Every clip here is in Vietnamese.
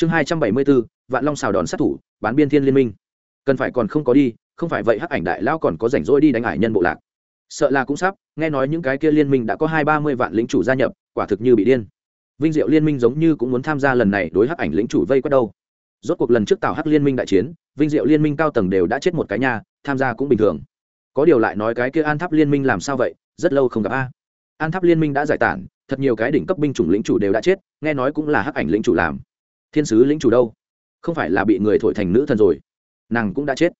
chương hai trăm bảy mươi bốn vạn long xào đòn sát thủ, bán biên thiên liên minh. Cần phải còn không có đi, không phải vậy hắc ảnh đại lao còn có rảnh rỗi đi đánh ải nhân bộ lạc. Sợ là cũng sắp, nghe nói những cái kia liên minh đã có hai ba mươi vạn lính chủ gia nhập, quả thực như bị điên. Vinh diệu liên minh giống như cũng muốn tham gia lần này đối hắc ảnh lính chủ vây quất đâu. Rốt cuộc lần trước tào hắc liên minh đại chiến, vinh diệu liên minh cao tầng đều đã chết một cái nhà tham gia cũng bình thường. Có điều lại nói cái kia an tháp liên minh làm sao vậy, rất lâu không gặp a. An tháp liên minh đã giải tản, thật nhiều cái đỉnh cấp binh chủng lính chủ đều đã chết, nghe nói cũng là hắc ảnh lính chủ làm thiên sứ lĩnh chủ đâu? Không phải là bị người thổi thành nữ thần rồi. Nàng cũng đã chết.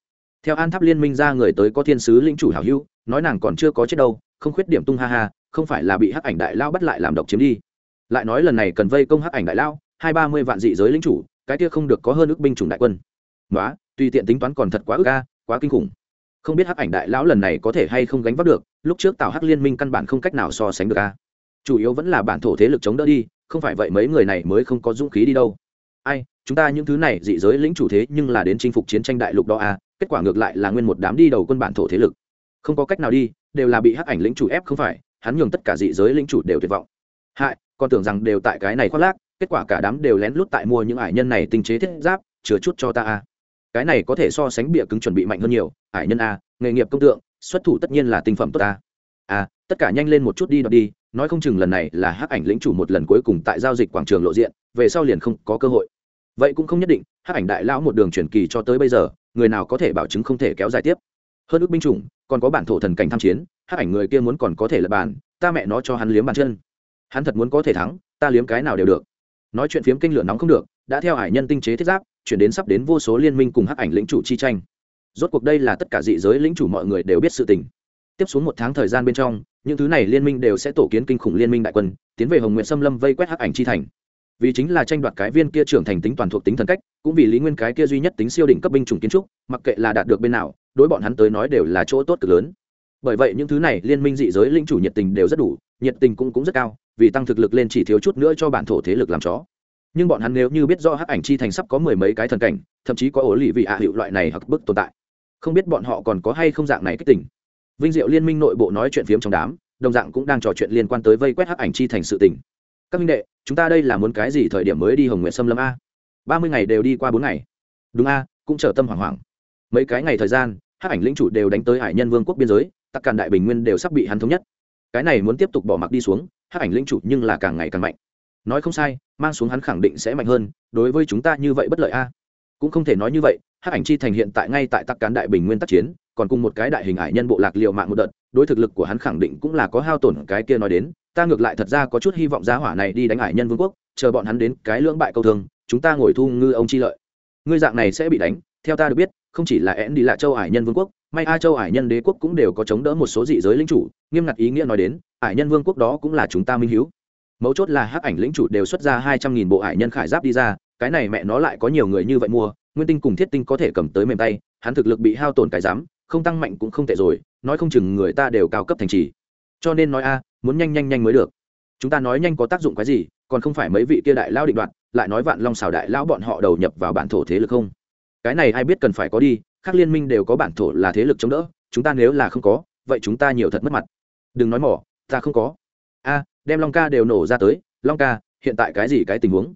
Theo an tháp liên minh ra người tới có thiên sứ lĩnh chủ hảo hữu, nói nàng còn chưa có chết đâu, không khuyết điểm tung ha ha, không phải là bị hắc ảnh đại lao bắt lại làm độc chiếm đi. Lại nói lần này cần vây công hắc ảnh đại lao, hai ba mươi vạn dị giới lĩnh chủ, cái kia không được có hơn ước binh chủng đại quân. Nói tùy tiện tính toán còn thật quá ước ca quá kinh khủng. Không biết hắc ảnh đại lão lần này có thể hay không gánh vác được, lúc trước tạo hắc liên minh căn bản không cách nào so sánh được ca chủ yếu vẫn là bản thổ thế lực chống đỡ đi, không phải vậy mấy người này mới không có dũng khí đi đâu ai, chúng ta những thứ này dị giới lĩnh chủ thế nhưng là đến chinh phục chiến tranh đại lục đó à? kết quả ngược lại là nguyên một đám đi đầu quân bản thổ thế lực. Không có cách nào đi, đều là bị hắc ảnh lĩnh chủ ép không phải, hắn nhường tất cả dị giới lĩnh chủ đều tuyệt vọng. Hại con tưởng rằng đều tại cái này khoác lác, kết quả cả đám đều lén lút tại mua những ải nhân này tinh chế thiết giáp chứa chút cho ta a cái này có thể so sánh bịa cứng chuẩn bị mạnh hơn nhiều, ải nhân a nghề nghiệp công tượng, xuất thủ tất nhiên là tinh phẩm tốt ta. A tất cả nhanh lên một chút đi đọc đi, nói không chừng lần này là hắc ảnh lĩnh chủ một lần cuối cùng tại giao dịch quảng trường lộ diện, về sau liền không có cơ hội vậy cũng không nhất định, hắc ảnh đại lão một đường truyền kỳ cho tới bây giờ, người nào có thể bảo chứng không thể kéo dài tiếp? Hơn ước binh chủng, còn có bản thổ thần cảnh tham chiến, hắc ảnh người kia muốn còn có thể là bàn, ta mẹ nó cho hắn liếm bàn chân. Hắn thật muốn có thể thắng, ta liếm cái nào đều được. Nói chuyện phiếm kinh lửa nóng không được, đã theo hải nhân tinh chế thiết giáp, chuyển đến sắp đến vô số liên minh cùng hắc ảnh lĩnh chủ chi tranh. Rốt cuộc đây là tất cả dị giới lĩnh chủ mọi người đều biết sự tình. Tiếp xuống một tháng thời gian bên trong, những thứ này liên minh đều sẽ tổ kiến kinh khủng liên minh đại quân, tiến về hồng nguyện xâm lâm vây quét hắc ảnh chi thành vì chính là tranh đoạt cái viên kia trưởng thành tính toàn thuộc tính thần cách, cũng vì lý nguyên cái kia duy nhất tính siêu đỉnh cấp binh chủng kiến trúc, mặc kệ là đạt được bên nào, đối bọn hắn tới nói đều là chỗ tốt cực lớn. Bởi vậy những thứ này liên minh dị giới linh chủ nhiệt tình đều rất đủ, nhiệt tình cũng cũng rất cao, vì tăng thực lực lên chỉ thiếu chút nữa cho bản thổ thế lực làm chó. Nhưng bọn hắn nếu như biết do hắc ảnh chi thành sắp có mười mấy cái thần cảnh, thậm chí có ổ lì vị hạ hiệu loại này hặc bức tồn tại, không biết bọn họ còn có hay không dạng này kích tỉnh vinh diệu liên minh nội bộ nói chuyện phiếm trong đám, đồng dạng cũng đang trò chuyện liên quan tới vây quét hắc ảnh chi thành sự tỉnh các minh đệ, chúng ta đây là muốn cái gì thời điểm mới đi hồng nguyện xâm lâm a? Ba mươi ngày đều đi qua bốn ngày. Đúng a, cũng trở tâm hoảng hoảng. Mấy cái ngày thời gian, hắc ảnh lĩnh chủ đều đánh tới hải nhân vương quốc biên giới, tắc càn đại bình nguyên đều sắp bị hắn thống nhất. Cái này muốn tiếp tục bỏ mặc đi xuống, hắc ảnh lĩnh chủ nhưng là càng ngày càng mạnh. Nói không sai, mang xuống hắn khẳng định sẽ mạnh hơn, đối với chúng ta như vậy bất lợi a. Cũng không thể nói như vậy, hắc ảnh chi thành hiện tại ngay tại tắc cán đại bình nguyên tác chiến, còn cùng một cái đại hình hải nhân bộ lạc liệu mạng một đợt, đối thực lực của hắn khẳng định cũng là có hao tổn cái kia nói đến ta ngược lại thật ra có chút hy vọng giá hỏa này đi đánh hải nhân vương quốc, chờ bọn hắn đến cái lưỡng bại câu thương, chúng ta ngồi thu ngư ông chi lợi. Ngươi dạng này sẽ bị đánh, theo ta được biết, không chỉ là én đi lại châu hải nhân vương quốc, may a châu hải nhân đế quốc cũng đều có chống đỡ một số dị giới lính chủ, nghiêm ngặt ý nghĩa nói đến, hải nhân vương quốc đó cũng là chúng ta minh hiếu. Mấu chốt là hắc ảnh lĩnh chủ đều xuất ra hai trăm nghìn bộ hải nhân khải giáp đi ra, cái này mẹ nó lại có nhiều người như vậy mua, nguyên tinh cùng thiết tinh có thể cầm tới mềm tay, hắn thực lực bị hao tổn cái dám, không tăng mạnh cũng không tệ rồi, nói không chừng người ta đều cao cấp thành trì. Cho nên nói a muốn nhanh nhanh nhanh mới được. Chúng ta nói nhanh có tác dụng cái gì, còn không phải mấy vị kia đại lao định đoạt, lại nói vạn long xào đại lao bọn họ đầu nhập vào bản thổ thế lực không? Cái này ai biết cần phải có đi các liên minh đều có bản thổ là thế lực chống đỡ, chúng ta nếu là không có, vậy chúng ta nhiều thật mất mặt. Đừng nói mỏ, ta không có. A, đem long ca đều nổ ra tới. Long ca, hiện tại cái gì cái tình huống?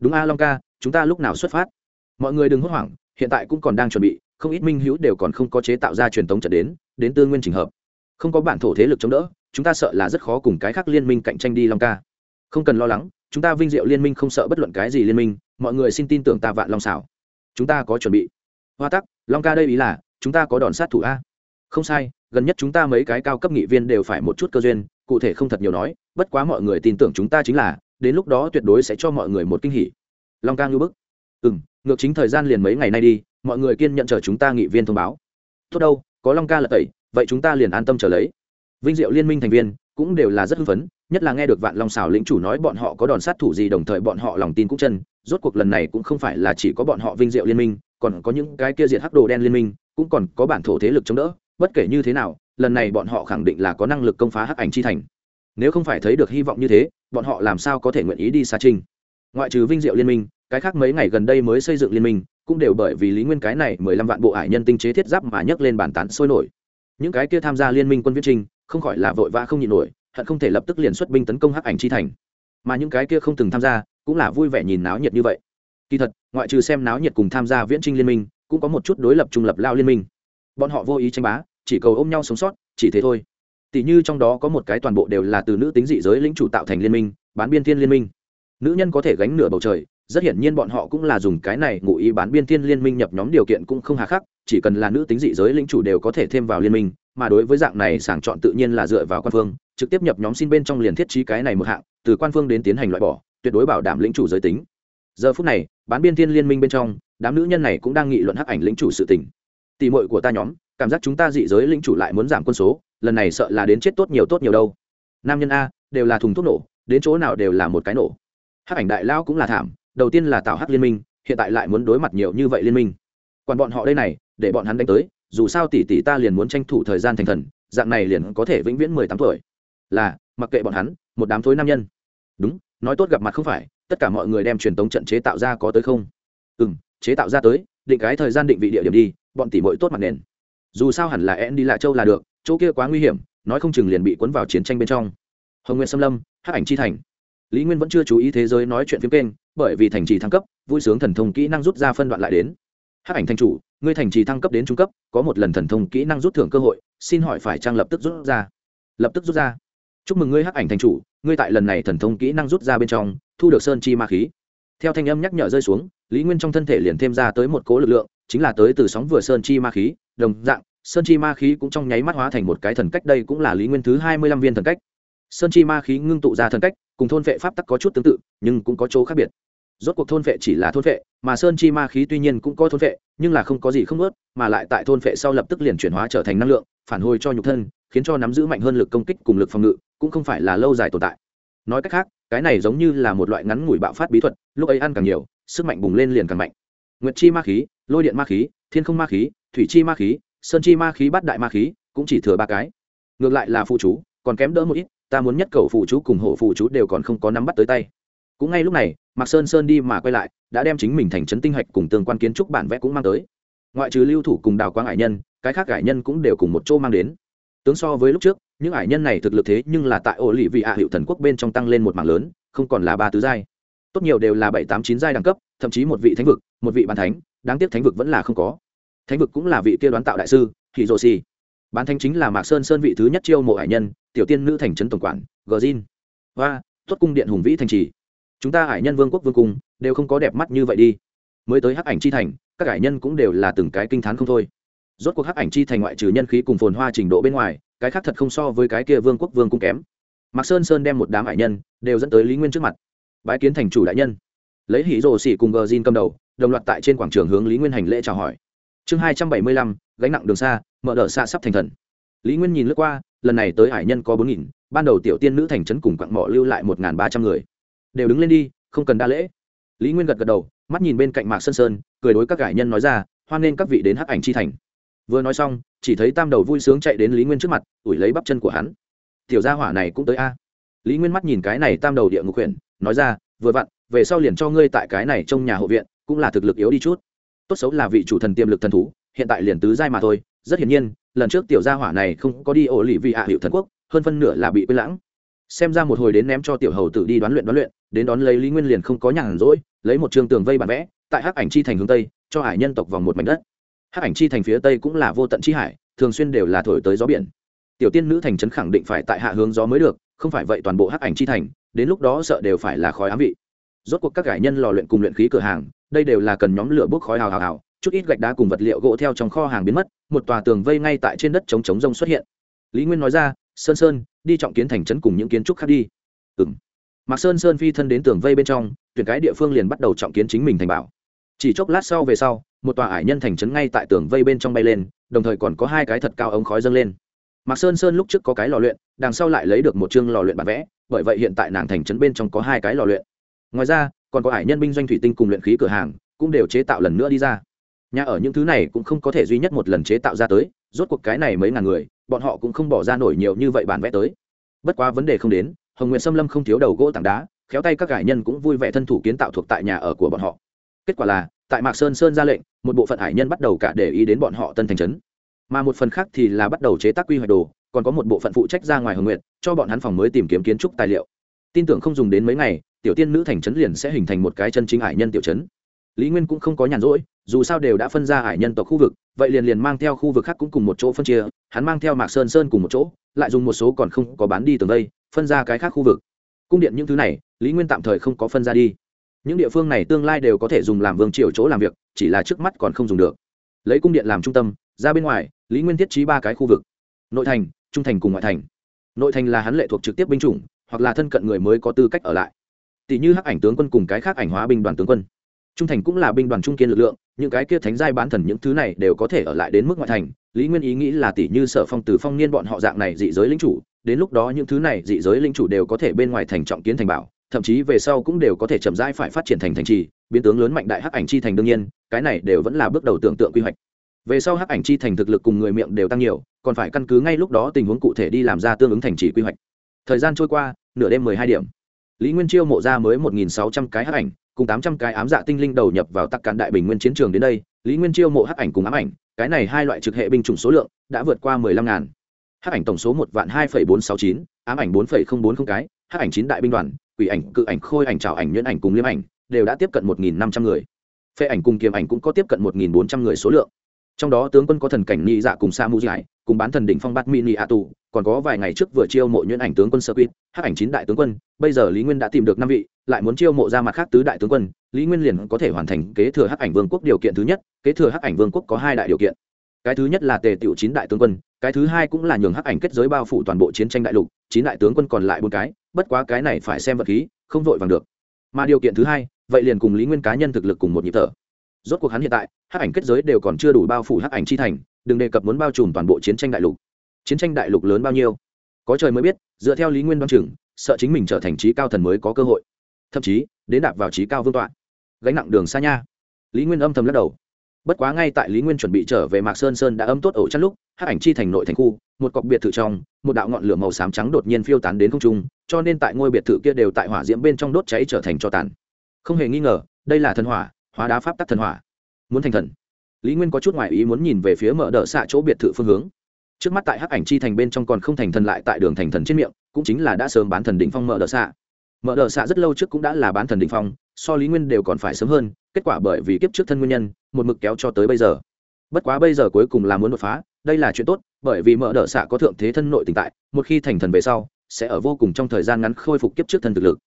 Đúng a, long ca, chúng ta lúc nào xuất phát? Mọi người đừng hốt hoảng, hiện tại cũng còn đang chuẩn bị, không ít minh hữu đều còn không có chế tạo ra truyền thống trận đến đến tương nguyên trình hợp. Không có bản thổ thế lực chống đỡ chúng ta sợ là rất khó cùng cái khác liên minh cạnh tranh đi, long ca. Không cần lo lắng, chúng ta vinh diệu liên minh không sợ bất luận cái gì liên minh, mọi người xin tin tưởng ta vạn long xảo chúng ta có chuẩn bị. Hoa tắc, long ca đây ý là, chúng ta có đòn sát thủ a. Không sai, gần nhất chúng ta mấy cái cao cấp nghị viên đều phải một chút cơ duyên, cụ thể không thật nhiều nói, bất quá mọi người tin tưởng chúng ta chính là, đến lúc đó tuyệt đối sẽ cho mọi người một kinh hỉ. Long ca ngưu bức. Ừ m ngược chính thời gian liền mấy ngày nay đi, mọi người kiên nhận chờ chúng ta nghị viên thông báo. Tốt đâu, có long ca là tẩy, vậy chúng ta liền an tâm trở lấy vinh diệu liên minh thành viên cũng đều là rất hưng phấn, nhất là nghe được vạn long xảo lĩnh chủ nói bọn họ có đòn sát thủ gì đồng thời bọn họ lòng tin cũng chân, rốt cuộc lần này cũng không phải là chỉ có bọn họ vinh diệu liên minh, còn có những cái kia Diệt hắc đồ đen liên minh, cũng còn có bản thổ thế lực chống đỡ, bất kể như thế nào, lần này bọn họ khẳng định là có năng lực công phá hắc ảnh chi thành. Nếu không phải thấy được hy vọng như thế, bọn họ làm sao có thể nguyện ý đi xa trinh? Ngoại trừ vinh diệu liên minh, cái khác mấy ngày gần đây mới xây dựng liên minh, cũng đều bởi vì lý nguyên cái này mười lăm vạn bộ ải nhân tinh chế thiết giáp mà nhấc lên bàn tán sôi nổi. Những cái kia tham gia liên minh quân viết trinh không khỏi là vội vã không nhịn nổi, hận không thể lập tức liền xuất binh tấn công hắc ảnh chi thành. Mà những cái kia không từng tham gia, cũng là vui vẻ nhìn náo nhiệt như vậy. Kỳ thật, ngoại trừ xem náo nhiệt cùng tham gia viễn trinh liên minh, cũng có một chút đối lập trung lập lao liên minh. Bọn họ vô ý tranh bá, chỉ cầu ôm nhau sống sót, chỉ thế thôi. Tỷ như trong đó có một cái toàn bộ đều là từ nữ tính dị giới lĩnh chủ tạo thành liên minh, bán biên thiên liên minh. Nữ nhân có thể gánh nửa bầu trời, rất hiển nhiên bọn họ cũng là dùng cái này ngụ ý bán biên thiên liên minh nhập nhóm điều kiện cũng không hà khắc, chỉ cần là nữ tính dị giới lĩnh chủ đều có thể thêm vào liên minh mà đối với dạng này sàng chọn tự nhiên là dựa vào quan phương, trực tiếp nhập nhóm xin bên trong liền thiết trí cái này một hạng, từ quan phương đến tiến hành loại bỏ, tuyệt đối bảo đảm lĩnh chủ giới tính. Giờ phút này, bán biên thiên liên minh bên trong, đám nữ nhân này cũng đang nghị luận hắc ảnh lĩnh chủ sự tình. Tỷ muội của ta nhóm, cảm giác chúng ta dị giới lĩnh chủ lại muốn giảm quân số, lần này sợ là đến chết tốt nhiều tốt nhiều đâu. Nam nhân a, đều là thùng thuốc nổ, đến chỗ nào đều là một cái nổ. Hắc ảnh đại lao cũng là thảm, đầu tiên là tạo hắc liên minh, hiện tại lại muốn đối mặt nhiều như vậy liên minh. Còn bọn họ đây này, để bọn hắn đánh tới dù sao tỷ tỷ ta liền muốn tranh thủ thời gian thành thần, dạng này liền có thể vĩnh viễn mười tám tuổi. Là, mặc kệ bọn hắn, một đám thối nam nhân. Đúng, nói tốt gặp mặt không phải, tất cả mọi người đem truyền tống trận chế tạo ra có tới không? Ừ m chế tạo ra tới, định cái thời gian định vị địa điểm đi, bọn tỷ mội tốt mặt nền. Dù sao hẳn là em đi lạ châu là được, chỗ kia quá nguy hiểm, nói không chừng liền bị cuốn vào chiến tranh bên trong. Hồng nguyện xâm lâm, hắc ảnh chi thành. Lý nguyên vẫn chưa chú ý thế giới nói chuyện phim kênh, bởi vì thành trì thăng cấp, vui sướng thần thông kỹ năng rút ra phân đoạn lại đến hắc ảnh thanh chủ, ngươi thành trì thăng cấp đến trung cấp, có một lần thần thông kỹ năng rút thưởng cơ hội, xin hỏi phải trang lập tức rút ra? Lập tức rút ra. Chúc mừng ngươi hắc ảnh thanh chủ, ngươi tại lần này thần thông kỹ năng rút ra bên trong, thu được sơn chi ma khí. Theo thanh âm nhắc nhở rơi xuống, lý nguyên trong thân thể liền thêm ra tới một cố lực lượng, chính là tới từ sóng vừa sơn chi ma khí, đồng dạng, sơn chi ma khí cũng trong nháy mắt hóa thành một cái thần cách, đây cũng là lý nguyên thứ hai mươi lăm viên thần cách. Sơn chi ma khí ngưng tụ ra thần cách, cùng thôn vệ pháp tắc có chút tương tự, nhưng cũng có chỗ khác biệt rốt cuộc thôn vệ chỉ là thôn vệ mà sơn chi ma khí tuy nhiên cũng có thôn vệ nhưng là không có gì không ớt mà lại tại thôn vệ sau lập tức liền chuyển hóa trở thành năng lượng, phản hồi cho nhục thân, khiến cho nắm giữ mạnh hơn lực công kích cùng lực phòng ngự, cũng không phải là lâu dài tồn tại. Nói cách khác, cái này giống như là một loại ngắn ngủi bạo phát bí thuật, lúc ấy ăn càng nhiều, sức mạnh bùng lên liền càng mạnh. Nguyệt chi ma khí, lôi điện ma khí, thiên không ma khí, thủy chi ma khí, sơn chi ma khí bắt đại ma khí, cũng chỉ thừa ba cái. Ngược lại là phụ chú, còn kém đỡ một ít, ta muốn nhất cầu phụ chú cùng hộ phụ chú đều còn không có nắm bắt tới tay cũng ngay lúc này, mạc sơn sơn đi mà quay lại, đã đem chính mình thành trấn tinh hạch cùng tương quan kiến trúc bản vẽ cũng mang tới. Ngoại trừ lưu thủ cùng đào quang ải nhân, cái khác ải nhân cũng đều cùng một chỗ mang đến. Tướng so với lúc trước, những ải nhân này thực lực thế nhưng là tại ổ lì vị ạ hiệu thần quốc bên trong tăng lên một mảng lớn, không còn là ba tứ giai. Tốt nhiều đều là bảy, tám, chín giai đẳng cấp, thậm chí một vị thánh vực, một vị bàn thánh, đáng tiếc thánh vực vẫn là không có. Thánh vực cũng là vị kia đoán tạo đại sư hỷ rồ xì bán thánh chính là mạc sơn sơn vị thứ nhất chiêu mộ hải nhân, tiểu tiên nữ thành trấn tổng quản gờ zin và tuất cung điện hùng vĩ thành trì chúng ta hải nhân vương quốc vương cung, đều không có đẹp mắt như vậy đi. Mới tới hắc ảnh chi thành, các hải nhân cũng đều là từng cái kinh t h á n không thôi. Rốt cuộc hắc ảnh chi thành ngoại trừ nhân khí cùng phồn hoa trình độ bên ngoài, cái khác thật không so với cái kia vương quốc vương cung kém. Mạc sơn sơn đem một đám hải nhân đều dẫn tới lý nguyên trước mặt. Bãi kiến thành chủ đại nhân. Lấy hỉ rồ xỉ cùng gờ zin cầm đầu, đồng loạt tại trên quảng trường hướng lý nguyên hành lễ chào hỏi. Chương hai trăm bảy mươi lăm, gánh nặng đường xa, mở đ ợ xa sắp thành thần. Lý nguyên nhìn lướt qua, lần này tới hải nhân có bốn nghìn, ban đầu tiểu tiên nữ thành trấn cùng quặng mỏ lưu lại một ba trăm người đều đứng lên đi, không cần đa lễ. Lý nguyên gật gật đầu, mắt nhìn bên cạnh mạc sơn sơn, cười đối các hải nhân nói ra, hoan nghênh các vị đến hắc ảnh chi thành. Vừa nói xong, chỉ thấy tam đầu vui sướng chạy đến lý nguyên trước mặt, ủi lấy bắp chân của hắn. Tiểu gia hỏa này cũng tới a. Lý nguyên mắt nhìn cái này tam đầu địa ngục huyện, nói ra, vừa vặn, về sau liền cho ngươi tại cái này trong nhà hộ viện, cũng là thực lực yếu đi chút. Tốt xấu là vị chủ thần tiềm lực thần thú, hiện tại liền tứ giai mà thôi. Rất hiển nhiên, lần trước tiểu gia hỏa này không có đi ổ lì vị hạ hiệu thần quốc, hơn phân nửa là bị quên lãng xem ra một hồi đến ném cho tiểu hầu tử đi đoán luyện đoán luyện, đến đón lấy lý nguyên liền không có nhàn rỗi, lấy một trường tường vây bản vẽ, tại hắc ảnh chi thành hướng tây, cho hải nhân tộc vòng một mảnh đất. Hắc ảnh chi thành phía tây cũng là vô tận chi hải, thường xuyên đều là thổi tới gió biển. Tiểu tiên nữ thành trấn khẳng định phải tại hạ hướng gió mới được, không phải vậy toàn bộ hắc ảnh chi thành, đến lúc đó sợ đều phải là khói ám vị. Rốt cuộc các hải nhân lò luyện cùng luyện khí cửa hàng, đây đều là cần nhóm lửa bốc khói hào hào hào, chút ít gạch đá cùng vật liệu gỗ theo trong kho hàng biến mất, một tòa tường vây ngay tại trên đất chống chống rông xuất hiện. Lý nguyên nói ra sơn sơn, đi trọng kiến thành trấn cùng những kiến trúc khác đi. Ừ m mạc sơn sơn phi thân đến tường vây bên trong, tuyển cái địa phương liền bắt đầu trọng kiến chính mình thành bảo. Chỉ chốc lát sau về sau, một tòa ải nhân thành trấn ngay tại tường vây bên trong bay lên, đồng thời còn có hai cái thật cao ống khói dâng lên. Mạc sơn sơn lúc trước có cái lò luyện, đằng sau lại lấy được một chương lò luyện bản vẽ, bởi vậy hiện tại nàng thành trấn bên trong có hai cái lò luyện. Ngoài ra, còn có ải nhân binh doanh thủy tinh cùng luyện khí cửa hàng, cũng đều chế tạo lần nữa đi ra. Nhà ở những thứ này cũng không có thể duy nhất một lần chế tạo ra tới rốt cuộc cái này mấy ngàn người, bọn họ cũng không bỏ ra nổi nhiều như vậy bản vẽ tới. Bất quá vấn đề không đến, hồng nguyện xâm lâm không thiếu đầu gỗ tảng đá, khéo tay các cải nhân cũng vui vẻ thân thủ kiến tạo thuộc tại nhà ở của bọn họ. Kết quả là, tại mạc sơn sơn ra lệnh, một bộ phận hải nhân bắt đầu cả để ý đến bọn họ tân thành trấn. Mà một phần khác thì là bắt đầu chế tác quy hoạch đồ, còn có một bộ phận phụ trách ra ngoài hồng nguyện cho bọn hắn phòng mới tìm kiếm kiến trúc tài liệu. Tin tưởng không dùng đến mấy ngày, tiểu tiên nữ thành trấn liền sẽ hình thành một cái chân chính hải nhân tiểu trấn lý nguyên cũng không có nhàn rỗi, dù sao đều đã phân ra hải nhân tộc khu vực, vậy liền liền mang theo khu vực khác cũng cùng một chỗ phân chia, hắn mang theo mạc sơn sơn cùng một chỗ, lại dùng một số còn không có bán đi tường đây, phân ra cái khác khu vực. Cung điện những thứ này, lý nguyên tạm thời không có phân ra đi. Những địa phương này tương lai đều có thể dùng làm vương triều chỗ làm việc, chỉ là trước mắt còn không dùng được. Lấy cung điện làm trung tâm, ra bên ngoài, lý nguyên thiết trí ba cái khu vực. Nội thành, trung thành cùng ngoại thành. Nội thành là hắn lệ thuộc trực tiếp binh chủng, hoặc là thân cận người mới có tư cách ở lại. Tỷ như hắc ảnh tướng quân cùng cái khác ảnh hóa binh đoàn tướng quân trung thành cũng là binh đoàn trung kiên lực lượng, những cái kia thánh giai bán thần những thứ này đều có thể ở lại đến mức ngoại thành. Lý nguyên ý nghĩ là tỷ như sở phong từ phong niên bọn họ dạng này dị giới lính chủ, đến lúc đó những thứ này dị giới lính chủ đều có thể bên ngoài thành trọng kiến thành bảo, thậm chí về sau cũng đều có thể chậm rãi phải phát triển thành thành trì, biến tướng lớn mạnh đại hắc ảnh chi thành đương nhiên, cái này đều vẫn là bước đầu tưởng tượng quy hoạch. Về sau hắc ảnh chi thành thực lực cùng người miệng đều tăng nhiều, còn phải căn cứ ngay lúc đó tình huống cụ thể đi làm ra tương ứng thành trì quy hoạch. Thời gian trôi qua, nửa đêm mười hai điểm. Lý nguyên chiêu mộ ra mới một nghìn sáu trăm cái hắc ảnh cùng tám trăm cái ám dạ tinh linh đầu nhập vào tắc cản đại bình nguyên chiến trường đến đây, lý nguyên chiêu mộ hắc ảnh cùng ám ảnh, cái này hai loại trực hệ binh chủng số lượng đã vượt qua mười lăm ngàn. Hắc ảnh tổng số một vạn hai phẩy bốn sáu chín, ám ảnh bốn phẩy không bốn không cái, hắc ảnh chín đại binh đoàn, quỷ ảnh, cự ảnh, khôi ảnh trào ảnh, nhuyễn ảnh cùng liêm ảnh, đều đã tiếp cận một nghìn năm trăm người. Phê ảnh cùng kiềm ảnh cũng có tiếp cận một nghìn bốn trăm người số lượng trong đó tướng quân có thần cảnh nhị dạ cùng sa mu giải cùng bán thần đỉnh phong bát mini a tù còn có vài ngày trước vừa chiêu mộ nhuyễn ảnh tướng quân sơ quýt, hắc ảnh chín đại tướng quân, bây giờ lý nguyên đã tìm được năm vị, lại muốn chiêu mộ ra mặt khác tứ đại tướng quân, lý nguyên liền có thể hoàn thành kế thừa hắc ảnh vương quốc điều kiện thứ nhất, kế thừa hắc ảnh vương quốc có hai đại điều kiện. Cái thứ nhất là tề tiểu chín đại tướng quân, cái thứ hai cũng là nhường hắc ảnh kết giới bao phủ toàn bộ chiến tranh đại lục, chín đại tướng quân còn lại bốn cái, bất quá cái này phải xem vật khí, không vội vàng được. Mà điều kiện thứ hai, vậy liền cùng lý nguyên cá nhân thực lực cùng một nhịp thở rốt cuộc hắn hiện tại, hắc ảnh kết giới đều còn chưa đủ bao phủ hắc ảnh chi thành, đừng đề cập muốn bao trùm toàn bộ chiến tranh đại lục. Chiến tranh đại lục lớn bao nhiêu? Có trời mới biết, dựa theo lý nguyên đoan chừng, sợ chính mình trở thành trí cao thần mới có cơ hội. Thậm chí, đến đạp vào trí cao vương tọa. Gánh nặng đường xa nha. Lý nguyên âm thầm lắc đầu. Bất quá ngay tại lý nguyên chuẩn bị trở về mạc sơn sơn đã âm tốt ổ chăn lúc, hắc ảnh chi thành nội thành khu, một cọc biệt thự trong, một đạo ngọn lửa màu xám trắng đột nhiên phiêu tán đến không trung, cho nên tại ngôi biệt thự kia đều tại hỏa diễm bên trong đốt cháy trở thành cho tàn. Không hề nghi ngờ, đây là thần hỏa hóa đá pháp tắc thần hỏa. Muốn thành thần. Lý nguyên có chút ngoại ý muốn nhìn về phía mở đỡ xạ chỗ biệt thự phương hướng. Trước mắt tại hắc ảnh chi thành bên trong còn không thành thần lại tại đường thành thần trên miệng, cũng chính là đã sớm bán thần đỉnh phong mở đỡ xạ. Mở đỡ xạ rất lâu trước cũng đã là bán thần đỉnh phong, so lý nguyên đều còn phải sớm hơn, kết quả bởi vì kiếp trước thân nguyên nhân, một mực kéo cho tới bây giờ. Bất quá bây giờ cuối cùng là muốn đột phá, đây là chuyện tốt, bởi vì mở đỡ xạ có thượng thế thân nội tình tại, một khi thành thần về sau, sẽ ở vô cùng trong thời gian ngắn khôi phục kiếp trước thân thực lực.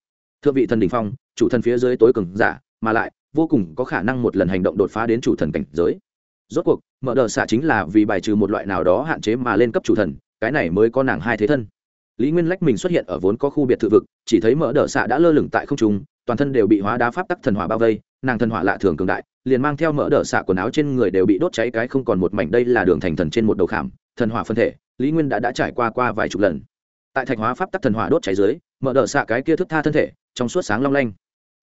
Thượng vị thần đỉnh phong, chủ thần phía dưới tối cường giả, mà lại vô cùng có khả năng một lần hành động đột phá đến chủ thần cảnh giới. Rốt cuộc, mở đờ xạ chính là vì bài trừ một loại nào đó hạn chế mà lên cấp chủ thần, cái này mới có nàng hai thế thân. Lý nguyên lách mình xuất hiện ở vốn có khu biệt thự vực, chỉ thấy mở đờ xạ đã lơ lửng tại không trung, toàn thân đều bị hóa đá pháp tắc thần hỏa bao vây, nàng thần hỏa lạ thường cường đại, liền mang theo mỡ đỡ xạ quần áo trên người đều bị đốt cháy cái không còn một mảnh, đây là đường thành thần trên một đầu khảm, thần hỏa phân thể, lý nguyên đã đã trải qua qua vài chục lần. Tại thạch hóa pháp tắc thần hỏa đốt cháy dưới mỡ đỡ xạ cái kia thức tha thân thể, trong suốt sáng long lanh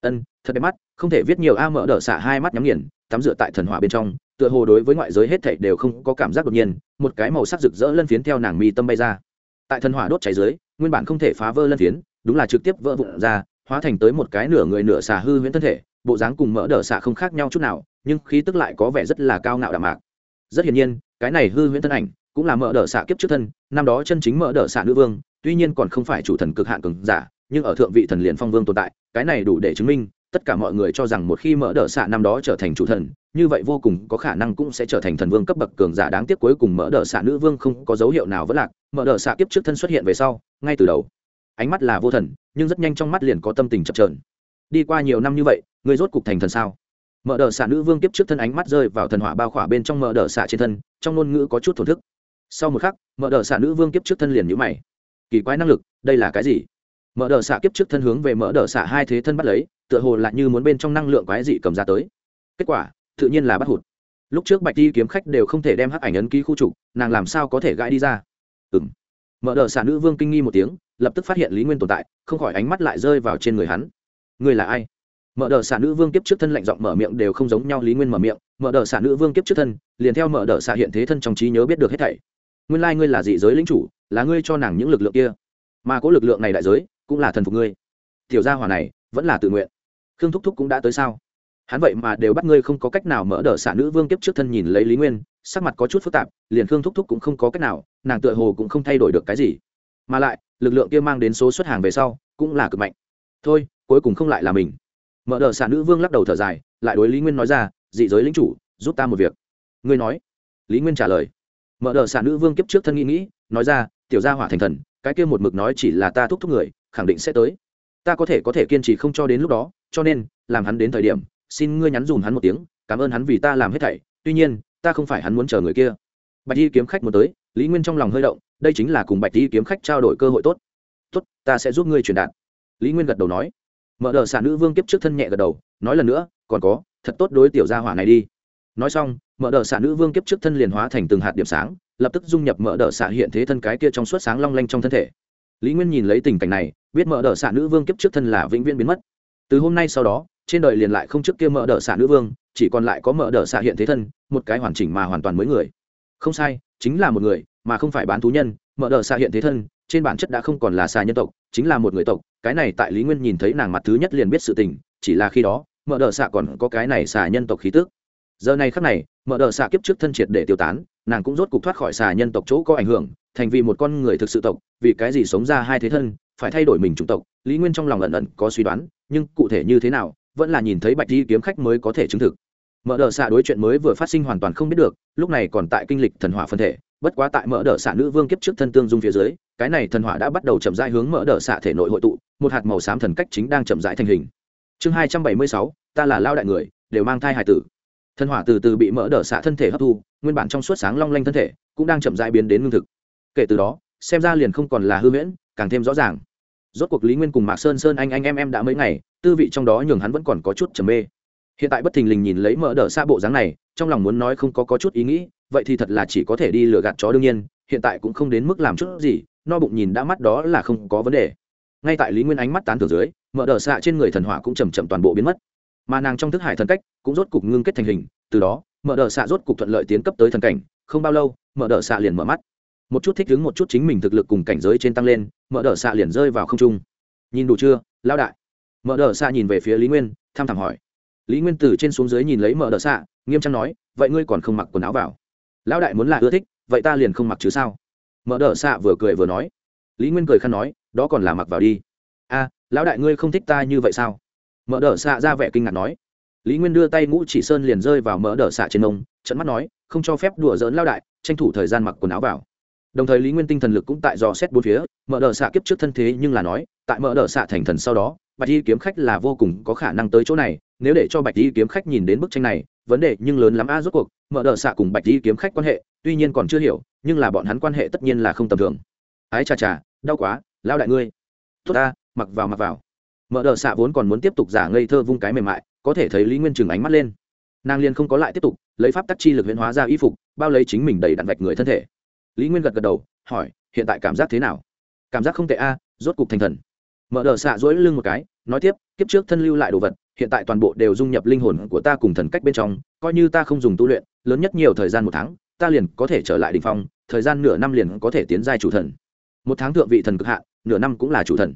ân, thật đẹp mắt, không thể viết nhiều a mỡ đỡ xả hai mắt nhắm nghiền, tắm rửa tại thần hỏa bên trong, tựa hồ đối với ngoại giới hết thảy đều không có cảm giác đột nhiên, một cái màu sắc rực rỡ lân phiến theo nàng mi tâm bay ra. Tại thần hỏa đốt cháy dưới, nguyên bản không thể phá vỡ lân phiến, đúng là trực tiếp vỡ vụn ra, hóa thành tới một cái nửa người nửa xả hư huyễn thân thể, bộ dáng cùng mỡ đỡ xả không khác nhau chút nào, nhưng khí tức lại có vẻ rất là cao ngạo đạm mạc. Rất hiển nhiên, cái này hư huyễn thân ảnh cũng là mỡ đỡ xả kiếp trước thân, năm đó chân chính mỡ đỡ xả nữ vương, tuy nhiên còn không phải chủ thần cực hạn cường giả, nhưng ở thượng vị thần liền phong vương tồn tại cái này đủ để chứng minh, tất cả mọi người cho rằng một khi mỡ đỡ xạ năm đó trở thành chủ thần, như vậy vô cùng có khả năng cũng sẽ trở thành thần vương cấp bậc cường giả đáng tiếc cuối cùng mỡ đỡ xạ nữ vương không có dấu hiệu nào vẫn lạc mỡ đỡ xạ kiếp trước thân xuất hiện về sau, ngay từ đầu, ánh mắt là vô thần, nhưng rất nhanh trong mắt liền có tâm tình chập trờn đi qua nhiều năm như vậy người rốt cục thành thần sao? Mở đờ xạ nữ vương kiếp trước thân ánh mắt rơi vào thần hỏa bao khỏa bên trong mở đờ xạ trên thân, trong ngôn ngữ có chút thổn thức. Sau một khắc, mở đờ xạ nữ vương kiếp trước thân liền nhữ mày. Kỳ quái năng lực, đây là cái gì? Mở đờ xạ kiếp trước thân hướng về mở đờ xạ hai thế thân bắt lấy, tựa hồ lại như muốn bên trong năng lượng quái dị cầm ra tới. Kết quả, tự nhiên là bắt hụt. Lúc trước bạch đi kiếm khách đều không thể đem hắc ảnh ấn ký khu trục, nàng làm sao có thể gãi đi ra? Ừng mở đờ xạ nữ vương kinh nghi một tiếng, lập tức phát hiện lý nguyên tồn tại, không khỏi ánh mắt lại rơi vào trên người hắn. Người là ai? Mở đờ xạ nữ vương kiếp trước thân lạnh giọng mở miệng đều không giống nhau lý nguyên mở miệng. Mở đờ xạ nữ vương kiếp trước thân, liền theo mở đờ xạ hiện thế thân trong trí nhớ biết được hết thảy. Nguyên lai、like、ngươi là dị giới lính chủ, là ngươi cho nàng những lực lượng kia. Mà có lực lượng này đại giới cũng là thần phục ngươi. Tiểu gia hỏa này, vẫn là tự nguyện. Khương thúc thúc cũng đã tới sao? Hắn vậy mà đều bắt ngươi không có cách nào mở đờ xả nữ vương kiếp trước thân nhìn lấy lý nguyên, sắc mặt có chút phức tạp, liền khương thúc thúc cũng không có cách nào, nàng tựa hồ cũng không thay đổi được cái gì. Mà lại, lực lượng kia mang đến số xuất hàng về sau, cũng là cực mạnh. Thôi, cuối cùng không lại là mình. Mở đờ xả nữ vương lắc đầu thở dài, lại đối lý nguyên nói ra, dị giới lính chủ, giúp ta một việc. Ngươi nói. Lý nguyên trả lời. Mở đờ xả nữ vương kiếp trước thân nghĩ nghĩ, nói ra, tiểu gia hỏa thành thần, cái kia một mực nói chỉ là ta thúc thúc người khẳng định sẽ tới. Ta có thể có thể kiên trì không cho đến lúc đó, cho nên, làm hắn đến thời điểm, xin ngươi nhắn dùm hắn một tiếng, cảm ơn hắn vì ta làm hết thảy. Tuy nhiên, ta không phải hắn muốn chờ người kia. Bạch y kiếm khách muốn tới, lý nguyên trong lòng hơi động, đây chính là cùng bạch y kiếm khách trao đổi cơ hội tốt. Tốt, ta sẽ giúp ngươi truyền đạt. Lý nguyên gật đầu nói. Mở đ ờ xả nữ vương kiếp trước thân nhẹ gật đầu, nói lần nữa, còn có, thật tốt đối tiểu gia hỏa này đi. Nói xong, mở đ ờ xả nữ vương kiếp trước thân liền hóa thành từng hạt điểm sáng, lập tức dung nhập mở đ ờ xả hiện thế thân cái kia trong suốt sáng long lanh trong thân thể. Lý nguyên nhìn lấy tình cảnh này biết mở đ ợ xạ nữ vương kiếp trước thân là vĩnh viễn biến mất. Từ hôm nay sau đó, trên đời liền lại không trước kia mở đ ợ xạ nữ vương, chỉ còn lại có mở đ ợ xạ hiện thế thân, một cái hoàn chỉnh mà hoàn toàn mới người. Không sai, chính là một người, mà không phải bán thú nhân mở đ ợ xạ hiện thế thân, trên bản chất đã không còn là xà nhân tộc, chính là một người tộc. Cái này tại lý nguyên nhìn thấy nàng mặt thứ nhất liền biết sự tình, chỉ là khi đó mở đ ợ xạ còn có cái này xà nhân tộc khí tước giờ này khắc này mở đ ợ xạ kiếp trước thân triệt để tiêu tán, nàng cũng rốt cục thoát khỏi xà nhân tộc chỗ có ảnh hưởng, thành vì một con người thực sự tộc, vì cái gì sống ra hai thế thân phải thay đổi mình chủng tộc, lý nguyên trong lòng ẩn ẩn có suy đoán, nhưng cụ thể như thế nào, vẫn là nhìn thấy bạch di kiếm khách mới có thể chứng thực. Mở đ ợ xạ đối chuyện mới vừa phát sinh hoàn toàn không biết được, lúc này còn tại kinh lịch thần hỏa phân thể, bất quá tại mở đ ợ xạ nữ vương kiếp trước thân tương dung phía dưới, cái này thần hỏa đã bắt đầu chậm rãi hướng mở đ ợ xạ thể nội hội tụ, một hạt màu xám thần cách chính đang chậm rãi thành hình. Chương hai trăm bảy mươi sáu, ta là lao đại người, đều mang thai hải tử. Thần hỏa từ từ bị mỡ ợ xạ thân thể hấp thu, nguyên bản trong suốt sáng long lanh thân thể, cũng đang chậm rãi biến đến lương thực. Kể từ đó, xem ra liền không còn là hư huyễn càng thêm rõ ràng. Rốt cuộc lý nguyên cùng mạc sơn sơn anh anh em em đã mấy ngày tư vị trong đó nhường hắn vẫn còn có chút trầm mê. Hiện tại bất thình lình nhìn lấy mỡ đỡ xa bộ dáng này trong lòng muốn nói không có, có chút ý nghĩ vậy thì thật là chỉ có thể đi lừa gạt chó đương nhiên hiện tại cũng không đến mức làm chút gì no bụng nhìn đã mắt đó là không có vấn đề. Ngay tại lý nguyên ánh mắt tán thưởng dưới mỡ đỡ xạ trên người thần hỏa cũng chầm chậm toàn bộ biến mất. Mà nàng trong thức hải thần cách cũng rốt cục ngưng kết thành hình từ đó mở đờ xạ rốt cục thuận lợi tiến cấp tới thần cảnh không bao lâu mở đờ xạ liền mở mắt một chút thích ứng một chút chính mình thực lực cùng cảnh giới trên tăng lên, mở đờ xạ liền rơi vào không trung. Nhìn đủ chưa lao đại? Mở đờ xạ nhìn về phía lý nguyên tham thảm hỏi. Lý nguyên từ trên xuống dưới nhìn lấy mở đờ xạ, nghiêm trang nói, vậy ngươi còn không mặc quần áo vào? Lão đại muốn là ưa thích, vậy ta liền không mặc chứ sao? Mở đờ xạ vừa cười vừa nói. Lý nguyên cười khăn nói, đó còn là mặc vào đi. A, lão đại ngươi không thích ta như vậy sao? Mở đờ xạ ra vẻ kinh ngạc nói. Lý nguyên đưa tay ngũ chỉ sơn liền rơi vào mỡ đỡ xạ trên ông trận mắt nói, không cho phép đùa dỡn lao đại, tranh thủ thời gian mặc quần áo vào đồng thời lý nguyên tinh thần lực cũng tại dò xét bốn phía, mở đỡ xạ kiếp trước thân thế nhưng là nói, tại mở đỡ xạ thành thần sau đó, bạch y kiếm khách là vô cùng có khả năng tới chỗ này, nếu để cho bạch y kiếm khách nhìn đến bức tranh này, vấn đề nhưng lớn lắm a, rốt cuộc, mở đỡ xạ cùng bạch y kiếm khách quan hệ, tuy nhiên còn chưa hiểu, nhưng là bọn hắn quan hệ tất nhiên là không tầm thường. Ái chà chà đau quá lao đại ngươi. Tốt ta, mặc vào mặc vào. Mở đỡ xạ vốn còn muốn tiếp tục giả ngây thơ vung cái mềm mại, có thể thấy lý nguyên chừng ánh mắt lên. Nàng liền không có lại tiếp tục, lấy pháp tắc chi lực huyễn hóa ra y phục, bao lấy chính mình đầy đặn vạch người thân thể lý nguyên gật gật đầu, hỏi, hiện tại cảm giác thế nào? Cảm giác không tệ a, rốt cục thành thần. Mở đờ xạ dỗi lưng một cái, nói tiếp, kiếp trước thân lưu lại đồ vật, hiện tại toàn bộ đều dung nhập linh hồn của ta cùng thần cách bên trong, coi như ta không dùng tu luyện, lớn nhất nhiều thời gian một tháng, ta liền có thể trở lại đ ỉ n h phong, thời gian nửa năm liền có thể tiến giai chủ thần. Một tháng thượng vị thần cực hạ nửa năm cũng là chủ thần.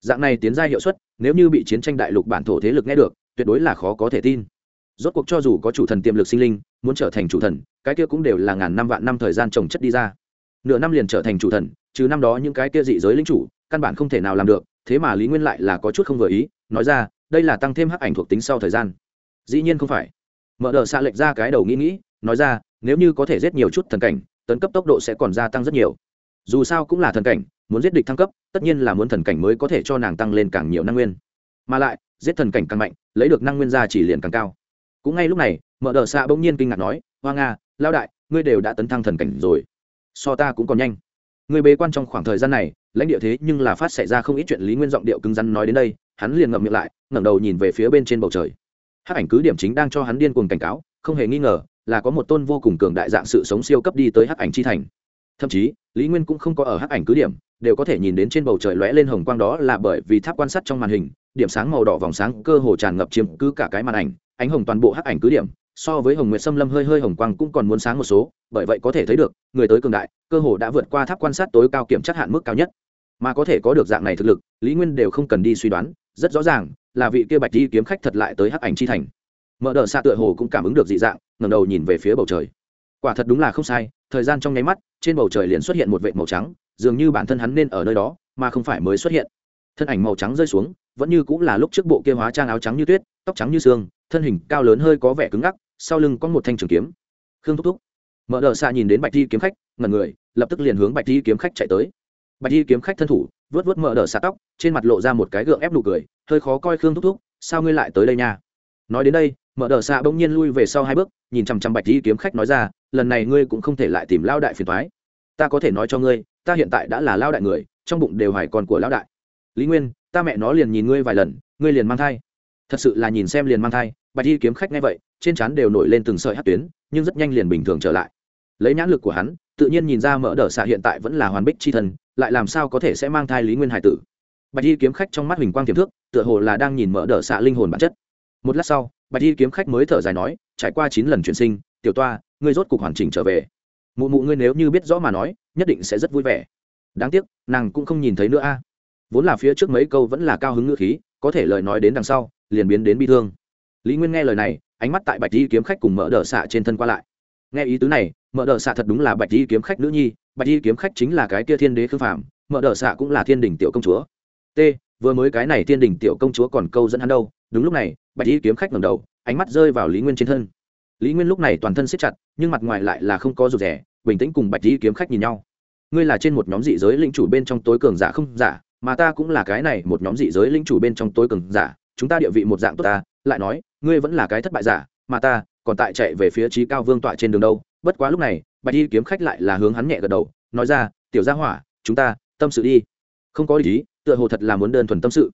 Dạng này tiến giai hiệu suất, nếu như bị chiến tranh đại lục bản thổ thế lực nghe được, tuyệt đối là khó có thể tin rốt cuộc cho dù có chủ thần tiềm lực sinh linh, muốn trở thành chủ thần, cái kia cũng đều là ngàn năm vạn năm thời gian trồng chất đi ra. Nửa năm liền trở thành chủ thần chứ năm đó những cái kia dị giới linh chủ, căn bản không thể nào làm được, thế mà lý nguyên lại là có chút không vừa ý, nói ra, đây là tăng thêm hắc ảnh thuộc tính sau thời gian. Dĩ nhiên không phải. Mở đờ xạ lệch ra cái đầu nghĩ nghĩ, nói ra, nếu như có thể giết nhiều chút thần cảnh, tấn cấp tốc độ sẽ còn gia tăng rất nhiều. Dù sao cũng là thần cảnh, muốn giết địch thăng cấp, tất nhiên là muốn thần cảnh mới có thể cho nàng tăng lên càng nhiều năng nguyên. Mà lại, giết thần cảnh càng mạnh, lấy được năng nguyên ra chỉ liền càng cao cũng ngay lúc này mở đờ xạ bỗng nhiên kinh ngạc nói, hoa nga lao đại, ngươi đều đã tấn thăng thần cảnh rồi. So ta cũng còn nhanh. Người bế quan trong khoảng thời gian này, lãnh địa thế nhưng là phát xảy ra không ít chuyện lý nguyên giọng điệu cứng rắn nói đến đây, hắn liền ngậm miệng lại, ngẩng đầu nhìn về phía bên trên bầu trời. Hát ảnh cứ điểm chính đang cho hắn điên cuồng cảnh cáo, không hề nghi ngờ là có một tôn vô cùng cường đại dạng sự sống siêu cấp đi tới hắc ảnh chi thành. Thậm chí, lý nguyên cũng không có ở hắc ảnh cứ điểm, đều có thể nhìn đến trên bầu trời lóe lên hồng quang đó là bởi vì tháp quan sát trong màn hình, điểm sáng màu đỏ vòng sáng cơ hồ tràn ngập chiếm cứ cả cái màn ảnh ánh hồng toàn bộ hắc ảnh cứ điểm, so với hồng nguyệt xâm lâm hơi hơi hồng quang cũng còn muốn sáng một số, bởi vậy có thể thấy được, người tới cường đại, cơ hồ đã vượt qua tháp quan sát tối cao kiểm chắc hạn mức cao nhất. Mà có thể có được dạng này thực lực, lý nguyên đều không cần đi suy đoán, rất rõ ràng, là vị kia bạch đi kiếm khách thật lại tới hắc ảnh chi thành. Mở đờ xạ tựa hồ cũng cảm ứng được dị dạng ngầm đầu nhìn về phía bầu trời. Quả thật đúng là không sai, thời gian trong nháy mắt, trên bầu trời liền xuất hiện một vệt màu trắng, dường như bản thân hắn nên ở nơi đó, mà không phải mới xuất hiện. Thân ảnh màu trắng rơi xuống, vẫn như cũng là lúc trước bộ kia hóa trang áo trắng như tuyết, tóc trắng như xương thân hình cao lớn hơi có vẻ cứng ngắc, sau lưng có một thanh trường kiếm. Khương thúc thúc. Mở đờ xạ nhìn đến bạch thi kiếm khách, ngẩn người, lập tức liền hướng bạch thi kiếm khách chạy tới. Bạch thi kiếm khách thân thủ, vớt vớt mở đờ xạ tóc, trên mặt lộ ra một cái gượng ép nụ cười, hơi khó coi khương thúc thúc, sao ngươi lại tới đây nha? Nói đến đây, mở đờ xạ bỗng nhiên lui về sau hai bước, nhìn chằm chằm bạch thi kiếm khách nói ra, lần này ngươi cũng không thể lại tìm lao đại phiền thoái ta có thể nói cho ngươi, ta hiện tại đã là lao đại người, trong bụng đều hoài còn của lao đại. Lý nguyên, ta mẹ nó liền nhìn ngươi vài lần, ngươi liền mang thai thật sự là nhìn xem liền mang thai, bạch y kiếm khách nghe vậy, trên trán đều nổi lên từng sợi hát tuyến, nhưng rất nhanh liền bình thường trở lại. Lấy nhãn lực của hắn, tự nhiên nhìn ra mỡ đờ xạ hiện tại vẫn là hoàn bích c h i thân lại làm sao có thể sẽ mang thai lý nguyên hải tử. Bạch y kiếm khách trong mắt huỳnh quang tiềm thước, tựa hồ là đang nhìn mỡ đờ xạ linh hồn bản chất. Một lát sau, bạch y kiếm khách mới thở dài nói, trải qua chín lần chuyển sinh, tiểu toa, ngươi rốt cục hoàn chỉnh trở về. Mụ mụ ngươi nếu như biết rõ mà nói, nhất định sẽ rất vui vẻ. Đáng tiếc, nàng cũng không nhìn thấy nữa a. Vốn là phía trước mấy câu vẫn là cao hứng ngữ khí, có thể lời nói đến đằng sau liền biến đến bi thương. Lý nguyên nghe lời này, ánh mắt tại bạch di kiếm khách cùng Mở đờ xạ trên thân qua lại. Nghe ý tứ này Mở đờ xạ thật đúng là bạch di kiếm khách nữ nhi, bạch di kiếm khách chính là cái kia thiên đế khương phạm Mở đờ xạ cũng là thiên đình tiểu công chúa. T, vừa mới cái này thiên đình tiểu công chúa còn câu dẫn hắn đâu? Đúng lúc này, bạch di kiếm khách ngầm đầu, ánh mắt rơi vào lý nguyên trên thân. Lý nguyên lúc này toàn thân siết chặt, nhưng mặt ngoài lại là không có rụt rẻ bình tĩnh cùng bạch di kiếm khách nhìn nhau. Ngươi là trên một nhóm dị giới lĩnh chủ bên trong tối cường giả không? Giả, mà ta cũng là cái này một nhóm dị giới lĩnh chủ bên trong tối cường giả chúng ta địa vị một dạng tốt ta, lại nói, ngươi vẫn là cái thất bại giả, mà ta còn tại chạy về phía trí cao vương tọa trên đường đâu. Bất quá lúc này, bạch y kiếm khách lại là hướng hắn nhẹ gật đầu, nói ra, tiểu gia hỏa, chúng ta tâm sự đi. Không có ý tựa hồ thật là muốn đơn thuần tâm sự.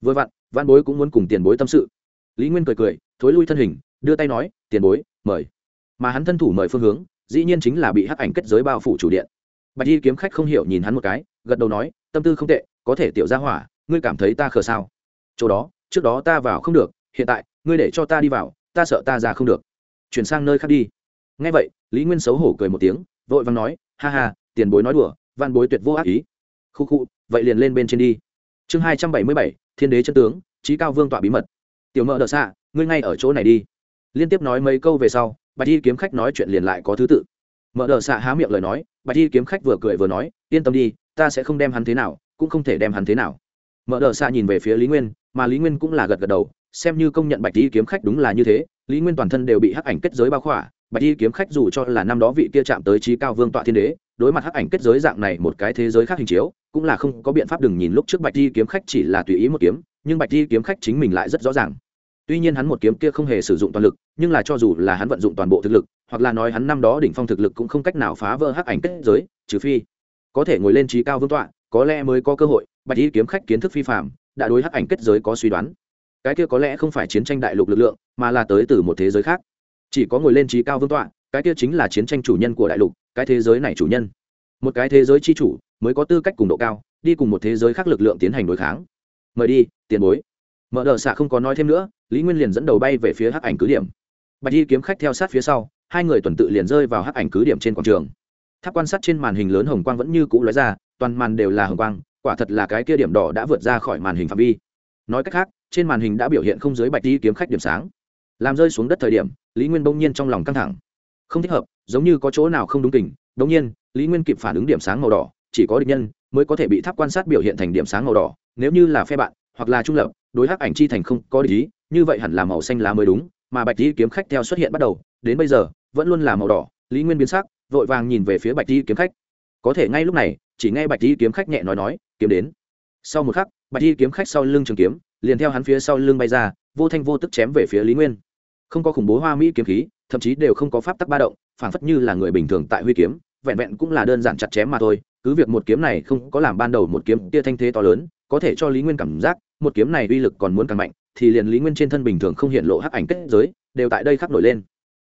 Vừa vặn văn bối cũng muốn cùng tiền bối tâm sự. Lý nguyên cười cười, thối lui thân hình, đưa tay nói, tiền bối, mời. Mà hắn thân thủ mời phương hướng, dĩ nhiên chính là bị hắc ảnh kết giới bao phủ chủ điện. Bạch y kiếm khách không hiểu nhìn hắn một cái, gật đầu nói, tâm tư không tệ, có thể tiểu gia hỏa, ngươi cảm thấy ta khờ sao? Chỗ đó trước đó ta vào không được, hiện tại, ngươi để cho ta đi vào, ta sợ ta ra không được. Chuyển sang nơi khác đi. Ngay vậy, lý nguyên xấu hổ cười một tiếng, vội vàng nói, ha ha, tiền bối nói đùa, văn bối tuyệt vô ác ý. Khu khu, vậy liền lên bên trên đi. Chương hai trăm bảy mươi bảy, thiên đế chân tướng trí cao vương tọa bí mật. Tiểu mợ đợt xạ, ngươi ngay ở chỗ này đi. Liên tiếp nói mấy câu về sau, bạch y kiếm khách nói chuyện liền lại có thứ tự. Mợ đợt xạ há miệng lời nói, bạch y kiếm khách vừa cười vừa nói, yên tâm đi, ta sẽ không đem hắn thế nào, cũng không thể đem hắn thế nào. Mợ đợt xạ nhìn về phía lý nguyên mà lý nguyên cũng là gật gật đầu, xem như công nhận bạch y kiếm khách đúng là như thế, lý nguyên toàn thân đều bị hắc ảnh kết giới bao khỏa, bạch y kiếm khách dù cho là năm đó vị kia chạm tới trí cao vương tọa thiên đế, đối mặt hắc ảnh kết giới dạng này một cái thế giới khác hình chiếu, cũng là không có biện pháp đừng nhìn lúc trước bạch y kiếm khách chỉ là tùy ý một kiếm, nhưng bạch y kiếm khách chính mình lại rất rõ ràng. Tuy nhiên hắn một kiếm kia không hề sử dụng toàn lực, nhưng là cho dù là hắn vận dụng toàn bộ thực lực, hoặc là nói hắn năm đó đỉnh phong thực lực cũng không cách nào phá vỡ hắc ảnh kết giới, trừ phi có thể ngồi lên trí cao vương tọa, có lẽ mới có cơ hội, bạch y kiếm khách kiến thức phi phạm đã đối hắc ảnh kết giới có suy đoán. Cái kia có lẽ không phải chiến tranh đại lục lực lượng, mà là tới từ một thế giới khác. Chỉ có ngồi lên trí cao vương tọa, cái kia chính là chiến tranh chủ nhân của đại lục, cái thế giới này chủ nhân. Một cái thế giới chi chủ mới có tư cách cùng độ cao, đi cùng một thế giới khác lực lượng tiến hành đối kháng. Mời đi, tiền bối. Mở đờ xạ không có nói thêm nữa, lý nguyên liền dẫn đầu bay về phía hắc ảnh cứ điểm. Bạch y kiếm khách theo sát phía sau, hai người tuần tự liền rơi vào hắc ảnh cứ điểm trên quảng trường. Tháp quan sát trên màn hình lớn hồng quang vẫn như cũ lóe ra, toàn màn đều là hồng quang quả thật là cái kia điểm đỏ đã vượt ra khỏi màn hình phạm vi. Nói cách khác, trên màn hình đã biểu hiện không dưới bạch đi kiếm khách điểm sáng. Làm rơi xuống đất thời điểm, lý nguyên bỗng nhiên trong lòng căng thẳng. Không thích hợp, giống như có chỗ nào không đúng tình. bỗng nhiên, lý nguyên kịp phản ứng điểm sáng màu đỏ, chỉ có địch nhân mới có thể bị tháp quan sát biểu hiện thành điểm sáng màu đỏ, nếu như là phe bạn, hoặc là trung lập, đối hắc ảnh chi thành không có địch ý, như vậy hẳn là màu xanh lá mới đúng, mà bạch đi kiếm khách theo xuất hiện bắt đầu, đến bây giờ, vẫn luôn là màu đỏ, lý nguyên biến sắc, vội vàng nhìn về phía bạch đi kiếm khách. Có thể ngay lúc này, chỉ nghe bạch đi kiếm khách nhẹ nói nói kiếm đến. Sau một khắc, bạch y kiếm khách sau lưng trường kiếm, liền theo hắn phía sau lưng bay ra, vô thanh vô tức chém về phía lý nguyên. Không có khủng bố hoa mỹ kiếm khí, thậm chí đều không có pháp tắc ba động phảng phất như là người bình thường tại huy kiếm, vẹn vẹn cũng là đơn giản chặt chém mà thôi. Cứ việc một kiếm này không có làm ban đầu một kiếm tia thanh thế to lớn, có thể cho lý nguyên cảm giác, một kiếm này uy lực còn muốn càng mạnh, thì liền lý nguyên trên thân bình thường không hiện lộ hắc ảnh kết giới, đều tại đây khắc nổi lên.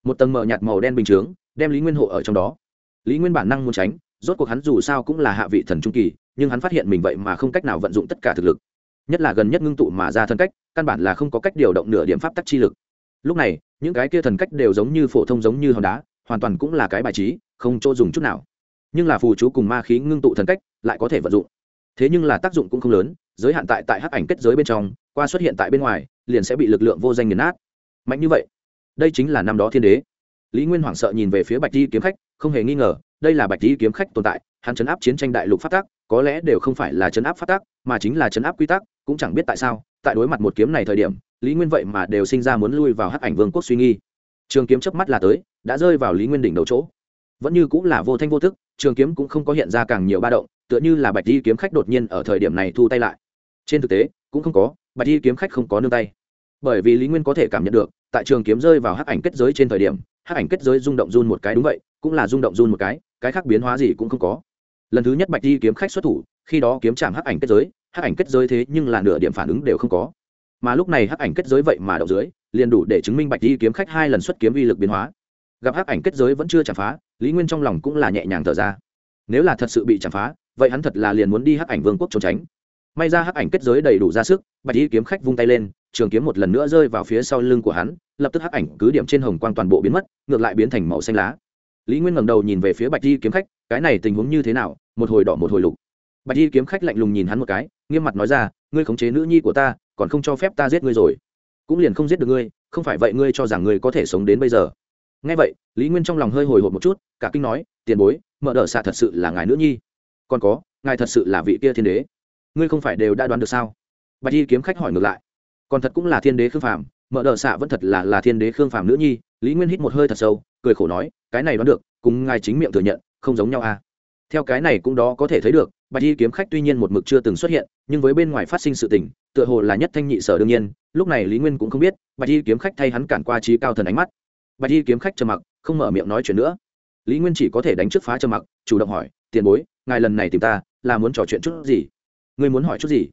Một tầng mờ nhạt màu đen bình chướng, đem lý nguyên hộ ở trong đó. Lý nguyên bản năng muốn tránh, rốt cuộc hắn dù sao cũng là hạ vị thần trung kỳ nhưng hắn phát hiện mình vậy mà không cách nào vận dụng tất cả thực lực. Nhất là gần nhất ngưng tụ mà ra thân cách, căn bản là không có cách điều động nửa điểm pháp tắc chi lực. Lúc này, những cái kia thần cách đều giống như phổ thông giống như hòn đá, hoàn toàn cũng là cái bài trí, không chỗ dùng chút nào. Nhưng là phù chú cùng ma khí ngưng tụ thần cách, lại có thể vận dụng. Thế nhưng là tác dụng cũng không lớn, giới hạn tại tại hắc ảnh kết giới bên trong, qua xuất hiện tại bên ngoài, liền sẽ bị lực lượng vô danh nghiền nát. Mạnh như vậy, đây chính là năm đó thiên đế. Lý nguyên hoảng sợ nhìn về phía bạch di kiếm khách, không hề nghi ngờ, đây là bạch di kiếm khách tồn tại, hắn chấn áp chiến tranh đại lục phát tác có lẽ đều không phải là chấn áp phát tắc, mà chính là chấn áp quy tắc, cũng chẳng biết tại sao, tại đối mặt một kiếm này thời điểm, lý nguyên vậy mà đều sinh ra muốn lui vào hắc ảnh vương quốc suy nghi. Trường kiếm chớp mắt là tới, đã rơi vào lý nguyên đỉnh đầu chỗ. Vẫn như cũng là vô thanh vô thức trường kiếm cũng không có hiện ra càng nhiều ba động, tựa như là bạch di kiếm khách đột nhiên ở thời điểm này thu tay lại. Trên thực tế, cũng không có, bạch di kiếm khách không có nương tay. Bởi vì lý nguyên có thể cảm nhận được, tại trường kiếm rơi vào hắc ảnh kết giới trên thời điểm, hắc ảnh kết giới rung động run một cái đúng vậy, cũng là rung động run một cái cái khác biến hóa gì cũng không có lần thứ nhất bạch di kiếm khách xuất thủ, khi đó kiếm chạm hắc ảnh kết giới, hắc ảnh kết giới thế nhưng là nửa điểm phản ứng đều không có. Mà lúc này hắc ảnh kết giới vậy mà đậu dưới, liền đủ để chứng minh bạch di kiếm khách hai lần xuất kiếm uy lực biến hóa. Gặp hắc ảnh kết giới vẫn chưa chạm phá, lý nguyên trong lòng cũng là nhẹ nhàng thở ra. Nếu là thật sự bị chạm phá, vậy hắn thật là liền muốn đi hắc ảnh vương quốc trốn tránh. May ra hắc ảnh kết giới đầy đủ ra sức, bạch di kiếm khách vung tay lên, trường kiếm một lần nữa rơi vào phía sau lưng của hắn, lập tức hắc ảnh cứ điểm trên hồng quang toàn bộ biến mất, ngược lại biến thành màu xanh lá. Lý nguyên ngẩng đầu nhìn về phía bạch di kiếm khách, cái này tình huống như thế nào một hồi đỏ một hồi lục. Bạch y kiếm khách lạnh lùng nhìn hắn một cái, nghiêm mặt nói ra, ngươi khống chế nữ nhi của ta, còn không cho phép ta giết ngươi rồi. Cũng liền không giết được ngươi, không phải vậy ngươi cho rằng ngươi có thể sống đến bây giờ. Ngay vậy, lý nguyên trong lòng hơi hồi hộp một chút, cả kinh nói, tiền bối, mở đ ợ xạ thật sự là ngài nữ nhi. Còn có, ngài thật sự là vị kia thiên đế. Ngươi không phải đều đã đoán được sao? Bạch y kiếm khách hỏi ngược lại. Còn thật cũng là thiên đế khương phàm, mở đ ợ xạ vẫn thật là là thiên đế khương phàm nữ nhi. Lý nguyên hít một hơi thật sâu, cười khổ nói, cái này đoán được, cùng ngài chính miệng thừa nhận, không giống nhau à theo cái này cũng đó có thể thấy được, bạch y kiếm khách tuy nhiên một mực chưa từng xuất hiện, nhưng với bên ngoài phát sinh sự tình, tựa hồ là nhất thanh nhị sở đương nhiên, lúc này lý nguyên cũng không biết, bạch y kiếm khách thay hắn cản qua trí cao thần ánh mắt. Bạch y kiếm khách trầm mặc, không mở miệng nói chuyện nữa. Lý nguyên chỉ có thể đánh trước phá trầm mặc, chủ động hỏi, tiền bối, ngài lần này tìm ta, là muốn trò chuyện chút gì? Ngươi muốn hỏi chút gì?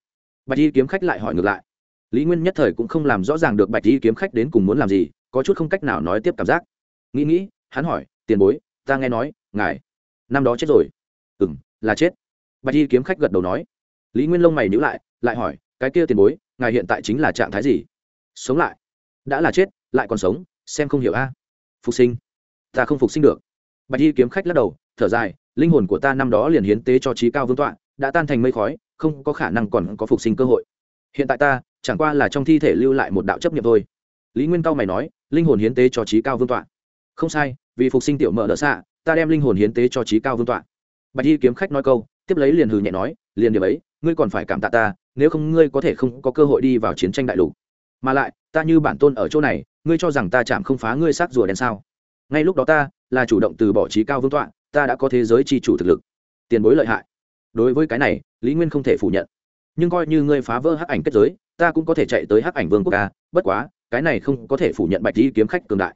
Bạch y kiếm khách lại hỏi ngược lại. Lý nguyên nhất thời cũng không làm rõ ràng được bạch y kiếm khách đến cùng muốn làm gì, có chút không cách nào nói tiếp cảm giác. Nghĩ nghĩ, hắn hỏi, tiền bối, ta nghe nói, ngài, năm đó chết rồi ừ m là chết. Bạch y kiếm khách gật đầu nói. Lý nguyên lông mày nhữ lại lại hỏi, cái kia tiền bối, ngài hiện tại chính là trạng thái gì? Sống lại. Đã là chết, lại còn sống, xem không hiểu a. Phục sinh. Ta không phục sinh được. Bạch y kiếm khách lắc đầu, thở dài, linh hồn của ta năm đó liền hiến tế cho trí cao vương tọa, đã tan thành mây khói, không có khả năng còn có phục sinh cơ hội. Hiện tại ta, chẳng qua là trong thi thể lưu lại một đạo chấp nghiệm thôi. Lý nguyên cao mày nói, linh hồn hiến tế cho trí cao vương tọa. Không sai, vì phục sinh tiểu mở đỡ xạ, ta đem linh hồn hiến tế cho trí cao vương tọa bạch y kiếm khách nói câu, tiếp lấy liền hừ nhẹ nói liền điểm ấy, ngươi còn phải cảm tạ ta, nếu không ngươi có thể không có cơ hội đi vào chiến tranh đại lục. Mà lại, ta như bản tôn ở chỗ này, ngươi cho rằng ta chạm không phá ngươi xác rùa đen sao? Ngay lúc đó ta là chủ động từ bỏ trí cao vương tọa, ta đã có thế giới tri chủ thực lực. Tiền bối lợi hại. Đối với cái này, lý nguyên không thể phủ nhận. Nhưng coi như ngươi phá vỡ hắc ảnh kết giới, ta cũng có thể chạy tới hắc ảnh vương quốc ca bất quá, cái này không có thể phủ nhận bạch Y kiếm khách cường đại.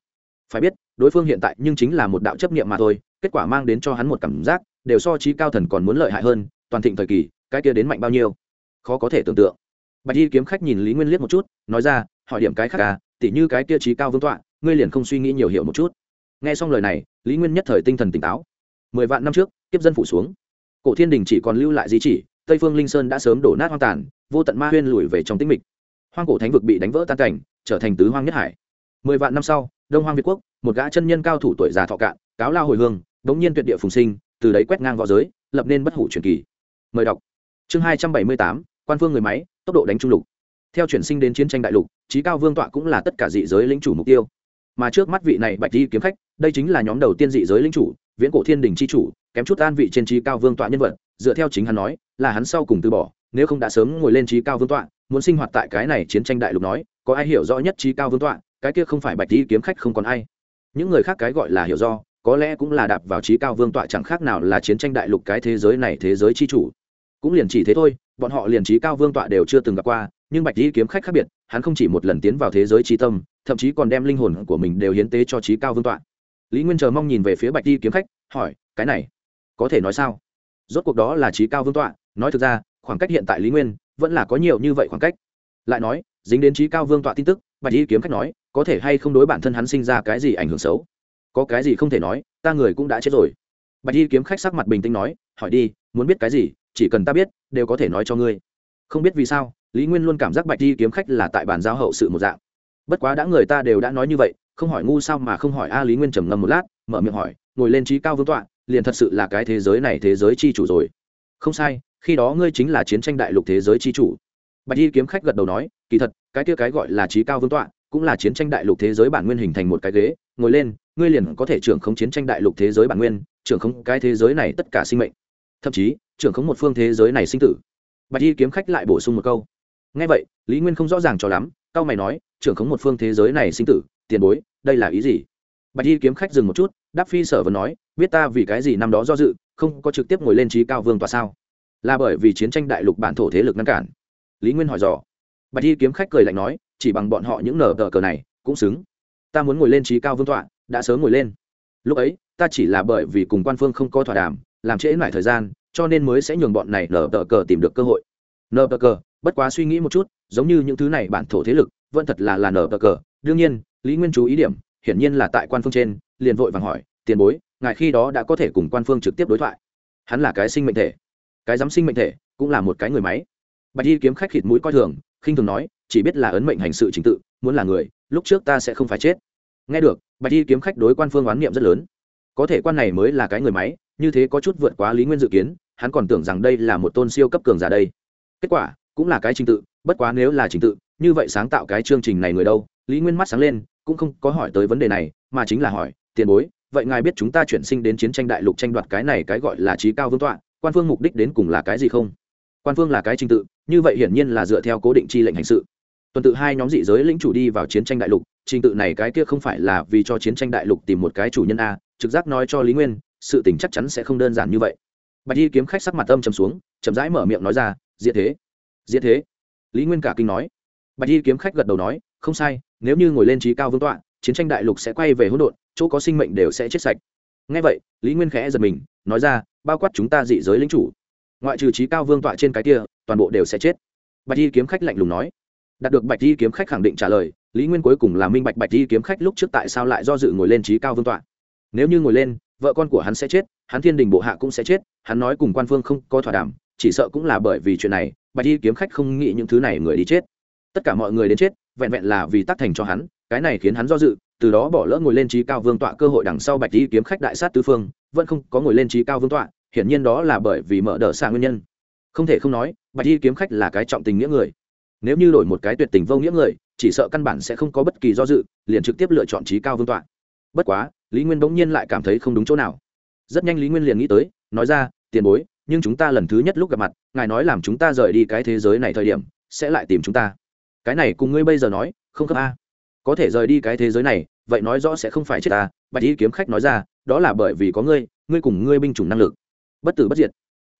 Phải biết, đối phương hiện tại nhưng chính là một đạo chấp niệm mà thôi, kết quả mang đến cho hắn một cảm giác đều so trí cao thần còn muốn lợi hại hơn, toàn thịnh thời kỳ, cái kia đến mạnh bao nhiêu? Khó có thể tưởng tượng. Bạch Y kiếm khách nhìn lý nguyên liếc một chút, nói ra, hỏi điểm cái khác à tỉ như cái kia trí cao vương tọa, ngươi liền không suy nghĩ nhiều hiểu một chút. Nghe xong lời này, lý nguyên nhất thời tinh thần tỉnh táo. Mười vạn năm trước tiếp dân phủ xuống. Cổ thiên đình chỉ còn lưu lại di chỉ, tây phương linh sơn đã sớm đổ nát hoang tàn, vô tận ma huyên lùi về trong tĩnh mịch. Hoang cổ thánh vực bị đánh vỡ tan cảnh, trở thành tứ hoang nhất hải. Mười vạn năm sau, đông hoang việt quốc, một gã chân nhân cao thủ tuổi già thọ cạn, cáo lao hồi hương, đống nhiên tuyệt địa phùng sinh từ đấy quét ngang võ giới, lập nên bất hủ truyền kỳ. Mời đọc. Chương hai trăm bảy mươi tám, quan phương người máy, tốc độ đánh trung lục. Theo chuyển sinh đến chiến tranh đại lục, trí cao vương tọa cũng là tất cả dị giới lính chủ mục tiêu. Mà trước mắt vị này bạch di kiếm khách, đây chính là nhóm đầu tiên dị giới lính chủ, viễn cổ thiên đình c h i chủ, kém chút an vị trên trí cao vương tọa nhân vật, dựa theo chính hắn nói, là hắn sau cùng từ bỏ, nếu không đã sớm ngồi lên trí cao vương tọa, muốn sinh hoạt tại cái này chiến tranh đại lục nói, có ai hiểu rõ nhất trí cao vương tọa, cái kia không phải bạch di kiếm khách không còn ai. Những người khác cái gọi là hiểu do có lẽ cũng là đạp vào trí cao vương tọa chẳng khác nào là chiến tranh đại lục cái thế giới này thế giới chi chủ. Cũng liền chỉ thế thôi, bọn họ liền trí cao vương tọa đều chưa từng gặp qua, nhưng bạch di kiếm khách khác biệt, hắn không chỉ một lần tiến vào thế giới trí tâm, thậm chí còn đem linh hồn của mình đều hiến tế cho trí cao vương tọa. Lý nguyên chờ mong nhìn về phía bạch di kiếm khách, hỏi, cái này, có thể nói sao? Rốt cuộc đó là trí cao vương tọa, nói thực ra, khoảng cách hiện tại lý nguyên, vẫn là có nhiều như vậy khoảng cách. Lại nói, dính đến trí cao vương tọa tin tức, bạch di kiếm khách nói, có thể hay không đối bản thân hắn sinh ra cái gì ảnh hưởng xấu? Có cái gì không thể nói, ta người cũng đã chết rồi. Bạch Y kiếm khách sắc mặt bình tĩnh nói, hỏi đi, muốn biết cái gì, chỉ cần ta biết, đều có thể nói cho ngươi. Không biết vì sao, lý nguyên luôn cảm giác bạch Y kiếm khách là tại bàn giao hậu sự một dạng. Bất quá đã người ta đều đã nói như vậy, không hỏi ngu sao mà không hỏi a lý nguyên trầm ngâm một lát, mở miệng hỏi, ngồi lên trí cao vương tọa, liền thật sự là cái thế giới này thế giới chi chủ rồi. Không sai, khi đó ngươi chính là chiến tranh đại lục thế giới chi chủ. Bạch y kiếm khách gật đầu nói, kỳ thật, cái kia cái gọi là trí cao vương tọa, cũng là chiến tranh đại lục thế giới bản nguyên hình thành một cái ghế ngồi lên, ngươi liền có thể trưởng không chiến tranh đại lục thế giới bản nguyên, trưởng không cái thế giới này tất cả sinh mệnh. Thậm chí, trưởng khống một phương thế giới này sinh tử. Bạch y kiếm khách lại bổ sung một câu. Ngay vậy, lý nguyên không rõ ràng cho lắm, cao mày nói, trưởng khống một phương thế giới này sinh tử, tiền bối, đây là ý gì? Bạch y kiếm khách dừng một chút, đáp phi sở vẫn nói, biết ta vì cái gì năm đó do dự, không có trực tiếp ngồi lên trí cao vương tòa sao? Là bởi vì chiến tranh đại lục bản thổ thế lực ngăn cản. Lý nguyên hỏi dò. Bạch y kiếm khách cười lạnh nói, chỉ bằng bọn họ những nở tờ cờ này, cũng xứng ta muốn ngồi lên trí cao vương tọa, đã sớm ngồi lên. Lúc ấy, ta chỉ là bởi vì cùng quan phương không có thỏa đàm, làm trễ lại thời gian, cho nên mới sẽ nhường bọn này nở tờ cờ tìm được cơ hội. Nở tờ cờ, bất quá suy nghĩ một chút, giống như những thứ này bản thổ thế lực, vẫn thật là là nở tờ cờ. Đương nhiên, lý nguyên chú ý điểm, hiển nhiên là tại quan phương trên, liền vội vàng hỏi, tiền bối, ngài khi đó đã có thể cùng quan phương trực tiếp đối thoại? Hắn là cái sinh mệnh thể. Cái giám sinh mệnh thể cũng là một cái người máy. Bạch y kiếm khách khịt mũi coi thường, khinh thường nói, chỉ biết là ấn mệnh hành sự trình tự, muốn là người, lúc trước ta sẽ không phải chết nghe được, bạch y kiếm khách đối quan phương oán niệm rất lớn. Có thể quan này mới là cái người máy, như thế có chút vượt quá lý nguyên dự kiến, hắn còn tưởng rằng đây là một tôn siêu cấp cường giả đây. Kết quả, cũng là cái trình tự, bất quá nếu là trình tự, như vậy sáng tạo cái chương trình này người đâu? Lý nguyên mắt sáng lên, cũng không có hỏi tới vấn đề này, mà chính là hỏi, tiền bối, vậy ngài biết chúng ta chuyển sinh đến chiến tranh đại lục tranh đoạt cái này cái gọi là trí cao vương tọa, quan phương mục đích đến cùng là cái gì không? Quan phương là cái trình tự, như vậy hiển nhiên là dựa theo cố định chi lệnh hành sự. Tuần tự hai nhóm dị giới lĩnh chủ đi vào chiến tranh đại lục trình tự này cái kia không phải là vì cho chiến tranh đại lục tìm một cái chủ nhân a, trực giác nói cho lý nguyên, sự tình chắc chắn sẽ không đơn giản như vậy. Bạch y kiếm khách sắc mặt âm chầm xuống, chậm rãi mở miệng nói ra diễn thế diễn thế. Lý nguyên cả kinh nói. Bạch y kiếm khách gật đầu nói, không sai, nếu như ngồi lên trí cao vương tọa, chiến tranh đại lục sẽ quay về hỗn độn, chỗ có sinh mệnh đều sẽ chết sạch. Ngay vậy, lý nguyên khẽ giật mình, nói ra, bao quát chúng ta dị giới lính chủ, ngoại trừ trí cao vương tọa trên cái kia, toàn bộ đều sẽ chết. Bạch y kiếm khách lạnh lùng nói. Đạt được bạch y kiếm khách khẳng định trả lời lý nguyên cuối cùng là minh bạch bạch y kiếm khách lúc trước tại sao lại do dự ngồi lên trí cao vương tọa. Nếu như ngồi lên, vợ con của hắn sẽ chết, hắn thiên đình bộ hạ cũng sẽ chết, hắn nói cùng quan phương không có thỏa đàm, chỉ sợ cũng là bởi vì chuyện này, bạch y kiếm khách không nghĩ những thứ này người đi chết. Tất cả mọi người đến chết, vẹn vẹn là vì tác thành cho hắn, cái này khiến hắn do dự, từ đó bỏ lỡ ngồi lên trí cao vương tọa cơ hội đằng sau bạch y kiếm khách đại sát tứ phương, vẫn không có ngồi lên trí cao vương tọa, hiển nhiên đó là bởi vì mở đỡ xa nguyên nhân. Không thể không nói, bạch y kiếm khách là cái trọng tình nghĩa người nếu như đổi một cái tuyệt tình vô nghĩa người, chỉ sợ căn bản sẽ không có bất kỳ do dự, liền trực tiếp lựa chọn trí cao vương tọa. Bất quá, lý nguyên bỗng nhiên lại cảm thấy không đúng chỗ nào. Rất nhanh lý nguyên liền nghĩ tới, nói ra, tiền bối, nhưng chúng ta lần thứ nhất lúc gặp mặt, ngài nói làm chúng ta rời đi cái thế giới này thời điểm, sẽ lại tìm chúng ta. Cái này cùng ngươi bây giờ nói, không cấp a. Có thể rời đi cái thế giới này, vậy nói rõ sẽ không phải chết ta. Bạch y kiếm khách nói ra, đó là bởi vì có ngươi ngươi cùng ngươi binh chủng năng lực. Bất tử bất diệt.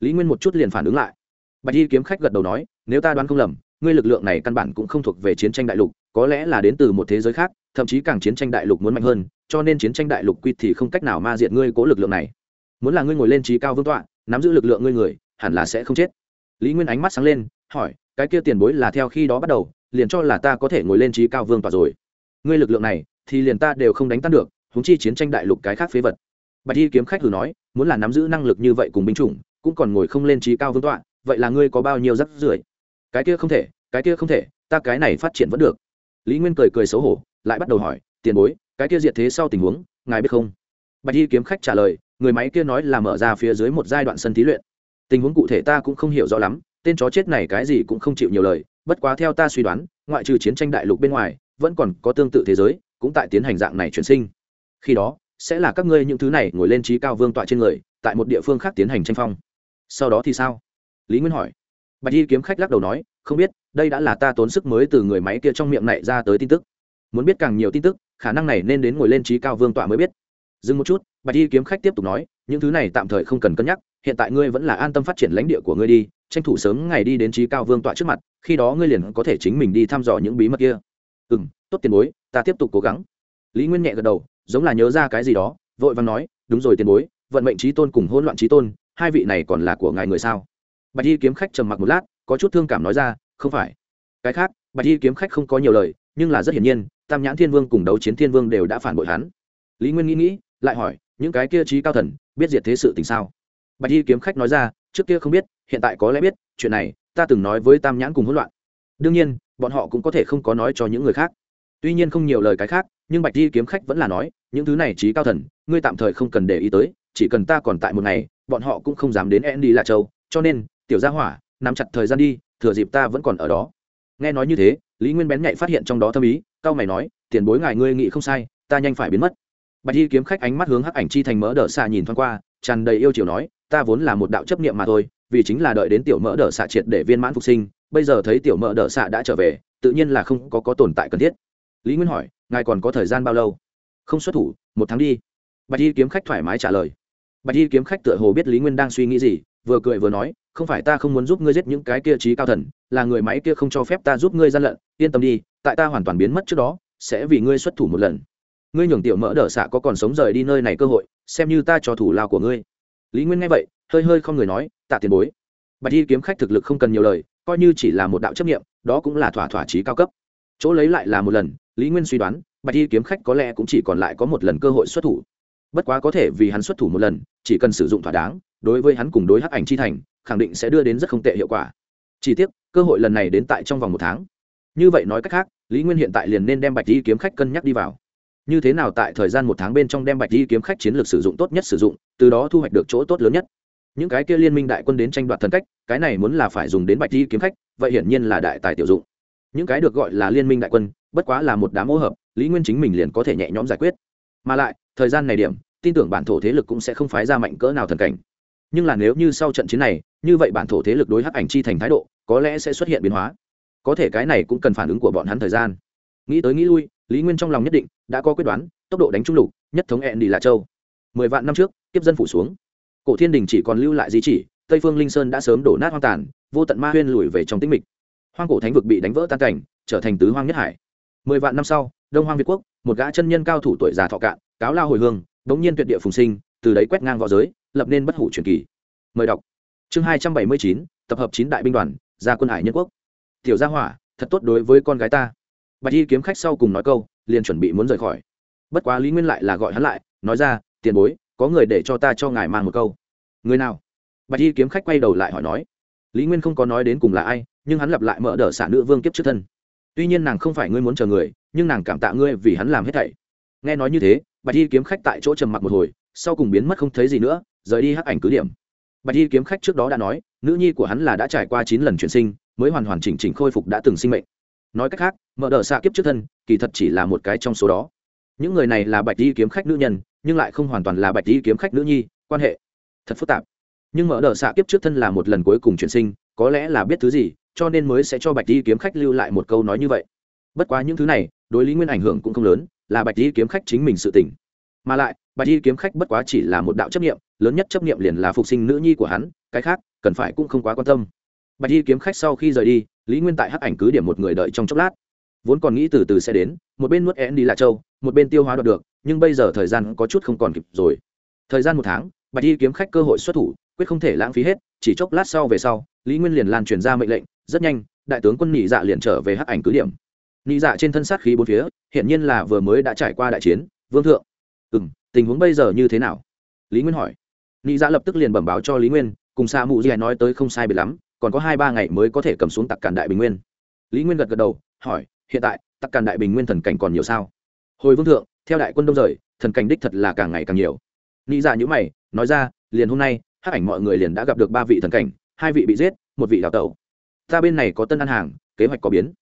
Lý nguyên một chút liền phản ứng lại. Bạch y kiếm khách gật đầu nói, nếu ta đoán không lầm ngươi lực lượng này căn bản cũng không thuộc về chiến tranh đại lục, có lẽ là đến từ một thế giới khác, thậm chí càng chiến tranh đại lục muốn mạnh hơn, cho nên chiến tranh đại lục quy thì không cách nào ma diệt ngươi cố lực lượng này. Muốn là ngươi ngồi lên trí cao vương tọa, nắm giữ lực lượng ngươi người, hẳn là sẽ không chết. Lý nguyên ánh mắt sáng lên, hỏi, cái kia tiền bối là theo khi đó bắt đầu, liền cho là ta có thể ngồi lên trí cao vương tọa rồi. Ngươi lực lượng này, thì liền ta đều không đánh tan được húng chi chiến tranh đại lục cái khác phế vật. Bạch y kiếm khách thử nói, muốn là nắm giữ năng lực như vậy cùng binh chủng, cũng còn ngồi không lên trí cao vương tọa, vậy là ngươi có bao nhiêu rắc rưởi? Cái kia không thể, cái kia không thể, ta cái này phát triển vẫn được. Lý nguyên cười cười xấu hổ, lại bắt đầu hỏi, tiền bối, cái kia diệt thế sau tình huống, ngài biết không? Bạch y kiếm khách trả lời, người máy kia nói là mở ra phía dưới một giai đoạn sân thí luyện. Tình huống cụ thể ta cũng không hiểu rõ lắm, tên chó chết này cái gì cũng không chịu nhiều lời, bất quá theo ta suy đoán, ngoại trừ chiến tranh đại lục bên ngoài, vẫn còn có tương tự thế giới, cũng tại tiến hành dạng này chuyển sinh. Khi đó, sẽ là các ngươi những thứ này ngồi lên trí cao vương tọa trên người, tại một địa phương khác tiến hành tranh phong. Sau đó thì sao? Lý nguyên hỏi bạch y kiếm khách lắc đầu nói, không biết, đây đã là ta tốn sức mới từ người máy kia trong miệng này ra tới tin tức. Muốn biết càng nhiều tin tức, khả năng này nên đến ngồi lên trí cao vương tọa mới biết. Dừng một chút, bạch y kiếm khách tiếp tục nói, những thứ này tạm thời không cần cân nhắc, hiện tại ngươi vẫn là an tâm phát triển lãnh địa của ngươi đi, tranh thủ sớm ngày đi đến trí cao vương tọa trước mặt, khi đó ngươi liền có thể chính mình đi thăm dò những bí mật kia. Ừ m tốt tiền bối, ta tiếp tục cố gắng. Lý nguyên nhẹ gật đầu, giống là nhớ ra cái gì đó, vội và nói, đúng rồi tiền bối, vận mệnh trí tôn cùng hỗn loạn trí tôn, hai vị này còn là của ngài người sao? Bạch y kiếm khách trầm mặc một lát, có chút thương cảm nói ra, không phải. Cái khác, bạch y kiếm khách không có nhiều lời, nhưng là rất hiển nhiên, tam nhãn thiên vương cùng đấu chiến thiên vương đều đã phản bội hắn. Lý nguyên nghĩ nghĩ, lại hỏi, những cái kia trí cao thần, biết diệt thế sự tình sao? Bạch y kiếm khách nói ra, trước kia không biết, hiện tại có lẽ biết, chuyện này, ta từng nói với tam nhãn cùng hỗn loạn. Đương nhiên, bọn họ cũng có thể không có nói cho những người khác. Tuy nhiên không nhiều lời cái khác, nhưng bạch y kiếm khách vẫn là nói, những thứ này trí cao thần, ngươi tạm thời không cần để ý tới, chỉ cần ta còn tại một ngày, bọn họ cũng không dám đến en đi lạ châu, cho nên tiểu gia hỏa nắm chặt thời gian đi thừa dịp ta vẫn còn ở đó. Nghe nói như thế lý nguyên bén nhạy phát hiện trong đó thâm ý cao mày nói tiền bối ngài ngươi nghĩ không sai ta nhanh phải biến mất. Bạch y kiếm khách ánh mắt hướng hắc ảnh chi thành mỡ đỡ xạ nhìn thoáng qua tràn đầy yêu chiều nói ta vốn là một đạo chấp niệm mà thôi vì chính là đợi đến tiểu mỡ đỡ xạ triệt để viên mãn phục sinh bây giờ thấy tiểu mỡ đỡ xạ đã trở về tự nhiên là không có, có tồn tại cần thiết. Lý nguyên hỏi ngài còn có thời gian bao lâu? Không xuất thủ một tháng đi. Bạch y kiếm khách thoải mái trả lời. Bạch y kiếm khách tựa hồ biết lý nguyên đang suy nghĩ gì vừa cười vừa nói, không phải ta không muốn giúp ngươi giết những cái kia trí cao thần, là người máy kia không cho phép ta giúp ngươi gian lận, yên tâm đi, tại ta hoàn toàn biến mất trước đó, sẽ vì ngươi xuất thủ một lần. Ngươi nhường tiểu mỡ đỡ xạ có còn sống rời đi nơi này cơ hội, xem như ta cho thủ lao của ngươi. Lý nguyên nghe vậy, hơi hơi không người nói, tạ tiền bối. Bạch y kiếm khách thực lực không cần nhiều lời, coi như chỉ là một đạo chấp nghiệm đó cũng là thỏa thỏa trí cao cấp. Chỗ lấy lại là một lần, lý nguyên suy đoán, bạch y kiếm khách có lẽ cũng chỉ còn lại có một lần cơ hội xuất thủ. Bất quá có thể vì hắn xuất thủ một lần, chỉ cần sử dụng thỏa đáng đối với hắn cùng đối hắc ảnh chi thành, khẳng định sẽ đưa đến rất không tệ hiệu quả. Chỉ tiếc, cơ hội lần này đến tại trong vòng một tháng. Như vậy nói cách khác, lý nguyên hiện tại liền nên đem bạch y kiếm khách cân nhắc đi vào. Như thế nào tại thời gian một tháng bên trong đem bạch y kiếm khách chiến lược sử dụng tốt nhất sử dụng, từ đó thu hoạch được chỗ tốt lớn nhất. Những cái kia liên minh đại quân đến tranh đoạt thần cách, cái này muốn là phải dùng đến bạch y kiếm khách, vậy hiển nhiên là đại tài tiểu dụng. Những cái được gọi là liên minh đại quân, bất quá là một đám ô hợp, lý nguyên chính mình liền có thể nhẹ nhõm giải quyết. Mà lại, thời gian này điểm, tin tưởng bản thổ thế lực cũng sẽ không phái ra mạnh cỡ nào thần cảnh nhưng là nếu như sau trận chiến này, như vậy bản thổ thế lực đối hắc ảnh chi thành thái độ, có lẽ sẽ xuất hiện biến hóa. Có thể cái này cũng cần phản ứng của bọn hắn thời gian. Nghĩ tới nghĩ lui, lý nguyên trong lòng nhất định đã có quyết đoán, tốc độ đánh trung lục, nhất thống hẹn đi lạ châu. Mười vạn năm trước, kiếp dân phủ xuống. Cổ thiên đình chỉ còn lưu lại di chỉ, tây phương linh sơn đã sớm đổ nát hoang tàn, vô tận ma huyên lùi về trong tĩnh mịch. Hoang cổ thánh vực bị đánh vỡ tan cảnh, trở thành tứ hoang nhất hải. Mười vạn năm sau, đông hoang việt quốc, một gã chân nhân cao thủ tuổi già thọ cạn, cáo lao hồi hương, bỗng nhiên tuyệt địa phùng sinh, từ đấy quét ngang vào giới lập nên bất hủ truyền kỳ. Mời đọc. Chương hai trăm bảy mươi chín, tập hợp chín đại binh đoàn ra quân hải nhân quốc. Tiểu gia hỏa, thật tốt đối với con gái ta. Bạch y kiếm khách sau cùng nói câu, liền chuẩn bị muốn rời khỏi. Bất quá lý nguyên lại là gọi hắn lại, nói ra, tiền bối, có người để cho ta cho ngài mang một câu. Người nào? Bạch y kiếm khách quay đầu lại hỏi nói. Lý nguyên không có nói đến cùng là ai, nhưng hắn lặp lại mở đờ xả nữ vương kiếp trước thân. Tuy nhiên nàng không phải ngươi muốn chờ người, nhưng nàng cảm tạ ngươi vì hắn làm hết thảy. Nghe nói như thế, bạch y kiếm khách tại chỗ trầm mặc một hồi, sau cùng biến mất không thấy gì nữa rời đi hắc ảnh cứ điểm. Bạch y kiếm khách trước đó đã nói, nữ nhi của hắn là đã trải qua chín lần chuyển sinh, mới hoàn hoàn chỉnh chỉnh khôi phục đã từng sinh mệnh. Nói cách khác, mở đờ xạ kiếp trước thân, kỳ thật chỉ là một cái trong số đó. Những người này là bạch y kiếm khách nữ nhân, nhưng lại không hoàn toàn là bạch y kiếm khách nữ nhi, quan hệ thật phức tạp. Nhưng mở đờ xạ kiếp trước thân là một lần cuối cùng chuyển sinh, có lẽ là biết thứ gì, cho nên mới sẽ cho bạch y kiếm khách lưu lại một câu nói như vậy. Bất quá những thứ này, đối lý nguyên ảnh hưởng cũng không lớn, là bạch y kiếm khách chính mình sự tỉnh mà lại bài thi kiếm khách bất quá chỉ là một đạo chấp nghiệm lớn nhất chấp nghiệm liền là phục sinh nữ nhi của hắn, cái khác, cần phải cũng không quá quan tâm. Bài thi kiếm khách sau khi rời đi, lý nguyên tại hắc ảnh cứ điểm một người đợi trong chốc lát. Vốn còn nghĩ từ từ sẽ đến, một bên nuốt én đi lạ châu một bên tiêu hóa đoạt được, nhưng bây giờ thời gian có chút không còn kịp rồi. Thời gian một tháng bạch thi kiếm khách cơ hội xuất thủ, quyết không thể lãng phí hết, chỉ chốc lát sau về sau, lý nguyên liền lan truyền ra mệnh lệnh, rất nhanh, đại tướng quân nhị dạ liền trở về hắc ảnh cứ điểm. Nhị dạ trên thân sát khí bốn phía hiện nhiên là vừa mới đã trải qua đại chiến, vương thượng. Ừ m tình huống bây giờ như thế nào? Lý nguyên hỏi. Nhị dạ lập tức liền bẩm báo cho lý nguyên, cùng xa mụ dì nói tới không sai biệt lắm, còn có hai ba ngày mới có thể cầm xuống tặc cản đại bình nguyên. Lý nguyên gật gật đầu, hỏi, hiện tại, tặc cản đại bình nguyên thần cảnh còn nhiều sao? Hồi vương thượng, theo đại quân đông rời, thần cảnh đích thật là càng ngày càng nhiều. Nghĩ ra những mày, nói ra, liền hôm nay hát ảnh mọi người liền đã gặp được ba vị thần cảnh, hai vị bị giết, một vị đào tẩu. Ta bên này có tân ăn hàng, kế hoạch có biến.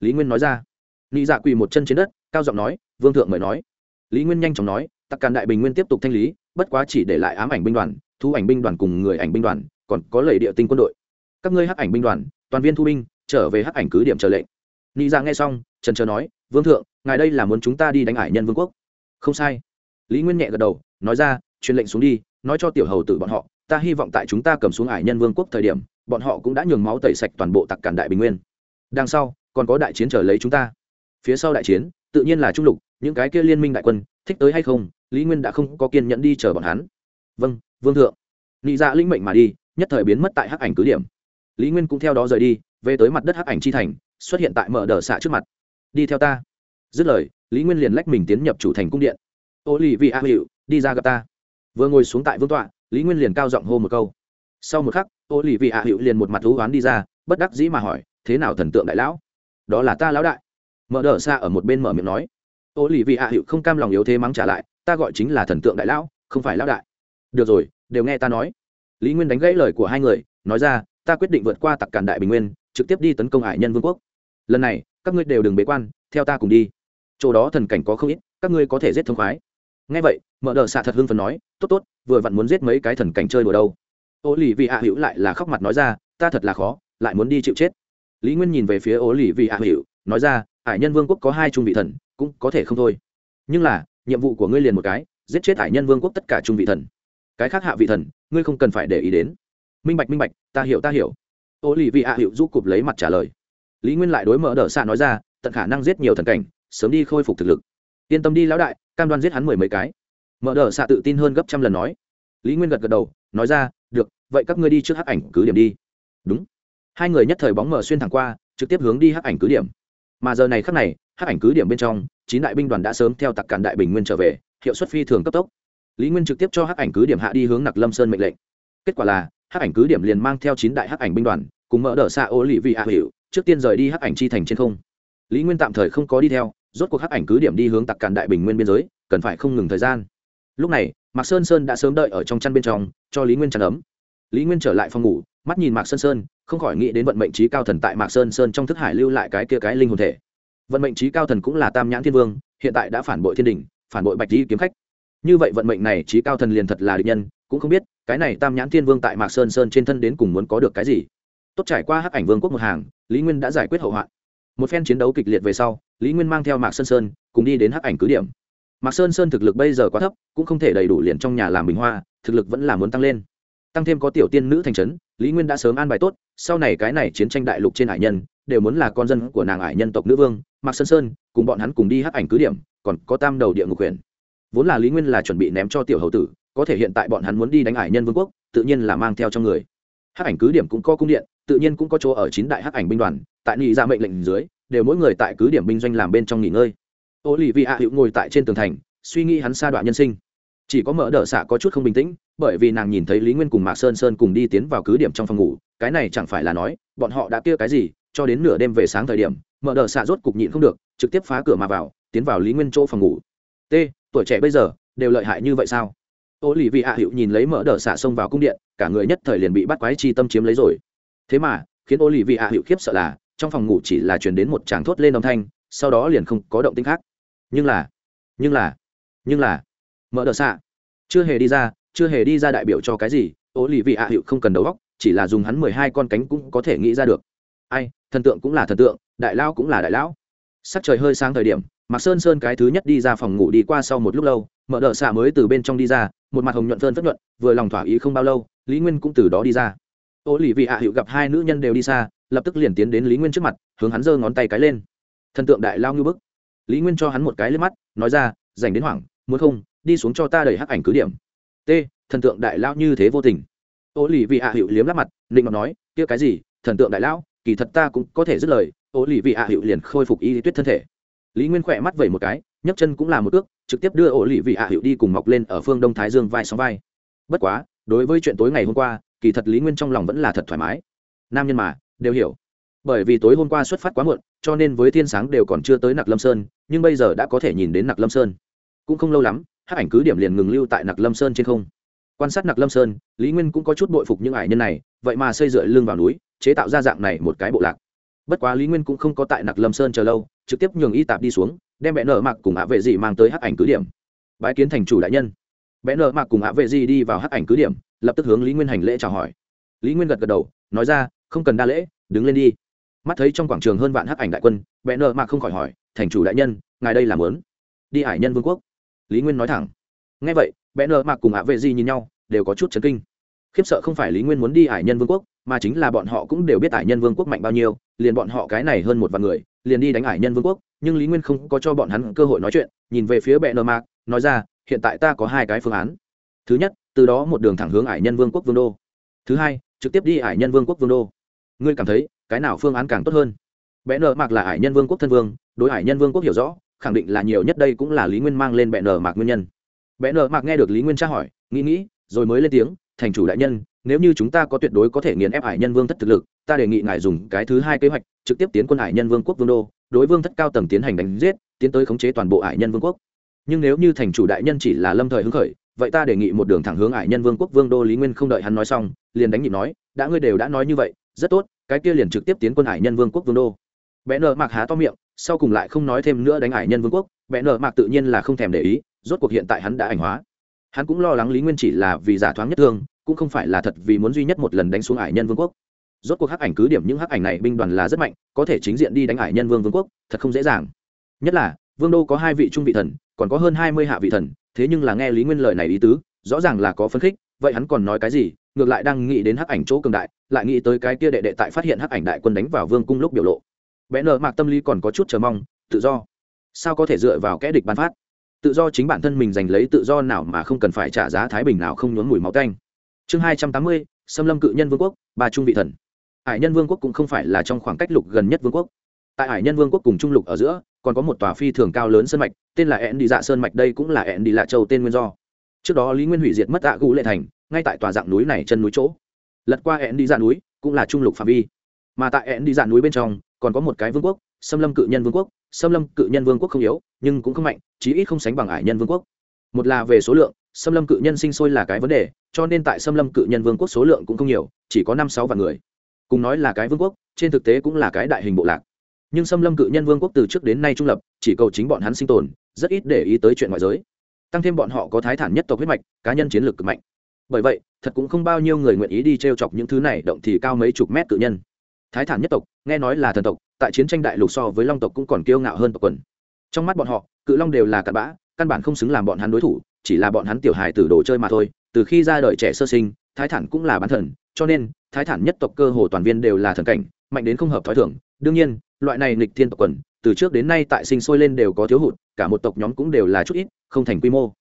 Lý nguyên nói ra. Nghĩ dạ quỳ một chân trên đất, cao giọng nói, vương thượng mời nói. Lý nguyên nhanh chóng nói tặc càn đại bình nguyên tiếp tục thanh lý, bất quá chỉ để lại ám ảnh binh đoàn, thu ảnh binh đoàn cùng người ảnh binh đoàn, còn có lầy địa tinh quân đội. Các ngươi hắc ảnh binh đoàn, toàn viên thu binh, trở về hắc ảnh cứ điểm chờ lệnh. Ni ra dạ nghe xong, trần trờ nói, vương thượng, ngài đây là muốn chúng ta đi đánh hải nhân vương quốc. Không sai. Lý nguyên nhẹ gật đầu, nói ra, truyền lệnh xuống đi, nói cho tiểu hầu tử bọn họ, ta hy vọng tại chúng ta cầm xuống hải nhân vương quốc thời điểm, bọn họ cũng đã nhường máu tẩy sạch toàn bộ tặc cản đại bình nguyên. Đằng sau, còn có đại chiến trở lấy chúng ta. Phía sau đại chiến, tự nhiên là trung lục, những cái kia liên minh đại quân, thích tới hay không lý nguyên đã không có kiên nhẫn đi chờ bọn hắn. Vâng vương thượng. Nị dạ linh mệnh mà đi, nhất thời biến mất tại hắc ảnh cứ điểm. Lý nguyên cũng theo đó rời đi, về tới mặt đất hắc ảnh chi thành, xuất hiện tại mở đờ xạ trước mặt. Đi theo ta. Dứt lời, lý nguyên liền lách mình tiến nhập chủ thành cung điện. Ô lì vị a hiệu đi ra gặp ta. Vừa ngồi xuống tại vương tọa, lý nguyên liền cao giọng hô một câu. Sau một khắc ô lì vị a hiệu liền một mặt thú oán đi ra, bất đắc dĩ mà hỏi, thế nào thần tượng đại lão? Đó là ta lão đại. Mở đờ xạ ở một bên mở miệng nói. Ô lì vị a hiệu không cam lòng yếu thế mắng trả lại ta gọi chính là thần tượng đại lão, không phải lão đại. Được rồi, đều nghe ta nói. Lý nguyên đánh gãy lời của hai người, nói ra, ta quyết định vượt qua tặc cản đại bình nguyên, trực tiếp đi tấn công hải nhân vương quốc. Lần này, các ngươi đều đừng bế quan, theo ta cùng đi. Chỗ đó thần cảnh có không ít, các ngươi có thể giết thông khoái. Ngay vậy, mở đờ xạ thật hưng phần nói, tốt tốt, vừa vặn muốn giết mấy cái thần cảnh chơi đùa đâu. Ô lì vị hạ hữu lại là khóc mặt nói ra, ta thật là khó, lại muốn đi chịu chết. Lý nguyên nhìn về phía ô lì vị hạ hữu, nói ra, hải nhân vương quốc có hai trung vị thần, cũng có thể không thôi. Nhưng là nhiệm vụ của ngươi liền một cái, giết chết hải nhân vương quốc tất cả trung vị thần. Cái khác hạ vị thần, ngươi không cần phải để ý đến. Minh bạch minh bạch, ta hiểu ta hiểu. Ô lì vị hạ hiệu giúp cụp lấy mặt trả lời. Lý nguyên lại đối mở đờ xạ nói ra, tận khả năng giết nhiều thần cảnh, sớm đi khôi phục thực lực. Yên tâm đi lão đại, cam đoan giết hắn mười mấy cái. Mở đờ xạ tự tin hơn gấp trăm lần nói. Lý nguyên gật gật đầu, nói ra, được, vậy các ngươi đi trước hắc ảnh cứ điểm đi. Đúng. Hai người nhất thời bóng mở xuyên thẳng qua, trực tiếp hướng đi hắc ảnh cứ điểm. Mà giờ này khắc này, hắc ảnh cứ điểm bên trong chín đại binh đoàn đã sớm theo tặc cản đại bình nguyên trở về, hiệu suất phi thường cấp tốc. Lý nguyên trực tiếp cho hắc ảnh cứ điểm hạ đi hướng nặc lâm sơn mệnh lệnh. Kết quả là, hắc ảnh cứ điểm liền mang theo chín đại hắc ảnh binh đoàn, cùng mở đờ xa ô lì vị hạ hiệu trước tiên rời đi hắc ảnh chi thành trên không. Lý nguyên tạm thời không có đi theo, rốt cuộc hắc ảnh cứ điểm đi hướng tặc cản đại bình nguyên biên giới, cần phải không ngừng thời gian. Lúc này, mạc sơn sơn đã sớm đợi ở trong chăn bên trong, cho lý nguyên chăn ấm. Lý nguyên trở lại phòng ngủ, mắt nhìn mạc sơn sơn, không khỏi nghĩ đến vận mệnh trí cao thần tại mạc sơn sơn trong thức hải lưu lại cái kia cái linh hồn thể vận mệnh trí cao thần cũng là tam nhãn thiên vương, hiện tại đã phản bội thiên đình, phản bội bạch di kiếm khách. Như vậy vận mệnh này trí cao thần liền thật là định nhân, cũng không biết, cái này tam nhãn thiên vương tại mạc sơn sơn trên thân đến cùng muốn có được cái gì. Tốt trải qua hắc ảnh vương quốc một hàng, lý nguyên đã giải quyết hậu hoạn. Một phen chiến đấu kịch liệt về sau, lý nguyên mang theo mạc sơn sơn, cùng đi đến hắc ảnh cứ điểm. Mạc sơn sơn thực lực bây giờ quá thấp, cũng không thể đầy đủ liền trong nhà làm bình hoa, thực lực vẫn là muốn tăng lên. Tăng thêm có tiểu tiên nữ thành trấn, lý nguyên đã sớm an bài tốt, sau này cái này chiến tranh đại lục trên hải nhân, đều muốn là con dân của nàng hải nhân tộc nữ vương mạc sơn sơn, cùng bọn hắn cùng đi hắc ảnh cứ điểm, còn có tam đầu địa ngục quyền. vốn là lý nguyên là chuẩn bị ném cho tiểu hậu tử, có thể hiện tại bọn hắn muốn đi đánh ải nhân vương quốc, tự nhiên là mang theo trong người. Hắc ảnh cứ điểm cũng có cung điện, tự nhiên cũng có chỗ ở chín đại hắc ảnh binh đoàn, tại nghị ra dạ mệnh lệnh dưới, đều mỗi người tại cứ điểm binh doanh làm bên trong nghỉ ngơi. Ô lì vị hạ hữu ngồi tại trên tường thành, suy nghĩ hắn sa đoạn nhân sinh. Chỉ có mỡ đỡ xạ có chút không bình tĩnh, bởi vì nàng nhìn thấy lý nguyên cùng mạc sơn sơn cùng đi tiến vào cứ điểm trong phòng ngủ, cái này chẳng phải là nói, bọn họ đã kia cái gì, cho đến nửa đêm về sáng thời điểm mở đờ xạ rốt cục nhịn không được, trực tiếp phá cửa mà vào, tiến vào lý nguyên chỗ phòng ngủ. T, tuổi trẻ bây giờ, đều lợi hại như vậy sao? Ô lì vị hạ hữu nhìn lấy mở đờ xạ xông vào cung điện, cả người nhất thời liền bị bắt quái chi tâm chiếm lấy rồi. Thế mà, khiến ô lì vị hạ hữu khiếp sợ là, trong phòng ngủ chỉ là truyền đến một tràng thốt lên âm thanh, sau đó liền không có động tĩnh khác. Nhưng là nhưng là nhưng là, mở đờ xạ, chưa hề đi ra, chưa hề đi ra đại biểu cho cái gì ô lì vị hạ hiệu không cần đầu góc chỉ là dùng hắn mười hai con cánh cũng có thể nghĩ ra được. Ai, thần tượng cũng là thần tượng đại lão cũng là đại lão. Sắc trời hơi sáng thời điểm, mạc sơn sơn cái thứ nhất đi ra phòng ngủ đi qua sau một lúc lâu, mở đợt xạ mới từ bên trong đi ra, một mặt hồng nhuận phơn phất nhuận, vừa lòng thỏa ý không bao lâu, lý nguyên cũng từ đó đi ra. Ô lì vị hạ hiệu gặp hai nữ nhân đều đi xa, lập tức liền tiến đến lý nguyên trước mặt, hướng hắn giơ ngón tay cái lên. Thần tượng đại lao như bức. Lý nguyên cho hắn một cái lên mắt, nói ra dành đến hoảng, muốn không, đi xuống cho ta đẩy hắc ảnh cứ điểm. T, thần tượng đại lao như thế vô tình. Ô lì vị hạ hiệu liếm lắp mặt định ngọc nói, kia cái gì, thần tượng đại lão, kỳ thật ta cũng có thể dứt lời ô lì vị ạ hiệu liền khôi phục y tuyết thân thể. Lý nguyên khỏe mắt vẩy một cái, nhấc chân cũng là một ước, trực tiếp đưa ô lì vị ạ hiệu đi cùng mọc lên ở phương đông thái dương vai sóng vai. Bất quá, đối với chuyện tối ngày hôm qua, kỳ thật lý nguyên trong lòng vẫn là thật thoải mái. Nam nhân mà, đều hiểu. Bởi vì tối hôm qua xuất phát quá muộn, cho nên với thiên sáng đều còn chưa tới nặc lâm sơn, nhưng bây giờ đã có thể nhìn đến nặc lâm sơn. Cũng không lâu lắm hát ảnh cứ điểm liền ngừng lưu tại nặc lâm sơn trên không. Quan sát nặc lâm sơn, lý nguyên cũng có chút bội phục những ải nhân này, vậy mà xây dựa lưng vào núi, chế tạo ra dạng này một cái bộ lạc bất quá lý nguyên cũng không có tại nặc lâm sơn chờ lâu, trực tiếp nhường y tạp đi xuống, đem bẽ nợ mạc cùng ạ vệ dị mang tới hắc ảnh cứ điểm. Bãi kiến thành chủ đại nhân. Bẽ nợ mạc cùng ạ vệ dị đi vào hắc ảnh cứ điểm, lập tức hướng lý nguyên hành lễ chào hỏi. Lý nguyên gật gật đầu, nói ra, không cần đa lễ, đứng lên đi. Mắt thấy trong quảng trường hơn vạn hắc ảnh đại quân bẽ nợ mạc không khỏi hỏi, thành chủ đại nhân, ngài đây làm lớn đi hải nhân vương quốc. Lý nguyên nói thẳng. Ngay vậy bẽ nợ mạc cùng ạ vệ dị nhìn nhau, đều có chút chấn kinh khiếp sợ không phải lý nguyên muốn đi hải nhân vương quốc, mà chính là bọn họ cũng đều biết hải nhân vương quốc mạnh bao nhiêu, liền bọn họ cái này hơn một vạn người, liền đi đánh hải nhân vương quốc, nhưng lý nguyên không có cho bọn hắn cơ hội nói chuyện, nhìn về phía bệ nơ mạc, nói ra, hiện tại ta có hai cái phương án. Thứ nhất, từ đó một đường thẳng hướng hải nhân vương quốc vương đô. Thứ hai, trực tiếp đi hải nhân vương quốc vương đô. Ngươi cảm thấy, cái nào phương án càng tốt hơn? Bệ nơ mạc là hải nhân vương quốc thân vương, đối hải nhân vương quốc hiểu rõ, khẳng định là nhiều nhất đây cũng là lý nguyên mang lên bệ nơ mạc nguyên nhân. Bệ nơ mạc nghe được lý nguyên tra hỏi, nghĩ nghĩ, rồi mới lên tiếng thành chủ đại nhân, nếu như chúng ta có tuyệt đối có thể nghiền ép hải nhân vương thất thực lực, ta đề nghị ngài dùng cái thứ hai kế hoạch, trực tiếp tiến quân hải nhân vương quốc vương đô, đối vương thất cao tầng tiến hành đánh giết, tiến tới khống chế toàn bộ hải nhân vương quốc. Nhưng nếu như thành chủ đại nhân chỉ là lâm thời hứng khởi, vậy ta đề nghị một đường thẳng hướng hải nhân vương quốc vương đô lý nguyên không đợi hắn nói xong, liền đánh nhịp nói, đã ngươi đều đã nói như vậy, rất tốt, cái kia liền trực tiếp tiến quân hải nhân vương quốc vương đô. Bé nợ mạc há to miệng, sau cùng lại không nói thêm nữa đánh hải nhân vương quốc bé nợ mạc tự nhiên là không thèm để ý, rốt cuộc hiện tại hắn đã ảnh hóa hắn cũng lo lắng lý nguyên chỉ là vì giả thoáng nhất thương, cũng không phải là thật vì muốn duy nhất một lần đánh xuống ải nhân vương quốc. Rốt cuộc hắc ảnh cứ điểm những hắc ảnh này binh đoàn là rất mạnh, có thể chính diện đi đánh ải nhân vương vương quốc, thật không dễ dàng. Nhất là, vương đô có hai vị trung vị thần, còn có hơn hai mươi hạ vị thần, thế nhưng là nghe lý nguyên lời này ý tứ, rõ ràng là có phấn khích, vậy hắn còn nói cái gì, ngược lại đang nghĩ đến hắc ảnh chỗ cường đại, lại nghĩ tới cái kia đệ đệ tại phát hiện hắc ảnh đại quân đánh vào vương cung lúc biểu lộ. Vẽ nợ mạc tâm lý còn có chút chờ mong, tự do. Sao có thể dựa vào kẽ địch ban phát? Tự do chính bản thân mình giành lấy tự do nào mà không cần phải trả giá thái bình nào không nhuốm mùi máu canh chương hai trăm tám mươi, xâm lâm cự nhân vương quốc, ba trung vị thần. Hải nhân vương quốc cũng không phải là trong khoảng cách lục gần nhất vương quốc. Tại hải nhân vương quốc cùng trung lục ở giữa, còn có một tòa phi thường cao lớn sơn mạch, tên là ẹn đi dạ sơn mạch, đây cũng là ẹn đi lạ châu tên nguyên do. Trước đó lý nguyên hủy diệt mất tạ gũ lệ thành, ngay tại tòa dạng núi này chân núi chỗ. Lật qua ẹn đi dạ núi, cũng là trung lục phạm vi. Mà tại ẹn đi dạ núi bên trong, còn có một cái vương quốc, xâm lâm cự nhân vương quốc. Xâm lâm cự nhân vương quốc không yếu, nhưng cũng không mạnh chí ít không sánh bằng ải nhân vương quốc. Một là về số lượng, xâm lâm cự nhân sinh sôi là cái vấn đề, cho nên tại xâm lâm cự nhân vương quốc số lượng cũng không nhiều, chỉ có năm sáu vạn người. Cùng nói là cái vương quốc, trên thực tế cũng là cái đại hình bộ lạc. Nhưng xâm lâm cự nhân vương quốc từ trước đến nay trung lập, chỉ cầu chính bọn hắn sinh tồn, rất ít để ý tới chuyện ngoại giới. Tăng thêm bọn họ có thái thản nhất tộc huyết mạch, cá nhân chiến lược cực mạnh. Bởi vậy, thật cũng không bao nhiêu người nguyện ý đi t r e o chọc những thứ này động thì cao mấy chục mét cự nhân. Thái thản nhất tộc, nghe nói là thần tộc, tại chiến tranh đại lục so với long tộc cũng còn kiêu ngạo hơn tộc quần trong mắt bọn họ, cự long đều là cặn bã, căn bản không xứng làm bọn hắn đối thủ, chỉ là bọn hắn tiểu hài tử đồ chơi mà thôi. Từ khi ra đời trẻ sơ sinh, thái thản cũng là bán thần, cho nên thái thản nhất tộc cơ hồ toàn viên đều là thần cảnh, mạnh đến không hợp thói thường. Đương nhiên, loại này nghịch thiên tộc quần, từ trước đến nay tại sinh sôi lên đều có thiếu hụt, cả một tộc nhóm cũng đều là chút ít, không thành quy mô.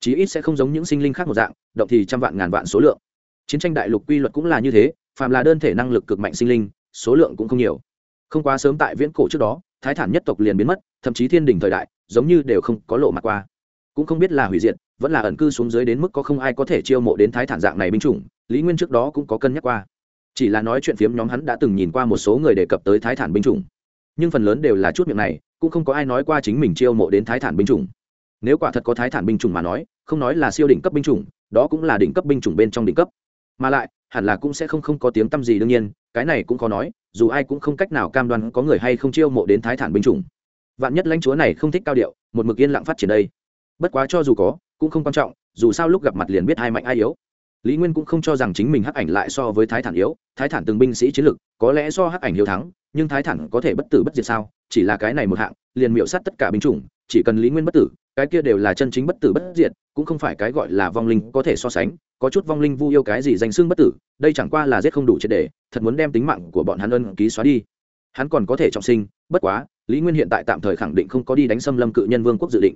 Chí ít sẽ không giống những sinh linh khác một dạng, động thì trăm vạn ngàn vạn số lượng. Chiến tranh đại lục quy luật cũng là như thế, phàm là đơn thể năng lực cực mạnh sinh linh, số lượng cũng không nhiều. Không quá sớm tại viễn cổ trước đó, thái thản nhất tộc liền biến mất thậm chí thiên đình thời đại, giống như đều không có lộ mặt qua. Cũng không biết là hủy diệt, vẫn là ẩn cư xuống dưới đến mức có không ai có thể chiêu mộ đến thái thản dạng này binh chủng, lý nguyên trước đó cũng có cân nhắc qua. Chỉ là nói chuyện phiếm nhóm hắn đã từng nhìn qua một số người đề cập tới thái thản binh chủng. Nhưng phần lớn đều là chút miệng này, cũng không có ai nói qua chính mình chiêu mộ đến thái thản binh chủng. Nếu quả thật có thái thản binh chủng mà nói, không nói là siêu đỉnh cấp binh chủng, đó cũng là đỉnh cấp binh chủng bên trong đỉnh cấp. Mà lại, hẳn là cũng sẽ không không có tiếng tăm gì đương nhiên, cái này cũng khó nói, dù ai cũng không cách nào cam đoan có người hay không chiêu mộ đến thái thản binh chủng vạn nhất lãnh chúa này không thích cao điệu, một mực yên lặng phát triển đây. Bất quá cho dù có, cũng không quan trọng, dù sao lúc gặp mặt liền biết ai mạnh ai yếu. Lý nguyên cũng không cho rằng chính mình hắc ảnh lại so với thái thản yếu, thái thản từng binh sĩ chiến lực, có lẽ do hắc ảnh hiếu thắng, nhưng thái thản có thể bất tử bất diệt sao, chỉ là cái này một hạng, liền miệu sát tất cả binh chủng, chỉ cần lý nguyên bất tử, cái kia đều là chân chính bất tử bất diệt, cũng không phải cái gọi là vong linh có thể so sánh, có chút vong linh vu yêu cái gì danh xưng bất tử, đây chẳng qua là giết không đủ triệt đề thật muốn đem tính mạng của bọn hắn ân ký xóa đi. Hắn còn có thể trọng sinh, bất quá lý nguyên hiện tại tạm thời khẳng định không có đi đánh xâm lâm cự nhân vương quốc dự định.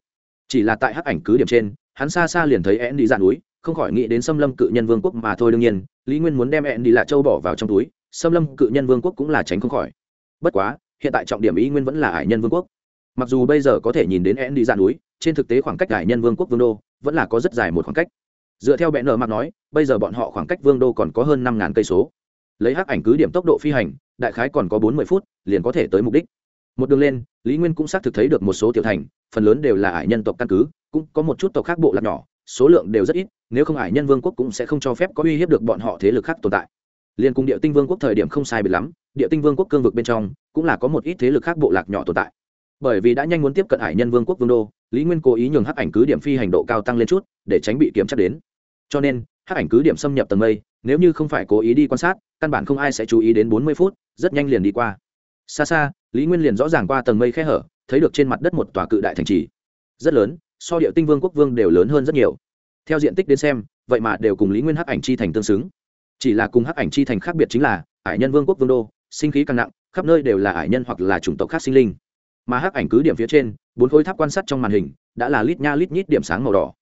Chỉ là tại hắc ảnh cứ điểm trên, hắn xa xa liền thấy én đi dạn núi, không khỏi nghĩ đến xâm lâm cự nhân vương quốc mà thôi đương nhiên, lý nguyên muốn đem én đi lạ châu bỏ vào trong túi, xâm lâm cự nhân vương quốc cũng là tránh không khỏi. Bất quá, hiện tại trọng điểm ý nguyên vẫn là ải nhân vương quốc. Mặc dù bây giờ có thể nhìn đến én đi dạn núi, trên thực tế khoảng cách ải nhân vương quốc vương đô vẫn là có rất dài một khoảng cách. Dựa theo bệ nợ mặt nói, bây giờ bọn họ khoảng cách vương đô còn có hơn năm ngàn cây số. Lấy hắc ảnh cứ điểm tốc độ phi hành, đại khái còn có bốn mươi phút, liền có thể tới mục đích một đường lên, lý nguyên cũng xác thực thấy được một số tiểu thành, phần lớn đều là ải nhân tộc căn cứ, cũng có một chút tộc khác bộ lạc nhỏ, số lượng đều rất ít, nếu không ải nhân vương quốc cũng sẽ không cho phép có uy hiếp được bọn họ thế lực khác tồn tại. Liên cùng địa tinh vương quốc thời điểm không sai biệt lắm, địa tinh vương quốc cương vực bên trong, cũng là có một ít thế lực khác bộ lạc nhỏ tồn tại. Bởi vì đã nhanh muốn tiếp cận ải nhân vương quốc vương đô, lý nguyên cố ý nhường hắc ảnh cứ điểm phi hành độ cao tăng lên chút, để tránh bị kiểm chắc đến. Cho nên, hắc ảnh cứ điểm xâm nhập tầng mây, nếu như không phải cố ý đi quan sát, căn bản không ai sẽ chú ý đến bốn mươi phút, rất nhanh liền đi qua. Xa xa lý nguyên liền rõ ràng qua tầng mây khe hở, thấy được trên mặt đất một tòa cự đại thành trì. Rất lớn, so địa tinh vương quốc vương đều lớn hơn rất nhiều. Theo diện tích đến xem, vậy mà đều cùng lý nguyên hắc ảnh chi thành tương xứng. Chỉ là cùng hắc ảnh chi thành khác biệt chính là, ải nhân vương quốc vương đô, sinh khí càng nặng, khắp nơi đều là ải nhân hoặc là chủng tộc khác sinh linh. Mà hắc ảnh cứ điểm phía trên, bốn khối tháp quan sát trong màn hình, đã là lít nha lít nhít điểm sáng màu đỏ.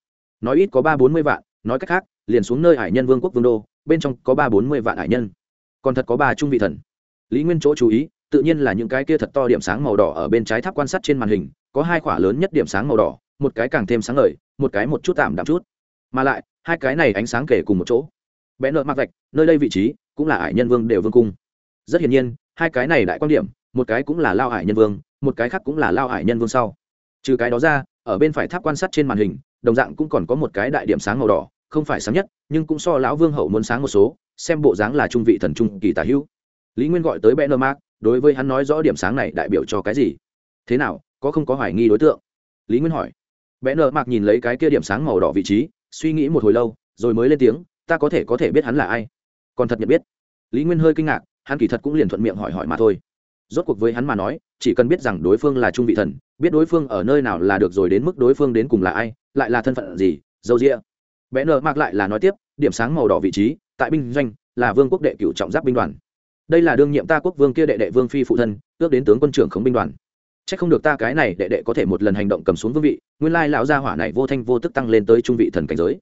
Nói ít có ba bốn mươi vạn, nói cách khác, liền xuống nơi hải nhân vương quốc vương đô, bên trong có ba bốn mươi vạn hải nhân. Còn thật có ba trung vị thần. Lý nguyên chỗ chú ý tự nhiên là những cái kia thật to điểm sáng màu đỏ ở bên trái tháp quan sát trên màn hình, có hai khỏa lớn nhất điểm sáng màu đỏ, một cái càng thêm sáng ngời, một cái một chút tạm đạm chút. Mà lại, hai cái này ánh sáng kể cùng một chỗ. Bẽ nợ mặc vạch, nơi đây vị trí cũng là ải nhân vương đều vương cung. Rất hiển nhiên, hai cái này đại quan điểm, một cái cũng là lao ải nhân vương, một cái khác cũng là lao ải nhân vương sau. Trừ cái đó ra, ở bên phải tháp quan sát trên màn hình, đồng dạng cũng còn có một cái đại điểm sáng màu đỏ, không phải sáng nhất, nhưng cũng so lão vương hậu muốn sáng một số, xem bộ dáng là trung vị thần trung kỳ tả hữu. Lý nguyên gọi tới bẽ mark đối với hắn nói rõ điểm sáng này đại biểu cho cái gì? Thế nào, có không có hoài nghi đối tượng? Lý nguyên hỏi. Bé nợ mạc nhìn lấy cái kia điểm sáng màu đỏ vị trí, suy nghĩ một hồi lâu, rồi mới lên tiếng, ta có thể có thể biết hắn là ai. Còn thật nhận biết. Lý nguyên hơi kinh ngạc, hắn kỳ thật cũng liền thuận miệng hỏi hỏi mà thôi. Rốt cuộc với hắn mà nói, chỉ cần biết rằng đối phương là trung vị thần, biết đối phương ở nơi nào là được rồi đến mức đối phương đến cùng là ai, lại là thân phận gì, dâu rĩa bé nợ mạc lại là nói tiếp, điểm sáng màu đỏ vị trí, tại binh doanh, là vương quốc đệ cựu trọng giáp binh đoàn đây là đương nhiệm ta quốc vương kia đệ đệ vương phi phụ thân, ước đến tướng quân trưởng khống binh đoàn. C h ắ c không được ta cái này đệ đệ có thể một lần hành động cầm xuống vương vị, nguyên lai lão gia hỏa này vô thanh vô tức tăng lên tới trung vị thần cảnh giới.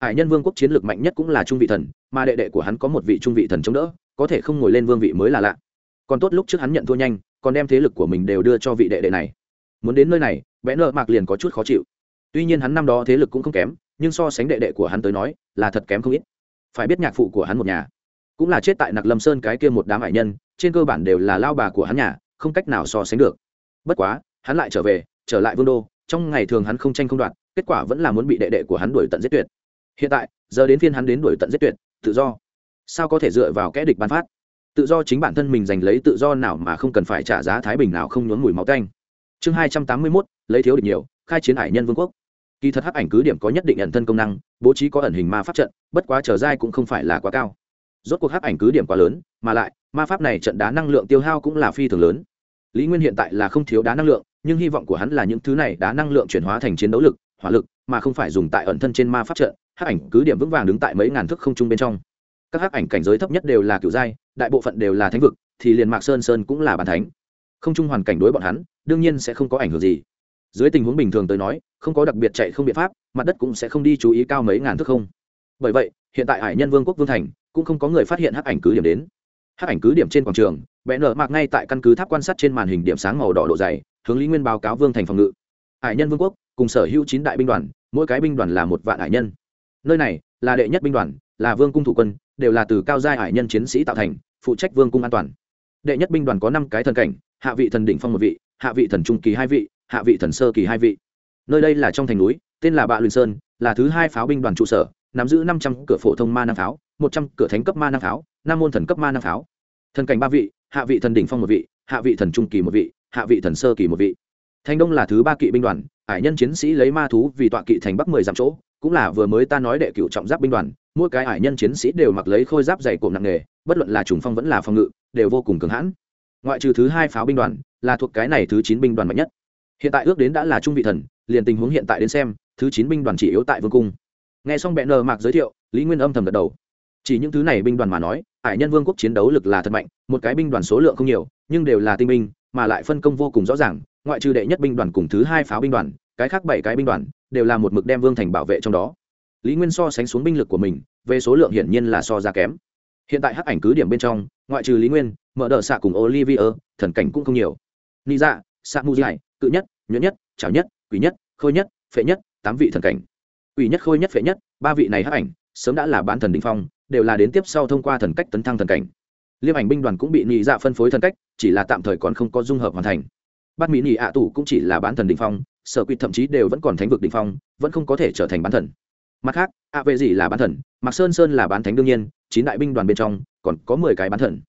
Hải nhân vương quốc chiến lược mạnh nhất cũng là trung vị thần, mà đệ đệ của hắn có một vị trung vị thần chống đỡ, có thể không ngồi lên vương vị mới là lạ. Còn tốt lúc trước hắn nhận thua nhanh, còn đem thế lực của mình đều đưa cho vị đệ đệ này. Muốn đến nơi này vẽ nợ mạc liền có chút khó chịu. Tuy nhiên hắn năm đó thế lực cũng không kém, nhưng so sánh đệ đệ của hắn tới nói, là thật kém không ít. Phải biết nhạc phụ của hắn một nhà cũng là chết tại nặc lâm sơn cái kia một đám hải nhân, trên cơ bản đều là lao bà của hắn nhà, không cách nào so sánh được. Bất quá, hắn lại trở về, trở lại vương đô, trong ngày thường hắn không tranh không đoạt, kết quả vẫn là muốn bị đệ đệ của hắn đuổi tận giết tuyệt. Hiện tại, giờ đến phiên hắn đến đuổi tận giết tuyệt, tự do. Sao có thể dựa vào kẽ địch bán phát? Tự do chính bản thân mình giành lấy tự do nào mà không cần phải trả giá thái bình nào không nhuốm mùi máu tanh. Chương hai trăm tám mươi mốt, lấy thiếu địch nhiều, khai chiến hải nhân vương quốc. Kỳ thật hắc ảnh cứ điểm có nhất định ẩn thân công năng, bố trí có ẩn hình ma pháp trận, bất quá trở dai cũng không phải là quá cao rốt cuộc hắc ảnh cứ điểm quá lớn, mà lại, ma pháp này trận đá năng lượng tiêu hao cũng là phi thường lớn. Lý nguyên hiện tại là không thiếu đá năng lượng, nhưng hy vọng của hắn là những thứ này đá năng lượng chuyển hóa thành chiến đấu lực, hỏa lực, mà không phải dùng tại ẩn thân trên ma pháp trận, hắc ảnh cứ điểm vững vàng đứng tại mấy ngàn thước không trung bên trong. Các hắc ảnh cảnh giới thấp nhất đều là cựu giai, đại bộ phận đều là thánh vực, thì liền mạc sơn sơn cũng là bàn thánh. Không chung hoàn cảnh đối bọn hắn, đương nhiên sẽ không có ảnh hưởng gì. Dưới tình huống bình thường tới nói, không có đặc biệt chạy không biện pháp, mặt đất cũng sẽ không đi chú ý cao mấy ngàn thước không. Bởi vậy, hiện tại hải nhân vương quốc vương thành cũng không có người phát hiện hắc ảnh cứ điểm đến. Hắc ảnh cứ điểm trên quảng trường vẽ nở mạc ngay tại căn cứ tháp quan sát trên màn hình điểm sáng màu đỏ độ dày, hướng lý nguyên báo cáo vương thành phòng ngự. Hải nhân vương quốc, cùng sở hữu chín đại binh đoàn, mỗi cái binh đoàn là một vạn hải nhân. Nơi này, là đệ nhất binh đoàn, là vương cung thủ quân, đều là từ cao giai hải nhân chiến sĩ tạo thành, phụ trách vương cung an toàn. Đệ nhất binh đoàn có năm cái thần cảnh, hạ vị thần đỉnh phong một vị, hạ vị thần trung kỳ hai vị, hạ vị thần sơ kỳ hai vị. Nơi đây là trong thành núi, tên là bạ luyện sơn, là thứ hai pháo binh đoàn trụ sở, nắm giữ năm trăm cửa phổ thông ma năng pháo một trăm cửa thánh cấp ma năng pháo năm môn thần cấp ma năng pháo. Thần cảnh ba vị, hạ vị thần đỉnh phong một vị, hạ vị thần trung kỳ một vị, hạ vị thần sơ kỳ một vị. Thành đông là thứ ba kỵ binh đoàn hải nhân chiến sĩ lấy ma thú vì tọa kỵ thành bắc mười dặm chỗ, cũng là vừa mới ta nói đệ cựu trọng giáp binh đoàn, mỗi cái hải nhân chiến sĩ đều mặc lấy khôi giáp dày cộm nặng nghề, bất luận là trùng phong vẫn là phòng ngự, đều vô cùng cứng hãn. Ngoại trừ thứ hai pháo binh đoàn, là thuộc cái này thứ chín binh đoàn mạnh nhất. Hiện tại ước đến đã là trung vị thần, liền tình huống hiện tại đến xem, thứ chín binh đoàn chỉ yếu tại vương cung. Nghe xong bệ nờ mạc giới thiệu, lý nguyên âm thầm gật đầu chỉ những thứ này binh đoàn mà nói, hải nhân vương quốc chiến đấu lực là thật mạnh, một cái binh đoàn số lượng không nhiều, nhưng đều là tinh binh, mà lại phân công vô cùng rõ ràng, ngoại trừ đệ nhất binh đoàn cùng thứ hai pháo binh đoàn, cái khác bảy cái binh đoàn đều là một mực đem vương thành bảo vệ trong đó. Lý nguyên so sánh xuống binh lực của mình, về số lượng hiển nhiên là so ra kém. Hiện tại hắc ảnh cứ điểm bên trong, ngoại trừ lý nguyên mở đợt xạ cùng olivier thần cảnh cũng không nhiều. Ni dạ xạ mu dài cự nhất, nhuận nhất, chảo nhất, quỷ nhất, khôi nhất, phệ nhất, tám vị thần cảnh. Quỷ nhất, khôi nhất, phệ nhất, ba vị này hắc ảnh sớm đã là bán thần đình phong đều là đến tiếp sau thông qua thần cách tấn thăng thần cảnh. Liêm ảnh binh đoàn cũng bị nhị dạ phân phối thần cách, chỉ là tạm thời còn không có dung hợp hoàn thành. Bát mỹ nhị ạ tù cũng chỉ là bán thần đình phong, sở quy thậm chí đều vẫn còn thánh vực đình phong, vẫn không có thể trở thành bán thần. Mặt khác ạ vệ gì là bán thần, mạc sơn sơn là bán thánh đương nhiên, chín đại binh đoàn bên trong, còn có mười cái bán thần.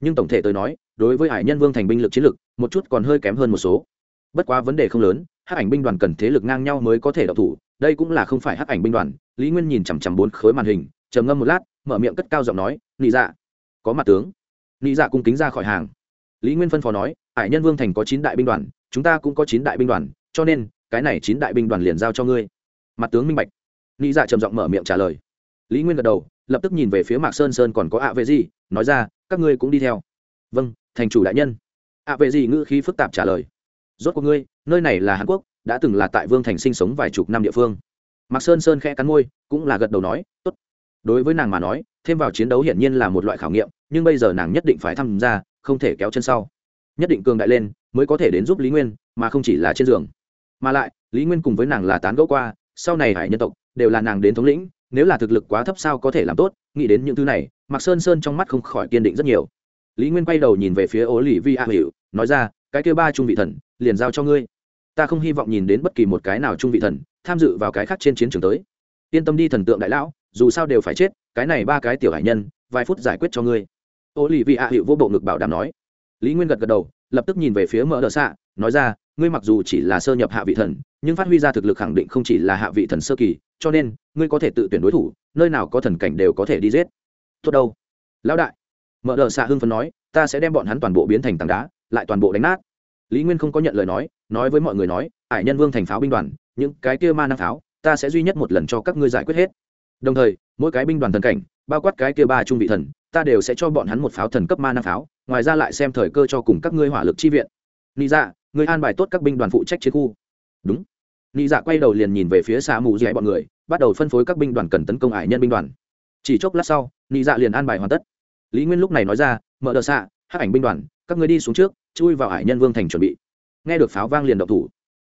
Nhưng tổng thể tôi nói, đối với hải nhân vương thành binh lực chiến lực, một chút còn hơi kém hơn một số. Bất quá vấn đề không lớn, hắc ảnh binh đoàn cần thế lực ngang nhau mới có thể đọc thủ, đây cũng là không phải hắc ảnh binh đoàn, lý nguyên nhìn chằm chằm bốn khối màn hình, trầm ngâm một lát mở miệng cất cao giọng nói, nị dạ. Có mặt tướng. Nị dạ cung kính ra khỏi hàng. Lý nguyên phân phó nói hải nhân vương thành có chín đại binh đoàn, chúng ta cũng có chín đại binh đoàn, cho nên, cái này chín đại binh đoàn liền giao cho ngươi. Mặt tướng minh bạch. Nị dạ trầm giọng mở miệng trả lời. Lý nguyên gật đầu, lập tức nhìn về phía mạc sơn sơn còn có ạ vệ gì nói ra, các ngươi cũng đi theo. Vâng thành chủ đại nhân. ạ vệ gì ngữ khí phức tạp trả lời. Rốt cuộc ngươi, nơi này là hàn quốc, đã từng là tại vương thành sinh sống vài chục năm địa phương. Mạc sơn sơn khẽ cắn môi, cũng là gật đầu nói, tốt đối với nàng mà nói, thêm vào chiến đấu hiển nhiên là một loại khảo nghiệm, nhưng bây giờ nàng nhất định phải tham gia, không thể kéo chân sau. Nhất định cường đại lên, mới có thể đến giúp lý nguyên, mà không chỉ là trên giường. Mà lại, lý nguyên cùng với nàng là tán gẫu qua, sau này hải nhân tộc đều là nàng đến thống lĩnh, nếu là thực lực quá thấp sao có thể làm tốt, nghĩ đến những thứ này, mạc sơn sơn trong mắt không khỏi kiên định rất nhiều. Lý nguyên quay đầu nhìn về phía ố lì vi a hữu, nói ra, cái kêu ba trung vị thần, liền giao cho ngươi. Ta không hy vọng nhìn đến bất kỳ một cái nào trung vị thần tham dự vào cái khác trên chiến trường tới. Yên tâm đi thần tượng đại lão dù sao đều phải chết, cái này ba cái tiểu hải nhân, vài phút giải quyết cho ngươi. Ô lì vị ạ hiệu vô bộ ngực bảo đảm nói. Lý nguyên gật gật đầu, lập tức nhìn về phía mở đờ xạ nói ra, ngươi mặc dù chỉ là sơ nhập hạ vị thần, nhưng phát huy ra thực lực khẳng định không chỉ là hạ vị thần sơ kỳ, cho nên, ngươi có thể tự tuyển đối thủ, nơi nào có thần cảnh đều có thể đi giết. Tốt đâu. Lão đại. Mở đờ xạ hưng phấn nói, ta sẽ đem bọn hắn toàn bộ biến thành tảng đá, lại toàn bộ đánh nát. Lý nguyên không có nhận lời nói nói với mọi người nói ải nhân vương thành pháo binh đoàn, những cái kia ma năng pháo, ta sẽ duy nhất một lần cho các ngươi giải quyết hết đồng thời, mỗi cái binh đoàn thần cảnh, bao quát cái kia ba trung vị thần, ta đều sẽ cho bọn hắn một pháo thần cấp ma năng pháo, ngoài ra lại xem thời cơ cho cùng các ngươi hỏa lực chi viện. Nị dạ người an bài tốt các binh đoàn phụ trách chiến khu. Đúng. Nị dạ quay đầu liền nhìn về phía xa mù dẻ bọn người, bắt đầu phân phối các binh đoàn cần tấn công ải nhân binh đoàn. Chỉ chốc lát sau, nị dạ liền an bài hoàn tất. Lý nguyên lúc này nói ra, mở đờ xạ, hắc ảnh binh đoàn, các người đi xuống trước, chui vào ải nhân vương thành chuẩn bị. Nghe được pháo vang liền độc thủ.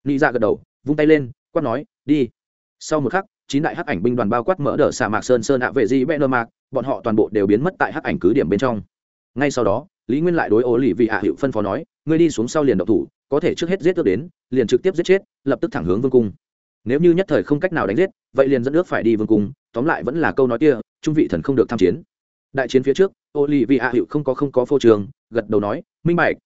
Nị dạ gật đầu, vung tay lên, quát nói, đi. Sau một khắc chín đại hắc ảnh binh đoàn bao quát mở đờ xạ mạc sơn sơn ạ vệ di bê nơ mạc, bọn họ toàn bộ đều biến mất tại hắc ảnh cứ điểm bên trong. Ngay sau đó, lý nguyên lại đối ô lì vị hạ hiệu phân phó nói, ngươi đi xuống sau liền động thủ, có thể trước hết giết ước đến, liền trực tiếp giết chết, lập tức thẳng hướng vương cung. Nếu như nhất thời không cách nào đánh giết, vậy liền dẫn nước phải đi vương cung, tóm lại vẫn là câu nói kia, trung vị thần không được tham chiến. Đại chiến phía trước ô lì vị hạ hiệu không có không có phô trường gật đầu nói, minh bạch.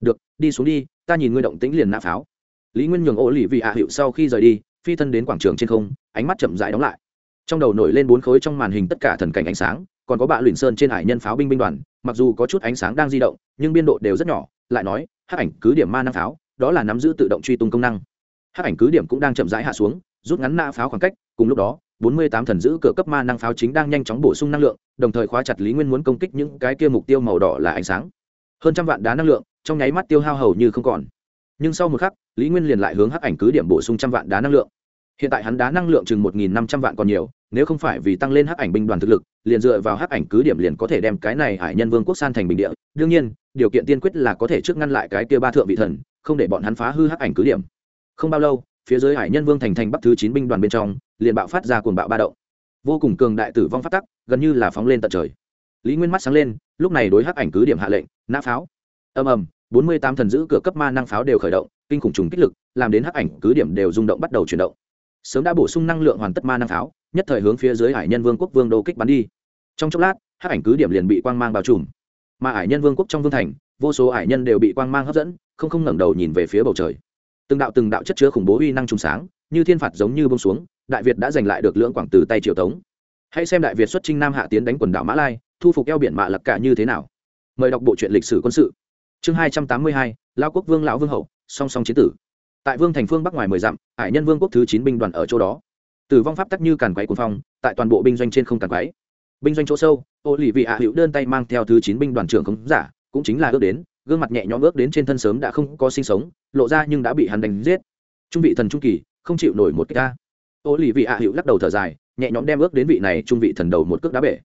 Được, đi xuống đi, ta nhìn ngươi động tĩnh liền nã pháo. Lý nguyên nhường ô lì vị hạ hiệu sau khi rời đi phi thân đến quảng trường trên không, ánh mắt chậm rãi đóng lại. Trong đầu nổi lên bốn khối trong màn hình tất cả thần cảnh ánh sáng, còn có bạ luyện sơn trên hải nhân pháo binh binh đoàn, mặc dù có chút ánh sáng đang di động, nhưng biên độ đều rất nhỏ, lại nói, hắc ảnh cứ điểm ma năng pháo, đó là nắm giữ tự động truy tung công năng. Hắc ảnh cứ điểm cũng đang chậm rãi hạ xuống, rút ngắn nã pháo khoảng cách, cùng lúc đó, bốn mươi tám thần giữ cửa cấp ma năng pháo chính đang nhanh chóng bổ sung năng lượng, đồng thời khóa chặt lý nguyên muốn công kích những cái kia mục tiêu màu đỏ là ánh sáng. Hơn trăm vạn đá năng lượng, trong nháy mắt tiêu hao hầu như không còn nhưng sau một khắc, lý nguyên liền lại hướng hắc ảnh cứ điểm bổ sung trăm vạn đá năng lượng. Hiện tại hắn đá năng lượng chừng một nghìn năm trăm vạn còn nhiều, nếu không phải vì tăng lên hắc ảnh binh đoàn thực lực, liền dựa vào hắc ảnh cứ điểm liền có thể đem cái này hải nhân vương quốc san thành bình địa. Đương nhiên, điều kiện tiên quyết là có thể trước ngăn lại cái kia ba thượng vị thần, không để bọn hắn phá hư hắc ảnh cứ điểm. Không bao lâu, phía dưới hải nhân vương thành thành bắc thứ chín binh đoàn bên trong, liền bạo phát ra cuồng bạo ba động. Vô cùng cường đại tử vong phát tắc, gần như là phóng lên tận trời. Lý nguyên mắt sáng lên, lúc này đối hắc ảnh cứ điểm hạ lệnh, nã pháo. Ầm ầm bốn mươi tám thần giữ cửa cấp ma năng pháo đều khởi động, kinh khủng trùng kích lực, làm đến hắc ảnh cứ điểm đều rung động bắt đầu chuyển động. Sớm đã bổ sung năng lượng hoàn tất ma năng pháo, nhất thời hướng phía dưới hải nhân vương quốc vương đô kích bắn đi. Trong chốc lát, hắc ảnh cứ điểm liền bị quang mang bao trùm. Mà hải nhân vương quốc trong vương thành, vô số hải nhân đều bị quang mang hấp dẫn, không không ngẩng đầu nhìn về phía bầu trời. Từng đạo từng đạo chất chứa khủng bố uy năng trùng sáng, như thiên phạt giống như bông xuống, đại việt đã giành lại được lưỡng quảng từ tay triều tống. Hãy xem đại việt xuất trinh nam hạ tiến đánh quần đảo mã lai, thu phục eo biển mạ lặc cả như thế nào. Mời đọc bộ truyện lịch sử quân sự chương hai trăm tám mươi hai, lao quốc vương lão vương hậu, song song chiến tử. Tại vương thành phương bắc ngoài mười dặm, hải nhân vương quốc thứ chín binh đoàn ở chỗ đó. Tử vong pháp tắc như càn quáy cuồng phong, tại toàn bộ binh doanh trên không càn quáy binh doanh chỗ sâu ô lì vị hạ hữu đơn tay mang theo thứ chín binh đoàn trưởng không giả, cũng chính là ước đến, gương mặt nhẹ nhõm ước đến trên thân sớm đã không có sinh sống, lộ ra nhưng đã bị hắn đánh giết. Trung vị thần trung kỳ, không chịu nổi một cái ca ô lì vị hạ hữu lắc đầu thở dài, nhẹ nhõm đem ước đến vị này trung vị thần đầu một cước đá bể.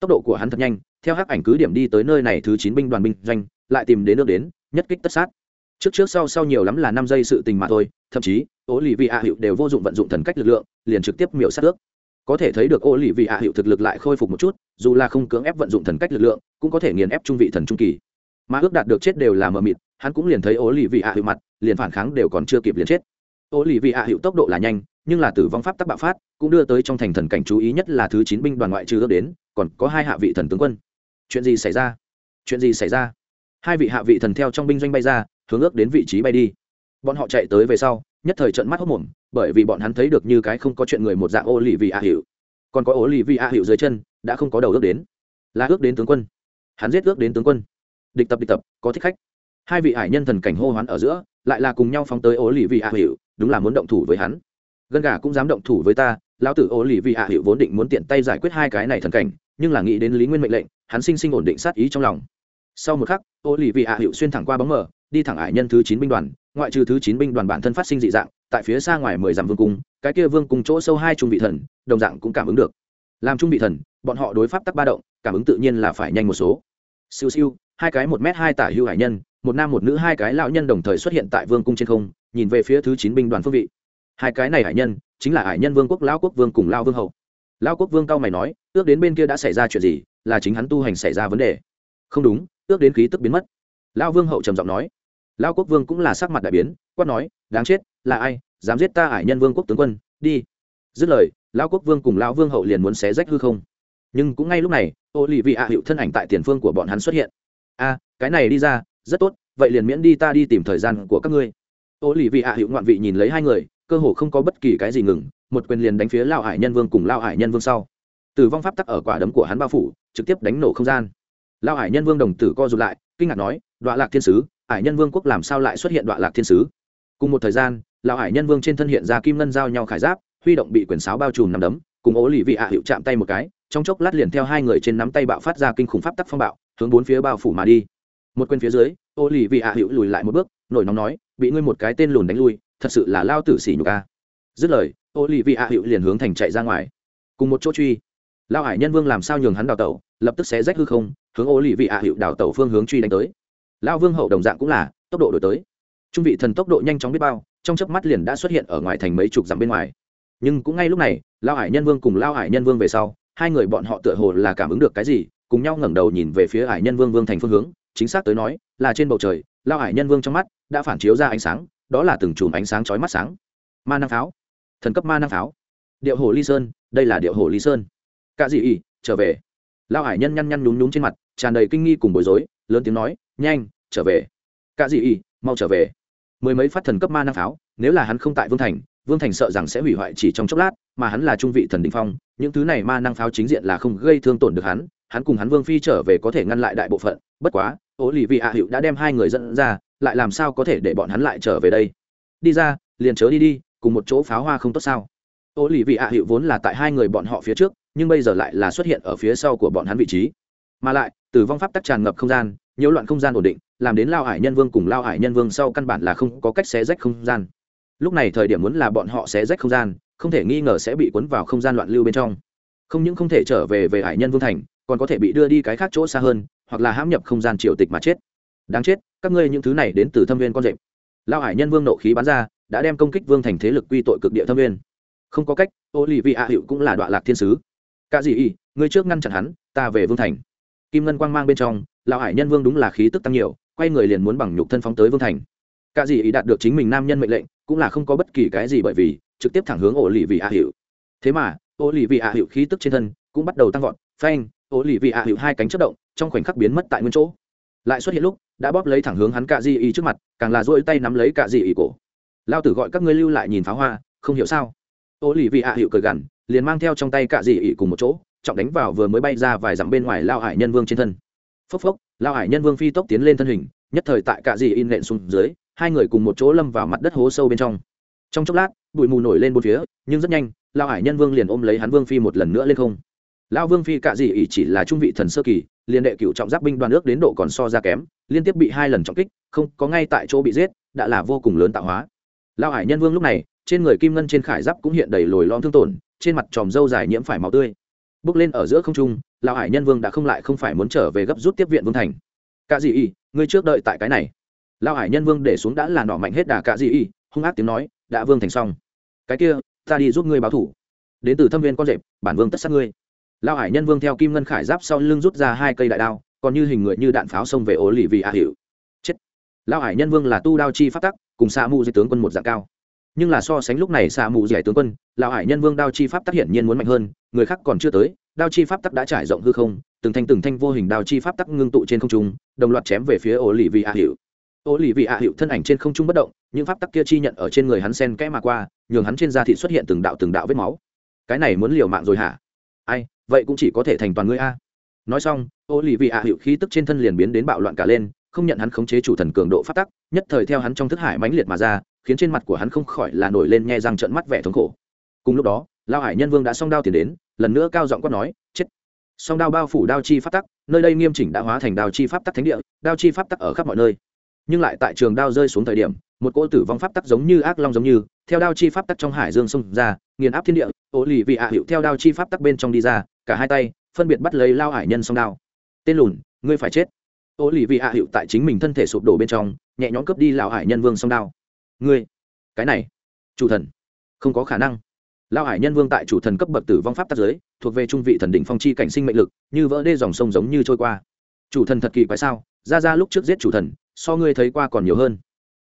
Tốc độ của hắn thật nhanh, theo hắc ảnh cứ điểm đi tới nơi này thứ chín binh đoàn binh doanh lại tìm đến nước đến, nhất kích tất sát. Trước trước sau sau nhiều lắm là năm giây sự tình mà thôi, thậm chí ô lì vị ạ hiệu đều vô dụng vận dụng thần cách lực lượng, liền trực tiếp miểu sát ước. Có thể thấy được ô lì vị ạ hiệu thực lực lại khôi phục một chút, dù là không cưỡng ép vận dụng thần cách lực lượng, cũng có thể nghiền ép trung vị thần trung kỳ. Mà ước đạt được chết đều là mờ mịt, hắn cũng liền thấy ô lì vị ạ hiệu mặt, liền phản kháng đều còn chưa kịp liền chết. Ô lì vị ạ hiệu tốc độ là nhanh, nhưng là tử vong pháp tắc bạo phát, cũng đưa tới trong thành thần cảnh chú ý nhất là thứ chín binh đoàn ngoại trừ ước đến, còn có hai hạ vị thần tướng quân. Chuyện gì xảy ra? Chuyện gì xảy ra? Hai vị hạ vị thần theo trong binh doanh bay ra, hướng ước đến vị trí bay đi. Bọn họ chạy tới về sau, nhất thời trận mắt hốc mồm, bởi vì bọn hắn thấy được như cái không có chuyện người một dạng ô lì vị a hiệu còn có ô lì vị a hiệu dưới chân, đã không có đầu ước đến. Là ước đến tướng quân. Hắn giết ước đến tướng quân. Địch tập địch tập, có thích khách. Hai vị hải nhân thần cảnh hô hoán ở giữa, lại là cùng nhau phóng tới ô lì vị a hiệu đúng là muốn động thủ với hắn. Gân gà cũng dám động thủ với ta, lão tử ô lì vị a hiệu vốn định muốn tiện tay giải quyết hai cái này thần cảnh, nhưng là nghĩ đến lý nguyên mệnh lệnh, hắn sinh sinh ổn định sát ý trong lòng sau một khắc ô lì vị hạ hiệu xuyên thẳng qua bóng mờ, đi thẳng ải nhân thứ chín binh đoàn. Ngoại trừ thứ chín binh đoàn bản thân phát sinh dị dạng, tại phía xa ngoài mười dặm vương cung, cái kia vương cùng chỗ sâu hai trung vị thần, đồng dạng cũng cảm ứng được. Làm trung vị thần, bọn họ đối pháp tắc ba động, cảm ứng tự nhiên là phải nhanh một số. Siêu siêu, hai cái một m hai tả hưu hải nhân, một nam một nữ hai cái lão nhân đồng thời xuất hiện tại vương cung trên không, nhìn về phía thứ chín binh đoàn phương vị. Hai cái này hải nhân, chính là hải nhân vương quốc, lão quốc vương cùng lao vương hậu lao quốc vương cao mày nói, ước đến bên kia đã xảy ra chuyện gì, là chính hắn tu hành xảy ra vấn đề. Không đúng ước đến khí tức biến mất. Lao vương hậu trầm giọng nói. Lao quốc vương cũng là sắc mặt đại biến, quát nói, đáng chết, là ai? Dám giết ta ải nhân vương quốc tướng quân, đi. Dứt lời lao quốc vương cùng lao vương hậu liền muốn xé rách hư không. Nhưng cũng ngay lúc này ô lì vị ạ hiệu thân ảnh tại tiền phương của bọn hắn xuất hiện. A, cái này đi ra, rất tốt, vậy liền miễn đi ta đi tìm thời gian của các ngươi. Ô lì vị ạ hiệu ngoạn vị nhìn lấy hai người, cơ hồ không có bất kỳ cái gì ngừng, một quyền liền đánh phía lao hải nhân vương cùng lao hải nhân vương sau. Tử vong pháp tắc ở quả đấm của hắn bao phủ, trực tiếp đánh nổ không gian lao hải nhân vương đồng tử co rụt lại, kinh ngạc nói đoạn lạc thiên sứ, hải nhân vương quốc làm sao lại xuất hiện đoạn lạc thiên sứ? Cùng một thời gian lão hải nhân vương trên thân hiện ra kim ngân giao nhau khải giáp, huy động bị quyền sáo bao trùm nằm đấm, cùng ố lì vị hạ hiệu chạm tay một cái, trong chốc lát liền theo hai người trên nắm tay bạo phát ra kinh khủng pháp tắc phong bạo, hướng bốn phía bao phủ mà đi. Một quên phía dưới ô lì vị hạ hiệu lùi lại một bước, nổi nóng nói, bị ngươi một cái tên lùn đánh lui, thật sự là lao tử xỉ nhục ca dứt lời ô lì vị hạ hiệu liền hướng thành chạy ra ngoài. Cùng một chỗ truy lao hải nhân vương làm sao nhường hắn đào tẩu, lập tức xé rách hư không, hướng ô lì vị hạ hiệu đào tẩu phương hướng truy đánh tới. Lao vương hậu đồng dạng cũng là, tốc độ đổi tới. Trung vị thần tốc độ nhanh chóng biết bao, trong chớp mắt liền đã xuất hiện ở ngoài thành mấy chục dặm bên ngoài. Nhưng cũng ngay lúc này lao hải nhân vương cùng lao hải nhân vương về sau, hai người bọn họ tựa hồ là cảm ứng được cái gì, cùng nhau ngẩng đầu nhìn về phía hải nhân vương vương thành phương hướng, chính xác tới nói, là trên bầu trời lao hải nhân vương trong mắt đã phản chiếu ra ánh sáng, đó là từng chùm ánh sáng chói mắt sáng. Ma năng pháo. Thần cấp ma năng pháo. Điệu hồ ly sơn, đây là điệu hồ ly sơn cả gì ỉ trở về. Lao hải nhân nhăn nhăn nhúm nhúm trên mặt, tràn đầy kinh nghi cùng bối rối, lớn tiếng nói, nhanh, trở về. Cả gì ỉ mau trở về. Mười mấy phát thần cấp ma năng pháo, nếu là hắn không tại vương thành vương thành sợ rằng sẽ hủy hoại chỉ trong chốc lát, mà hắn là trung vị thần đình phong, những thứ này ma năng pháo chính diện là không gây thương tổn được hắn hắn cùng hắn vương phi trở về có thể ngăn lại đại bộ phận, bất quá ố lì vị hạ hữu đã đem hai người dẫn ra, lại làm sao có thể để bọn hắn lại trở về đây? Đi ra, liền chớ đi đi, cùng một chỗ pháo hoa không tốt sao? Ô lì vị hạ hiệu vốn là tại hai người bọn họ phía trước nhưng bây giờ lại là xuất hiện ở phía sau của bọn hắn vị trí. Mà lại, tử vong pháp tắc tràn ngập không gian, nhiễu loạn không gian ổn định, làm đến lao hải nhân vương cùng lao hải nhân vương sau căn bản là không có cách xé rách không gian. Lúc này thời điểm muốn là bọn họ xé rách không gian, không thể nghi ngờ sẽ bị cuốn vào không gian loạn lưu bên trong. Không những không thể trở về về hải nhân vương thành, còn có thể bị đưa đi cái khác chỗ xa hơn, hoặc là hãm nhập không gian triều tịch mà chết. Đáng chết, các ngươi những thứ này đến từ thâm viên con rệp. Lao hải nhân vương nộ khí bắn ra, đã đem công kích vương thành thế lực quy tội cực địa thâm viên không có cách ô lì vị hạ hiệu cũng là đoạn lạc thiên sứ cả gì y ngươi trước ngăn chặn hắn, ta về vương thành. Kim ngân quang mang bên trong, lão hải nhân vương đúng là khí tức tăng nhiều, quay người liền muốn bằng nhục thân phóng tới vương thành. Cả gì ý đạt được chính mình nam nhân mệnh lệnh, cũng là không có bất kỳ cái gì bởi vì, trực tiếp thẳng hướng ổ lì vị hạ hiệu thế mà ổ lì vị hạ hiệu khí tức trên thân, cũng bắt đầu tăng vọt, phanh ổ lì vị hạ hiệu hai cánh chất động, trong khoảnh khắc biến mất tại nguyên chỗ. Lại xuất hiện lúc, đã bóp lấy thẳng hướng hắn cả gì ý trước mặt, càng là dỗi tay nắm lấy cả gì ý cổ. Lao tử gọi các ngươi lưu lại nhìn pháo hoa, không hiểu sao? Ổ lì vị hạ hiệu cười gằn liền mang theo trong tay cạ dị ỉ cùng một chỗ, trọng đánh vào vừa mới bay ra vài dặm bên ngoài lao hải nhân vương trên thân. Phốc phốc, lao hải nhân vương phi tốc tiến lên thân hình, nhất thời tại cạ dị in nện xuống dưới, hai người cùng một chỗ lâm vào mặt đất hố sâu bên trong. Trong chốc lát, bụi mù nổi lên bốn phía, nhưng rất nhanh, lao hải nhân vương liền ôm lấy hắn vương phi một lần nữa lên không. Lao vương phi cạ dị ỉ chỉ là trung vị thần sơ kỳ, liền đệ cựu trọng giáp binh đoàn ước đến độ còn so ra kém, liên tiếp bị hai lần trọng kích, không, có ngay tại chỗ bị giết, đã là vô cùng lớn tạo hóa. Lao hải nhân vương lúc này, trên người kim ngân trên khải giáp cũng hiện đầy lồi lom thương tổn trên mặt tròm râu dài nhiễm phải máu tươi. Bước lên ở giữa không trung, lão hải nhân vương đã không lại không phải muốn trở về gấp rút tiếp viện vương thành. Cả gì y, ngươi trước đợi tại cái này. Lão hải nhân vương để xuống đã là nỏ mạnh hết đà cả gì y, hung ác tiếng nói, đã vương thành xong. Cái kia, ta đi giúp ngươi báo thủ. Đến từ thâm viên con rệp, bản vương tất sát ngươi. Lão hải nhân vương theo kim ngân khải giáp sau lưng rút ra hai cây đại đao, còn như hình người như đạn pháo xông về ố lì vì a hiệu chết. Lão hải nhân vương là tu đao chi phát tắc, cùng xa mu dưới tướng quân một dạng cao nhưng là so sánh lúc này xa mù giải tướng quân, lão hải nhân vương đao chi pháp tắc hiển nhiên muốn mạnh hơn, người khác còn chưa tới, đao chi pháp tắc đã trải rộng hư không, từng thanh từng thanh vô hình đao chi pháp tắc ngưng tụ trên không trung, đồng loạt chém về phía ổ lì vị ạ hiệu ổ lì vị ạ hiệu thân ảnh trên không trung bất động, những pháp tắc kia chi nhận ở trên người hắn sen kẽ mà qua, nhường hắn trên da thị xuất hiện từng đạo từng đạo vết máu. Cái này muốn liều mạng rồi hả? Ai, vậy cũng chỉ có thể thành toàn ngươi a. Nói xong ô lì vị ạ hiệu khí tức trên thân liền biến đến bạo loạn cả lên, không nhận hắn khống chế chủ thần cường độ pháp tắc, nhất thời theo hắn trong thức hải mãnh liệt mà ra khiến trên mặt của hắn không khỏi là nổi lên nhe răng trợn mắt vẻ thống khổ. Cùng lúc đó, lao hải nhân vương đã song đao tiến đến, lần nữa cao giọng quát nói, chết! Song đao bao phủ đao chi pháp tắc, nơi đây nghiêm chỉnh đã hóa thành đao chi pháp tắc thánh địa, đao chi pháp tắc ở khắp mọi nơi. Nhưng lại tại trường đao rơi xuống thời điểm, một cỗ tử vong pháp tắc giống như ác long giống như, theo đao chi pháp tắc trong hải dương xông ra, nghiền áp thiên địa, ô lì vị hạ hiệu theo đao chi pháp tắc bên trong đi ra, cả hai tay, phân biệt bắt lấy lao hải nhân song đao. Tên lùn, ngươi phải chết! Ô lì vị hạ hiệu tại chính mình thân thể sụp đổ bên trong, nhẹ nhõm cướp đi lão hải nhân vương song đao ngươi cái này chủ thần không có khả năng. Lao hải nhân vương tại chủ thần cấp bậc tử vong pháp tác giới thuộc về trung vị thần đỉnh phong chi cảnh sinh mệnh lực như vỡ đê dòng sông giống như trôi qua. Chủ thần thật kỳ quái sao? Ra ra lúc trước giết chủ thần so ngươi thấy qua còn nhiều hơn.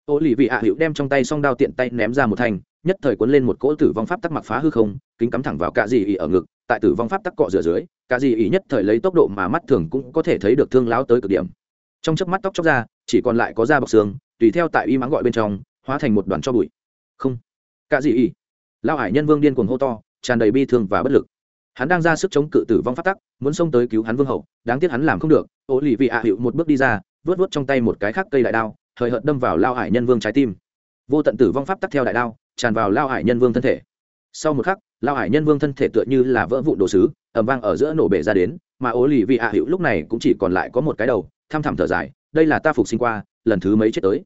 Ô lì vị hạ hữu đem trong tay song đao tiện tay ném ra một thành, nhất thời cuốn lên một cỗ tử vong pháp tắc mặc phá hư không kính cắm thẳng vào cả gì ỉ ở ngực. Tại tử vong pháp tắc cọ rửa dưới cả gì ỉ nhất thời lấy tốc độ mà mắt thường cũng có thể thấy được thương láo tới cực điểm. Trong chớp mắt tóc chóc ra chỉ còn lại có da bọc xương tùy theo tại y mắng gọi bên trong hóa thành một đoàn cho bụi. Không. Cả gì ý? Lao hải nhân vương điên cuồng hô to, tràn đầy bi thương và bất lực. Hắn đang ra sức chống cự tử vong phát tắc, muốn xông tới cứu hắn vương hậu, đáng tiếc hắn làm không được. Ô lì vị ạ hiệu một bước đi ra, vớt vớt trong tay một cái khác cây đại đao thời hợt đâm vào lao hải nhân vương trái tim. Vô tận tử vong pháp tắc theo đại đao, tràn vào lao hải nhân vương thân thể. Sau một khắc lao hải nhân vương thân thể tựa như là vỡ vụn đồ sứ ẩm vang ở giữa nổ bể ra đến, mà ố lì vị ạ hiệu lúc này cũng chỉ còn lại có một cái đầu tham thẳm thở dài, đây là ta phục sinh qua, lần thứ mấy chết tới?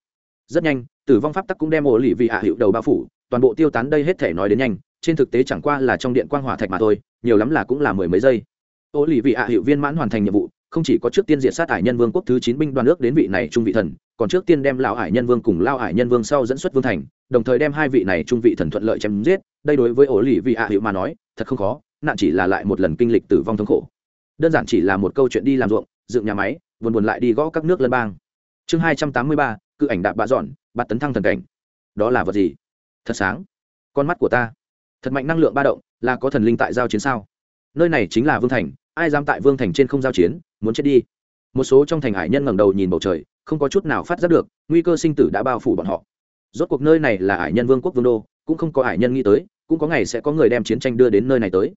Rất nhanh, tử vong pháp tắc cũng đem ổ lì vị ạ hiệu đầu bao phủ, toàn bộ tiêu tán đây hết thể nói đến nhanh, trên thực tế chẳng qua là trong điện quang hỏa thạch mà thôi, nhiều lắm là cũng là mười mấy giây. Ổ lì vị ạ hiệu viên mãn hoàn thành nhiệm vụ, không chỉ có trước tiên diện sát hải nhân vương quốc thứ chín binh đoàn ước đến vị này trung vị thần, còn trước tiên đem lão hải nhân vương cùng lao hải nhân vương sau dẫn xuất vương thành, đồng thời đem hai vị này trung vị thần thuận lợi chém giết, đây đối với ổ lì vị ạ hiệu mà nói, thật không khó, nạn chỉ là lại một lần kinh lịch tử vong thống khổ. Đơn giản chỉ là một câu chuyện đi làm ruộng, dựng nhà máy, buồn buồn lại đi gõ các nước lân bang. Chương hai trăm tám mươi ba cự ảnh đạp bạ dọn, bạt tấn thăng thần cảnh. Đó là vật gì? Thật sáng. Con mắt của ta. Thật mạnh năng lượng ba động, là có thần linh tại giao chiến sao? Nơi này chính là vương thành, ai dám tại vương thành trên không giao chiến, muốn chết đi. Một số trong thành hải nhân ngẩng đầu nhìn bầu trời, không có chút nào phát giác được, nguy cơ sinh tử đã bao phủ bọn họ. Rốt cuộc nơi này là hải nhân vương quốc vương đô, cũng không có hải nhân nghĩ tới, cũng có ngày sẽ có người đem chiến tranh đưa đến nơi này tới.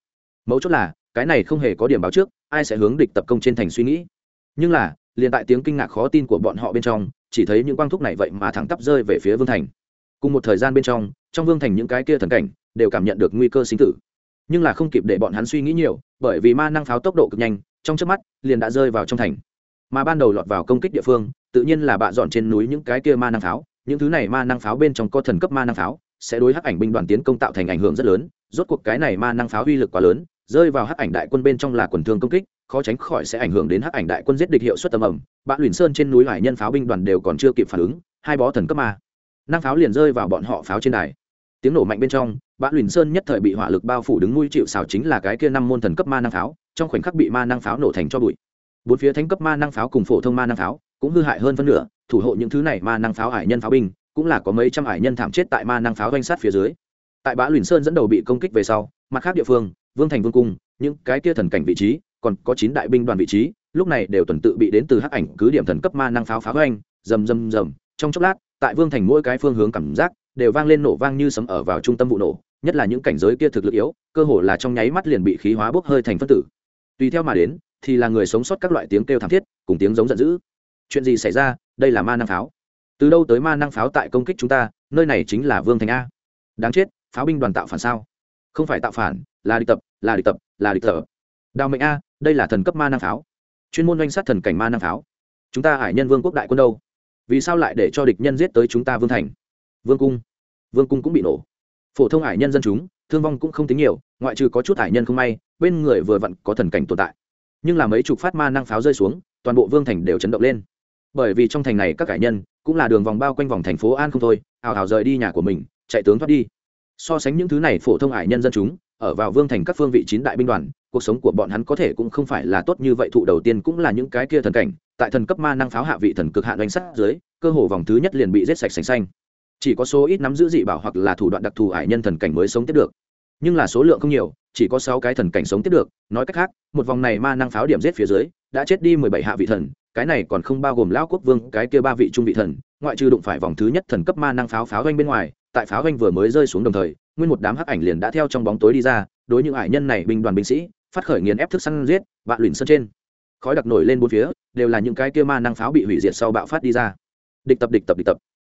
Mấu chốt là, cái này không hề có điểm báo trước, ai sẽ hướng địch tập công trên thành suy nghĩ. Nhưng là liền tại tiếng kinh ngạc khó tin của bọn họ bên trong, chỉ thấy những quang thúc này vậy mà thẳng tắp rơi về phía vương thành. Cùng một thời gian bên trong trong vương thành những cái kia thần cảnh đều cảm nhận được nguy cơ sinh tử. Nhưng là không kịp để bọn hắn suy nghĩ nhiều, bởi vì ma năng pháo tốc độ cực nhanh, trong trước mắt liền đã rơi vào trong thành. Mà ban đầu lọt vào công kích địa phương, tự nhiên là bạ dọn trên núi những cái kia ma năng pháo, những thứ này ma năng pháo bên trong có thần cấp ma năng pháo, sẽ đối hắc ảnh binh đoàn tiến công tạo thành ảnh hưởng rất lớn, rốt cuộc cái này ma năng pháo uy lực quá lớn, rơi vào hắc ảnh đại quân bên trong là quần thương công kích khó tránh khỏi sẽ ảnh hưởng đến hắc ảnh đại quân giết địch hiệu suất tầm ẩm. Bạn luyện sơn trên núi hải nhân pháo binh đoàn đều còn chưa kịp phản ứng, hai bó thần cấp ma. Năng pháo liền rơi vào bọn họ pháo trên đài. Tiếng nổ mạnh bên trong bạn luyện sơn nhất thời bị hỏa lực bao phủ đứng nuôi chịu xào chính là cái kia năm môn thần cấp ma năng pháo, trong khoảnh khắc bị ma năng pháo nổ thành cho bụi. Bốn phía thánh cấp ma năng pháo cùng phổ thông ma năng pháo cũng hư hại hơn phân nửa, thủ hộ những thứ này ma năng pháo hải nhân pháo binh, cũng là có mấy trăm hải nhân thảm chết tại ma năng pháo doanh sát phía dưới. Tại bã luyện sơn dẫn đầu bị công kích về sau, mặt khác địa phương, vương thành vương cung, những cái kia thần cảnh vị trí còn có chín đại binh đoàn vị trí, lúc này đều tuần tự bị đến từ hắc ảnh cứ điểm thần cấp ma năng pháo phá hoành, rầm rầm rầm. Trong chốc lát, tại vương thành mỗi cái phương hướng cảm giác, đều vang lên nổ vang như sấm ở vào trung tâm vụ nổ, nhất là những cảnh giới kia thực lực yếu, cơ hồ là trong nháy mắt liền bị khí hóa bốc hơi thành phân tử. Tùy theo mà đến, thì là người sống sót các loại tiếng kêu thảm thiết, cùng tiếng giống giận dữ. Chuyện gì xảy ra? Đây là ma năng pháo. Từ đâu tới ma năng pháo tại công kích chúng ta? Nơi này chính là vương thành a. Đáng chết, pháo binh đoàn tạo phản sao? Không phải tạo phản, là địch tập, là địch tập, là địch tập. Đào mệnh a đây là thần cấp ma năng pháo. Chuyên môn danh sát thần cảnh ma năng pháo. Chúng ta hải nhân vương quốc đại quân đâu? Vì sao lại để cho địch nhân giết tới chúng ta vương thành? Vương cung. Vương cung cũng bị nổ. Phổ thông hải nhân dân chúng, thương vong cũng không tính nhiều, ngoại trừ có chút hải nhân không may, bên người vừa vặn có thần cảnh tồn tại. Nhưng là mấy chục phát ma năng pháo rơi xuống, toàn bộ vương thành đều chấn động lên. Bởi vì trong thành này các cải nhân cũng là đường vòng bao quanh vòng thành phố an không thôi hào hào rời đi nhà của mình, chạy tướng thoát đi. So sánh những thứ này phổ thông hải nhân dân chúng, ở vào vương thành các phương vị chín đại binh đoàn cuộc sống của bọn hắn có thể cũng không phải là tốt như vậy. Thụ đầu tiên cũng là những cái kia thần cảnh, tại thần cấp ma năng pháo hạ vị thần cực hạn đánh sắt dưới, cơ hồ vòng thứ nhất liền bị giết sạch sành xanh. Chỉ có số ít nắm giữ dị bảo hoặc là thủ đoạn đặc thù ải nhân thần cảnh mới sống tiếp được. Nhưng là số lượng không nhiều, chỉ có sáu cái thần cảnh sống tiếp được. Nói cách khác, một vòng này ma năng pháo điểm giết phía dưới, đã chết đi mười bảy hạ vị thần, cái này còn không bao gồm lão quốc vương, cái kia ba vị trung vị thần, ngoại trừ đụng phải vòng thứ nhất thần cấp ma năng pháo pháo doanh bên ngoài, tại pháo doanh vừa mới rơi xuống đồng thời, nguyên một đám hắc ảnh liền đã theo trong bóng tối đi ra, đối những ải nhân này, binh đoàn binh sĩ phát khởi nghiền ép thức săn giết vạn luyện sân trên. Khói đặc nổi lên bốn phía, đều là những cái kia ma năng pháo bị hủy diệt sau bạo phát đi ra. Địch tập địch tập địch tập.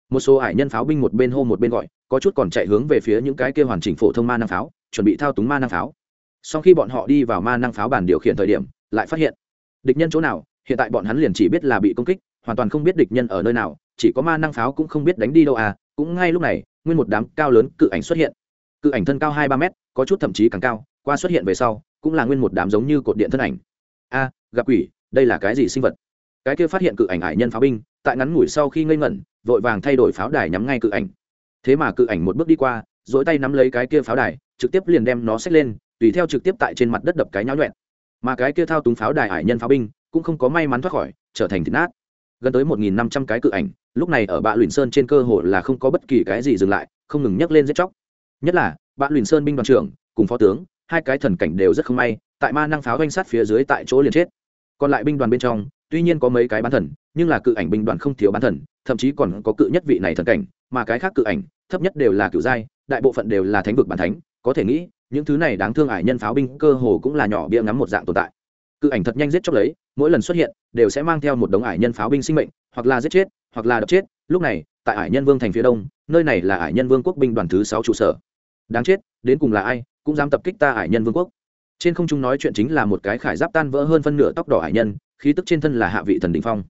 Một số hải nhân pháo binh một bên hô một bên gọi, có chút còn chạy hướng về phía những cái kia hoàn chỉnh phổ thông ma năng pháo, chuẩn bị thao túng ma năng pháo. Sau khi bọn họ đi vào ma năng pháo bản điều khiển thời điểm, lại phát hiện, địch nhân chỗ nào, hiện tại bọn hắn liền chỉ biết là bị công kích, hoàn toàn không biết địch nhân ở nơi nào, chỉ có ma năng pháo cũng không biết đánh đi đâu à cũng ngay lúc này, nguyên một đám cao lớn cự ảnh xuất hiện. Cự ảnh thân cao hai ba mét, có chút thậm chí càng cao, qua xuất hiện về sau cũng là nguyên một đám giống như cột điện thân ảnh. A, gặp quỷ, đây là cái gì sinh vật? Cái kia phát hiện cự ảnh ải nhân pháo binh, tại ngắn ngủi sau khi ngây ngẩn, vội vàng thay đổi pháo đài nhắm ngay cự ảnh. Thế mà cự ảnh một bước đi qua dỗi tay nắm lấy cái kia pháo đài, trực tiếp liền đem nó xách lên, tùy theo trực tiếp tại trên mặt đất đập cái nháo nhuẹn. Mà cái kia thao túng pháo đài ải nhân pháo binh, cũng không có may mắn thoát khỏi, trở thành thịt nát. Gần tới một nghìn năm trăm cái cự ảnh, lúc này ở bạ luyện sơn trên cơ hội là không có bất kỳ cái gì dừng lại, không ngừng nhấc lên giết chóc. Nhất là, bạ luyện sơn binh đoàn trưởng, cùng phó tướng hai cái thần cảnh đều rất không may, tại ma năng pháo doanh sát phía dưới tại chỗ liền chết. Còn lại binh đoàn bên trong, tuy nhiên có mấy cái bán thần, nhưng là cự ảnh binh đoàn không thiếu bán thần, thậm chí còn có cự nhất vị này thần cảnh, mà cái khác cự ảnh, thấp nhất đều là cựu giai, đại bộ phận đều là thánh vực bản thánh, có thể nghĩ, những thứ này đáng thương ải nhân pháo binh cơ hồ cũng là nhỏ bia ngắm một dạng tồn tại. Cự ảnh thật nhanh giết chóc lấy, mỗi lần xuất hiện, đều sẽ mang theo một đống ải nhân pháo binh sinh mệnh, hoặc là giết chết, hoặc là đập chết. Lúc này, tại ải nhân vương thành phía đông, nơi này là ải nhân vương quốc binh đoàn thứ sáu trụ sở. Đáng chết, đến cùng là ai cũng dám tập kích ta hải nhân vương quốc. Trên không trung nói chuyện chính là một cái khải giáp tan vỡ hơn phân nửa tóc đỏ hải nhân, khí tức trên thân là hạ vị thần đình phong.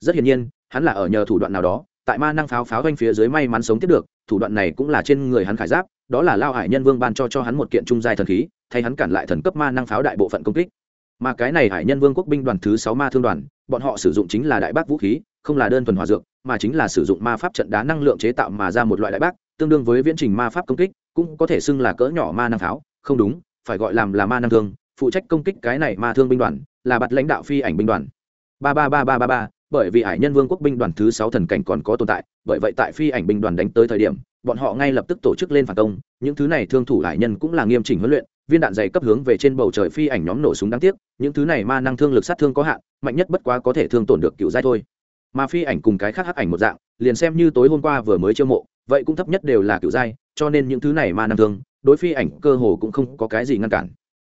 Rất hiển nhiên, hắn là ở nhờ thủ đoạn nào đó, tại ma năng pháo pháo quanh phía dưới may mắn sống tiếp được, thủ đoạn này cũng là trên người hắn khải giáp, đó là lao hải nhân vương ban cho cho hắn một kiện trung giai thần khí, thay hắn cản lại thần cấp ma năng pháo đại bộ phận công kích. Mà cái này hải nhân vương quốc binh đoàn thứ sáu ma thương đoàn, bọn họ sử dụng chính là đại bác vũ khí, không là đơn thuần hòa dược, mà chính là sử dụng ma pháp trận đá năng lượng chế tạo mà ra một loại đại bác, tương đương với viễn trình ma pháp công kích cũng có thể xưng là cỡ nhỏ ma năng pháo, không đúng, phải gọi làm là ma năng thương, phụ trách công kích cái này ma thương binh đoàn, là bạt lãnh đạo phi ảnh binh đoàn. Ba ba ba ba ba ba, bởi vì hải nhân vương quốc binh đoàn thứ sáu thần cảnh còn có tồn tại, bởi vậy tại phi ảnh binh đoàn đánh tới thời điểm, bọn họ ngay lập tức tổ chức lên phản công, những thứ này thương thủ hải nhân cũng là nghiêm chỉnh huấn luyện, viên đạn dày cấp hướng về trên bầu trời phi ảnh nhóm nổ súng đáng tiếc, những thứ này ma năng thương lực sát thương có hạn, mạnh nhất bất quá có thể thương tổn được cựu giai thôi. Mà phi ảnh cùng cái khác hắc ảnh một dạng, liền xem như tối hôm qua vừa mới chiêu mộ, vậy cũng thấp nhất đều là cựu giai cho nên những thứ này ma năng thương, đối phi ảnh cơ hồ cũng không có cái gì ngăn cản.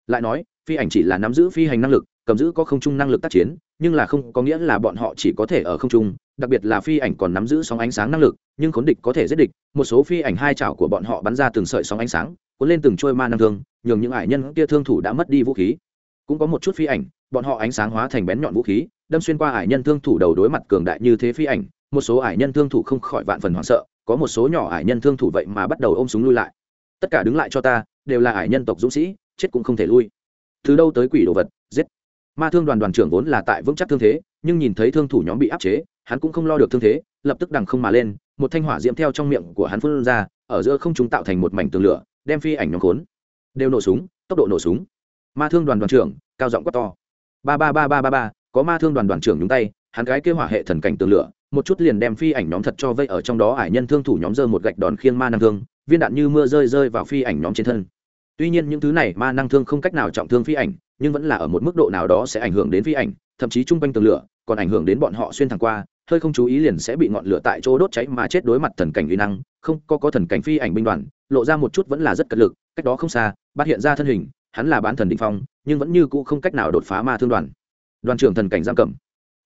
Lại nói, phi ảnh chỉ là nắm giữ phi hành năng lực, cầm giữ có không trung năng lực tác chiến, nhưng là không có nghĩa là bọn họ chỉ có thể ở không trung, đặc biệt là phi ảnh còn nắm giữ sóng ánh sáng năng lực, nhưng khốn địch có thể giết địch, một số phi ảnh hai chảo của bọn họ bắn ra từng sợi sóng ánh sáng, cuốn lên từng trôi ma năng thương, nhường những ải nhân kia thương thủ đã mất đi vũ khí. Cũng có một chút phi ảnh, bọn họ ánh sáng hóa thành bén nhọn vũ khí, đâm xuyên qua ải nhân thương thủ đầu đối mặt cường đại như thế phi ảnh, một số ải nhân thương thủ không khỏi vạn phần hoảng sợ có một số nhỏ ải nhân thương thủ vậy mà bắt đầu ôm súng lui lại. Tất cả đứng lại cho ta, đều là ải nhân tộc dũng sĩ, chết cũng không thể lui. Từ đâu tới quỷ đồ vật, giết. Ma thương đoàn đoàn trưởng vốn là tại vững chắc thương thế, nhưng nhìn thấy thương thủ nhóm bị áp chế, hắn cũng không lo được thương thế, lập tức đằng không mà lên, một thanh hỏa diễm theo trong miệng của hắn phun ra, ở giữa không chúng tạo thành một mảnh tường lửa, đem phi ảnh nhóm khốn. Đều nổ súng, tốc độ nổ súng. Ma thương đoàn đoàn trưởng, cao giọng quát to. Ba ba ba ba ba ba, có ma thương đoàn đoàn trưởng nhúng tay, hắn gái kêu hỏa hệ thần cảnh tường lửa một chút liền đem phi ảnh nhóm thật cho vây ở trong đó ải nhân thương thủ nhóm giơ một gạch đòn khiêng ma năng thương, viên đạn như mưa rơi rơi vào phi ảnh nhóm trên thân. Tuy nhiên những thứ này ma năng thương không cách nào trọng thương phi ảnh, nhưng vẫn là ở một mức độ nào đó sẽ ảnh hưởng đến phi ảnh, thậm chí chung quanh tường lửa, còn ảnh hưởng đến bọn họ xuyên thẳng qua, hơi không chú ý liền sẽ bị ngọn lửa tại chỗ đốt cháy mà chết đối mặt thần cảnh uy năng, không có có thần cảnh phi ảnh binh đoàn, lộ ra một chút vẫn là rất cật lực, cách đó không xa bắt hiện ra thân hình, hắn là bán thần định phong, nhưng vẫn như cũ không cách nào đột phá ma thương đoàn. Đoàn trưởng thần cảnh giam cầm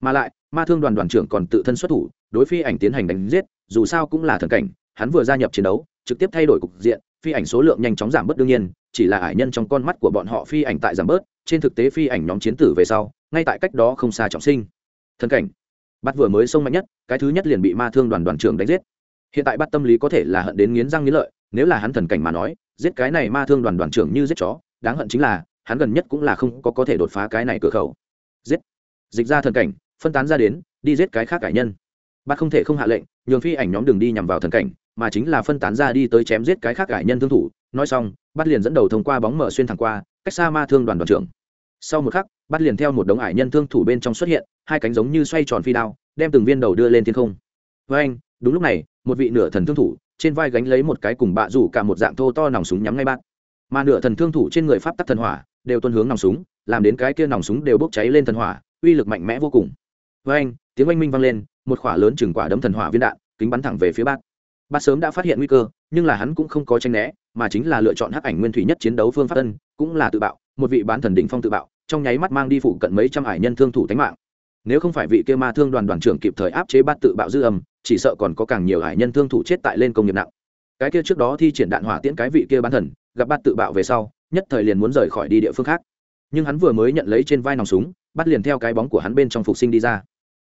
mà lại, ma thương đoàn đoàn trưởng còn tự thân xuất thủ, đối phi ảnh tiến hành đánh giết, dù sao cũng là thần cảnh, hắn vừa gia nhập chiến đấu, trực tiếp thay đổi cục diện, phi ảnh số lượng nhanh chóng giảm bớt đương nhiên, chỉ là ải nhân trong con mắt của bọn họ phi ảnh tại giảm bớt, trên thực tế phi ảnh nhóm chiến tử về sau, ngay tại cách đó không xa trọng sinh. Thần cảnh. Bắt vừa mới sông mạnh nhất, cái thứ nhất liền bị ma thương đoàn đoàn trưởng đánh giết. Hiện tại bắt tâm lý có thể là hận đến nghiến răng nghiến lợi, nếu là hắn thần cảnh mà nói, giết cái này ma thương đoàn đoàn trưởng như giết chó, đáng hận chính là, hắn gần nhất cũng là không có có thể đột phá cái này cửa khẩu. Giết. Dịch ra thần cảnh phân tán ra đến, đi giết cái khác cải nhân. Bác không thể không hạ lệnh, nhường phi ảnh nhóm đường đi nhằm vào thần cảnh, mà chính là phân tán ra đi tới chém giết cái khác cải nhân thương thủ. Nói xong bắt liền dẫn đầu thông qua bóng mở xuyên thẳng qua, cách xa ma thương đoàn đoàn trưởng. Sau một khắc bắt liền theo một đống ải nhân thương thủ bên trong xuất hiện, hai cánh giống như xoay tròn phi đao, đem từng viên đầu đưa lên thiên không. Với anh, đúng lúc này, một vị nửa thần thương thủ, trên vai gánh lấy một cái cùng bạ rủ cả một dạng thô to nòng súng nhắm ngay bát mà nửa thần thương thủ trên người pháp tắc thần hỏa, đều tuân hướng nòng súng, làm đến cái kia nòng súng đều bốc cháy lên thần hỏa, uy lực mạnh mẽ vô cùng với anh, tiếng oanh minh vang lên, một khỏa lớn chừng quả đấm thần hỏa viên đạn, kính bắn thẳng về phía bát bát sớm đã phát hiện nguy cơ, nhưng là hắn cũng không có tranh né, mà chính là lựa chọn hắc ảnh nguyên thủy nhất chiến đấu phương pháp tân cũng là tự bạo, một vị bán thần đỉnh phong tự bạo, trong nháy mắt mang đi phụ cận mấy trăm hải nhân thương thủ tánh mạng. Nếu không phải vị kia ma thương đoàn đoàn trưởng kịp thời áp chế bát tự bạo dư âm, chỉ sợ còn có càng nhiều hải nhân thương thủ chết tại lên công nghiệp nặng. Cái kia trước đó thi triển đạn hỏa tiễn cái vị kia bán thần, gặp bát tự bạo về sau, nhất thời liền muốn rời khỏi đi địa phương khác. Nhưng hắn vừa mới nhận lấy trên vai nòng súng bắt liền theo cái bóng của hắn bên trong phục sinh đi ra.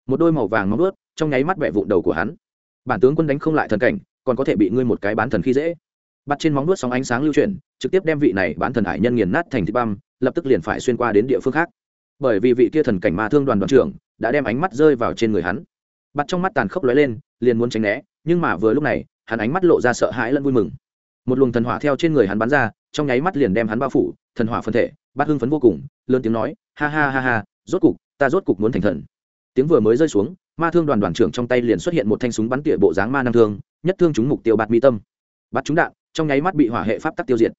Một đôi màu vàng móng ướt trong nháy mắt vẹ vụn đầu của hắn. Bản tướng quân đánh không lại thần cảnh, còn có thể bị ngươi một cái bán thần khi dễ. Bắt trên móng ướt sóng ánh sáng lưu chuyển, trực tiếp đem vị này bán thần hải nhân nghiền nát thành thịt băm, lập tức liền phải xuyên qua đến địa phương khác. Bởi vì vị kia thần cảnh ma thương đoàn đoàn trưởng đã đem ánh mắt rơi vào trên người hắn. Bắt trong mắt tàn khốc lóe lên, liền muốn tránh né, nhưng mà vừa lúc này, hắn ánh mắt lộ ra sợ hãi lẫn vui mừng. Một luồng thần hỏa theo trên người hắn bắn ra, trong nháy mắt liền đem hắn bao phủ, thần hỏa phân thể, bắt hưng phấn vô cùng, lớn tiếng nói, ha ha ha ha rốt cục, ta rốt cục muốn thành thần. Tiếng vừa mới rơi xuống, ma thương đoàn đoàn trưởng trong tay liền xuất hiện một thanh súng bắn tỉa bộ dáng ma năng thương, nhất thương chúng mục tiêu bạt mi tâm. Bắt trúng đạn, trong nháy mắt bị hỏa hệ pháp tắc tiêu diệt.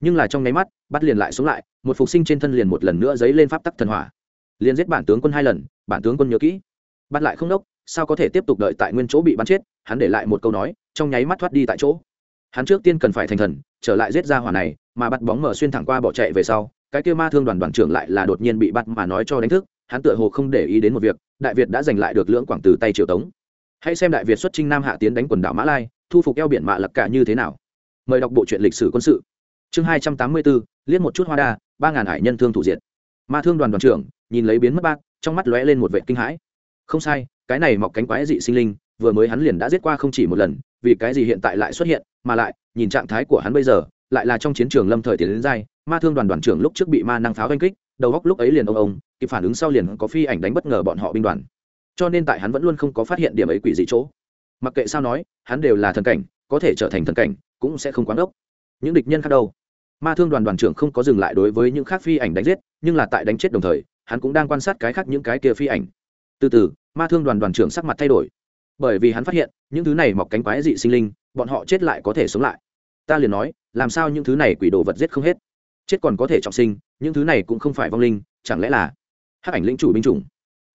Nhưng là trong nháy mắt bắt liền lại xuống lại, một phục sinh trên thân liền một lần nữa dấy lên pháp tắc thần hỏa. Liền giết bản tướng quân hai lần, bản tướng quân nhớ kỹ. Bắt lại không đốc, sao có thể tiếp tục đợi tại nguyên chỗ bị bắn chết? Hắn để lại một câu nói, trong nháy mắt thoát đi tại chỗ. Hắn trước tiên cần phải thành thần, trở lại giết ra hỏa này, mà bắt bóng mở xuyên thẳng qua bỏ chạy về sau cái kia ma thương đoàn đoàn trưởng lại là đột nhiên bị bắt mà nói cho đánh thức, hắn tựa hồ không để ý đến một việc, đại việt đã giành lại được lưỡng quảng từ tay triều tống. Hãy xem đại việt xuất trinh nam hạ tiến đánh quần đảo mã lai, thu phục eo biển mạ lặc cả như thế nào. Mời đọc bộ truyện lịch sử quân sự. Chương hai trăm tám mươi bốn liếc một chút hoa đa, ba ngàn hải nhân thương thủ diệt. Ma thương đoàn đoàn trưởng, nhìn lấy biến mất bác, trong mắt lóe lên một vệ kinh hãi. Không sai, cái này mọc cánh quái dị sinh linh, vừa mới hắn liền đã giết qua không chỉ một lần, vì cái gì hiện tại lại xuất hiện, mà lại, nhìn trạng thái của hắn bây giờ lại là trong chiến trường lâm thời tiến đến giai, ma thương đoàn đoàn trưởng lúc trước bị ma năng pháo oanh kích, đầu góc lúc ấy liền ông ông, kịp phản ứng sau liền có phi ảnh đánh bất ngờ bọn họ binh đoàn. Cho nên tại hắn vẫn luôn không có phát hiện điểm ấy quỷ dị chỗ. Mặc kệ sao nói, hắn đều là thần cảnh, có thể trở thành thần cảnh, cũng sẽ không quán ốc những địch nhân khác đâu? Ma thương đoàn đoàn trưởng không có dừng lại đối với những khác phi ảnh đánh giết, nhưng là tại đánh chết đồng thời, hắn cũng đang quan sát cái khác những cái kia phi ảnh. Từ từ, ma thương đoàn đoàn trưởng sắc mặt thay đổi. Bởi vì hắn phát hiện, những thứ này mọc cánh quái dị sinh linh, bọn họ chết lại có thể sống lại ta liền nói làm sao những thứ này quỷ đồ vật giết không hết? Chết còn có thể trọng sinh những thứ này cũng không phải vong linh chẳng lẽ là hắc ảnh lĩnh chủ binh chủng?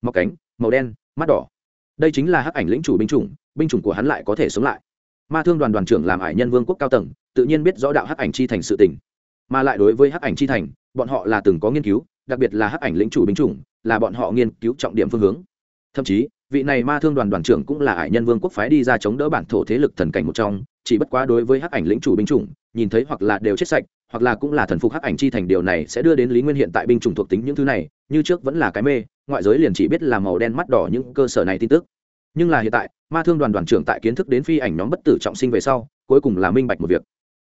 Mọc cánh màu đen mắt đỏ. Đây chính là hắc ảnh lĩnh chủ binh chủng binh chủng của hắn lại có thể sống lại. Ma thương đoàn đoàn trưởng làm ải nhân vương quốc cao tầng tự nhiên biết rõ đạo hắc ảnh chi thành sự tình, mà lại đối với hắc ảnh chi thành bọn họ là từng có nghiên cứu đặc biệt là hắc ảnh lĩnh chủ binh chủng là bọn họ nghiên cứu trọng điểm phương hướng. Thậm chí vị này ma thương đoàn đoàn trưởng cũng là ải nhân vương quốc phái đi ra chống đỡ bản thổ thế lực thần cảnh một trong, chỉ bất quá đối với hắc ảnh lĩnh chủ binh chủng, nhìn thấy hoặc là đều chết sạch, hoặc là cũng là thần phục hắc ảnh chi thành điều này sẽ đưa đến lý nguyên hiện tại binh chủng thuộc tính những thứ này, như trước vẫn là cái mê, ngoại giới liền chỉ biết là màu đen mắt đỏ những cơ sở này tin tức. Nhưng là hiện tại, ma thương đoàn đoàn trưởng tại kiến thức đến phi ảnh nhóm bất tử trọng sinh về sau, cuối cùng là minh bạch một việc.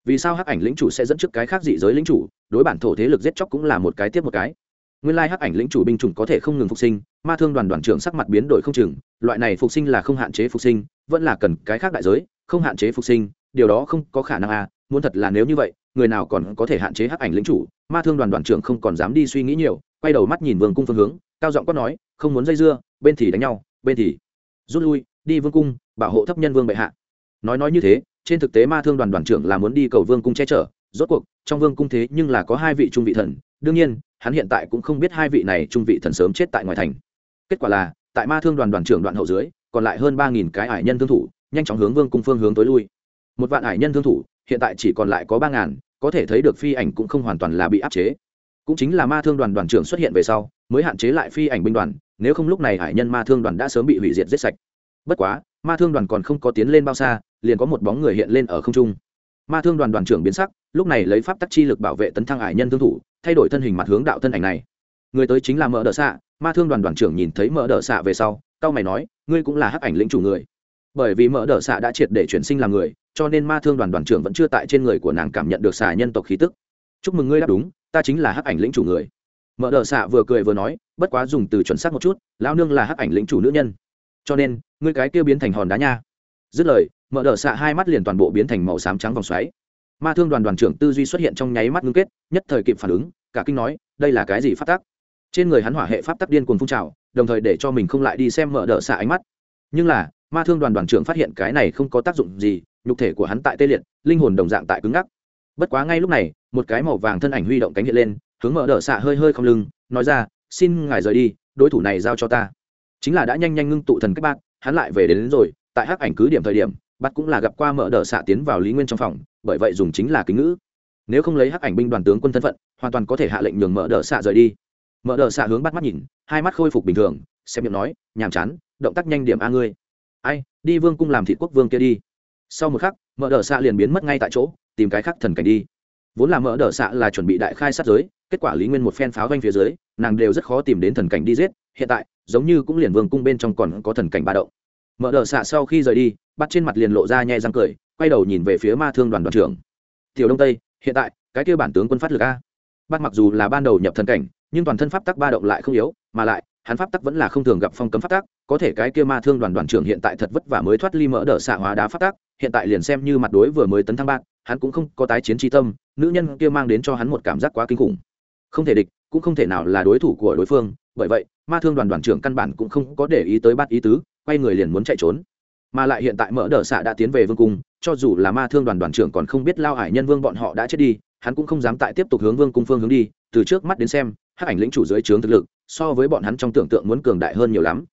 Vì sao hắc ảnh lĩnh chủ sẽ dẫn trước cái khác dị giới lĩnh chủ, đối bản thổ thế lực giết chóc cũng là một cái tiếp một cái nguyên lai hắc ảnh lĩnh chủ binh chủng có thể không ngừng phục sinh, ma thương đoàn đoàn trưởng sắc mặt biến đổi không chừng, loại này phục sinh là không hạn chế phục sinh, vẫn là cần cái khác đại giới, không hạn chế phục sinh, điều đó không có khả năng à muốn thật là nếu như vậy, người nào còn có thể hạn chế hắc ảnh lĩnh chủ, ma thương đoàn đoàn trưởng không còn dám đi suy nghĩ nhiều, quay đầu mắt nhìn vương cung phương hướng, cao giọng quát nói, không muốn dây dưa, bên thì đánh nhau, bên thì rút lui, đi vương cung, bảo hộ thấp nhân vương bệ hạ. Nói nói như thế, trên thực tế ma thương đoàn đoàn trưởng là muốn đi cầu vương cung che chở, rốt cuộc, trong vương cung thế nhưng là có hai vị trung vị thần, đương nhiên hắn hiện tại cũng không biết hai vị này trung vị thần sớm chết tại ngoài thành. Kết quả là, tại ma thương đoàn đoàn trưởng đoạn hậu dưới, còn lại hơn ba nghìn cái ải nhân thương thủ, nhanh chóng hướng vương cung phương hướng tối lui. Một vạn ải nhân thương thủ, hiện tại chỉ còn lại có ba ngàn, có thể thấy được phi ảnh cũng không hoàn toàn là bị áp chế. Cũng chính là ma thương đoàn đoàn trưởng xuất hiện về sau, mới hạn chế lại phi ảnh binh đoàn, nếu không lúc này hải nhân ma thương đoàn đã sớm bị hủy diệt giết sạch. Bất quá, ma thương đoàn còn không có tiến lên bao xa, liền có một bóng người hiện lên ở không trung. Ma thương đoàn đoàn trưởng biến sắc, lúc này lấy pháp tắc chi lực bảo vệ tấn thăng hải nhân thương thủ thay đổi thân hình mặt hướng đạo thân ảnh này. Người tới chính là mỡ đỡ xạ ma thương đoàn đoàn trưởng nhìn thấy mỡ đỡ xạ về sau, cao mày nói, ngươi cũng là hắc ảnh lĩnh chủ người. Bởi vì mỡ đỡ xạ đã triệt để chuyển sinh làm người, cho nên ma thương đoàn đoàn trưởng vẫn chưa tại trên người của nàng cảm nhận được xà nhân tộc khí tức. Chúc mừng ngươi đáp đúng, ta chính là hắc ảnh lĩnh chủ người. Mỡ đờ xạ vừa cười vừa nói, bất quá dùng từ chuẩn xác một chút, lão nương là hắc ảnh lĩnh chủ nữ nhân. Cho nên, ngươi cái kia biến thành hòn đá nha. Dứt lời, mỡ đờ xạ hai mắt liền toàn bộ biến thành màu xám trắng vòng xoáy ma thương đoàn đoàn trưởng tư duy xuất hiện trong nháy mắt ngưng kết nhất thời kịp phản ứng cả kinh nói đây là cái gì phát tác trên người hắn hỏa hệ pháp tắc điên cuồng phun trào đồng thời để cho mình không lại đi xem mở đỡ xạ ánh mắt. Nhưng là ma thương đoàn đoàn trưởng phát hiện cái này không có tác dụng gì nhục thể của hắn tại tê liệt linh hồn đồng dạng tại cứng ngắc. Bất quá ngay lúc này một cái màu vàng thân ảnh huy động cánh hiện lên hướng mở đỡ xạ hơi hơi không lưng nói ra xin ngài rời đi đối thủ này giao cho ta. Chính là đã nhanh nhanh ngưng tụ thần các bạn hắn lại về đến, đến rồi tại hắc ảnh cứ điểm thời điểm bắt cũng là gặp qua mở đờ xạ tiến vào lý nguyên trong phòng, bởi vậy dùng chính là kính ngữ. Nếu không lấy hắc ảnh binh đoàn tướng quân thân phận, hoàn toàn có thể hạ lệnh nhường mở đờ xạ rời đi. Mở đờ xạ hướng bắt mắt nhìn, hai mắt khôi phục bình thường, xem miệng nói, nhàm chán, động tác nhanh điểm a ngươi. Ai, đi vương cung làm thị quốc vương kia đi. Sau một khắc, mở đờ xạ liền biến mất ngay tại chỗ, tìm cái khác thần cảnh đi. Vốn là mở đờ xạ là chuẩn bị đại khai sát giới, kết quả lý nguyên một phen pháo vanh phía dưới, nàng đều rất khó tìm đến thần cảnh đi giết, hiện tại, giống như cũng liền vương cung bên trong còn có thần cảnh ba động. Mở đờ xạ sau khi rời đi bắt trên mặt liền lộ ra nhẹ răng cười, quay đầu nhìn về phía ma thương đoàn đoàn trưởng. Tiểu đông tây, hiện tại, cái kia bản tướng quân phát lực a. Bắt mặc dù là ban đầu nhập thần cảnh, nhưng toàn thân pháp tắc ba động lại không yếu, mà lại, hắn pháp tắc vẫn là không thường gặp phong cấm pháp tắc, có thể cái kia ma thương đoàn đoàn trưởng hiện tại thật vất vả mới thoát ly mỡ đỡ xạ hóa đá pháp tắc, hiện tại liền xem như mặt đối vừa mới tấn thăng bạc hắn cũng không có tái chiến tri tâm, nữ nhân kia mang đến cho hắn một cảm giác quá kinh khủng. Không thể địch, cũng không thể nào là đối thủ của đối phương, bởi vậy, ma thương đoàn đoàn trưởng căn bản cũng không có để ý tới bát ý tứ, quay người liền muốn chạy trốn mà lại hiện tại mỡ đờ xạ đã tiến về vương cung, cho dù là ma thương đoàn đoàn trưởng còn không biết lao hải nhân vương bọn họ đã chết đi, hắn cũng không dám tại tiếp tục hướng vương cung phương hướng đi, từ trước mắt đến xem, hắc ảnh lĩnh chủ dưới trướng thực lực, so với bọn hắn trong tưởng tượng muốn cường đại hơn nhiều lắm.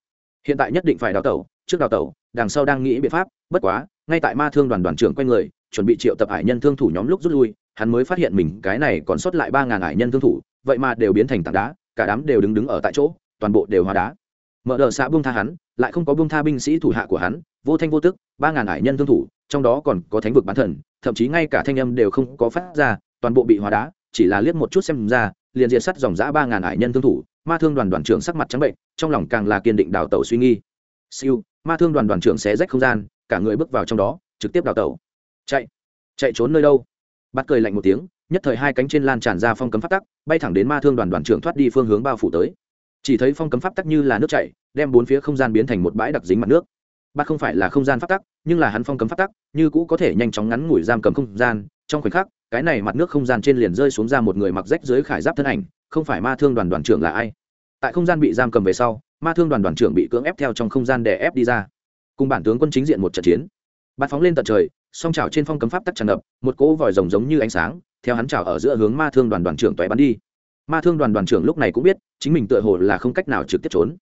Hiện tại nhất định phải đào tẩu, trước đào tẩu, đằng sau đang nghĩ biện pháp, bất quá, ngay tại ma thương đoàn đoàn trưởng quay người, chuẩn bị triệu tập hải nhân thương thủ nhóm lúc rút lui, hắn mới phát hiện mình, cái này còn sót lại ba ngàn hải nhân thương thủ, vậy mà đều biến thành tảng đá, cả đám đều đứng đứng ở tại chỗ, toàn bộ đều hóa đá. Mở đờ xạ buông tha hắn, lại không có buông tha binh sĩ thủ hạ của hắn vô thanh vô tức, ba ngàn hải nhân thương thủ, trong đó còn có thánh vực bán thần, thậm chí ngay cả thanh âm đều không có phát ra, toàn bộ bị hóa đá, chỉ là liếc một chút xem ra, liền diệt sắt dòng giã ba ngàn hải nhân thương thủ, ma thương đoàn đoàn trưởng sắc mặt trắng bệnh, trong lòng càng là kiên định đào tẩu suy nghi. Siêu, ma thương đoàn đoàn trưởng xé rách không gian, cả người bước vào trong đó, trực tiếp đào tẩu. Chạy chạy trốn nơi đâu? Bắt cười lạnh một tiếng, nhất thời hai cánh trên lan tràn ra phong cấm pháp tắc, bay thẳng đến ma thương đoàn đoàn trưởng thoát đi phương hướng bao phủ tới. Chỉ thấy phong cấm pháp tắc như là nước chảy, đem bốn phía không gian biến thành một bãi đặc dính mặt nước bắt không phải là không gian pháp tắc, nhưng là hắn phong cấm pháp tắc, như cũ có thể nhanh chóng ngắn ngủi giam cầm không gian. Trong khoảnh khắc, cái này mặt nước không gian trên liền rơi xuống ra một người mặc rách dưới khải giáp thân ảnh, không phải ma thương đoàn đoàn trưởng là ai? Tại không gian bị giam cầm về sau, ma thương đoàn đoàn trưởng bị cưỡng ép theo trong không gian để ép đi ra. Cùng bản tướng quân chính diện một trận chiến. Bạt phóng lên tận trời, song trào trên phong cấm pháp tắc tràn ngập, một cỗ vòi rồng giống như ánh sáng, theo hắn trào ở giữa hướng ma thương đoàn đoàn trưởng toé bắn đi. Ma thương đoàn đoàn trưởng lúc này cũng biết, chính mình tựa hồ là không cách nào trực tiếp trốn.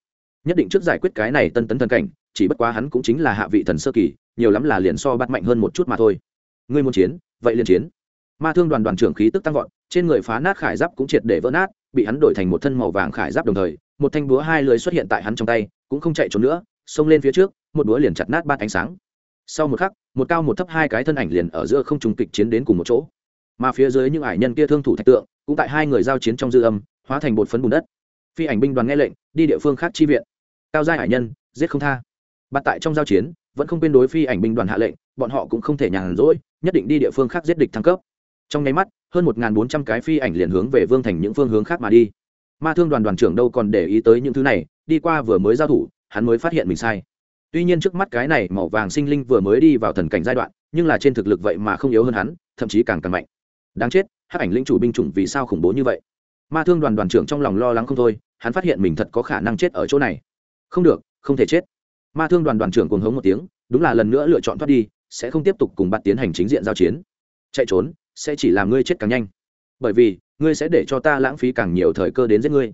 Nhất định trước giải quyết cái này tân tấn thần cảnh chỉ bất quá hắn cũng chính là hạ vị thần sơ kỳ, nhiều lắm là liền so bắt mạnh hơn một chút mà thôi. Ngươi muốn chiến, vậy liền chiến. Ma thương đoàn đoàn trưởng khí tức tăng vọt, trên người phá nát khải giáp cũng triệt để vỡ nát, bị hắn đổi thành một thân màu vàng khải giáp đồng thời, một thanh búa hai lưới xuất hiện tại hắn trong tay, cũng không chạy trốn nữa, xông lên phía trước, một búa liền chặt nát bát ánh sáng. Sau một khắc, một cao một thấp hai cái thân ảnh liền ở giữa không trùng kịch chiến đến cùng một chỗ. Mà phía dưới những ải nhân kia thương thủ thạch tượng, cũng tại hai người giao chiến trong dư âm, hóa thành bột phấn bùn đất. Phi ảnh binh đoàn nghe lệnh, đi địa phương khác chi viện. Cao giai hải nhân, giết không tha bắt tại trong giao chiến, vẫn không quên đối phi ảnh binh đoàn hạ lệnh, bọn họ cũng không thể nhàn rỗi, nhất định đi địa phương khác giết địch thăng cấp. Trong nháy mắt, hơn một bốn trăm cái phi ảnh liền hướng về vương thành những phương hướng khác mà đi. Ma thương đoàn đoàn trưởng đâu còn để ý tới những thứ này, đi qua vừa mới giao thủ, hắn mới phát hiện mình sai. Tuy nhiên trước mắt cái này màu vàng sinh linh vừa mới đi vào thần cảnh giai đoạn, nhưng là trên thực lực vậy mà không yếu hơn hắn, thậm chí càng càng mạnh. Đáng chết, hắc ảnh linh chủ binh chủng vì sao khủng bố như vậy? Ma thương đoàn đoàn trưởng trong lòng lo lắng không thôi, hắn phát hiện mình thật có khả năng chết ở chỗ này. Không được, không thể chết ma thương đoàn đoàn trưởng cuồng hống một tiếng, đúng là lần nữa lựa chọn thoát đi, sẽ không tiếp tục cùng bạn tiến hành chính diện giao chiến. Chạy trốn, sẽ chỉ làm ngươi chết càng nhanh. Bởi vì, ngươi sẽ để cho ta lãng phí càng nhiều thời cơ đến giết ngươi.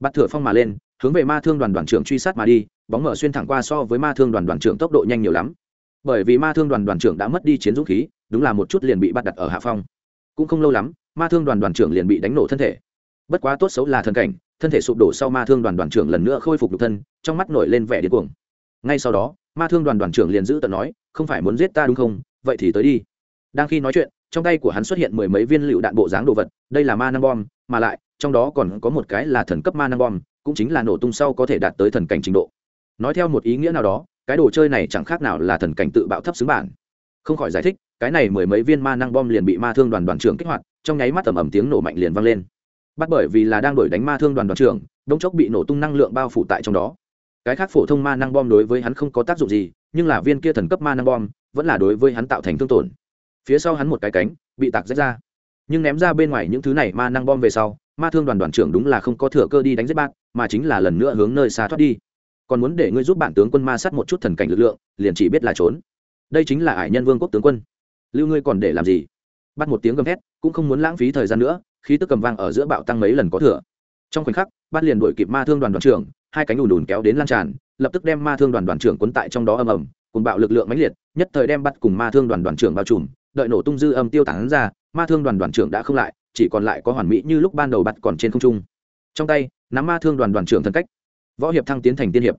Bắt thửa phong mà lên, hướng về ma thương đoàn đoàn trưởng truy sát mà đi, bóng mở xuyên thẳng qua so với ma thương đoàn đoàn trưởng tốc độ nhanh nhiều lắm. Bởi vì ma thương đoàn đoàn trưởng đã mất đi chiến dũng khí, đúng là một chút liền bị bắt đặt ở hạ phong. Cũng không lâu lắm, ma thương đoàn đoàn trưởng liền bị đánh nổ thân thể. Bất quá tốt xấu là thần cảnh, thân thể sụp đổ sau ma thương đoàn đoàn trưởng lần nữa khôi phục được thân, trong mắt nổi lên vẻ điên cuồng ngay sau đó, ma thương đoàn đoàn trưởng liền giữ tận nói, không phải muốn giết ta đúng không? Vậy thì tới đi. Đang khi nói chuyện, trong tay của hắn xuất hiện mười mấy viên lựu đạn bộ dáng đồ vật, đây là ma năng bom, mà lại, trong đó còn có một cái là thần cấp ma năng bom, cũng chính là nổ tung sau có thể đạt tới thần cảnh trình độ. Nói theo một ý nghĩa nào đó, cái đồ chơi này chẳng khác nào là thần cảnh tự bạo thấp xứng bản. Không khỏi giải thích, cái này mười mấy viên ma năng bom liền bị ma thương đoàn đoàn trưởng kích hoạt, trong nháy mắt ẩm ẩm tiếng nổ mạnh liền vang lên. Bắt bởi vì là đang đổi đánh ma thương đoàn đoàn trưởng đông chốc bị nổ tung năng lượng bao phủ tại trong đó cái khác phổ thông ma năng bom đối với hắn không có tác dụng gì, nhưng là viên kia thần cấp ma năng bom vẫn là đối với hắn tạo thành thương tổn. Phía sau hắn một cái cánh bị tạc rách ra. Nhưng ném ra bên ngoài những thứ này ma năng bom về sau, ma thương đoàn đoàn trưởng đúng là không có thừa cơ đi đánh giết bạn mà chính là lần nữa hướng nơi xa thoát đi. Còn muốn để ngươi giúp bản tướng quân ma sát một chút thần cảnh lực lượng, liền chỉ biết là trốn. Đây chính là ải nhân vương quốc tướng quân. Lưu ngươi còn để làm gì? Bắt một tiếng gầm thét, cũng không muốn lãng phí thời gian nữa khi tức cầm vang ở giữa bạo tăng mấy lần có thừa. Trong khoảnh khắc, bắt liền đuổi kịp ma thương đoàn đoàn trưởng hai cánh ùn ùn kéo đến lan tràn, lập tức đem ma thương đoàn đoàn trưởng quấn tại trong đó ầm ầm, cùng bạo lực lượng mãnh liệt, nhất thời đem bắt cùng ma thương đoàn đoàn trưởng bao trùm, đợi nổ tung dư âm tiêu tán ra, ma thương đoàn đoàn trưởng đã không lại, chỉ còn lại có hoàn mỹ như lúc ban đầu bắt còn trên không trung. Trong tay, nắm ma thương đoàn đoàn trưởng thân cách. Võ hiệp thăng tiến thành tiên hiệp.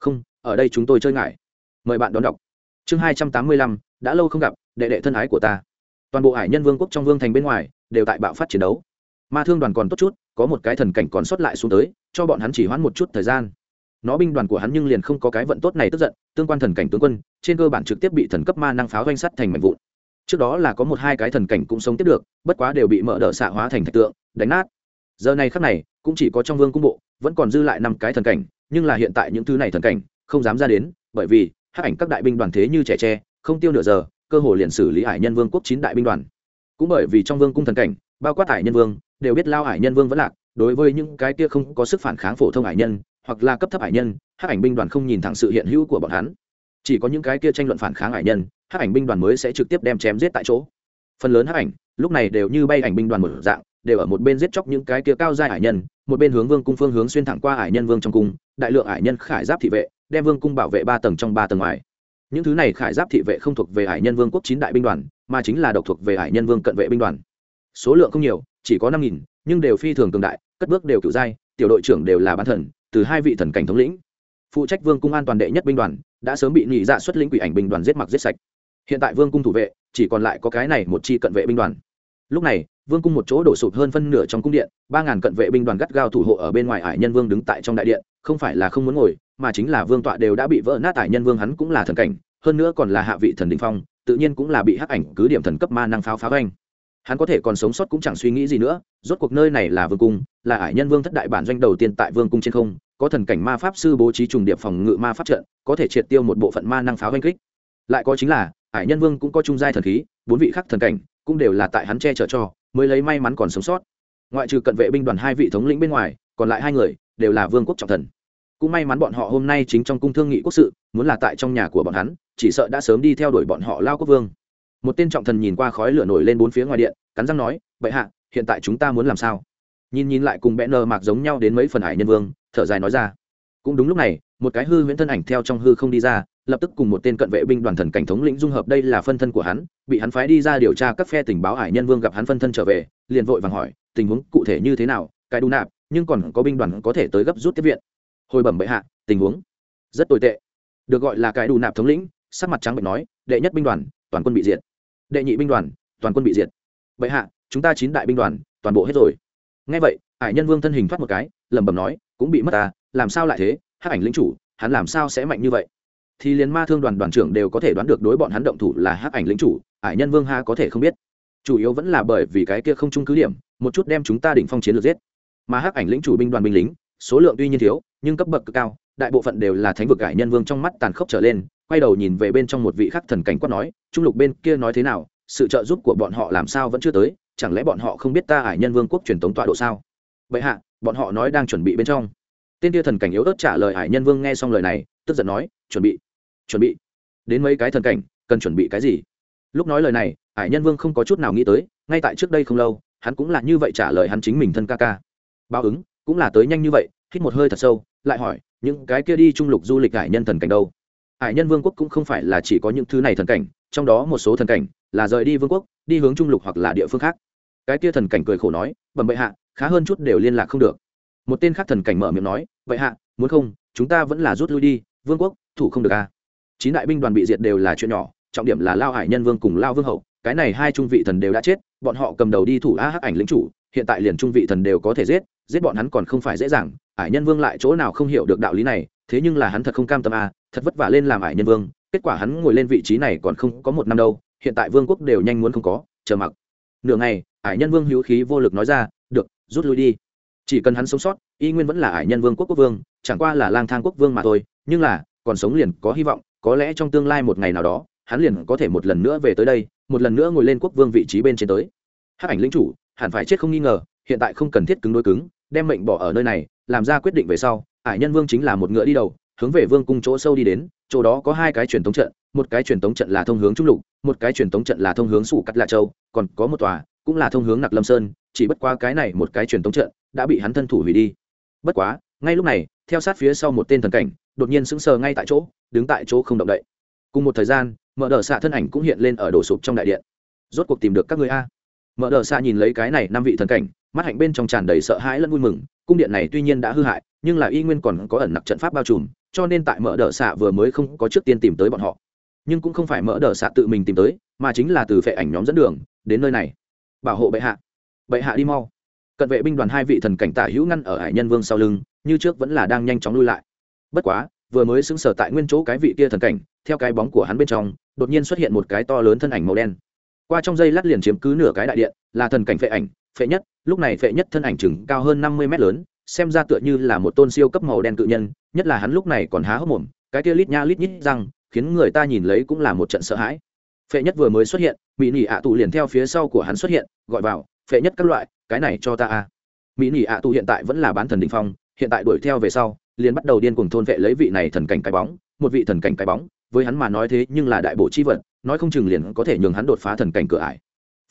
Không, ở đây chúng tôi chơi ngại. Mời bạn đón đọc. Chương hai trăm tám mươi lăm, đã lâu không gặp, đệ đệ thân ái của ta. Toàn bộ hải nhân vương quốc trong vương thành bên ngoài, đều tại bạo phát chiến đấu. Ma thương đoàn còn tốt chút có một cái thần cảnh còn sót lại xuống tới, cho bọn hắn chỉ hoãn một chút thời gian. Nó binh đoàn của hắn nhưng liền không có cái vận tốt này tức giận, tương quan thần cảnh tướng quân, trên cơ bản trực tiếp bị thần cấp ma năng pháo doanh sắt thành mảnh vụn. Trước đó là có một hai cái thần cảnh cũng sống tiếp được, bất quá đều bị mở đỡ xạ hóa thành thạch tượng, đánh nát. Giờ này khắc này, cũng chỉ có trong vương cung bộ, vẫn còn dư lại năm cái thần cảnh, nhưng là hiện tại những thứ này thần cảnh, không dám ra đến, bởi vì hát ảnh các đại binh đoàn thế như trẻ tre, không tiêu nửa giờ, cơ hồ liền xử lý hải nhân vương quốc chín đại binh đoàn. Cũng bởi vì trong vương cung thần cảnh, bao quát hải nhân vương đều biết lao hải nhân vương vẫn lạc, đối với những cái kia không có sức phản kháng phổ thông hải nhân, hoặc là cấp thấp hải nhân hát ảnh binh đoàn không nhìn thẳng sự hiện hữu của bọn hắn. Chỉ có những cái kia tranh luận phản kháng hải nhân hát ảnh binh đoàn mới sẽ trực tiếp đem chém giết tại chỗ. Phần lớn hát ảnh, lúc này đều như bay ảnh binh đoàn một dạng, đều ở một bên giết chóc những cái kia cao giai hải nhân, một bên hướng vương cung phương hướng xuyên thẳng qua hải nhân vương trong cung, đại lượng hải nhân khải giáp thị vệ, đem vương cung bảo vệ ba tầng trong ba tầng ngoài. Những thứ này khải giáp thị vệ không thuộc về hải nhân vương quốc chín đại binh đoàn, mà chính là độc thuộc về hải nhân vương cận vệ binh đoàn. Số lượng không nhiều chỉ có năm nghìn, nhưng đều phi thường cường đại, cất bước đều cựu giai tiểu đội trưởng đều là bán thần, từ hai vị thần cảnh thống lĩnh. Phụ trách vương cung an toàn đệ nhất binh đoàn, đã sớm bị nhị dạ xuất lĩnh quỷ ảnh binh đoàn giết mặc giết sạch. Hiện tại vương cung thủ vệ, chỉ còn lại có cái này một chi cận vệ binh đoàn. Lúc này, vương cung một chỗ đổ sụp hơn phân nửa trong cung điện, ba ngàn cận vệ binh đoàn gắt gao thủ hộ ở bên ngoài ải nhân vương đứng tại trong đại điện, không phải là không muốn ngồi, mà chính là vương tọa đều đã bị vỡ nát ải nhân vương hắn cũng là thần cảnh, hơn nữa còn là hạ vị thần đình phong, tự nhiên cũng là bị hắc ảnh cứ điểm thần cấp ma năng pháo pháo anh hắn có thể còn sống sót cũng chẳng suy nghĩ gì nữa, rốt cuộc nơi này là vương cung, là ải nhân vương thất đại bản doanh đầu tiên tại vương cung trên không, có thần cảnh ma pháp sư bố trí trùng điệp phòng ngự ma pháp trận, có thể triệt tiêu một bộ phận ma năng pháo oanh kích. Lại có chính là, ải nhân vương cũng có trung giai thần khí, bốn vị khắc thần cảnh cũng đều là tại hắn che chở cho, mới lấy may mắn còn sống sót. Ngoại trừ cận vệ binh đoàn hai vị thống lĩnh bên ngoài, còn lại hai người đều là vương quốc trọng thần. Cũng may mắn bọn họ hôm nay chính trong cung thương nghị quốc sự, muốn là tại trong nhà của bọn hắn, chỉ sợ đã sớm đi theo đuổi bọn họ lao quốc vương một tên trọng thần nhìn qua khói lửa nổi lên bốn phía ngoài điện, cắn răng nói vậy hạ, hiện tại chúng ta muốn làm sao? Nhìn nhìn lại cùng bẽ nờ mạc giống nhau đến mấy phần hải nhân vương, thở dài nói ra, cũng đúng lúc này, một cái hư huyễn thân ảnh theo trong hư không đi ra, lập tức cùng một tên cận vệ binh đoàn thần cảnh thống lĩnh dung hợp, đây là phân thân của hắn, bị hắn phái đi ra điều tra các phe tình báo hải nhân vương gặp hắn phân thân trở về, liền vội vàng hỏi, tình huống cụ thể như thế nào? Cái đu nạp, nhưng còn có binh đoàn có thể tới gấp rút tiếp viện. Hồi bẩm bệ hạ, tình huống rất tồi tệ. Được gọi là cái đu nạp thống lĩnh, sắc mặt trắng bệnh nói, đệ nhất binh đoàn, toàn quân bị diệt đệ nhị binh đoàn, toàn quân bị diệt. Bệ hạ, chúng ta chín đại binh đoàn, toàn bộ hết rồi. Ngay vậy hải nhân vương thân hình thoát một cái, lẩm bẩm nói, cũng bị mất ta làm sao lại thế? Hắc ảnh lĩnh chủ, hắn làm sao sẽ mạnh như vậy? Thì liền ma thương đoàn đoàn trưởng đều có thể đoán được đối bọn hắn động thủ là hắc ảnh lĩnh chủ hải nhân vương ha có thể không biết. Chủ yếu vẫn là bởi vì cái kia không chung cứ điểm, một chút đem chúng ta đỉnh phong chiến lược giết. Mà hắc ảnh lĩnh chủ binh đoàn binh lính, số lượng tuy nhiên thiếu nhưng cấp bậc cực cao, đại bộ phận đều là thánh vực cải nhân vương trong mắt tàn khốc trở lên, quay đầu nhìn về bên trong một vị khắc thần cảnh quát nói, trung lục bên kia nói thế nào? Sự trợ giúp của bọn họ làm sao vẫn chưa tới? Chẳng lẽ bọn họ không biết ta hải nhân vương quốc truyền tống tọa độ sao? Vậy hạ, bọn họ nói đang chuẩn bị bên trong. Tên kia thần cảnh yếu ớt trả lời hải nhân vương nghe xong lời này, tức giận nói, chuẩn bị chuẩn bị. Đến mấy cái thần cảnh, cần chuẩn bị cái gì? Lúc nói lời này hải nhân vương không có chút nào nghĩ tới, ngay tại trước đây không lâu, hắn cũng là như vậy trả lời hắn chính mình thân ca ca. Báo ứng, cũng là tới nhanh như vậy hít một hơi thật sâu, lại hỏi, những cái kia đi trung lục du lịch hải nhân thần cảnh đâu? Hải nhân vương quốc cũng không phải là chỉ có những thứ này thần cảnh, trong đó một số thần cảnh là rời đi vương quốc, đi hướng trung lục hoặc là địa phương khác. Cái kia thần cảnh cười khổ nói, bẩm bệ hạ, khá hơn chút đều liên lạc không được. Một tên khác thần cảnh mở miệng nói vậy hạ, muốn không, chúng ta vẫn là rút lui đi, vương quốc, thủ không được a. À? chín đại binh đoàn bị diệt đều là chuyện nhỏ, trọng điểm là lao hải nhân vương cùng lao vương hậu, cái này hai trung vị thần đều đã chết, bọn họ cầm đầu đi thủ a hắc ảnh lính chủ hiện tại liền trung vị thần đều có thể giết giết bọn hắn còn không phải dễ dàng hải nhân vương lại chỗ nào không hiểu được đạo lý này, thế nhưng là hắn thật không cam tâm à? thật vất vả lên làm hải nhân vương, kết quả hắn ngồi lên vị trí này còn không có một năm đâu, hiện tại vương quốc đều nhanh muốn không có, chờ mặc nửa ngày hải nhân vương hữu khí vô lực nói ra, được, rút lui đi chỉ cần hắn sống sót, y nguyên vẫn là hải nhân vương quốc quốc vương, chẳng qua là lang thang quốc vương mà thôi, nhưng là, còn sống liền có hy vọng, có lẽ trong tương lai một ngày nào đó, hắn liền có thể một lần nữa về tới đây, một lần nữa ngồi lên quốc vương vị trí bên trên tới hắc ảnh lính chủ hẳn phải chết không nghi ngờ, hiện tại không cần thiết cứng đối cứng, đem mệnh bỏ ở nơi này, làm ra quyết định về sau hải nhân vương chính là một ngựa đi đầu, hướng về vương cung chỗ sâu đi đến, chỗ đó có hai cái truyền thống trận, một cái truyền thống trận là thông hướng trung lục, một cái truyền thống trận là thông hướng sủ cắt lạ châu, còn có một tòa, cũng là thông hướng nặc lâm sơn, chỉ bất qua cái này một cái truyền thống trận đã bị hắn thân thủ hủy đi. Bất quá, ngay lúc này, theo sát phía sau một tên thần cảnh, đột nhiên sững sờ ngay tại chỗ, đứng tại chỗ không động đậy. Cùng một thời gian, mở đờ xạ thân ảnh cũng hiện lên ở đổ sụp trong đại điện. Rốt cuộc tìm được các người a mở đờ xạ nhìn lấy cái này năm vị thần cảnh, mắt hạnh bên trong tràn đầy sợ hãi lẫn vui mừng, cung điện này tuy nhiên đã hư hại, nhưng là y nguyên còn có ẩn nặc trận pháp bao trùm, cho nên tại mở đờ xạ vừa mới không có trước tiên tìm tới bọn họ. Nhưng cũng không phải mở đờ xạ tự mình tìm tới, mà chính là từ phệ ảnh nhóm dẫn đường, đến nơi này. Bảo hộ bệ hạ. Bệ hạ đi mau. Cận vệ binh đoàn hai vị thần cảnh tả hữu ngăn ở hải nhân vương sau lưng, như trước vẫn là đang nhanh chóng lui lại. Bất quá, vừa mới xứng sở tại nguyên chỗ cái vị kia thần cảnh, theo cái bóng của hắn bên trong, đột nhiên xuất hiện một cái to lớn thân ảnh màu đen qua trong dây lát liền chiếm cứ nửa cái đại điện, là thần cảnh phệ ảnh, phệ nhất, lúc này phệ nhất thân ảnh chừng cao hơn năm mươi mét lớn, xem ra tựa như là một tôn siêu cấp màu đen tự nhân, nhất là hắn lúc này còn há hốc mồm, cái kia lít nha lít nhít răng, khiến người ta nhìn lấy cũng là một trận sợ hãi. Phệ nhất vừa mới xuất hiện mỹ nỉ ạ tụ liền theo phía sau của hắn xuất hiện, gọi vào, phệ nhất các loại, cái này cho ta a. Mỹ nỉ ạ tụ hiện tại vẫn là bán thần đình phong, hiện tại đuổi theo về sau, liền bắt đầu điên cùng thôn vệ lấy vị này thần cảnh cái bóng, một vị thần cảnh cái bóng với hắn mà nói thế nhưng là đại bộ chi vật, nói không chừng liền có thể nhường hắn đột phá thần cảnh cửa ải.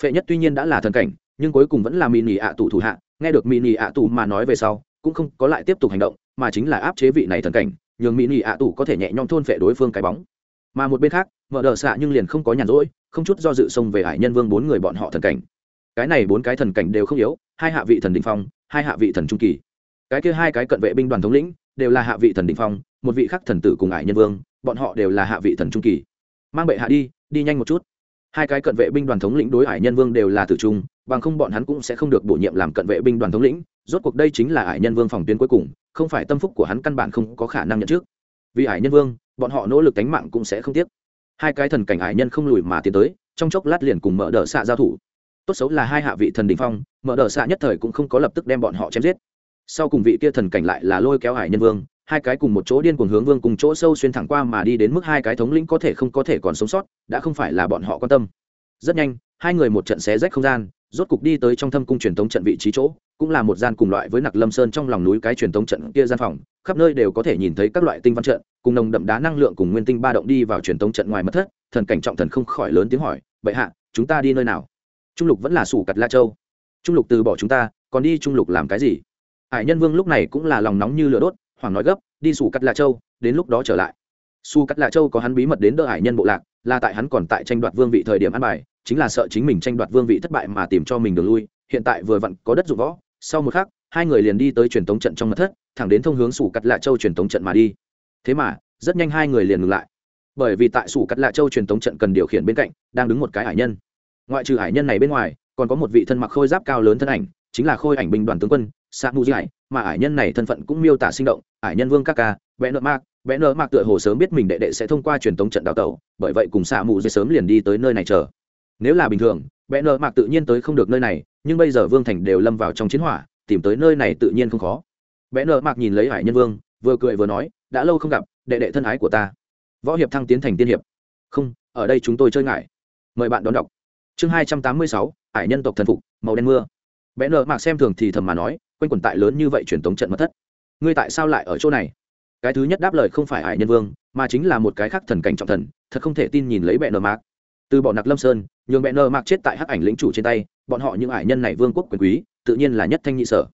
Phệ nhất tuy nhiên đã là thần cảnh, nhưng cuối cùng vẫn là mini nỉ ạ tù thủ hạ, nghe được mini nỉ ạ tù mà nói về sau, cũng không có lại tiếp tục hành động, mà chính là áp chế vị này thần cảnh, nhường mini nỉ ạ tù có thể nhẹ nhõm thôn phệ đối phương cái bóng. Mà một bên khác, mở đờ xạ nhưng liền không có nhàn rỗi, không chút do dự xông về hải nhân vương bốn người bọn họ thần cảnh. Cái này bốn cái thần cảnh đều không yếu, hai hạ vị thần đình phong, hai hạ vị thần trung kỳ. Cái kia hai cái cận vệ binh đoàn thống lĩnh, đều là hạ vị thần đình phong, một vị khắc thần tử cùng ải nhân vương bọn họ đều là hạ vị thần trung kỳ. Mang bệ hạ đi đi nhanh một chút. Hai cái cận vệ binh đoàn thống lĩnh đối ải nhân vương đều là tử trung, bằng không bọn hắn cũng sẽ không được bổ nhiệm làm cận vệ binh đoàn thống lĩnh. Rốt cuộc đây chính là ải nhân vương phòng tuyến cuối cùng, không phải tâm phúc của hắn căn bản không có khả năng nhận trước. Vì ải nhân vương, bọn họ nỗ lực đánh mạng cũng sẽ không tiếc. Hai cái thần cảnh ải nhân không lùi mà tiến tới, trong chốc lát liền cùng mở đỡ xạ giao thủ. Tốt xấu là hai hạ vị thần đình phong, mở đỡ xạ nhất thời cũng không có lập tức đem bọn họ chém giết. Sau cùng vị kia thần cảnh lại là lôi kéo hải nhân vương hai cái cùng một chỗ điên cuồng hướng vương cùng chỗ sâu xuyên thẳng qua mà đi đến mức hai cái thống lĩnh có thể không có thể còn sống sót, đã không phải là bọn họ quan tâm. Rất nhanh, hai người một trận xé rách không gian, rốt cục đi tới trong thâm cung truyền thống trận vị trí chỗ, cũng là một gian cùng loại với nặc lâm sơn trong lòng núi cái truyền thống trận kia gian phòng, khắp nơi đều có thể nhìn thấy các loại tinh văn trận, cùng nồng đậm đá năng lượng cùng nguyên tinh ba động đi vào truyền thống trận ngoài mất thất, thần cảnh trọng thần không khỏi lớn tiếng hỏi vậy hạ, chúng ta đi nơi nào? Trung lục vẫn là sủ cặt la châu. Trung lục từ bỏ chúng ta, còn đi trung lục làm cái gì? Hải nhân vương lúc này cũng là lòng nóng như lửa đốt hoàng nói gấp, đi xù cắt lạ châu, đến lúc đó trở lại. Su cắt lạ châu có hắn bí mật đến đỡ hải nhân bộ lạc, là tại hắn còn tại tranh đoạt vương vị thời điểm ăn bài, chính là sợ chính mình tranh đoạt vương vị thất bại mà tìm cho mình đường lui, hiện tại vừa vặn có đất dụng võ. Sau một khắc, hai người liền đi tới truyền tống trận trong mật thất, thẳng đến thông hướng sủ cắt lạ châu truyền tống trận mà đi. Thế mà, rất nhanh hai người liền ngừng lại. Bởi vì tại sủ cắt lạ châu truyền tống trận cần điều khiển bên cạnh, đang đứng một cái hải nhân. Ngoại trừ hải nhân này bên ngoài, còn có một vị thân mặc khôi giáp cao lớn thân ảnh, chính là khôi ảnh binh đoàn tướng quân sa mu dạy mà ải nhân này thân phận cũng miêu tả sinh động, ải nhân vương các ca vẽ nợ mạc vẽ nợ mạc tựa hồ sớm biết mình đệ đệ sẽ thông qua truyền tống trận đào tẩu, bởi vậy cùng xạ mù dây sớm liền đi tới nơi này chờ. Nếu là bình thường vẽ nợ mạc tự nhiên tới không được nơi này, nhưng bây giờ vương thành đều lâm vào trong chiến hỏa, tìm tới nơi này tự nhiên không khó. Vẽ nợ mạc nhìn lấy ải nhân vương, vừa cười vừa nói, đã lâu không gặp, đệ đệ thân ái của ta. Võ hiệp thăng tiến thành tiên hiệp. Không, ở đây chúng tôi chơi ngại. Mời bạn đón đọc. Chương hai trăm tám mươi sáu, ải nhân tộc thần phục, màu đen mưa. Vẽ nợ mạc xem thường thì thầm mà nói quanh quần tại lớn như vậy truyền tống trận mất thất. Ngươi tại sao lại ở chỗ này? Cái thứ nhất đáp lời không phải hải nhân vương, mà chính là một cái khác thần cảnh trọng thần, thật không thể tin nhìn lấy bệ nơ mạc. Từ bọn nặc lâm sơn, nhường bệ nơ mạc chết tại hắc ảnh lĩnh chủ trên tay, bọn họ những hải nhân này vương quốc quyền quý, tự nhiên là nhất thanh nhị sở.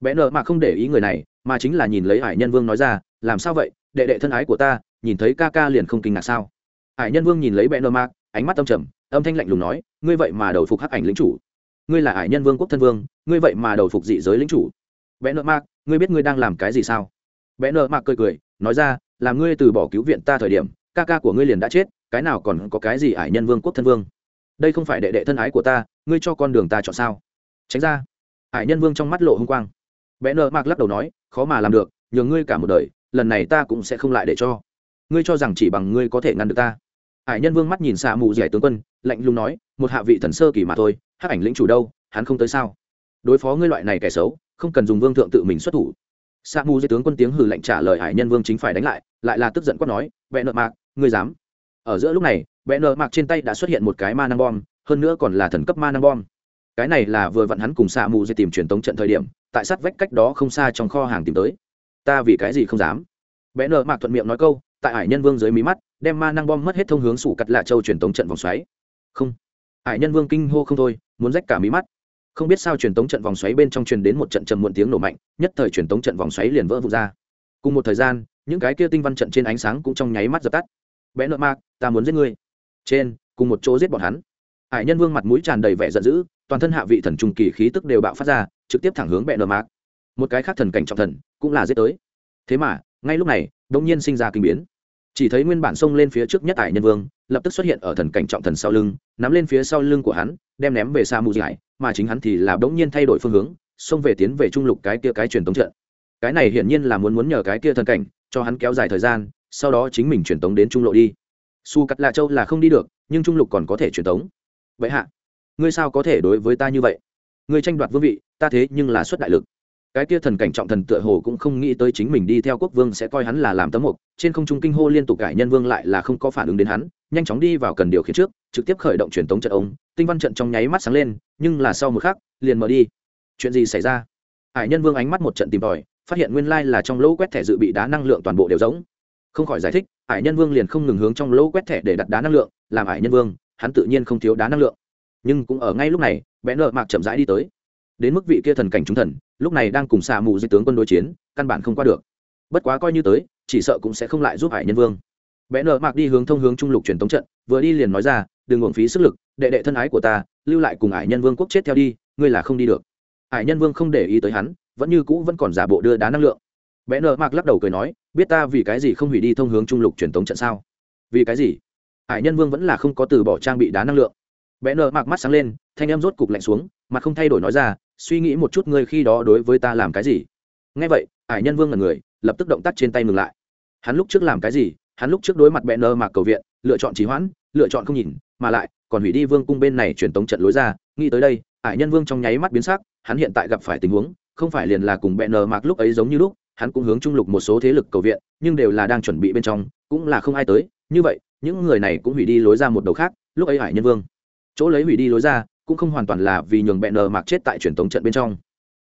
Bệ nơ mạc không để ý người này, mà chính là nhìn lấy hải nhân vương nói ra, làm sao vậy? Đệ đệ thân ái của ta, nhìn thấy ca ca liền không kinh ngạc sao? Hải nhân vương nhìn lấy bệ nơ mạc, ánh mắt âm trầm, âm thanh lạnh lùng nói, ngươi vậy mà đầu phục hắc ảnh lĩnh chủ ngươi là ải nhân vương quốc thân vương, ngươi vậy mà đầu phục dị giới lính chủ. Vẽ nợ mạc, ngươi biết ngươi đang làm cái gì sao? Vẽ nợ mạc cười cười, nói ra, là ngươi từ bỏ cứu viện ta thời điểm, ca ca của ngươi liền đã chết, cái nào còn có cái gì ải nhân vương quốc thân vương? Đây không phải đệ đệ thân ái của ta, ngươi cho con đường ta chọn sao? Tránh ra. Ải nhân vương trong mắt lộ h ư n g quang. Vẽ nợ mạc lắc đầu nói, khó mà làm được, nhường ngươi cả một đời, lần này ta cũng sẽ không lại để cho. Ngươi cho rằng chỉ bằng ngươi có thể ngăn được ta. Ải nhân vương mắt nhìn xạ mù dẻ tướng quân, lạnh lùng nói, một hạ vị thần sơ kỳ mà thôi hắc ảnh lĩnh chủ đâu, hắn không tới sao? Đối phó ngươi loại này kẻ xấu, không cần dùng vương thượng tự mình xuất thủ. Sa mu dưới tướng quân tiếng hừ lạnh trả lời hải nhân vương chính phải đánh lại lại là tức giận quát nói vẽ nợ mạc, ngươi dám? Ở giữa lúc này vẽ nợ mạc trên tay đã xuất hiện một cái ma năng bom, hơn nữa còn là thần cấp ma năng bom. Cái này là vừa vặn hắn cùng sa mu dưới tìm truyền tống trận thời điểm, tại sát vách cách đó không xa trong kho hàng tìm tới. Ta vì cái gì không dám? Vẽ nợ mạc thuận miệng nói câu, tại hải nhân vương dưới mí mắt, đem ma năng bom mất hết thông hướng sủ cắt lạ châu truyền tống trận vòng xoáy. Không. Hải nhân vương kinh hô không thôi muốn rách cả mí mắt. Không biết sao truyền tống trận vòng xoáy bên trong truyền đến một trận trầm muộn tiếng nổ mạnh, nhất thời truyền tống trận vòng xoáy liền vỡ vụt ra. Cùng một thời gian, những cái kia tinh văn trận trên ánh sáng cũng trong nháy mắt dập tắt. Bé nợ mạc ta muốn giết ngươi. Trên, cùng một chỗ giết bọn hắn. Hải nhân vương mặt mũi tràn đầy vẻ giận dữ, toàn thân hạ vị thần trung kỳ khí tức đều bạo phát ra, trực tiếp thẳng hướng bệ nợ mạc một cái khác thần cảnh trọng thần cũng là giết tới. Thế mà, ngay lúc này đông nhiên sinh ra kinh biến chỉ thấy nguyên bản xông lên phía trước nhất ải nhân vương, lập tức xuất hiện ở thần cảnh trọng thần sau lưng, nắm lên phía sau lưng của hắn, đem ném về xa mù dài mà chính hắn thì là bỗng nhiên thay đổi phương hướng, xông về tiến về trung lục cái kia cái truyền tống trận. Cái này hiển nhiên là muốn muốn nhờ cái kia thần cảnh, cho hắn kéo dài thời gian, sau đó chính mình truyền tống đến trung lộ đi. Su cắt lạ châu là không đi được, nhưng trung lục còn có thể truyền tống. Vậy hạ, ngươi sao có thể đối với ta như vậy? Ngươi tranh đoạt vương vị, ta thế nhưng là xuất đại lực cái kia thần cảnh trọng thần tựa hồ cũng không nghĩ tới chính mình đi theo quốc vương sẽ coi hắn là làm tấm mục, trên không trung kinh hô liên tục cải nhân vương lại là không có phản ứng đến hắn, nhanh chóng đi vào cần điều khiển trước, trực tiếp khởi động truyền tống trận ống tinh văn trận trong nháy mắt sáng lên, nhưng là sau một khắc, liền mở đi. Chuyện gì xảy ra? Hải nhân vương ánh mắt một trận tìm tòi, phát hiện nguyên lai là trong lỗ quét thẻ dự bị đá năng lượng toàn bộ đều giống. Không khỏi giải thích, hải nhân vương liền không ngừng hướng trong lỗ quét thẻ để đặt đá năng lượng, làm hải nhân vương, hắn tự nhiên không thiếu đá năng lượng. Nhưng cũng ở ngay lúc này bé nợ mạc chậm rãi đi tới đến mức vị kia thần cảnh trung thần, lúc này đang cùng xạ mù di tướng quân đối chiến, căn bản không qua được. Bất quá coi như tới, chỉ sợ cũng sẽ không lại giúp hải nhân vương. Bé nợ mạc đi hướng thông hướng trung lục truyền tống trận, vừa đi liền nói ra, đừng uổng phí sức lực, đệ đệ thân ái của ta, lưu lại cùng hải nhân vương quốc chết theo đi, ngươi là không đi được. Hải nhân vương không để ý tới hắn, vẫn như cũ vẫn còn giả bộ đưa đá năng lượng. Bé nợ mạc lắc đầu cười nói, biết ta vì cái gì không hủy đi thông hướng trung lục truyền tống trận sao? Vì cái gì? Hải nhân vương vẫn là không có từ bỏ trang bị đá năng lượng. Bé nợ mạc mắt sáng lên, thanh em rốt cục lạnh xuống, mặt không thay đổi nói ra suy nghĩ một chút ngươi khi đó đối với ta làm cái gì? Ngay vậy hải nhân vương là người, lập tức động tác trên tay ngừng lại. Hắn lúc trước làm cái gì? Hắn lúc trước đối mặt bệ nơ mạc cầu viện, lựa chọn trì hoãn, lựa chọn không nhìn, mà lại, còn hủy đi vương cung bên này truyền tống trận lối ra. Nghĩ tới đây hải nhân vương trong nháy mắt biến sắc, hắn hiện tại gặp phải tình huống, không phải liền là cùng bệ nơ mạc lúc ấy giống như lúc, hắn cũng hướng trung lục một số thế lực cầu viện, nhưng đều là đang chuẩn bị bên trong, cũng là không ai tới. Như vậy, những người này cũng hủy đi lối ra một đầu khác, lúc ấy hải nhân vương, chỗ lấy hủy đi lối ra cũng không hoàn toàn là vì nhường bệ nờ mạc chết tại truyền tống trận bên trong.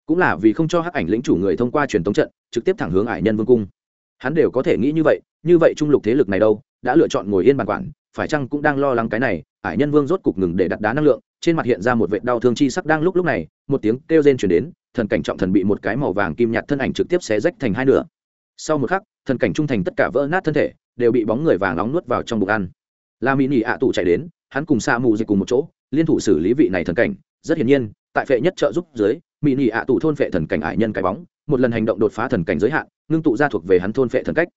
Cũng là vì không cho hắc ảnh lĩnh chủ người thông qua truyền tống trận, trực tiếp thẳng hướng ải nhân vương cung. Hắn đều có thể nghĩ như vậy như vậy trung lục thế lực này đâu, đã lựa chọn ngồi yên bàn quản, phải chăng cũng đang lo lắng cái này, ải nhân vương rốt cục ngừng để đặt đá năng lượng, trên mặt hiện ra một vệ đau thương chi sắc đang lúc lúc này, một tiếng kêu rên chuyển đến, thần cảnh trọng thần bị một cái màu vàng kim nhạt thân ảnh trực tiếp xé rách thành hai nửa. Sau một khắc, thần cảnh trung thành tất cả vỡ nát thân thể, đều bị bóng người vàng nóng nuốt vào trong bụng ăn. La mỹ nỉ ạ tụ chạy đến, hắn cùng xa mù dịch cùng một chỗ liên thủ xử lý vị này thần cảnh, rất hiển nhiên, tại phệ nhất trợ giúp dưới mỹ nị ạ tụ thôn phệ thần cảnh ải nhân cái bóng, một lần hành động đột phá thần cảnh giới hạn, ngưng tụ ra thuộc về hắn thôn phệ thần cách.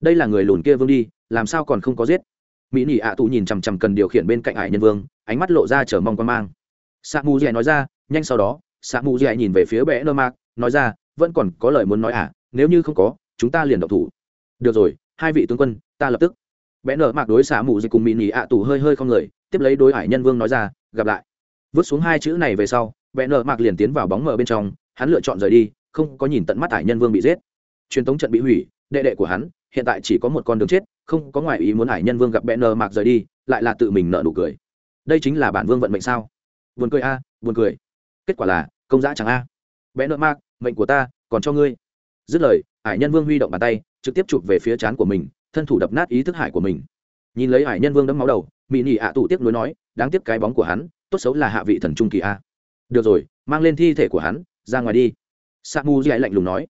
Đây là người lùn kia vương đi, làm sao còn không có giết? Mỹ nị ạ tụ nhìn chằm chằm cần điều khiển bên cạnh ải nhân vương, ánh mắt lộ ra chờ mong quan mang. Sa mù dì nói ra, nhanh sau đó. Sa mù dì nhìn về phía bé nơ mạc, nói ra, vẫn còn có lời muốn nói à nếu như không có, chúng ta liền độc thủ. Được rồi, hai vị tướng quân, ta lập tức. Bé nở mạc đối xả mù dịch cùng mỹ nỉ ạ tù hơi hơi không người tiếp lấy đối hải nhân vương nói ra, gặp lại. Vứt xuống hai chữ này về sau bé nợ mạc liền tiến vào bóng mờ bên trong, hắn lựa chọn rời đi, không có nhìn tận mắt hải nhân vương bị giết. Truyền thống trận bị hủy, đệ đệ của hắn, hiện tại chỉ có một con đường chết, không có ngoại ý muốn hải nhân vương gặp bé nợ mạc rời đi, lại là tự mình nợ nụ cười. Đây chính là bản vương vận mệnh sao? Buồn cười a, buồn cười. Kết quả là, công giá chẳng a. Bé nợ mạc, mệnh của ta, còn cho ngươi. Dứt lời, hải nhân vương huy động bàn tay, trực tiếp chụp về phía trán của mình, thân thủ đập nát ý thức hải của mình. Nhìn lấy hải nhân vương đấm máu đầu mỹ nị ạ tụ tiếc nuối nói, đáng tiếc cái bóng của hắn, tốt xấu là hạ vị thần trung kỳ a. Được rồi, mang lên thi thể của hắn, ra ngoài đi. Sa mu dạy lạnh lùng nói.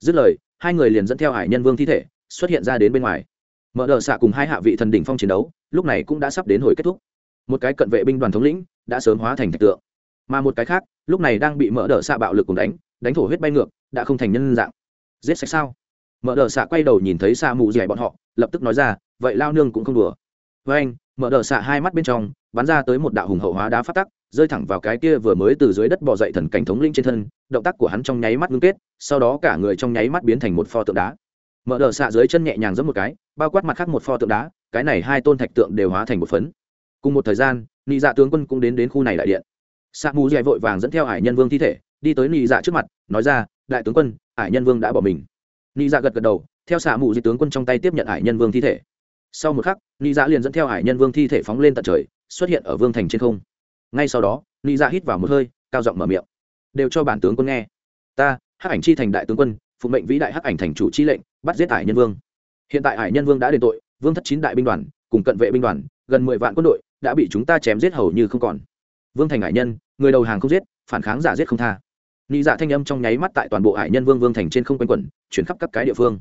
Dứt lời, hai người liền dẫn theo hải nhân vương thi thể, xuất hiện ra đến bên ngoài. Mở đợt xạ cùng hai hạ vị thần đỉnh phong chiến đấu, lúc này cũng đã sắp đến hồi kết thúc. Một cái cận vệ binh đoàn thống lĩnh đã sớm hóa thành thạch tượng, mà một cái khác, lúc này đang bị mở đợt xạ bạo lực cùng đánh đánh thổ huyết bay ngược, đã không thành nhân dạng. Giết sạch sao? Mở đờ xạ quay đầu nhìn thấy Sa mù dẻ bọn họ, lập tức nói ra, vậy lao nương cũng không đùa. Với anh mở đờ xạ hai mắt bên trong, bắn ra tới một đạo hùng hậu hóa đá phát tắc, rơi thẳng vào cái kia vừa mới từ dưới đất bỏ dậy thần cảnh thống linh trên thân, động tác của hắn trong nháy mắt ngưng kết, sau đó cả người trong nháy mắt biến thành một pho tượng đá. Mở đờ xạ dưới chân nhẹ nhàng giẫm một cái, bao quát mặt khác một pho tượng đá, cái này hai tôn thạch tượng đều hóa thành một phấn. Cùng một thời gian, nị dạ tướng quân cũng đến đến khu này đại điện. Xạ mù dạy vội vàng dẫn theo hải nhân vương thi thể, đi tới nị dạ trước mặt, nói ra, đại tướng quân, hải nhân vương đã bỏ mình. Nị dạ gật gật đầu, theo xạ mù dị tướng quân trong tay tiếp nhận hải nhân vương thi thể sau một khắc, ni dạ liền dẫn theo hải nhân vương thi thể phóng lên tận trời, xuất hiện ở vương thành trên không. Ngay sau đó, ni dạ hít vào một hơi, cao giọng mở miệng. Đều cho bản tướng quân nghe. Ta, hắc ảnh chi thành đại tướng quân, phụ mệnh vĩ đại hắc ảnh thành chủ chi lệnh, bắt giết hải nhân vương. Hiện tại hải nhân vương đã đền tội, vương thất chín đại binh đoàn, cùng cận vệ binh đoàn, gần mười vạn quân đội, đã bị chúng ta chém giết hầu như không còn. Vương thành hải nhân, người đầu hàng không giết, phản kháng giả giết không tha. Ni dạ thanh âm trong nháy mắt tại toàn bộ hải nhân vương vương thành trên không quanh quẩn, chuyển khắp các cái địa phương.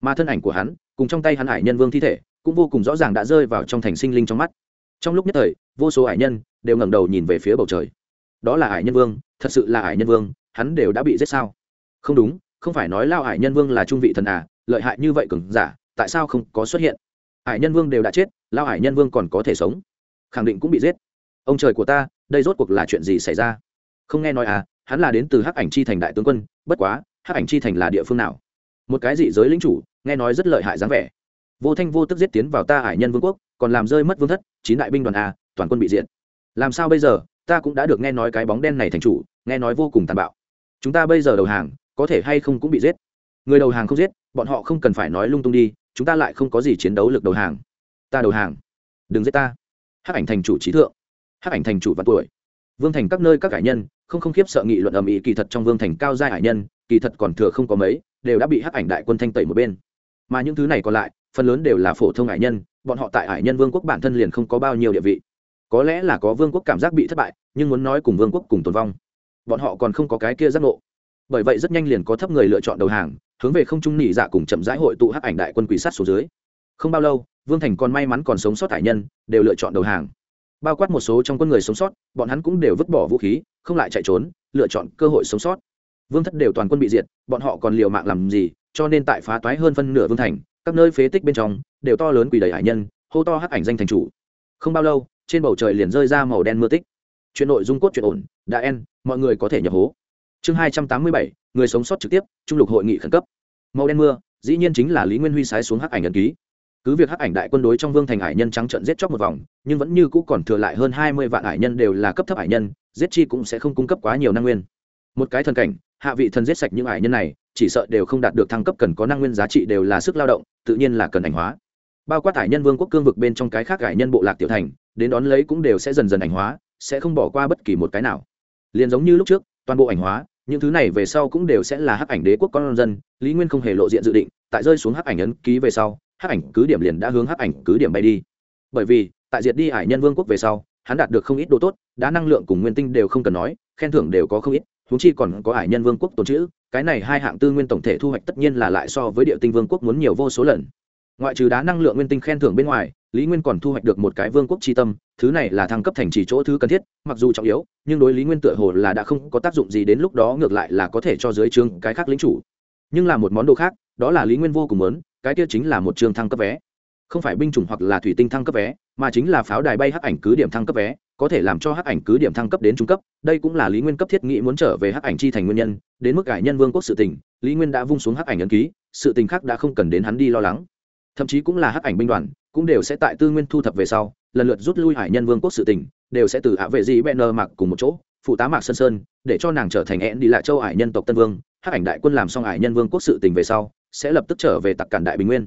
Mà thân ảnh của hắn, cùng trong tay hắn hải nhân vương thi thể cũng vô cùng rõ ràng đã rơi vào trong thành sinh linh trong mắt. Trong lúc nhất thời, vô số hải nhân đều ngẩng đầu nhìn về phía bầu trời. Đó là hải nhân vương, thật sự là hải nhân vương, hắn đều đã bị giết sao? Không đúng, không phải nói lao hải nhân vương là trung vị thần à lợi hại như vậy cứng giả, tại sao không có xuất hiện? Hải nhân vương đều đã chết, lao hải nhân vương còn có thể sống? Khẳng định cũng bị giết. Ông trời của ta, đây rốt cuộc là chuyện gì xảy ra? Không nghe nói à hắn là đến từ hắc ảnh chi thành đại tướng quân, bất quá, hắc ảnh chi thành là địa phương nào? Một cái dị giới lính chủ, nghe nói rất lợi hại dáng vẻ vô thanh vô tức giết tiến vào ta hải nhân vương quốc, còn làm rơi mất vương thất, chín đại binh đoàn a, toàn quân bị diện làm sao bây giờ? Ta cũng đã được nghe nói cái bóng đen này thành chủ, nghe nói vô cùng tàn bạo. Chúng ta bây giờ đầu hàng, có thể hay không cũng bị giết. Người đầu hàng không giết, bọn họ không cần phải nói lung tung đi, chúng ta lại không có gì chiến đấu lực đầu hàng. Ta đầu hàng. Đừng giết ta. Hắc ảnh thành chủ trí thượng. Hắc ảnh thành chủ và tuổi. Vương thành các nơi các cải nhân, không không khiếp sợ nghị luận ầm ĩ kỳ thật trong vương thành cao giai hải nhân, kỳ thật còn thừa không có mấy, đều đã bị hắc ảnh đại quân thanh tẩy một bên. Mà những thứ này còn lại phần lớn đều là phổ thông hải nhân, bọn họ tại hải nhân vương quốc bản thân liền không có bao nhiêu địa vị. Có lẽ là có vương quốc cảm giác bị thất bại, nhưng muốn nói cùng vương quốc cùng tồn vong, bọn họ còn không có cái kia giác ngộ. Bởi vậy rất nhanh liền có thấp người lựa chọn đầu hàng, hướng về không trung nỉ dạ cùng chậm rãi hội tụ hắc ảnh đại quân quỷ sát số dưới. Không bao lâu, vương thành còn may mắn còn sống sót hải nhân, đều lựa chọn đầu hàng. Bao quát một số trong quân người sống sót, bọn hắn cũng đều vứt bỏ vũ khí, không lại chạy trốn, lựa chọn cơ hội sống sót. Vương thất đều toàn quân bị diệt, bọn họ còn liều mạng làm gì, cho nên tại phá toái hơn phân nửa vương thành các nơi phế tích bên trong đều to lớn quỷ đầy hải nhân, hô to hắc ảnh danh thành chủ. Không bao lâu, trên bầu trời liền rơi ra màu đen mưa tích. Chuyện nội dung cốt chuyện ổn, đã en, mọi người có thể nhập hố. Chương hai trăm tám mươi bảy, người sống sót trực tiếp, trung lục hội nghị khẩn cấp. Màu đen mưa, dĩ nhiên chính là lý nguyên huy sái xuống hắc ảnh ẩn ký. Cứ việc hắc ảnh đại quân đối trong vương thành hải nhân trắng trận giết chóc một vòng, nhưng vẫn như cũ còn thừa lại hơn hai mươi vạn hải nhân đều là cấp thấp hải nhân, giết chi cũng sẽ không cung cấp quá nhiều năng nguyên. Một cái thần cảnh, hạ vị thần giết sạch những hải nhân này chỉ sợ đều không đạt được thăng cấp cần có năng nguyên giá trị đều là sức lao động, tự nhiên là cần ảnh hóa. Bao quát hải nhân vương quốc cương vực bên trong cái khác hải nhân bộ lạc tiểu thành, đến đón lấy cũng đều sẽ dần dần ảnh hóa, sẽ không bỏ qua bất kỳ một cái nào. Liền giống như lúc trước, toàn bộ ảnh hóa, những thứ này về sau cũng đều sẽ là hắc ảnh đế quốc con dân, lý nguyên không hề lộ diện dự định, tại rơi xuống hắc ảnh ấn ký về sau, hắc ảnh cứ điểm liền đã hướng hắc ảnh cứ điểm bay đi. Bởi vì, tại diệt đi hải nhân vương quốc về sau, hắn đạt được không ít đồ tốt đã năng lượng cùng nguyên tinh đều không cần nói, khen thưởng đều có không ít húng chi còn có hải nhân vương quốc tồn chữ cái này hai hạng tư nguyên tổng thể thu hoạch tất nhiên là lại so với địa tinh vương quốc muốn nhiều vô số lần. Ngoại trừ đá năng lượng nguyên tinh khen thưởng bên ngoài, lý nguyên còn thu hoạch được một cái vương quốc tri tâm, thứ này là thăng cấp thành chỉ chỗ thứ cần thiết, mặc dù trọng yếu, nhưng đối lý nguyên tựa hồ là đã không có tác dụng gì đến lúc đó ngược lại là có thể cho dưới chương cái khác lính chủ. Nhưng là một món đồ khác, đó là lý nguyên vô cùng lớn cái kia chính là một chương thăng cấp vé. Không phải binh chủng hoặc là thủy tinh thăng cấp vé, mà chính là pháo đài bay hắc ảnh cứ điểm thăng cấp vé có thể làm cho hắc ảnh cứ điểm thăng cấp đến trung cấp, đây cũng là lý nguyên cấp thiết nghĩ muốn trở về hắc ảnh chi thành nguyên nhân, đến mức cải nhân vương quốc sự tình, lý nguyên đã vung xuống hắc ảnh ấn ký, sự tình khác đã không cần đến hắn đi lo lắng. Thậm chí cũng là hắc ảnh binh đoàn, cũng đều sẽ tại tư nguyên thu thập về sau, lần lượt rút lui hải nhân vương quốc sự tình, đều sẽ từ hạ vệ dị bẹn mặc cùng một chỗ, phụ tá mạc sơn sơn, để cho nàng trở thành én đi lại châu hải nhân tộc tân vương, hắc ảnh đại quân làm xong hải nhân vương quốc sự tình về sau, sẽ lập tức trở về tặc cản đại bình nguyên.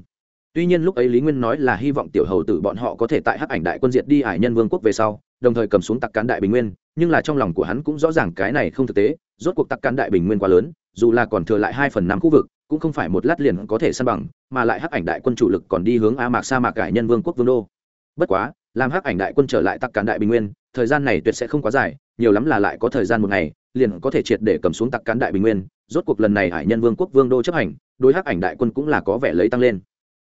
Tuy nhiên lúc ấy lý nguyên nói là hy vọng tiểu hầu tử bọn họ có thể tại hắc ảnh đại quân diệt đi hải nhân vương quốc về sau đồng thời cầm xuống tặc cán đại bình nguyên, nhưng là trong lòng của hắn cũng rõ ràng cái này không thực tế, rốt cuộc tặc cán đại bình nguyên quá lớn, dù là còn thừa lại hai phần năm khu vực, cũng không phải một lát liền có thể săn bằng, mà lại hắc ảnh đại quân chủ lực còn đi hướng a mạc sa mạc cải nhân vương quốc vương đô. Bất quá, làm hắc ảnh đại quân trở lại tặc cán đại bình nguyên, thời gian này tuyệt sẽ không quá dài, nhiều lắm là lại có thời gian một ngày, liền có thể triệt để cầm xuống tặc cán đại bình nguyên, rốt cuộc lần này hải nhân vương quốc vương đô chấp hành, đối hắc ảnh đại quân cũng là có vẻ lấy tăng lên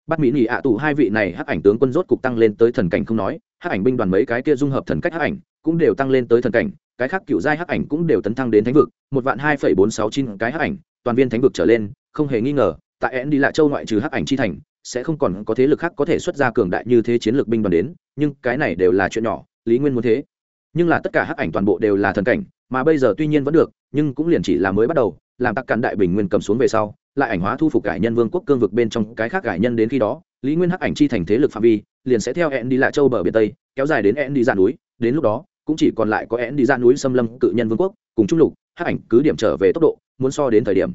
bắt mỹ nỉ ạ tù hai vị này hắc ảnh tướng quân rốt cục tăng lên tới thần cảnh không nói, hắc ảnh binh đoàn mấy cái kia dung hợp thần cách hắc ảnh cũng đều tăng lên tới thần cảnh, cái khác cựu giai hắc ảnh cũng đều tấn thăng đến thánh vực, một vạn hai phẩy bốn sáu chín cái hắc ảnh, toàn viên thánh vực trở lên, không hề nghi ngờ, tại én đi lại châu ngoại trừ hắc ảnh chi thành, sẽ không còn có thế lực khác có thể xuất ra cường đại như thế chiến lược binh đoàn đến, nhưng cái này đều là chuyện nhỏ, lý nguyên muốn thế. Nhưng là tất cả hắc ảnh toàn bộ đều là thần cảnh, mà bây giờ tuy nhiên vẫn được, nhưng cũng liền chỉ là mới bắt đầu, làm tắc cản đại bình nguyên cầm xuống về sau lại ảnh hóa thu phục cải nhân vương quốc cương vực bên trong cái khác cải nhân đến khi đó, lý nguyên hắc ảnh chi thành thế lực phạm vi, liền sẽ theo hẹn đi lại châu bờ biển tây, kéo dài đến hẹn đi ra núi, đến lúc đó, cũng chỉ còn lại có hẹn đi ra núi xâm lâm cự nhân vương quốc, cùng trung lục, hắc ảnh cứ điểm trở về tốc độ, muốn so đến thời điểm.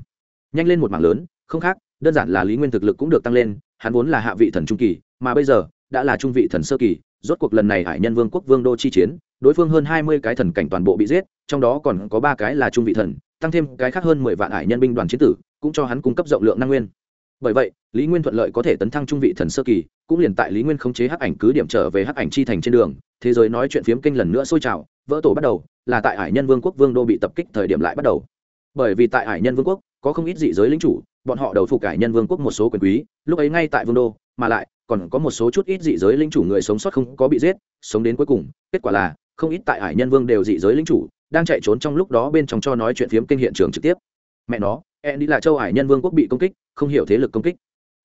Nhanh lên một mảng lớn, không khác, đơn giản là lý nguyên thực lực cũng được tăng lên, hắn vốn là hạ vị thần trung kỳ, mà bây giờ, đã là trung vị thần sơ kỳ, rốt cuộc lần này hải nhân vương quốc vương đô chi chiến, đối phương hơn hai mươi cái thần cảnh toàn bộ bị giết, trong đó còn có ba cái là trung vị thần, tăng thêm cái khác hơn mười vạn hải nhân binh đoàn chiến tử cũng cho hắn cung cấp rộng lượng năng nguyên. Bởi vậy, lý nguyên thuận lợi có thể tấn thăng trung vị thần sơ kỳ, cũng liền tại lý nguyên khống chế hắc ảnh cứ điểm trở về hắc ảnh chi thành trên đường, thế giới nói chuyện phiếm kinh lần nữa sôi trào, vỡ tổ bắt đầu, là tại hải nhân vương quốc vương đô bị tập kích thời điểm lại bắt đầu. Bởi vì tại hải nhân vương quốc, có không ít dị giới lính chủ, bọn họ đầu phục hải nhân vương quốc một số quyền quý, lúc ấy ngay tại vương đô, mà lại, còn có một số chút ít dị giới lính chủ người sống sót không có bị giết, sống đến cuối cùng, kết quả là, không ít tại hải nhân vương đều dị giới lính chủ, đang chạy trốn trong lúc đó bên trong cho nói chuyện phiếm kinh hiện trường trực tiếp. Mẹ nó e đi là châu hải nhân vương quốc bị công kích, không hiểu thế lực công kích.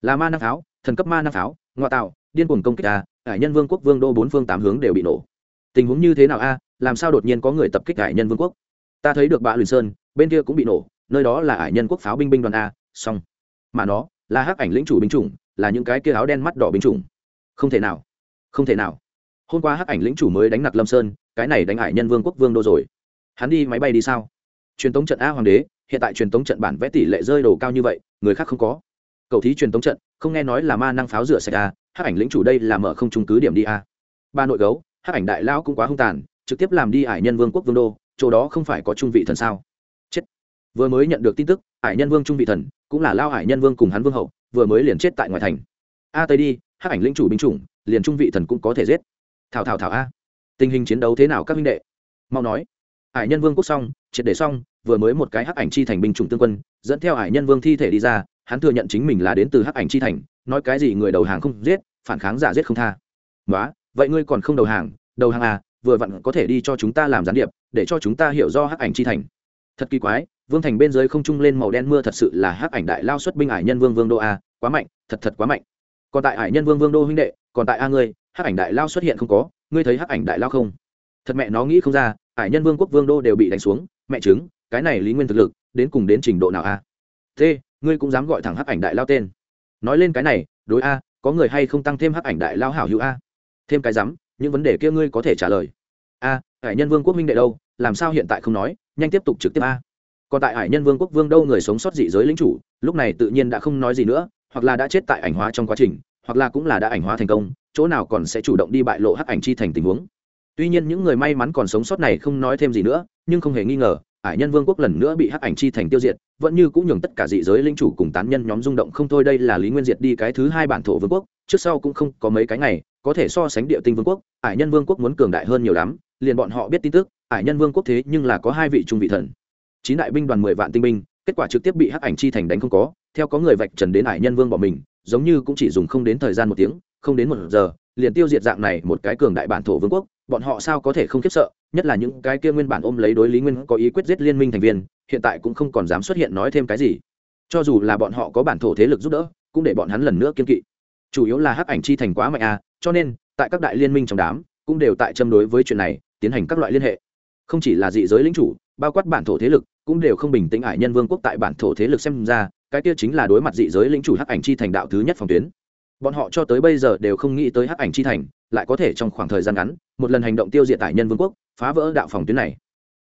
Là ma năng pháo, thần cấp ma năng pháo, ngoại tạo, điên cuồng công kích a, hải nhân vương quốc vương đô bốn phương tám hướng đều bị nổ. Tình huống như thế nào a, làm sao đột nhiên có người tập kích hải nhân vương quốc? Ta thấy được bạ luyện sơn, bên kia cũng bị nổ, nơi đó là hải nhân quốc pháo binh binh đoàn a, xong. Mà nó, là hắc ảnh lĩnh chủ binh chủng, là những cái kia áo đen mắt đỏ binh chủng. Không thể nào, không thể nào. Hôm qua hắc ảnh lĩnh chủ mới đánh nặc lâm sơn, cái này đánh hải nhân vương quốc vương đô rồi. Hắn đi máy bay đi sao? Truyền tống trận a hoàng đế, hiện tại truyền tống trận bản vẽ tỷ lệ rơi đồ cao như vậy, người khác không có. Cầu thí truyền tống trận, không nghe nói là ma năng pháo rửa sạch a, hắc ảnh lĩnh chủ đây là mở không trung cứ điểm đi a. Ba nội gấu, hắc ảnh đại lão cũng quá hung tàn, trực tiếp làm đi ải nhân vương quốc vương đô, chỗ đó không phải có trung vị thần sao? Chết. Vừa mới nhận được tin tức, ải nhân vương trung vị thần, cũng là lao ải nhân vương cùng hắn vương hậu, vừa mới liền chết tại ngoài thành. A tây đi, hắc ảnh lĩnh chủ binh chủng, liền trung vị thần cũng có thể giết. Thảo thảo thảo a. Tình hình chiến đấu thế nào các minh đệ? Mau nói hải nhân vương quốc xong, triệt để xong, vừa mới một cái hắc ảnh chi thành binh chủng tương quân, dẫn theo hải nhân vương thi thể đi ra, hắn thừa nhận chính mình là đến từ hắc ảnh chi thành, nói cái gì người đầu hàng không giết, phản kháng giả giết không tha. Nói vậy ngươi còn không đầu hàng đầu hàng à vừa vặn có thể đi cho chúng ta làm gián điệp, để cho chúng ta hiểu do hắc ảnh chi thành. Thật kỳ quái, vương thành bên dưới không trung lên màu đen mưa thật sự là hắc ảnh đại lao xuất binh ải nhân vương vương đô a, quá mạnh, thật thật quá mạnh. Còn tại ải nhân vương vương đô huynh đệ, còn tại a ngươi, hắc ảnh đại lao xuất hiện không có, ngươi thấy hắc ảnh đại lao không? Thật mẹ nó nghĩ không ra, ải nhân vương quốc vương đô đều bị đánh xuống, mẹ chứng cái này lý nguyên thực lực, đến cùng đến trình độ nào a t, ngươi cũng dám gọi thẳng hắc ảnh đại lao tên. Nói lên cái này, đối a, có người hay không tăng thêm hắc ảnh đại lao hảo hữu a? Thêm cái dám những vấn đề kia ngươi có thể trả lời. A hải nhân vương quốc minh đệ đâu, làm sao hiện tại không nói, nhanh tiếp tục trực tiếp a. Còn tại hải nhân vương quốc vương đâu người sống sót dị giới lính chủ, lúc này tự nhiên đã không nói gì nữa, hoặc là đã chết tại ảnh hóa trong quá trình, hoặc là cũng là đã ảnh hóa thành công, chỗ nào còn sẽ chủ động đi bại lộ hắc ảnh chi thành tình huống tuy nhiên những người may mắn còn sống sót này không nói thêm gì nữa, nhưng không hề nghi ngờ, ải nhân vương quốc lần nữa bị hắc ảnh chi thành tiêu diệt, vẫn như cũng nhường tất cả dị giới linh chủ cùng tán nhân nhóm rung động không thôi. Đây là lý nguyên diệt đi cái thứ hai bản thổ vương quốc, trước sau cũng không có mấy cái ngày, có thể so sánh địa tinh vương quốc, ải nhân vương quốc muốn cường đại hơn nhiều lắm, liền bọn họ biết tin tức, ải nhân vương quốc thế nhưng là có hai vị trung vị thần. Chín đại binh đoàn mười vạn tinh binh, kết quả trực tiếp bị hắc ảnh chi thành đánh không có, theo có người vạch trần đến ải nhân vương bỏ mình, giống như cũng chỉ dùng không đến thời gian một tiếng, không đến một giờ, liền tiêu diệt dạng này một cái cường đại bản thổ vương quốc bọn họ sao có thể không khiếp sợ, nhất là những cái kia nguyên bản ôm lấy đối lý nguyên có ý quyết giết liên minh thành viên, hiện tại cũng không còn dám xuất hiện nói thêm cái gì. Cho dù là bọn họ có bản thổ thế lực giúp đỡ, cũng để bọn hắn lần nữa kiên kỵ. Chủ yếu là hắc ảnh chi thành quá mạnh à cho nên, tại các đại liên minh trong đám, cũng đều tại châm đối với chuyện này, tiến hành các loại liên hệ. Không chỉ là dị giới lính chủ, bao quát bản thổ thế lực, cũng đều không bình tĩnh ải nhân vương quốc tại bản thổ thế lực xem ra, cái kia chính là đối mặt dị giới lính chủ hắc ảnh chi thành đạo thứ nhất phòng tuyến bọn họ cho tới bây giờ đều không nghĩ tới hắc ảnh chi thành, lại có thể trong khoảng thời gian ngắn, một lần hành động tiêu diệt tại nhân vương quốc, phá vỡ đạo phòng tuyến này.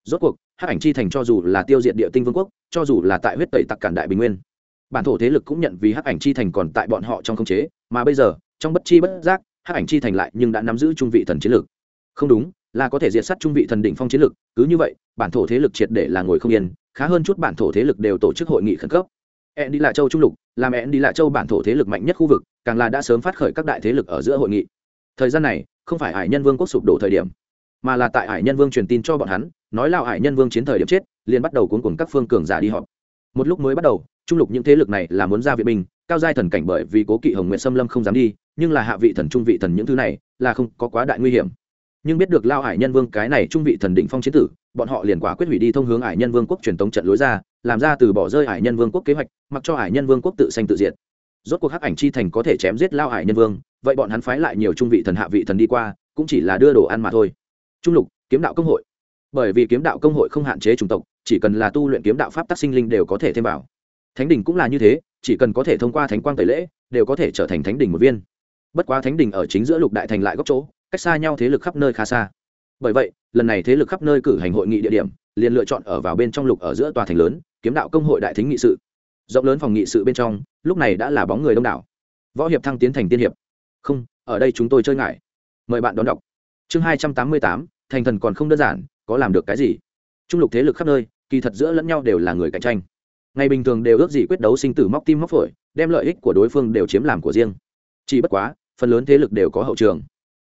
Rốt cuộc, hắc ảnh chi thành cho dù là tiêu diệt địa tinh vương quốc, cho dù là tại huyết tẩy tặc cản đại bình nguyên, bản thổ thế lực cũng nhận vì hắc ảnh chi thành còn tại bọn họ trong khống chế, mà bây giờ, trong bất chi bất giác, hắc ảnh chi thành lại nhưng đã nắm giữ trung vị thần chiến lược. Không đúng, là có thể diệt sát trung vị thần đỉnh phong chiến lược, cứ như vậy, bản thổ thế lực triệt để là ngồi không yên, khá hơn chút bản thổ thế lực đều tổ chức hội nghị khẩn cấp ẹn đi lạ châu trung lục, làm ẹn đi lạ châu bản thổ thế lực mạnh nhất khu vực, càng là đã sớm phát khởi các đại thế lực ở giữa hội nghị. Thời gian này, không phải hải nhân vương quốc sụp đổ thời điểm, mà là tại hải nhân vương truyền tin cho bọn hắn, nói lào hải nhân vương chiến thời điểm chết, liền bắt đầu cuốn cuồng các phương cường giả đi họp. Một lúc mới bắt đầu, trung lục những thế lực này là muốn ra viện binh, cao giai thần cảnh bởi vì cố kỵ hồng nguyện xâm lâm không dám đi, nhưng là hạ vị thần trung vị thần những thứ này, là không có quá đại nguy hiểm. Nhưng biết được lao hải nhân vương cái này trung vị thần định phong chiến tử, bọn họ liền quả quyết hủy đi thông hướng hải nhân vương quốc truyền tống trận lối ra làm ra từ bỏ rơi hải nhân vương quốc kế hoạch, mặc cho hải nhân vương quốc tự sanh tự diệt. Rốt cuộc hắc ảnh chi thành có thể chém giết lao hải nhân vương, vậy bọn hắn phái lại nhiều trung vị thần hạ vị thần đi qua, cũng chỉ là đưa đồ ăn mà thôi. Trung lục, kiếm đạo công hội. Bởi vì kiếm đạo công hội không hạn chế chủng tộc, chỉ cần là tu luyện kiếm đạo pháp tác sinh linh đều có thể thêm vào. Thánh đình cũng là như thế, chỉ cần có thể thông qua thánh quang tẩy lễ, đều có thể trở thành thánh đình một viên. Bất quá thánh đình ở chính giữa lục đại thành lại góc chỗ, cách xa nhau thế lực khắp nơi khá xa. Bởi vậy lần này thế lực khắp nơi cử hành hội nghị địa điểm, liền lựa chọn ở vào bên trong lục ở giữa tòa thành lớn, kiếm đạo công hội đại thính nghị sự. Rộng lớn phòng nghị sự bên trong, lúc này đã là bóng người đông đảo. Võ hiệp thăng tiến thành tiên hiệp. Không, ở đây chúng tôi chơi ngại. Mời bạn đón đọc. Chương hai trăm tám mươi tám, thành thần còn không đơn giản, có làm được cái gì? Trung lục thế lực khắp nơi, kỳ thật giữa lẫn nhau đều là người cạnh tranh. Ngày bình thường đều ước gì quyết đấu sinh tử móc tim móc phổi, đem lợi ích của đối phương đều chiếm làm của riêng. Chỉ bất quá, phần lớn thế lực đều có hậu trường.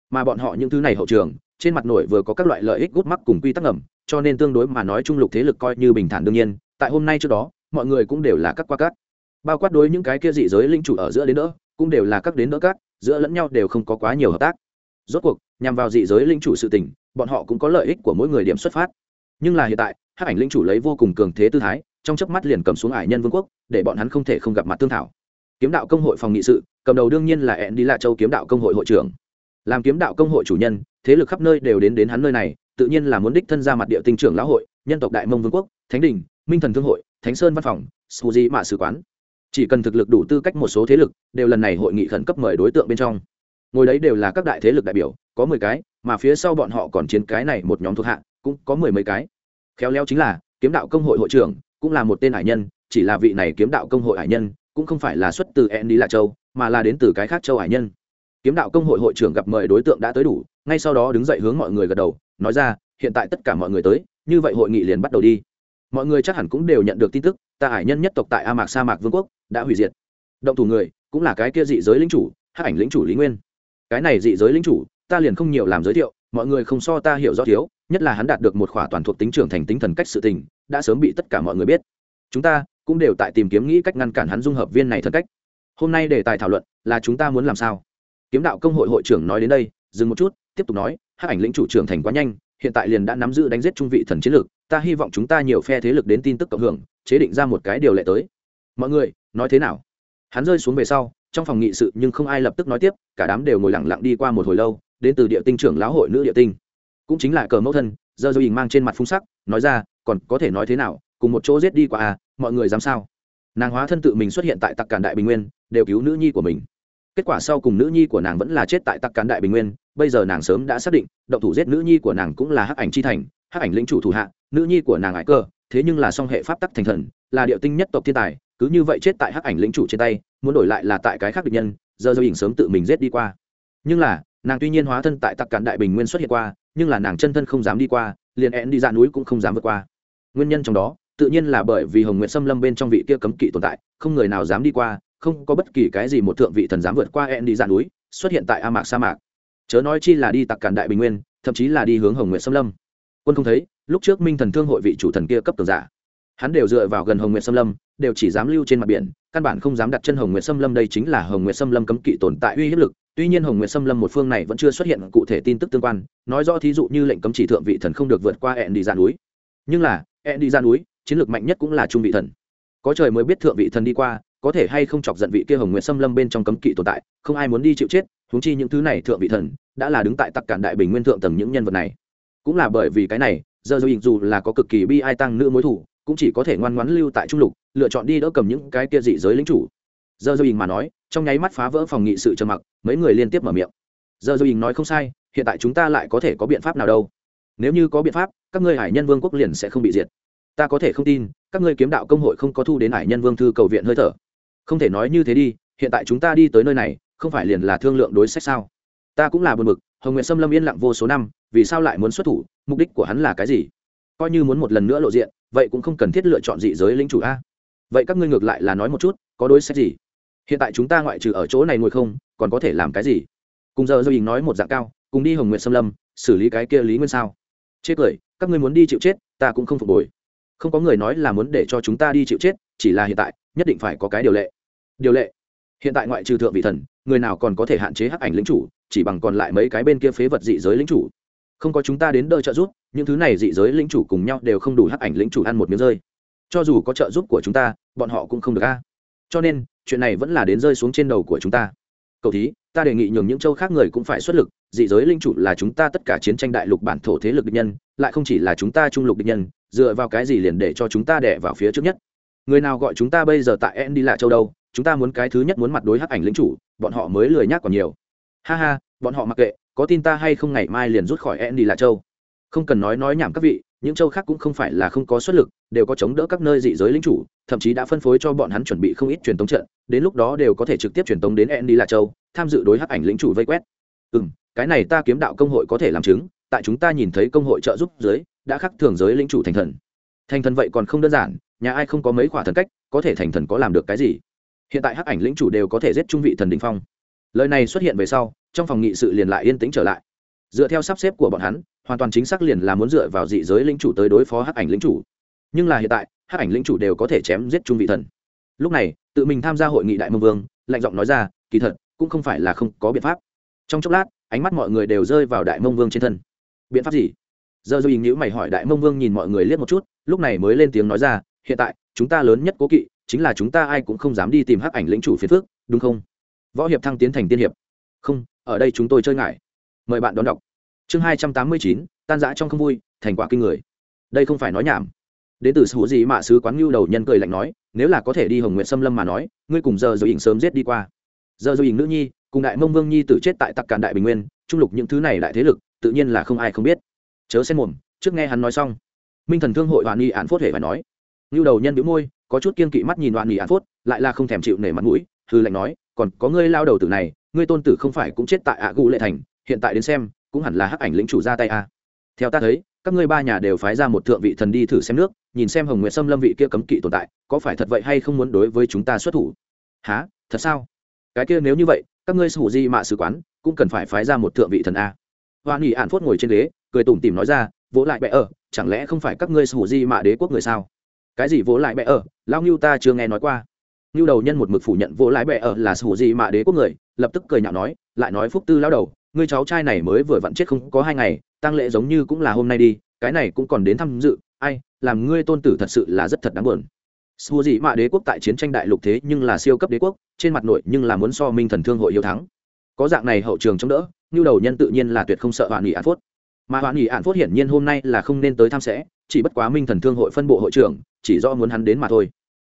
Mà bọn họ những thứ này hậu trường trên mặt nổi vừa có các loại lợi ích gút mắc cùng quy tắc ngầm, cho nên tương đối mà nói trung lục thế lực coi như bình thản đương nhiên, tại hôm nay trước đó, mọi người cũng đều là các qua cát bao quát đối những cái kia dị giới linh chủ ở giữa đến đỡ cũng đều là các đến đỡ cát giữa lẫn nhau đều không có quá nhiều hợp tác. Rốt cuộc, nhằm vào dị giới linh chủ sự tình, bọn họ cũng có lợi ích của mỗi người điểm xuất phát. Nhưng là hiện tại hát ảnh linh chủ lấy vô cùng cường thế tư thái, trong chớp mắt liền cầm xuống ải nhân vương quốc, để bọn hắn không thể không gặp mặt tương thảo. Kiếm đạo công hội phòng nghị sự, cầm đầu đương nhiên là ẹn đi lạ châu kiếm đạo công hội hội trưởng làm kiếm đạo công hội chủ nhân, thế lực khắp nơi đều đến đến hắn nơi này, tự nhiên là muốn đích thân ra mặt địa tinh trưởng lão hội, nhân tộc đại mông vương quốc, thánh đình, minh thần thương hội, thánh sơn văn phòng suzy mạ sứ quán. Chỉ cần thực lực đủ tư cách một số thế lực, đều lần này hội nghị khẩn cấp mời đối tượng bên trong. Ngồi đấy đều là các đại thế lực đại biểu, có mười cái, mà phía sau bọn họ còn chiến cái này một nhóm thuộc hạ, cũng có mười mấy cái. Khéo léo chính là, kiếm đạo công hội hội trưởng, cũng là một tên hải nhân, chỉ là vị này kiếm đạo công hội hải nhân, cũng không phải là xuất từ en đi lạ châu, mà là đến từ cái khác châu hải nhân kiếm đạo công hội hội trưởng gặp mời đối tượng đã tới đủ, ngay sau đó đứng dậy hướng mọi người gật đầu, nói ra, hiện tại tất cả mọi người tới, như vậy hội nghị liền bắt đầu đi. Mọi người chắc hẳn cũng đều nhận được tin tức, ta hải nhân nhất tộc tại a mạc sa mạc vương quốc, đã hủy diệt. Động thủ người, cũng là cái kia dị giới lính chủ hát ảnh lính chủ lý nguyên. Cái này dị giới lính chủ, ta liền không nhiều làm giới thiệu, mọi người không so ta hiểu rõ thiếu, nhất là hắn đạt được một khỏa toàn thuộc tính trưởng thành tính thần cách sự tình, đã sớm bị tất cả mọi người biết. Chúng ta cũng đều tại tìm kiếm nghĩ cách ngăn cản hắn dung hợp viên này thần cách. Hôm nay đề tài thảo luận là chúng ta muốn làm sao? Kiếm đạo công hội hội trưởng nói đến đây, dừng một chút, tiếp tục nói, hắc ảnh lĩnh chủ trưởng thành quá nhanh, hiện tại liền đã nắm giữ đánh giết trung vị thần chiến lược, ta hy vọng chúng ta nhiều phe thế lực đến tin tức cộng hưởng, chế định ra một cái điều lệ tới. Mọi người, nói thế nào? Hắn rơi xuống về sau, trong phòng nghị sự nhưng không ai lập tức nói tiếp, cả đám đều ngồi lặng lặng đi qua một hồi lâu, đến từ địa tinh trưởng lão hội nữ địa tinh. Cũng chính là cờ mẫu thân giờ dâu hình mang trên mặt phung sắc, nói ra, còn có thể nói thế nào, cùng một chỗ giết đi qua à mọi người dám sao? Nàng hóa thân tự mình xuất hiện tại tặc cản đại bình nguyên, đều cứu nữ nhi của mình kết quả sau cùng nữ nhi của nàng vẫn là chết tại tắc cán đại bình nguyên, bây giờ nàng sớm đã xác định, động thủ giết nữ nhi của nàng cũng là hắc ảnh chi thành, hắc ảnh lĩnh chủ thủ hạ, nữ nhi của nàng ải cơ, thế nhưng là song hệ pháp tắc thành thần, là điệu tinh nhất tộc thiên tài, cứ như vậy chết tại hắc ảnh lĩnh chủ trên tay, muốn đổi lại là tại cái khác địch nhân, giờ dâu hình sớm tự mình giết đi qua. Nhưng là, nàng tuy nhiên hóa thân tại tặc cản đại bình nguyên xuất hiện qua, nhưng là nàng chân thân không dám đi qua, liền én đi ra núi cũng không dám vượt qua. Nguyên nhân trong đó, tự nhiên là bởi vì hồng nguyện xâm lâm bên trong vị kia cấm kỵ tồn tại, không người nào dám đi qua không có bất kỳ cái gì một thượng vị thần dám vượt qua en đi ra núi, xuất hiện tại a mạc sa mạc. Chớ nói chi là đi tặc cản đại bình nguyên, thậm chí là đi hướng hồng nguyện xâm lâm. Quân không thấy, lúc trước minh thần thương hội vị chủ thần kia cấp tường giả. Hắn đều dựa vào gần hồng nguyện xâm lâm, đều chỉ dám lưu trên mặt biển, căn bản không dám đặt chân hồng nguyện xâm lâm đây chính là hồng nguyện xâm lâm cấm kỵ tồn tại uy hiếp lực. Tuy nhiên hồng nguyện xâm lâm một phương này vẫn chưa xuất hiện cụ thể tin tức tương quan, nói rõ thí dụ như lệnh cấm chỉ thượng vị thần không được vượt qua hẹn đi ra núi. Nhưng là hẹn đi ra núi, chiến lược mạnh nhất cũng là trung vị thần. Có trời mới biết thượng vị thần đi qua có thể hay không chọc giận vị kia hồng nguyện xâm lâm bên trong cấm kỵ tồn tại, không ai muốn đi chịu chết, huống chi những thứ này thượng vị thần, đã là đứng tại tặc cản đại bình nguyên thượng tầng những nhân vật này. Cũng là bởi vì cái này giờ dù dù là có cực kỳ bi ai tăng nữ mối thủ, cũng chỉ có thể ngoan ngoãn lưu tại trung lục, lựa chọn đi đỡ cầm những cái kia dị giới lính chủ. Giờ dù mà nói, trong nháy mắt phá vỡ phòng nghị sự trầm mặc, mấy người liên tiếp mở miệng. Giờ dù nói không sai, hiện tại chúng ta lại có thể có biện pháp nào đâu? Nếu như có biện pháp, các ngươi hải nhân vương quốc liền sẽ không bị diệt. Ta có thể không tin, các ngươi kiếm đạo công hội không có thu đến hải nhân vương thư cầu viện hơi thở không thể nói như thế đi, hiện tại chúng ta đi tới nơi này, không phải liền là thương lượng đối sách sao? Ta cũng là buồn bực, hồng nguyện xâm lâm yên lặng vô số năm, vì sao lại muốn xuất thủ, mục đích của hắn là cái gì? Coi như muốn một lần nữa lộ diện, vậy cũng không cần thiết lựa chọn dị giới lính chủ a. Vậy các ngươi ngược lại là nói một chút, có đối sách gì? Hiện tại chúng ta ngoại trừ ở chỗ này ngồi không, còn có thể làm cái gì? Cùng giờ do ý nói một dạng cao, cùng đi hồng nguyện xâm lâm, xử lý cái kia lý nguyên sao? Chết cười, các ngươi muốn đi chịu chết, ta cũng không phục hồi. Không có người nói là muốn để cho chúng ta đi chịu chết chỉ là hiện tại, nhất định phải có cái điều lệ. Điều lệ? Hiện tại ngoại trừ thượng vị thần, người nào còn có thể hạn chế hắc ảnh lính chủ, chỉ bằng còn lại mấy cái bên kia phế vật dị giới lính chủ. Không có chúng ta đến đỡ trợ giúp, những thứ này dị giới lính chủ cùng nhau đều không đủ hắc ảnh lính chủ ăn một miếng rơi. Cho dù có trợ giúp của chúng ta, bọn họ cũng không được a. Cho nên, chuyện này vẫn là đến rơi xuống trên đầu của chúng ta. Cầu thí, ta đề nghị nhường những châu khác người cũng phải xuất lực, dị giới linh chủ là chúng ta tất cả chiến tranh đại lục bản thổ thế lực địch nhân, lại không chỉ là chúng ta trung lục địch nhân, dựa vào cái gì liền để cho chúng ta đẻ vào phía trước nhất? Người nào gọi chúng ta bây giờ tại en đi lạ châu đâu? Chúng ta muốn cái thứ nhất muốn mặt đối hắc ảnh lính chủ, bọn họ mới lười nhác còn nhiều. Ha ha, bọn họ mặc kệ, có tin ta hay không ngày mai liền rút khỏi en đi lạ châu. Không cần nói nói nhảm các vị, những châu khác cũng không phải là không có xuất lực, đều có chống đỡ các nơi dị giới lính chủ, thậm chí đã phân phối cho bọn hắn chuẩn bị không ít truyền tống trận, đến lúc đó đều có thể trực tiếp truyền tống đến en đi lạ châu, tham dự đối hắc ảnh lính chủ vây quét. Ừ m cái này ta kiếm đạo công hội có thể làm chứng, tại chúng ta nhìn thấy công hội trợ giúp giới, đã khắc thường giới lính chủ thành thần. Thành thần vậy còn không đơn giản nhà ai không có mấy quả thần cách, có thể thành thần có làm được cái gì? Hiện tại hắc ảnh lĩnh chủ đều có thể giết trung vị thần đình phong. Lời này xuất hiện về sau, trong phòng nghị sự liền lại yên tĩnh trở lại. Dựa theo sắp xếp của bọn hắn, hoàn toàn chính xác liền là muốn dựa vào dị giới lĩnh chủ tới đối phó hắc ảnh lĩnh chủ. Nhưng là hiện tại, hắc ảnh lĩnh chủ đều có thể chém giết trung vị thần. Lúc này, tự mình tham gia hội nghị đại mông vương, lạnh giọng nói ra, kỳ thật, cũng không phải là không có biện pháp. Trong chốc lát, ánh mắt mọi người đều rơi vào đại mông vương trên thân. Biện pháp gì? Giờ dù ý nghĩ mày hỏi đại mông vương nhìn mọi người liếc một chút, lúc này mới lên tiếng nói ra hiện tại, chúng ta lớn nhất cố kỵ chính là chúng ta ai cũng không dám đi tìm hắc ảnh lĩnh chủ phiền phước đúng không? Võ hiệp thăng tiến thành tiên hiệp. Không, ở đây chúng tôi chơi ngại. Mời bạn đón đọc. Chương hai trăm tám mươi chín, tan giã trong không vui, thành quả kinh người. Đây không phải nói nhảm. Đến từ sủ gì mạ sứ quán ngưu đầu nhân cười lạnh nói, nếu là có thể đi hồng nguyện xâm lâm mà nói, ngươi cùng giờ rồi ỉnh sớm giết đi qua. Giờ rồi ỉnh nữ nhi, cùng đại mông vương nhi tử chết tại tặc càn đại bình nguyên, trung lục những thứ này đại thế lực, tự nhiên là không ai không biết. Chớ xen mồm, trước nghe hắn nói xong. Minh thần thương hội hoàn nghi án phốt hề phải nói ngưu đầu nhân bĩu môi, có chút kiên kỵ mắt nhìn đoạn nghỉ án phốt, lại là không thèm chịu nể mặt mũi hư lệnh nói, còn có ngươi lao đầu tử này, ngươi tôn tử không phải cũng chết tại ạ gu lệ thành, hiện tại đến xem, cũng hẳn là hắc ảnh lĩnh chủ ra tay a theo ta thấy, các ngươi ba nhà đều phái ra một thượng vị thần đi thử xem nước, nhìn xem hồng nguyệt sâm lâm vị kia cấm kỵ tồn tại, có phải thật vậy hay không muốn đối với chúng ta xuất thủ? Há thật sao? Cái kia nếu như vậy, các ngươi sủ di mạ sứ quán, cũng cần phải phái ra một thượng vị thần à. a hoa nghỉ ạn phốt ngồi trên ghế, cười tủm tỉm nói ra, vỗ lại bệ ở, chẳng lẽ không phải các ngươi sủ di mạ đế quốc người sao? Cái gì vỗ lại bệ ở, lao ngưu ta chưa nghe nói qua. Ngưu đầu nhân một mực phủ nhận vỗ lại bệ ở là sủ gì mà đế quốc người, lập tức cười nhạo nói, lại nói phúc tư lao đầu, ngươi cháu trai này mới vừa vặn chết không có hai ngày tăng lễ giống như cũng là hôm nay đi, cái này cũng còn đến tham dự, ai, làm ngươi tôn tử thật sự là rất thật đáng buồn. Sủ gì mà đế quốc tại chiến tranh đại lục thế nhưng là siêu cấp đế quốc, trên mặt nội nhưng là muốn so minh thần thương hội yêu thắng. Có dạng này hậu trường chống đỡ, ngưu đầu nhân tự nhiên là tuyệt không sợ hoạn nghỉ an phốt mà hoạn nghỉ ạn phốt hiển nhiên hôm nay là không nên tới tham sẽ, chỉ bất quá minh thần thương hội phân bộ hội trưởng, chỉ do muốn hắn đến mà thôi.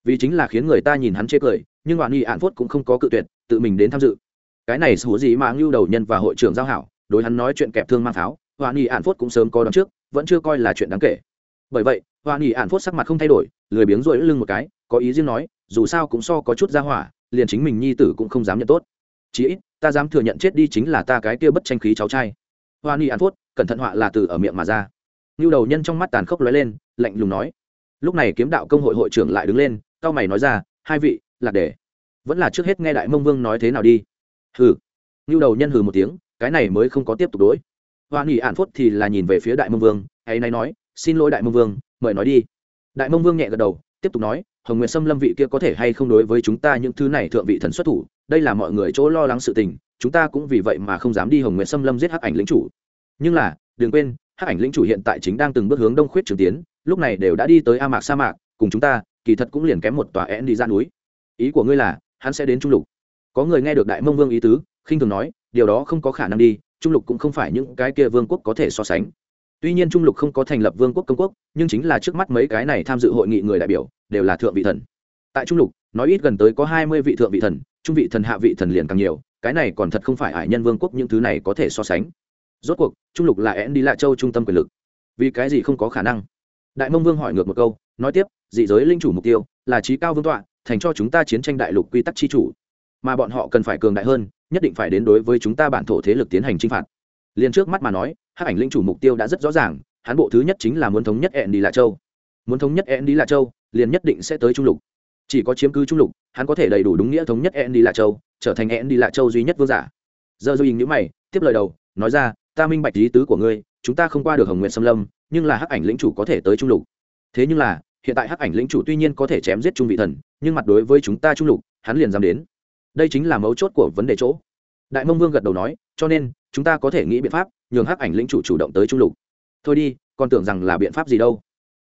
Vì chính là khiến người ta nhìn hắn chê cười, nhưng hoạn nghỉ ạn phốt cũng không có cự tuyệt, tự mình đến tham dự. Cái này sủ gì mà ngưu đầu nhân và hội trưởng giao hảo, đối hắn nói chuyện kẹp thương mang pháo hoạn nghỉ ạn phốt cũng sớm có đón trước, vẫn chưa coi là chuyện đáng kể. Bởi vậy hoạn nghỉ ạn phốt sắc mặt không thay đổi, lười biếng rỗi lưng một cái, có ý riêng nói, dù sao cũng so có chút ra hỏa, liền chính mình nhi tử cũng không dám nhận tốt. Chí ít, ta dám thừa nhận chết đi chính là ta cái kia bất tranh khí cháu trai hoa ni an phốt, cẩn thận họa là từ ở miệng mà ra. Như đầu nhân trong mắt tàn khốc lóe lên, lạnh lùng nói. Lúc này kiếm đạo công hội hội trưởng lại đứng lên, cao mày nói ra, hai vị, lạc để vẫn là trước hết nghe đại mông vương nói thế nào đi. Hừ. Như đầu nhân hừ một tiếng, cái này mới không có tiếp tục đối. Hoa ni ăn phốt thì là nhìn về phía đại mông vương hay nay nói, xin lỗi đại mông vương, mời nói đi. Đại mông vương nhẹ gật đầu, tiếp tục nói, hồng nguyệt sâm lâm vị kia có thể hay không đối với chúng ta những thứ này thượng vị thần xuất thủ đây là mọi người chỗ lo lắng sự tình, chúng ta cũng vì vậy mà không dám đi hồng nguyệt sâm lâm giết hắc ảnh lĩnh chủ. Nhưng là, đừng quên, hắc ảnh lĩnh chủ hiện tại chính đang từng bước hướng đông khuyết trường tiến, lúc này đều đã đi tới a mạc sa mạc, cùng chúng ta, kỳ thật cũng liền kém một tòa én đi ra núi. Ý của ngươi là, hắn sẽ đến trung lục. Có người nghe được đại mông vương ý tứ, khinh thường nói, điều đó không có khả năng đi, trung lục cũng không phải những cái kia vương quốc có thể so sánh. Tuy nhiên trung lục không có thành lập vương quốc công quốc, nhưng chính là trước mắt mấy cái này tham dự hội nghị người đại biểu, đều là thượng vị thần. Tại trung lục, nói ít gần tới có hai mươi vị thượng vị thần trung vị thần hạ vị thần liền càng nhiều, cái này còn thật không phải ải nhân vương quốc những thứ này có thể so sánh. Rốt cuộc, trung lục là én đi lạ châu trung tâm quyền lực. Vì cái gì không có khả năng? Đại mông vương hỏi ngược một câu, nói tiếp, dị giới linh chủ mục tiêu, là trí cao vương tọa, thành cho chúng ta chiến tranh đại lục quy tắc chi chủ. Mà bọn họ cần phải cường đại hơn, nhất định phải đến đối với chúng ta bản thổ thế lực tiến hành chinh phạt. Liền trước mắt mà nói, hắc ảnh linh chủ mục tiêu đã rất rõ ràng, hắn bộ thứ nhất chính là muốn thống nhất ẹn đi lạ châu. Muốn thống nhất ẹn đi lạ châu, liền nhất định sẽ tới trung lục chỉ có chiếm cứ trung lục, hắn có thể đầy đủ đúng nghĩa thống nhất ẹn đi lạ châu, trở thành ẹn đi lạ châu duy nhất vương giả. Giờ dù hình nhữ mày, tiếp lời đầu, nói ra, ta minh bạch lý tứ của ngươi, chúng ta không qua được hồng nguyện xâm lâm, nhưng là hắc ảnh lĩnh chủ có thể tới trung lục. Thế nhưng là, hiện tại hắc ảnh lĩnh chủ tuy nhiên có thể chém giết trung vị thần, nhưng mặt đối với chúng ta trung lục, hắn liền dám đến. Đây chính là mấu chốt của vấn đề chỗ. Đại mông vương gật đầu nói, cho nên, chúng ta có thể nghĩ biện pháp nhường hắc ảnh lĩnh chủ chủ động tới trung lục. Thôi đi, còn tưởng rằng là biện pháp gì đâu.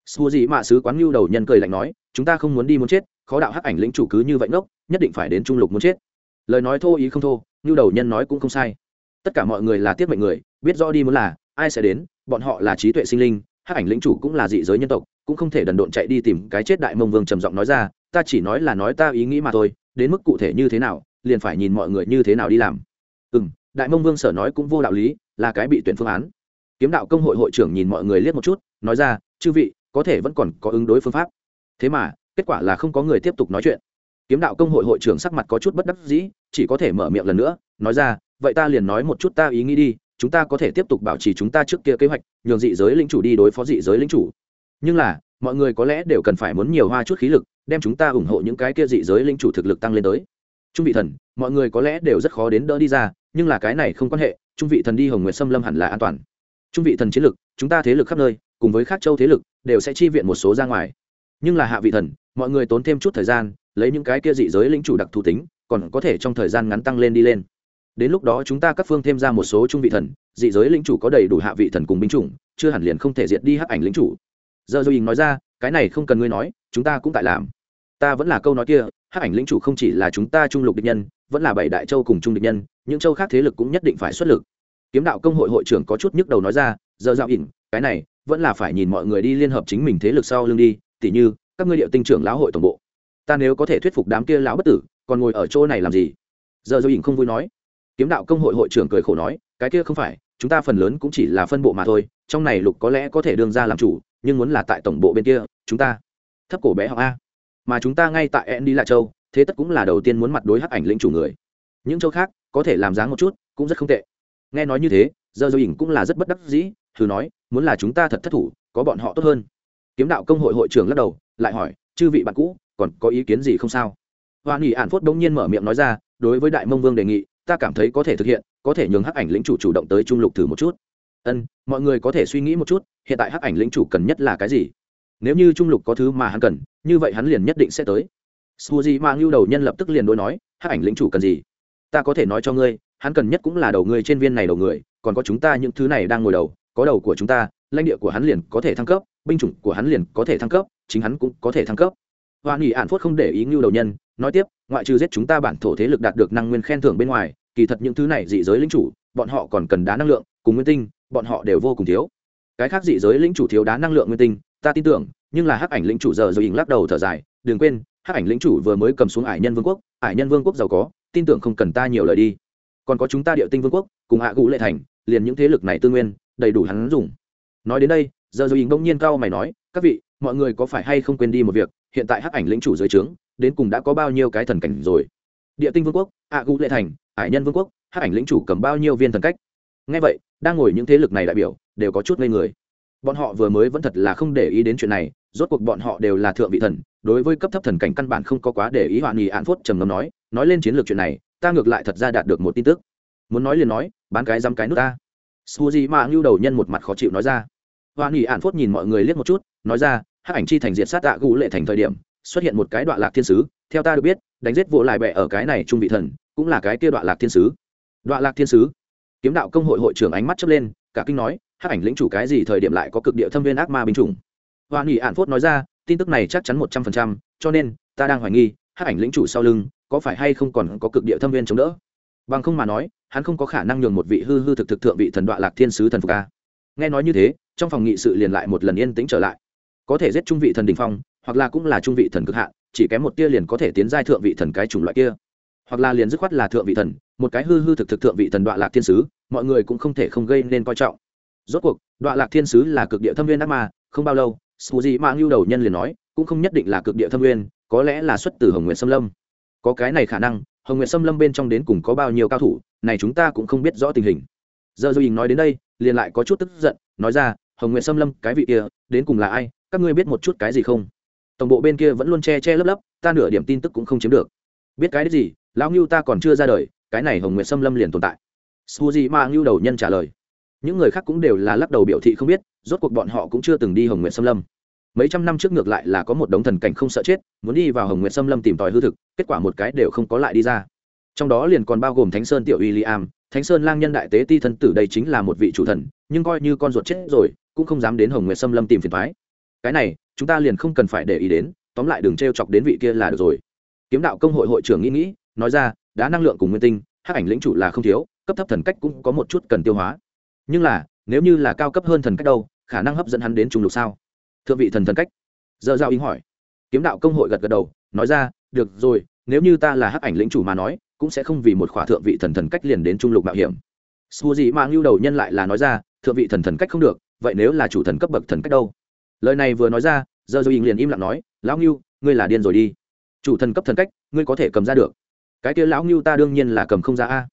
Su dị mạ sứ quán ngưu đầu nhân cười lạnh nói, chúng ta không muốn đi muốn chết khó đạo hắc ảnh lĩnh chủ cứ như vậy ngốc, nhất định phải đến trung lục muốn chết. Lời nói thô ý không thô như đầu nhân nói cũng không sai. Tất cả mọi người là tiết mệnh người, biết rõ đi muốn là ai sẽ đến, bọn họ là trí tuệ sinh linh, hắc ảnh lĩnh chủ cũng là dị giới nhân tộc, cũng không thể đần độn chạy đi tìm cái chết đại mông vương trầm giọng nói ra, ta chỉ nói là nói ta ý nghĩ mà thôi, đến mức cụ thể như thế nào, liền phải nhìn mọi người như thế nào đi làm. Ừ m đại mông vương sở nói cũng vô đạo lý, là cái bị tuyển phương án. Kiếm đạo công hội hội trưởng nhìn mọi người liếc một chút, nói ra, chư vị, có thể vẫn còn có ứng đối phương pháp. Thế mà kết quả là không có người tiếp tục nói chuyện. Kiếm đạo công hội hội trưởng sắc mặt có chút bất đắc dĩ, chỉ có thể mở miệng lần nữa, nói ra, vậy ta liền nói một chút ta ý nghĩ đi, chúng ta có thể tiếp tục bảo trì chúng ta trước kia kế hoạch, nhường dị giới lính chủ đi đối phó dị giới lính chủ. Nhưng là, mọi người có lẽ đều cần phải muốn nhiều hoa chút khí lực, đem chúng ta ủng hộ những cái kia dị giới lính chủ thực lực tăng lên tới. Trung vị thần, mọi người có lẽ đều rất khó đến đỡ đi ra, nhưng là cái này không quan hệ, trung vị thần đi hồng nguyệt xâm lâm hẳn là an toàn. Trung vị thần chiến lực, chúng ta thế lực khắp nơi, cùng với khác châu thế lực, đều sẽ chi viện một số ra ngoài. Nhưng là hạ vị thần mọi người tốn thêm chút thời gian, lấy những cái kia dị giới lĩnh chủ đặc thù tính, còn có thể trong thời gian ngắn tăng lên đi lên. Đến lúc đó chúng ta các phương thêm ra một số trung vị thần, dị giới lĩnh chủ có đầy đủ hạ vị thần cùng binh chủng, chưa hẳn liền không thể diệt đi hắc ảnh lĩnh chủ. Giờ dô nói ra, cái này không cần ngươi nói, chúng ta cũng tại làm. Ta vẫn là câu nói kia, hắc ảnh lĩnh chủ không chỉ là chúng ta trung lục địch nhân, vẫn là bảy đại châu cùng trung địch nhân, những châu khác thế lực cũng nhất định phải xuất lực. Kiếm đạo công hội hội trưởng có chút nhức đầu nói ra, giờ dạo ỉn cái này, vẫn là phải nhìn mọi người đi liên hợp chính mình thế lực sau lưng đi, tỉ như các ngươi điệu tinh trưởng lão hội tổng bộ. Ta nếu có thể thuyết phục đám kia lão bất tử, còn ngồi ở chỗ này làm gì? Giờ dâu ỉn không vui nói. Kiếm đạo công hội hội trưởng cười khổ nói, cái kia không phải, chúng ta phần lớn cũng chỉ là phân bộ mà thôi, trong này lục có lẽ có thể đương ra làm chủ, nhưng muốn là tại tổng bộ bên kia, chúng ta thấp cổ bé họ a. Mà chúng ta ngay tại en đi lại châu, thế tất cũng là đầu tiên muốn mặt đối hắc ảnh lĩnh chủ người. Những châu khác, có thể làm dáng một chút, cũng rất không tệ. Nghe nói như thế, giờ dâu ỉnh cũng là rất bất đắc dĩ, thử nói, muốn là chúng ta thật thất thủ, có bọn họ tốt hơn kiếm đạo công hội hội trưởng lắc đầu, lại hỏi, chư vị bạn cũ, còn có ý kiến gì không sao? Hoa nghỉ ạn phốt bỗng nhiên mở miệng nói ra, đối với đại mông vương đề nghị, ta cảm thấy có thể thực hiện, có thể nhường hắc ảnh lĩnh chủ chủ động tới trung lục thử một chút. Ân, mọi người có thể suy nghĩ một chút, hiện tại hắc ảnh lĩnh chủ cần nhất là cái gì? Nếu như trung lục có thứ mà hắn cần, như vậy hắn liền nhất định sẽ tới. Suzy mang lưu đầu nhân lập tức liền đối nói, hắc ảnh lĩnh chủ cần gì? Ta có thể nói cho ngươi, hắn cần nhất cũng là đầu người trên viên này đầu người, còn có chúng ta những thứ này đang ngồi đầu, có đầu của chúng ta lãnh địa của hắn liền có thể thăng cấp, binh chủng của hắn liền có thể thăng cấp, chính hắn cũng có thể thăng cấp. Hoa nghỉ ạn phốt không để ý ngưu đầu nhân, nói tiếp, ngoại trừ giết chúng ta bản thổ thế lực đạt được năng nguyên khen thưởng bên ngoài, kỳ thật những thứ này dị giới lính chủ, bọn họ còn cần đá năng lượng, cùng nguyên tinh, bọn họ đều vô cùng thiếu. Cái khác dị giới lính chủ thiếu đá năng lượng nguyên tinh, ta tin tưởng, nhưng là hắc ảnh lính chủ giờ rồi ỉnh lắc đầu thở dài, đừng quên, hắc ảnh lính chủ vừa mới cầm xuống ải nhân vương quốc, ải nhân vương quốc giàu có, tin tưởng không cần ta nhiều lời đi. Còn có chúng ta địa tinh vương quốc, cùng hạ gũ lệ thành, liền những thế lực này tư nguyên, đầy đủ hắn dùng nói đến đây, giờ dù ý bỗng nhiên cao mày nói, các vị, mọi người có phải hay không quên đi một việc? Hiện tại hắc ảnh lĩnh chủ dưới trướng, đến cùng đã có bao nhiêu cái thần cảnh rồi? Địa tinh vương quốc ạ gũ lệ thành, hải nhân vương quốc, hắc ảnh lĩnh chủ cầm bao nhiêu viên thần cách? Ngay vậy, đang ngồi những thế lực này đại biểu, đều có chút ngây người. Bọn họ vừa mới vẫn thật là không để ý đến chuyện này, rốt cuộc bọn họ đều là thượng vị thần, đối với cấp thấp thần cảnh căn bản không có quá để ý, hoạn nghị án phốt trầm ngâm nói nói lên chiến lược chuyện này, ta ngược lại thật ra đạt được một tin tức. Muốn nói liền nói, bán cái dăm cái nước ta. Suzy Mạng ngưu đầu nhân một mặt khó chịu nói ra hoạn nghỉ ạn phốt nhìn mọi người liếc một chút, nói ra, hắc ảnh chi thành diệt sát tạ gũ lệ thành thời điểm, xuất hiện một cái đoạn lạc thiên sứ, theo ta được biết, đánh giết vụ lại bẹ ở cái này trung vị thần, cũng là cái kia đoạn lạc thiên sứ. Đoạn lạc thiên sứ? Kiếm đạo công hội hội trưởng ánh mắt chớp lên, cả kinh nói, hắc ảnh lĩnh chủ cái gì thời điểm lại có cực địa thâm viên ác ma binh chủng? Hoa nghỉ ạn phốt nói ra, tin tức này chắc chắn một trăm phần trăm, cho nên, ta đang hoài nghi, hắc ảnh lĩnh chủ sau lưng, có phải hay không còn có cực địa thâm viên chống đỡ? Bằng không mà nói, hắn không có khả năng nhường một vị hư hư thực thực thượng vị thần đoạn lạc thiên sứ thần phục a nghe nói như thế, trong phòng nghị sự liền lại một lần yên tĩnh trở lại. Có thể giết trung vị thần đình phong, hoặc là cũng là trung vị thần cực hạn, chỉ kém một tia liền có thể tiến giai thượng vị thần cái chủng loại kia. Hoặc là liền dứt khoát là thượng vị thần, một cái hư hư thực thực thượng vị thần đoạn lạc thiên sứ, mọi người cũng không thể không gây nên coi trọng. Rốt cuộc đoạn lạc thiên sứ là cực địa thâm viên ác ma, không bao lâu suzy mạng lưu đầu nhân liền nói, cũng không nhất định là cực địa thâm viên, có lẽ là xuất từ hồng nguyện xâm lâm. Có cái này khả năng, hồng nguyện xâm lâm bên trong đến cùng có bao nhiêu cao thủ, này chúng ta cũng không biết rõ tình hình giờ dô nói đến đây, liền lại có chút tức giận, nói ra, hồng nguyện xâm lâm, cái vị kia, đến cùng là ai? Các ngươi biết một chút cái gì không? Tổng bộ bên kia vẫn luôn che che lấp lấp, ta nửa điểm tin tức cũng không chiếm được. Biết cái đấy gì? Lão ngưu ta còn chưa ra đời, cái này hồng nguyện xâm lâm liền tồn tại. Suzy ma ngưu đầu nhân trả lời. Những người khác cũng đều là lắc đầu biểu thị không biết, rốt cuộc bọn họ cũng chưa từng đi hồng nguyện xâm lâm. Mấy trăm năm trước ngược lại là có một đống thần cảnh không sợ chết, muốn đi vào hồng nguyện xâm lâm tìm tòi hư thực, kết quả một cái đều không có lại đi ra. Trong đó liền còn bao gồm thánh sơn tiểu uy liam thánh sơn lang nhân đại tế ti thân tử đây chính là một vị chủ thần, nhưng coi như con ruột chết rồi, cũng không dám đến hồng Nguyệt xâm lâm tìm phiền thoái cái này, chúng ta liền không cần phải để ý đến, tóm lại đừng t r e o chọc đến vị kia là được rồi. Kiếm đạo công hội hội trưởng nghĩ nghĩ, nói ra đã năng lượng cùng nguyên tinh, hắc ảnh lĩnh chủ là không thiếu, cấp thấp thần cách cũng có một chút cần tiêu hóa. Nhưng là, nếu như là cao cấp hơn thần cách đâu, khả năng hấp dẫn hắn đến Trung lục sao? Thượng vị thần thần cách. Dơ giao ý hỏi. Kiếm đạo công hội gật gật đầu, nói ra, được rồi, nếu như ta là hắc ảnh lĩnh chủ mà nói cũng sẽ không vì một khỏa thượng vị thần thần cách liền đến trung lục mạo hiểm. Su gì mà ngưu đầu nhân lại là nói ra, thượng vị thần thần cách không được, vậy nếu là chủ thần cấp bậc thần cách đâu? Lời này vừa nói ra giờ rồi liền im lặng nói, lão ngưu, ngươi là điên rồi đi. Chủ thần cấp thần cách, ngươi có thể cầm ra được. Cái kia lão ngưu ta đương nhiên là cầm không ra a.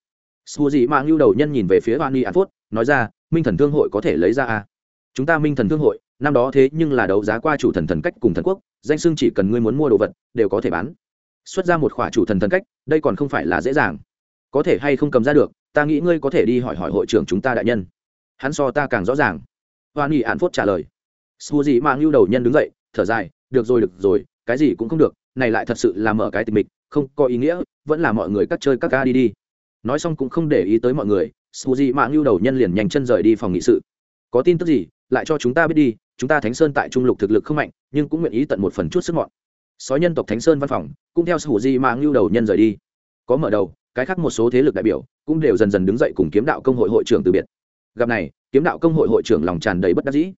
Su gì mà ngưu đầu nhân nhìn về phía hoa ni an phốt, nói ra, minh thần thương hội có thể lấy ra a? Chúng ta minh thần thương hội, năm đó thế nhưng là đấu giá qua chủ thần thần cách cùng thần quốc, danh xưng chỉ cần ngươi muốn mua đồ vật, đều có thể bán xuất ra một khỏa chủ thần thần cách, đây còn không phải là dễ dàng. Có thể hay không cầm ra được, ta nghĩ ngươi có thể đi hỏi hỏi hội trưởng chúng ta đại nhân. Hắn so ta càng rõ ràng. Hoan nghị hạn phốt trả lời. Su gì mà lưu đầu nhân đứng dậy, thở dài, được rồi được rồi, cái gì cũng không được, này lại thật sự là mở cái tình mịch, không có ý nghĩa, vẫn là mọi người cắt chơi các ca đi đi. Nói xong cũng không để ý tới mọi người, Su gì mà lưu đầu nhân liền nhanh chân rời đi phòng nghị sự. Có tin tức gì, lại cho chúng ta biết đi, chúng ta thánh sơn tại trung lục thực lực không mạnh, nhưng cũng nguyện ý tận một phần chút sức mọn sói nhân tộc thánh sơn văn phòng, cũng theo sự di mà lưu đầu nhân rời đi. Có mở đầu, cái khác một số thế lực đại biểu cũng đều dần dần đứng dậy cùng kiếm đạo công hội hội trưởng từ biệt. Gặp này, kiếm đạo công hội hội trưởng lòng tràn đầy bất đắc dĩ.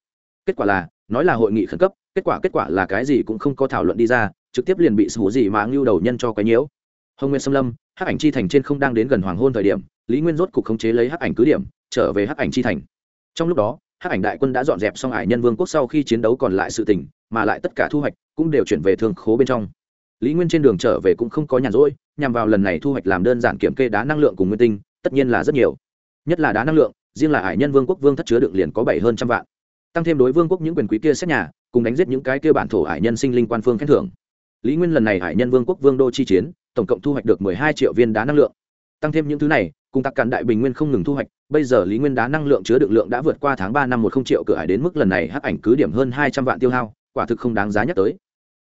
Kết quả là, nói là hội nghị khẩn cấp, kết quả kết quả là cái gì cũng không có thảo luận đi ra, trực tiếp liền bị sủ di mà lưu đầu nhân cho cái nhiễu. Hồng nguyên xâm lâm, hắc ảnh chi thành trên không đang đến gần hoàng hôn thời điểm, lý nguyên rốt cục khống chế lấy hắc ảnh cứ điểm, trở về hắc ảnh chi thành. Trong lúc đó, hắc ảnh đại quân đã dọn dẹp xong ải nhân vương quốc sau khi chiến đấu còn lại sự tình mà lại tất cả thu hoạch cũng đều chuyển về thương khố bên trong. Lý nguyên trên đường trở về cũng không có nhàn rỗi, nhằm vào lần này thu hoạch làm đơn giản kiểm kê đá năng lượng cùng nguyên tinh, tất nhiên là rất nhiều. Nhất là đá năng lượng, riêng là Hải nhân vương quốc vương thất chứa đựng liền có bảy hơn trăm vạn. Tăng thêm đối vương quốc những quyền quý kia xét nhà, cùng đánh giết những cái kia bản thổ hải nhân sinh linh quan phương khen thưởng. Lý nguyên lần này hải nhân vương quốc vương đô chi chiến, tổng cộng thu hoạch được mười hai triệu viên đá năng lượng. Tăng thêm những thứ này, cùng tặc cản đại bình nguyên không ngừng thu hoạch, bây giờ lý nguyên đá năng lượng chứa đựng lượng đã vượt qua tháng ba năm một không triệu, cửa hải đến mức lần này hắc ảnh cứ điểm hơn hai trăm vạn tiêu hao quả thực không đáng giá nhắc tới.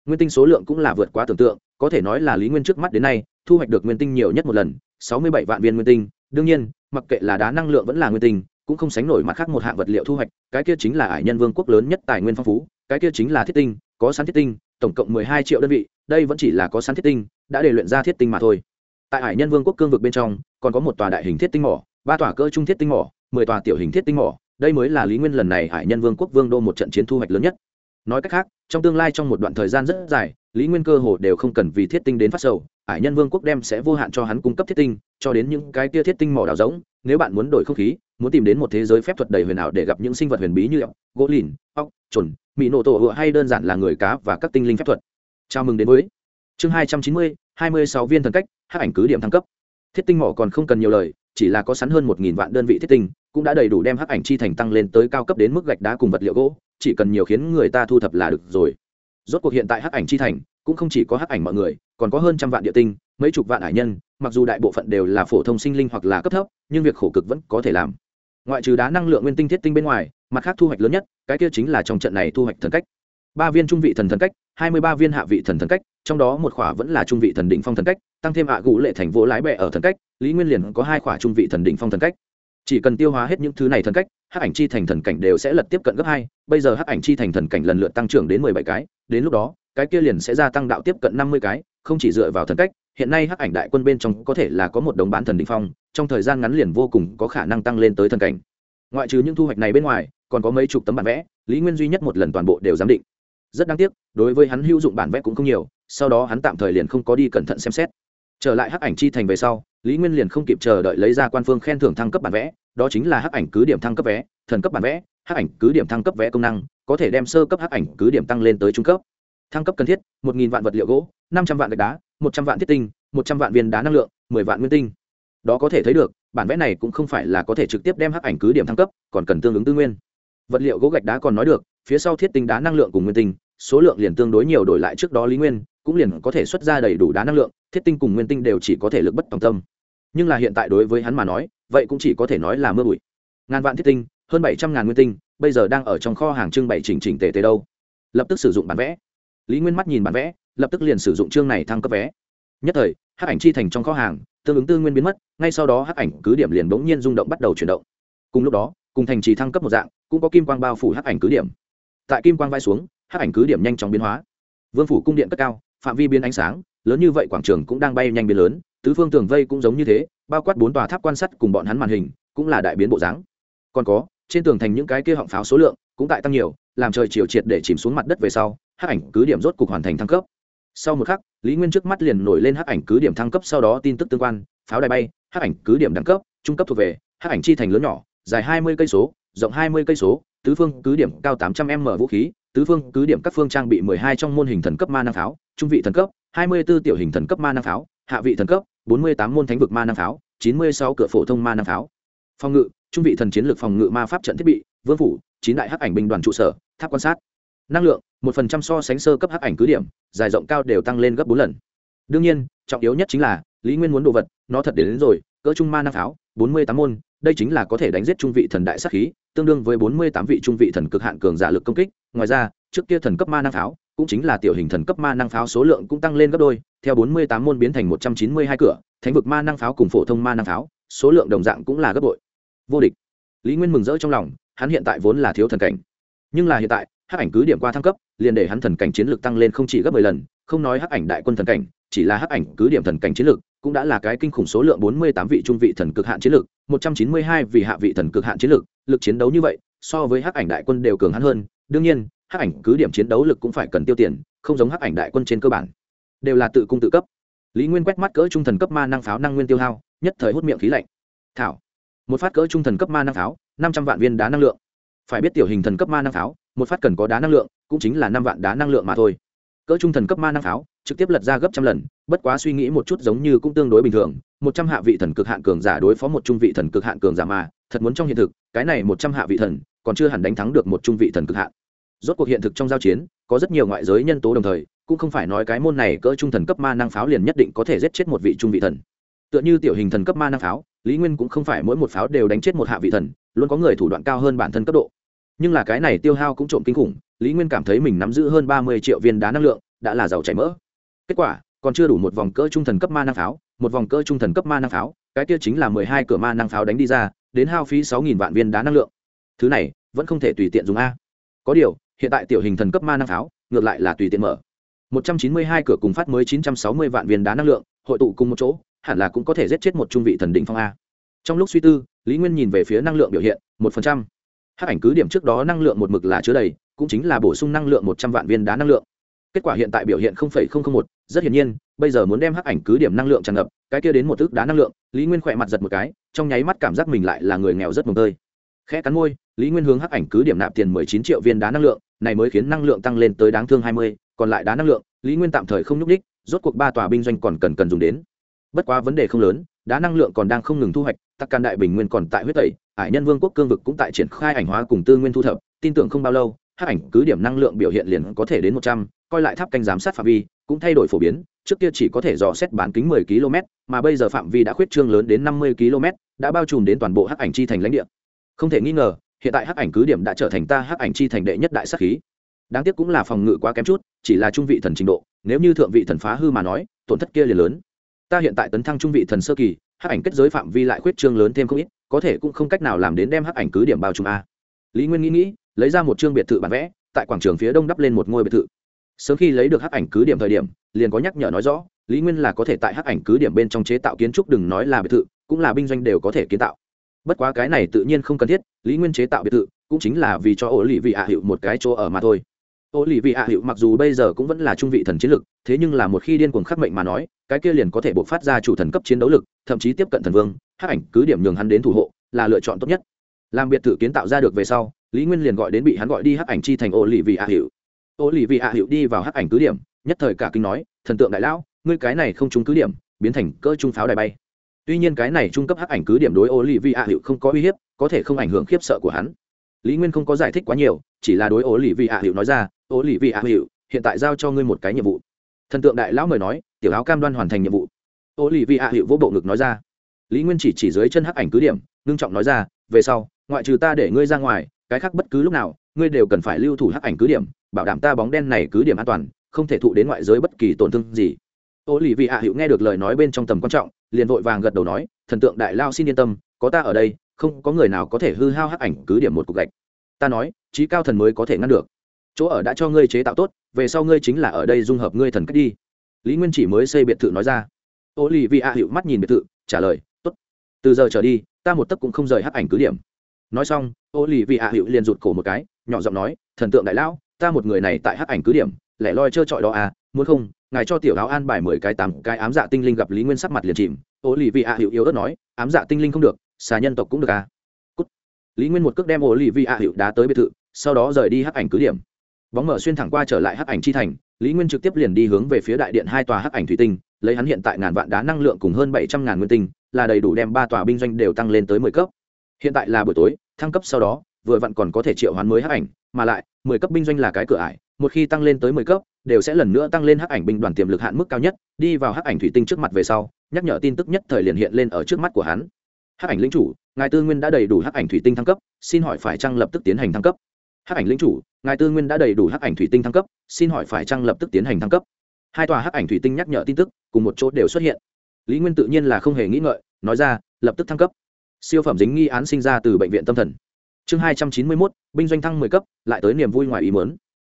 Nguyên tinh số lượng cũng là vượt quá tưởng tượng, có thể nói là lý nguyên trước mắt đến nay, thu hoạch được nguyên tinh nhiều nhất một lần, sáu mươi bảy vạn viên nguyên tinh. Đương nhiên, mặc kệ là đá năng lượng vẫn là nguyên tinh, cũng không sánh nổi mặt khác một hạng vật liệu thu hoạch, cái kia chính là ải nhân vương quốc lớn nhất tài nguyên phong phú, cái kia chính là thiết tinh, có sẵn thiết tinh, tổng cộng mười hai triệu đơn vị, đây vẫn chỉ là có sẵn thiết tinh, đã để luyện ra thiết tinh mà thôi. Tại ải nhân vương quốc cương vực bên trong, còn có một tòa đại hình thiết tinh mỏ, ba tòa cơ trung thiết tinh mỏ, mười tòa tiểu hình thiết tinh mỏ, đây mới là lý nguyên lần này ải nhân vương quốc vương đô một trận chiến thu hoạch lớn nhất nói cách khác, trong tương lai trong một đoạn thời gian rất dài, lý nguyên cơ hồ đều không cần vì thiết tinh đến phát sầu, ải nhân vương quốc đem sẽ vô hạn cho hắn cung cấp thiết tinh, cho đến những cái tia thiết tinh mỏ đào giống nếu bạn muốn đổi không khí, muốn tìm đến một thế giới phép thuật đầy huyền ảo để gặp những sinh vật huyền bí như ốc, gỗ lìn, ốc, trồn mỹ nổ tổ hựa hay đơn giản là người cá và các tinh linh phép thuật. Chào mừng đến với chương hai trăm chín mươi, hai mươi sáu viên thần cách, hát ảnh cứ điểm thăng cấp. Thiết tinh mỏ còn không cần nhiều lời chỉ là có sẵn hơn một nghìn vạn đơn vị thiết tinh, cũng đã đầy đủ đem hắc ảnh chi thành tăng lên tới cao cấp đến mức gạch đá cùng vật liệu gỗ, chỉ cần nhiều khiến người ta thu thập là được rồi. Rốt cuộc hiện tại hắc ảnh chi thành cũng không chỉ có hắc ảnh mọi người, còn có hơn trăm vạn địa tinh, mấy chục vạn hải nhân, mặc dù đại bộ phận đều là phổ thông sinh linh hoặc là cấp thấp, nhưng việc khổ cực vẫn có thể làm. Ngoại trừ đá năng lượng nguyên tinh thiết tinh bên ngoài, mặt khác thu hoạch lớn nhất, cái kia chính là trong trận này thu hoạch thần cách. Ba viên trung vị thần thần cách hai mươi ba viên hạ vị thần thần cách, trong đó một khỏa vẫn là trung vị thần đỉnh phong thần cách, tăng thêm hạ gũ lệ thành vỗ lái bẹ ở thần cách, lý nguyên liền có hai khỏa trung vị thần đỉnh phong thần cách. Chỉ cần tiêu hóa hết những thứ này thần cách, hắc ảnh chi thành thần cảnh đều sẽ lật tiếp cận gấp hai, bây giờ hắc ảnh chi thành thần cảnh lần lượt tăng trưởng đến mười bảy cái, đến lúc đó, cái kia liền sẽ gia tăng đạo tiếp cận năm mươi cái, không chỉ dựa vào thần cách, hiện nay hắc ảnh đại quân bên trong có thể là có một đống bán thần đ ỉ n h phong, trong thời gian ngắn liền vô cùng có khả năng tăng lên tới thần cảnh. Ngoại trừ những thu hoạch này bên ngoài, còn có mấy chục tấm bản vẽ, lý nguyên duy nhất một lần toàn bộ đều giám định rất đáng tiếc, đối với hắn hữu dụng bản vẽ cũng không nhiều, sau đó hắn tạm thời liền không có đi cẩn thận xem xét. Trở lại hắc ảnh chi thành về sau, lý nguyên liền không kịp chờ đợi lấy ra quan phương khen thưởng thăng cấp bản vẽ, đó chính là hắc ảnh cứ điểm thăng cấp vé thần cấp bản vẽ, hắc ảnh cứ điểm thăng cấp vé công năng, có thể đem sơ cấp hắc ảnh cứ điểm tăng lên tới trung cấp. Thăng cấp cần thiết, một vạn vật liệu gỗ, năm trăm vạn gạch đá, một trăm vạn thiết tinh, một trăm vạn viên đá năng lượng, mười vạn nguyên tinh. Đó có thể thấy được, bản vẽ này cũng không phải là có thể trực tiếp đem hắc ảnh cứ điểm thăng cấp, còn cần tương ứng tư nguyên. Vật liệu gỗ gạch đá còn nói được phía sau thiết tinh đá năng lượng cùng nguyên tinh, số lượng liền tương đối nhiều đổi lại trước đó lý nguyên, cũng liền có thể xuất ra đầy đủ đá năng lượng, thiết tinh cùng nguyên tinh đều chỉ có thể lực bất tòng tâm. Nhưng là hiện tại đối với hắn mà nói, vậy cũng chỉ có thể nói là mưa bụi. Ngàn vạn thiết tinh, hơn bảy trăm ngàn nguyên tinh, bây giờ đang ở trong kho hàng trưng bày chỉnh chỉnh tề tề đâu. Lập tức sử dụng bản vẽ. Lý nguyên mắt nhìn bản vẽ, lập tức liền sử dụng chương này thăng cấp vé nhất thời, hắc ảnh chi thành trong kho hàng, tương ứng tư nguyên biến mất, ngay sau đó hắc ảnh cứ điểm liền bỗng nhiên rung động bắt đầu chuyển động. Cùng lúc đó, cùng thành trì thăng cấp một dạng, cũng có kim quang bao phủ hắc ảnh cứ điểm tại kim quang vai xuống, hắc ảnh cứ điểm nhanh chóng biến hóa. Vương phủ cung điện cất cao, phạm vi biến ánh sáng, lớn như vậy quảng trường cũng đang bay nhanh biến lớn, tứ phương tường vây cũng giống như thế, bao quát bốn tòa tháp quan sát cùng bọn hắn màn hình, cũng là đại biến bộ dáng. Còn có, trên tường thành những cái kia họng pháo số lượng cũng tại tăng nhiều, làm trời chiều triệt để chìm xuống mặt đất về sau, hắc ảnh cứ điểm rốt cục hoàn thành thăng cấp. Sau một khắc, lý nguyên trước mắt liền nổi lên hắc ảnh cứ điểm thăng cấp, sau đó tin tức tương quan, pháo đài bay, hắc ảnh cứ điểm đẳng cấp, trung cấp thuộc về, hắc ảnh chi thành lớn nhỏ, dài hai mươi cây số, rộng hai mươi cây số tứ phương cứ điểm cao tám trăm m vũ khí tứ phương cứ điểm các phương trang bị mười hai trong môn hình thần cấp ma năng pháo trung vị thần cấp hai mươi 24 tiểu hình thần cấp ma năng pháo hạ vị thần cấp bốn mươi tám môn thánh vực ma năng pháo chín mươi sáu cửa phổ thông ma năng pháo. Phòng ngự trung vị thần chiến lược phòng ngự ma pháp trận thiết bị vương phủ chín đại hắc ảnh binh đoàn trụ sở tháp quan sát. Năng lượng một phần trăm so sánh sơ cấp hắc ảnh cứ điểm dài rộng cao đều tăng lên gấp bốn lần. Đương nhiên trọng yếu nhất chính là lý nguyên muốn đồ vật nó thật đến, đến rồi cỡ trung ma năng pháo bốn mươi tám môn đây chính là có thể đánh giết trung vị thần đại sát khí, tương đương với bốn mươi tám vị trung vị thần cực hạn cường giả lực công kích. Ngoài ra, trước kia thần cấp ma năng pháo, cũng chính là tiểu hình thần cấp ma năng pháo số lượng cũng tăng lên gấp đôi. Theo bốn mươi tám môn biến thành một trăm chín mươi hai cửa, thánh vực ma năng pháo cùng phổ thông ma năng pháo, số lượng đồng dạng cũng là gấp bội. Vô địch. Lý nguyên mừng rỡ trong lòng, hắn hiện tại vốn là thiếu thần cảnh. Nhưng là hiện tại, hắc ảnh cứ điểm qua thăng cấp, liền để hắn thần cảnh chiến lược tăng lên không chỉ gấp mười lần, không nói hắc ảnh đại quân thần cảnh, chỉ là hắc ảnh cứ điểm thần cảnh chiến lược cũng đã là cái kinh khủng số lượng bốn mươi tám vị trung vị thần cực hạn chiến lực, 192 vị hạ vị thần cực hạn chiến lực, lực chiến đấu như vậy so với hắc ảnh đại quân đều cường hắn hơn. Đương nhiên hắc ảnh cứ điểm chiến đấu lực cũng phải cần tiêu tiền không giống hắc ảnh đại quân trên cơ bản. Đều là tự cung tự cấp. Lý nguyên quét mắt cỡ trung thần cấp ma năng pháo năng nguyên tiêu hao nhất thời hút miệng khí lạnh. Thảo. Một phát cỡ trung thần cấp ma năng pháo năm trăm vạn viên đá năng lượng. Phải biết tiểu hình thần cấp ma năng pháo một phát cần có đá năng lượng cũng chính là năm vạn đá năng lượng mà thôi. Cỡ trung thần cấp ma năng pháo trực tiếp lật ra gấp trăm lần, bất quá suy nghĩ một chút giống như cũng tương đối bình thường, một trăm hạ vị thần cực hạn cường giả đối phó một trung vị thần cực hạn cường giả mà, thật muốn trong hiện thực, cái này một trăm hạ vị thần, còn chưa hẳn đánh thắng được một trung vị thần cực hạn. Rốt cuộc hiện thực trong giao chiến, có rất nhiều ngoại giới nhân tố đồng thời, cũng không phải nói cái môn này cỡ trung thần cấp ma năng pháo liền nhất định có thể giết chết một vị trung vị thần. Tựa như tiểu hình thần cấp ma năng pháo, lý nguyên cũng không phải mỗi một pháo đều đánh chết một hạ vị thần, luôn có người thủ đoạn cao hơn bản thân cấp độ. Nhưng là cái này tiêu hao cũng trộm kinh khủng, lý nguyên cảm thấy mình nắm giữ hơn ba mươi triệu viên đá năng lượng, đã là giàu chảy mỡ kết quả, còn chưa đủ một vòng cỡ trung thần cấp ma năng pháo, một vòng cỡ trung thần cấp ma năng pháo, cái kia chính là mười hai cửa ma năng pháo đánh đi ra, đến hao phí sáu nghìn vạn viên đá năng lượng. Thứ này, vẫn không thể tùy tiện dùng a. Có điều, hiện tại tiểu hình thần cấp ma năng pháo, ngược lại là tùy tiện mở. một trăm chín mươi hai cửa cùng phát mới chín trăm sáu mươi vạn viên đá năng lượng, hội tụ cùng một chỗ, hẳn là cũng có thể giết chết một trung vị thần đỉnh phong a. Trong lúc suy tư, lý nguyên nhìn về phía năng lượng biểu hiện, một phần trăm. Hát ảnh cứ điểm trước đó năng lượng một mực là chứa đầy, cũng chính là bổ sung năng lượng một trăm vạn viên đá năng lượng kết quả hiện tại biểu hiện một, rất hiển nhiên, bây giờ muốn đem hắc ảnh cứ điểm năng lượng tràn ngập, cái kia đến một ước đá năng lượng, lý nguyên khỏe mặt giật một cái, trong nháy mắt cảm giác mình lại là người nghèo rất mồm tơi. Khẽ cắn môi, lý nguyên hướng hắc ảnh cứ điểm nạp tiền mười chín triệu viên đá năng lượng, này mới khiến năng lượng tăng lên tới đáng thương hai mươi, còn lại đá năng lượng, lý nguyên tạm thời không nhúc ních rốt cuộc ba tòa binh doanh còn cần cần dùng đến. Bất quá vấn đề không lớn, đá năng lượng còn đang không ngừng thu hoạch, tắc can đại bình nguyên còn tại huyết tẩy ải nhân vương quốc cương vực cũng tại triển khai ảnh hóa cùng tư nguyên thu thập, tin tưởng không bao lâu, hắc ảnh cứ điểm năng lượng biểu hiện liền có thể đến một trăm coi lại tháp canh giám sát phạm vi, cũng thay đổi phổ biến, trước kia chỉ có thể dò xét bán kính 10 km, mà bây giờ phạm vi đã khuyết trương lớn đến 50 km, đã bao trùm đến toàn bộ hắc ảnh chi thành lãnh địa. Không thể nghi ngờ, hiện tại hắc ảnh cứ điểm đã trở thành ta hắc ảnh chi thành đệ nhất đại sắc khí. Đáng tiếc cũng là phòng ngự quá kém chút, chỉ là trung vị thần trình độ, nếu như thượng vị thần phá hư mà nói, tổn thất kia liền lớn. Ta hiện tại tấn thăng trung vị thần sơ kỳ, hắc ảnh kết giới phạm vi lại khuyết trương lớn thêm không ít, có thể cũng không cách nào làm đến đem hắc ảnh cứ điểm bao trùm a. Lý nguyên nghĩ nghĩ, lấy ra một chương biệt thự bản vẽ, tại quảng trường phía đông đắp lên một ngôi biệt thự sớm khi lấy được hắc ảnh cứ điểm thời điểm, liền có nhắc nhở nói rõ, lý nguyên là có thể tại hắc ảnh cứ điểm bên trong chế tạo kiến trúc đừng nói là biệt thự, cũng là binh doanh đều có thể kiến tạo. Bất quá cái này tự nhiên không cần thiết, lý nguyên chế tạo biệt thự, cũng chính là vì cho ổ lì vị hạ hiệu một cái chỗ ở mà thôi. Ổ lì vị hạ hiệu mặc dù bây giờ cũng vẫn là trung vị thần chiến lực, thế nhưng là một khi điên cuồng khắc mệnh mà nói, cái kia liền có thể buộc phát ra chủ thần cấp chiến đấu lực, thậm chí tiếp cận thần vương, hắc ảnh cứ điểm nhường hắn đến thủ hộ, là lựa chọn tốt nhất. Làm biệt thự kiến tạo ra được về sau, lý nguyên liền gọi đến bị hắn gọi đi hắc ảnh chi thành ổ lì vị hạ hiệu ô lì vị ạ hiệu đi vào hắc ảnh cứ điểm, nhất thời cả kinh nói, thần tượng đại lão, ngươi cái này không trúng cứ điểm, biến thành cỡ trung pháo đài bay. Tuy nhiên cái này trung cấp hắc ảnh cứ điểm đối ô lì vị ạ hiệu không có uy hiếp, có thể không ảnh hưởng khiếp sợ của hắn. Lý nguyên không có giải thích quá nhiều, chỉ là đối ô lì vị ạ hiệu nói ra, ô lì vị ạ hiệu hiện tại giao cho ngươi một cái nhiệm vụ. Thần tượng đại lão mời nói, tiểu áo cam đoan hoàn thành nhiệm vụ. Ô lì vị ạ hiệu vỗ bộ ngực nói ra. Lý nguyên chỉ chỉ dưới chân hắc ảnh cứ điểm, ngưng trọng nói ra, về sau, ngoại trừ ta để ngươi ra ngoài, cái khác bất cứ lúc nào, ngươi đều cần phải lưu thủ hắc ảnh cứ điểm bảo đảm ta bóng đen này cứ điểm an toàn, không thể thụ đến ngoại giới bất kỳ tổn thương gì. Ô lì vị hạ hữu nghe được lời nói bên trong tầm quan trọng, liền vội vàng gật đầu nói, thần tượng đại lao xin yên tâm, có ta ở đây, không có người nào có thể hư hao hắc ảnh cứ điểm một cục gạch. Ta nói trí cao thần mới có thể ngăn được. Chỗ ở đã cho ngươi chế tạo tốt, về sau ngươi chính là ở đây dung hợp ngươi thần cách đi. Lý nguyên chỉ mới xây biệt thự nói ra. Ô lì vị hạ hữu mắt nhìn biệt thự, trả lời, tốt. Từ giờ trở đi, ta một tấc cũng không rời hắc ảnh cứ điểm. Nói xong ô lì vị hạ hữu liền rụt cổ một cái, nhỏ giọng nói, thần tượng đại lão ta một người này tại hắc ảnh cứ điểm, lẻ loi trơ trọi đó à muốn không, ngài cho tiểu áo an bài mười cái tám cái ám dạ tinh linh gặp lý nguyên sắc mặt liền chìm. Ô lì vị ạ hiệu yếu ớt nói, ám dạ tinh linh không được, xà nhân tộc cũng được à. Cút. lý nguyên một cước đem ô lì vị ạ hiệu đá tới biệt thự, sau đó rời đi hắc ảnh cứ điểm. Bóng mở xuyên thẳng qua trở lại hắc ảnh chi thành, lý nguyên trực tiếp liền đi hướng về phía đại điện hai tòa hắc ảnh thủy tinh, lấy hắn hiện tại ngàn vạn đá năng lượng cùng hơn bảy trăm ngàn nguyên tinh, là đầy đủ đem ba tòa binh doanh đều tăng lên tới mười cấp. Hiện tại là buổi tối, thăng cấp sau đó, vừa vặn còn có thể triệu hoán mới hắc ảnh mà lại, mười cấp binh doanh là cái cửa ải, một khi tăng lên tới mười cấp, đều sẽ lần nữa tăng lên hắc ảnh binh đoàn tiềm lực hạn mức cao nhất, đi vào hắc ảnh thủy tinh trước mặt về sau, nhắc nhở tin tức nhất thời liền hiện lên ở trước mắt của hắn. Hắc ảnh lĩnh chủ, ngài tư nguyên đã đầy đủ hắc ảnh thủy tinh thăng cấp, xin hỏi phải chăng lập tức tiến hành thăng cấp? Hắc ảnh lĩnh chủ, ngài tư nguyên đã đầy đủ hắc ảnh thủy tinh thăng cấp, xin hỏi phải chăng lập tức tiến hành thăng cấp? Hai tòa hắc ảnh thủy tinh nhắc nhở tin tức, cùng một chỗ đều xuất hiện. Lý nguyên tự nhiên là không hề nghĩ ngợi, nói ra, lập tức thăng cấp. Siêu phẩm dính nghi án sinh ra từ bệnh viện tâm thần chương hai trăm chín mươi mốt, binh doanh thăng mười cấp, lại tới niềm vui ngoài ý mớn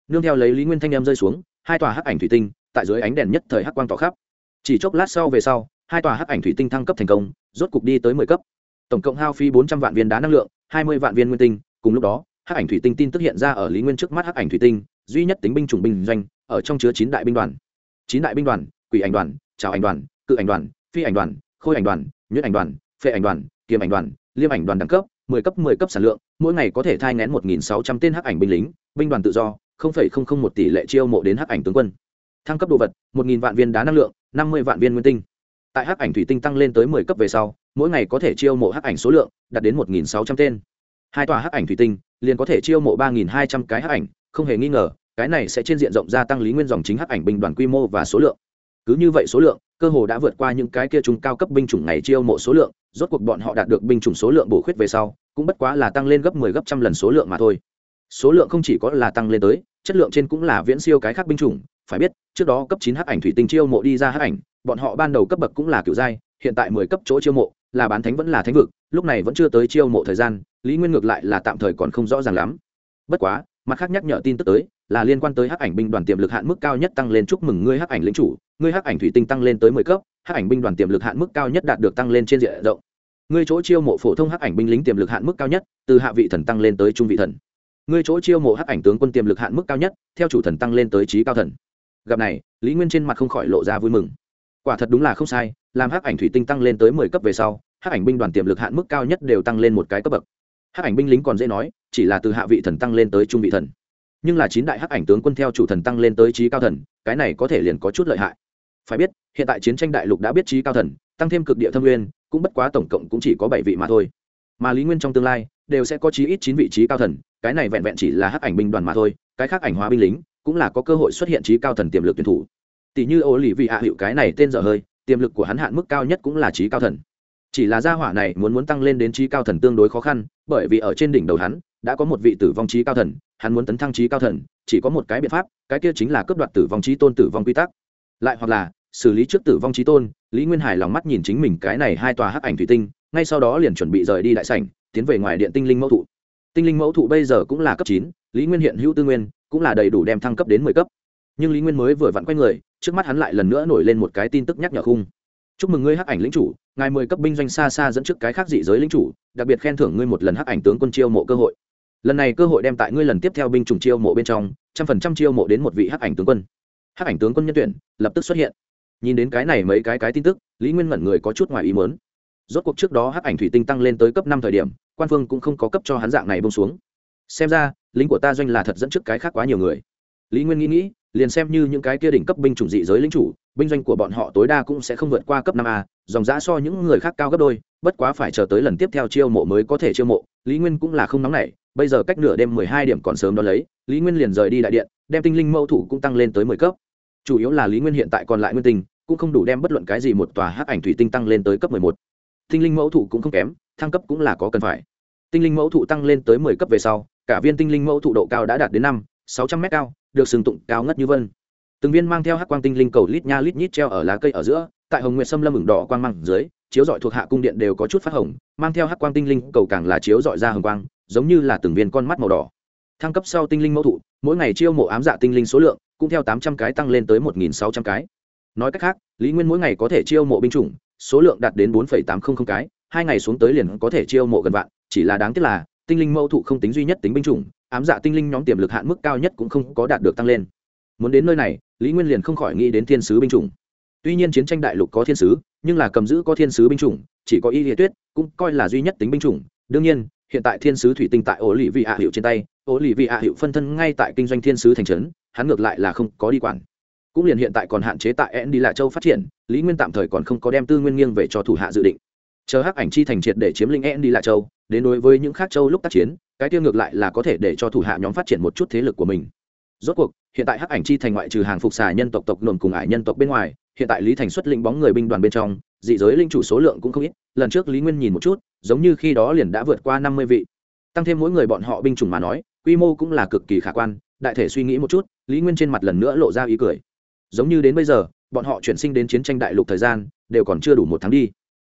nương theo lấy lý nguyên thanh em rơi xuống, hai tòa hắc ảnh thủy tinh, tại dưới ánh đèn nhất thời hắc quang tỏ khắp. Chỉ chốc lát sau về sau, hai tòa hắc ảnh thủy tinh thăng cấp thành công, rốt cục đi tới mười cấp. Tổng cộng hao phi bốn trăm vạn viên đá năng lượng, hai mươi vạn viên nguyên tinh. Cùng lúc đó, hắc ảnh thủy tinh tin tức hiện ra ở lý nguyên trước mắt hắc ảnh thủy tinh, duy nhất tính binh chủng binh doanh, ở trong chứa chín đại binh đoàn. Chín đại binh đoàn, quỷ ảnh đoàn trào ảnh đoàn, cự ảnh đoàn, phi ảnh đoàn, khôi ảnh đoàn, nhuyễn ảnh đoàn, phệ ảnh đoàn kiềm ảnh đoàn, liêm ảnh đoàn đẳng cấp 10 cấp 10 cấp sản lượng, mỗi ngày có thể thai nghén 1600 tên hắc ảnh binh lính, binh đoàn tự do, 0.001 tỷ lệ chiêu mộ đến hắc ảnh tướng quân. Thăng cấp đồ vật, 1000 vạn viên đá năng lượng, 50 vạn viên nguyên tinh. Tại hắc ảnh thủy tinh tăng lên tới 10 cấp về sau, mỗi ngày có thể chiêu mộ hắc ảnh số lượng đạt đến 1600 tên. Hai tòa hắc ảnh thủy tinh liền có thể chiêu mộ 3200 cái hắc ảnh, không hề nghi ngờ, cái này sẽ trên diện rộng gia tăng lý nguyên dòng chính hắc ảnh binh đoàn quy mô và số lượng. Cứ như vậy số lượng, cơ hồ đã vượt qua những cái kia trung cao cấp binh chủng ngày chiêu mộ số lượng, rốt cuộc bọn họ đạt được binh chủng số lượng bổ khuyết về sau cũng bất quá là tăng lên gấp 10 gấp trăm lần số lượng mà thôi. Số lượng không chỉ có là tăng lên tới, chất lượng trên cũng là viễn siêu cái khác binh chủng, phải biết, trước đó cấp chín hắc ảnh thủy tinh chiêu mộ đi ra hắc ảnh, bọn họ ban đầu cấp bậc cũng là kiểu giai, hiện tại mười cấp chỗ chiêu mộ, là bán thánh vẫn là thánh vực, lúc này vẫn chưa tới chiêu mộ thời gian, lý nguyên ngược lại là tạm thời còn không rõ ràng lắm. Bất quá, mặt khác nhắc nhở tin tức tới, là liên quan tới hắc ảnh binh đoàn tiềm lực hạn mức cao nhất tăng lên chúc mừng ngươi hắc ảnh lĩnh chủ, ngươi hắc ảnh thủy tinh tăng lên tới mười cấp, hắc ảnh binh đoàn tiềm lực hạn mức cao nhất đạt được tăng lên trên diện rộng ngươi chỗ chiêu mộ phổ thông hắc ảnh binh lính tiềm lực hạn mức cao nhất, từ hạ vị thần tăng lên tới trung vị thần. Ngươi chỗ chiêu mộ hắc ảnh tướng quân tiềm lực hạn mức cao nhất, theo chủ thần tăng lên tới trí cao thần. Gặp này, lý nguyên trên mặt không khỏi lộ ra vui mừng. Quả thật đúng là không sai, làm hắc ảnh thủy tinh tăng lên tới mười cấp về sau, hắc ảnh binh đoàn tiềm lực hạn mức cao nhất đều tăng lên một cái cấp bậc. Hắc ảnh binh lính còn dễ nói, chỉ là từ hạ vị thần tăng lên tới trung vị thần. Nhưng là chín đại hắc ảnh tướng quân theo chủ thần tăng lên tới trí cao thần, cái này có thể liền có chút lợi hại. Phải biết, hiện tại chiến tranh đại lục đã biết trí cao thần, tăng thêm cực địa thâm nguyên cũng bất quá tổng cộng cũng chỉ có bảy vị mà thôi. Mà lý nguyên trong tương lai đều sẽ có chí ít chín vị trí cao thần, cái này vẹn vẹn chỉ là hắc ảnh binh đoàn mà thôi, cái khác ảnh hóa binh lính cũng là có cơ hội xuất hiện trí cao thần tiềm lực tuyển thủ. Tỷ như ô lì vị hạ hiệu cái này tên dở hơi, tiềm lực của hắn hạn mức cao nhất cũng là trí cao thần. Chỉ là gia hỏa này muốn muốn tăng lên đến trí cao thần tương đối khó khăn, bởi vì ở trên đỉnh đầu hắn đã có một vị tử vong trí cao thần, hắn muốn tấn thăng trí cao thần, chỉ có một cái biện pháp, cái kia chính là cướp đoạt tử vong trí tôn tử vong quy tắc. Lại hoặc là xử lý trước tử vong trí tôn lý nguyên hải lòng mắt nhìn chính mình cái này hai tòa hắc ảnh thủy tinh, ngay sau đó liền chuẩn bị rời đi đại sảnh, tiến về ngoài điện tinh linh mẫu thụ. Tinh linh mẫu thụ bây giờ cũng là cấp chín, lý nguyên hiện hữu tư nguyên, cũng là đầy đủ đem thăng cấp đến mười cấp. Nhưng lý nguyên mới vừa vặn quay người, trước mắt hắn lại lần nữa nổi lên một cái tin tức nhắc nhở khung. Chúc mừng ngươi hắc ảnh lĩnh chủ, ngài mười cấp binh doanh xa xa dẫn trước cái khác dị giới lĩnh chủ, đặc biệt khen thưởng ngươi một lần hắc ảnh tướng quân chiêu mộ cơ hội. Lần này cơ hội đem tại ngươi lần tiếp theo binh chủng chiêu mộ bên trong, trăm phần trăm chiêu mộ đến một vị hắc ảnh tướng quân. Hắc ảnh tướng quân nhân tuyển lập tức xuất hiện nhìn đến cái này mấy cái cái tin tức, lý nguyên mẩn người có chút ngoài ý mớn rốt cuộc trước đó hắc ảnh thủy tinh tăng lên tới cấp năm thời điểm, quan phương cũng không có cấp cho hắn dạng này bông xuống. Xem ra, lính của ta doanh là thật dẫn trước cái khác quá nhiều người. Lý nguyên nghĩ nghĩ, liền xem như những cái kia đỉnh cấp binh chủng dị giới lính chủ, binh doanh của bọn họ tối đa cũng sẽ không vượt qua cấp năm a, dòng giã so những người khác cao gấp đôi, bất quá phải chờ tới lần tiếp theo chiêu mộ mới có thể chiêu mộ, lý nguyên cũng là không nóng nảy, bây giờ cách nửa đêm mười hai điểm còn sớm đ ó lấy, lý nguyên liền rời đi đại điện, đem tinh linh mâu thủ cũng tăng lên tới mười cấp chủ yếu là lý nguyên hiện tại còn lại nguyên tinh, cũng không đủ đem bất luận cái gì một tòa hắc ảnh thủy tinh tăng lên tới cấp mười một. Tinh linh mẫu thụ cũng không kém, thăng cấp cũng là có cần phải. Tinh linh mẫu thụ tăng lên tới mười cấp về sau, cả viên tinh linh mẫu thụ độ cao đã đạt đến năm, sáu trăm m cao, được sừng tụng cao ngất như vân. Từng viên mang theo hắc quang tinh linh cầu lít nha lít nhít treo ở lá cây ở giữa, tại hồng nguyệt sâm lâm ửng đỏ quang măng dưới, chiếu dọi thuộc hạ cung điện đều có chút phát hồng, mang theo hắc quang tinh linh cầu càng là chiếu dọi ra hồng quang, giống như là từng viên con mắt màu đỏ. Thăng cấp sau tinh linh mẫu thụ, mỗi ngày chiêu mộ ám dạ tinh linh số lượng cũng theo tám trăm cái tăng lên tới một nghìn sáu trăm cái. Nói cách khác, lý nguyên mỗi ngày có thể chiêu mộ binh chủng, số lượng đạt đến bốn tám trăm linh cái, hai ngày xuống tới liền có thể chiêu mộ gần vạn, chỉ là đáng tiếc là, tinh linh mẫu thụ không tính duy nhất tính binh chủng, ám dạ tinh linh nhóm tiềm lực hạn mức cao nhất cũng không có đạt được tăng lên. Muốn đến nơi này, lý nguyên liền không khỏi nghĩ đến thiên sứ binh chủng. Tuy nhiên chiến tranh đại lục có thiên sứ, nhưng là cầm giữ có thiên sứ binh chủng, chỉ có y địa tuyết cũng coi là duy nhất tính binh chủng. Đương nhiên hiện tại thiên sứ thủy tinh tại ổ lì vị hạ hiệu trên tay ổ lì vị hạ hiệu phân thân ngay tại kinh doanh thiên sứ thành trấn, hắn ngược lại là không có đi quản. Cũng liền hiện tại còn hạn chế tại en đi lạ châu phát triển, lý nguyên tạm thời còn không có đem tư nguyên nghiêng về cho thủ hạ dự định. Chờ hắc ảnh chi thành triệt để chiếm lĩnh en đi lạ châu, đến đối với những khác châu lúc tác chiến, cái tiêu ngược lại là có thể để cho thủ hạ nhóm phát triển một chút thế lực của mình. Rốt cuộc, hiện tại hắc ảnh chi thành ngoại trừ hàng phục xà nhân tộc tộc nồn cùng ải nhân tộc bên ngoài, hiện tại lý thành xuất lĩnh bóng người binh đoàn bên trong, dị giới linh chủ số lượng cũng không ít, lần trước lý nguyên nhìn một chút giống như khi đó liền đã vượt qua năm mươi vị. Tăng thêm mỗi người bọn họ binh chủng mà nói, quy mô cũng là cực kỳ khả quan, đại thể suy nghĩ một chút, lý nguyên trên mặt lần nữa lộ ra ý cười. Giống như đến bây giờ, bọn họ chuyển sinh đến chiến tranh đại lục thời gian, đều còn chưa đủ một tháng đi.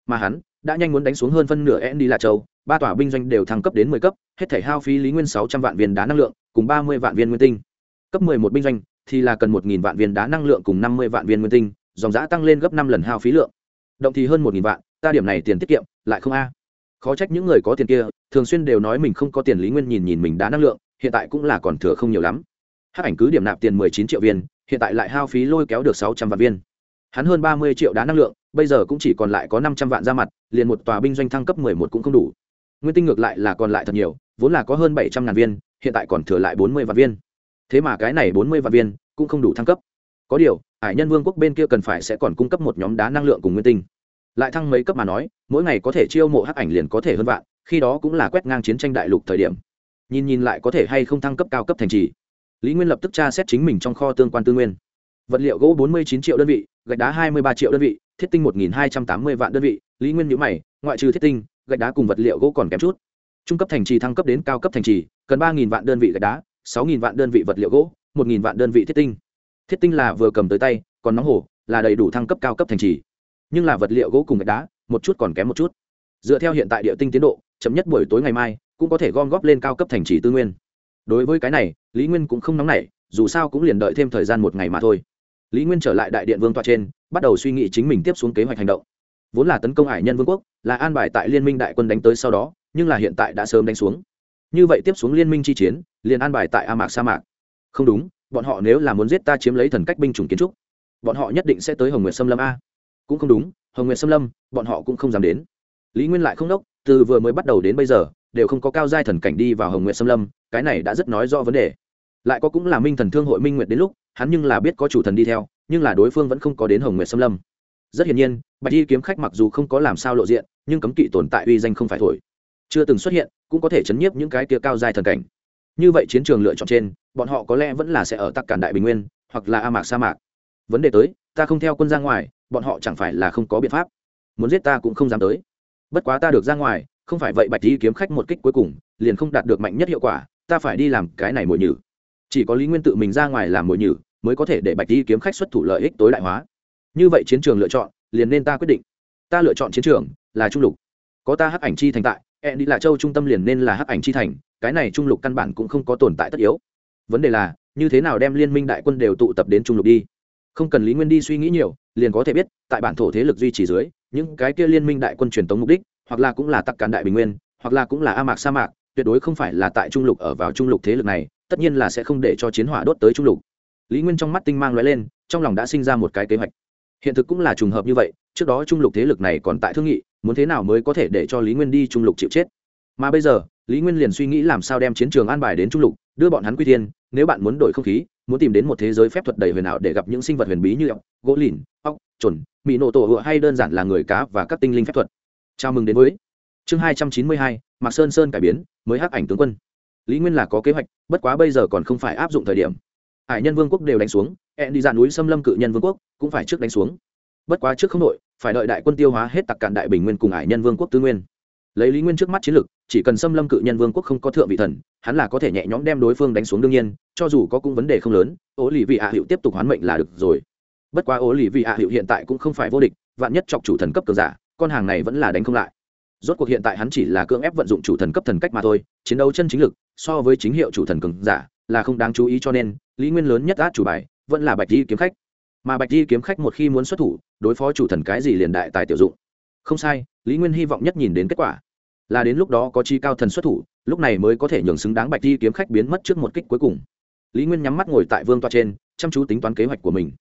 Mà hắn, đã nhanh muốn đánh xuống hơn phân nửa en đi châu, ba tòa binh doanh đều thăng cấp đến mười cấp, hết thể hao phí lý nguyên sáu trăm vạn viên đá năng lượng, cùng ba mươi vạn viên nguyên tinh. Cấp mười một binh doanh, thì là cần một nghìn vạn viên đá năng lượng cùng năm mươi vạn viên nguyên tinh, dòng giã tăng lên gấp năm lần hao phí lượng. Động thì hơn một nghìn vạn, ta điểm này tiền tiết kiệm, lại không a khó trách những người có tiền kia, thường xuyên đều nói mình không có tiền, lý nguyên nhìn nhìn mình đá năng lượng, hiện tại cũng là còn thừa không nhiều lắm. Hát ảnh cứ điểm nạp tiền mười chín triệu viên, hiện tại lại hao phí lôi kéo được sáu trăm vạn viên. Hắn hơn ba mươi triệu đá năng lượng, bây giờ cũng chỉ còn lại có năm trăm vạn ra mặt, liền một tòa binh doanh thăng cấp mười một cũng không đủ. Nguyên tinh ngược lại là còn lại thật nhiều, vốn là có hơn bảy trăm ngàn viên, hiện tại còn thừa lại bốn mươi vạn viên. Thế mà cái này bốn mươi vạn viên cũng không đủ thăng cấp. Có điều, hải nhân vương quốc bên kia cần phải sẽ còn cung cấp một nhóm đá năng lượng cùng nguyên tinh lại thăng mấy cấp mà nói, mỗi ngày có thể chiêu mộ hắc ảnh liền có thể hơn vạn, khi đó cũng là quét ngang chiến tranh đại lục thời điểm. Nhìn nhìn lại có thể hay không thăng cấp cao cấp thành trì. Lý nguyên lập tức tra xét chính mình trong kho tương quan tư nguyên. Vật liệu gỗ bốn mươi chín triệu đơn vị, gạch đá hai mươi ba triệu đơn vị, thiết tinh một hai trăm tám mươi vạn đơn vị. Lý nguyên nhữ mày, ngoại trừ thiết tinh, gạch đá cùng vật liệu gỗ còn kém chút. Trung cấp thành trì thăng cấp đến cao cấp thành trì, cần ba vạn đơn vị gạch đá, sáu vạn đơn vị vật liệu gỗ, một vạn đơn vị thiết tinh. Thiết tinh là vừa cầm tới tay, còn nóng hổ, là đầy đủ thăng cấp cao cấp thành trì nhưng là vật liệu gỗ cùng gạch đá, một chút còn kém một chút. Dựa theo hiện tại địa tinh tiến độ, chậm nhất buổi tối ngày mai, cũng có thể gom góp lên cao cấp thành trì tư nguyên. Đối với cái này, lý nguyên cũng không nóng nảy, dù sao cũng liền đợi thêm thời gian một ngày mà thôi. Lý nguyên trở lại đại điện vương tọa trên, bắt đầu suy nghĩ chính mình tiếp xuống kế hoạch hành động. Vốn là tấn công hải nhân vương quốc, là an bài tại liên minh đại quân đánh tới sau đó, nhưng là hiện tại đã sớm đánh xuống. Như vậy tiếp xuống liên minh chi chiến, liền an bài tại a mạc sa mạc. Không đúng, bọn họ nếu là muốn giết ta chiếm lấy thần cách binh chủng kiến trúc, bọn họ nhất định sẽ tới hồng nguyệt xâm lâm a cũng không đúng, hồng nguyệt xâm lâm, bọn họ cũng không dám đến. Lý nguyên lại không đốc, từ vừa mới bắt đầu đến bây giờ, đều không có cao giai thần cảnh đi vào hồng nguyệt xâm lâm, cái này đã rất nói rõ vấn đề. Lại có cũng là minh thần thương hội minh nguyệt đến lúc, hắn nhưng là biết có chủ thần đi theo, nhưng là đối phương vẫn không có đến hồng nguyệt xâm lâm. Rất hiển nhiên, bạch y kiếm khách mặc dù không có làm sao lộ diện, nhưng cấm kỵ tồn tại uy danh không phải thổi. Chưa từng xuất hiện, cũng có thể chấn nhiếp những cái tia cao dài thần cảnh. Như vậy chiến trường lựa chọn trên, bọn họ có lẽ vẫn là sẽ ở tắc cản đại bình nguyên, hoặc là a mạc sa mạc. Vấn đề tới, ta không theo quân ra ngoài bọn họ chẳng phải là không có biện pháp. Muốn giết ta cũng không dám tới. Bất quá ta được ra ngoài, không phải vậy bạch y kiếm khách một kích cuối cùng, liền không đạt được mạnh nhất hiệu quả, ta phải đi làm cái này mồi nhử. Chỉ có lý nguyên tự mình ra ngoài làm mồi nhử, mới có thể để bạch y kiếm khách xuất thủ lợi ích tối đại hóa. Như vậy chiến trường lựa chọn, liền nên ta quyết định. Ta lựa chọn chiến trường là trung lục. Có ta hắc ảnh chi thành tại e đi là châu trung tâm liền nên là hắc ảnh chi thành, cái này trung lục căn bản cũng không có tồn tại tất yếu. Vấn đề là, như thế nào đem liên minh đại quân đều tụ tập đến trung lục đi? Không cần lý nguyên đi suy nghĩ nhiều liền có thể biết, tại bản thổ thế lực duy trì dưới, những cái kia liên minh đại quân truyền tống mục đích, hoặc là cũng là tặc cản đại bình nguyên, hoặc là cũng là a mạc sa mạc, tuyệt đối không phải là tại trung lục ở vào trung lục thế lực này, tất nhiên là sẽ không để cho chiến hỏa đốt tới trung lục. Lý nguyên trong mắt tinh mang l lên, trong lòng đã sinh ra một cái kế hoạch. Hiện thực cũng là trùng hợp như vậy, trước đó trung lục thế lực này còn tại thương nghị, muốn thế nào mới có thể để cho lý nguyên đi trung lục chịu chết? Mà bây giờ, lý nguyên liền suy nghĩ làm sao đem chiến trường an bài đến trung lục, đưa bọn hắn quy thiên, nếu bạn muốn đổi không khí muốn tìm đến một thế giới phép thuật đầy huyền ảo để gặp những sinh vật huyền bí như ốc, gỗ lìn, ốc trồn mỹ nổ tổ hựa hay đơn giản là người cá và các tinh linh phép thuật. Chào mừng đến với chương hai trăm chín mươi hai, mạc sơn sơn cải biến, mới hắc ảnh tướng quân. Lý nguyên là có kế hoạch, bất quá bây giờ còn không phải áp dụng thời điểm. Hải nhân vương quốc đều đánh xuống, hẹn đi ra núi xâm lâm cự nhân vương quốc, cũng phải trước đánh xuống. Bất quá trước không đội phải đợi đại quân tiêu hóa hết tặc cạn đại bình nguyên cùng hải nhân vương quốc tư nguyên. Lấy lý nguyên trước mắt chiến lược chỉ cần xâm lâm cự nhân vương quốc không có thượng vị thần, hắn là có thể nhẹ nhõm đem đối phương đánh xuống đương nhiên, cho dù có cũng vấn đề không lớn ố lì vị hạ hiệu tiếp tục hoán mệnh là được rồi. Bất quá ố lì vị hạ hiệu hiện tại cũng không phải vô địch, vạn nhất chọc chủ thần cấp cường giả, con hàng này vẫn là đánh không lại. Rốt cuộc hiện tại hắn chỉ là cưỡng ép vận dụng chủ thần cấp thần cách mà thôi, chiến đấu chân chính lực, so với chính hiệu chủ thần cường giả, là không đáng chú ý cho nên, lý nguyên lớn nhất át chủ bài, vẫn là bạch di kiếm khách. Mà bạch di kiếm khách một khi muốn xuất thủ, đối phó chủ thần cái gì liền đại tài tiểu dụng. Không sai, lý nguyên hy vọng nhất nhìn đến kết quả là đến lúc đó có chi cao thần xuất thủ, lúc này mới có thể nhường xứng đáng bạch di kiếm khách biến mất trước một kích cuối cùng. Lý nguyên nhắm mắt ngồi tại vương toa trên, chăm chú tính toán kế hoạch của mình.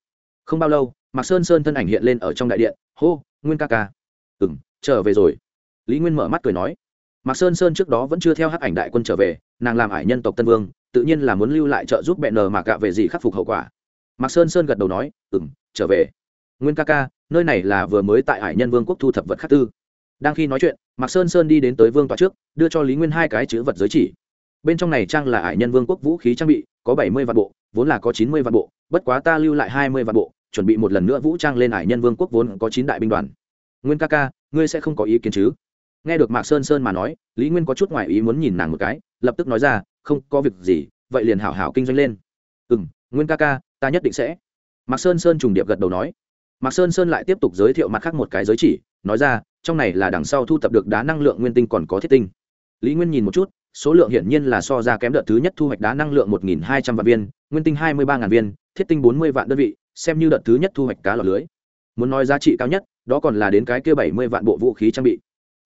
Không bao lâu, mạc sơn sơn thân ảnh hiện lên ở trong đại điện, hô, nguyên ca ca. Ừ m trở về rồi. Lý nguyên mở mắt cười nói. Mạc sơn sơn trước đó vẫn chưa theo hát ảnh đại quân trở về, nàng làm ải nhân tộc tân vương, tự nhiên là muốn lưu lại trợ giúp bẹn nờ mà gạ về gì khắc phục hậu quả. Mạc sơn sơn gật đầu nói ừ m trở về. Nguyên ca ca, nơi này là vừa mới tại hải nhân vương quốc thu thập vật khắc tư. Đang khi nói chuyện mạc sơn sơn đi đến tới vương tòa trước, đưa cho lý nguyên hai cái chữ vật giới chỉ. Bên trong này trang là hải nhân vương quốc vũ khí trang bị, có bảy mươi vạn bộ, vốn là có chín mươi vạn bộ, bất quá ta lưu lại hai mươi vạn bộ, chuẩn bị một lần nữa vũ trang lên hải nhân vương quốc vốn có chín đại binh đoàn. Nguyên ca ca, ngươi sẽ không có ý kiến chứ? Nghe được mạc sơn sơn mà nói, lý nguyên có chút ngoại ý muốn nhìn nàng một cái, lập tức nói ra, không, có việc gì, vậy liền hảo hảo kinh doanh lên. Ừ m nguyên ca ca, ta nhất định sẽ. Mạc sơn sơn trùng điệp gật đầu nói mạc sơn sơn lại tiếp tục giới thiệu mặt khác một cái giới chỉ, nói ra, trong này là đằng sau thu thập được đá năng lượng nguyên tinh còn có thiết tinh. Lý nguyên nhìn một chút, số lượng hiển nhiên là so ra kém đợt thứ nhất thu hoạch đá năng lượng một nghìn hai trăm vạn viên, nguyên tinh hai mươi ba ngàn viên, thiết tinh bốn mươi vạn đơn vị, xem như đợt thứ nhất thu hoạch cá lọt lưới. Muốn nói giá trị cao nhất, đó còn là đến cái kia bảy mươi vạn bộ vũ khí trang bị.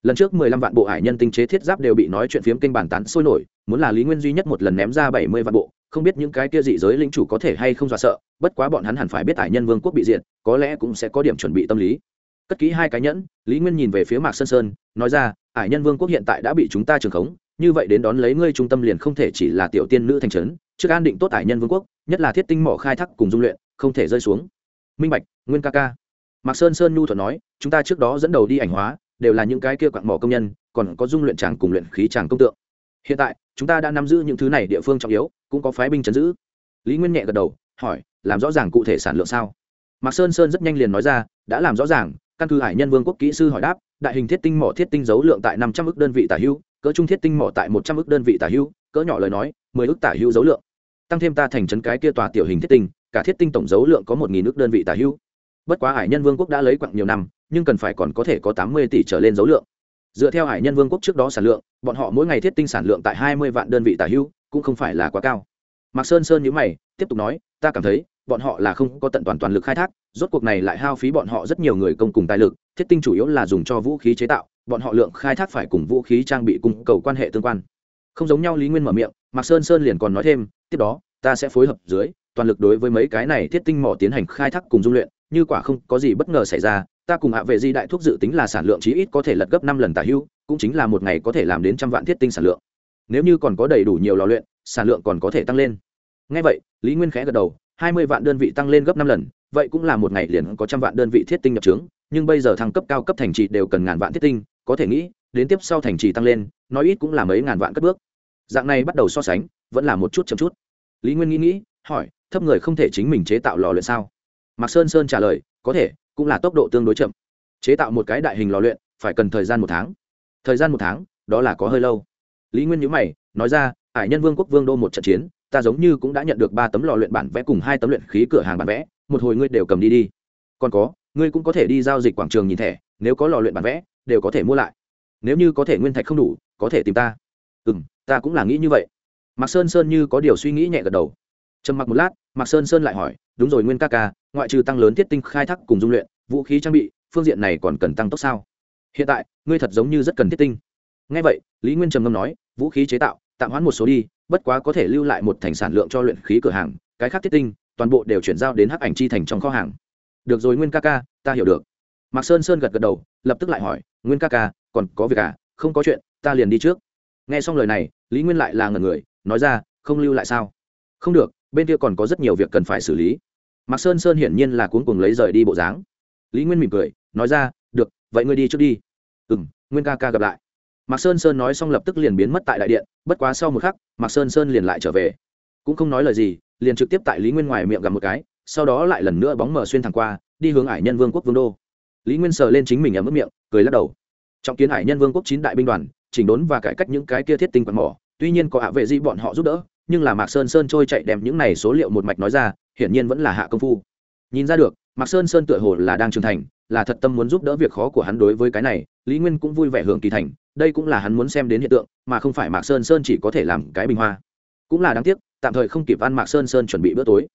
Lần trước mười lăm vạn bộ hải nhân tinh chế thiết giáp đều bị nói chuyện phiếm kênh bản tán sôi nổi, muốn là lý nguyên duy nhất một lần ném ra bảy mươi vạn bộ không biết những cái kia dị giới lĩnh chủ có thể hay không dọa sợ, bất quá bọn hắn hẳn phải biết hải nhân vương quốc bị diệt, có lẽ cũng sẽ có điểm chuẩn bị tâm lý. Cất kỹ hai cái nhẫn, lý nguyên nhìn về phía mạc sơn sơn, nói ra hải nhân vương quốc hiện tại đã bị chúng ta trường khống, như vậy đến đón lấy ngươi trung tâm liền không thể chỉ là tiểu tiên nữ thành trấn, trước an định tốt hải nhân vương quốc, nhất là thiết tinh mỏ khai thác cùng dung luyện, không thể rơi xuống. Minh bạch, nguyên ca ca. Mạc sơn sơn nhu thuận nói, chúng ta trước đó dẫn đầu đi ảnh hóa, đều là những cái kia quặng mỏ công nhân, còn có dung luyện tràng cùng luyện khí tràng công tượng. Hiện tại, chúng ta đã nắm giữ những thứ này địa phương trọng yếu cũng có phái binh chấn giữ. Lý nguyên nhẹ gật đầu, hỏi, làm rõ ràng cụ thể sản lượng sao? Mạc sơn sơn rất nhanh liền nói ra, đã làm rõ ràng, căn cứ hải nhân vương quốc kỹ sư hỏi đáp, đại hình thiết tinh mỏ thiết tinh dấu lượng tại năm trăm ước đơn vị tả hữu cỡ trung thiết tinh mỏ tại một trăm ước đơn vị tả hữu cỡ nhỏ lời nói, mười ước tả hữu dấu lượng. Tăng thêm ta thành trấn cái kia tòa tiểu hình thiết tinh, cả thiết tinh tổng dấu lượng có một nghìn ước đơn vị tả hữu bất quá hải nhân vương quốc đã lấy quặng nhiều năm, nhưng cần phải còn có thể có tám mươi tỷ trở lên dấu lượng. Dựa theo hải nhân vương quốc trước đó sản lượng, bọn họ mỗi ngày thiết tinh sản lượng tại hai mươi vạn đơn vị tả hữu cũng không phải là quá cao. Mạc sơn sơn nhữ mày, tiếp tục nói, ta cảm thấy, bọn họ là không có tận toàn toàn lực khai thác, rốt cuộc này lại hao phí bọn họ rất nhiều người công cùng tài lực, thiết tinh chủ yếu là dùng cho vũ khí chế tạo, bọn họ lượng khai thác phải cùng vũ khí trang bị cung cầu quan hệ tương quan. Không giống nhau lý nguyên mở miệng, mạc sơn sơn liền còn nói thêm, tiếp đó, ta sẽ phối hợp dưới, toàn lực đối với mấy cái này thiết tinh mỏ tiến hành khai thác cùng dung luyện, như quả không có gì bất ngờ xảy ra, ta cùng hạ vệ di đại thuốc dự tính là sản lượng chí ít có thể lật gấp năm lần tả hưu, cũng chính là một ngày có thể làm đến trăm vạn thiết tinh sản lượng nếu như còn có đầy đủ nhiều lò luyện, sản lượng còn có thể tăng lên. Ngay vậy, lý nguyên khẽ gật đầu, hai mươi vạn đơn vị tăng lên gấp năm lần, vậy cũng là một ngày liền có trăm vạn đơn vị thiết tinh nhập trướng, nhưng bây giờ thăng cấp cao cấp thành trì đều cần ngàn vạn thiết tinh, có thể nghĩ, đến tiếp sau thành trì tăng lên nói ít cũng là mấy ngàn vạn cất bước. Dạng này bắt đầu so sánh, vẫn là một chút chậm chút. Lý nguyên nghĩ nghĩ, hỏi, thấp người không thể chính mình chế tạo lò luyện sao? Mạc sơn sơn trả lời, có thể, cũng là tốc độ tương đối chậm. Chế tạo một cái đại hình lò luyện, phải cần thời gian một tháng. Thời gian một tháng, đó là có hơi lâu lý nguyên nhữ mày, nói ra hải nhân vương quốc vương đô một trận chiến, ta giống như cũng đã nhận được ba tấm lò luyện bản vẽ cùng hai tấm luyện khí cửa hàng bản vẽ, một hồi ngươi đều cầm đi đi. Còn có, ngươi cũng có thể đi giao dịch quảng trường nhìn thẻ, nếu có lò luyện bản vẽ, đều có thể mua lại. Nếu như có thể nguyên thạch không đủ, có thể tìm ta. Ừ m ta cũng là nghĩ như vậy. Mạc sơn sơn như có điều suy nghĩ nhẹ gật đầu. Trầm mặc một lát, mạc sơn sơn lại hỏi, đúng rồi nguyên ca ca, ngoại trừ tăng lớn thiết tinh khai thác cùng dung luyện, vũ khí trang bị, phương diện này còn cần tăng tốc sao? Hiện tại, ngươi thật giống như rất cần thiết tinh ngay vậy, lý nguyên trầm ngâm nói, vũ khí chế tạo, tạm hoãn một số đi, bất quá có thể lưu lại một thành sản lượng cho luyện khí cửa hàng, cái khác thiết tinh, toàn bộ đều chuyển giao đến hắc ảnh chi thành trong kho hàng. Được rồi nguyên ca ca, ta hiểu được. Mạc sơn sơn gật gật đầu, lập tức lại hỏi, nguyên ca ca, còn có việc à? Không có chuyện, ta liền đi trước. Nghe xong lời này, lý nguyên lại là ngần người, nói ra, không lưu lại sao? Không được, bên kia còn có rất nhiều việc cần phải xử lý. Mạc sơn sơn hiển nhiên là cuốn cùng lấy rời đi bộ dáng. Lý nguyên mỉm cười, nói ra, được, vậy ngươi đi trước đi. Ừ m nguyên ca ca gặp lại mạc sơn sơn nói xong lập tức liền biến mất tại đại điện, bất quá sau một khắc, mạc sơn sơn liền lại trở về. Cũng không nói lời gì, liền trực tiếp tại lý nguyên ngoài miệng gặp một cái, sau đó lại lần nữa bóng mở xuyên thẳng qua, đi hướng ải nhân vương quốc vương đô. Lý nguyên sờ lên chính mình ấm mức miệng, cười lắc đầu. Trọng kiến ải nhân vương quốc chín đại binh đoàn, chỉnh đốn và cải cách những cái kia thiết tinh quạt mỏ, tuy nhiên có hạ vệ di bọn họ giúp đỡ, nhưng là mạc sơn sơn trôi chạy đem những này số liệu một mạch nói ra, hiển nhiên vẫn là hạ công phu. Nhìn ra được, mạc sơn sơn tựa hồ là đang trưởng thành, là thật tâm muốn giúp đỡ việc khó của hắn đối với cái này, lý nguyên cũng vui vẻ hưởng kỳ thành đây cũng là hắn muốn xem đến hiện tượng, mà không phải mạc sơn sơn chỉ có thể làm cái bình hoa. Cũng là đáng tiếc, tạm thời không kịp ăn mạc sơn sơn chuẩn bị bữa tối.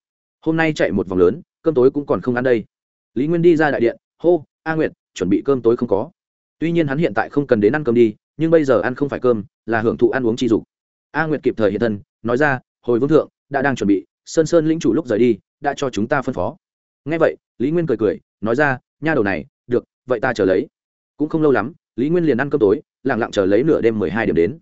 Hôm nay chạy một vòng lớn, cơm tối cũng còn không ăn đây. Lý nguyên đi ra đại điện, hô, a nguyệt, chuẩn bị cơm tối không có. Tuy nhiên hắn hiện tại không cần đến ăn cơm đi, nhưng bây giờ ăn không phải cơm, là hưởng thụ ăn uống chi dục. A nguyệt kịp thời hiện thân, nói ra, hồi vương thượng, đã đang chuẩn bị, sơn sơn lĩnh chủ lúc rời đi, đã cho chúng ta phân phó. Ngay vậy, lý nguyên cười cười, nói ra, nha đầu này, được, vậy ta chờ lấy. Cũng không lâu lắm, lý nguyên liền ăn cơm tối lặng lặng chờ lấy nửa đêm mười hai điểm đến.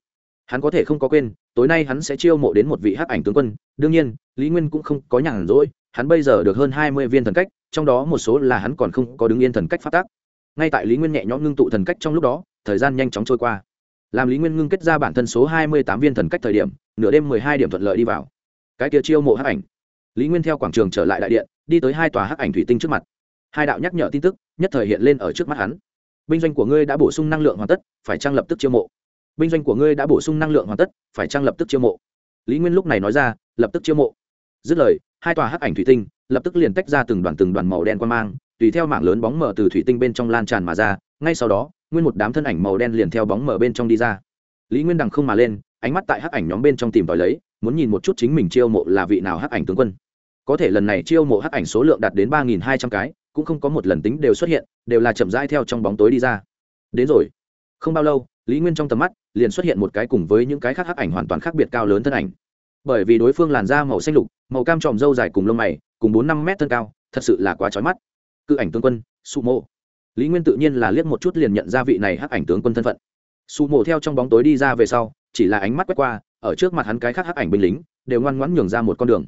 Hắn có thể không có quên, tối nay hắn sẽ chiêu mộ đến một vị hắc ảnh tướng quân. Đương nhiên, lý nguyên cũng không có nhàn rỗi, hắn bây giờ được hơn hai mươi viên thần cách, trong đó một số là hắn còn không có đứng yên thần cách phát tác. Ngay tại lý nguyên nhẹ nhõm ngưng tụ thần cách trong lúc đó, thời gian nhanh chóng trôi qua. Làm lý nguyên ngưng kết ra bản thân số hai mươi tám viên thần cách thời điểm, nửa đêm mười hai điểm thuận lợi đi vào. Cái kia chiêu mộ hắc ảnh. Lý nguyên theo quảng trường trở lại đại điện, đi tới hai tòa hắc ảnh thủy tinh trước mặt. Hai đạo nhắc nhở tin tức nhất thời hiện lên ở trước mắt hắn binh doanh của ngươi đã bổ sung năng lượng hoàn tất, phải trang lập tức chiêu mộ? Binh doanh của ngươi đã bổ sung năng lượng hoàn tất, phải trang lập tức chiêu mộ? Lý nguyên lúc này nói ra, lập tức chiêu mộ. Dứt lời, hai tòa hắc ảnh thủy tinh lập tức liền tách ra từng đoàn từng đoàn màu đen quan mang, tùy theo mảng lớn bóng mở từ thủy tinh bên trong lan tràn mà ra, ngay sau đó, nguyên một đám thân ảnh màu đen liền theo bóng mở bên trong đi ra. Lý nguyên đằng không mà lên, ánh mắt tại hắc ảnh nhóm bên trong tìm tòi lấy, muốn nhìn một chút chính mình chiêu mộ là vị nào hắc ảnh tướng quân. Có thể lần này chiêu mộ hắc ảnh số lượng đạt đến ba nghìn hai trăm cái cũng không có một lần tính đều xuất hiện, đều là chậm rãi theo trong bóng tối đi ra. Đến rồi. Không bao lâu, lý nguyên trong tầm mắt liền xuất hiện một cái cùng với những cái khác hắc ảnh hoàn toàn khác biệt cao lớn thân ảnh. Bởi vì đối phương làn da màu xanh lục, màu cam tròm râu dài cùng lông mày, cùng bốn năm mét thân cao, thật sự là quá trói mắt. Cự ảnh tướng quân, su mô lý nguyên tự nhiên là liếc một chút liền nhận ra vị này hắc ảnh tướng quân thân phận. Su mô theo trong bóng tối đi ra về sau, chỉ là ánh mắt quét qua, ở trước mặt hắn cái khác hắc ảnh binh lính, đều ngoan ngoãn nhường ra một con đường.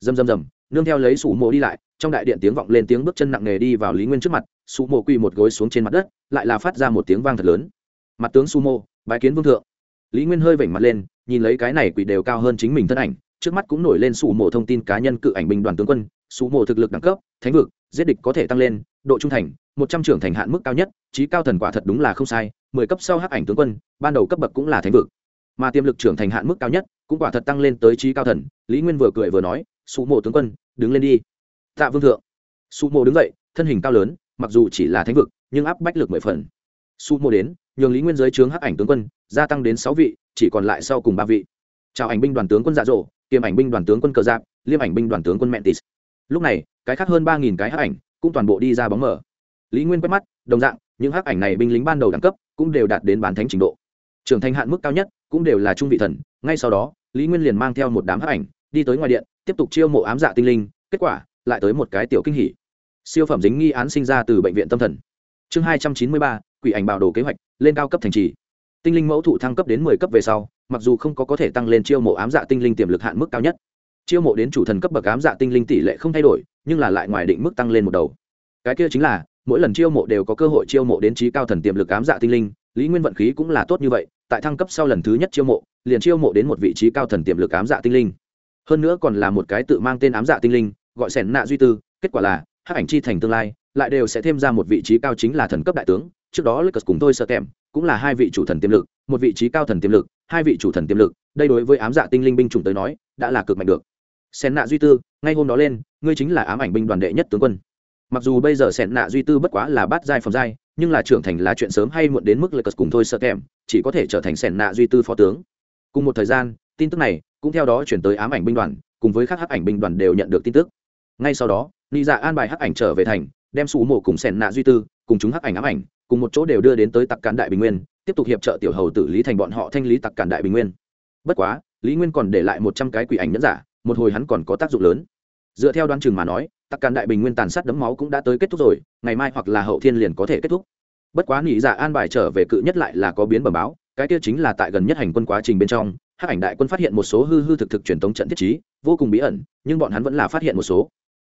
Rầm rầm rầm nương theo lấy sủ mộ đi lại, trong đại điện tiếng vọng lên tiếng bước chân nặng nề đi vào lý nguyên trước mặt, sủ mộ quỳ một gối xuống trên mặt đất, lại là phát ra một tiếng vang thật lớn. Mặt tướng su mô bái kiến vương thượng. Lý nguyên hơi vểnh mặt lên, nhìn lấy cái này quỳ đều cao hơn chính mình thân ảnh, trước mắt cũng nổi lên sủ mộ thông tin cá nhân cự ảnh binh đoàn tướng quân, sủ mộ thực lực đẳng cấp, thánh vực, giết địch có thể tăng lên, độ trung thành, một trăm trưởng thành hạn mức cao nhất trí cao thần quả thật đúng là không sai, mười cấp sau hắc ảnh tướng quân, ban đầu cấp bậc cũng là thánh vực. Mà tiềm lực trưởng thành hạn mức cao nhất, cũng quả thật tăng lên tới trí cao thần, lý nguyên vừa cười vừa nói sụ mộ tướng quân, đứng lên đi. Tạ vương thượng. Sụ mộ đứng dậy, thân hình cao lớn, mặc dù chỉ là thánh vực, nhưng áp bách lực mười phần. Sụ mộ đến, nhường lý nguyên giới trướng hắc ảnh tướng quân, gia tăng đến sáu vị, chỉ còn lại sau cùng ba vị. Chào ảnh binh đoàn tướng quân dạ dỗ, kiềm ảnh binh đoàn tướng quân cờ giáp, liêm ảnh binh đoàn tướng quân mentis lúc này, cái khác hơn ba nghìn cái hắc ảnh cũng toàn bộ đi ra bóng mở lý nguyên quét mắt, đồng dạng, những hắc ảnh này binh lính ban đầu đẳng cấp cũng đều đạt đến bán thánh trình độ. Trưởng thành hạn mức cao nhất cũng đều là trung vị thần, ngay sau đó, lý nguyên liền mang theo một đám hắc ảnh đi tới ngoài điện tiếp tục chiêu mộ ám dạ tinh linh, kết quả lại tới một cái tiểu kinh hỉ. Siêu phẩm dính nghi án sinh ra từ bệnh viện tâm thần. Chương hai trăm chín mươi ba, quỷ ảnh bảo đồ kế hoạch, lên cao cấp thành trì. Tinh linh mẫu thụ thăng cấp đến mười cấp về sau, mặc dù không có có thể tăng lên chiêu mộ ám dạ tinh linh tiềm lực hạn mức cao nhất. Chiêu mộ đến chủ thần cấp bậc ám dạ tinh linh tỷ lệ không thay đổi, nhưng là lại ngoài định mức tăng lên một đầu. Cái kia chính là, mỗi lần chiêu mộ đều có cơ hội chiêu mộ đến trí cao thần tiềm lực ám dạ tinh linh, lý nguyên vận khí cũng là tốt như vậy, tại thăng cấp sau lần thứ nhất chiêu mộ, liền chiêu mộ đến một vị trí cao thần tiềm lực ám dạ tinh linh hơn nữa còn là một cái tự mang tên ám dạ tinh linh, gọi sẻn nạ duy tư, kết quả là, hắc ảnh chi thành tương lai, lại đều sẽ thêm ra một vị trí cao chính là thần cấp đại tướng. Trước đó lucas cùng tôi sợ kèm, cũng là hai vị chủ thần tiềm lực, một vị trí cao thần tiềm lực, hai vị chủ thần tiềm lực, đây đối với ám dạ tinh linh binh chủng tới nói, đã là cực mạnh được. Sẻn nạ duy tư, ngay hôm đó lên, ngươi chính là ám ảnh binh đoàn đệ nhất tướng quân. Mặc dù bây giờ sẻn nạ duy tư bất quá là bát giai phẩm giai, nhưng là trưởng thành là chuyện sớm hay muộn đến mức lucas cùng thôi sợ kèm, chỉ có thể trở thành sẻn nạ duy tư phó tướng. Cùng một thời gian tin tức này cũng theo đó chuyển tới ám ảnh binh đoàn, cùng với các hắc ảnh binh đoàn đều nhận được tin tức. Ngay sau đó nị dạ an bài hắc ảnh trở về thành, đem sủ mộ cùng sẻn nạ duy tư, cùng chúng hắc ảnh ám ảnh, cùng một chỗ đều đưa đến tới tặc cản đại bình nguyên, tiếp tục hiệp trợ tiểu hầu tử lý thành bọn họ thanh lý tặc cản đại bình nguyên. Bất quá, lý nguyên còn để lại một trăm cái quỷ ảnh nhẫn giả, một hồi hắn còn có tác dụng lớn. Dựa theo đoan chừng mà nói, tặc cản đại bình nguyên tàn sát đấm máu cũng đã tới kết thúc rồi, ngày mai hoặc là hậu thiên liền có thể kết thúc. Bất quá nị dạ an bài trở về cự nhất lại là có biến bẩm báo, cái kia chính là tại gần nhất hành quân quá trình bên trong hắc ảnh đại quân phát hiện một số hư hư thực thực truyền thống trận thiết trí, vô cùng bí ẩn, nhưng bọn hắn vẫn là phát hiện một số.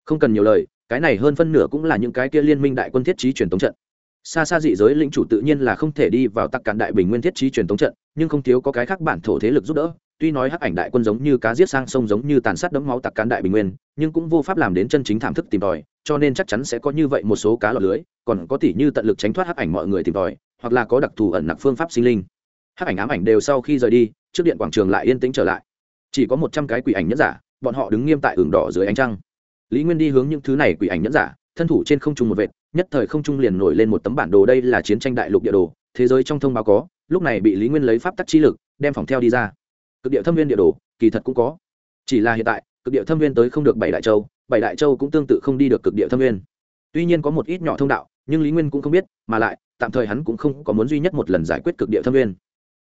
Không cần nhiều lời, cái này hơn phân nửa cũng là những cái kia liên minh đại quân thiết trí truyền thống trận. Xa xa dị giới lĩnh chủ tự nhiên là không thể đi vào tắc cản đại bình nguyên thiết trí truyền thống trận, nhưng không thiếu có cái khác bản thổ thế lực giúp đỡ. Tuy nói hắc ảnh đại quân giống như cá giết sang sông giống như tàn sát đẫm máu tặc cán đại bình nguyên, nhưng cũng vô pháp làm đến chân chính thảm thức tìm tòi, cho nên chắc chắn sẽ có như vậy một số cá lọt lưới, còn có tỷ như tận lực tránh thoát hắc ảnh mọi người tìm tòi, hoặc là có đặc thù ẩn nặc phương pháp sinh linh hắc ảnh ám ảnh đều sau khi rời đi, trước điện quảng trường lại yên tĩnh trở lại. Chỉ có một trăm cái quỷ ảnh nhẫn giả, bọn họ đứng nghiêm tại ửng đỏ dưới ánh trăng. Lý nguyên đi hướng những thứ này quỷ ảnh nhẫn giả, thân thủ trên không trung một vệt, nhất thời không trung liền nổi lên một tấm bản đồ đây là chiến tranh đại lục địa đồ, thế giới trong thông báo có, lúc này bị lý nguyên lấy pháp tắc chi lực, đem phòng theo đi ra. Cực địa thâm viên địa đồ, kỳ thật cũng có. Chỉ là hiện tại, cực địa thâm viên tới không được bảy đại châu, bảy đại châu cũng tương tự không đi được cực địa thâm viên. Tuy nhiên có một ít nhỏ thông đạo, nhưng lý nguyên cũng không biết, mà lại, tạm thời hắn cũng không có muốn duy nhất một lần giải quyết cực địa thâm viên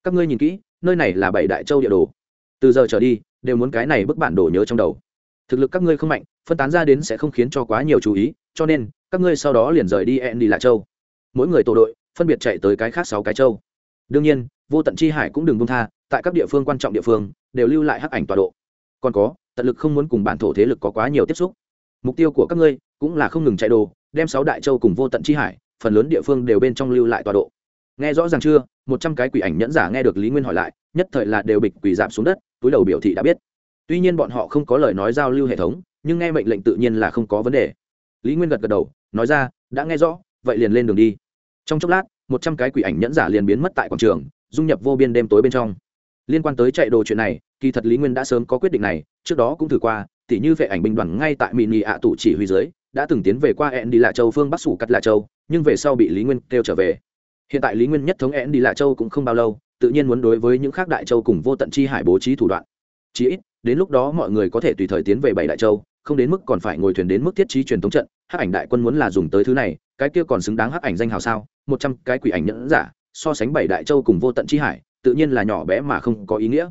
các ngươi nhìn kỹ, nơi này là bảy đại châu địa đồ. Từ giờ trở đi, đều muốn cái này bức bản đồ nhớ trong đầu. Thực lực các ngươi không mạnh, phân tán ra đến sẽ không khiến cho quá nhiều chú ý, cho nên, các ngươi sau đó liền rời đi ẹn đi lạ châu. Mỗi người tổ đội, phân biệt chạy tới cái khác sáu cái châu. Đương nhiên, vô tận chi hải cũng đừng bông tha, tại các địa phương quan trọng địa phương, đều lưu lại hắc ảnh tọa độ. Còn có, tận lực không muốn cùng bản thổ thế lực có quá nhiều tiếp xúc. Mục tiêu của các ngươi cũng là không ngừng chạy đồ, đem sáu đại châu cùng vô tận chi hải, phần lớn địa phương đều bên trong lưu lại tọa độ nghe rõ ràng chưa? Một trăm cái quỷ ảnh nhẫn giả nghe được lý nguyên hỏi lại, nhất thời là đều bịch quỷ giảm xuống đất, túi đầu biểu thị đã biết. Tuy nhiên bọn họ không có lời nói giao lưu hệ thống, nhưng nghe mệnh lệnh tự nhiên là không có vấn đề. Lý nguyên gật gật đầu, nói ra, đã nghe rõ, vậy liền lên đường đi. Trong chốc lát, một trăm cái quỷ ảnh nhẫn giả liền biến mất tại quảng trường, dung nhập vô biên đêm tối bên trong. Liên quan tới chạy đồ chuyện này, kỳ thật lý nguyên đã sớm có quyết định này, trước đó cũng thử qua, tỉ như vệ ảnh binh đoàn ngay tại Mị nghị ạ tủ chỉ huy dưới, đã từng tiến về qua ẹn đi lạ châu phương bắc sủ cắt lạ châu, nhưng về sau bị lý nguyên kêu trở về hiện tại lý nguyên nhất thống én đi lạ châu cũng không bao lâu, tự nhiên muốn đối với những khác đại châu cùng vô tận chi hải bố trí thủ đoạn. Chí ít, đến lúc đó mọi người có thể tùy thời tiến về bảy đại châu, không đến mức còn phải ngồi thuyền đến mức thiết trí truyền thống trận. Hắc ảnh đại quân muốn là dùng tới thứ này, cái kia còn xứng đáng hắc ảnh danh hào sao? Một trăm cái quỷ ảnh nhẫn giả, so sánh bảy đại châu cùng vô tận chi hải, tự nhiên là nhỏ bé mà không có ý nghĩa.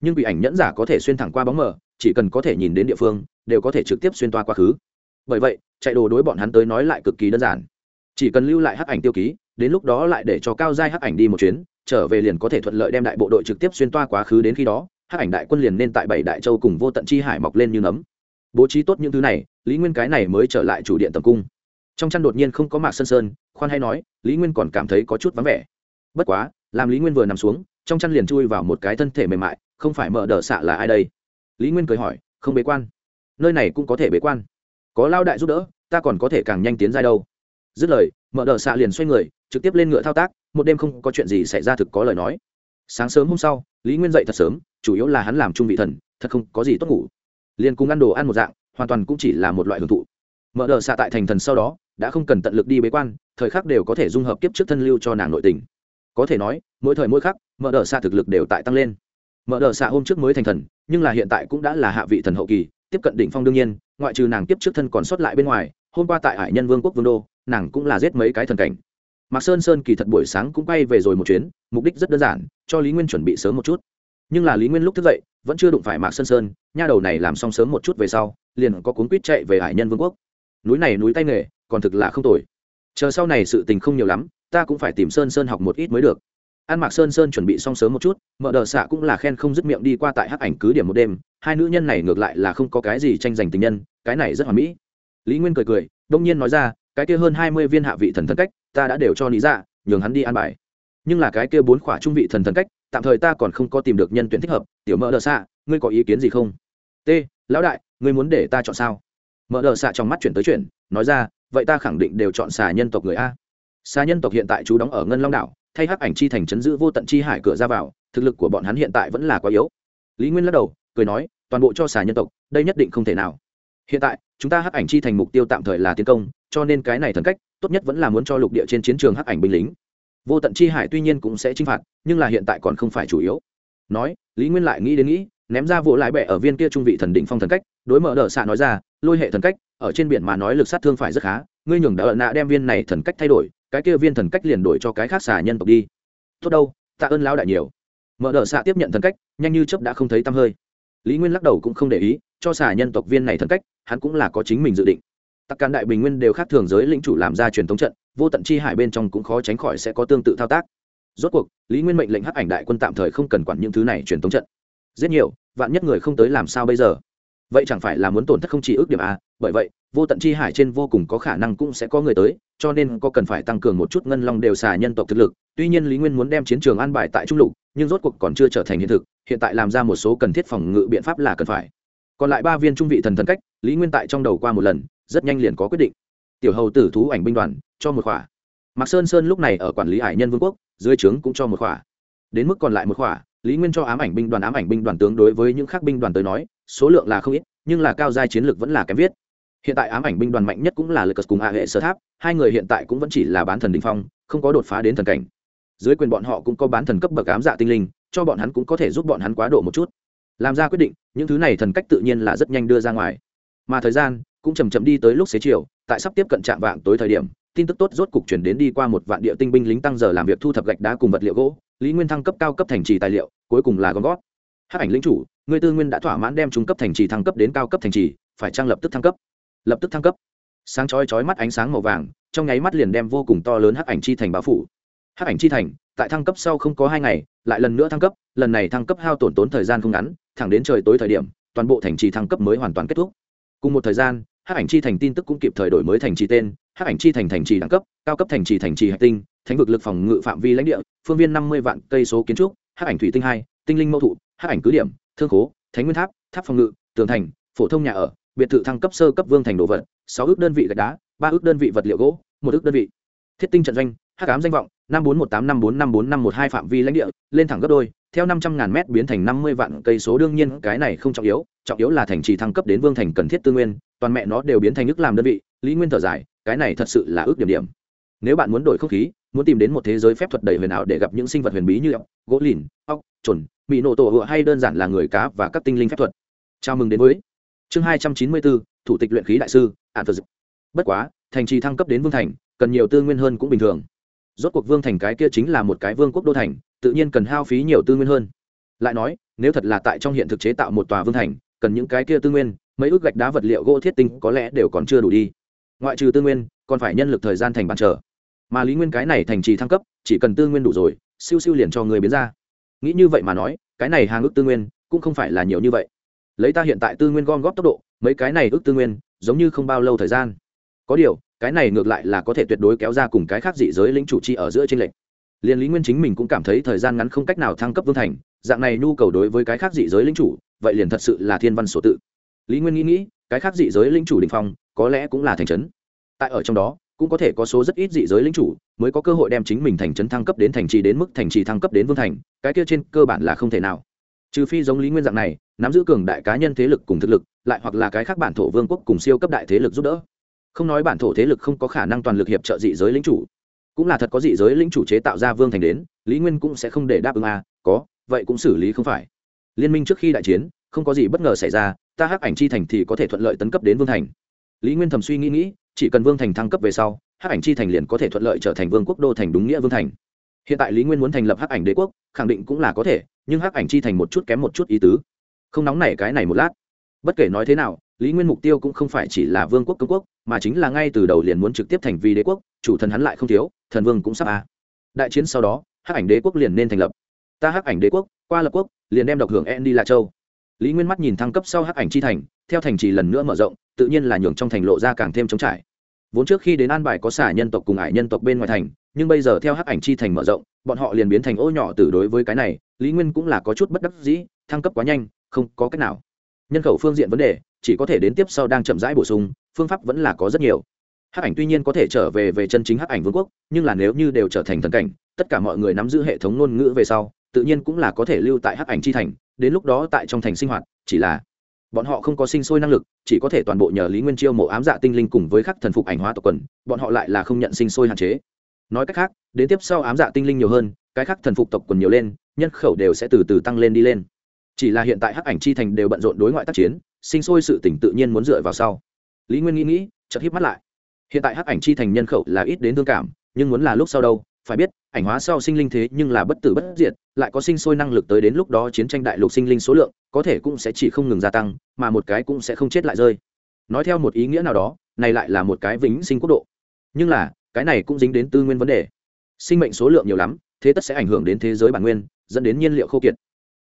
Nhưng quỷ ảnh nhẫn giả có thể xuyên thẳng qua bóng mờ, chỉ cần có thể nhìn đến địa phương, đều có thể trực tiếp xuyên toa quá khứ. Bởi vậy, chạy đồ đối bọn hắn tới nói lại cực kỳ đơn giản. Chỉ cần lưu lại hắc ảnh tiêu ký đến lúc đó lại để cho cao giai hắc ảnh đi một chuyến, trở về liền có thể thuận lợi đem đại bộ đội trực tiếp xuyên toa quá khứ đến khi đó, hắc ảnh đại quân liền nên tại bảy đại châu cùng vô tận chi hải mọc lên như nấm. Bố trí tốt những thứ này, lý nguyên cái này mới trở lại chủ điện tầm cung. Trong chăn đột nhiên không có mạc sơn sơn, khoan hay nói, lý nguyên còn cảm thấy có chút vắng vẻ. Bất quá, làm lý nguyên vừa nằm xuống, trong chăn liền chui vào một cái thân thể mềm mại, không phải mở đờ xạ là ai đây? Lý nguyên cười hỏi, không bế quan. Nơi này cũng có thể bế quan. Có lao đại giúp đỡ, ta còn có thể càng nhanh tiến ra đâu. Dứt lời, mở đờ xạ liền xoay người trực tiếp lên ngựa thao tác, một đêm không có chuyện gì xảy ra thực có lời nói. Sáng sớm hôm sau, lý nguyên dậy thật sớm, chủ yếu là hắn làm trung vị thần, thật không có gì tốt ngủ. Liền cùng ăn đồ ăn một dạng, hoàn toàn cũng chỉ là một loại hưởng thụ. Mở đờ xạ tại thành thần sau đó, đã không cần tận lực đi bế quan, thời khắc đều có thể dung hợp kiếp trước thân lưu cho nàng nội tình. Có thể nói, mỗi thời mỗi khắc, mở đờ xạ thực lực đều tại tăng lên. Mở đờ xạ hôm trước mới thành thần, nhưng là hiện tại cũng đã là hạ vị thần hậu kỳ, tiếp cận đỉnh phong đương nhiên, ngoại trừ nàng tiếp trước thân còn sót lại bên ngoài, hôm qua tại hải nhân vương quốc vương đô, nàng cũng là giết mấy cái thần cảnh mạc sơn sơn kỳ thật buổi sáng cũng quay về rồi một chuyến, mục đích rất đơn giản, cho lý nguyên chuẩn bị sớm một chút. Nhưng là lý nguyên lúc thức dậy, vẫn chưa đụng phải mạc sơn sơn, nha đầu này làm xong sớm một chút về sau, liền có cuốn quýt chạy về hải nhân vương quốc. Núi này núi tay nghề, còn thực là không tồi. Chờ sau này sự tình không nhiều lắm, ta cũng phải tìm sơn sơn học một ít mới được. An mạc sơn sơn chuẩn bị xong sớm một chút Mộ đờ xạ cũng là khen không dứt miệng đi qua tại hắc ảnh cứ điểm một đêm, hai nữ nhân này ngược lại là không có cái gì tranh giành tình nhân, cái này rất hoàn mỹ. Lý nguyên cười cười, đông nhiên nói ra, cái kia hơn hai mươi viên hạ vị thần thân cách ta đã đều cho lý ra dạ, nhường hắn đi an bài. Nhưng là cái kia bốn khỏa trung vị thần thần cách, tạm thời ta còn không có tìm được nhân tuyển thích hợp, tiểu mỡ đờ xạ, ngươi có ý kiến gì không? T, lão đại, ngươi muốn để ta chọn sao? Mỡ đờ xạ trong mắt chuyển tới chuyển, nói ra, vậy ta khẳng định đều chọn xà nhân tộc người a. Xà nhân tộc hiện tại chú đóng ở ngân long đảo, thay hắc ảnh chi thành chấn giữ vô tận chi hải cửa ra vào, thực lực của bọn hắn hiện tại vẫn là quá yếu. Lý nguyên lắc đầu, cười nói, toàn bộ cho xà nhân tộc, đây nhất định không thể nào. Hiện tại, chúng ta hắc ảnh chi thành mục tiêu tạm thời là tiến công, cho nên cái này thần cách tốt nhất vẫn là muốn cho lục địa trên chiến trường hắc ảnh binh lính. Vô tận chi hải tuy nhiên cũng sẽ chinh phạt, nhưng là hiện tại còn không phải chủ yếu. Nói, lý nguyên lại nghĩ đến nghĩ, ném ra vỗ lại bẹ ở viên kia trung vị thần định phong thần cách, đối mở đờ xạ nói ra, lôi hệ thần cách, ở trên biển mà nói lực sát thương phải rất khá, ngươi nhường đỡ nạ đem viên này thần cách thay đổi, cái kia viên thần cách liền đổi cho cái khác xà nhân tộc đi. Tốt đâu, tạ ơn lão đại nhiều. Mở đờ xạ tiếp nhận thần cách, nhanh như chấp đã không thấy tăm hơi. Lý nguyên lắc đầu cũng không để ý, cho xà nhân tộc viên này thần cách, hắn cũng là có chính mình dự định tặc càn đại bình nguyên đều khác thường giới lĩnh chủ làm ra truyền thống trận, vô tận chi hải bên trong cũng khó tránh khỏi sẽ có tương tự thao tác. Rốt cuộc, lý nguyên mệnh lệnh hắc ảnh đại quân tạm thời không cần quản những thứ này truyền thống trận. Rất nhiều, vạn nhất người không tới làm sao bây giờ? Vậy chẳng phải là muốn tổn thất không chỉ ước điểm a bởi vậy, vô tận chi hải trên vô cùng có khả năng cũng sẽ có người tới, cho nên có cần phải tăng cường một chút ngân long đều xà nhân tộc thực lực. Tuy nhiên lý nguyên muốn đem chiến trường an bài tại trung lục, nhưng rốt cuộc còn chưa trở thành hiện thực, hiện tại làm ra một số cần thiết phòng ngự biện pháp là cần phải. Còn lại ba viên trung vị thần thần cách, lý nguyên tại trong đầu qua một lần rất nhanh liền có quyết định. Tiểu hầu tử thú ảnh binh đoàn, cho một khỏa. Mạc sơn sơn lúc này ở quản lý hải nhân vương quốc, dưới trướng cũng cho một khỏa. Đến mức còn lại một khỏa, lý nguyên cho ám ảnh binh đoàn, ám ảnh binh đoàn tướng đối với những khác binh đoàn tới nói, số lượng là không ít, nhưng là cao giai chiến lược vẫn là kém viết. Hiện tại ám ảnh binh đoàn mạnh nhất cũng là lực cùng a hệ sơ tháp, hai người hiện tại cũng vẫn chỉ là bán thần đình phong, không có đột phá đến thần cảnh. Dưới quyền bọn họ cũng có bán thần cấp bậc ám dạ tinh linh, cho bọn hắn cũng có thể giúp bọn hắn quá độ một chút. Làm ra quyết định, những thứ này thần cách tự nhiên là rất nhanh đưa ra ngoài. Mà thời gian cũng chầm chậm đi tới lúc xế chiều, tại sắp tiếp cận trạm vạng tối thời điểm, tin tức tốt rốt cục chuyển đến đi qua một vạn địa tinh binh lính tăng giờ làm việc thu thập gạch đá cùng vật liệu gỗ, lý nguyên thăng cấp cao cấp thành trì tài liệu, cuối cùng là gom gót. Hát ảnh lính chủ người tư nguyên đã thỏa mãn đem trung cấp thành trì thăng cấp đến cao cấp thành trì, phải trang lập tức thăng cấp? Lập tức thăng cấp. Sáng chói chói mắt ánh sáng màu vàng, trong nháy mắt liền đem vô cùng to lớn hắc ảnh chi thành bao phủ. Hắc ảnh chi thành, tại thăng cấp sau không có hai ngày, lại lần nữa thăng cấp, lần này thăng cấp hao tổn tốn thời gian không ngắn, thẳng đến trời tối thời điểm, toàn bộ thành trì thăng cấp mới hoàn toàn kết thúc. Cùng một thời gian hắc ảnh chi thành tin tức cũng kịp thời đổi mới thành trì tên hắc ảnh chi thành thành trì đẳng cấp, cao cấp thành trì thành trì hạch tinh, thánh vực lực phòng ngự phạm vi lãnh địa, phương viên năm mươi vạn cây số kiến trúc hắc ảnh thủy tinh hai, tinh linh mâu thụ hắc ảnh cứ điểm, thương khố, thánh nguyên tháp tháp phòng ngự, tường thành, phổ thông nhà ở, biệt thự thăng cấp sơ cấp vương thành đồ vật, sáu ước đơn vị gạch đá, ba ước đơn vị vật liệu gỗ, một ước đơn vị. Thiết tinh trận doanh hắc ám danh vọng, năm bốn một tám năm bốn năm bốn năm một hai phạm vi lãnh địa, lên thẳng gấp đôi, theo năm trăm ngàn mét biến thành năm mươi vạn cây số, đương nhiên cái này không trọng yếu trọng yếu là thành trì thăng cấp đến vương thành cần thiết tư nguyên toàn mẹ nó đều biến thành ức làm đơn vị, lý nguyên thở dài, cái này thật sự là ước điểm điểm. Nếu bạn muốn đổi không khí, muốn tìm đến một thế giới phép thuật đầy huyền ảo để gặp những sinh vật huyền bí như ốc, gỗ lìn, ốc chuẩn mỹ nổ tổ hựa hay đơn giản là người cá và các tinh linh phép thuật. Chào mừng đến với chương hai trăm chín mươi bốn thủ tịch luyện khí đại sư ạn phật bất quá, thành trì thăng cấp đến vương thành, cần nhiều tư nguyên hơn cũng bình thường. Rốt cuộc vương thành cái kia chính là một cái vương quốc đô thành, tự nhiên cần hao phí nhiều tư nguyên hơn. Lại nói, nếu thật là tại trong hiện thực chế tạo một tòa vương thành, cần những cái kia tư nguyên mấy ước gạch đá vật liệu gỗ thiết tinh có lẽ đều còn chưa đủ đi. Ngoại trừ tư nguyên, còn phải nhân lực thời gian thành bàn trở mà lý nguyên cái này thành trì thăng cấp, chỉ cần tư nguyên đủ rồi, siêu siêu liền cho người biến ra. Nghĩ như vậy mà nói, cái này hàng ước tư nguyên cũng không phải là nhiều như vậy. Lấy ta hiện tại tư nguyên gom góp tốc độ, mấy cái này ước tư nguyên giống như không bao lâu thời gian. Có điều, cái này ngược lại là có thể tuyệt đối kéo ra cùng cái khác dị giới lĩnh chủ chi ở giữa trên lệnh liền lý nguyên chính mình cũng cảm thấy thời gian ngắn không cách nào thăng cấp vương thành, dạng này nhu cầu đối với cái khác dị giới lĩnh chủ, vậy liền thật sự là thiên văn sổ tự lý nguyên nghĩ nghĩ cái khác dị giới lĩnh chủ đình phong có lẽ cũng là thành trấn. Tại ở trong đó cũng có thể có số rất ít dị giới lính chủ mới có cơ hội đem chính mình thành trấn thăng cấp đến thành trì đến mức thành trì thăng cấp đến vương thành cái kia trên cơ bản là không thể nào. Trừ phi giống lý nguyên dạng này nắm giữ cường đại cá nhân thế lực cùng thực lực lại hoặc là cái khác bản thổ vương quốc cùng siêu cấp đại thế lực giúp đỡ. Không nói bản thổ thế lực không có khả năng toàn lực hiệp trợ dị giới lính chủ cũng là thật có dị giới lính chủ chế tạo ra vương thành đến lý nguyên cũng sẽ không để đáp ứng a à, có vậy cũng xử lý không phải. Liên minh trước khi đại chiến không có gì bất ngờ xảy ra ta hắc ảnh chi thành thì có thể thuận lợi tấn cấp đến vương thành. Lý nguyên thầm suy nghĩ nghĩ, chỉ cần vương thành thăng cấp về sau, hắc ảnh chi thành liền có thể thuận lợi trở thành vương quốc đô thành đúng nghĩa vương thành. Hiện tại lý nguyên muốn thành lập hắc ảnh đế quốc, khẳng định cũng là có thể, nhưng hắc ảnh chi thành một chút kém một chút ý tứ. Không nóng nảy cái này một lát. Bất kể nói thế nào, lý nguyên mục tiêu cũng không phải chỉ là vương quốc cương quốc, mà chính là ngay từ đầu liền muốn trực tiếp thành vì đế quốc, chủ thần hắn lại không thiếu, thần vương cũng sắp a. Đại chiến sau đó, hắc ảnh đế quốc liền nên thành lập. Ta hắc ảnh đế quốc, qua lập quốc, liền đem độc hưởng en đi la châu lý nguyên mắt nhìn thăng cấp sau hắc ảnh chi thành, theo thành trì lần nữa mở rộng, tự nhiên là nhường trong thành lộ ra càng thêm trống trải. Vốn trước khi đến an bài có xả nhân tộc cùng ải nhân tộc bên ngoài thành, nhưng bây giờ theo hắc ảnh chi thành mở rộng, bọn họ liền biến thành ô nhỏ từ đối với cái này, lý nguyên cũng là có chút bất đắc dĩ, thăng cấp quá nhanh, không có cách nào. Nhân khẩu phương diện vấn đề, chỉ có thể đến tiếp sau đang chậm rãi bổ sung, phương pháp vẫn là có rất nhiều. Hắc ảnh tuy nhiên có thể trở về về chân chính hắc ảnh vương quốc, nhưng là nếu như đều trở thành thần cảnh, tất cả mọi người nắm giữ hệ thống ngôn ngữ về sau, tự nhiên cũng là có thể lưu tại hắc ảnh chi thành đến lúc đó tại trong thành sinh hoạt, chỉ là bọn họ không có sinh sôi năng lực, chỉ có thể toàn bộ nhờ lý nguyên chiêu mộ ám dạ tinh linh cùng với khắc thần phục ảnh hóa tộc quần, bọn họ lại là không nhận sinh sôi hạn chế. Nói cách khác, đến tiếp sau ám dạ tinh linh nhiều hơn, cái khắc thần phục tộc quần nhiều lên, nhân khẩu đều sẽ từ từ tăng lên đi lên. Chỉ là hiện tại hắc ảnh chi thành đều bận rộn đối ngoại tác chiến, sinh sôi sự tỉnh tự nhiên muốn dựa vào sau. Lý nguyên nghĩ nghĩ, chợt híp mắt lại. Hiện tại hắc ảnh chi thành nhân khẩu là ít đến thương cảm, nhưng muốn là lúc sau đâu phải biết, ảnh hóa sau sinh linh thế nhưng là bất tử bất diệt, lại có sinh sôi năng lực tới đến lúc đó chiến tranh đại lục sinh linh số lượng, có thể cũng sẽ chỉ không ngừng gia tăng, mà một cái cũng sẽ không chết lại rơi. Nói theo một ý nghĩa nào đó, này lại là một cái vĩnh sinh quốc độ. Nhưng là, cái này cũng dính đến tư nguyên vấn đề. Sinh mệnh số lượng nhiều lắm, thế tất sẽ ảnh hưởng đến thế giới bản nguyên, dẫn đến nhiên liệu khô kiệt.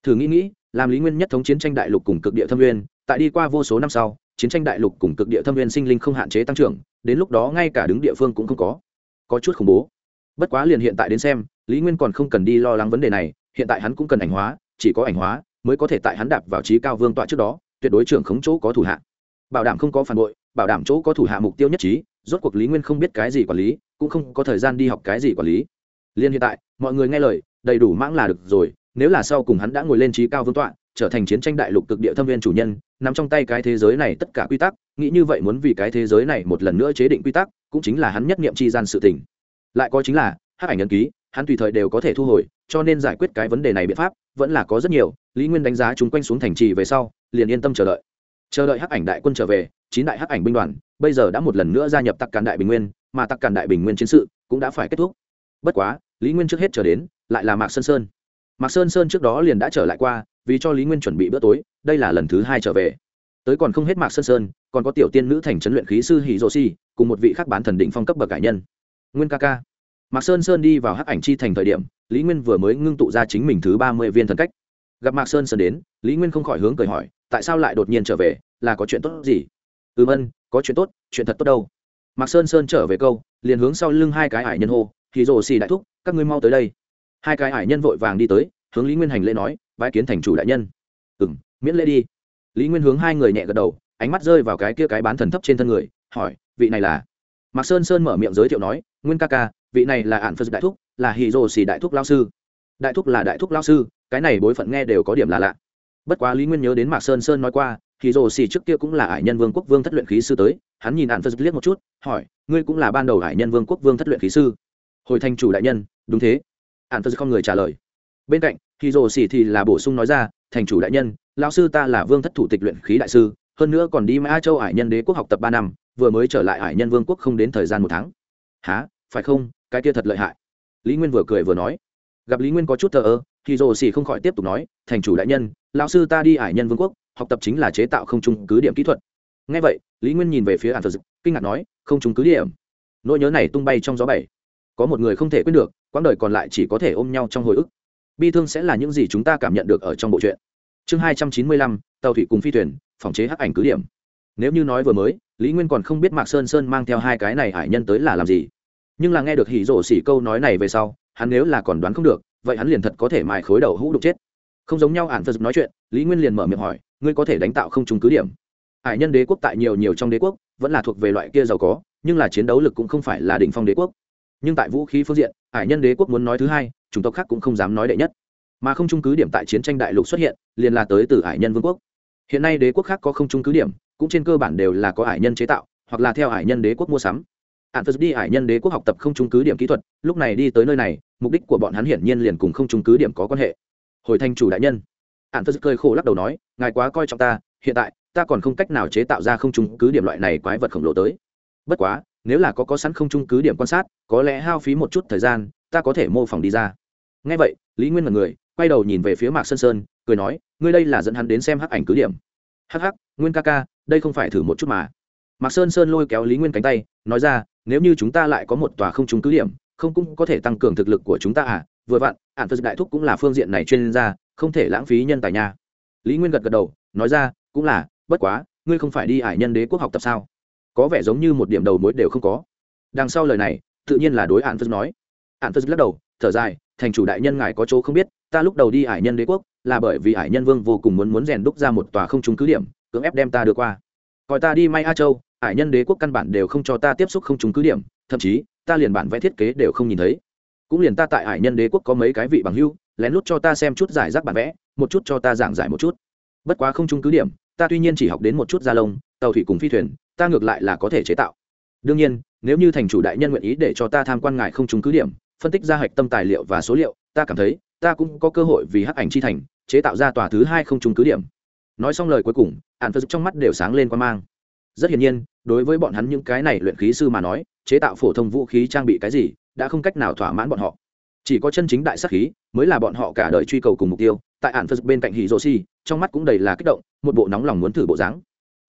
Thử nghĩ nghĩ, làm lý nguyên nhất thống chiến tranh đại lục cùng cực địa thâm nguyên, tại đi qua vô số năm sau, chiến tranh đại lục cùng cực địa thâm nguyên sinh linh không hạn chế tăng trưởng, đến lúc đó ngay cả đứng địa phương cũng không có. Có chút khủng bố bất quá liền hiện tại đến xem, lý nguyên còn không cần đi lo lắng vấn đề này, hiện tại hắn cũng cần ảnh hóa, chỉ có ảnh hóa mới có thể tại hắn đạp vào trí cao vương tọa trước đó, tuyệt đối trưởng khống chỗ có thủ hạ. Bảo đảm không có phản bội, bảo đảm chỗ có thủ hạ mục tiêu nhất trí, rốt cuộc lý nguyên không biết cái gì quản lý, cũng không có thời gian đi học cái gì quản lý. Liên hiện tại, mọi người nghe lời, đầy đủ mãng là được rồi, nếu là sau cùng hắn đã ngồi lên trí cao vương tọa, trở thành chiến tranh đại lục cực địa thâm viên chủ nhân nằm trong tay cái thế giới này tất cả quy tắc, nghĩ như vậy muốn vì cái thế giới này một lần nữa chế định quy tắc, cũng chính là hắn nhất niệm chi gian sự tình lại có chính là, hát ảnh ấn ký, hắn tùy thời đều có thể thu hồi, cho nên giải quyết cái vấn đề này biện pháp vẫn là có rất nhiều. Lý nguyên đánh giá chúng quanh xuống thành trì về sau, liền yên tâm chờ đợi. Chờ đợi hắc ảnh đại quân trở về, chín đại hắc ảnh binh đoàn, bây giờ đã một lần nữa gia nhập tặc càn đại bình nguyên, mà tặc càn đại bình nguyên chiến sự cũng đã phải kết thúc. Bất quá, lý nguyên trước hết trở đến, lại là mạc sơn sơn. Mạc sơn sơn trước đó liền đã trở lại qua, vì cho lý nguyên chuẩn bị bữa tối, đây là lần thứ hai trở về. Tới còn không hết mạc sơn sơn, còn có tiểu tiên nữ thành trấn luyện khí sư hì dô si cùng một vị khắc bán thần định phong cấp bậc cải nhân nguyên ca ca. Mạc sơn sơn đi vào hắc ảnh chi thành thời điểm, lý nguyên vừa mới ngưng tụ ra chính mình thứ ba mươi viên thần cách. Gặp mạc sơn sơn đến, lý nguyên không khỏi hướng cười hỏi, tại sao lại đột nhiên trở về, là có chuyện tốt gì? Ừm ân, có chuyện tốt, chuyện thật tốt đâu. Mạc sơn sơn trở về câu, liền hướng sau lưng hai cái ải nhân hô thì rồ xì đại thúc, các ngươi mau tới đây. Hai cái ải nhân vội vàng đi tới, hướng lý nguyên hành lễ nói, bái kiến thành chủ đại nhân. Ừ m miễn lễ đi. Lý nguyên hướng hai người nhẹ gật đầu, ánh mắt rơi vào cái kia cái bán thần thấp trên thân người, hỏi, vị này là? Mạc sơn sơn mở miệng giới thiệu nói nguyên ca ca, vị này là ạn phật đại thúc, là hì rồ xì đại thúc lao sư. Đại thúc là đại thúc lao sư, cái này bối phận nghe đều có điểm là lạ. Bất quá lý nguyên nhớ đến mạc sơn sơn nói qua hì rồ xì trước kia cũng là ải nhân vương quốc vương thất luyện khí sư tới, hắn nhìn ạn phật liếc một chút, hỏi, ngươi cũng là ban đầu ải nhân vương quốc vương thất luyện khí sư? Hồi thành chủ đại nhân, đúng thế. Ạn phật không người trả lời. Bên cạnh hì rồ xì thì là bổ sung nói ra, thành chủ đại nhân, lao sư ta là vương thất thủ tịch luyện khí đại sư, hơn nữa còn đi mã châu ải nhân đế quốc học tập ba năm, vừa mới trở lại ải nhân vương quốc không đến thời gian một tháng. Há phải không? Cái kia thật lợi hại. Lý nguyên vừa cười vừa nói. Gặp lý nguyên có chút thờ ơ, thì rồ xì không khỏi tiếp tục nói, thành chủ đại nhân, lão sư ta đi ải nhân vương quốc, học tập chính là chế tạo không trung cứ điểm kỹ thuật. Ngay vậy, lý nguyên nhìn về phía an phật kinh ngạc nói, không trung cứ điểm? Nỗi nhớ này tung bay trong gió bảy. Có một người không thể quên được, quãng đời còn lại chỉ có thể ôm nhau trong hồi ức. Bi thương sẽ là những gì chúng ta cảm nhận được ở trong bộ truyện. Chương hai trăm chín mươi lăm, tàu thủy cùng phi thuyền, phòng chế hắc ảnh cứ điểm. Nếu như nói vừa mới, lý nguyên còn không biết mạc sơn sơn mang theo hai cái này hải nhân tới là làm gì nhưng là nghe được hỉ rổ xỉ câu nói này về sau, hắn nếu là còn đoán không được, vậy hắn liền thật có thể mài khối đầu hũ đục chết. Không giống nhau, ản phật nói chuyện, lý nguyên liền mở miệng hỏi, ngươi có thể đánh tạo không trùng cứ điểm? Hải nhân đế quốc tại nhiều nhiều trong đế quốc, vẫn là thuộc về loại kia giàu có, nhưng là chiến đấu lực cũng không phải là đỉnh phong đế quốc. Nhưng tại vũ khí phương diện, hải nhân đế quốc muốn nói thứ hai chúng tộc khác cũng không dám nói đệ nhất. Mà không trung cứ điểm tại chiến tranh đại lục xuất hiện, liền là tới từ hải nhân vương quốc. Hiện nay đế quốc khác có không trung cứ điểm, cũng trên cơ bản đều là có hải nhân chế tạo, hoặc là theo hải nhân đế quốc mua sắm ạn phật đi ải nhân đế quốc học tập không trung cứ điểm kỹ thuật, lúc này đi tới nơi này, mục đích của bọn hắn hiển nhiên liền cùng không trung cứ điểm có quan hệ. Hồi thanh chủ đại nhân. Ạn phật cười khổ lắc đầu nói, ngài quá coi trọng ta, hiện tại, ta còn không cách nào chế tạo ra không trung cứ điểm loại này quái vật khổng lồ tới. Bất quá, nếu là có có sẵn không trung cứ điểm quan sát, có lẽ hao phí một chút thời gian, ta có thể mô phỏng đi ra. Ngay vậy, lý nguyên là người, quay đầu nhìn về phía mạc sơn sơn, cười nói, ngươi đây là dẫn hắn đến xem hắc ảnh cứ điểm. Hắc hắc, nguyên ca ca, đây không phải thử một chút mà. Mạc sơn sơn lôi kéo lý nguyên cánh tay, nói ra nếu như chúng ta lại có một tòa không trung cứ điểm, không cũng có thể tăng cường thực lực của chúng ta à? Vừa vặn ạn phật đại thúc cũng là phương diện này chuyên gia, không thể lãng phí nhân tài nha. Lý nguyên gật gật đầu, nói ra, cũng là, bất quá, ngươi không phải đi ải nhân đế quốc học tập sao? Có vẻ giống như một điểm đầu mối đều không có. Đằng sau lời này, tự nhiên là đối ạn phật nói. Ạn phật lắc đầu, thở dài, thành chủ đại nhân ngài có chỗ không biết, ta lúc đầu đi ải nhân đế quốc, là bởi vì ải nhân vương vô cùng muốn muốn rèn đúc ra một tòa không trung cứ điểm, cưỡng ép đem ta đưa qua. Coi ta đi may a châu ải nhân đế quốc căn bản đều không cho ta tiếp xúc không trùng cứ điểm, thậm chí, ta liền bản vẽ thiết kế đều không nhìn thấy. Cũng liền ta tại ải nhân đế quốc có mấy cái vị bằng hưu, lén lút cho ta xem chút giải rác bản vẽ, một chút cho ta giảng giải một chút. Bất quá không trùng cứ điểm, ta tuy nhiên chỉ học đến một chút da lông, tàu thủy cùng phi thuyền, ta ngược lại là có thể chế tạo. Đương nhiên, nếu như thành chủ đại nhân nguyện ý để cho ta tham quan ngài không trùng cứ điểm, phân tích ra hạch tâm tài liệu và số liệu, ta cảm thấy, ta cũng có cơ hội vì hắc ảnh chi thành, chế tạo ra tòa thứ hai không trùng cứ điểm. Nói xong lời cuối cùng ạn phật trong mắt đều sáng lên quan mang rất hiển nhiên, đối với bọn hắn những cái này luyện khí sư mà nói, chế tạo phổ thông vũ khí trang bị cái gì, đã không cách nào thỏa mãn bọn họ. Chỉ có chân chính đại sắc khí mới là bọn họ cả đời truy cầu cùng mục tiêu. Tại ản phật bên cạnh hì rô si trong mắt cũng đầy là kích động, một bộ nóng lòng muốn thử bộ dáng.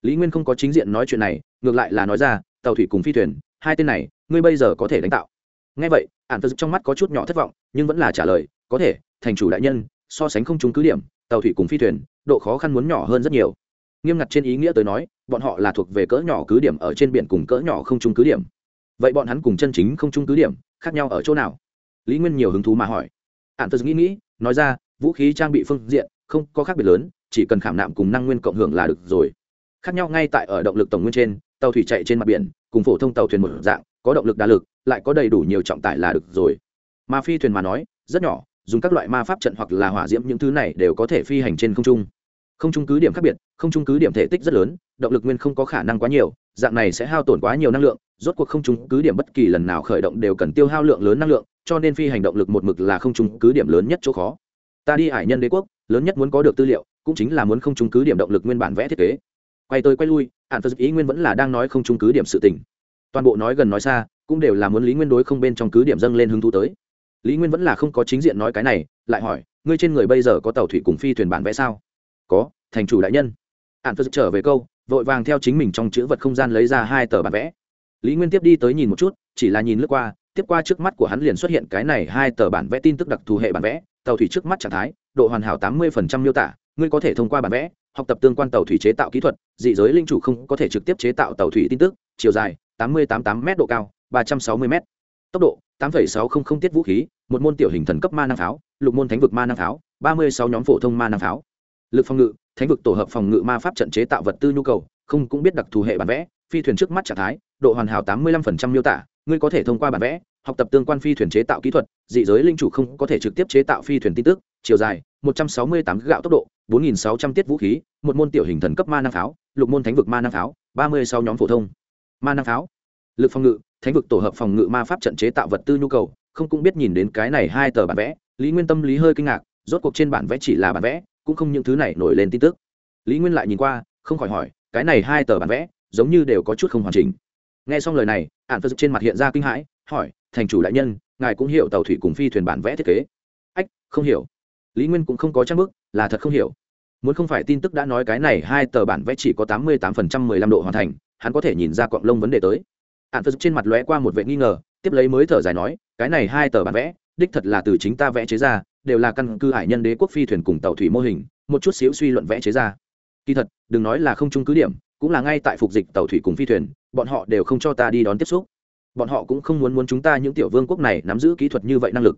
Lý nguyên không có chính diện nói chuyện này, ngược lại là nói ra, tàu thủy cùng phi thuyền, hai tên này, ngươi bây giờ có thể đánh tạo. Ngay vậy, ản phật trong mắt có chút nhỏ thất vọng, nhưng vẫn là trả lời, có thể, thành chủ đại nhân, so sánh không chúng cứ điểm, tàu thủy cùng phi thuyền, độ khó khăn muốn nhỏ hơn rất nhiều nghiêm ngặt trên ý nghĩa tới nói, bọn họ là thuộc về cỡ nhỏ cứ điểm ở trên biển cùng cỡ nhỏ không trung cứ điểm. Vậy bọn hắn cùng chân chính không trung cứ điểm, khác nhau ở chỗ nào? Lý nguyên nhiều hứng thú mà hỏi. Ạn phật nghĩ nghĩ, nói ra, vũ khí trang bị phương diện, không có khác biệt lớn, chỉ cần khảm nạm cùng năng nguyên cộng hưởng là được rồi. Khác nhau ngay tại ở động lực tổng nguyên trên, tàu thủy chạy trên mặt biển, cùng phổ thông tàu thuyền một dạng, có động lực đa lực, lại có đầy đủ nhiều trọng tải là được rồi. Mà phi thuyền mà nói, rất nhỏ, dùng các loại ma pháp trận hoặc là hỏa diễm những thứ này đều có thể phi hành trên không trung không trung cứ điểm khác biệt, không trung cứ điểm thể tích rất lớn, động lực nguyên không có khả năng quá nhiều, dạng này sẽ hao tổn quá nhiều năng lượng, rốt cuộc không trung cứ điểm bất kỳ lần nào khởi động đều cần tiêu hao lượng lớn năng lượng, cho nên phi hành động lực một mực là không trung cứ điểm lớn nhất chỗ khó. Ta đi hải nhân đế quốc, lớn nhất muốn có được tư liệu, cũng chính là muốn không trung cứ điểm động lực nguyên bản vẽ thiết kế. Quay tới quay lui hạn phật ý nguyên vẫn là đang nói không trung cứ điểm sự tình. Toàn bộ nói gần nói xa, cũng đều là muốn lý nguyên đối không bên trong cứ điểm dâng lên hứng thú tới. Lý nguyên vẫn là không có chính diện nói cái này, lại hỏi, ngươi trên người bây giờ có tàu thủy cùng phi thuyền bản vẽ sao? Có, thành chủ đại nhân. Ạn phật trở về câu, vội vàng theo chính mình trong chữ vật không gian lấy ra hai tờ bản vẽ. Lý nguyên tiếp đi tới nhìn một chút, chỉ là nhìn lướt qua, tiếp qua trước mắt của hắn liền xuất hiện cái này hai tờ bản vẽ tin tức đặc thù hệ bản vẽ, tàu thủy trước mắt trạng thái, độ hoàn hảo tám mươi miêu tả, ngươi có thể thông qua bản vẽ, học tập tương quan tàu thủy chế tạo kỹ thuật, dị giới linh chủ không có thể trực tiếp chế tạo tàu thủy tin tức, chiều dài tám mươi tám tám m độ cao, ba trăm sáu mươi m tốc độ tám sáu không không tiết vũ khí, một môn tiểu hình thần cấp ma năng pháo, lục môn thánh vực ma năng pháo, ba mươi sáu nhóm phổ thông ma năng pháo lực phòng ngự, thánh vực tổ hợp phòng ngự ma pháp trận chế tạo vật tư nhu cầu, không cũng biết đặc thù hệ bản vẽ, phi thuyền trước mắt trạng thái, độ hoàn hảo tám mươi lăm miêu tả, ngươi có thể thông qua bản vẽ, học tập tương quan phi thuyền chế tạo kỹ thuật, dị giới linh chủ không có thể trực tiếp chế tạo phi thuyền tin tức, chiều dài một trăm sáu mươi tám gạo tốc độ, bốn nghìn sáu trăm tiết vũ khí, một môn tiểu hình thần cấp ma năng pháo, lục môn thánh vực ma năng pháo, ba mươi sáu nhóm phổ thông. Ma năng pháo, lực phòng ngự, thánh vực tổ hợp phòng ngự ma pháp trận chế tạo vật tư nhu cầu, không cũng biết nhìn đến cái này hai tờ bản vẽ, lý nguyên tâm lý hơi kinh ngạc, rốt cuộc trên bản vẽ chỉ là bản vẽ cũng không những thứ này nổi lên tin tức. Lý nguyên lại nhìn qua, không khỏi hỏi, cái này hai tờ bản vẽ, giống như đều có chút không hoàn chỉnh. Nghe xong lời này ạn phật trên mặt hiện ra kinh hãi, hỏi, thành chủ đại nhân, ngài cũng hiểu tàu thủy cùng phi thuyền bản vẽ thiết kế? Ách, không hiểu. Lý nguyên cũng không có trang bức, là thật không hiểu. Muốn không phải tin tức đã nói cái này hai tờ bản vẽ chỉ có tám mươi tám phần trăm mười lăm độ hoàn thành, hắn có thể nhìn ra cọng lông vấn đề tới. Ạn phật trên mặt lóe qua một vệ nghi ngờ, tiếp lấy mới thở dài nói, cái này hai tờ bản vẽ, đích thật là từ chính ta vẽ chế ra đều là căn cứ hải nhân đế quốc phi thuyền cùng tàu thủy mô hình, một chút xíu suy luận vẽ chế ra. Kỳ thật, đừng nói là không chung cứ điểm, cũng là ngay tại phục dịch tàu thủy cùng phi thuyền, bọn họ đều không cho ta đi đón tiếp xúc. Bọn họ cũng không muốn muốn chúng ta những tiểu vương quốc này nắm giữ kỹ thuật như vậy năng lực.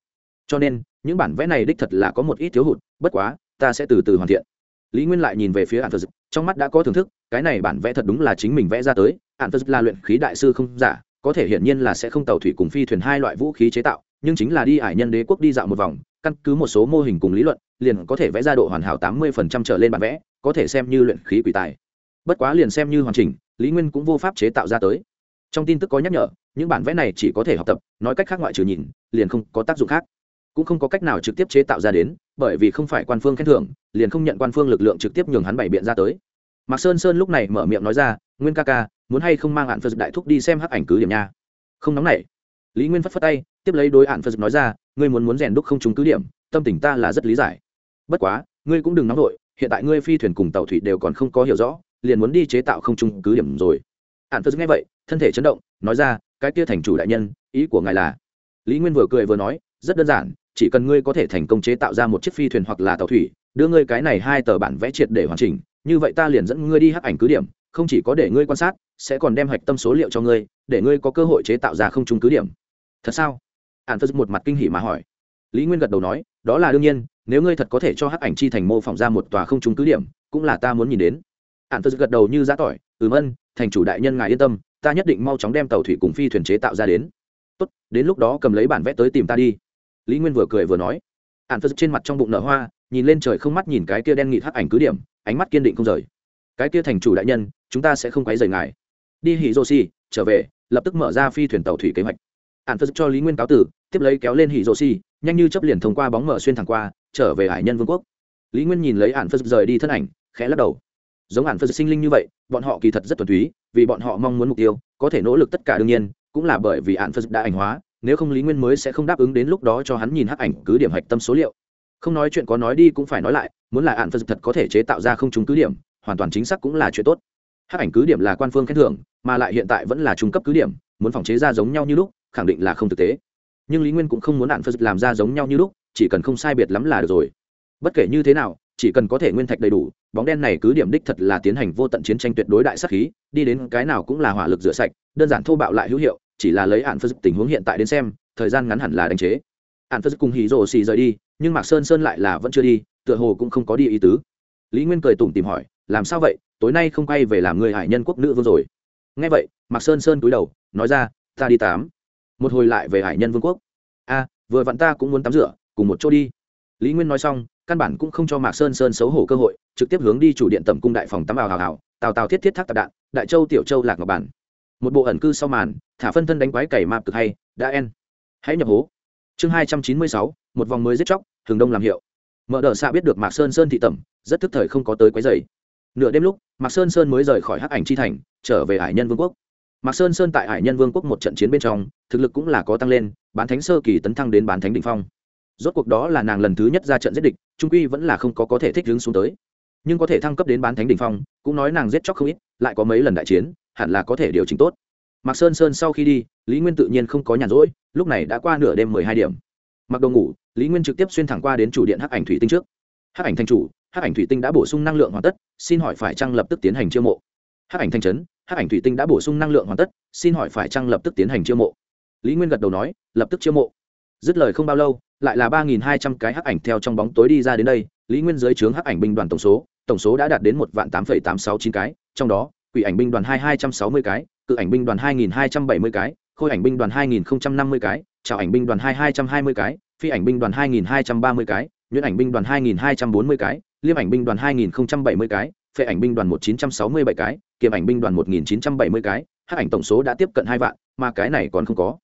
Cho nên, những bản vẽ này đích thật là có một ít thiếu hụt, bất quá, ta sẽ từ từ hoàn thiện. Lý nguyên lại nhìn về phía ạn phật trong mắt đã có thưởng thức, cái này bản vẽ thật đúng là chính mình vẽ ra tới ạn phật là luyện khí đại sư không giả, có thể hiển nhiên là sẽ không tàu thủy cùng phi thuyền hai loại vũ khí chế tạo, nhưng chính là đi ải nhân đế quốc đi dạo một vòng căn cứ một số mô hình cùng lý luận, liền có thể vẽ ra độ hoàn hảo tám mươi phần trăm trở lên bản vẽ, có thể xem như luyện khí quỷ tài. Bất quá liền xem như hoàn chỉnh, lý nguyên cũng vô pháp chế tạo ra tới. Trong tin tức có nhắc nhở, những bản vẽ này chỉ có thể học tập, nói cách khác ngoại trừ nhìn, liền không có tác dụng khác. Cũng không có cách nào trực tiếp chế tạo ra đến, bởi vì không phải quan phương khen thưởng, liền không nhận quan phương lực lượng trực tiếp nhường hắn bày biện ra tới. Mạc sơn sơn lúc này mở miệng nói ra, nguyên ca ca, muốn hay không mang hạn phật đại thúc đi xem hắc ảnh cứ điểm nha. Không nóng nảy lý nguyên phất phất tay, tiếp lấy đối hạn phật nói ra, ngươi muốn muốn rèn đúc không trúng cứ điểm, tâm tình ta là rất lý giải. Bất quá, ngươi cũng đừng nóng vội, hiện tại ngươi phi thuyền cùng tàu thủy đều còn không có hiểu rõ, liền muốn đi chế tạo không trung cứ điểm rồi. Hạn phật nghe vậy, thân thể chấn động, nói ra, cái kia thành chủ đại nhân, ý của ngài là? Lý nguyên vừa cười vừa nói, rất đơn giản, chỉ cần ngươi có thể thành công chế tạo ra một chiếc phi thuyền hoặc là tàu thủy, đưa ngươi cái này hai tờ bản vẽ triệt để hoàn chỉnh, như vậy ta liền dẫn ngươi đi hắc ảnh cứ điểm, không chỉ có để ngươi quan sát, sẽ còn đem hạch tâm số liệu cho ngươi, để ngươi có cơ hội chế tạo ra không trung cứ điểm thật sao? Ạn phật một mặt kinh hỉ mà hỏi. Lý nguyên gật đầu nói, đó là đương nhiên, nếu ngươi thật có thể cho hắc ảnh chi thành mô phỏng ra một tòa không trung cứ điểm, cũng là ta muốn nhìn đến. Ạn phật gật đầu như giã tỏi, ừm ân, thành chủ đại nhân ngài yên tâm, ta nhất định mau chóng đem tàu thủy cùng phi thuyền chế tạo ra đến. Tốt, đến lúc đó cầm lấy bản vẽ tới tìm ta đi. Lý nguyên vừa cười vừa nói. Ạn phật trên mặt trong bụng nở hoa, nhìn lên trời không mắt nhìn cái kia đen nghịt hắc ảnh cứ điểm, ánh mắt kiên định không rời. Cái kia thành chủ đại nhân, chúng ta sẽ không quấy rầy ngài. Đi hỉ rô xi, trở về, lập tức mở ra phi thuyền tàu thủy kế hoạch ạn phật cho lý nguyên cáo tử, tiếp lấy kéo lên hỉ rô xi nhanh như chấp liền thông qua bóng mở xuyên thẳng qua, trở về hải nhân vương quốc. Lý nguyên nhìn lấy ạn phật rời đi thân ảnh, khẽ lắc đầu. Giống ạn phật sinh linh như vậy, bọn họ kỳ thật rất thuần túy, vì bọn họ mong muốn mục tiêu, có thể nỗ lực tất cả đương nhiên, cũng là bởi vì ạn phật đã ảnh hóa, nếu không lý nguyên mới sẽ không đáp ứng đến lúc đó cho hắn nhìn hắc ảnh cứ điểm hạch tâm số liệu. Không nói chuyện có nói đi cũng phải nói lại, muốn là ạn phật thật có thể chế tạo ra không chúng cứ điểm, hoàn toàn chính xác cũng là chuyện tốt. Hắc ảnh cứ điểm là quan phương khen thưởng, mà lại hiện tại vẫn là trung cấp cứ điểm, muốn phòng chế ra giống nhau như lúc khẳng định là không thực tế. Nhưng lý nguyên cũng không muốn đạn phật làm ra giống nhau như lúc, chỉ cần không sai biệt lắm là được rồi. Bất kể như thế nào, chỉ cần có thể nguyên thạch đầy đủ, bóng đen này cứ điểm đích thật là tiến hành vô tận chiến tranh tuyệt đối đại sắc khí, đi đến cái nào cũng là hỏa lực rửa sạch, đơn giản thô bạo lại hữu hiệu, chỉ là lấy hạn phật tình huống hiện tại đến xem, thời gian ngắn hẳn là đánh chế. Hạn phật cùng hì rồ xì rời đi, nhưng mạc sơn sơn lại là vẫn chưa đi, tựa hồ cũng không có đi ý tứ. Lý nguyên cười tủm tìm hỏi, làm sao vậy? Tối nay không quay về làm người hải nhân quốc nữ vương rồi? Nghe vậy, mạc sơn sơn cúi đầu, nói ra, ta đi tám một hồi lại về hải nhân vương quốc. A, vừa vặn ta cũng muốn tắm rửa, cùng một chỗ đi. Lý nguyên nói xong, căn bản cũng không cho mạc sơn sơn xấu hổ cơ hội, trực tiếp hướng đi chủ điện tầm cung đại phòng tắm ào hào hào tào tào thiết thiết thác tạp đạn, đại châu tiểu châu lạc ngọc bản. Một bộ ẩn cư sau màn, thả phân thân đánh quái cày mạp cực hay, đã en. Hãy nhập hố. Chương hai trăm chín mươi sáu, một vòng mới giết chóc thường đông làm hiệu. Mở đờ xạ biết được mạc sơn sơn thị tẩm, rất thức thời không có tới quấy dày nửa đêm lúc, mạc sơn sơn mới rời khỏi hắc ảnh chi thành, trở về hải nhân vương quốc mạc sơn sơn tại hải nhân vương quốc một trận chiến bên trong, thực lực cũng là có tăng lên, bán thánh sơ kỳ tấn thăng đến bán thánh đ ỉ n h phong. Rốt cuộc đó là nàng lần thứ nhất ra trận giết địch, trung quy vẫn là không có có thể thích hướng xuống tới. Nhưng có thể thăng cấp đến bán thánh đ ỉ n h phong, cũng nói nàng giết chóc không ít, lại có mấy lần đại chiến, hẳn là có thể điều chỉnh tốt. Mạc sơn sơn sau khi đi, lý nguyên tự nhiên không có nhàn rỗi, lúc này đã qua nửa đêm mười hai điểm. Mặc đồ ngủ, lý nguyên trực tiếp xuyên thẳng qua đến chủ điện hắc ảnh thủy tinh trước. Hắc ảnh thanh chủ, hắc ảnh thủy tinh đã bổ sung năng lượng hoàn tất, xin hỏi phải chăng lập tức tiến hành chiêu mộ? Hắc ảnh thanh trấn hắc ảnh thủy tinh đã bổ sung năng lượng hoàn tất, xin hỏi phải chăng lập tức tiến hành chiêu mộ? Lý nguyên gật đầu nói, lập tức chiêu mộ. Dứt lời không bao lâu, lại là ba nghìn hai trăm cái hắc ảnh theo trong bóng tối đi ra đến đây, lý nguyên dưới trướng hắc ảnh binh đoàn tổng số tổng số đã đạt đến một vạn tám phẩy tám sáu chín cái, trong đó, quỷ ảnh binh đoàn hai hai trăm sáu mươi cái, cự ảnh binh đoàn hai nghìn hai trăm bảy mươi cái, khôi ảnh binh đoàn hai nghìn năm mươi cái, trào ảnh binh đoàn hai hai trăm hai mươi cái, phi ảnh binh đoàn hai nghìn hai trăm ba mươi cái, nhuyễn ảnh binh đoàn hai nghìn hai trăm bốn mươi cái, liêm ảnh binh đoàn hai nghìn bảy mươi cái phệ ảnh binh đoàn một chín trăm sáu mươi bảy cái kiềm ảnh binh đoàn một nghìn chín trăm bảy mươi cái hắc ảnh tổng số đã tiếp cận hai vạn mà cái này còn không có.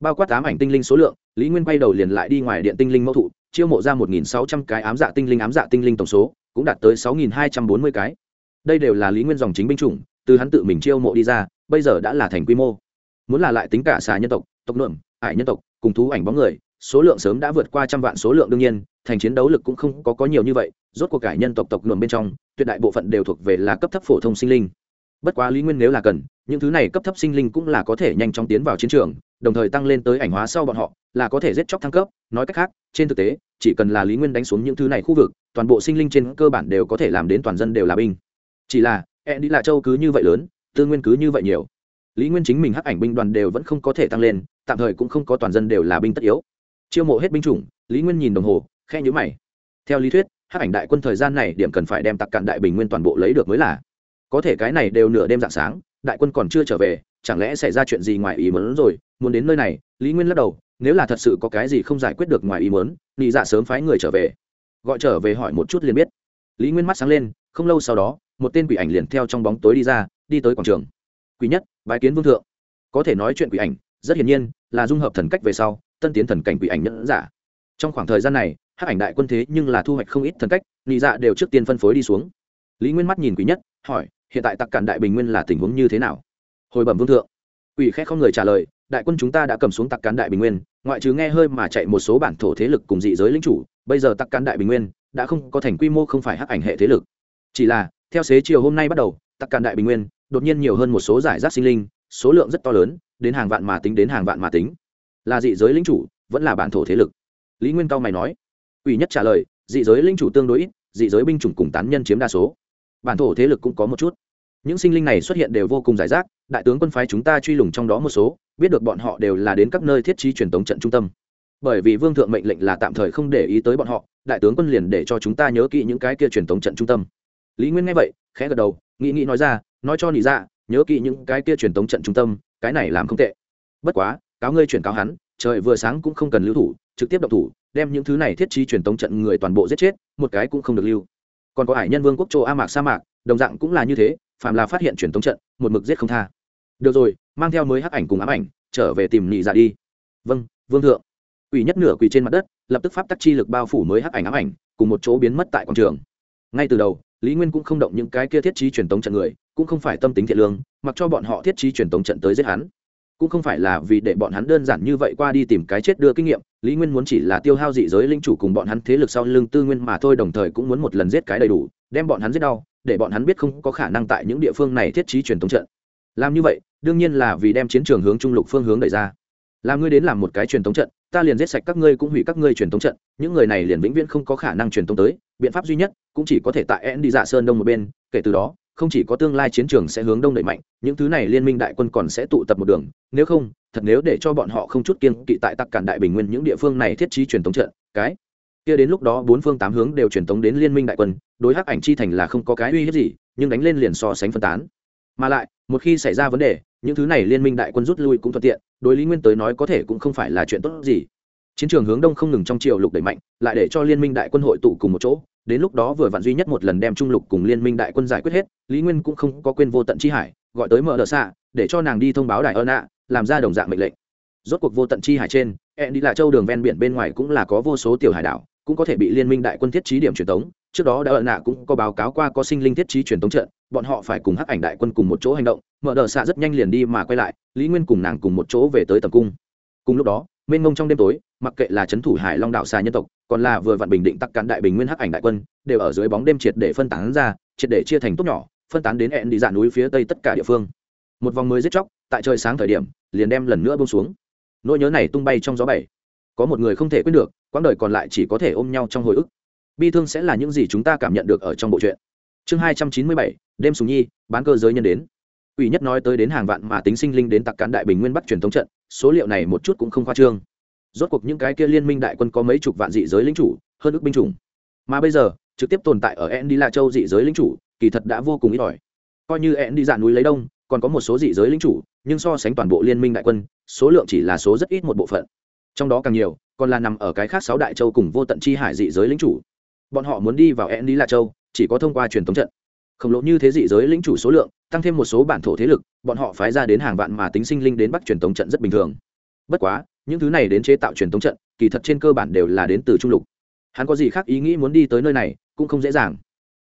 Bao quát tám ảnh tinh linh số lượng lý nguyên quay đầu liền lại đi ngoài điện tinh linh mẫu thụ chiêu mộ ra một nghìn sáu trăm cái ám dạ tinh linh ám dạ tinh linh tổng số cũng đạt tới sáu nghìn hai trăm bốn mươi cái. Đây đều là lý nguyên dòng chính binh chủng từ hắn tự mình chiêu mộ đi ra bây giờ đã là thành quy mô. Muốn là lại tính cả xà nhân tộc tộc lượng ải nhân tộc cùng thú ảnh bóng người số lượng sớm đã vượt qua trăm vạn số lượng đương nhiên thành chiến đấu lực cũng không có, có nhiều như vậy rốt cuộc cải nhân tộc tộc luận bên trong, tuyệt đại bộ phận đều thuộc về là cấp thấp phổ thông sinh linh. Bất quá lý nguyên nếu là cần, những thứ này cấp thấp sinh linh cũng là có thể nhanh chóng tiến vào chiến trường, đồng thời tăng lên tới ảnh hóa sau bọn họ, là có thể giết chóc thăng cấp. Nói cách khác, trên thực tế, chỉ cần là lý nguyên đánh xuống những thứ này khu vực, toàn bộ sinh linh trên cơ bản đều có thể làm đến toàn dân đều là binh. Chỉ là e đi là châu cứ như vậy lớn, tư nguyên cứ như vậy nhiều. Lý nguyên chính mình hắc ảnh binh đoàn đều vẫn không có thể tăng lên, tạm thời cũng không có toàn dân đều là binh tất yếu. Chiêu mộ hết binh chủng, lý nguyên nhìn đồng hồ khe nhữ mày. Theo lý thuyết hắc ảnh đại quân thời gian này điểm cần phải đem tặc cạn đại bình nguyên toàn bộ lấy được mới là. Có thể cái này đều nửa đêm dạng sáng, đại quân còn chưa trở về, chẳng lẽ xảy ra chuyện gì ngoài ý muốn rồi? Muốn đến nơi này, lý nguyên lắc đầu, nếu là thật sự có cái gì không giải quyết được ngoài ý muốn, nị dạ sớm phái người trở về. Gọi trở về hỏi một chút liền biết. Lý nguyên mắt sáng lên, không lâu sau đó, một tên quỷ ảnh liền theo trong bóng tối đi ra, đi tới quảng trường. Quỷ nhất, bái kiến vương thượng. Có thể nói chuyện quỷ ảnh, rất hiển nhiên, là dung hợp thần cách về sau, tân tiến thần cảnh quỷ ảnh nhẫn giả. Trong khoảng thời gian này hắc ảnh đại quân thế nhưng là thu hoạch không ít thần cách, nị dạ đều trước tiên phân phối đi xuống. Lý nguyên mắt nhìn quý nhất, hỏi, hiện tại tặc cản đại bình nguyên là tình huống như thế nào? Hồi bẩm vương thượng. Quỷ khẽ không người trả lời, đại quân chúng ta đã cầm xuống tặc cán đại bình nguyên, ngoại trừ nghe hơi mà chạy một số bản thổ thế lực cùng dị giới lính chủ, bây giờ tặc cán đại bình nguyên đã không có thành quy mô không phải hắc ảnh hệ thế lực. Chỉ là, theo xế chiều hôm nay bắt đầu, tặc cản đại bình nguyên đột nhiên nhiều hơn một số giải rác sinh linh, số lượng rất to lớn, đến hàng vạn mà tính đến hàng vạn mà tính. Là dị giới lính chủ, vẫn là bản thổ thế lực. Lý nguyên cao mày nói quỷ nhất trả lời dị giới linh chủ tương đối ít dị giới binh chủng cùng tán nhân chiếm đa số. Bản thổ thế lực cũng có một chút. Những sinh linh này xuất hiện đều vô cùng giải rác đại tướng quân phái chúng ta truy lùng trong đó một số biết được bọn họ đều là đến các nơi thiết trí truyền tống trận trung tâm. Bởi vì vương thượng mệnh lệnh là tạm thời không để ý tới bọn họ đại tướng quân liền để cho chúng ta nhớ kỹ những cái kia truyền tống trận trung tâm. Lý nguyên nghe vậy khẽ gật đầu nghĩ nghĩ nói ra nói cho nị ra dạ, nhớ kỹ những cái kia truyền tống trận trung tâm cái này làm không tệ. Bất quá cáo ngươi chuyển cáo hắn trời vừa sáng cũng không cần lưu thủ, trực tiếp động thủ, đem những thứ này thiết trí truyền tống trận người toàn bộ giết chết, một cái cũng không được lưu. Còn có hải nhân vương quốc châu a mạc sa mạc, đồng dạng cũng là như thế phạm là phát hiện truyền tống trận, một mực giết không tha. Được rồi, mang theo mới hắc ảnh cùng ám ảnh, trở về tìm nhị dạ đi. Vâng vương thượng. Ủy nhất nửa quỳ trên mặt đất, lập tức pháp tắc chi lực bao phủ mới hắc ảnh ám ảnh, cùng một chỗ biến mất tại quảng trường. Ngay từ đầu, lý nguyên cũng không động những cái kia thiết trí truyền tống trận người, cũng không phải tâm tính thiện lương, mặc cho bọn họ thiết trí truyền tống trận tới giết hắn cũng không phải là vì để bọn hắn đơn giản như vậy qua đi tìm cái chết đưa kinh nghiệm, lý nguyên muốn chỉ là tiêu hao dị giới linh chủ cùng bọn hắn thế lực sau lưng tư nguyên mà thôi, đồng thời cũng muốn một lần giết cái đầy đủ, đem bọn hắn giết đau, để bọn hắn biết không có khả năng tại những địa phương này thiết trí truyền thống trận. Làm như vậy, đương nhiên là vì đem chiến trường hướng trung lục phương hướng đẩy ra. Làm ngươi đến làm một cái truyền thống trận, ta liền giết sạch các ngươi cũng hủy các ngươi truyền thống trận, những người này liền vĩnh viễn không có khả năng truyền thống tới, biện pháp duy nhất cũng chỉ có thể tại en đi dạ sơn đông một bên, kể từ đó không chỉ có tương lai chiến trường sẽ hướng đông đẩy mạnh, những thứ này liên minh đại quân còn sẽ tụ tập một đường, nếu không, thật nếu để cho bọn họ không chút kiên kỵ tại tắc cản đại bình nguyên những địa phương này thiết trí truyền thống trận, cái kia đến lúc đó bốn phương tám hướng đều truyền thống đến liên minh đại quân, đối hắc ảnh chi thành là không có cái uy hiếp gì, nhưng đánh lên liền so sánh phân tán. Mà lại, một khi xảy ra vấn đề, những thứ này liên minh đại quân rút lui cũng thuận tiện, đối lý nguyên tới nói có thể cũng không phải là chuyện tốt gì. Chiến trường hướng đông không ngừng trong triều lục đẩy mạnh, lại để cho liên minh đại quân hội tụ cùng một chỗ đến lúc đó vừa vặn duy nhất một lần đem trung lục cùng liên minh đại quân giải quyết hết, lý nguyên cũng không có quên vô tận chi hải, gọi tới mở đờ xạ, để cho nàng đi thông báo đại ơn ạ, làm ra đồng dạng mệnh lệnh. Rốt cuộc vô tận chi hải trên hẹn đi là châu đường ven biển bên ngoài cũng là có vô số tiểu hải đảo, cũng có thể bị liên minh đại quân thiết trí điểm truyền tống. Trước đó đã ợ nạ cũng có báo cáo qua có sinh linh thiết trí truyền tống trận, bọn họ phải cùng hắc ảnh đại quân cùng một chỗ hành động. Mở đờ xạ rất nhanh liền đi mà quay lại, lý nguyên cùng nàng cùng một chỗ về tới tầm cung. Cùng lúc đó mênh mông trong đêm tối, mặc kệ là trấn thủ hải long đạo xà nhân tộc, còn là vừa vặn bình định tắc cán đại bình nguyên hắc ảnh đại quân, đều ở dưới bóng đêm triệt để phân tán ra, triệt để chia thành tốt nhỏ, phân tán đến hẹn đi dạn núi phía tây tất cả địa phương. Một vòng mới giết chóc, tại trời sáng thời điểm, liền đem lần nữa bông xuống. Nỗi nhớ này tung bay trong gió bảy. Có một người không thể quên được, quãng đời còn lại chỉ có thể ôm nhau trong hồi ức. Bi thương sẽ là những gì chúng ta cảm nhận được ở trong bộ truyện. Chương hai trăm chín mươi bảy, đêm sùng nhi, bán cơ giới nhân đến. Ủy nhất nói tới đến hàng vạn mà tính sinh linh đến tặc cán đại bình nguyên bắt truyền thống trận số liệu này một chút cũng không khoa trương. Rốt cuộc những cái kia liên minh đại quân có mấy chục vạn dị giới lính chủ, hơn ước binh chủng. Mà bây giờ, trực tiếp tồn tại ở en đi la châu dị giới lính chủ, kỳ thật đã vô cùng ít ỏi. Coi như en đi dạn núi lấy đông, còn có một số dị giới lính chủ, nhưng so sánh toàn bộ liên minh đại quân, số lượng chỉ là số rất ít một bộ phận. Trong đó càng nhiều, còn là nằm ở cái khác sáu đại châu cùng vô tận chi hải dị giới lính chủ. Bọn họ muốn đi vào en đi la châu, chỉ có thông qua truyền thống trận. Khổng lồ như thế dị giới lính chủ số lượng tăng thêm một số bản thổ thế lực, bọn họ phái ra đến hàng vạn mà tính sinh linh đến bắc truyền tống trận rất bình thường. Bất quá, những thứ này đến chế tạo truyền tống trận, kỳ thật trên cơ bản đều là đến từ trung lục. Hắn có gì khác ý nghĩ muốn đi tới nơi này, cũng không dễ dàng.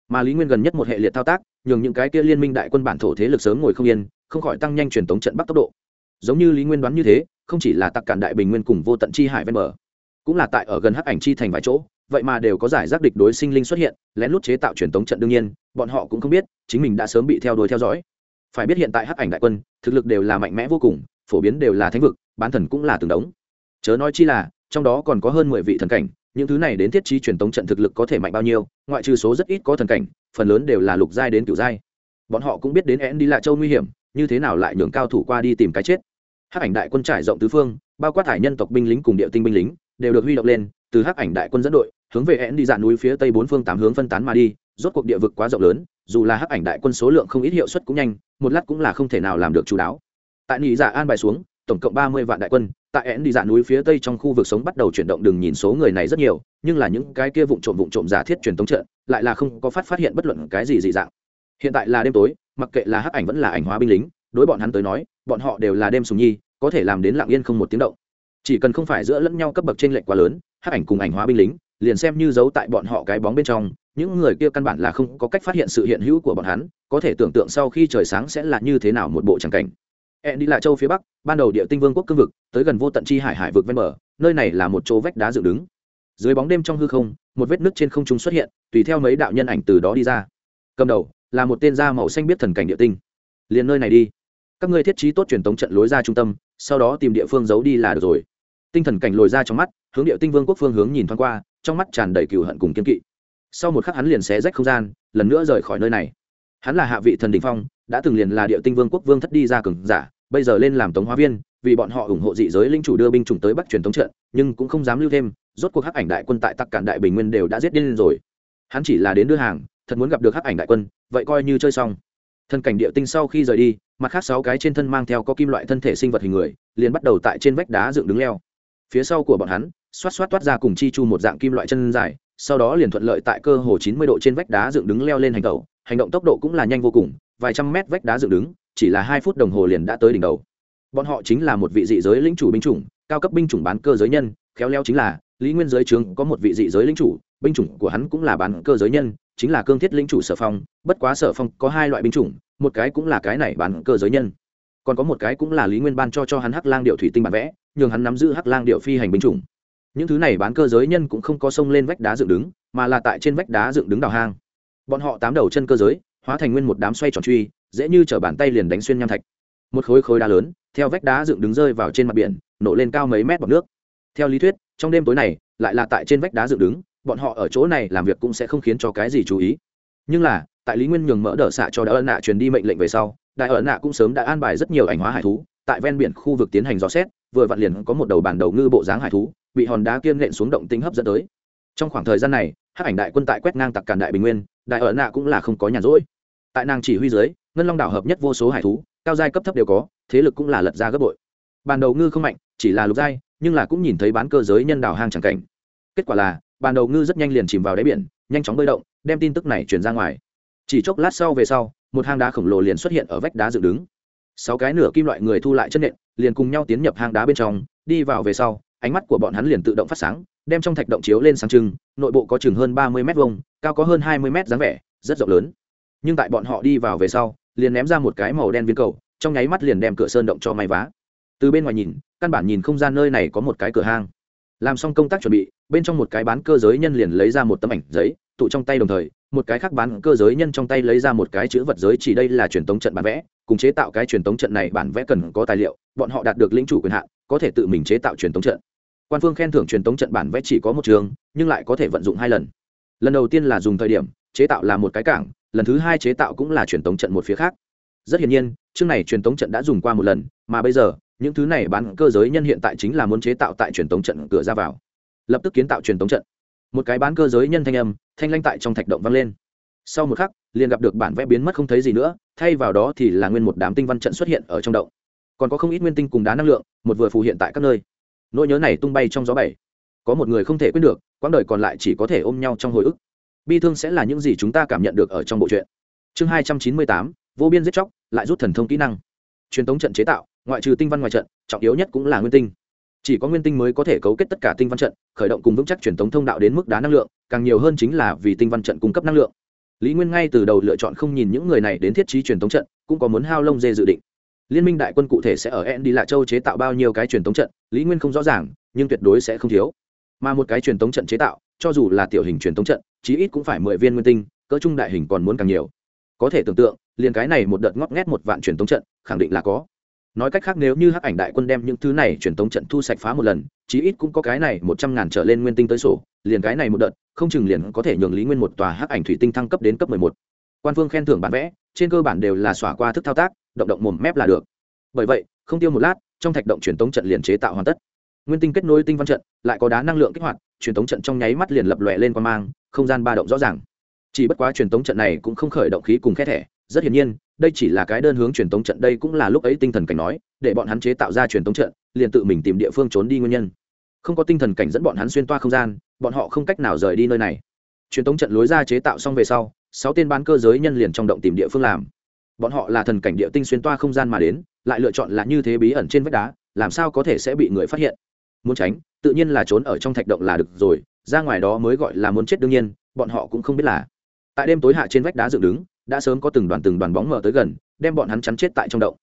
Mà lý nguyên gần nhất một hệ liệt thao tác, nhường những cái kia liên minh đại quân bản thổ thế lực sớm ngồi không yên, không khỏi tăng nhanh truyền tống trận bắc tốc độ. Giống như lý nguyên đoán như thế, không chỉ là tặc cản đại bình nguyên cùng vô tận chi hải ven bờ, cũng là tại ở gần hắc ảnh chi thành vài chỗ vậy mà đều có giải giác địch đối sinh linh xuất hiện, lén lút chế tạo truyền thống trận đương nhiên, bọn họ cũng không biết, chính mình đã sớm bị theo đuổi theo dõi. Phải biết hiện tại hắc ảnh đại quân, thực lực đều là mạnh mẽ vô cùng, phổ biến đều là thánh vực, bán thần cũng là từng đống. Chớ nói chi là, trong đó còn có hơn mười vị thần cảnh, những thứ này đến thiết trí truyền thống trận thực lực có thể mạnh bao nhiêu, ngoại trừ số rất ít có thần cảnh, phần lớn đều là lục giai đến cửu giai. Bọn họ cũng biết đến én đi lại châu nguy hiểm, như thế nào lại nhường cao thủ qua đi tìm cái chết. Hắc ảnh đại quân trải rộng tứ phương, bao quát hải nhân tộc binh lính cùng địa tinh binh lính, đều được huy động lên, từ hắc ảnh đại quân dẫn đội hướng về én đi dạn núi phía tây bốn phương tám hướng phân tán mà đi rốt cuộc địa vực quá rộng lớn dù là hắc ảnh đại quân số lượng không ít hiệu suất cũng nhanh một lát cũng là không thể nào làm được chú đáo. Tại nị dạ an bài xuống tổng cộng ba mươi vạn đại quân tại én đi dạ núi phía tây trong khu vực sống bắt đầu chuyển động đừng nhìn số người này rất nhiều nhưng là những cái kia vụn trộm vụn trộm giả thiết truyền thống trợ, lại là không có phát phát hiện bất luận cái gì dị dạng. Hiện tại là đêm tối mặc kệ là hắc ảnh vẫn là ảnh hóa binh lính đối bọn hắn tới nói bọn họ đều là đêm sùng nhi có thể làm đến lặng yên không một tiếng động. Chỉ cần không phải giữa lẫn nhau cấp bậc trên lệch quá lớn hắc ảnh cùng ảnh hóa binh lính liền xem như giấu tại bọn họ cái bóng bên trong, những người kia căn bản là không có cách phát hiện sự hiện hữu của bọn hắn, có thể tưởng tượng sau khi trời sáng sẽ là như thế nào một bộ tràng cảnh. E đi lại châu phía bắc, ban đầu địa tinh vương quốc cương vực, tới gần vô tận chi hải hải vực ven bờ, nơi này là một chỗ vách đá dựng đứng. Dưới bóng đêm trong hư không, một vết nứt trên không trung xuất hiện, tùy theo mấy đạo nhân ảnh từ đó đi ra. Cầm đầu, là một tên da màu xanh biết thần cảnh địa tinh. Liền nơi này đi. Các ngươi thiết trí tốt truyền tống trận lối ra trung tâm, sau đó tìm địa phương giấu đi là được rồi. Tinh thần cảnh lồi ra trong mắt, hướng địa tinh vương quốc phương hướng nhìn thoáng qua trong mắt tràn đầy cừu hận cùng kiên kỵ. Sau một khắc hắn liền xé rách không gian, lần nữa rời khỏi nơi này. Hắn là hạ vị thần đình phong, đã từng liền là địa tinh vương quốc vương thất đi ra cường giả, bây giờ lên làm tống hóa viên, vì bọn họ ủng hộ dị giới linh chủ đưa binh chủng tới bắc truyền tống trận, nhưng cũng không dám lưu thêm, rốt cuộc hắc ảnh đại quân tại tắc cản đại bình nguyên đều đã giết điên rồi. Hắn chỉ là đến đưa hàng, thật muốn gặp được hắc ảnh đại quân, vậy coi như chơi xong. Thân cảnh địa tinh sau khi rời đi, mặt khác sáu cái trên thân mang theo có kim loại thân thể sinh vật hình người, liền bắt đầu tại trên vách đá dựng đứng leo. Phía sau của bọn hắn xoát xoát toát ra cùng chi chu một dạng kim loại chân dài, sau đó liền thuận lợi tại cơ hồ chín mươi độ trên vách đá dựng đứng leo lên hành tàu hành động tốc độ cũng là nhanh vô cùng, vài trăm mét vách đá dựng đứng, chỉ là hai phút đồng hồ liền đã tới đỉnh đầu. Bọn họ chính là một vị dị giới lĩnh chủ binh chủng, cao cấp binh chủng bán cơ giới nhân, khéo léo chính là, lý nguyên giới trướng có một vị dị giới lĩnh chủ, binh chủng của hắn cũng là bán cơ giới nhân, chính là cương thiết lĩnh chủ sở phong, bất quá sở phong có hai loại binh chủng, một cái cũng là cái này bán cơ giới nhân. Còn có một cái cũng là lý nguyên ban cho cho hắn hắc lang điệu thủy tinh bản vẽ, nhường hắn nắm giữ hắc lang điệu phi hành binh chủng những thứ này bán cơ giới nhân cũng không có sông lên vách đá dựng đứng, mà là tại trên vách đá dựng đứng đào hang. Bọn họ tám đầu chân cơ giới, hóa thành nguyên một đám xoay tròn truy, dễ như t bàn tay liền đánh xuyên nham thạch. Một khối khối đá lớn, theo vách đá dựng đứng rơi vào trên mặt biển, nổ lên cao mấy mét bọc nước. Theo lý thuyết, trong đêm tối này, lại là tại trên vách đá dựng đứng, bọn họ ở chỗ này làm việc cũng sẽ không khiến cho cái gì chú ý. Nhưng là, tại lý nguyên nhường mỡ đỡ xạ cho đã ân nạ truyền đi mệnh lệnh về sau, đại ẩn nạ cũng sớm đã an bài rất nhiều ảnh hóa hải thú, tại ven biển khu vực tiến hành dò xét, vừa vặn liền có một đầu bản đầu ngư bộ dáng hải thú bị hòn đá kiên nện xuống động tính hấp dẫn tới. Trong khoảng thời gian này hát ảnh đại quân tại quét ngang tặc cản đại bình nguyên, đại ẩn nạ cũng là không có nhàn rỗi. Tại nàng chỉ huy dưới, ngân long đảo hợp nhất vô số hải thú, cao giai cấp thấp đều có, thế lực cũng là lật ra gấp bội. Ban đầu ngư không mạnh, chỉ là lục giai, nhưng là cũng nhìn thấy bán cơ giới nhân đảo hang chẳng cảnh. Kết quả là, ban đầu ngư rất nhanh liền chìm vào đáy biển, nhanh chóng bơi động, đem tin tức này truyền ra ngoài. Chỉ chốc lát sau về sau, một hang đá khổng lồ liền xuất hiện ở vách đá dựng đứng. Sáu cái nửa kim loại người thu lại chân nện, liền cùng nhau tiến nhập hang đá bên trong, đi vào về sau ánh mắt của bọn hắn liền tự động phát sáng, đem trong thạch động chiếu lên sáng trưng, nội bộ có chừng hơn ba mươi m vông cao có hơn hai mươi m dáng vẻ, rất rộng lớn. Nhưng tại bọn họ đi vào về sau, liền ném ra một cái màu đen viên cầu, trong nháy mắt liền đem cửa sơn động cho may vá. Từ bên ngoài nhìn, căn bản nhìn không gian nơi này có một cái cửa hang. Làm xong công tác chuẩn bị, bên trong một cái bán cơ giới nhân liền lấy ra một tấm ảnh giấy, tụ trong tay đồng thời, một cái khác bán cơ giới nhân trong tay lấy ra một cái chữ vật giới chỉ đây là truyền tống trận bản vẽ, cùng chế tạo cái truyền tống trận này bản vẽ cần có tài liệu, bọn họ đạt được lĩnh chủ quyền hạn có thể tự mình chế tạo truyền tống trận. Quan phương khen thưởng truyền tống trận bản vẽ chỉ có một trường, nhưng lại có thể vận dụng hai lần. Lần đầu tiên là dùng thời điểm, chế tạo là một cái cảng, lần thứ hai chế tạo cũng là truyền tống trận một phía khác. Rất hiển nhiên, chương này truyền tống trận đã dùng qua một lần, mà bây giờ, những thứ này bán cơ giới nhân hiện tại chính là muốn chế tạo tại truyền tống trận cửa ra vào. Lập tức kiến tạo truyền tống trận. Một cái bán cơ giới nhân thanh âm, thanh lanh tại trong thạch động vang lên. Sau một khắc, liền gặp được bản vẽ biến mất không thấy gì nữa, thay vào đó thì là nguyên một đám tinh văn trận xuất hiện ở trong động còn có không ít nguyên tinh cùng đá năng lượng, một vừa phù hiện tại các nơi. Nỗi nhớ này tung bay trong gió bảy. Có một người không thể quên được, quãng đời còn lại chỉ có thể ôm nhau trong hồi ức. Bi thương sẽ là những gì chúng ta cảm nhận được ở trong bộ truyện. Chương hai trăm chín mươi tám, vô biên giết chóc, lại rút thần thông kỹ năng. Truyền thống trận chế tạo, ngoại trừ tinh văn ngoài trận, trọng yếu nhất cũng là nguyên tinh. Chỉ có nguyên tinh mới có thể cấu kết tất cả tinh văn trận, khởi động cùng vững chắc truyền thống thông đạo đến mức đá năng lượng, càng nhiều hơn chính là vì tinh văn trận cung cấp năng lượng. Lý nguyên ngay từ đầu lựa chọn không nhìn những người này đến thiết trí truyền thống trận, cũng có muốn hao lông dê dự định liên minh đại quân cụ thể sẽ ở en đi lạ châu chế tạo bao nhiêu cái truyền thống trận, lý nguyên không rõ ràng, nhưng tuyệt đối sẽ không thiếu. Mà một cái truyền thống trận chế tạo, cho dù là tiểu hình truyền thống trận, chí ít cũng phải mười viên nguyên tinh, cỡ trung đại hình còn muốn càng nhiều. Có thể tưởng tượng, liền cái này một đợt ngót nghét một vạn truyền thống trận, khẳng định là có. Nói cách khác nếu như hắc ảnh đại quân đem những thứ này truyền thống trận thu sạch phá một lần, chí ít cũng có cái này một trăm ngàn trở lên nguyên tinh tới sổ, liền cái này một đợt, không chừng liền có thể nhường lý nguyên một tòa hắc ảnh thủy tinh thăng cấp đến cấp mười một. Quan phương khen thưởng bản vẽ, trên cơ bản đều là xỏa qua thức thao tác động động mồm mép là được. Bởi vậy, không tiêu một lát, trong thạch động truyền tống trận liền chế tạo hoàn tất. Nguyên tinh kết nối tinh văn trận, lại có đá năng lượng kích hoạt, truyền tống trận trong nháy mắt liền lập lòe lên qua mang, không gian ba động rõ ràng. Chỉ bất quá truyền tống trận này cũng không khởi động khí cùng khe thẻ, rất hiển nhiên, đây chỉ là cái đơn hướng truyền tống trận, đây cũng là lúc ấy tinh thần cảnh nói, để bọn hắn chế tạo ra truyền tống trận, liền tự mình tìm địa phương trốn đi nguyên nhân. Không có tinh thần cảnh dẫn bọn hắn xuyên toa không gian, bọn họ không cách nào rời đi nơi này. Truyền tống trận lối ra chế tạo xong về sau, sáu tên bán cơ giới nhân liền trong động tìm địa phương làm bọn họ là thần cảnh địa tinh xuyên toa không gian mà đến, lại lựa chọn là như thế bí ẩn trên vách đá, làm sao có thể sẽ bị người phát hiện? Muốn tránh, tự nhiên là trốn ở trong thạch động là được rồi, ra ngoài đó mới gọi là muốn chết đương nhiên, bọn họ cũng không biết là. Tại đêm tối hạ trên vách đá dựng đứng, đã sớm có từng đoàn từng đoàn bóng mở tới gần, đem bọn hắn chắn chết tại trong động.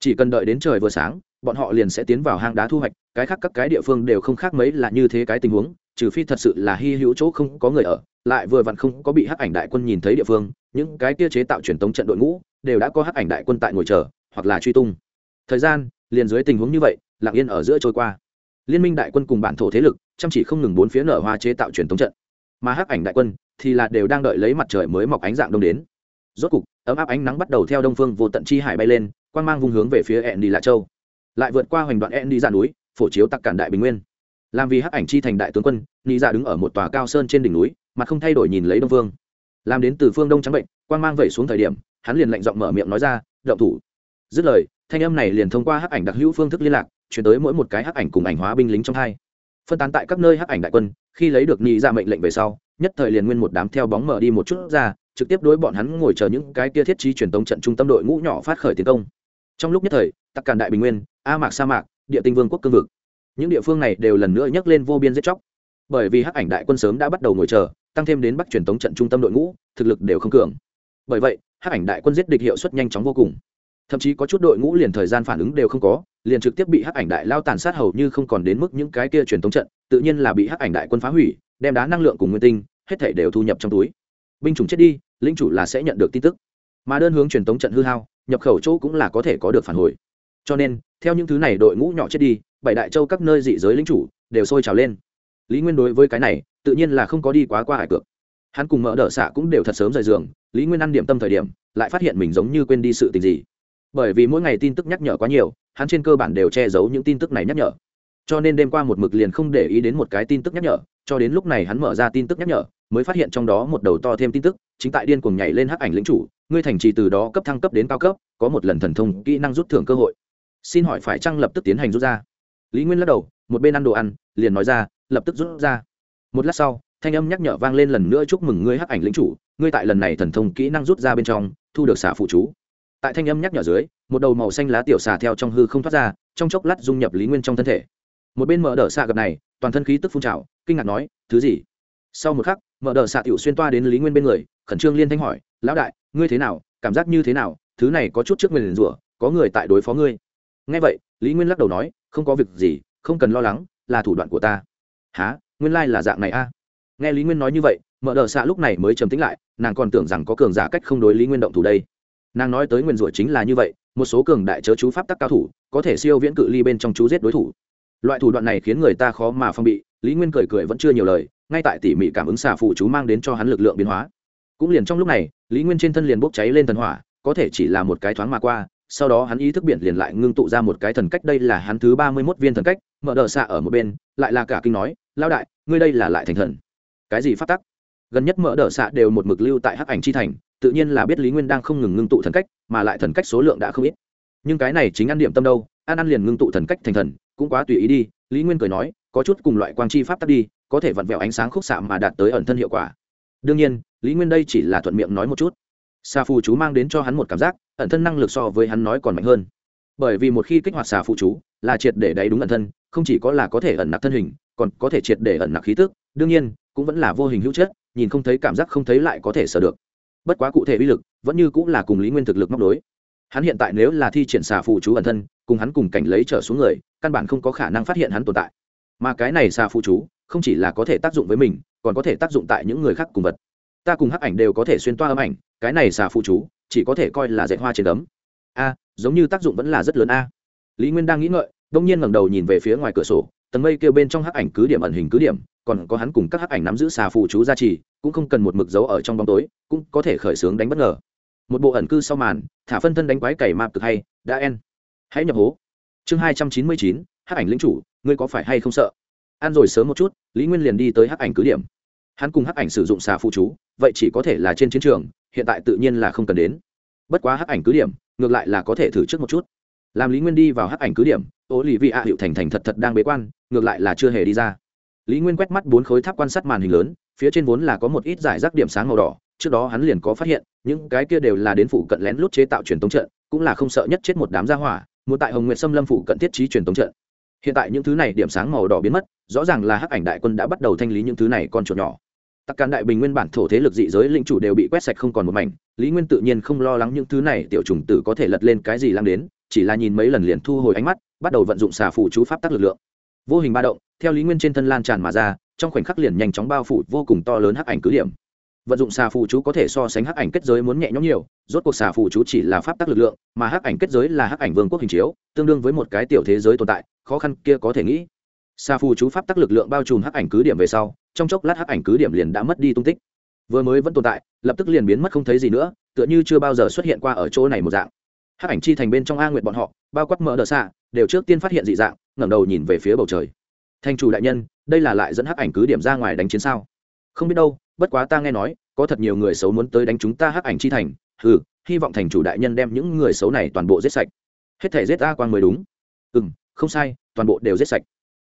Chỉ cần đợi đến trời vừa sáng, bọn họ liền sẽ tiến vào hang đá thu hoạch, cái khác các cái địa phương đều không khác mấy là như thế cái tình huống trừ phi thật sự là hy hữu chỗ không có người ở, lại vừa vặn không có bị hắc ảnh đại quân nhìn thấy địa phương, những cái kia chế tạo truyền tống trận đội ngũ đều đã có hắc ảnh đại quân tại ngồi chờ, hoặc là truy tung. Thời gian, liền dưới tình huống như vậy, lặng yên ở giữa trôi qua. Liên minh đại quân cùng bản thổ thế lực, chăm chỉ không ngừng bốn phía nở hoa chế tạo truyền tống trận. Mà hắc ảnh đại quân thì là đều đang đợi lấy mặt trời mới mọc ánh dạng đông đến. Rốt cục, ấm áp ánh nắng bắt đầu theo đông phương vô tận chi hải bay lên, quang mang vung hướng về phía ẹn đi lạ châu. Lại vượt qua hoành đoạn ẹn đi ra núi, phổ chiếu tặc cản đại bình nguyên làm vì hắc ảnh chi thành đại tướng quân nghĩ ra dạ đứng ở một tòa cao sơn trên đỉnh núi mà không thay đổi nhìn lấy đông phương làm đến từ phương đông trắng bệnh, quang mang vẩy xuống thời điểm, hắn liền lạnh giọng mở miệng nói ra, động thủ. Dứt lời, thanh âm này liền thông qua hắc ảnh đặc hữu phương thức liên lạc, chuyển tới mỗi một cái hắc ảnh cùng ảnh hóa binh lính trong hai. Phân tán tại các nơi hắc ảnh đại quân, khi lấy được nghĩ ra dạ mệnh lệnh về sau, nhất thời liền nguyên một đám theo bóng mở đi một chút ra, trực tiếp đối bọn hắn ngồi chờ những cái kia thiết trí truyền tống trận trung tâm đội ngũ nhỏ phát khởi tiến công. Trong lúc nhất thời tắc càn đại bình nguyên, a mạc sa mạc, địa tinh vương quốc cương vực những địa phương này đều lần nữa nhấc lên vô biên giết chóc. Bởi vì hắc ảnh đại quân sớm đã bắt đầu ngồi chờ, tăng thêm đến bắc truyền tống trận trung tâm đội ngũ, thực lực đều không cường. Bởi vậy, hắc ảnh đại quân giết địch hiệu suất nhanh chóng vô cùng. Thậm chí có chút đội ngũ liền thời gian phản ứng đều không có, liền trực tiếp bị hắc ảnh đại lao tàn sát hầu như không còn đến mức những cái kia truyền thống trận, tự nhiên là bị hắc ảnh đại quân phá hủy, đem đá năng lượng cùng nguyên tinh, hết thể đều thu nhập trong túi. Binh chủng chết đi linh chủ là sẽ nhận được tin tức. Mà đơn hướng truyền thống trận hư hao, nhập khẩu chỗ cũng là có thể có được phản hồi. Cho nên, theo những thứ này đội ngũ nhỏ chết đi bảy đại châu các nơi dị giới lính chủ đều sôi trào lên. Lý nguyên đối với cái này, tự nhiên là không có đi quá qua hải cược. Hắn cùng mỡ đỡ xạ cũng đều thật sớm rời giường, lý nguyên ăn điểm tâm thời điểm, lại phát hiện mình giống như quên đi sự tình gì. Bởi vì mỗi ngày tin tức nhắc nhở quá nhiều, hắn trên cơ bản đều che giấu những tin tức này nhắc nhở. Cho nên đêm qua một mực liền không để ý đến một cái tin tức nhắc nhở, cho đến lúc này hắn mở ra tin tức nhắc nhở, mới phát hiện trong đó một đầu to thêm tin tức, chính tại điên cuồng nhảy lên hắc ảnh lĩnh chủ, ngươi thành trì từ đó cấp thăng cấp đến cao cấp, có một lần thần thông kỹ năng rút thưởng cơ hội. Xin hỏi phải chăng lập tức tiến hành rút ra? Lý nguyên lắc đầu, một bên ăn đồ ăn, liền nói ra, lập tức rút ra. Một lát sau, thanh âm nhắc nhở vang lên lần nữa chúc mừng ngươi hắc ảnh lĩnh chủ, ngươi tại lần này thần thông kỹ năng rút ra bên trong, thu được xả phụ chú. Tại thanh âm nhắc nhở dưới, một đầu màu xanh lá tiểu xà theo trong hư không thoát ra, trong chốc lát dung nhập lý nguyên trong thân thể. Một bên mở đ ợ xạ gặp này, toàn thân khí tức phun trào, kinh ngạc nói, thứ gì? Sau một khắc, mở đờ xạ tiểu xuyên toa đến lý nguyên bên người, khẩn trương liên thanh hỏi, lão đại, ngươi thế nào? Cảm giác như thế nào? Thứ này có chút trước nguyền rủa, có người tại đối phó ngươi. Nghe vậy lý nguyên lắc đầu nói, không có việc gì, không cần lo lắng, là thủ đoạn của ta. Há nguyên lai là dạng này a? Nghe lý nguyên nói như vậy mở đờ xạ lúc này mới trầm tính lại, nàng còn tưởng rằng có cường giả cách không đối lý nguyên động thủ đây. Nàng nói tới nguyền rủa chính là như vậy, một số cường đại chớ chú pháp tắc cao thủ, có thể siêu viễn cự ly bên trong chú giết đối thủ. Loại thủ đoạn này khiến người ta khó mà phong bị, lý nguyên cười cười vẫn chưa nhiều lời, ngay tại tỉ mỉ cảm ứng xà phụ chú mang đến cho hắn lực lượng biến hóa. Cũng liền trong lúc này, lý nguyên trên thân liền bốc cháy lên thần hỏa, có thể chỉ là một cái thoáng mà qua sau đó hắn ý thức biển liền lại ngưng tụ ra một cái thần cách, đây là hắn thứ ba mươi mốt viên thần cách, mở đờ xạ ở một bên, lại là cả kinh nói lao đại, ngươi đây là lại thành thần. Cái gì phát tắc? Gần nhất mở đờ xạ đều một mực lưu tại hắc ảnh chi thành, tự nhiên là biết lý nguyên đang không ngừng ngưng tụ thần cách, mà lại thần cách số lượng đã không ít. Nhưng cái này chính ăn điểm tâm đâu, ăn ăn liền ngưng tụ thần cách thành thần, cũng quá tùy ý đi, lý nguyên cười nói, có chút cùng loại quang chi pháp tắc đi, có thể vặn vẹo ánh sáng khúc xạ mà đạt tới ẩn thân hiệu quả. Đương nhiên, lý nguyên đây chỉ là thuận miệng nói một chút xà phù chú mang đến cho hắn một cảm giác, ẩn thân năng lực so với hắn nói còn mạnh hơn. Bởi vì một khi kích hoạt xà phù chú, là triệt để đáy đúng ẩn thân, không chỉ có là có thể ẩn nặc thân hình, còn có thể triệt để ẩn nặc khí tức, đương nhiên, cũng vẫn là vô hình hữu chất, nhìn không thấy cảm giác không thấy lại có thể sở được. Bất quá cụ thể uy lực, vẫn như cũng là cùng lý nguyên thực lực móc đối hắn hiện tại nếu là thi triển xà phù chú ẩn thân, cùng hắn cùng cảnh lấy trở xuống người, căn bản không có khả năng phát hiện hắn tồn tại. Mà cái này xà phù chú, không chỉ là có thể tác dụng với mình, còn có thể tác dụng tại những người khác cùng vật. Ta cùng hắc ảnh đều có thể xuyên toa âm ảnh cái này xà phụ chú, chỉ có thể coi là dạy hoa trên đấm. A, giống như tác dụng vẫn là rất lớn a. Lý nguyên đang nghĩ ngợi, đông nhiên ngẩng đầu nhìn về phía ngoài cửa sổ, tầng mây kêu bên trong hắc ảnh cứ điểm ẩn hình cứ điểm, còn có hắn cùng các hắc ảnh nắm giữ xà phụ chú gia trì, cũng không cần một mực dấu ở trong bóng tối, cũng có thể khởi xướng đánh bất ngờ. Một bộ ẩn cư sau màn, thả phân thân đánh quái cày mạp cực hay, đã en. Hãy nhập hố. Chương hai trăm chín mươi chín, hắc ảnh lĩnh chủ, ngươi có phải hay không sợ? Ăn rồi sớm một chút, lý nguyên liền đi tới hắc ảnh cứ điểm. Hắn cùng hắc ảnh sử dụng xà phụ chú, vậy chỉ có thể là trên chiến trường hiện tại tự nhiên là không cần đến. Bất quá hắc ảnh cứ điểm, ngược lại là có thể thử trước một chút. Làm lý nguyên đi vào hắc ảnh cứ điểm ô lì vị ạ hiệu thành thành thật thật đang bế quan, ngược lại là chưa hề đi ra. Lý nguyên quét mắt bốn khối tháp quan sát màn hình lớn, phía trên vốn là có một ít giải rác điểm sáng màu đỏ, trước đó hắn liền có phát hiện, những cái kia đều là đến phủ cận lén lút chế tạo truyền tống trận, cũng là không sợ nhất chết một đám gia hỏa, muốn tại hồng nguyệt xâm lâm phủ cận thiết trí truyền tống trận. Hiện tại những thứ này điểm sáng màu đỏ biến mất, rõ ràng là hắc ảnh đại quân đã bắt đầu thanh lý những thứ này con chuột nhỏ tặc càn đại bình nguyên bản thổ thế lực dị giới linh chủ đều bị quét sạch không còn một mảnh, lý nguyên tự nhiên không lo lắng những thứ này tiểu trùng tử có thể lật lên cái gì lăng đến, chỉ là nhìn mấy lần liền thu hồi ánh mắt, bắt đầu vận dụng xà phủ chú pháp tắc lực lượng. Vô hình ba động, theo lý nguyên trên thân lan tràn mà ra, trong khoảnh khắc liền nhanh chóng bao phủ vô cùng to lớn hắc ảnh cứ điểm. Vận dụng xà phù chú có thể so sánh hắc ảnh kết giới muốn nhẹ nhõm nhiều, rốt cuộc xà phù chú chỉ là pháp tắc lực lượng, mà hắc ảnh kết giới là hắc ảnh vương quốc hình chiếu, tương đương với một cái tiểu thế giới tồn tại, khó khăn kia có thể nghĩ. Sa phù chú pháp tắc lực lượng bao trùm hắc ảnh cứ điểm về sau, trong chốc lát hắc ảnh cứ điểm liền đã mất đi tung tích. Vừa mới vẫn tồn tại, lập tức liền biến mất không thấy gì nữa, tựa như chưa bao giờ xuất hiện qua ở chỗ này một dạng. Hắc ảnh chi thành bên trong a nguyệt bọn họ, bao quát mở đờ xạ đều trước tiên phát hiện dị dạng, ngẩng đầu nhìn về phía bầu trời. Thành chủ đại nhân, đây là lại dẫn hắc ảnh cứ điểm ra ngoài đánh chiến sao? Không biết đâu, bất quá ta nghe nói, có thật nhiều người xấu muốn tới đánh chúng ta hắc ảnh chi thành. Ừ hy vọng thành chủ đại nhân đem những người xấu này toàn bộ giết sạch. Hết thể giết a quang mới đúng. Ừ không sai, toàn bộ đều giết sạch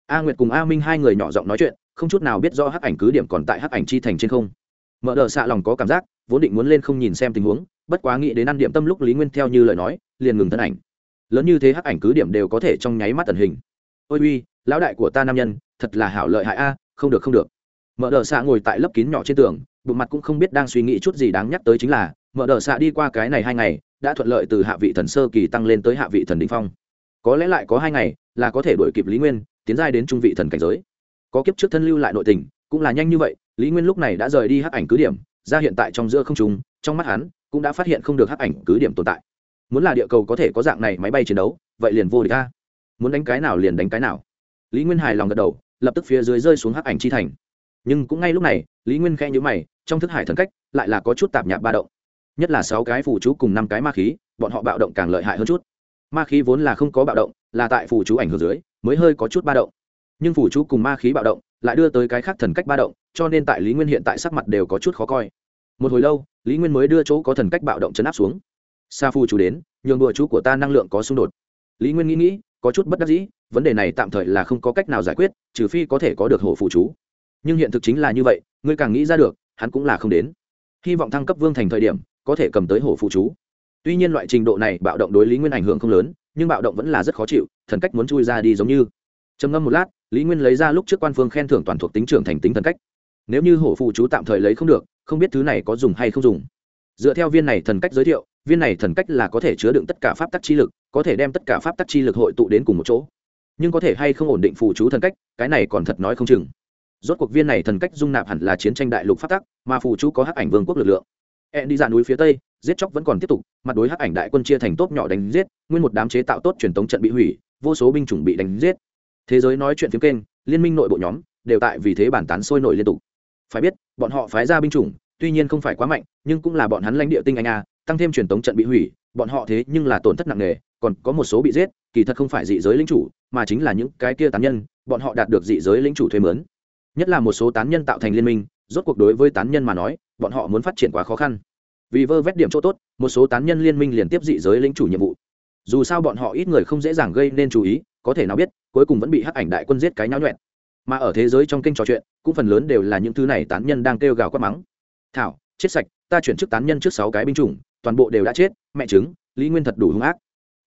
a nguyệt cùng a minh hai người nhỏ giọng nói chuyện, không chút nào biết do hắc ảnh cứ điểm còn tại hắc ảnh chi thành trên không. Mở đ ợ xạ lòng có cảm giác, vốn định muốn lên không nhìn xem tình huống, bất quá nghĩ đến ăn điểm tâm lúc lý nguyên theo như lời nói, liền ngừng thân ảnh. Lớn như thế hắc ảnh cứ điểm đều có thể trong nháy mắt tần hình. Ôi uy, lão đại của ta nam nhân, thật là hảo lợi hại a, không được không được. Mở đờ xạ ngồi tại lớp kín nhỏ trên tường, bụng mặt cũng không biết đang suy nghĩ chút gì đáng nhắc tới chính là, mở đờ xạ đi qua cái này hai ngày, đã thuận lợi từ hạ vị thần sơ kỳ tăng lên tới hạ vị thần đình phong. Có lẽ lại có hai ngày, là có thể đổi kịp lý nguyên tiến giai đến trung vị thần cảnh giới. Có kiếp trước thân lưu lại nội tình cũng là nhanh như vậy lý nguyên lúc này đã rời đi hắc ảnh cứ điểm ra hiện tại trong giữa không trung, trong mắt hắn cũng đã phát hiện không được hắc ảnh cứ điểm tồn tại. Muốn là địa cầu có thể có dạng này máy bay chiến đấu vậy liền vô địch ta muốn đánh cái nào liền đánh cái nào. Lý nguyên hài lòng gật đầu lập tức phía dưới rơi xuống hắc ảnh chi thành. Nhưng cũng ngay lúc này lý nguyên khẽ nhữ mày trong thức hải thần cách lại là có chút tạp nhạp ba động. Nhất là sáu cái phù chú cùng năm cái ma khí bọn họ bạo động càng lợi hại hơn chút. Ma khí vốn là không có bạo động là tại phù chú ảnh hưởng dưới mới hơi có chút ba động. Nhưng phủ chú cùng ma khí bạo động lại đưa tới cái khác thần cách ba động, cho nên tại lý nguyên hiện tại sắc mặt đều có chút khó coi. Một hồi lâu, lý nguyên mới đưa chỗ có thần cách bạo động chấn áp xuống. Sa phù chú đến, nhường đùa chú của ta năng lượng có xung đột. Lý nguyên nghĩ nghĩ, có chút bất đắc dĩ, vấn đề này tạm thời là không có cách nào giải quyết, trừ phi có thể có được hổ phù chú. Nhưng hiện thực chính là như vậy, ngươi càng nghĩ ra được, hắn cũng là không đến. Hy vọng thăng cấp vương thành thời điểm, có thể cầm tới hổ phù chú. Tuy nhiên loại trình độ này bạo động đối lý nguyên ảnh hưởng không lớn nhưng bạo động vẫn là rất khó chịu, thần cách muốn chui ra đi giống như. Trầm ngâm một lát, lý nguyên lấy ra lúc trước quan phương khen thưởng toàn thuộc tính trưởng thành tính thần cách. Nếu như hổ phụ chú tạm thời lấy không được, không biết thứ này có dùng hay không dùng. Dựa theo viên này thần cách giới thiệu, viên này thần cách là có thể chứa đựng tất cả pháp tắc chi lực, có thể đem tất cả pháp tắc chi lực hội tụ đến cùng một chỗ. Nhưng có thể hay không ổn định phù chú thần cách, cái này còn thật nói không chừng. Rốt cuộc viên này thần cách dung nạp hẳn là chiến tranh đại lục pháp tắc, mà phù chú có hắc ảnh vương quốc lực lượng. E đi ra núi phía tây giết chóc vẫn còn tiếp tục, mặt đối hắc ảnh đại quân chia thành tốt nhỏ đánh giết, nguyên một đám chế tạo tốt truyền tống trận bị hủy, vô số binh chủng bị đánh giết. Thế giới nói chuyện phiếm kênh, liên minh nội bộ nhóm đều tại vì thế bản tán sôi nổi liên tục. Phải biết, bọn họ phái ra binh chủng, tuy nhiên không phải quá mạnh, nhưng cũng là bọn hắn lãnh địa tinh anh a, tăng thêm truyền tống trận bị hủy, bọn họ thế nhưng là tổn thất nặng nề, còn có một số bị giết, kỳ thật không phải dị giới lính chủ, mà chính là những cái kia tán nhân, bọn họ đạt được dị giới lính chủ thuê mướn. Nhất là một số tán nhân tạo thành liên minh, rốt cuộc đối với tán nhân mà nói, bọn họ muốn phát triển quá khó khăn vì vơ vét điểm chỗ tốt, một số tán nhân liên minh liên tiếp dị giới lính chủ nhiệm vụ. Dù sao bọn họ ít người không dễ dàng gây nên chú ý, có thể nào biết, cuối cùng vẫn bị hắc ảnh đại quân giết cái nháo nhuẹn. Mà ở thế giới trong kênh trò chuyện, cũng phần lớn đều là những thứ này tán nhân đang kêu gào quát mắng. Thảo, chết sạch, ta chuyển chức tán nhân trước sáu cái binh chủng, toàn bộ đều đã chết, mẹ chứng lý nguyên thật đủ hung ác.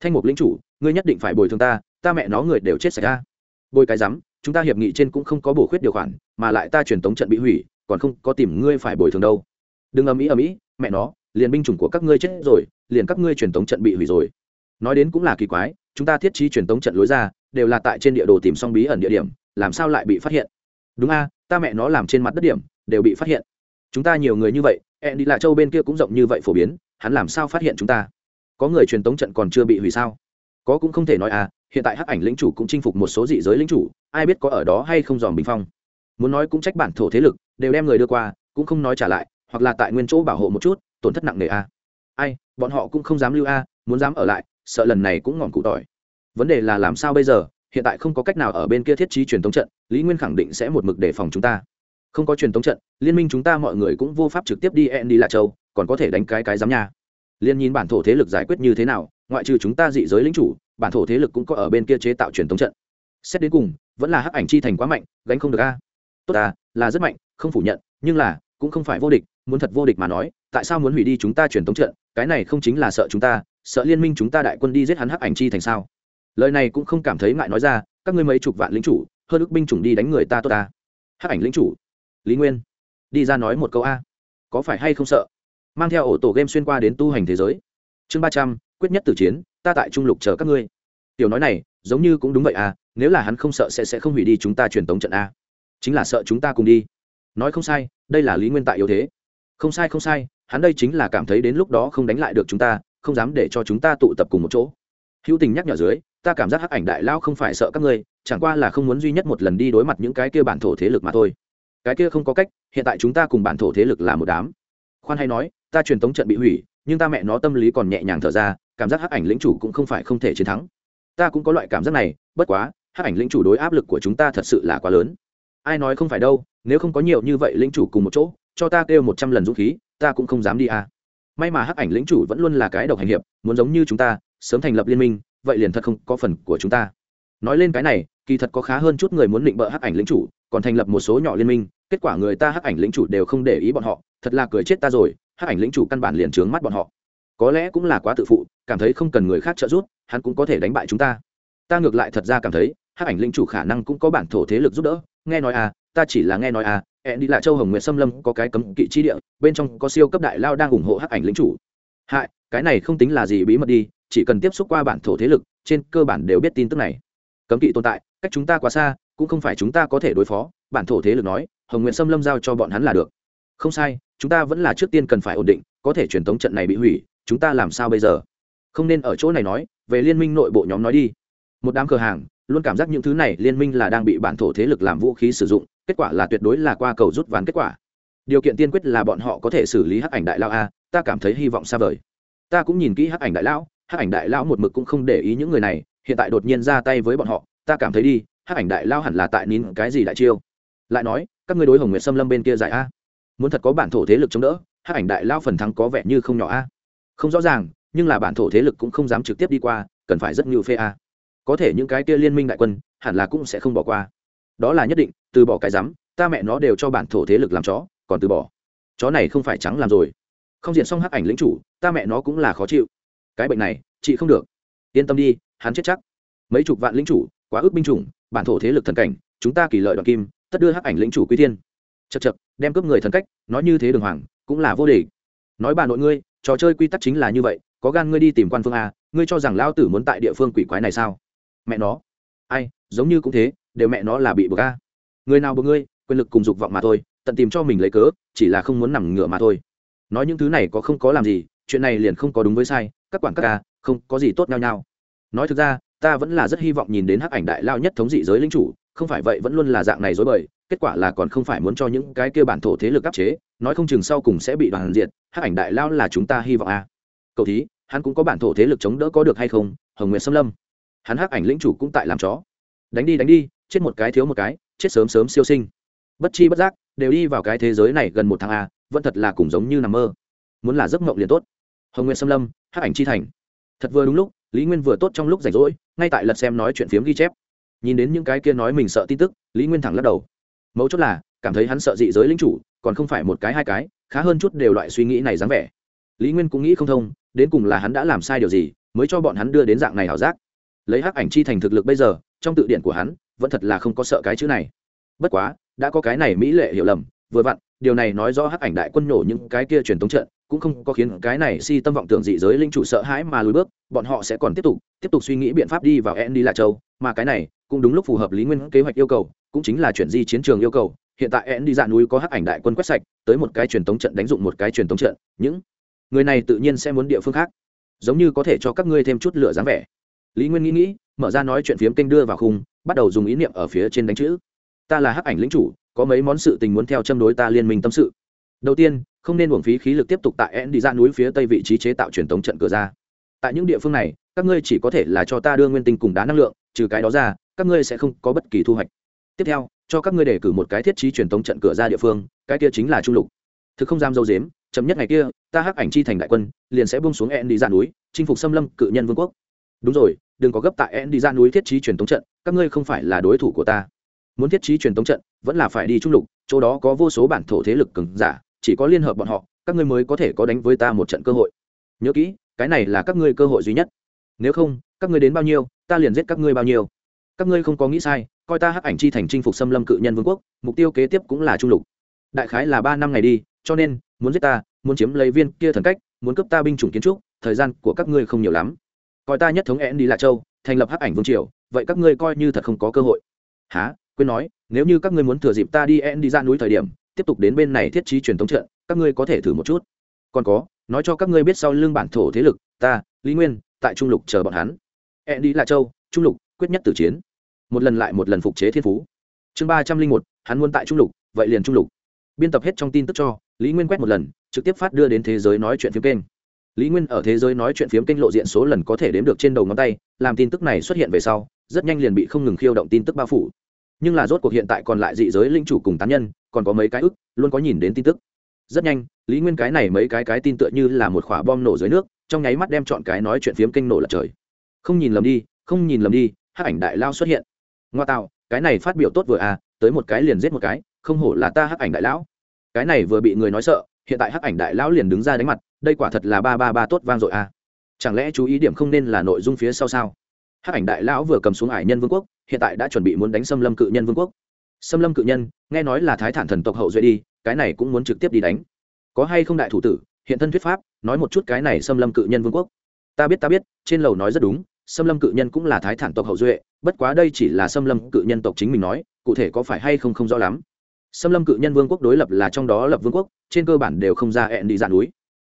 Thanh mục lính chủ, ngươi nhất định phải bồi thường ta ta mẹ nó người đều chết sạch ta. Bồi cái rắm, chúng ta hiệp nghị trên cũng không có bổ khuyết điều khoản, mà lại ta truyền tống trận bị hủy, còn không có tìm ngươi phải bồi thường đâu. Đừng ầm ĩ ầm ĩ mẹ nó, liền binh chủng của các ngươi chết rồi, liền các ngươi truyền tống trận bị hủy rồi. Nói đến cũng là kỳ quái, chúng ta thiết trí truyền tống trận lối ra, đều là tại trên địa đồ tìm xong bí ẩn địa điểm, làm sao lại bị phát hiện? Đúng a, ta mẹ nó làm trên mặt đất điểm, đều bị phát hiện. Chúng ta nhiều người như vậy hẹn đi lại châu bên kia cũng rộng như vậy phổ biến, hắn làm sao phát hiện chúng ta? Có người truyền tống trận còn chưa bị hủy sao? Có cũng không thể nói à hiện tại hắc ảnh lĩnh chủ cũng chinh phục một số dị giới lĩnh chủ, ai biết có ở đó hay không dòm bình phong. Muốn nói cũng trách bản thổ thế lực, đều đem người đưa qua, cũng không nói trả lại hoặc là tại nguyên chỗ bảo hộ một chút, tổn thất nặng nề a. Ai, bọn họ cũng không dám lưu a, muốn dám ở lại, sợ lần này cũng ngọn cụ tỏi. Vấn đề là làm sao bây giờ, hiện tại không có cách nào ở bên kia thiết trí truyền thống trận, lý nguyên khẳng định sẽ một mực đề phòng chúng ta. Không có truyền thống trận, liên minh chúng ta mọi người cũng vô pháp trực tiếp đi en đi lạ châu, còn có thể đánh cái cái giám nha. Liên nhìn bản thổ thế lực giải quyết như thế nào, ngoại trừ chúng ta dị giới lính chủ, bản thổ thế lực cũng có ở bên kia chế tạo truyền thống trận. Xét đến cùng, vẫn là hắc ảnh chi thành quá mạnh, gánh không được a. Tốt à là rất mạnh, không phủ nhận, nhưng là, cũng không phải vô địch muốn thật vô địch mà nói, tại sao muốn hủy đi chúng ta truyền thống trận? Cái này không chính là sợ chúng ta, sợ liên minh chúng ta đại quân đi giết hắn hắc ảnh chi thành sao? Lời này cũng không cảm thấy ngại nói ra, các ngươi mấy chục vạn lính chủ, hơn ức binh chủng đi đánh người ta tốt ta. Hắc ảnh lính chủ, lý nguyên, đi ra nói một câu a. Có phải hay không sợ? Mang theo ổ tổ game xuyên qua đến tu hành thế giới. Chương ba trăm, quyết nhất tử chiến, ta tại trung lục chờ các ngươi. Tiểu nói này, giống như cũng đúng vậy à nếu là hắn không sợ sẽ sẽ không hủy đi chúng ta truyền tống trận a. Chính là sợ chúng ta cùng đi. Nói không sai, đây là lý nguyên tại yếu thế không sai không sai, hắn đây chính là cảm thấy đến lúc đó không đánh lại được chúng ta, không dám để cho chúng ta tụ tập cùng một chỗ. Hữu tình nhắc nhở dưới, ta cảm giác hắc ảnh đại lao không phải sợ các ngươi, chẳng qua là không muốn duy nhất một lần đi đối mặt những cái kia bản thổ thế lực mà thôi. Cái kia không có cách, hiện tại chúng ta cùng bản thổ thế lực là một đám. Khoan hay nói, ta truyền tống trận bị hủy, nhưng ta mẹ nó tâm lý còn nhẹ nhàng thở ra, cảm giác hắc ảnh lĩnh chủ cũng không phải không thể chiến thắng. Ta cũng có loại cảm giác này, bất quá, hắc ảnh lĩnh chủ đối áp lực của chúng ta thật sự là quá lớn. Ai nói không phải đâu, nếu không có nhiều như vậy lĩnh chủ cùng một chỗ cho ta kêu một trăm lần dũng khí, ta cũng không dám đi à. May mà hắc ảnh lĩnh chủ vẫn luôn là cái độc hành hiệp, muốn giống như chúng ta, sớm thành lập liên minh, vậy liền thật không có phần của chúng ta. Nói lên cái này, kỳ thật có khá hơn chút người muốn định bợ hắc ảnh lĩnh chủ, còn thành lập một số nhỏ liên minh, kết quả người ta hắc ảnh lĩnh chủ đều không để ý bọn họ, thật là cười chết ta rồi, hắc ảnh lĩnh chủ căn bản liền trướng mắt bọn họ. Có lẽ cũng là quá tự phụ, cảm thấy không cần người khác trợ giúp, hắn cũng có thể đánh bại chúng ta. Ta ngược lại thật ra cảm thấy, hắc ảnh lĩnh chủ khả năng cũng có bản thổ thế lực giúp đỡ, nghe nói à ta chỉ là nghe nói à ẹn đi lại châu hồng nguyệt xâm lâm có cái cấm kỵ chi địa, bên trong có siêu cấp đại lao đang ủng hộ hắc ảnh lính chủ. Hại, cái này không tính là gì bí mật đi, chỉ cần tiếp xúc qua bản thổ thế lực, trên cơ bản đều biết tin tức này. Cấm kỵ tồn tại, cách chúng ta quá xa, cũng không phải chúng ta có thể đối phó, bản thổ thế lực nói, hồng nguyện xâm lâm giao cho bọn hắn là được. Không sai, chúng ta vẫn là trước tiên cần phải ổn định, có thể truyền thống trận này bị hủy, chúng ta làm sao bây giờ? Không nên ở chỗ này nói, về liên minh nội bộ nhóm nói đi. Một đám cửa hàng, luôn cảm giác những thứ này liên minh là đang bị bản thổ thế lực làm vũ khí sử dụng kết quả là tuyệt đối là qua cầu rút ván kết quả. Điều kiện tiên quyết là bọn họ có thể xử lý hắc ảnh đại lao a, ta cảm thấy hy vọng xa vời. Ta cũng nhìn kỹ hắc ảnh đại lão, hắc ảnh đại lão một mực cũng không để ý những người này, hiện tại đột nhiên ra tay với bọn họ, ta cảm thấy đi, hắc ảnh đại lao hẳn là tại nín cái gì đại chiêu. Lại nói, các ngươi đối hồng nguyệt xâm lâm bên kia giải a. Muốn thật có bản thổ thế lực chống đỡ, hắc ảnh đại lao phần thắng có vẻ như không nhỏ a. Không rõ ràng, nhưng là bản thổ thế lực cũng không dám trực tiếp đi qua, cần phải rất nhiều phê a. Có thể những cái kia liên minh đại quân, hẳn là cũng sẽ không bỏ qua đó là nhất định, từ bỏ cái rắm, ta mẹ nó đều cho bản thổ thế lực làm chó, còn từ bỏ. Chó này không phải trắng làm rồi. Không diện xong hắc ảnh lĩnh chủ, ta mẹ nó cũng là khó chịu. Cái bệnh này, chị không được. Yên tâm đi, hắn chết chắc. Mấy chục vạn lĩnh chủ, quá ước binh chủng, bản thổ thế lực thần cảnh, chúng ta kỳ lợi đoạn kim, tất đưa hắc ảnh lĩnh chủ quý thiên. Chật chật đem cướp người thần cách, nói như thế đường hoàng, cũng là vô địch. Nói bà nội ngươi, trò chơi quy tắc chính là như vậy, có gan ngươi đi tìm quan phương a, ngươi cho rằng lao tử muốn tại địa phương quỷ quái này sao? Mẹ nó. Ai giống như cũng thế, đều mẹ nó là bị bờ a. Người nào bờ ngươi, quyền lực cùng dục vọng mà thôi, tận tìm cho mình lấy cớ, chỉ là không muốn nằm ngửa mà thôi. Nói những thứ này có không có làm gì, chuyện này liền không có đúng với sai, các quản các ca, không có gì tốt nhau nhau. Nói thực ra, ta vẫn là rất hy vọng nhìn đến hắc ảnh đại lao nhất thống dị giới lính chủ, không phải vậy vẫn luôn là dạng này dối bời, kết quả là còn không phải muốn cho những cái kia bản thổ thế lực áp chế, nói không chừng sau cùng sẽ bị đoàn diệt, hắc ảnh đại lao là chúng ta hy vọng a. À. cậu thí, hắn cũng có bản thổ thế lực chống đỡ có được hay không, hồng nguyện xâm lâm. Hắn hắc ảnh lĩnh chủ cũng tại làm chó đánh đi đánh đi, chết một cái thiếu một cái, chết sớm sớm siêu sinh. Bất chi bất giác, đều đi vào cái thế giới này gần một tháng a vẫn thật là cùng giống như nằm mơ. Muốn là giấc mộng liền tốt. Hồng Nguyên xâm lâm, hắc ảnh chi thành. Thật vừa đúng lúc, lý nguyên vừa tốt trong lúc rảnh rỗi, ngay tại lật xem nói chuyện phiếm ghi chép. Nhìn đến những cái kia nói mình sợ tin tức, lý nguyên thẳng lắc đầu. Mấu chốt là, cảm thấy hắn sợ dị giới lính chủ, còn không phải một cái hai cái, khá hơn chút đều loại suy nghĩ này dáng vẻ. Lý nguyên cũng nghĩ không thông, đến cùng là hắn đã làm sai điều gì, mới cho bọn hắn đưa đến dạng này ảo giác lấy hắc ảnh chi thành thực lực bây giờ, trong tự điển của hắn, vẫn thật là không có sợ cái chữ này. Bất quá, đã có cái này mỹ lệ hiểu lầm, vừa vặn, điều này nói rõ hắc ảnh đại quân nổ những cái kia truyền thống trận, cũng không có khiến cái này si tâm vọng tưởng dị giới linh chủ sợ hãi mà lùi bước, bọn họ sẽ còn tiếp tục tiếp tục suy nghĩ biện pháp đi vào en đi lạ châu, mà cái này cũng đúng lúc phù hợp lý nguyên kế hoạch yêu cầu, cũng chính là chuyển di chiến trường yêu cầu. Hiện tại en đi dạ núi có hắc ảnh đại quân quét sạch, tới một cái truyền thống trận đánh dụng một cái truyền thống trận, những người này tự nhiên sẽ muốn địa phương khác. Giống như có thể cho các ngươi thêm chút lửa dáng vẻ lý nguyên nghĩ nghĩ, mở ra nói chuyện phiếm kênh đưa vào khung, bắt đầu dùng ý niệm ở phía trên đánh chữ. Ta là hắc ảnh lính chủ, có mấy món sự tình muốn theo châm đối ta liên minh tâm sự. Đầu tiên, không nên uổng phí khí lực tiếp tục tại én đi ra núi phía tây vị trí chế tạo truyền thống trận cửa ra. Tại những địa phương này, các ngươi chỉ có thể là cho ta đưa nguyên tinh cùng đá năng lượng, trừ cái đó ra, các ngươi sẽ không có bất kỳ thu hoạch. Tiếp theo, cho các ngươi đề cử một cái thiết trí truyền thống trận cửa ra địa phương, cái kia chính là trung lục. Thực không dám dâu dếm, chậm nhất ngày kia, ta hắc ảnh chi thành đại quân, liền sẽ bung xuống én đi ra núi, chinh phục xâm lâm cự nhân vương quốc đúng rồi, đừng có gấp tại en đi ra núi thiết trí truyền thống trận, các ngươi không phải là đối thủ của ta. Muốn thiết trí truyền thống trận, vẫn là phải đi trung lục, chỗ đó có vô số bản thổ thế lực cường giả, chỉ có liên hợp bọn họ, các ngươi mới có thể có đánh với ta một trận cơ hội. Nhớ kỹ, cái này là các ngươi cơ hội duy nhất. Nếu không, các ngươi đến bao nhiêu, ta liền giết các ngươi bao nhiêu. Các ngươi không có nghĩ sai, coi ta hắc ảnh chi thành chinh phục xâm lâm cự nhân vương quốc, mục tiêu kế tiếp cũng là trung lục. Đại khái là ba năm ngày đi, cho nên, muốn giết ta, muốn chiếm lấy viên kia thần cách, muốn cướp ta binh chủng kiến trúc, thời gian của các ngươi không nhiều lắm coi ta nhất thống én đi lạc châu, thành lập hắc ảnh vương triều, vậy các ngươi coi như thật không có cơ hội. Há quên nói, nếu như các ngươi muốn thừa dịp ta đi én đi ra núi thời điểm, tiếp tục đến bên này thiết trí truyền thống trận, các ngươi có thể thử một chút. Còn có, nói cho các ngươi biết sau lưng bản thổ thế lực, ta, lý nguyên, tại trung lục chờ bọn hắn. Én đi lạc châu, trung lục, quyết nhất tử chiến. Một lần lại một lần phục chế thiên phú. Chương ba trăm linh một, hắn muốn tại trung lục, vậy liền trung lục. Biên tập hết trong tin tức cho, lý nguyên quét một lần, trực tiếp phát đưa đến thế giới nói chuyện phiếm kênh lý nguyên ở thế giới nói chuyện phiếm kênh lộ diện số lần có thể đếm được trên đầu ngón tay, làm tin tức này xuất hiện về sau, rất nhanh liền bị không ngừng khiêu động tin tức bao phủ. Nhưng là rốt cuộc hiện tại còn lại dị giới linh chủ cùng tán nhân, còn có mấy cái ức, luôn có nhìn đến tin tức. Rất nhanh, lý nguyên cái này mấy cái cái tin tựa như là một quả bom nổ dưới nước, trong nháy mắt đem chọn cái nói chuyện phiếm kênh nổ lật trời. Không nhìn lầm đi, không nhìn lầm đi hát ảnh đại lao xuất hiện. Ngoa tạo, cái này phát biểu tốt vừa à tới một cái liền giết một cái, không hổ là ta hắc ảnh đại lão. Cái này vừa bị người nói sợ, hiện tại hắc ảnh đại lão liền đứng ra đánh mặt đây quả thật là ba ba ba tốt vang dội à. Chẳng lẽ chú ý điểm không nên là nội dung phía sau sao? Hát ảnh đại lão vừa cầm xuống ải nhân vương quốc, hiện tại đã chuẩn bị muốn đánh xâm lâm cự nhân vương quốc. Xâm lâm cự nhân, nghe nói là thái thản thần tộc hậu duệ đi, cái này cũng muốn trực tiếp đi đánh. Có hay không đại thủ tử, hiện thân thuyết pháp, nói một chút cái này xâm lâm cự nhân vương quốc. Ta biết ta biết, trên lầu nói rất đúng, xâm lâm cự nhân cũng là thái thản tộc hậu duệ, bất quá đây chỉ là xâm lâm cự nhân tộc chính mình nói, cụ thể có phải hay không không rõ lắm. Xâm lâm cự nhân vương quốc đối lập là trong đó lập vương quốc, trên cơ bản đều không ra hẹn đi dạn núi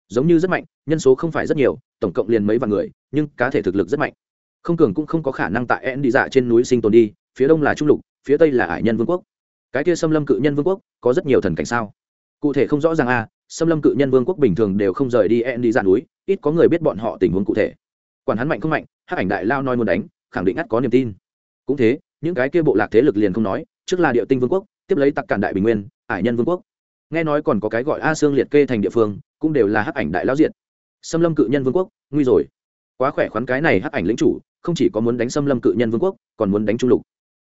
giống như rất mạnh nhân số không phải rất nhiều tổng cộng liền mấy vạn người nhưng cá thể thực lực rất mạnh. Không cường cũng không có khả năng tại hẹn đi dạ trên núi sinh tồn đi phía đông là trung lục phía tây là hải nhân vương quốc. Cái kia xâm lâm cự nhân vương quốc có rất nhiều thần cảnh sao? Cụ thể không rõ ràng a à, xâm lâm cự nhân vương quốc bình thường đều không rời đi hẹn đi dạ núi ít có người biết bọn họ tình huống cụ thể. Quản hắn mạnh không mạnh hát ảnh đại lao nói muốn đánh khẳng định ắt có niềm tin. Cũng thế những cái kia bộ lạc thế lực liền không nói trước là địa tinh vương quốc tiếp lấy tặc cản đại bình nguyên ải nhân vương quốc nghe nói còn có cái gọi a sương liệt kê thành địa phương, cũng đều là hắc ảnh đại lao diện xâm lâm cự nhân vương quốc, nguy rồi. Quá khỏe khoắn cái này hắc ảnh lĩnh chủ, không chỉ có muốn đánh xâm lâm cự nhân vương quốc, còn muốn đánh trung lục.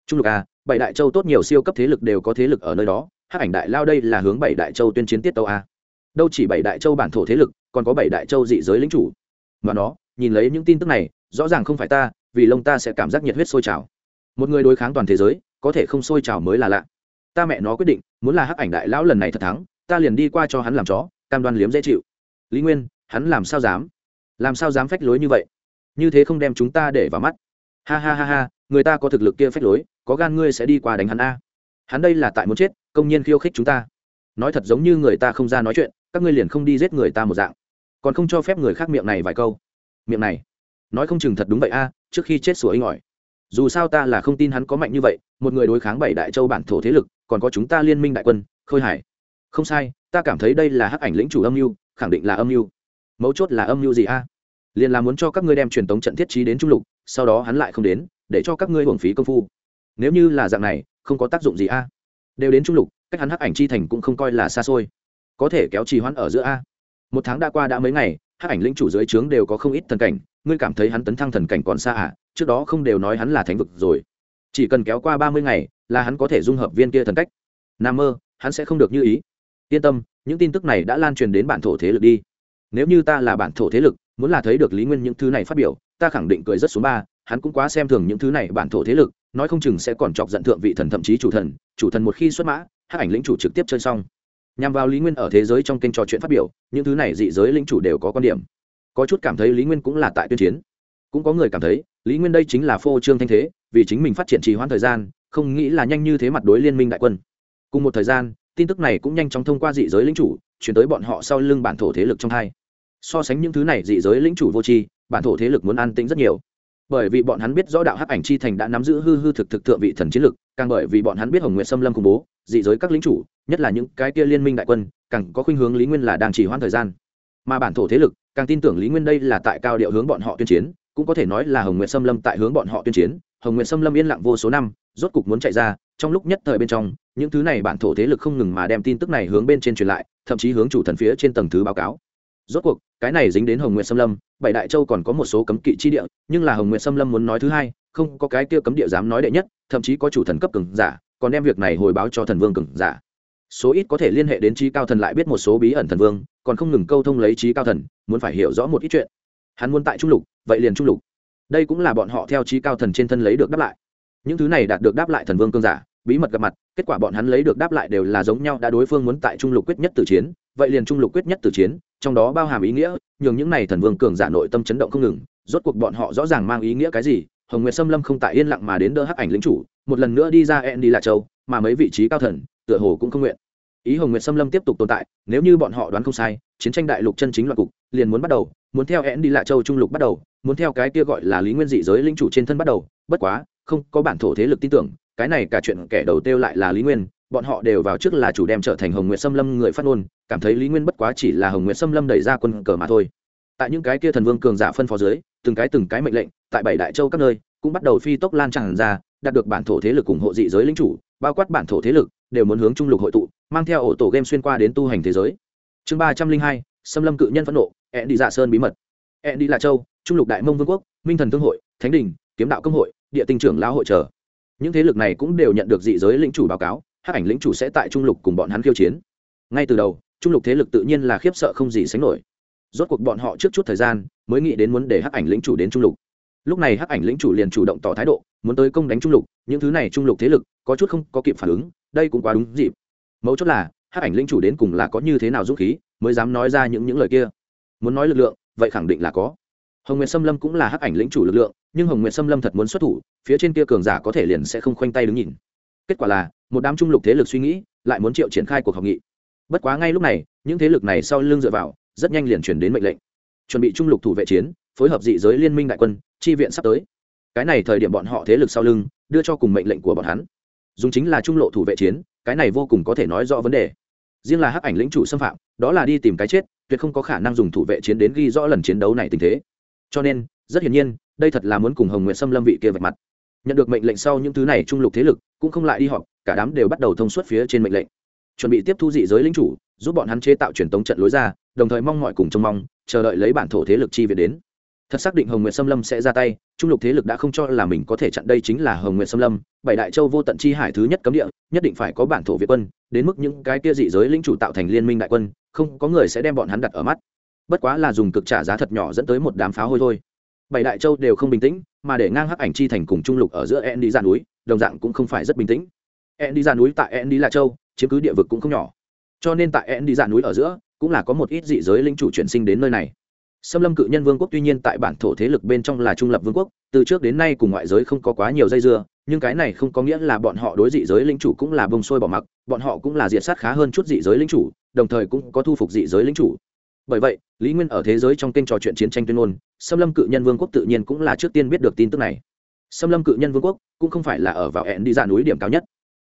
Trung lục a bảy đại châu tốt nhiều siêu cấp thế lực đều có thế lực ở nơi đó, hắc ảnh đại lao đây là hướng bảy đại châu tuyên chiến tiết tâu a. Đâu chỉ bảy đại châu bản thổ thế lực, còn có bảy đại châu dị giới lĩnh chủ. Mà nó, nhìn lấy những tin tức này, rõ ràng không phải ta, vì lông ta sẽ cảm giác nhiệt huyết sôi trào. Một người đối kháng toàn thế giới, có thể không sôi trào mới là lạ ta mẹ nó quyết định, muốn là hắc ảnh đại lão lần này thật thắng, ta liền đi qua cho hắn làm chó, cam đoan liếm dễ chịu. Lý nguyên, hắn làm sao dám? Làm sao dám phách lối như vậy? Như thế không đem chúng ta để vào mắt. Ha ha ha ha, người ta có thực lực kia phách lối, có gan ngươi sẽ đi qua đánh hắn a. Hắn đây là tại muốn chết, công nhiên khiêu khích chúng ta. Nói thật giống như người ta không ra nói chuyện, các ngươi liền không đi giết người ta một dạng. Còn không cho phép người khác miệng này vài câu. Miệng này. Nói không chừng thật đúng vậy a, trước khi chết sủa inh ỏi dù sao ta là không tin hắn có mạnh như vậy, một người đối kháng bảy đại châu bản thổ thế lực, còn có chúng ta liên minh đại quân, khôi hải. Không sai, ta cảm thấy đây là hắc ảnh lĩnh chủ âm mưu, khẳng định là âm mưu. Mấu chốt là âm mưu gì a? À? liền là muốn cho các ngươi đem truyền tống trận thiết trí đến trung lục, sau đó hắn lại không đến, để cho các ngươi hưởng phí công phu. Nếu như là dạng này, không có tác dụng gì a? Đều đến trung lục, cách hắn hắc ảnh chi thành cũng không coi là xa xôi. Có thể kéo trì hoãn ở giữa a? Một tháng đã qua đã mấy ngày, hắc ảnh lĩnh chủ dưới trướng đều có không ít thần cảnh, ngươi cảm thấy hắn tấn thăng thần cảnh còn xa à? Trước đó không đều nói hắn là thánh vực rồi. Chỉ cần kéo qua ba mươi ngày, là hắn có thể dung hợp viên kia thần cách. Nam mơ, hắn sẽ không được như ý. Yên tâm, những tin tức này đã lan truyền đến bản thổ thế lực đi. Nếu như ta là bản thổ thế lực, muốn là thấy được lý nguyên những thứ này phát biểu, ta khẳng định cười rất số ba, hắn cũng quá xem thường những thứ này bản thổ thế lực, nói không chừng sẽ còn chọc giận thượng vị thần thậm chí chủ thần chủ thần một khi xuất mã, hắc ảnh lĩnh chủ trực tiếp chơi xong. Nhằm vào lý nguyên ở thế giới trong kênh trò chuyện phát biểu, những thứ này dị giới lĩnh chủ đều có quan điểm. Có chút cảm thấy lý nguyên cũng là tại tuyên chiến cũng có người cảm thấy, lý nguyên đây chính là phô trương thanh thế, vì chính mình phát triển trì hoãn thời gian, không nghĩ là nhanh như thế mặt đối liên minh đại quân. Cùng một thời gian, tin tức này cũng nhanh chóng thông qua dị giới lĩnh chủ, chuyển tới bọn họ sau lưng bản thổ thế lực trong hai. So sánh những thứ này, dị giới lĩnh chủ vô tri, bản thổ thế lực muốn an tĩnh rất nhiều. Bởi vì bọn hắn biết rõ đạo hắc ảnh chi thành đã nắm giữ hư hư thực thực thượng vị thần chiến lực, càng bởi vì bọn hắn biết hồng nguyện xâm lâm khủng bố, dị giới các lính chủ, nhất là những cái kia liên minh đại quân, càng có khuynh hướng lý nguyên là đang chỉ hoãn thời gian. Mà bản thổ thế lực, càng tin tưởng lý nguyên đây là tại cao điệu hướng bọn họ tuyên chiến cũng có thể nói là hồng nguyện xâm lâm tại hướng bọn họ tuyên chiến, hồng nguyện xâm lâm yên lặng vô số năm, rốt cục muốn chạy ra, trong lúc nhất thời bên trong, những thứ này bản thổ thế lực không ngừng mà đem tin tức này hướng bên trên truyền lại, thậm chí hướng chủ thần phía trên tầng thứ báo cáo. Rốt cuộc, cái này dính đến hồng nguyệt xâm lâm, bảy đại châu còn có một số cấm kỵ chi địa, nhưng là hồng nguyệt xâm lâm muốn nói thứ hai, không có cái kia cấm địa dám nói đệ nhất, thậm chí có chủ thần cấp cường giả, còn đem việc này hồi báo cho thần vương cường giả. Số ít có thể liên hệ đến trí cao thần lại biết một số bí ẩn thần vương, còn không ngừng câu thông lấy trí cao thần, muốn phải hiểu rõ một ít chuyện. Hắn muốn tại trung lục vậy liền trung lục. Đây cũng là bọn họ theo trí cao thần trên thân lấy được đáp lại. Những thứ này đạt được đáp lại thần vương cương giả, bí mật gặp mặt, kết quả bọn hắn lấy được đáp lại đều là giống nhau đã đối phương muốn tại trung lục quyết nhất tử chiến, vậy liền trung lục quyết nhất tử chiến, trong đó bao hàm ý nghĩa, nhường những này thần vương cường giả nội tâm chấn động không ngừng, rốt cuộc bọn họ rõ ràng mang ý nghĩa cái gì, hồng nguyệt sâm lâm không tại yên lặng mà đến đỡ hắc ảnh lính chủ, một lần nữa đi ra en đi lạ châu, mà mấy vị trí cao thần, tựa hồ cũng không nguyện. Ý hồng nguyệt sâm lâm tiếp tục tồn tại, nếu như bọn họ đoán không sai chiến tranh đại lục chân chính loạn cục, liền muốn bắt đầu, muốn theo én đi lạ châu trung lục bắt đầu, muốn theo cái kia gọi là lý nguyên dị giới linh chủ trên thân bắt đầu. Bất quá, không có bản thổ thế lực tin tưởng, cái này cả chuyện kẻ đầu tiêu lại là lý nguyên, bọn họ đều vào trước là chủ đem trở thành hồng nguyệt xâm lâm người phát ngôn, cảm thấy lý nguyên bất quá chỉ là hồng nguyệt xâm lâm đẩy ra quân cờ mà thôi. Tại những cái kia thần vương cường giả phân phó dưới, từng cái từng cái mệnh lệnh, tại bảy đại châu các nơi, cũng bắt đầu phi tốc lan tràn ra, đạt được bản thổ thế lực ủng hộ dị giới lính chủ, bao quát bản thổ thế lực, đều muốn hướng trung lục hội tụ, mang theo ổ tổ game xuyên qua đến tu hành thế giới chương ba trăm linh hai, xâm lâm cự nhân phẫn nộ, ẹn đi dạ sơn bí mật. Ẹn đi lạ châu, trung lục đại mông vương quốc, minh thần thương hội, thánh đình, kiếm đạo công hội, địa tinh trưởng lão hội trở những thế lực này cũng đều nhận được dị giới lĩnh chủ báo cáo, hắc ảnh lĩnh chủ sẽ tại trung lục cùng bọn hắn khiêu chiến. Ngay từ đầu, trung lục thế lực tự nhiên là khiếp sợ không gì sánh nổi. Rốt cuộc bọn họ trước chút thời gian, mới nghĩ đến muốn để hắc ảnh lĩnh chủ đến trung lục. Lúc này hắc ảnh lĩnh chủ liền chủ động tỏ thái độ, muốn tới công đánh trung lục, những thứ này trung lục thế lực có chút không có kịp phản ứng, đây cũng quá đúng dịp. Mấu chốt là hắc ảnh lĩnh chủ đến cùng là có như thế nào dũng khí, mới dám nói ra những những lời kia. Muốn nói lực lượng, vậy khẳng định là có. Hồng nguyệt xâm lâm cũng là hắc ảnh lĩnh chủ lực lượng, nhưng hồng nguyệt xâm lâm thật muốn xuất thủ, phía trên kia cường giả có thể liền sẽ không khoanh tay đứng nhìn. Kết quả là, một đám trung lục thế lực suy nghĩ, lại muốn triệu triển khai cuộc họp nghị. Bất quá ngay lúc này, những thế lực này sau lưng dựa vào, rất nhanh liền chuyển đến mệnh lệnh. Chuẩn bị trung lục thủ vệ chiến, phối hợp dị giới liên minh đại quân, chi viện sắp tới. Cái này thời điểm bọn họ thế lực sau lưng, đưa cho cùng mệnh lệnh của bọn hắn. Dùng chính là trung lộ thủ vệ chiến, cái này vô cùng có thể nói rõ vấn đề riêng là hắc ảnh lĩnh chủ xâm phạm, đó là đi tìm cái chết, tuyệt không có khả năng dùng thủ vệ chiến đến ghi rõ lần chiến đấu này tình thế. Cho nên, rất hiển nhiên, đây thật là muốn cùng hồng nguyện xâm lâm vị kia vạch mặt. Nhận được mệnh lệnh sau những thứ này trung lục thế lực cũng không lại đi họp, cả đám đều bắt đầu thông suốt phía trên mệnh lệnh. Chuẩn bị tiếp thu dị giới lính chủ, giúp bọn hắn chế tạo truyền tống trận lối ra, đồng thời mong mọi cùng trông mong, chờ đợi lấy bản thổ thế lực chi viện đến. Thật xác định hồng nguyệt xâm lâm sẽ ra tay trung lục thế lực đã không cho là mình có thể chặn đây chính là hồng nguyệt xâm lâm, bảy đại châu vô tận chi hải thứ nhất cấm địa, nhất định phải có bản thổ việt quân, đến mức những cái kia dị giới lính chủ tạo thành liên minh đại quân, không có người sẽ đem bọn hắn đặt ở mắt. Bất quá là dùng cực trả giá thật nhỏ dẫn tới một đám pháo hôi thôi. Bảy đại châu đều không bình tĩnh, mà để ngang hắc ảnh chi thành cùng trung lục ở giữa en đi ra núi, đồng dạng cũng không phải rất bình tĩnh. En đi ra núi tại en đi là châu, chiếm cứ địa vực cũng không nhỏ. Cho nên tại en đi ra núi ở giữa, cũng là có một ít dị giới linh chủ chuyển sinh đến nơi này xâm lâm cự nhân vương quốc tuy nhiên tại bản thổ thế lực bên trong là trung lập vương quốc, từ trước đến nay cùng ngoại giới không có quá nhiều dây dưa, nhưng cái này không có nghĩa là bọn họ đối dị giới linh chủ cũng là bông sôi bỏ mặc, bọn họ cũng là diệt sát khá hơn chút dị giới linh chủ, đồng thời cũng có thu phục dị giới linh chủ. Bởi vậy, lý nguyên ở thế giới trong kênh trò chuyện chiến tranh tuyên ngôn, xâm lâm cự nhân vương quốc tự nhiên cũng là trước tiên biết được tin tức này. Xâm lâm cự nhân vương quốc cũng không phải là ở vào hẹn đi dạ núi điểm cao nhất.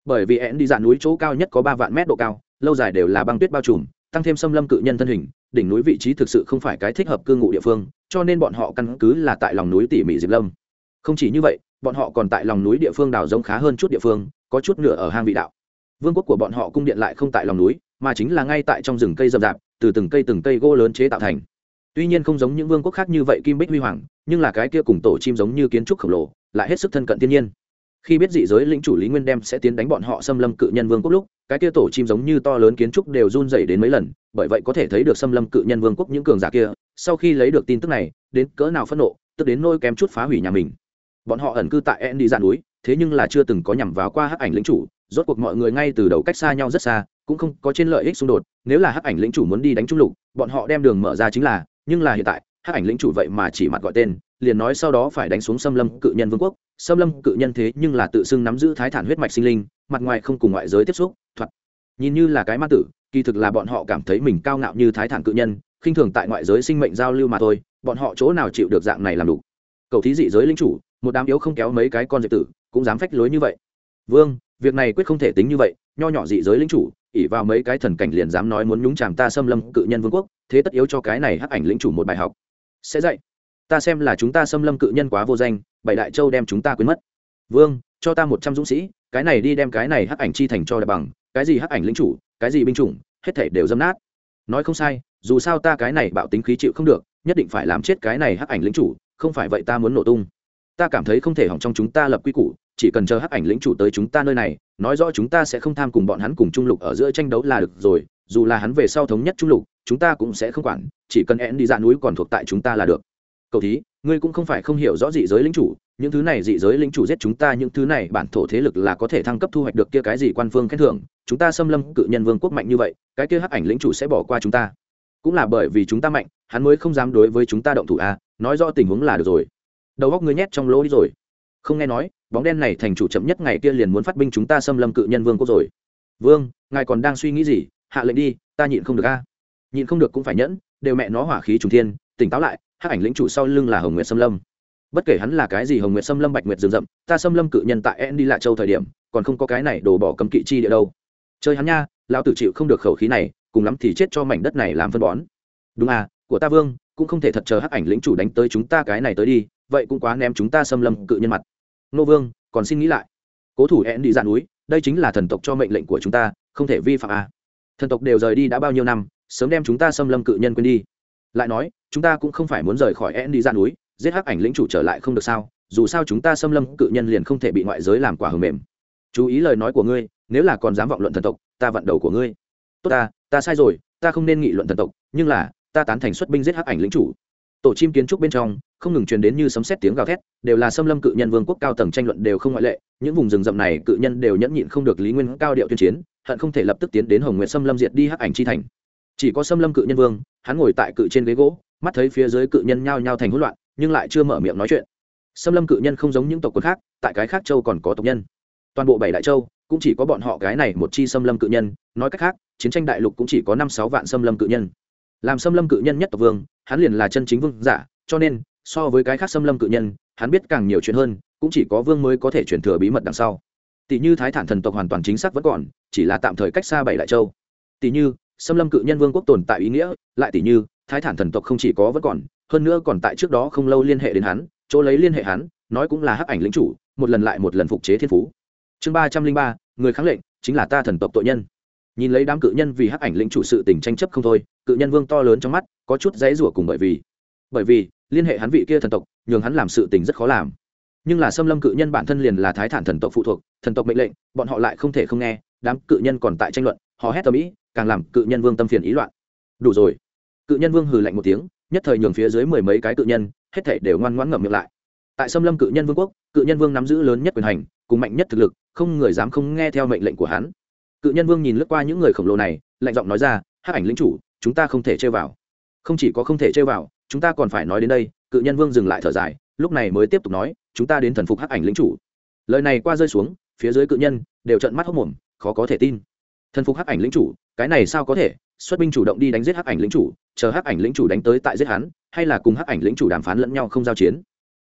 Bởi vì hẹn đi dạ núi chỗ cao nhất có ba vạn mét độ cao, lâu dài đều là băng tuyết bao trùm tăng thêm xâm lâm cự nhân thân hình, đỉnh núi vị trí thực sự không phải cái thích hợp cư ngụ địa phương, cho nên bọn họ căn cứ là tại lòng núi tỉ mỉ diệp lâm. Không chỉ như vậy, bọn họ còn tại lòng núi địa phương đào giống khá hơn chút địa phương, có chút nửa ở hang vị đạo. Vương quốc của bọn họ cung điện lại không tại lòng núi, mà chính là ngay tại trong rừng cây rậm rạp, từ từng cây từng cây gỗ lớn chế tạo thành. Tuy nhiên không giống những vương quốc khác như vậy kim bích huy hoàng, nhưng là cái kia cùng tổ chim giống như kiến trúc khổng lồ, lại hết sức thân cận thiên nhiên. Khi biết dị giới lĩnh chủ lý nguyên đem sẽ tiến đánh bọn họ xâm lâm cự nhân vương quốc lúc cái kia tổ chim giống như to lớn kiến trúc đều run dày đến mấy lần, bởi vậy có thể thấy được xâm lâm cự nhân vương quốc những cường giả kia, sau khi lấy được tin tức này, đến cỡ nào phẫn nộ, tức đến nôi kém chút phá hủy nhà mình. Bọn họ ẩn cư tại en đi dạn núi, thế nhưng là chưa từng có nhằm vào qua hắc ảnh lĩnh chủ, rốt cuộc mọi người ngay từ đầu cách xa nhau rất xa, cũng không có trên lợi ích xung đột, nếu là hắc ảnh lĩnh chủ muốn đi đánh trung lục, bọn họ đem đường mở ra chính là, nhưng là hiện tại, hắc ảnh lĩnh chủ vậy mà chỉ mặt gọi tên liền nói sau đó phải đánh xuống xâm lâm cự nhân vương quốc. Xâm lâm cự nhân thế nhưng là tự xưng nắm giữ thái thản huyết mạch sinh linh, mặt ngoài không cùng ngoại giới tiếp xúc thoạt nhìn như là cái ma tử, kỳ thực là bọn họ cảm thấy mình cao ngạo như thái thản cự nhân, khinh thường tại ngoại giới sinh mệnh giao lưu mà thôi, bọn họ chỗ nào chịu được dạng này làm đủ? Cầu thí dị giới linh chủ, một đám yếu không kéo mấy cái con diệt tử, cũng dám phách lối như vậy. Vương, việc này quyết không thể tính như vậy, nho nhỏ dị giới linh chủ ỉ vào mấy cái thần cảnh liền dám nói muốn nhúng chàm ta xâm lâm cự nhân vương quốc, thế tất yếu cho cái này hắc ảnh lĩnh chủ một bài học. Sẽ dạy ta xem là chúng ta xâm lâm cự nhân quá vô danh, bảy đại châu đem chúng ta quên mất. Vương, cho ta một trăm dũng sĩ, cái này đi đem cái này hắc ảnh chi thành cho đại bằng, cái gì hắc ảnh lính chủ, cái gì binh chủng, hết thể đều dâm nát. Nói không sai, dù sao ta cái này bạo tính khí chịu không được, nhất định phải làm chết cái này hắc ảnh lính chủ, không phải vậy ta muốn nổ tung. Ta cảm thấy không thể hỏng trong chúng ta lập quy củ, chỉ cần chờ hắc ảnh lĩnh chủ tới chúng ta nơi này, nói rõ chúng ta sẽ không tham cùng bọn hắn cùng trung lục ở giữa tranh đấu là được rồi, dù là hắn về sau thống nhất trung lục, chúng ta cũng sẽ không quản, chỉ cần én đi ra núi còn thuộc tại chúng ta là được cậu thí, ngươi cũng không phải không hiểu rõ dị giới lính chủ, những thứ này dị giới lính chủ giết chúng ta, những thứ này bản thổ thế lực là có thể thăng cấp thu hoạch được kia cái gì quan phương khen thưởng, chúng ta xâm lâm cự nhân vương quốc mạnh như vậy, cái kia hắc ảnh lĩnh chủ sẽ bỏ qua chúng ta. Cũng là bởi vì chúng ta mạnh, hắn mới không dám đối với chúng ta động thủ a nói rõ tình huống là được rồi. Đầu góc ngươi nhét trong lỗ đi rồi. Không nghe nói, bóng đen này thành chủ chậm nhất ngày kia liền muốn phát binh chúng ta xâm lâm cự nhân vương quốc rồi. Vương, ngài còn đang suy nghĩ gì? Hạ lệnh đi, ta nhịn không được a. Nhịn không được cũng phải nhẫn, đều mẹ nó hỏa khí trùng thiên tỉnh táo lại, hắc ảnh lĩnh chủ sau lưng là hồng nguyệt xâm lâm. Bất kể hắn là cái gì, hồng nguyệt xâm lâm bạch nguyệt rừng rậm, ta xâm lâm cự nhân tại en đi lại châu thời điểm, còn không có cái này đổ bỏ cấm kỵ chi địa đâu. Chơi hắn nha, lão tử chịu không được khẩu khí này, cùng lắm thì chết cho mảnh đất này làm phân bón. Đúng à của ta vương, cũng không thể thật chờ hắc ảnh lĩnh chủ đánh tới chúng ta cái này tới đi, vậy cũng quá ném chúng ta xâm lâm cự nhân mặt. Nô vương, còn xin nghĩ lại. Cố thủ en đi ra núi, đây chính là thần tộc cho mệnh lệnh của chúng ta, không thể vi phạm à. thần tộc đều rời đi đã bao nhiêu năm, sớm đem chúng ta xâm lâm cự nhân quên đi lại nói, chúng ta cũng không phải muốn rời khỏi én đi ra núi, giết hắc ảnh lĩnh chủ trở lại không được sao? Dù sao chúng ta xâm lâm cự nhân liền không thể bị ngoại giới làm quả hầm mềm. Chú ý lời nói của ngươi, nếu là còn dám vọng luận thần tộc, ta vặn đầu của ngươi. Tốt ta ta sai rồi, ta không nên nghị luận thần tộc, nhưng là, ta tán thành xuất binh giết hắc ảnh lĩnh chủ. Tổ chim kiến trúc bên trong, không ngừng truyền đến như sấm sét tiếng gào thét, đều là xâm lâm cự nhân vương quốc cao tầng tranh luận đều không ngoại lệ, những vùng rừng rậm này cự nhân đều nhẫn nhịn không được lý nguyên cao điệu tuyên chiến, hận không thể lập tức tiến đến hồng nguyện xâm lâm diệt đi hắc ảnh chi thành chỉ có xâm lâm cự nhân vương, hắn ngồi tại cự trên ghế gỗ, mắt thấy phía dưới cự nhân nhao nhao thành hỗn loạn, nhưng lại chưa mở miệng nói chuyện. Xâm lâm cự nhân không giống những tộc quân khác, tại cái khác châu còn có tộc nhân. Toàn bộ bảy đại châu, cũng chỉ có bọn họ cái này một chi xâm lâm cự nhân, nói cách khác, chiến tranh đại lục cũng chỉ có năm sáu vạn xâm lâm cự nhân. Làm xâm lâm cự nhân nhất tộc vương, hắn liền là chân chính vương giả, cho nên, so với cái khác xâm lâm cự nhân, hắn biết càng nhiều chuyện hơn, cũng chỉ có vương mới có thể chuyển thừa bí mật đằng sau. Tỷ như thái thản thần tộc hoàn toàn chính xác vẫn còn, chỉ là tạm thời cách xa bảy đại châu. Tỷ như xâm lâm cự nhân vương quốc tồn tại ý nghĩa, lại tỷ như, thái thản thần tộc không chỉ có vẫn còn, hơn nữa còn tại trước đó không lâu liên hệ đến hắn, chỗ lấy liên hệ hắn, nói cũng là hắc ảnh lính chủ, một lần lại một lần phục chế thiên phú. Chương ba trăm linh ba, người kháng lệnh, chính là ta thần tộc tội nhân. Nhìn lấy đám cự nhân vì hắc ảnh lĩnh chủ sự tình tranh chấp không thôi, cự nhân vương to lớn trong mắt, có chút dãy rủa cùng bởi vì bởi vì, liên hệ hắn vị kia thần tộc, nhường hắn làm sự tình rất khó làm. Nhưng là xâm lâm cự nhân bản thân liền là thái thản thần tộc phụ thuộc, thần tộc mệnh lệnh, bọn họ lại không thể không nghe, đám cự nhân còn tại tranh luận họ hét tầm ĩ, càng làm cự nhân vương tâm phiền ý loạn. Đủ rồi. Cự nhân vương hừ lạnh một tiếng, nhất thời nhường phía dưới mười mấy cái cự nhân, hết thể đều ngoan ngoãn ngậm miệng lại. Tại xâm lâm cự nhân vương quốc, cự nhân vương nắm giữ lớn nhất quyền hành, cùng mạnh nhất thực lực, không người dám không nghe theo mệnh lệnh của hắn. Cự nhân vương nhìn lướt qua những người khổng lồ này, lạnh giọng nói ra, hắc ảnh lính chủ, chúng ta không thể chơi vào. Không chỉ có không thể chơi vào, chúng ta còn phải nói đến đây. Cự nhân vương dừng lại thở dài, lúc này mới tiếp tục nói, chúng ta đến thần phục hắc ảnh lính chủ. Lời này qua rơi xuống, phía dưới cự nhân đều trận mắt hốc mồm, khó có thể tin thần phục hắc ảnh lĩnh chủ, cái này sao có thể? Xuất binh chủ động đi đánh giết hắc ảnh lĩnh chủ, chờ hắc ảnh lĩnh chủ đánh tới tại giết hắn, hay là cùng hắc ảnh lĩnh chủ đàm phán lẫn nhau không giao chiến?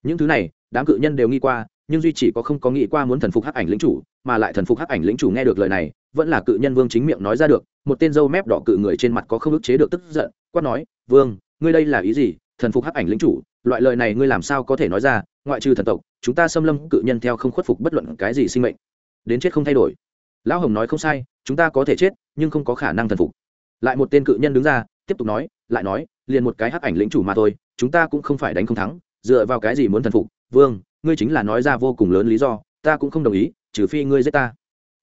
Những thứ này, đám cự nhân đều nghi qua, nhưng duy chỉ có không có nghĩ qua muốn thần phục hắc ảnh lĩnh chủ, mà lại thần phục hắc ảnh lĩnh chủ nghe được lời này, vẫn là cự nhân vương chính miệng nói ra được, một tên dâu mép đỏ cự người trên mặt có không ức chế được tức giận, quát nói, vương, ngươi đây là ý gì? Thần phục hắc ảnh lĩnh chủ, loại lời này ngươi làm sao có thể nói ra? Ngoại trừ thần tộc, chúng ta xâm lâm cự nhân theo không khuất phục bất luận cái gì sinh mệnh. Đến chết không thay đổi lão hồng nói không sai, chúng ta có thể chết, nhưng không có khả năng thần phục. Lại một tên cự nhân đứng ra, tiếp tục nói, lại nói, liền một cái hắc ảnh lĩnh chủ mà thôi, chúng ta cũng không phải đánh không thắng, dựa vào cái gì muốn thần phục? Vương, ngươi chính là nói ra vô cùng lớn lý do, ta cũng không đồng ý, trừ phi ngươi giết ta.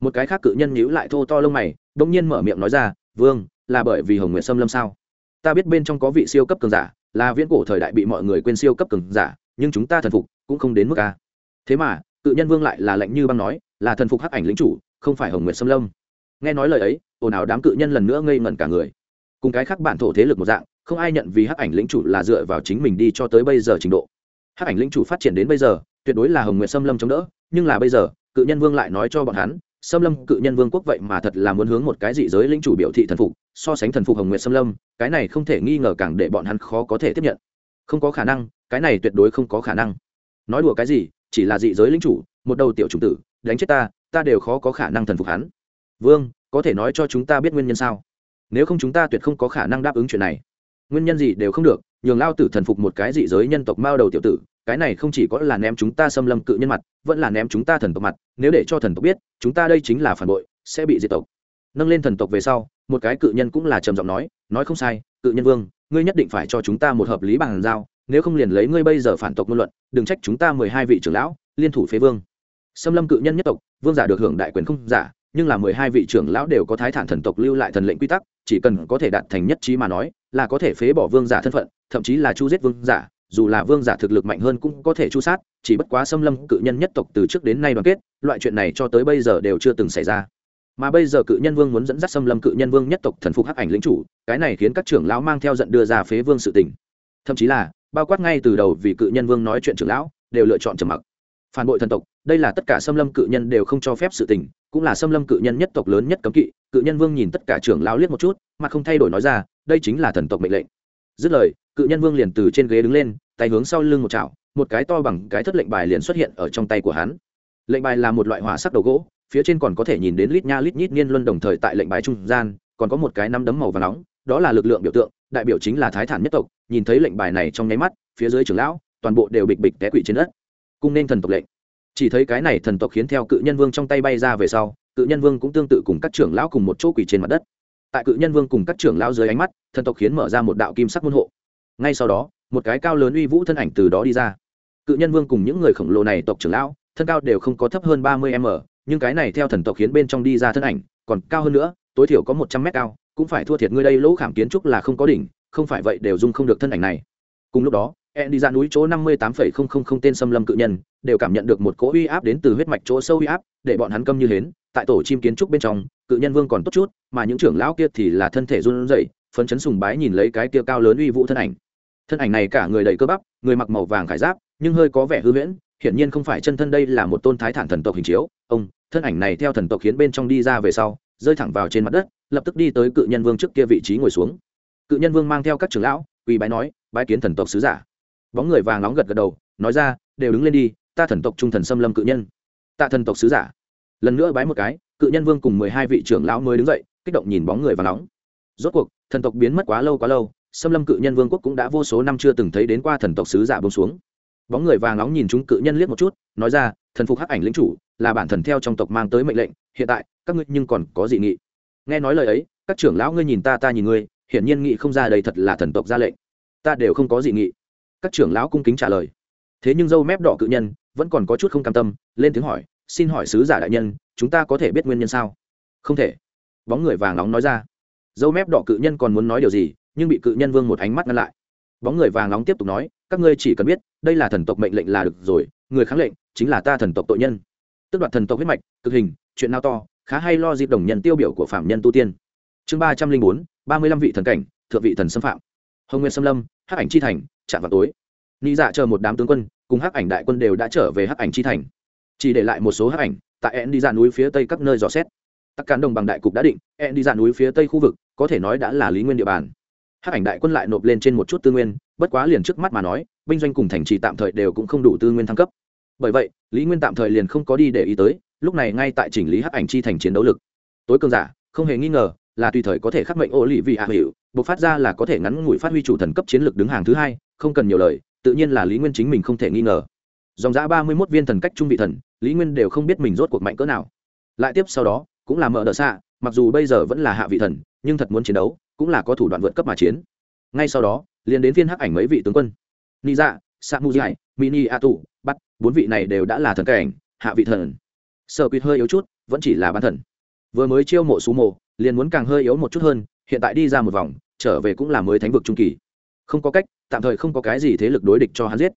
Một cái khác cự nhân nhíu lại thô to lông mày đông nhiên mở miệng nói ra, vương, là bởi vì hồng nguyện xâm lâm sao? Ta biết bên trong có vị siêu cấp cường giả, là viễn cổ thời đại bị mọi người quên siêu cấp cường giả, nhưng chúng ta thần phục cũng không đến mức a. Thế mà, cự nhân vương lại là lệnh như băng nói, là thần phục hắc ảnh lĩnh chủ không phải hồng Nguyệt xâm lâm. Nghe nói lời ấy, ồn ào đám cự nhân lần nữa ngây ngẩn cả người. Cùng cái khác bản thổ thế lực một dạng, không ai nhận vì hắc ảnh lĩnh chủ là dựa vào chính mình đi cho tới bây giờ trình độ. Hắc ảnh lĩnh chủ phát triển đến bây giờ, tuyệt đối là hồng nguyệt xâm lâm chống đỡ, nhưng là bây giờ, cự nhân vương lại nói cho bọn hắn, xâm lâm cự nhân vương quốc vậy mà thật là muốn hướng một cái dị giới lĩnh chủ biểu thị thần phục, so sánh thần phục hồng nguyệt xâm lâm, cái này không thể nghi ngờ càng để bọn hắn khó có thể tiếp nhận. Không có khả năng, cái này tuyệt đối không có khả năng. Nói đùa cái gì, chỉ là dị giới lĩnh chủ, một đầu tiểu chủng tử, đánh chết ta ta đều khó có khả năng thần phục hắn. Vương, có thể nói cho chúng ta biết nguyên nhân sao? Nếu không chúng ta tuyệt không có khả năng đáp ứng chuyện này. Nguyên nhân gì đều không được, nhường lao tử thần phục một cái dị giới nhân tộc mao đầu tiểu tử, cái này không chỉ có là ném chúng ta xâm lâm cự nhân mặt, vẫn là ném chúng ta thần tộc mặt, nếu để cho thần tộc biết, chúng ta đây chính là phản bội, sẽ bị diệt tộc. Nâng lên thần tộc về sau, một cái cự nhân cũng là trầm giọng nói nói không sai, cự nhân vương, ngươi nhất định phải cho chúng ta một hợp lý bằng giao, nếu không liền lấy ngươi bây giờ phản tộc ngôn luận, đừng trách chúng ta mười hai vị trưởng lão, liên thủ phế vương xâm lâm cự nhân nhất tộc, vương giả được hưởng đại quyền không giả, nhưng là mười hai vị trưởng lão đều có thái thản thần tộc lưu lại thần lệnh quy tắc, chỉ cần có thể đạt thành nhất trí mà nói, là có thể phế bỏ vương giả thân phận, thậm chí là chu giết vương giả, dù là vương giả thực lực mạnh hơn cũng có thể chu sát, chỉ bất quá xâm lâm cự nhân nhất tộc từ trước đến nay đoàn kết, loại chuyện này cho tới bây giờ đều chưa từng xảy ra. Mà bây giờ cự nhân vương muốn dẫn dắt xâm lâm cự nhân vương nhất tộc thần phục hắc ảnh lính chủ, cái này khiến các trưởng lão mang theo giận đưa ra phế vương sự tình. Thậm chí là, bao quát ngay từ đầu vì cự nhân vương nói chuyện trưởng lão, đều lựa chọn trầm mặc. Phản bội thần tộc đây là tất cả xâm lâm cự nhân đều không cho phép sự tình, cũng là xâm lâm cự nhân nhất tộc lớn nhất cấm kỵ, cự nhân vương nhìn tất cả trưởng lão liếc một chút, mà không thay đổi nói ra, đây chính là thần tộc mệnh lệnh. Dứt lời, cự nhân vương liền từ trên ghế đứng lên, tay hướng sau lưng một chảo, một cái to bằng cái thất lệnh bài liền xuất hiện ở trong tay của hắn. Lệnh bài là một loại hỏa sắc đầu gỗ, phía trên còn có thể nhìn đến lít nha lít nhít niên luân đồng thời tại lệnh bài trung gian, còn có một cái nắm đấm màu và nóng, đó là lực lượng biểu tượng, đại biểu chính là thái thản nhất tộc, nhìn thấy lệnh bài này trong nháy mắt, phía dưới trưởng lão, toàn bộ đều bịch bịch té quỵ trên đất. Cung nên thần tộc lệnh chỉ thấy cái này thần tộc khiến theo cự nhân vương trong tay bay ra về sau, cự nhân vương cũng tương tự cùng các trưởng lão cùng một chỗ quỳ trên mặt đất. Tại cự nhân vương cùng các trưởng lão dưới ánh mắt, thần tộc khiến mở ra một đạo kim sắc môn hộ. Ngay sau đó, một cái cao lớn uy vũ thân ảnh từ đó đi ra. Cự nhân vương cùng những người khổng lồ này tộc trưởng lão, thân cao đều không có thấp hơn ba mươi m, nhưng cái này theo thần tộc khiến bên trong đi ra thân ảnh, còn cao hơn nữa, tối thiểu có một trăm mét cao, cũng phải thua thiệt ngươi đây lỗ khảm kiến trúc là không có đỉnh, không phải vậy đều dung không được thân ảnh này. Cùng lúc đó e đi ra núi chỗ năm mươi tám phẩy không không không tên xâm lâm cự nhân, đều cảm nhận được một cỗ uy áp đến từ huyết mạch chỗ sâu uy áp, để bọn hắn câm như hến. Tại tổ chim kiến trúc bên trong, cự nhân vương còn tốt chút, mà những trưởng lão kia thì là thân thể run rẩy, phấn chấn sùng bái nhìn lấy cái kia cao lớn uy vũ thân ảnh. Thân ảnh này cả người đầy cơ bắp, người mặc màu vàng khải giáp, nhưng hơi có vẻ hư huyễn, hiển nhiên không phải chân thân đây là một tôn thái thản thần tộc hình chiếu. Ông, thân ảnh này theo thần tộc khiến bên trong đi ra về sau, rơi thẳng vào trên mặt đất, lập tức đi tới cự nhân vương trước kia vị trí ngồi xuống. Cự nhân vương mang theo các trưởng lão, quỳ bái nói, bái kiến thần tộc sứ giả bóng người vàng nóng gật gật đầu, nói ra, đều đứng lên đi, ta thần tộc trung thần xâm lâm cự nhân. Tạ thần tộc sứ giả. Lần nữa bái một cái, cự nhân vương cùng mười hai vị trưởng lão mới đứng dậy, kích động nhìn bóng người vàng nóng. Rốt cuộc, thần tộc biến mất quá lâu quá lâu xâm lâm cự nhân vương quốc cũng đã vô số năm chưa từng thấy đến qua thần tộc sứ giả bông xuống. Bóng người vàng nóng nhìn chúng cự nhân liếc một chút, nói ra, thần phục hắc ảnh lính chủ, là bản thần theo trong tộc mang tới mệnh lệnh, hiện tại, các ngươi nhưng còn có dị nghị. Nghe nói lời ấy, các trưởng lão ngươi nhìn ta ta nhìn ngươi, hiển nhiên nghị không ra đây thật là thần tộc ra lệnh. Ta đều không có dị nghị các trưởng lão cung kính trả lời. Thế nhưng dâu mép đỏ cự nhân vẫn còn có chút không cam tâm, lên tiếng hỏi, xin hỏi sứ giả đại nhân, chúng ta có thể biết nguyên nhân sao? Không thể. Bóng người vàng nóng nói ra. Dâu mép đỏ cự nhân còn muốn nói điều gì, nhưng bị cự nhân vương một ánh mắt ngăn lại. Bóng người vàng nóng tiếp tục nói, các ngươi chỉ cần biết, đây là thần tộc mệnh lệnh là được rồi, người kháng lệnh chính là ta thần tộc tội nhân. Tức đoạt thần tộc huyết mạch, cực hình, chuyện nào to, khá hay lo dịp đồng nhân tiêu biểu của phạm nhân tu tiên. Chương ba trăm linh bốn, ba mươi lăm vị thần cảnh, thượng vị thần xâm phạm hồng nguyên xâm lâm, hắc ảnh chi thành, chạm vào tối. Nghĩ dạ chờ một đám tướng quân, cùng hắc ảnh đại quân đều đã trở về hắc ảnh chi thành. Chỉ để lại một số hắc ảnh tại en đi ra núi phía tây các nơi dò xét. Tắc cán đồng bằng đại cục đã định en đi ra núi phía tây khu vực, có thể nói đã là lý nguyên địa bàn. Hắc ảnh đại quân lại nộp lên trên một chút tư nguyên, bất quá liền trước mắt mà nói, binh doanh cùng thành trì tạm thời đều cũng không đủ tư nguyên thăng cấp. Bởi vậy, lý nguyên tạm thời liền không có đi để ý tới, lúc này ngay tại chỉnh lý hắc ảnh chi thành chiến đấu lực. Tối cường giả, không hề nghi ngờ là tùy thời có thể khắc mệnh ô lì vị hạ hiệu buộc phát ra là có thể ngắn ngủi phát huy chủ thần cấp chiến lược đứng hàng thứ hai, không cần nhiều lời, tự nhiên là lý nguyên chính mình không thể nghi ngờ. Dòng giã ba mươi mốt viên thần cách trung vị thần, lý nguyên đều không biết mình rốt cuộc mạnh cỡ nào. Lại tiếp sau đó, cũng là mở đ ợ xạ, mặc dù bây giờ vẫn là hạ vị thần, nhưng thật muốn chiến đấu, cũng là có thủ đoạn vượt cấp mà chiến. Ngay sau đó, liền đến viên hắc ảnh mấy vị tướng quân. Ni dạ sa mu dạy mini a tu bắt bốn vị này đều đã là thần cảnh, hạ vị thần. Sợ quýt hơi yếu chút, vẫn chỉ là bán thần. Vừa mới chiêu mộ số mộ liền muốn càng hơi yếu một chút hơn, hiện tại đi ra một vòng, trở về cũng là mới thánh vực trung kỳ. Không có cách, tạm thời không có cái gì thế lực đối địch cho hắn giết.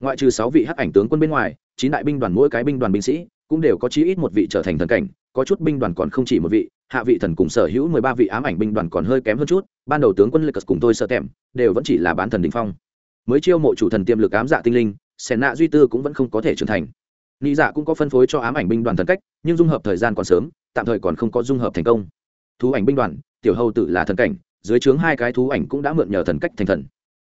Ngoại trừ sáu vị hắc ảnh tướng quân bên ngoài, chín đại binh đoàn mỗi cái binh đoàn binh sĩ cũng đều có chí ít một vị trở thành thần cảnh, có chút binh đoàn còn không chỉ một vị, hạ vị thần cùng sở hữu mười ba vị ám ảnh binh đoàn còn hơi kém hơn chút, ban đầu tướng quân lê cất cùng tôi sợ tèm đều vẫn chỉ là bán thần đình phong. Mới chiêu mộ chủ thần tiềm lực ám dạ tinh linh sẻn nạ duy tư cũng vẫn không có thể trưởng thành. Nghĩ dạ cũng có phân phối cho ám ảnh binh đoàn thần cách, nhưng dung hợp thời gian còn sớm, tạm thời còn không có dung hợp thành công thú ảnh binh đoàn tiểu hầu tử là thần cảnh dưới trướng hai cái thú ảnh cũng đã mượn nhờ thần cách thành thần.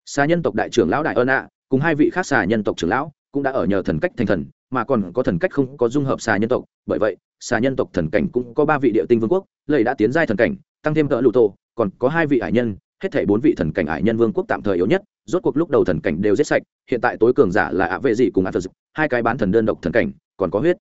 Xà nhân tộc đại trưởng lão đại ơn ạ cùng hai vị khác xà nhân tộc trưởng lão cũng đã ở nhờ thần cách thành thần mà còn có thần cách không có dung hợp xà nhân tộc bởi vậy xà nhân tộc thần cảnh cũng có ba vị địa tinh vương quốc lầy đã tiến giai thần cảnh tăng thêm cỡ lụ tổ, còn có hai vị hải nhân hết thảy bốn vị thần cảnh hải nhân vương quốc tạm thời yếu nhất rốt cuộc lúc đầu thần cảnh đều giết sạch hiện tại tối cường giả là ạ vệ dị cùng ạ phật hai cái bán thần đơn độc thần cảnh còn có huyết.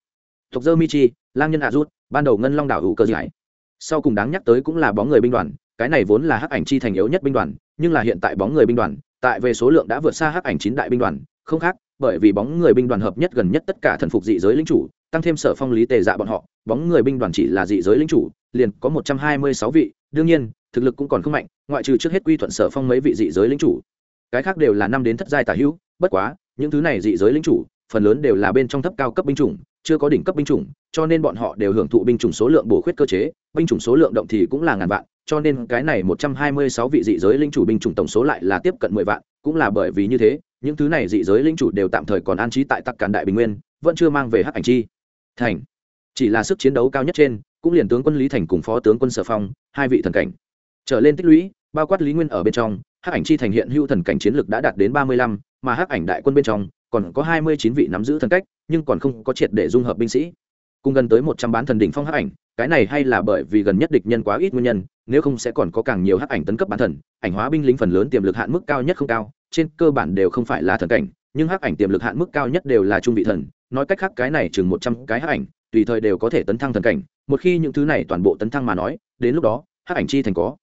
Thuộc dơ michi lang nhân ạ rút ban đầu ngân long đảo hữu cơ giải sau cùng đáng nhắc tới cũng là bóng người binh đoàn, cái này vốn là hắc ảnh chi thành yếu nhất binh đoàn, nhưng là hiện tại bóng người binh đoàn, tại về số lượng đã vượt xa hắc ảnh chín đại binh đoàn, không khác, bởi vì bóng người binh đoàn hợp nhất gần nhất tất cả thần phục dị giới lính chủ, tăng thêm sở phong lý tề dạ bọn họ, bóng người binh đoàn chỉ là dị giới lính chủ, liền có một trăm hai mươi sáu vị, đương nhiên, thực lực cũng còn không mạnh, ngoại trừ trước hết quy thuận sở phong mấy vị dị giới lính chủ. Cái khác đều là năm đến thất giai tả hữu, bất quá, những thứ này dị giới lính chủ, phần lớn đều là bên trong thấp cao cấp binh chủng chưa có đỉnh cấp binh chủng, cho nên bọn họ đều hưởng thụ binh chủng số lượng bổ khuyết cơ chế, binh chủng số lượng động thì cũng là ngàn vạn, cho nên cái này một trăm hai mươi sáu vị dị giới linh chủ binh chủng tổng số lại là tiếp cận mười vạn, cũng là bởi vì như thế, những thứ này dị giới linh chủ đều tạm thời còn an trí tại tặc càn đại bình nguyên, vẫn chưa mang về hắc ảnh chi. Thành. Chỉ là sức chiến đấu cao nhất trên, cũng liền tướng quân lý thành cùng phó tướng quân sở phong, hai vị thần cảnh. Trở lên tích lũy, bao quát lý nguyên ở bên trong, hắc ảnh chi thành hiện hữu thần cảnh chiến lực đã đạt đến ba mươi lăm, mà hắc ảnh đại quân bên trong, còn có hai mươi chín vị nắm giữ thần cách nhưng còn không có triệt để dung hợp binh sĩ. Cùng gần tới một trăm bán thần đỉnh phong hắc ảnh, cái này hay là bởi vì gần nhất địch nhân quá ít nguyên nhân, nếu không sẽ còn có càng nhiều hắc ảnh tấn cấp bán thần, ảnh hóa binh lính phần lớn tiềm lực hạn mức cao nhất không cao, trên cơ bản đều không phải là thần cảnh, nhưng hắc ảnh tiềm lực hạn mức cao nhất đều là trung vị thần, nói cách khác cái này chừng một trăm cái hắc ảnh, tùy thời đều có thể tấn thăng thần cảnh, một khi những thứ này toàn bộ tấn thăng mà nói, đến lúc đó, hắc ảnh chi thành có.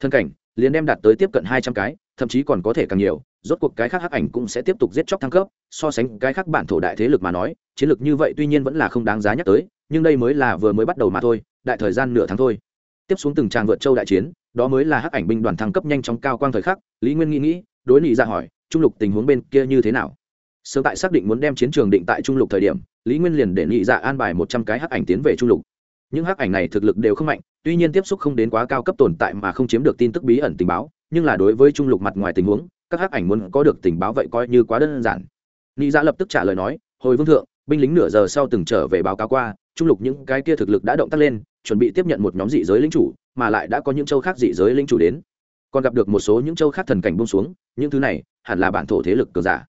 Thần cảnh, liền đem đạt tới tiếp cận hai trăm cái thậm chí còn có thể càng nhiều, rốt cuộc cái khác hắc ảnh cũng sẽ tiếp tục giết chóc thăng cấp, so sánh cái khác bản thổ đại thế lực mà nói, chiến lược như vậy tuy nhiên vẫn là không đáng giá nhắc tới, nhưng đây mới là vừa mới bắt đầu mà thôi, đại thời gian nửa tháng thôi. Tiếp xuống từng tràng vượt châu đại chiến, đó mới là hắc ảnh binh đoàn thăng cấp nhanh chóng cao quang thời khắc, lý nguyên nghĩ nghĩ, đối nghị ra dạ hỏi, trung lục tình huống bên kia như thế nào? Sớm tại xác định muốn đem chiến trường định tại trung lục thời điểm, lý nguyên liền để nghị dạ an bài một trăm cái hắc ảnh tiến về trung lục. Những hắc ảnh này thực lực đều không mạnh, tuy nhiên tiếp xúc không đến quá cao cấp tồn tại mà không chiếm được tin tức bí ẩn tình báo nhưng là đối với trung lục mặt ngoài tình huống, các hắc ảnh muốn có được tình báo vậy coi như quá đơn giản. Nị dạ lập tức trả lời nói, hồi vương thượng, binh lính nửa giờ sau từng trở về báo cáo qua, trung lục những cái kia thực lực đã động tác lên, chuẩn bị tiếp nhận một nhóm dị giới lính chủ, mà lại đã có những châu khác dị giới lính chủ đến. Còn gặp được một số những châu khác thần cảnh bông xuống, những thứ này hẳn là bản thổ thế lực cường giả.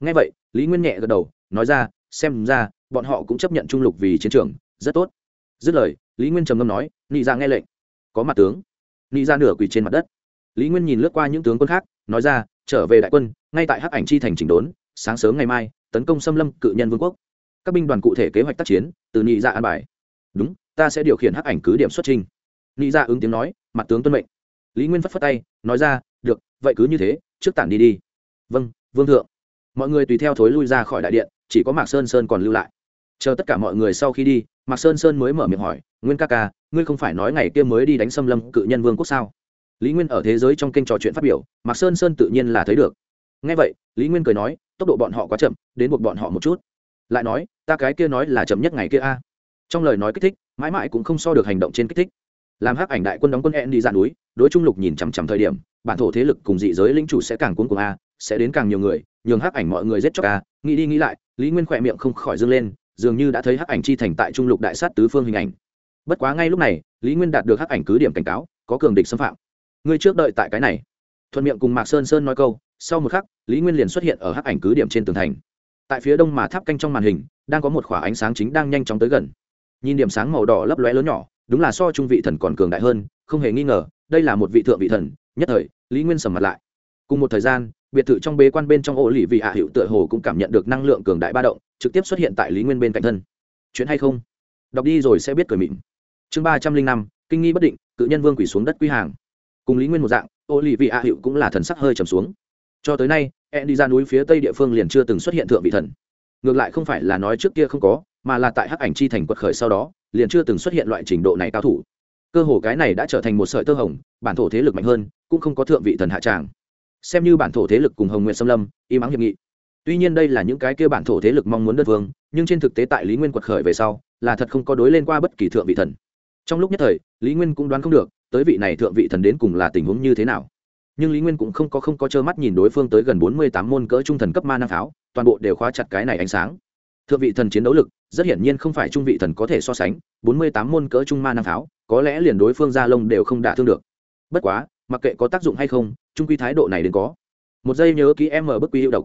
Ngay vậy, lý nguyên nhẹ gật đầu, nói ra, xem ra, bọn họ cũng chấp nhận trung lục vì chiến trường, rất tốt. Dứt lời, lý nguyên trầm ngâm nói, nị ra nghe lệnh. Có mặt tướng. Nị ra nửa quỳ trên mặt đất lý nguyên nhìn lướt qua những tướng quân khác, nói ra, trở về đại quân, ngay tại hắc ảnh chi thành chỉnh đốn, sáng sớm ngày mai, tấn công xâm lâm cự nhân vương quốc. Các binh đoàn cụ thể kế hoạch tác chiến, từ nhị ra dạ an bài. Đúng, ta sẽ điều khiển hắc ảnh cứ điểm xuất trình nhị ra dạ ứng tiếng nói, mặt tướng tuân mệnh. Lý nguyên phất phất tay, nói ra, được, vậy cứ như thế, trước tản đi đi. Vâng vương thượng. Mọi người tùy theo thối lui ra khỏi đại điện, chỉ có mạc sơn sơn còn lưu lại. Chờ tất cả mọi người sau khi đi, mạc sơn sơn mới mở miệng hỏi, nguyên ca ca, ngươi không phải nói ngày kia mới đi đánh xâm lâm cự nhân vương quốc sao? Lý nguyên ở thế giới trong kênh trò chuyện phát biểu, mạc sơn sơn tự nhiên là thấy được. Ngay vậy, lý nguyên cười nói, tốc độ bọn họ quá chậm, đến buộc bọn họ một chút. Lại nói, ta cái kia nói là chậm nhất ngày kia a. Trong lời nói kích thích, mãi mãi cũng không so được hành động trên kích thích. Làm hắc ảnh đại quân đóng quân hẹn đi ra núi, đối trung lục nhìn chằm chằm thời điểm, bản thổ thế lực cùng dị giới lĩnh chủ sẽ càng cuốn cùng a, sẽ đến càng nhiều người, nhường hắc ảnh mọi người giết chóc a. Nghĩ đi nghĩ lại, lý nguyên khỏe miệng không khỏi dâng lên, dường như đã thấy hắc ảnh chi thành tại trung lục đại sát tứ phương hình ảnh. Bất quá ngay lúc này, lý nguyên đạt được hắc ảnh cứ điểm cảnh cáo, có cường địch xâm phạm ngươi trước đợi tại cái này. Thuận miệng cùng mạc sơn sơn nói câu, sau một khắc, lý nguyên liền xuất hiện ở hắc ảnh cứ điểm trên tường thành. Tại phía đông mà tháp canh trong màn hình, đang có một khỏa ánh sáng chính đang nhanh chóng tới gần. Nhìn điểm sáng màu đỏ lấp lóe lớn nhỏ, đúng là so trung vị thần còn cường đại hơn, không hề nghi ngờ, đây là một vị thượng vị thần, nhất thời, lý nguyên sầm mặt lại. Cùng một thời gian, biệt thự trong bế quan bên trong ổ lì vị hạ hiệu tựa hồ cũng cảm nhận được năng lượng cường đại ba động, trực tiếp xuất hiện tại lý nguyên bên cạnh thân. Chuyện hay không? Đọc đi rồi sẽ biết cười mịn. Chương ba trăm linh năm, kinh nghi bất định, cự nhân vương quỷ xuống đất quy hàng cùng lý nguyên một dạng ô lì vị a hiệu cũng là thần sắc hơi trầm xuống. Cho tới nay e đi ra núi phía tây địa phương liền chưa từng xuất hiện thượng vị thần. Ngược lại không phải là nói trước kia không có, mà là tại hắc ảnh chi thành quật khởi sau đó, liền chưa từng xuất hiện loại trình độ này cao thủ. Cơ hồ cái này đã trở thành một sợi tơ hồng, bản thổ thế lực mạnh hơn, cũng không có thượng vị thần hạ tràng. Xem như bản thổ thế lực cùng hồng nguyện xâm lâm, im ắng hiệp nghị. Tuy nhiên đây là những cái kia bản thổ thế lực mong muốn đất vương nhưng trên thực tế tại lý nguyên quật khởi về sau, là thật không có đối lên qua bất kỳ thượng vị thần. Trong lúc nhất thời, lý nguyên cũng đoán không được tới vị này thượng vị thần đến cùng là tình huống như thế nào. Nhưng lý nguyên cũng không có không có trơ mắt nhìn đối phương tới gần bốn mươi tám môn cỡ trung thần cấp ma năng pháo, toàn bộ đều khóa chặt cái này ánh sáng. Thượng vị thần chiến đấu lực, rất hiển nhiên không phải trung vị thần có thể so sánh, bốn mươi tám môn cỡ trung ma năng pháo, có lẽ liền đối phương gia lông đều không đả thương được. Bất quá, mặc kệ có tác dụng hay không, trung quy thái độ này đến có. Một giây nhớ ký em ở bức quy hữu độc.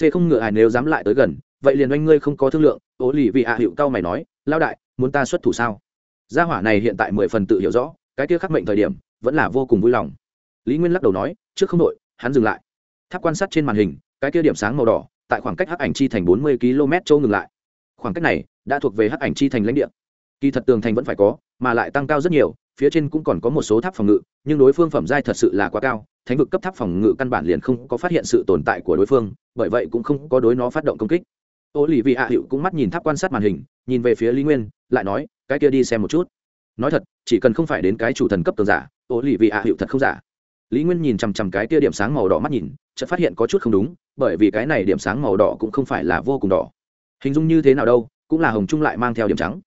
C không ngựa hài nếu dám lại tới gần, vậy liền oanh ngươi không có thương lượng ố lì vì hạ hiệu cao mày nói lao đại, muốn ta xuất thủ sao? Gia hỏa này hiện tại mười phần tự hiểu rõ cái kia khắc mệnh thời điểm, vẫn là vô cùng vui lòng. Lý nguyên lắc đầu nói, trước không đội hắn dừng lại. Tháp quan sát trên màn hình, cái kia điểm sáng màu đỏ, tại khoảng cách hắc ảnh chi thành bốn mươi km châu ngừng lại. Khoảng cách này, đã thuộc về hắc ảnh chi thành lãnh địa. Kỳ thật tường thành vẫn phải có, mà lại tăng cao rất nhiều, phía trên cũng còn có một số tháp phòng ngự, nhưng đối phương phẩm giai thật sự là quá cao, thánh vực cấp tháp phòng ngự căn bản liền không có phát hiện sự tồn tại của đối phương, bởi vậy cũng không có đối nó phát động công kích. Ô lì vị hạ hiệu cũng mắt nhìn tháp quan sát màn hình, nhìn về phía lý nguyên, lại nói, cái kia đi xem một chút nói thật, chỉ cần không phải đến cái chủ thần cấp tường giả ô lì vị ạ hiệu thật không giả. Lý nguyên nhìn chằm chằm cái kia điểm sáng màu đỏ mắt nhìn, chợt phát hiện có chút không đúng, bởi vì cái này điểm sáng màu đỏ cũng không phải là vô cùng đỏ. Hình dung như thế nào đâu, cũng là hồng trung lại mang theo điểm trắng.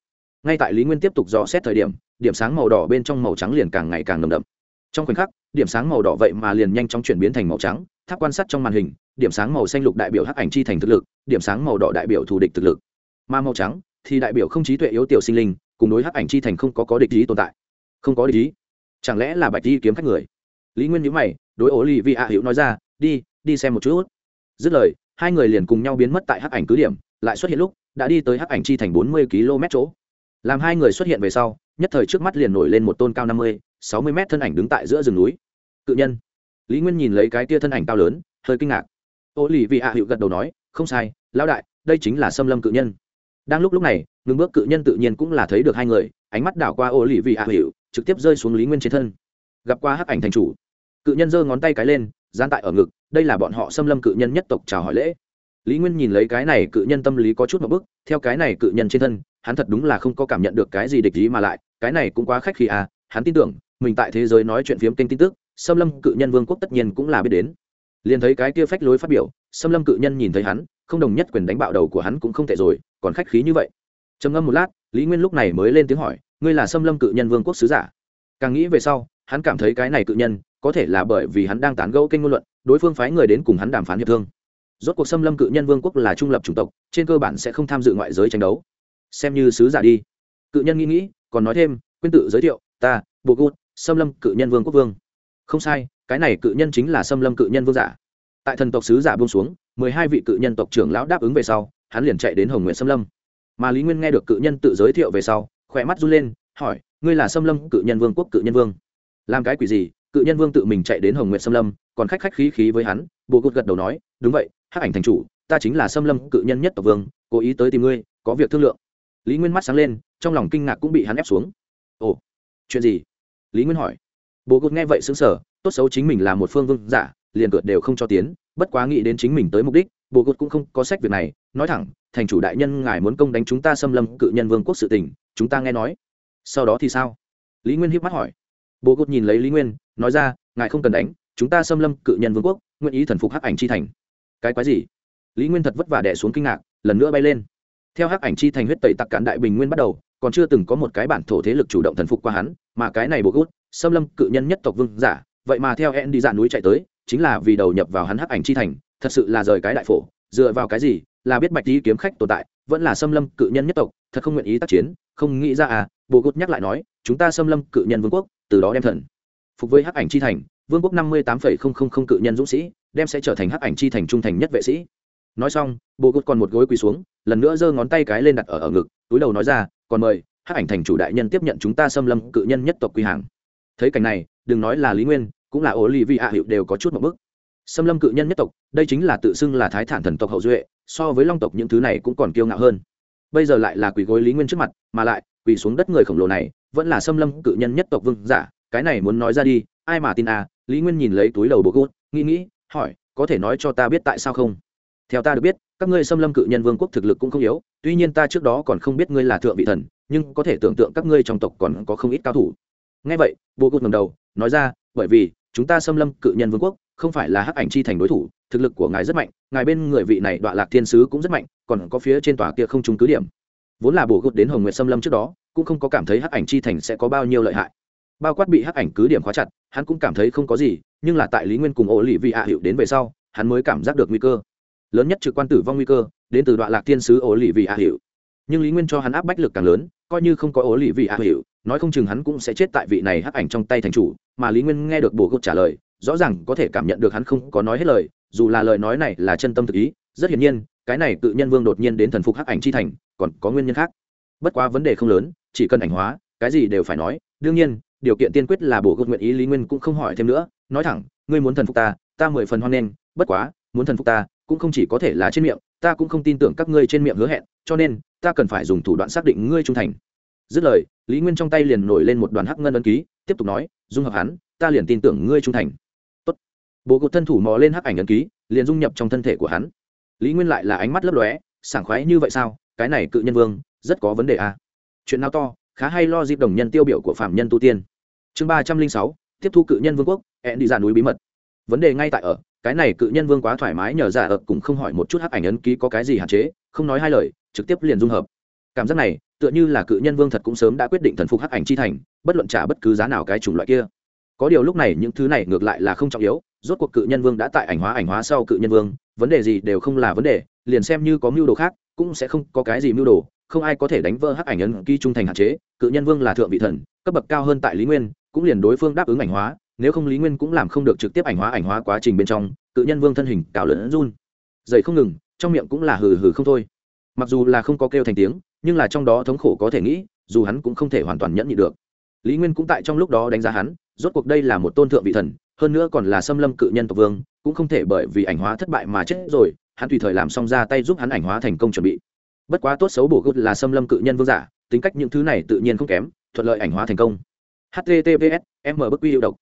Ngay tại lý nguyên tiếp tục dò xét thời điểm điểm sáng màu đỏ bên trong màu trắng liền càng ngày càng nồng đậm. Trong khoảnh khắc, điểm sáng màu đỏ vậy mà liền nhanh chóng chuyển biến thành màu trắng, tháp quan sát trong màn hình, điểm sáng màu xanh lục đại biểu hắc ảnh chi thành thực lực, điểm sáng màu đỏ đại biểu thù địch thực lực. Mà màu trắng thì đại biểu không trí tuệ yếu tiểu sinh linh cùng đối hắc ảnh chi thành không có có địch ý tồn tại. Không có địch ý? Chẳng lẽ là bạch đi kiếm khách người? Lý nguyên nhữ mày, đối ổ lì vị ạ hữu nói ra, đi đi xem một chút. Dứt lời, hai người liền cùng nhau biến mất tại hắc ảnh cứ điểm, lại xuất hiện lúc, đã đi tới hắc ảnh chi thành bốn mươi km chỗ. Làm hai người xuất hiện về sau, nhất thời trước mắt liền nổi lên một tôn cao năm mươi, sáu mươi m thân ảnh đứng tại giữa rừng núi. Cự nhân. Lý nguyên nhìn lấy cái tia thân ảnh cao lớn, hơi kinh ngạc. Ô lì vị hạ hữu gật đầu nói, không sai, lão đại, đây chính là xâm lâm cự nhân đang lúc lúc này ngưng bước cự nhân tự nhiên cũng là thấy được hai người, ánh mắt đảo qua ô lì vị ạ hiệu trực tiếp rơi xuống lý nguyên trên thân. Gặp qua hắc ảnh thành chủ. Cự nhân giơ ngón tay cái lên gian tại ở ngực, đây là bọn họ xâm lâm cự nhân nhất tộc chào hỏi lễ. Lý nguyên nhìn lấy cái này cự nhân tâm lý có chút một bức, theo cái này cự nhân trên thân, hắn thật đúng là không có cảm nhận được cái gì địch ý mà lại, cái này cũng quá khách khi à hắn tin tưởng, mình tại thế giới nói chuyện phiếm kênh tin tức, xâm lâm cự nhân vương quốc tất nhiên cũng là biết đến. Liền thấy cái kia phách lối phát biểu, xâm lâm cự nhân nhìn thấy hắn, không đồng nhất quyền đánh bạo đầu của hắn cũng không tệ rồi còn khách khí như vậy. Trầm ngâm một lát, lý nguyên lúc này mới lên tiếng hỏi, ngươi là xâm lâm cự nhân vương quốc sứ giả? Càng nghĩ về sau, hắn cảm thấy cái này cự nhân, có thể là bởi vì hắn đang tán gẫu kênh ngôn luận, đối phương phái người đến cùng hắn đàm phán hiệp thương. Rốt cuộc xâm lâm cự nhân vương quốc là trung lập chủng tộc, trên cơ bản sẽ không tham dự ngoại giới tranh đấu. Xem như sứ giả đi. Cự nhân nghĩ nghĩ, còn nói thêm, quyên tự giới thiệu, ta bộ gút xâm lâm cự nhân vương quốc vương. Không sai, cái này cự nhân chính là xâm lâm cự nhân vương giả. Tại thần tộc sứ giả buông xuống, mười hai vị cự nhân tộc trưởng lão đáp ứng về sau hắn liền chạy đến hồng nguyện xâm lâm. Mà lý nguyên nghe được cự nhân tự giới thiệu về sau, khỏe mắt run lên, hỏi, ngươi là xâm lâm cự nhân vương quốc cự nhân vương? Làm cái quỷ gì? Cự nhân vương tự mình chạy đến hồng nguyện xâm lâm, còn khách khách khí khí với hắn. Bộ gút gật đầu nói, đúng vậy, hắc ảnh thành chủ, ta chính là xâm lâm cự nhân nhất tộc vương, cố ý tới tìm ngươi, có việc thương lượng. Lý nguyên mắt sáng lên, trong lòng kinh ngạc cũng bị hắn ép xuống. Ồ, chuyện gì? Lý nguyên hỏi. Bồ cốt nghe vậy xứng sở tốt xấu chính mình là một phương vương giả, liền cượt đều không cho tiến, bất quá nghĩ đến chính mình tới mục đích, Bồ cốt cũng không có sách việc này nói thẳng, thành chủ đại nhân ngài muốn công đánh chúng ta xâm lâm cự nhân vương quốc sự tình, chúng ta nghe nói. Sau đó thì sao? Lý nguyên hiếp mắt hỏi. Bố cốt nhìn lấy lý nguyên, nói ra, ngài không cần đánh, chúng ta xâm lâm cự nhân vương quốc, nguyện ý thần phục hắc ảnh chi thành. Cái quái gì? Lý nguyên thật vất vả đẻ xuống kinh ngạc, lần nữa bay lên. Theo hắc ảnh chi thành huyết tẩy tặc cản đại bình nguyên bắt đầu, còn chưa từng có một cái bản thổ thế lực chủ động thần phục qua hắn, mà cái này bộ cốt, xâm lâm cự nhân nhất tộc vương giả, vậy mà theo en đi dạ núi chạy tới, chính là vì đầu nhập vào hắn hắc ảnh chi thành, thật sự là rời cái đại phổ, dựa vào cái gì là biết bạch đi kiếm khách tồn tại, vẫn là xâm lâm cự nhân nhất tộc, thật không nguyện ý tác chiến, không nghĩ ra à bộ gút nhắc lại nói, chúng ta xâm lâm cự nhân vương quốc, từ đó đem thần phục với hắc ảnh chi thành, vương quốc năm mươi tám cự nhân dũng sĩ, đem sẽ trở thành hắc ảnh chi thành trung thành nhất vệ sĩ. Nói xong bộ gút còn một gối quỳ xuống, lần nữa giơ ngón tay cái lên đặt ở ở ngực, túi đầu nói ra, còn mời, hắc ảnh thành chủ đại nhân tiếp nhận chúng ta xâm lâm cự nhân nhất tộc quy hàng. Thấy cảnh này, đừng nói là lý nguyên, cũng là ổ lì vị hạ hiệu đều có chút một bức xâm lâm cự nhân nhất tộc, đây chính là tự xưng là thái thản thần tộc hậu duệ, so với long tộc những thứ này cũng còn kiêu ngạo hơn. Bây giờ lại là Quỷ gối lý nguyên trước mặt, mà lại quỷ xuống đất người khổng lồ này, vẫn là xâm lâm cự nhân nhất tộc vương giả, cái này muốn nói ra đi, ai mà tin à? Lý nguyên nhìn lấy túi đầu bố gút, nghĩ nghĩ, hỏi, có thể nói cho ta biết tại sao không? Theo ta được biết, các ngươi xâm lâm cự nhân vương quốc thực lực cũng không yếu, tuy nhiên ta trước đó còn không biết ngươi là thượng vị thần, nhưng có thể tưởng tượng các ngươi trong tộc còn có không ít cao thủ. Ngay vậy bố gút ngầm đầu, nói ra, bởi vì, chúng ta xâm lâm cự nhân vương quốc không phải là hắc ảnh chi thành đối thủ, thực lực của ngài rất mạnh, ngài bên người vị này đoạn lạc thiên sứ cũng rất mạnh, còn có phía trên tòa kia không trúng cứ điểm. Vốn là bổ gột đến hồng nguyệt xâm lâm trước đó, cũng không có cảm thấy hắc ảnh chi thành sẽ có bao nhiêu lợi hại. Bao quát bị hắc ảnh cứ điểm khóa chặt, hắn cũng cảm thấy không có gì, nhưng là tại lý nguyên cùng ổ lì vị hạ hiệu đến về sau, hắn mới cảm giác được nguy cơ. Lớn nhất trực quan tử vong nguy cơ, đến từ đoạn lạc thiên sứ ổ lì vị hạ hiệu nhưng lý nguyên cho hắn áp bách lực càng lớn, coi như không có ổ lì vị hạ hiệu nói không chừng hắn cũng sẽ chết tại vị này hắc ảnh trong tay thành chủ, mà lý nguyên nghe được bổ gột trả lời rõ ràng có thể cảm nhận được hắn không có nói hết lời, dù là lời nói này là chân tâm thực ý, rất hiển nhiên, cái này tự nhân vương đột nhiên đến thần phục hắc ảnh chi thành, còn có nguyên nhân khác. Bất quá vấn đề không lớn, chỉ cần ảnh hóa, cái gì đều phải nói. Đương nhiên, điều kiện tiên quyết là bổ gột nguyện ý lý nguyên cũng không hỏi thêm nữa, nói thẳng, ngươi muốn thần phục ta ta mười phần hoan nghênh, bất quá, muốn thần phục ta, cũng không chỉ có thể là trên miệng, ta cũng không tin tưởng các ngươi trên miệng hứa hẹn, cho nên, ta cần phải dùng thủ đoạn xác định ngươi trung thành. Dứt lời, lý nguyên trong tay liền nổi lên một đoàn hắc ngân ấn ký, tiếp tục nói, dung hợp hắn, ta liền tin tưởng ngươi trung thành bộ cột thân thủ mò lên hắc ảnh ấn ký, liền dung nhập trong thân thể của hắn. Lý nguyên lại là ánh mắt lấp lóe, sảng khoái như vậy sao? Cái này cự nhân vương, rất có vấn đề à. chuyện nào to, khá hay lo dịp đồng nhân tiêu biểu của phạm nhân tu tiên. Chương ba trăm linh sáu, tiếp thu cự nhân vương quốc hẹn đi ra núi bí mật. Vấn đề ngay tại ở, cái này cự nhân vương quá thoải mái nhờ giả ập cũng không hỏi một chút hắc ảnh ấn ký có cái gì hạn chế, không nói hai lời, trực tiếp liền dung hợp. Cảm giác này, tựa như là cự nhân vương thật cũng sớm đã quyết định thần phục hắc ảnh chi thành, bất luận trả bất cứ giá nào cái chủng loại kia. Có điều lúc này những thứ này ngược lại là không trọng yếu rốt cuộc cự nhân vương đã tại ảnh hóa ảnh hóa sau cự nhân vương, vấn đề gì đều không là vấn đề, liền xem như có mưu đồ khác, cũng sẽ không có cái gì mưu đồ, không ai có thể đánh vỡ hắc ảnh ấn ký trung thành hạn chế, cự nhân vương là thượng vị thần, cấp bậc cao hơn tại lý nguyên, cũng liền đối phương đáp ứng ảnh hóa, nếu không lý nguyên cũng làm không được trực tiếp ảnh hóa ảnh hóa quá trình bên trong, cự nhân vương thân hình cào lớn run, dậy không ngừng, trong miệng cũng là hừ hừ không thôi. Mặc dù là không có kêu thành tiếng, nhưng là trong đó thống khổ có thể nghĩ, dù hắn cũng không thể hoàn toàn nhẫn nhị được. Lý nguyên cũng tại trong lúc đó đánh giá hắn, rốt cuộc đây là một tôn thượng vị thần hơn nữa còn là xâm lâm cự nhân tộc vương, cũng không thể bởi vì ảnh hóa thất bại mà chết rồi, hắn tùy thời làm xong ra tay giúp hắn ảnh hóa thành công chuẩn bị. Bất quá tốt xấu bổ gút là xâm lâm cự nhân vương giả, tính cách những thứ này tự nhiên không kém, thuận lợi ảnh hóa thành công. Https m bức quy hiệu độc.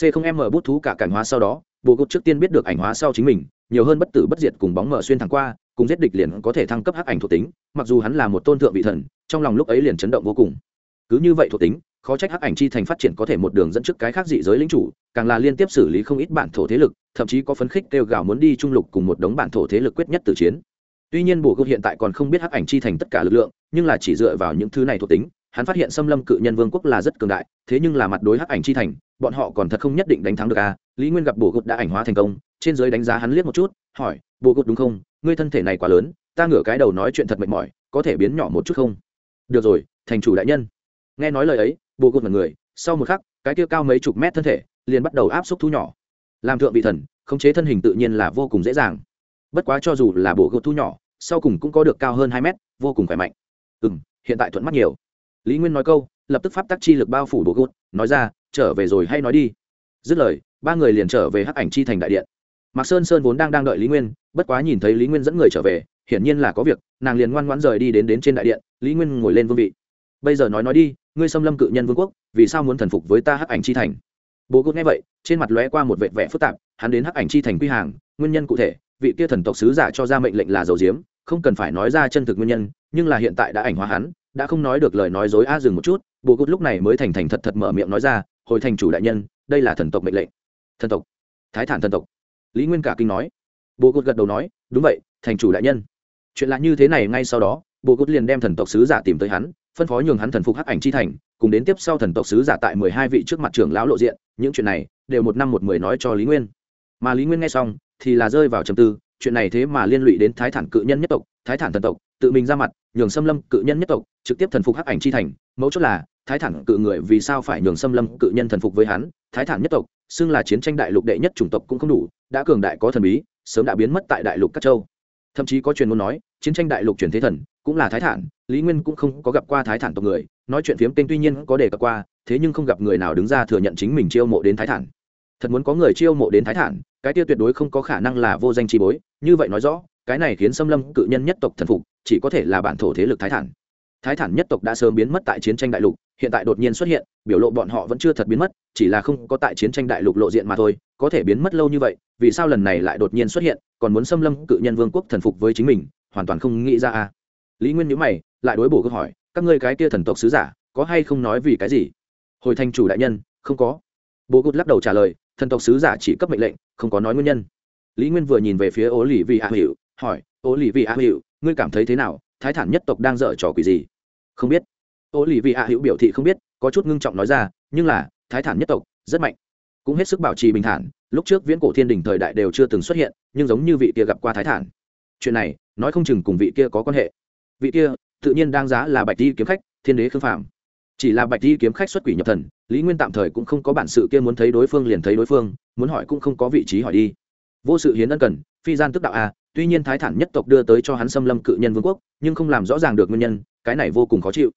C không m bút thú cả cảnh hóa sau đó bộ gút trước tiên biết được ảnh hóa sau chính mình, nhiều hơn bất tử bất diệt cùng bóng mở xuyên thẳng qua, cùng giết địch liền có thể thăng cấp hắc ảnh thuộc tính, mặc dù hắn là một tôn thượng vị thần, trong lòng lúc ấy liền chấn động vô cùng. Cứ như vậy thuộc tính khó trách hắc ảnh chi thành phát triển có thể một đường dẫn trước cái khác dị giới lính chủ, càng là liên tiếp xử lý không ít bản thổ thế lực, thậm chí có phấn khích kêu gào muốn đi trung lục cùng một đống bản thổ thế lực quyết nhất từ chiến. Tuy nhiên bổ gốc hiện tại còn không biết hắc ảnh chi thành tất cả lực lượng, nhưng là chỉ dựa vào những thứ này thuộc tính, hắn phát hiện xâm lâm cự nhân vương quốc là rất cường đại, thế nhưng là mặt đối hắc ảnh chi thành, bọn họ còn thật không nhất định đánh thắng được à lý nguyên gặp bổ gốc đã ảnh hóa thành công, trên giới đánh giá hắn liếc một chút, hỏi bổ gốc đúng không? Ngươi thân thể này quá lớn, ta ngửa cái đầu nói chuyện thật mệt mỏi, có thể biến nhỏ một chút không? Được rồi, thành chủ đại nhân. Nghe nói lời ấy bộ gột mặt người, sau một khắc, cái kia cao mấy chục mét thân thể liền bắt đầu áp xúc thu nhỏ. Làm thượng vị thần, khống chế thân hình tự nhiên là vô cùng dễ dàng. Bất quá cho dù là bộ gột thu nhỏ, sau cùng cũng có được cao hơn hai mét, vô cùng khỏe mạnh. Ừ m hiện tại thuận mắt nhiều. Lý nguyên nói câu, lập tức pháp tắc chi lực bao phủ bộ gột nói ra, trở về rồi hay nói đi. Dứt lời, ba người liền trở về hắc ảnh chi thành đại điện. Mạc sơn sơn vốn đang đang đợi lý nguyên, bất quá nhìn thấy lý nguyên dẫn người trở về, hiển nhiên là có việc, nàng liền ngoan ngoãn rời đi đến đến trên đại điện, lý nguyên ngồi lên vương vị. Bây giờ nói nói đi ngươi xâm lâm cự nhân vương quốc, vì sao muốn thần phục với ta hắc ảnh chi thành? Bố cốt nghe vậy, trên mặt lóe qua một vệt vẻ phức tạp, hắn đến hắc ảnh chi thành quy hàng, nguyên nhân cụ thể, vị kia thần tộc sứ giả cho ra mệnh lệnh là dầu diếm, không cần phải nói ra chân thực nguyên nhân, nhưng là hiện tại đã ảnh hóa hắn, đã không nói được lời nói dối a dừng một chút, bố cốt lúc này mới thành thành thật thật mở miệng nói ra, hồi thành chủ đại nhân, đây là thần tộc mệnh lệnh. Thần tộc? Thái thản thần tộc? Lý nguyên cả kinh nói. Bố cốt gật đầu nói, đúng vậy, thành chủ đại nhân. Chuyện lạ như thế này ngay sau đó, bố cốt liền đem thần tộc sứ giả tìm tới hắn phân phó nhường hắn thần phục hắc ảnh chi thành, cùng đến tiếp sau thần tộc sứ giả tại mười hai vị trước mặt trưởng lão lộ diện, những chuyện này đều một năm một mười nói cho lý nguyên. Mà lý nguyên nghe xong thì là rơi vào trầm tư, chuyện này thế mà liên lụy đến thái thản cự nhân nhất tộc, thái thản thần tộc, tự mình ra mặt, nhường xâm lâm cự nhân nhất tộc trực tiếp thần phục hắc ảnh chi thành, mấu chốt là thái thản cự người vì sao phải nhường xâm lâm cự nhân thần phục với hắn, thái thản nhất tộc, xưng là chiến tranh đại lục đệ nhất chủng tộc cũng không đủ, đã cường đại có thần bí, sớm đã biến mất tại đại lục các châu. Thậm chí có truyền ngôn nói chiến tranh đại lục truyền thế thần, cũng là thái thản, lý nguyên cũng không có gặp qua thái thản tộc người, nói chuyện phiếm tên tuy nhiên có đề cập qua, thế nhưng không gặp người nào đứng ra thừa nhận chính mình chiêu mộ đến thái thản. Thật muốn có người chiêu mộ đến thái thản, cái tiêu tuyệt đối không có khả năng là vô danh chi bối, như vậy nói rõ, cái này khiến xâm lâm cự nhân nhất tộc thần phục, chỉ có thể là bản thổ thế lực thái thản. Thái thản nhất tộc đã sớm biến mất tại chiến tranh đại lục, hiện tại đột nhiên xuất hiện, biểu lộ bọn họ vẫn chưa thật biến mất, chỉ là không có tại chiến tranh đại lục lộ diện mà thôi, có thể biến mất lâu như vậy, vì sao lần này lại đột nhiên xuất hiện, còn muốn xâm lâm cự nhân vương quốc thần phục với chính mình hoàn toàn không nghĩ ra a. Lý nguyên nhữ mày, lại đối bổ câu hỏi, các ngươi cái kia thần tộc sứ giả, có hay không nói vì cái gì? Hồi thành chủ đại nhân, không có. Bố cụt lắc đầu trả lời, thần tộc sứ giả chỉ cấp mệnh lệnh, không có nói nguyên nhân. Lý nguyên vừa nhìn về phía ố lì vị a hiệu hỏi ố lì vị a hiệu ngươi cảm thấy thế nào? Thái thản nhất tộc đang dở trò quỷ gì? Không biết. Ố lì vị a hiệu biểu thị không biết, có chút ngưng trọng nói ra, nhưng là, thái thản nhất tộc, rất mạnh. Cũng hết sức bảo trì bình thản, lúc trước viễn cổ thiên đình thời đại đều chưa từng xuất hiện, nhưng giống như vị kia gặp qua thái thản chuyện này nói không chừng cùng vị kia có quan hệ. Vị kia, tự nhiên đang giá là bạch di kiếm khách, thiên đế khương phạm chỉ là bạch di kiếm khách xuất quỷ nhập thần, lý nguyên tạm thời cũng không có bản sự kia muốn thấy đối phương liền thấy đối phương, muốn hỏi cũng không có vị trí hỏi đi. Vô sự hiến ân cần, phi gian tức đạo a, tuy nhiên thái thản nhất tộc đưa tới cho hắn xâm lâm cự nhân vương quốc, nhưng không làm rõ ràng được nguyên nhân, cái này vô cùng khó chịu.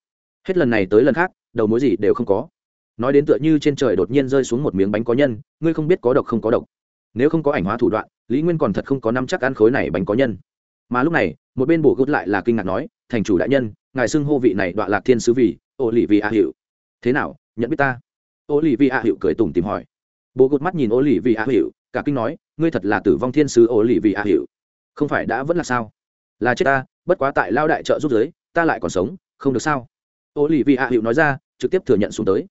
Hết lần này tới lần khác, đầu mối gì đều không có. Nói đến tựa như trên trời đột nhiên rơi xuống một miếng bánh có nhân, ngươi không biết có độc không có độc. Nếu không có ảnh hóa thủ đoạn, lý nguyên còn thật không có năm chắc ăn khối này bánh có nhân mà lúc này, một bên bổ gút lại là kinh ngạc nói, thành chủ đại nhân, ngài xưng hô vị này đoạn lạc thiên sứ vì ô lì vì a hiệu thế nào, nhận biết ta? Ô lì vì a hiệu cười tủm tìm hỏi. Bố gút mắt nhìn ô lì vì a hiệu cả kinh nói, ngươi thật là tử vong thiên sứ ô lì vì a hiệu không phải đã vẫn là sao? Là chết ta, bất quá tại lao đại trợ giúp giới, ta lại còn sống, không được sao? Ô lì vì a hiệu nói ra, trực tiếp thừa nhận xuống tới.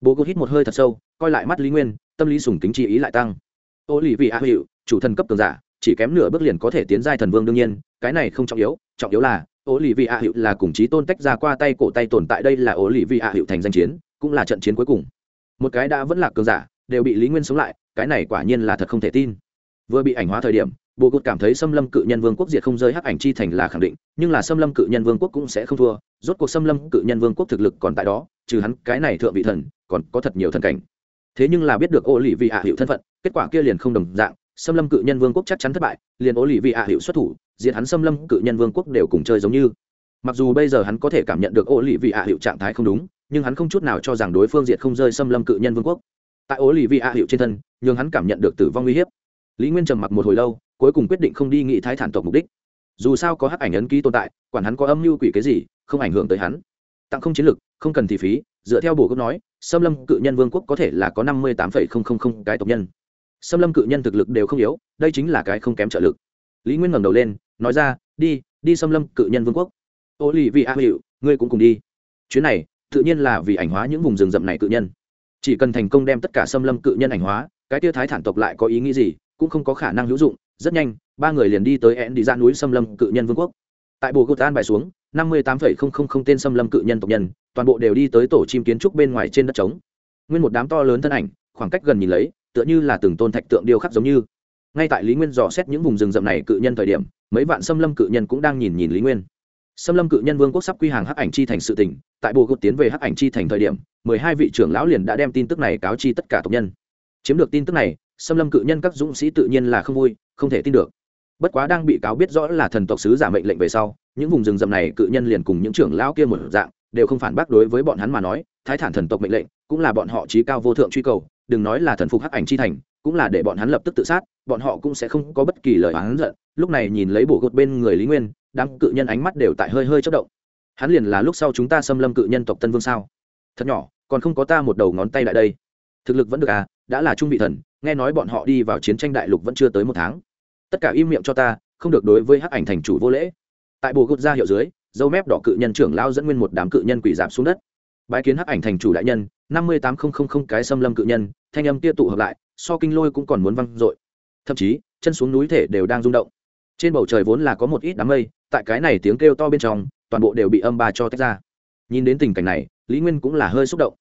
Bố gút hít một hơi thật sâu, coi lại mắt lý nguyên, tâm lý sùng kính chi ý lại tăng. Ô lì vì a hiệu chủ thần cấp cường giả, chỉ kém nửa bước liền có thể tiến giai thần vương đương nhiên cái này không trọng yếu trọng yếu là ô lì vị ạ hiệu là cùng chí tôn tách ra qua tay cổ tay tồn tại đây là ô lì vị ạ hiệu thành danh chiến, cũng là trận chiến cuối cùng. Một cái đã vẫn là cường giả, đều bị lý nguyên sống lại, cái này quả nhiên là thật không thể tin. Vừa bị ảnh hóa thời điểm bộ cột cảm thấy xâm lâm cự nhân vương quốc diệt không rơi hắc ảnh chi thành là khẳng định, nhưng là xâm lâm cự nhân vương quốc cũng sẽ không thua, rốt cuộc xâm lâm cự nhân vương quốc thực lực còn tại đó, trừ hắn, cái này thượng vị thần, còn có thật nhiều thần cảnh. Thế nhưng là biết được ô lì vị ạ hiệu thân phận, kết quả kia liền không đồng dạng xâm lâm cự nhân vương quốc chắc chắn thất bại, liền ô lì vị ạ hiệu xuất thủ, diệt hắn xâm lâm cự nhân vương quốc đều cùng chơi giống như. Mặc dù bây giờ hắn có thể cảm nhận được ô lì vị ạ hiệu trạng thái không đúng, nhưng hắn không chút nào cho rằng đối phương diệt không rơi xâm lâm cự nhân vương quốc. Tại ô lì vị ạ hiệu trên thân nhưng hắn cảm nhận được tử vong uy hiếp. Lý nguyên trầm mặc một hồi lâu, cuối cùng quyết định không đi nghị thái thản tộc mục đích. Dù sao có hắc ảnh ấn ký tồn tại, quản hắn có âm mưu quỷ cái gì, không ảnh hưởng tới hắn. Tặng không chiến lực không cần thì phí, dựa theo bổ cốc nói, xâm lâm cự nhân vương quốc có thể là có năm mươi tám cái tộc nhân xâm lâm cự nhân thực lực đều không yếu, đây chính là cái không kém trợ lực. Lý nguyên ngẩng đầu lên, nói ra, đi đi xâm lâm cự nhân vương quốc. Ô lì vì a hiệu ngươi cũng cùng đi. Chuyến này, tự nhiên là vì ảnh hóa những vùng rừng rậm này cự nhân. Chỉ cần thành công đem tất cả xâm lâm cự nhân ảnh hóa, cái tia thái thản tộc lại có ý nghĩ gì, cũng không có khả năng hữu dụng. Rất nhanh, ba người liền đi tới én đi ra núi xâm lâm cự nhân vương quốc. Tại bồ gột an bài xuống, năm mươi tám tên xâm lâm cự nhân tộc nhân, toàn bộ đều đi tới tổ chim kiến trúc bên ngoài trên đất trống. Nguyên một đám to lớn thân ảnh, khoảng cách gần nhìn lấy tựa như là từng tôn thạch tượng điêu khắc giống như. Ngay tại lý nguyên dò xét những vùng rừng rậm này cự nhân thời điểm, mấy vạn xâm lâm cự nhân cũng đang nhìn nhìn lý nguyên. Xâm lâm cự nhân vương quốc sắp quy hàng hắc ảnh chi thành sự tỉnh tại bộ gột tiến về hắc ảnh chi thành thời điểm, mười hai vị trưởng lão liền đã đem tin tức này cáo chi tất cả tộc nhân. Chiếm được tin tức này, xâm lâm cự nhân các dũng sĩ tự nhiên là không vui, không thể tin được. Bất quá đang bị cáo biết rõ là thần tộc sứ giả mệnh lệnh về sau, những vùng rừng rậm này cự nhân liền cùng những trưởng lão kia một dạng, đều không phản bác đối với bọn hắn mà nói, thái thản thần tộc mệnh lệnh, cũng là bọn họ trí cao vô thượng truy cầu đừng nói là thần phục hắc ảnh chi thành, cũng là để bọn hắn lập tức tự sát, bọn họ cũng sẽ không có bất kỳ lời oán giận. Lúc này nhìn lấy bộ gột bên người lý nguyên, đám cự nhân ánh mắt đều tại hơi hơi chất động. Hắn liền là lúc sau chúng ta xâm lâm cự nhân tộc tân vương sao? Thật nhỏ, còn không có ta một đầu ngón tay lại đây. Thực lực vẫn được à đã là trung vị thần, nghe nói bọn họ đi vào chiến tranh đại lục vẫn chưa tới một tháng. Tất cả im miệng cho ta, không được đối với hắc ảnh thành chủ vô lễ. Tại bộ gột ra hiệu dưới, dâu mép đỏ cự nhân trưởng lao dẫn nguyên một đám cự nhân quỷ giảm xuống đất. Bái kiến hắc ảnh thành chủ đại nhân năm mươi tám không cái xâm lâm cự nhân, thanh âm kia tụ hợp lại, so kinh lôi cũng còn muốn văng dội. Thậm chí, chân xuống núi thể đều đang rung động. Trên bầu trời vốn là có một ít đám mây, tại cái này tiếng kêu to bên trong, toàn bộ đều bị âm ba cho tách ra. Nhìn đến tình cảnh này, lý nguyên cũng là hơi xúc động.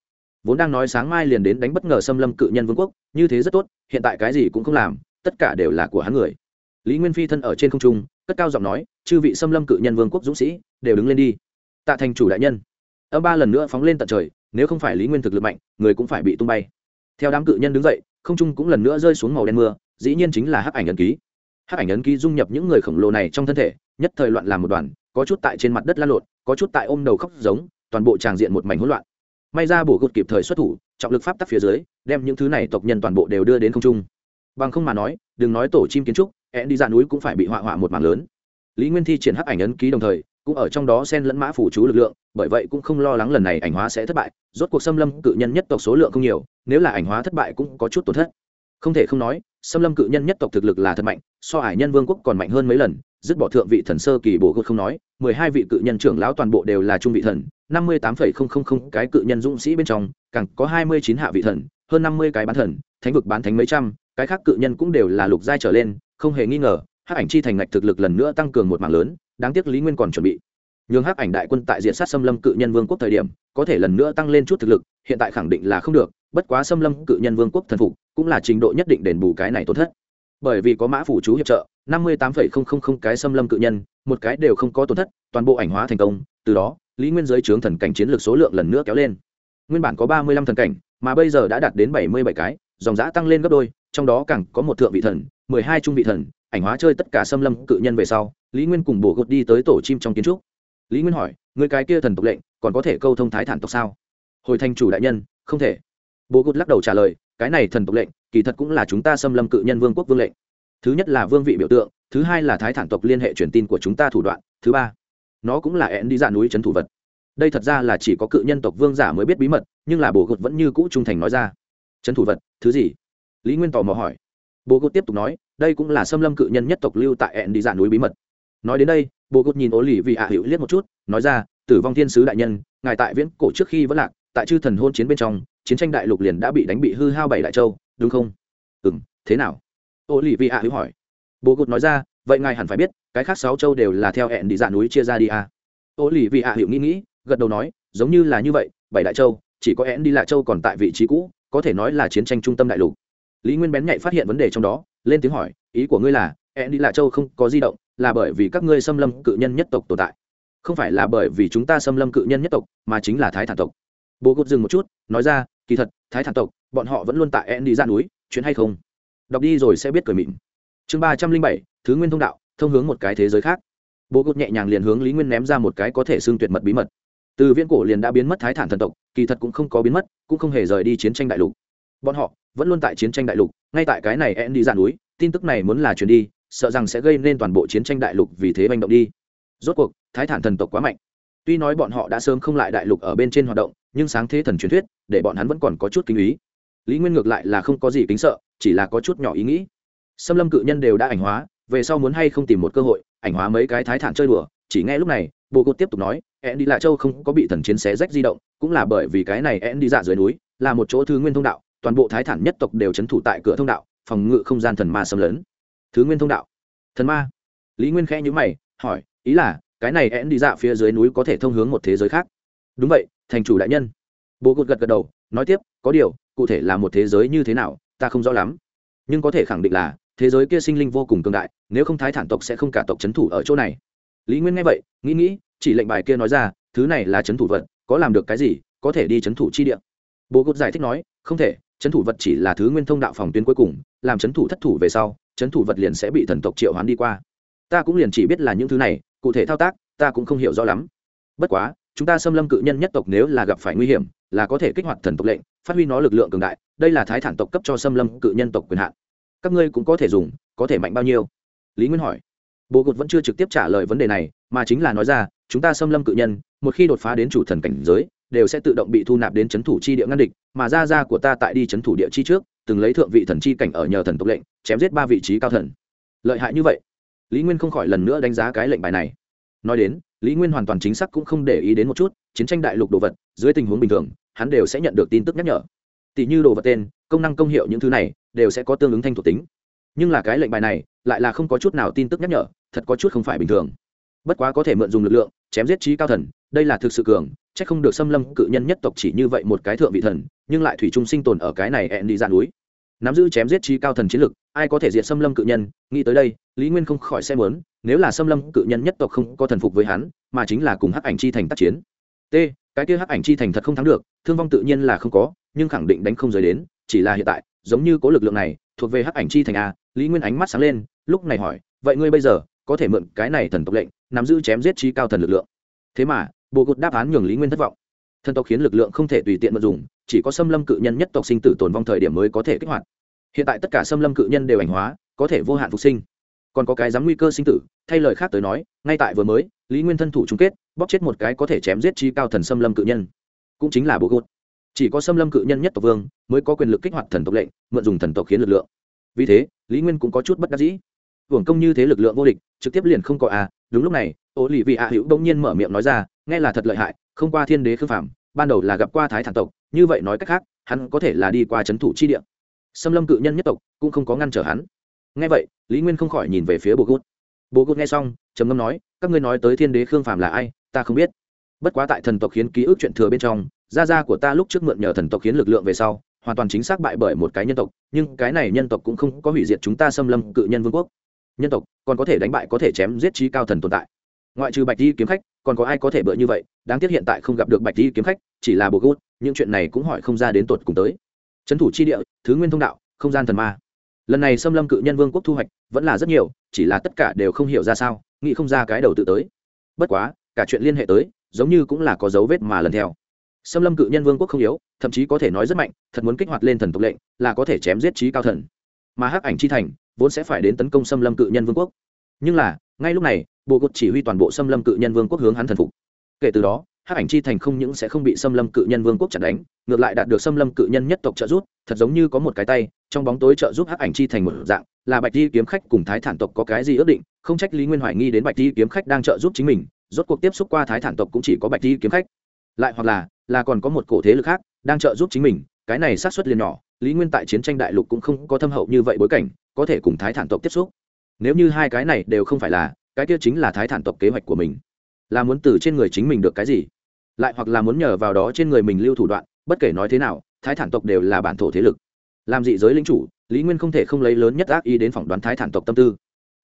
Vốn đang nói sáng mai liền đến đánh bất ngờ xâm lâm cự nhân vương quốc, như thế rất tốt, hiện tại cái gì cũng không làm, tất cả đều là của hắn người. Lý nguyên phi thân ở trên không trung, cất cao giọng nói, chư vị xâm lâm cự nhân vương quốc dũng sĩ, đều đứng lên đi. Tạ thành chủ đại nhân. Âm ba lần nữa phóng lên tận trời nếu không phải lý nguyên thực lực mạnh, người cũng phải bị tung bay. Theo đám cự nhân đứng dậy, không trung cũng lần nữa rơi xuống màu đen mưa, dĩ nhiên chính là hắc ảnh ấn ký. Hắc ảnh ấn ký dung nhập những người khổng lồ này trong thân thể, nhất thời loạn làm một đoàn, có chút tại trên mặt đất lan lộn, có chút tại ôm đầu khóc giống, toàn bộ tràng diện một mảnh hỗn loạn. May ra bổ gột kịp thời xuất thủ, trọng lực pháp tắc phía dưới, đem những thứ này tộc nhân toàn bộ đều đưa đến không trung. Bằng không mà nói, đừng nói tổ chim kiến trúc hẹn đi ra núi cũng phải bị họa họa một mảng lớn. Lý nguyên thi triển hắc ảnh ấn ký đồng thời cũng ở trong đó xen lẫn mã phủ chú lực lượng, bởi vậy cũng không lo lắng lần này ảnh hóa sẽ thất bại, rốt cuộc xâm lâm cự nhân nhất tộc số lượng không nhiều, nếu là ảnh hóa thất bại cũng có chút tổn thất. Không thể không nói, xâm lâm cự nhân nhất tộc thực lực là thật mạnh, so hải nhân vương quốc còn mạnh hơn mấy lần, dứt bỏ thượng vị thần sơ kỳ bổ gột không nói, mười hai vị cự nhân trưởng lão toàn bộ đều là trung vị thần, năm mươi tám phẩy không không không cái cự nhân dũng sĩ bên trong, càng có hai mươi chín hạ vị thần, hơn năm mươi cái bán thần, thánh vực bán thánh mấy trăm, cái khác cự nhân cũng đều là lục giai trở lên, không hề nghi ngờ, hắc ảnh chi thành ngạch thực lực lần nữa tăng cường một mạng lớn đáng tiếc lý nguyên còn chuẩn bị. Nhường hắc ảnh đại quân tại diện sát xâm lâm cự nhân vương quốc thời điểm, có thể lần nữa tăng lên chút thực lực, hiện tại khẳng định là không được, bất quá xâm lâm cự nhân vương quốc thần phục, cũng là trình độ nhất định đền bù cái này tổn thất. Bởi vì có mã phủ chú hiệp trợ, năm mươi tám không không không cái xâm lâm cự nhân, một cái đều không có tổn thất, toàn bộ ảnh hóa thành công, từ đó, lý nguyên giới trướng thần cảnh chiến lược số lượng lần nữa kéo lên. Nguyên bản có ba mươi lăm thần cảnh, mà bây giờ đã đạt đến bảy mươi bảy cái, dòng giã tăng lên gấp đôi, trong đó càng có một thượng vị thần, mười hai trung vị thần, ảnh hóa chơi tất cả xâm lâm cự nhân về sau lý nguyên cùng bổ gột đi tới tổ chim trong kiến trúc. Lý nguyên hỏi người cái kia thần tộc lệnh, còn có thể câu thông thái thản tộc sao? Hồi thành chủ đại nhân, không thể. Bố gột lắc đầu trả lời, cái này thần tộc lệnh, kỳ thật cũng là chúng ta xâm lâm cự nhân vương quốc vương lệnh. Thứ nhất là vương vị biểu tượng, thứ hai là thái thản tộc liên hệ truyền tin của chúng ta thủ đoạn, thứ ba, nó cũng là ẹn đi ra núi trấn thủ vật. Đây thật ra là chỉ có cự nhân tộc vương giả mới biết bí mật, nhưng là bồ gột vẫn như cũ trung thành nói ra. Trấn thủ vật, thứ gì? Lý nguyên tò mò hỏi. Bồ gột tiếp tục nói, đây cũng là xâm lâm cự nhân nhất tộc lưu tại ẹn đi dạ núi bí mật nói đến đây, bồ gột nhìn ố lì vì ạ à liếc một chút, nói ra, tử vong thiên sứ đại nhân, ngài tại viễn cổ trước khi vẫn lạc, tại chư thần hôn chiến bên trong, chiến tranh đại lục liền đã bị đánh bị hư hao bảy đại châu, đúng không? Ừ m thế nào? Ô lì vị ạ hữu hỏi. Bố gột nói ra, vậy ngài hẳn phải biết, cái khác sáu châu đều là theo hẹn đi dạ núi chia ra đi à. ô lì vị ạ hữu nghĩ nghĩ, gật đầu nói, giống như là như vậy, bảy đại châu, chỉ có hẹn đi lạ dạ châu còn tại vị trí cũ, có thể nói là chiến tranh trung tâm đại lục. Lý nguyên bén nhạy phát hiện vấn đề trong đó, lên tiếng hỏi, ý của ngươi là hẹn đi lạ dạ châu không có di động là bởi vì các ngươi xâm lâm cự nhân nhất tộc tồn tại. Không phải là bởi vì chúng ta xâm lâm cự nhân nhất tộc, mà chính là thái thản tộc. Bố gột dừng một chút, nói ra, kỳ thật, thái thản tộc, bọn họ vẫn luôn tại en đi ra núi, chuyện hay không? Đọc đi rồi sẽ biết cười mịn. Chương ba trăm linh bảy, thứ nguyên thông đạo, thông hướng một cái thế giới khác. Bố gột nhẹ nhàng liền hướng lý nguyên ném ra một cái có thể xương tuyệt mật bí mật. Từ viễn cổ liền đã biến mất thái thản thần tộc, kỳ thật cũng không có biến mất, cũng không hề rời đi chiến tranh đại lục. Bọn họ vẫn luôn tại chiến tranh đại lục, ngay tại cái này en đi ra núi, tin tức này muốn là chuyển đi sợ rằng sẽ gây nên toàn bộ chiến tranh đại lục vì thế manh động đi. Rốt cuộc, thái thản thần tộc quá mạnh. Tuy nói bọn họ đã sớm không lại đại lục ở bên trên hoạt động, nhưng sáng thế thần truyền thuyết, để bọn hắn vẫn còn có chút kinh ý. Lý nguyên ngược lại là không có gì kính sợ, chỉ là có chút nhỏ ý nghĩ. Xâm lâm cự nhân đều đã ảnh hóa, về sau muốn hay không tìm một cơ hội, ảnh hóa mấy cái thái thản chơi đùa, chỉ nghe lúc này, bồ cốt tiếp tục nói ẹn đi lạ châu không có bị thần chiến xé rách di động, cũng là bởi vì cái này ẹn đi dạ dưới núi, là một chỗ thứ nguyên thông đạo, toàn bộ thái thản nhất tộc đều c h ấ n thủ tại cửa thông đạo, phòng ngự không gian thần ma xâm lấn thứ nguyên thông đạo. Thần ma. Lý nguyên khẽ nhữ mày, hỏi, ý là, cái này én đi dạ phía dưới núi có thể thông hướng một thế giới khác? Đúng vậy, thành chủ đại nhân. Bố gột gật gật đầu, nói tiếp, có điều, cụ thể là một thế giới như thế nào, ta không rõ lắm. Nhưng có thể khẳng định là, thế giới kia sinh linh vô cùng cường đại, nếu không thái thản tộc sẽ không cả tộc c h ấ n thủ ở chỗ này. Lý nguyên nghe vậy, nghĩ nghĩ, chỉ lệnh bài kia nói ra, thứ này là c h ấ n thủ vật, có làm được cái gì, có thể đi c h ấ n thủ chi địa. Bố gột giải thích nói, không thể c h ấ n thủ vật chỉ là thứ nguyên thông đạo phòng tuyến cuối cùng, làm c h ấ n thủ thất thủ về sau Chấn thủ vật liền sẽ bị thần tộc triệu hoán đi qua. Ta cũng liền chỉ biết là những thứ này, cụ thể thao tác, ta cũng không hiểu rõ lắm. Bất quá, chúng ta xâm lâm cự nhân nhất tộc nếu là gặp phải nguy hiểm, là có thể kích hoạt thần tộc lệnh, phát huy nó lực lượng cường đại, đây là thái thản tộc cấp cho xâm lâm cự nhân tộc quyền hạn. Các ngươi cũng có thể dùng, có thể mạnh bao nhiêu? Lý nguyên hỏi. Bồ gột vẫn chưa trực tiếp trả lời vấn đề này, mà chính là nói ra, chúng ta xâm lâm cự nhân, một khi đột phá đến chủ thần cảnh giới, đều sẽ tự động bị thu nạp đến c h ấ n thủ chi địa ngăn địch, mà ra ra của ta tại đi c h ấ n thủ địa chi trước từng lấy thượng vị thần chi cảnh ở nhờ thần tộc lệnh, chém giết ba vị trí cao thần. Lợi hại như vậy? Lý nguyên không khỏi lần nữa đánh giá cái lệnh bài này. Nói đến, lý nguyên hoàn toàn chính xác cũng không để ý đến một chút, chiến tranh đại lục đồ vật, dưới tình huống bình thường, hắn đều sẽ nhận được tin tức nhắc nhở. Tỷ như đồ vật tên, công năng công hiệu những thứ này, đều sẽ có tương ứng thanh thuộc tính. Nhưng là cái lệnh bài này, lại là không có chút nào tin tức nhắc nhở, thật có chút không phải bình thường. Bất quá có thể mượn dùng lực lượng, chém giết trí cao thần, đây là thực sự cường c h ắ c không được xâm lâm cự nhân nhất tộc chỉ như vậy một cái thượng vị thần nhưng lại thủy chung sinh tồn ở cái này ẹn đi ra núi. Nắm giữ chém giết trí cao thần chiến lực, ai có thể diệt xâm lâm cự nhân? Nghĩ tới đây, lý nguyên không khỏi xem muốn, nếu là xâm lâm cự nhân nhất tộc không có thần phục với hắn, mà chính là cùng hắc ảnh chi thành tác chiến. T, cái kia hắc ảnh chi thành thật không thắng được, thương vong tự nhiên là không có, nhưng khẳng định đánh không rời đến, chỉ là hiện tại, giống như có lực lượng này, thuộc về hắc ảnh chi thành a, lý nguyên ánh mắt sáng lên, lúc này hỏi, vậy ngươi bây giờ có thể mượn cái này thần tộc lệnh, nắm giữ chém giết trí cao thần lực lượng? Thế mà, bộ gột đáp án nhường lý nguyên thất vọng. Thần tộc khiến lực lượng không thể tùy tiện mượn dùng chỉ có xâm lâm cự nhân nhất tộc sinh tử tồn vong thời điểm mới có thể kích hoạt. Hiện tại tất cả xâm lâm cự nhân đều ảnh hóa, có thể vô hạn phục sinh. Còn có cái dám nguy cơ sinh tử, thay lời khác tới nói, ngay tại vừa mới, lý nguyên thân thủ chung kết, bóp chết một cái có thể chém giết chi cao thần xâm lâm cự nhân. Cũng chính là bộ gốt chỉ có xâm lâm cự nhân nhất tộc vương, mới có quyền lực kích hoạt thần tộc lệnh, mượn dùng thần tộc khiến lực lượng. Vì thế, lý nguyên cũng có chút bất đắc dĩ. Hưởng công như thế lực lượng vô địch, trực tiếp liền không có à đúng lúc này ô lì vị hạ hữu đông nhiên mở miệng nói ra, nghe là thật lợi hại, không qua thiên đế khư phạm ban đầu là gặp qua thái thản tộc như vậy nói cách khác, hắn có thể là đi qua c h ấ n thủ chi địa. Xâm lâm cự nhân nhất tộc cũng không có ngăn trở hắn. Nghe vậy, lý nguyên không khỏi nhìn về phía bồ gút bồ gút nghe xong, trầm ngâm nói, các ngươi nói tới thiên đế khương phàm là ai, ta không biết. Bất quá tại thần tộc khiến ký ức chuyện thừa bên trong, gia gia của ta lúc trước mượn nhờ thần tộc khiến lực lượng về sau, hoàn toàn chính xác bại bởi một cái nhân tộc, nhưng cái này nhân tộc cũng không có hủy diệt chúng ta xâm lâm cự nhân vương quốc. Nhân tộc, còn có thể đánh bại, có thể chém giết trí cao thần tồn tại. Ngoại trừ bạch di kiếm khách, còn có ai có thể bựa như vậy? Đáng tiếc hiện tại không gặp được bạch di kiếm khách chỉ là bộ gút, những chuyện này cũng hỏi không ra đến tột cùng tới. Trấn thủ chi địa, thứ nguyên thông đạo, không gian thần ma. Lần này xâm lâm cự nhân vương quốc thu hoạch vẫn là rất nhiều, chỉ là tất cả đều không hiểu ra sao, nghĩ không ra cái đầu tự tới. Bất quá, cả chuyện liên hệ tới, giống như cũng là có dấu vết mà lần theo. Xâm lâm cự nhân vương quốc không yếu, thậm chí có thể nói rất mạnh, thật muốn kích hoạt lên thần tộc lệnh, là có thể chém giết trí cao thần. Mà hắc ảnh chi thành, vốn sẽ phải đến tấn công xâm lâm cự nhân vương quốc. Nhưng là, ngay lúc này bộ cột chỉ huy toàn bộ xâm lâm cự nhân vương quốc hướng hắn thần phục. Kể từ đó hắc ảnh chi thành không những sẽ không bị xâm lâm cự nhân vương quốc chặt đánh, ngược lại đạt được xâm lâm cự nhân nhất tộc trợ giúp, thật giống như có một cái tay, trong bóng tối trợ giúp hắc ảnh chi thành một dạng, là bạch di kiếm khách cùng thái thản tộc có cái gì ước định, không trách lý nguyên hoài nghi đến bạch di kiếm khách đang trợ giúp chính mình, rốt cuộc tiếp xúc qua thái thản tộc cũng chỉ có bạch di kiếm khách. Lại hoặc là là còn có một cổ thế lực khác, đang trợ giúp chính mình, cái này sát xuất liền nhỏ, lý nguyên tại chiến tranh đại lục cũng không có thâm hậu như vậy bối cảnh, có thể cùng thái thản tộc tiếp xúc. Nếu như hai cái này đều không phải là, cái kia chính là thái thản tộc kế hoạch của mình là muốn từ trên người chính mình được cái gì? Lại hoặc là muốn nhờ vào đó trên người mình lưu thủ đoạn, bất kể nói thế nào, thái thản tộc đều là bản thổ thế lực. Làm dị giới lính chủ, lý nguyên không thể không lấy lớn nhất ác ý đến phỏng đoán thái thản tộc tâm tư.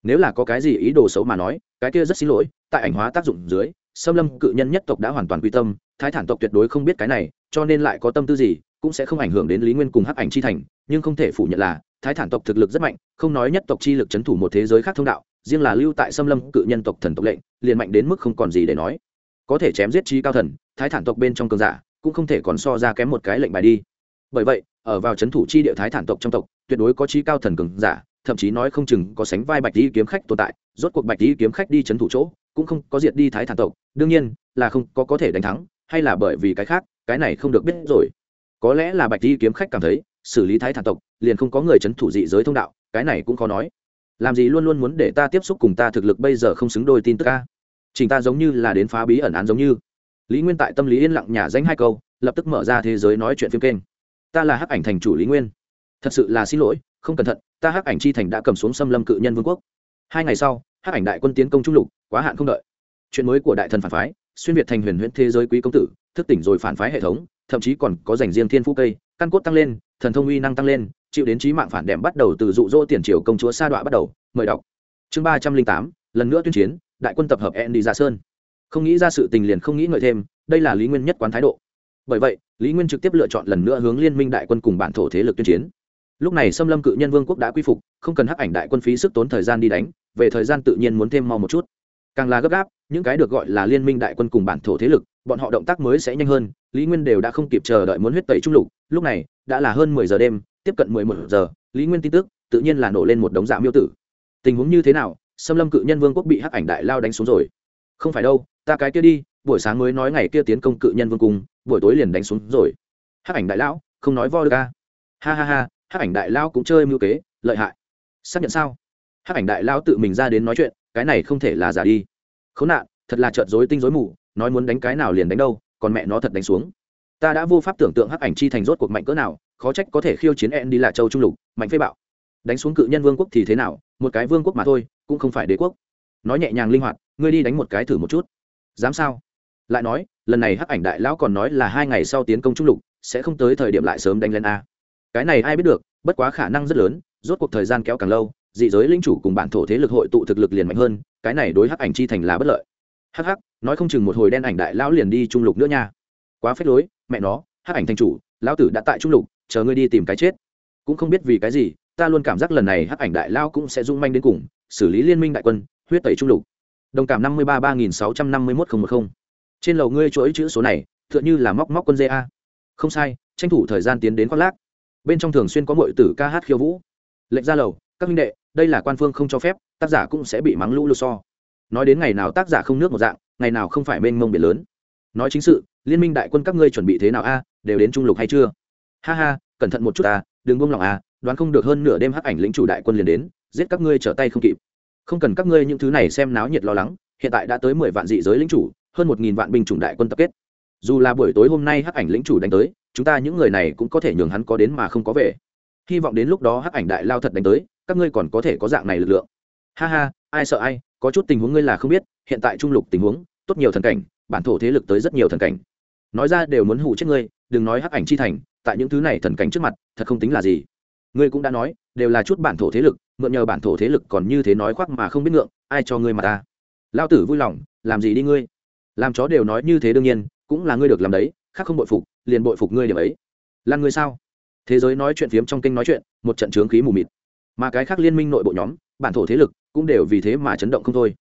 Nếu là có cái gì ý đồ xấu mà nói, cái kia rất xin lỗi, tại ảnh hóa tác dụng dưới xâm lâm cự nhân nhất tộc đã hoàn toàn quy tâm, thái thản tộc tuyệt đối không biết cái này, cho nên lại có tâm tư gì, cũng sẽ không ảnh hưởng đến lý nguyên cùng hắc ảnh chi thành, nhưng không thể phủ nhận là, thái thản tộc thực lực rất mạnh, không nói nhất tộc chi lực c h ấ n thủ một thế giới khác thông đạo riêng là lưu tại xâm lâm cự nhân tộc thần tộc lệnh, liền mạnh đến mức không còn gì để nói. Có thể chém giết trí cao thần, thái thản tộc bên trong cường giả, cũng không thể còn so ra kém một cái lệnh bài đi. Bởi vậy, ở vào c h ấ n thủ chi địa thái thản tộc trong tộc, tuyệt đối có trí cao thần cường giả, thậm chí nói không chừng có sánh vai bạch đi kiếm khách tồn tại, rốt cuộc bạch đi kiếm khách đi c h ấ n thủ chỗ, cũng không có diệt đi thái thản tộc, đương nhiên là không có có thể đánh thắng, hay là bởi vì cái khác, cái này không được biết rồi. Có lẽ là bạch đi kiếm khách cảm thấy, xử lý thái thản tộc, liền không có người c h ấ n thủ dị giới thông đạo, cái này cũng khó nói làm gì luôn luôn muốn để ta tiếp xúc cùng ta thực lực bây giờ không xứng đôi tin tức ca? Chỉnh ta giống như là đến phá bí ẩn án giống như. Lý nguyên tại tâm lý yên lặng nhà danh hai câu, lập tức mở ra thế giới nói chuyện phim kênh. Ta là hắc ảnh thành chủ lý nguyên. Thật sự là xin lỗi, không cẩn thận, ta hắc ảnh chi thành đã cầm xuống xâm lâm cự nhân vương quốc. Hai ngày sau, hắc ảnh đại quân tiến công trung lục, quá hạn không đợi. Chuyện mới của đại thần phản phái, xuyên việt thành huyền huyễn thế giới quý công tử, thức tỉnh rồi phản phái hệ thống, thậm chí còn có dành riêng thiên phú cây, căn cốt tăng lên, thần thông uy năng tăng lên chịu đến trí mạng phản đệm bắt đầu từ dụ dỗ tiền triều công chúa sa đọa bắt đầu. Mời đọc. Chương ba trăm linh tám, lần nữa tuyên chiến, đại quân tập hợp en đi ra dạ sơn. Không nghĩ ra sự tình liền không nghĩ ngợi thêm, đây là lý nguyên nhất quán thái độ. Bởi vậy, lý nguyên trực tiếp lựa chọn lần nữa hướng liên minh đại quân cùng bản thổ thế lực tuyên chiến. Lúc này xâm lâm cự nhân vương quốc đã quy phục, không cần hắc ảnh đại quân phí sức tốn thời gian đi đánh, về thời gian tự nhiên muốn thêm mau một chút. Càng là gấp gáp, những cái được gọi là liên minh đại quân cùng bản thổ thế lực, bọn họ động tác mới sẽ nhanh hơn, lý nguyên đều đã không kịp chờ đợi muốn huyết tẩy trung lục, lúc này, đã là hơn mười giờ đêm tiếp cận mười một giờ, lý nguyên tin tức, tự nhiên là nổ lên một đống dạ miêu tử. Tình huống như thế nào xâm lâm cự nhân vương quốc bị hắc ảnh đại lao đánh xuống rồi. Không phải đâu, ta cái kia đi, buổi sáng mới nói ngày kia tiến công cự nhân vương cung, buổi tối liền đánh xuống rồi. Hắc ảnh đại lão, không nói vo được ca ha ha ha, hắc ảnh đại lao cũng chơi mưu kế, lợi hại. Xác nhận sao? Hắc ảnh đại lao tự mình ra đến nói chuyện, cái này không thể là giả đi. Khốn nạn, thật là trợn rối tinh rối mù, nói muốn đánh cái nào liền đánh đâu, còn mẹ nó thật đánh xuống. Ta đã vô pháp tưởng tượng hắc ảnh chi thành rốt cuộc mạnh cỡ nào khó trách có thể khiêu chiến en đi là châu trung lục, mạnh phế bạo. Đánh xuống cự nhân vương quốc thì thế nào, một cái vương quốc mà thôi, cũng không phải đế quốc. Nói nhẹ nhàng linh hoạt, ngươi đi đánh một cái thử một chút. Dám sao? Lại nói, lần này hắc ảnh đại lão còn nói là hai ngày sau tiến công trung lục, sẽ không tới thời điểm lại sớm đánh lên a. Cái này ai biết được, bất quá khả năng rất lớn, rốt cuộc thời gian kéo càng lâu, dị giới linh chủ cùng bản thổ thế lực hội tụ thực lực liền mạnh hơn, cái này đối hắc ảnh chi thành là bất lợi. Hắc hắc, nói không chừng một hồi đen ảnh đại lão liền đi trung lục nữa nha. Quá phết lối, mẹ nó, hắc ảnh thành chủ, lão tử đã tại trung lục chờ ngươi đi tìm cái chết. Cũng không biết vì cái gì, ta luôn cảm giác lần này hắc ảnh đại lao cũng sẽ rung manh đến cùng, xử lý liên minh đại quân, huyết tẩy trung lục. Đồng cảm năm mươi ba ba nghìn sáu trăm năm mươi một không một mươi trên lầu ngươi chuỗi chữ số này, tựa như là móc móc quân a. Không sai, tranh thủ thời gian tiến đến khoác lác. Bên trong thường xuyên có mọi tử ca hát khiêu vũ. Lệnh ra lầu, các minh đệ, đây là quan phương không cho phép, tác giả cũng sẽ bị mắng lũ lụt so. Nói đến ngày nào tác giả không nước một dạng, ngày nào không phải mênh mông biển lớn. Nói chính sự, liên minh đại quân các ngươi chuẩn bị thế nào a, đều đến trung lục hay chưa? Ha ha cẩn thận một chút à, đừng buông lòng à, đoán không được hơn nửa đêm hắc ảnh lĩnh chủ đại quân liền đến giết các ngươi trở tay không kịp. Không cần các ngươi những thứ này xem náo nhiệt lo lắng hiện tại đã tới mười vạn dị giới lĩnh chủ hơn một nghìn vạn binh chủng đại quân tập kết. Dù là buổi tối hôm nay hắc ảnh lĩnh chủ đánh tới chúng ta những người này cũng có thể nhường hắn có đến mà không có về. Hy vọng đến lúc đó hắc ảnh đại lao thật đánh tới các ngươi còn có thể có dạng này lực lượng. Ha ha ai sợ ai có chút tình huống ngươi là không biết hiện tại trung lục tình huống tốt nhiều thần cảnh bản thổ thế lực tới rất nhiều thần cảnh. Nói ra đều muốn hủ chết ngươi đừng nói hắc ảnh chi thành tại những thứ này thần cảnh trước mặt, thật không tính là gì. Ngươi cũng đã nói, đều là chút bản thổ thế lực, mượn nhờ bản thổ thế lực còn như thế nói khoác mà không biết ngượng, ai cho ngươi mà ta? Lao tử vui lòng, làm gì đi ngươi? Làm chó đều nói như thế đương nhiên, cũng là ngươi được làm đấy, khác không bội phục, liền bội phục ngươi điểm ấy. Lan ngươi sao? Thế giới nói chuyện phiếm trong kinh nói chuyện, một trận trướng khí mù mịt. Mà cái khác liên minh nội bộ nhóm, bản thổ thế lực, cũng đều vì thế mà chấn động không thôi.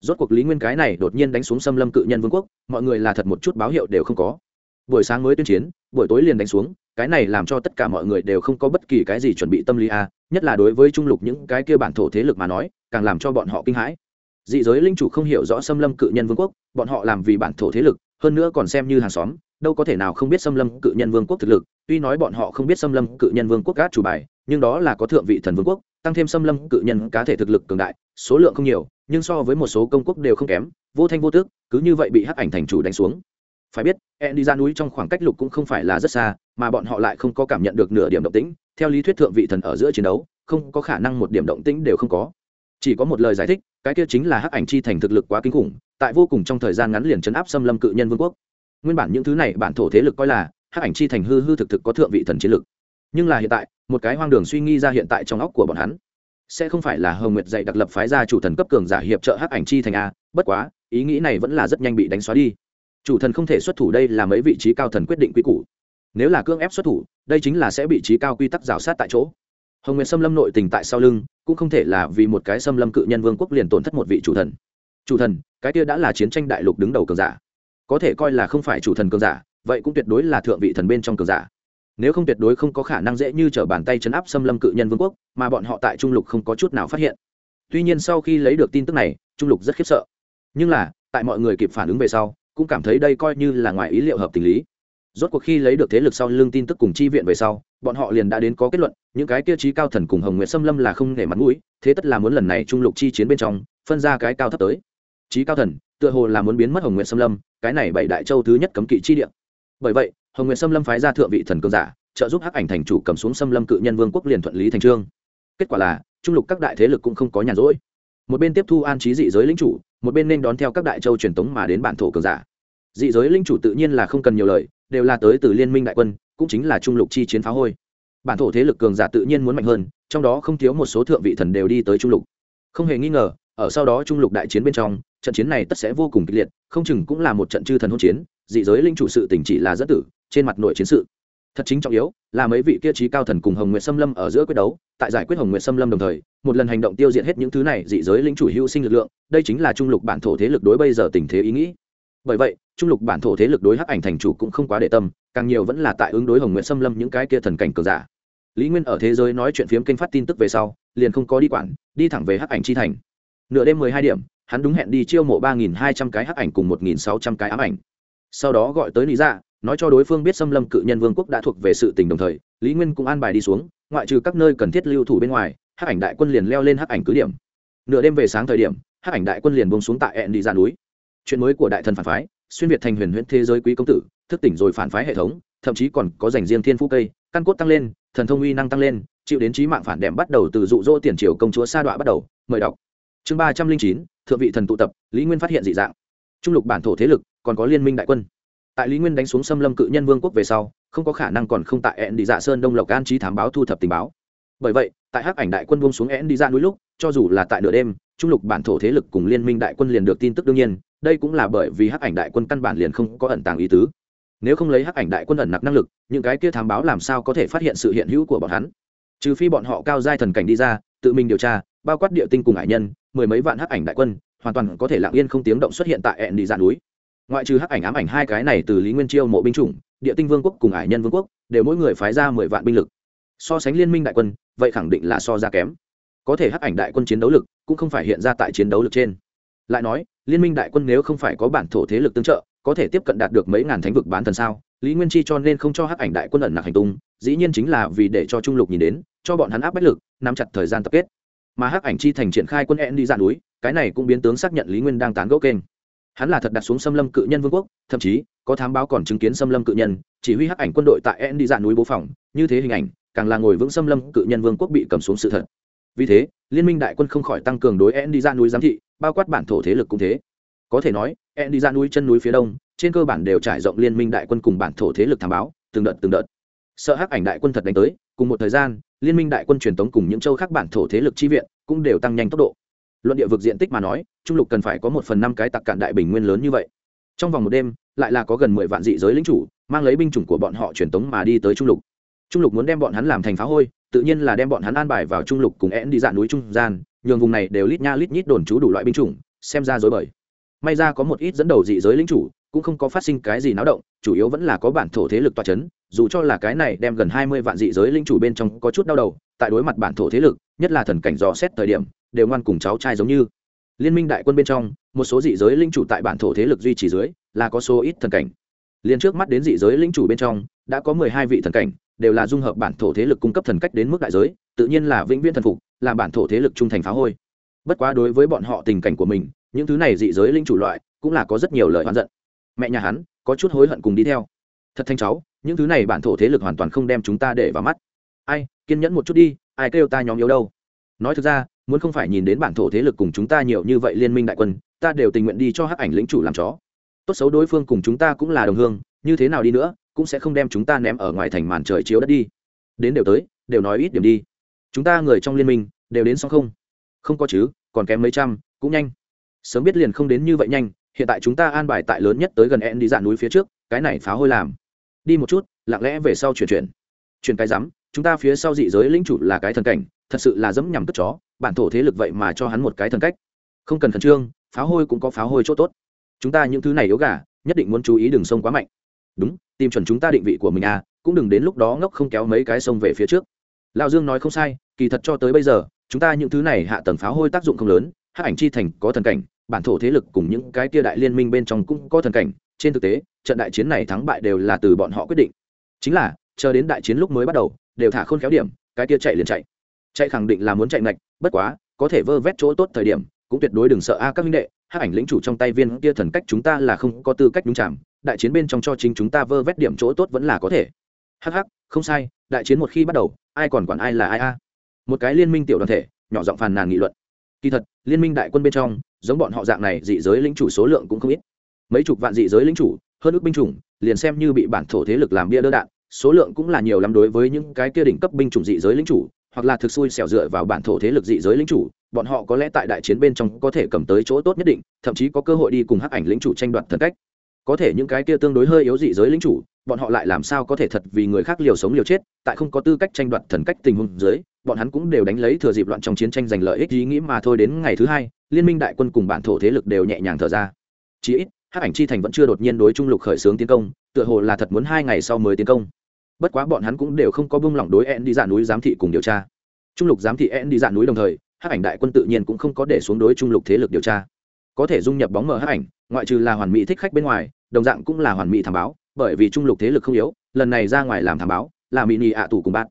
Rốt cuộc lý nguyên cái này đột nhiên đánh xuống xâm lâm cự nhân vương quốc, mọi người là thật một chút báo hiệu đều không có. Buổi sáng mới tuyên chiến, buổi tối liền đánh xuống cái này làm cho tất cả mọi người đều không có bất kỳ cái gì chuẩn bị tâm lý a, nhất là đối với trung lục những cái kia bản thổ thế lực mà nói, càng làm cho bọn họ kinh hãi. Dị giới linh chủ không hiểu rõ xâm lâm cự nhân vương quốc, bọn họ làm vì bản thổ thế lực, hơn nữa còn xem như hàng xóm, đâu có thể nào không biết xâm lâm cự nhân vương quốc thực lực. Tuy nói bọn họ không biết xâm lâm cự nhân vương quốc gác chủ bài, nhưng đó là có thượng vị thần vương quốc, tăng thêm xâm lâm cự nhân cá thể thực lực cường đại, số lượng không nhiều, nhưng so với một số công quốc đều không kém, vô thanh vô tước cứ như vậy bị hắc ảnh thành chủ đánh xuống phải biết e đi ra núi trong khoảng cách lục cũng không phải là rất xa, mà bọn họ lại không có cảm nhận được nửa điểm động tĩnh. Theo lý thuyết thượng vị thần ở giữa chiến đấu, không có khả năng một điểm động tĩnh đều không có. Chỉ có một lời giải thích, cái kia chính là hắc ảnh chi thành thực lực quá kinh khủng, tại vô cùng trong thời gian ngắn liền chấn áp xâm lâm cự nhân vương quốc. Nguyên bản những thứ này bản thổ thế lực coi là hắc ảnh chi thành hư hư thực thực có thượng vị thần chiến lực. Nhưng là hiện tại, một cái hoang đường suy nghĩ ra hiện tại trong óc của bọn hắn. Sẽ không phải là hồng nguyệt dạy đặc lập phái ra chủ thần cấp cường giả hiệp trợ hắc ảnh chi thành a, bất quá, ý nghĩ này vẫn là rất nhanh bị đánh xóa đi chủ thần không thể xuất thủ đây là mấy vị trí cao thần quyết định quy củ. Nếu là cương ép xuất thủ, đây chính là sẽ bị trí cao quy tắc rào sát tại chỗ. Hồng nguyệt xâm lâm nội tình tại sau lưng, cũng không thể là vì một cái xâm lâm cự nhân vương quốc liền tổn thất một vị chủ thần. Chủ thần, cái kia đã là chiến tranh đại lục đứng đầu cường giả. Có thể coi là không phải chủ thần cường giả, vậy cũng tuyệt đối là thượng vị thần bên trong cường giả. Nếu không tuyệt đối không có khả năng dễ như t r ở bàn tay chấn áp xâm lâm cự nhân vương quốc, mà bọn họ tại trung lục không có chút nào phát hiện. Tuy nhiên sau khi lấy được tin tức này, trung lục rất khiếp sợ. Nhưng là, tại mọi người kịp phản ứng về sau cũng cảm thấy đây coi như là ngoài ý liệu hợp tình lý. Rốt cuộc khi lấy được thế lực sau lưng tin tức cùng chi viện về sau, bọn họ liền đã đến có kết luận, những cái kia trí cao thần cùng hồng nguyện xâm lâm là không nể mặt mũi, thế tất là muốn lần này trung lục chi chiến bên trong, phân ra cái cao thấp tới. Trí cao thần, tựa hồ là muốn biến mất hồng nguyện xâm lâm, cái này bảy đại châu thứ nhất cấm kỵ chi địa. Bởi vậy, hồng nguyện xâm lâm phái ra thượng vị thần cường giả, trợ giúp hắc ảnh thành chủ cầm xuống xâm lâm cự nhân vương quốc liền thuận lý thành trương. Kết quả là, trung lục các đại thế lực cũng không có nhàn rỗi. Một bên tiếp thu an trí dị giới lĩnh chủ một bên nên đón theo các đại châu truyền tống mà đến bản thổ cường giả. Dị giới linh chủ tự nhiên là không cần nhiều lời, đều là tới từ liên minh đại quân, cũng chính là trung lục chi chiến phá hôi. Bản thổ thế lực cường giả tự nhiên muốn mạnh hơn, trong đó không thiếu một số thượng vị thần đều đi tới trung lục. Không hề nghi ngờ, ở sau đó trung lục đại chiến bên trong, trận chiến này tất sẽ vô cùng kịch liệt, không chừng cũng là một trận chư thần hỗn chiến, dị giới linh chủ sự tỉnh chỉ là dẫn tử, trên mặt nội chiến sự thật chính trọng yếu, là mấy vị kia trí cao thần cùng hồng nguyệt xâm lâm ở giữa quyết đấu, tại giải quyết hồng nguyệt xâm lâm đồng thời, một lần hành động tiêu diệt hết những thứ này dị giới linh chủ hữu sinh lực lượng, đây chính là trung lục bản thổ thế lực đối bây giờ tình thế ý nghĩ. Bởi vậy, trung lục bản thổ thế lực đối hắc ảnh thành chủ cũng không quá để tâm, càng nhiều vẫn là tại ứng đối hồng nguyệt xâm lâm những cái kia thần cảnh cường giả. Lý nguyên ở thế giới nói chuyện phiếm kênh phát tin tức về sau, liền không có đi quản, đi thẳng về hắc ảnh chi thành. Nửa đêm mười hai điểm, hắn đúng hẹn đi chiêu mộ ba nghìn hai trăm cái hắc ảnh cùng một nghìn sáu trăm cái ám ảnh. Sau đó gọi tới lý dạ nói cho đối phương biết xâm lâm cự nhân vương quốc đã thuộc về sự tình đồng thời, lý nguyên cũng an bài đi xuống, ngoại trừ các nơi cần thiết lưu thủ bên ngoài, hắc ảnh đại quân liền leo lên hắc ảnh cứ điểm. Nửa đêm về sáng thời điểm, hắc ảnh đại quân liền bông xuống tại ẹn đi ra núi. Chuyện mới của đại thần phản phái, xuyên việt thành huyền huyễn thế giới quý công tử, thức tỉnh rồi phản phái hệ thống, thậm chí còn có dành riêng thiên phú cây, căn cốt tăng lên, thần thông uy năng tăng lên, chịu đến trí mạng phản đệm bắt đầu từ dụ dỗ tiền triều công chúa sa đọa bắt đầu, mời đọc. Chương ba trăm linh chín, thượng vị thần tụ tập, lý nguyên phát hiện dị dạng. Trung lục bản thổ thế lực, còn có liên minh đại quân tại lý nguyên đánh xuống xâm lâm cự nhân vương quốc về sau, không có khả năng còn không tại ẹn đi dạ sơn đông lộc an trí thám báo thu thập tình báo. Bởi vậy, tại hắc ảnh đại quân buông xuống ẹn đi ra núi lúc, cho dù là tại nửa đêm, trung lục bản thổ thế lực cùng liên minh đại quân liền được tin tức đương nhiên, đây cũng là bởi vì hắc ảnh đại quân căn bản liền không có ẩn tàng ý tứ. Nếu không lấy hắc ảnh đại quân ẩn nặc năng lực, những cái kia thám báo làm sao có thể phát hiện sự hiện hữu của bọn hắn? Trừ phi bọn họ cao giai thần cảnh đi ra, tự mình điều tra, bao quát địa tinh cùng ải nhân, mười mấy vạn hắc ảnh đại quân, hoàn toàn có thể lặng yên không tiếng động xuất hiện tại ẹn đi dạ núi ngoại trừ hắc ảnh ám ảnh hai cái này từ lý nguyên chiêu mộ binh chủng, địa tinh vương quốc cùng ải nhân vương quốc, đều mỗi người phái ra mười vạn binh lực. So sánh liên minh đại quân, vậy khẳng định là so ra kém. Có thể hắc ảnh đại quân chiến đấu lực cũng không phải hiện ra tại chiến đấu lực trên. Lại nói, liên minh đại quân nếu không phải có bản thổ thế lực tương trợ, có thể tiếp cận đạt được mấy ngàn thánh vực bán thần sao? Lý nguyên chi cho nên không cho hắc ảnh đại quân ẩn nặc hành tung, dĩ nhiên chính là vì để cho trung lục nhìn đến, cho bọn hắn áp bách lực, nắm chặt thời gian tập kết. Mà hắc ảnh chi thành triển khai quân ẹn đi ra núi, cái này cũng biến tướng xác nhận lý nguyên đang tán gẫu kênh hắn là thật đặt xuống xâm lâm cự nhân vương quốc, thậm chí, có thám báo còn chứng kiến xâm lâm cự nhân, chỉ huy hắc ảnh quân đội tại en đi dạ núi bố phòng, như thế hình ảnh, càng là ngồi vững xâm lâm cự nhân vương quốc bị cầm xuống sự thật. Vì thế, liên minh đại quân không khỏi tăng cường đối en đi dạ núi giám thị, bao quát bản thổ thế lực cũng thế. Có thể nói en đi dạ núi chân núi phía đông, trên cơ bản đều trải rộng liên minh đại quân cùng bản thổ thế lực thám báo, từng đợt từng đợt. Sợ hắc ảnh đại quân thật đánh tới, cùng một thời gian, liên minh đại quân truyền tống cùng những châu khác bản thổ thế lực chi viện cũng đều tăng nhanh tốc độ luận địa vực diện tích mà nói, trung lục cần phải có một phần năm cái tặc cạn đại bình nguyên lớn như vậy. Trong vòng một đêm, lại là có gần mười vạn dị giới lính chủ, mang lấy binh chủng của bọn họ truyền tống mà đi tới trung lục. Trung lục muốn đem bọn hắn làm thành phá hôi, tự nhiên là đem bọn hắn an bài vào trung lục cùng én đi dạn núi trung gian, nhường vùng này đều lít nha lít nhít đồn trú đủ loại binh chủng, xem ra dối bời. May ra có một ít dẫn đầu dị giới lính chủ, cũng không có phát sinh cái gì náo động, chủ yếu vẫn là có bản thổ thế lực toa c h ấ n dù cho là cái này đem gần hai mươi vạn dị giới lính chủ bên trong có chút đau đầu tại đối mặt bản thổ thế lực, nhất là thần cảnh dò xét thời điểm, đều ngoan cùng cháu trai giống như. Liên minh đại quân bên trong, một số dị giới linh chủ tại bản thổ thế lực duy trì dưới, là có số ít thần cảnh. Liên trước mắt đến dị giới linh chủ bên trong, đã có mười hai vị thần cảnh, đều là dung hợp bản thổ thế lực cung cấp thần cách đến mức đại giới, tự nhiên là vĩnh viễn thần phục, làm bản thổ thế lực trung thành phá hôi. Bất quá đối với bọn họ tình cảnh của mình, những thứ này dị giới linh chủ loại, cũng là có rất nhiều lời oán giận. Mẹ nhà hắn, có chút hối hận cùng đi theo. Thật thanh cháu, những thứ này bản thổ thế lực hoàn toàn không đem chúng ta để vào mắt ai, kiên nhẫn một chút đi, ai kêu ta nhóm yếu đâu? Nói thực ra, muốn không phải nhìn đến bản thổ thế lực cùng chúng ta nhiều như vậy liên minh đại quân, ta đều tình nguyện đi cho hắc ảnh lĩnh chủ làm chó. Tốt xấu đối phương cùng chúng ta cũng là đồng hương, như thế nào đi nữa, cũng sẽ không đem chúng ta ném ở ngoài thành màn trời chiếu đất đi. Đến đều tới, đều nói ít điểm đi. Chúng ta người trong liên minh, đều đến xong không? Không có chứ, còn kém mấy trăm, cũng nhanh. Sớm biết liền không đến như vậy nhanh, hiện tại chúng ta an bài tại lớn nhất tới gần en đi dạn núi phía trước, cái này phá hôi làm. Đi một chút, lặng lẽ về sau chuyển chuyển. Chuyển cái rắm chúng ta phía sau dị giới lĩnh chủ là cái thần cảnh, thật sự là dẫm nhằm cất chó, bản thổ thế lực vậy mà cho hắn một cái thần cách. Không cần khẩn trương pháo hôi cũng có pháo hôi chỗ tốt. Chúng ta những thứ này yếu gà, nhất định muốn chú ý đừng sông quá mạnh. Đúng, tìm chuẩn chúng ta định vị của mình à cũng đừng đến lúc đó ngốc không kéo mấy cái sông về phía trước. Lão dương nói không sai, kỳ thật cho tới bây giờ, chúng ta những thứ này hạ tầng pháo hôi tác dụng không lớn hát ảnh chi thành có thần cảnh, bản thổ thế lực cùng những cái tia đại liên minh bên trong cũng có thần cảnh. Trên thực tế, trận đại chiến này thắng bại đều là từ bọn họ quyết định. Chính là, chờ đến đại chiến lúc mới bắt đầu đều thả khôn khéo điểm, cái tia chạy liền chạy. Chạy khẳng định là muốn chạy ngạch, bất quá, có thể vơ vét chỗ tốt thời điểm, cũng tuyệt đối đừng sợ a các minh đệ hát ảnh lĩnh chủ trong tay viên kia thần cách chúng ta là không có tư cách đúng chạm đại chiến bên trong cho chính chúng ta vơ vét điểm chỗ tốt vẫn là có thể. Hắc hắc, không sai, đại chiến một khi bắt đầu, ai còn quản ai là ai a. Một cái liên minh tiểu đoàn thể, nhỏ giọng phàn nàn nghị luận. Kỳ thật, liên minh đại quân bên trong, giống bọn họ dạng này dị giới lĩnh chủ số lượng cũng không ít. Mấy chục vạn dị giới lĩnh chủ, hơn ước binh chủng, liền xem như bị bản thổ thế lực làm bia đỡ đạn số lượng cũng là nhiều lắm đối với những cái kia đỉnh cấp binh chủng dị giới lĩnh chủ, hoặc là thực xui xẻo dựa vào bản thổ thế lực dị giới lĩnh chủ, bọn họ có lẽ tại đại chiến bên trong có thể cầm tới chỗ tốt nhất định, thậm chí có cơ hội đi cùng hắc ảnh lĩnh chủ tranh đoạt thần cách. Có thể những cái kia tương đối hơi yếu dị giới lĩnh chủ, bọn họ lại làm sao có thể thật vì người khác liều sống liều chết, tại không có tư cách tranh đoạt thần cách tình huống dưới, bọn hắn cũng đều đánh lấy thừa dịp loạn trong chiến tranh giành lợi ích ý nghĩ mà thôi đến ngày thứ hai, liên minh đại quân cùng bản thổ thế lực đều nhẹ nhàng thở ra. Chí ít, hắc ảnh chi thành vẫn chưa đột nhiên đối trung lục khởi xướng tiến công, tựa hồ là thật muốn hai ngày sau mới tiến công bất quá bọn hắn cũng đều không có buông lỏng đối en đi dạ núi giám thị cùng điều tra. Trung lục giám thị en đi dạ núi đồng thời, hắc ảnh đại quân tự nhiên cũng không có để xuống đối trung lục thế lực điều tra. Có thể dung nhập bóng mờ hắc ảnh, ngoại trừ là hoàn mỹ thích khách bên ngoài, đồng dạng cũng là hoàn mỹ thảm báo, bởi vì trung lục thế lực không yếu, lần này ra ngoài làm thảm báo, là mỹ nị ạ tù cùng bạn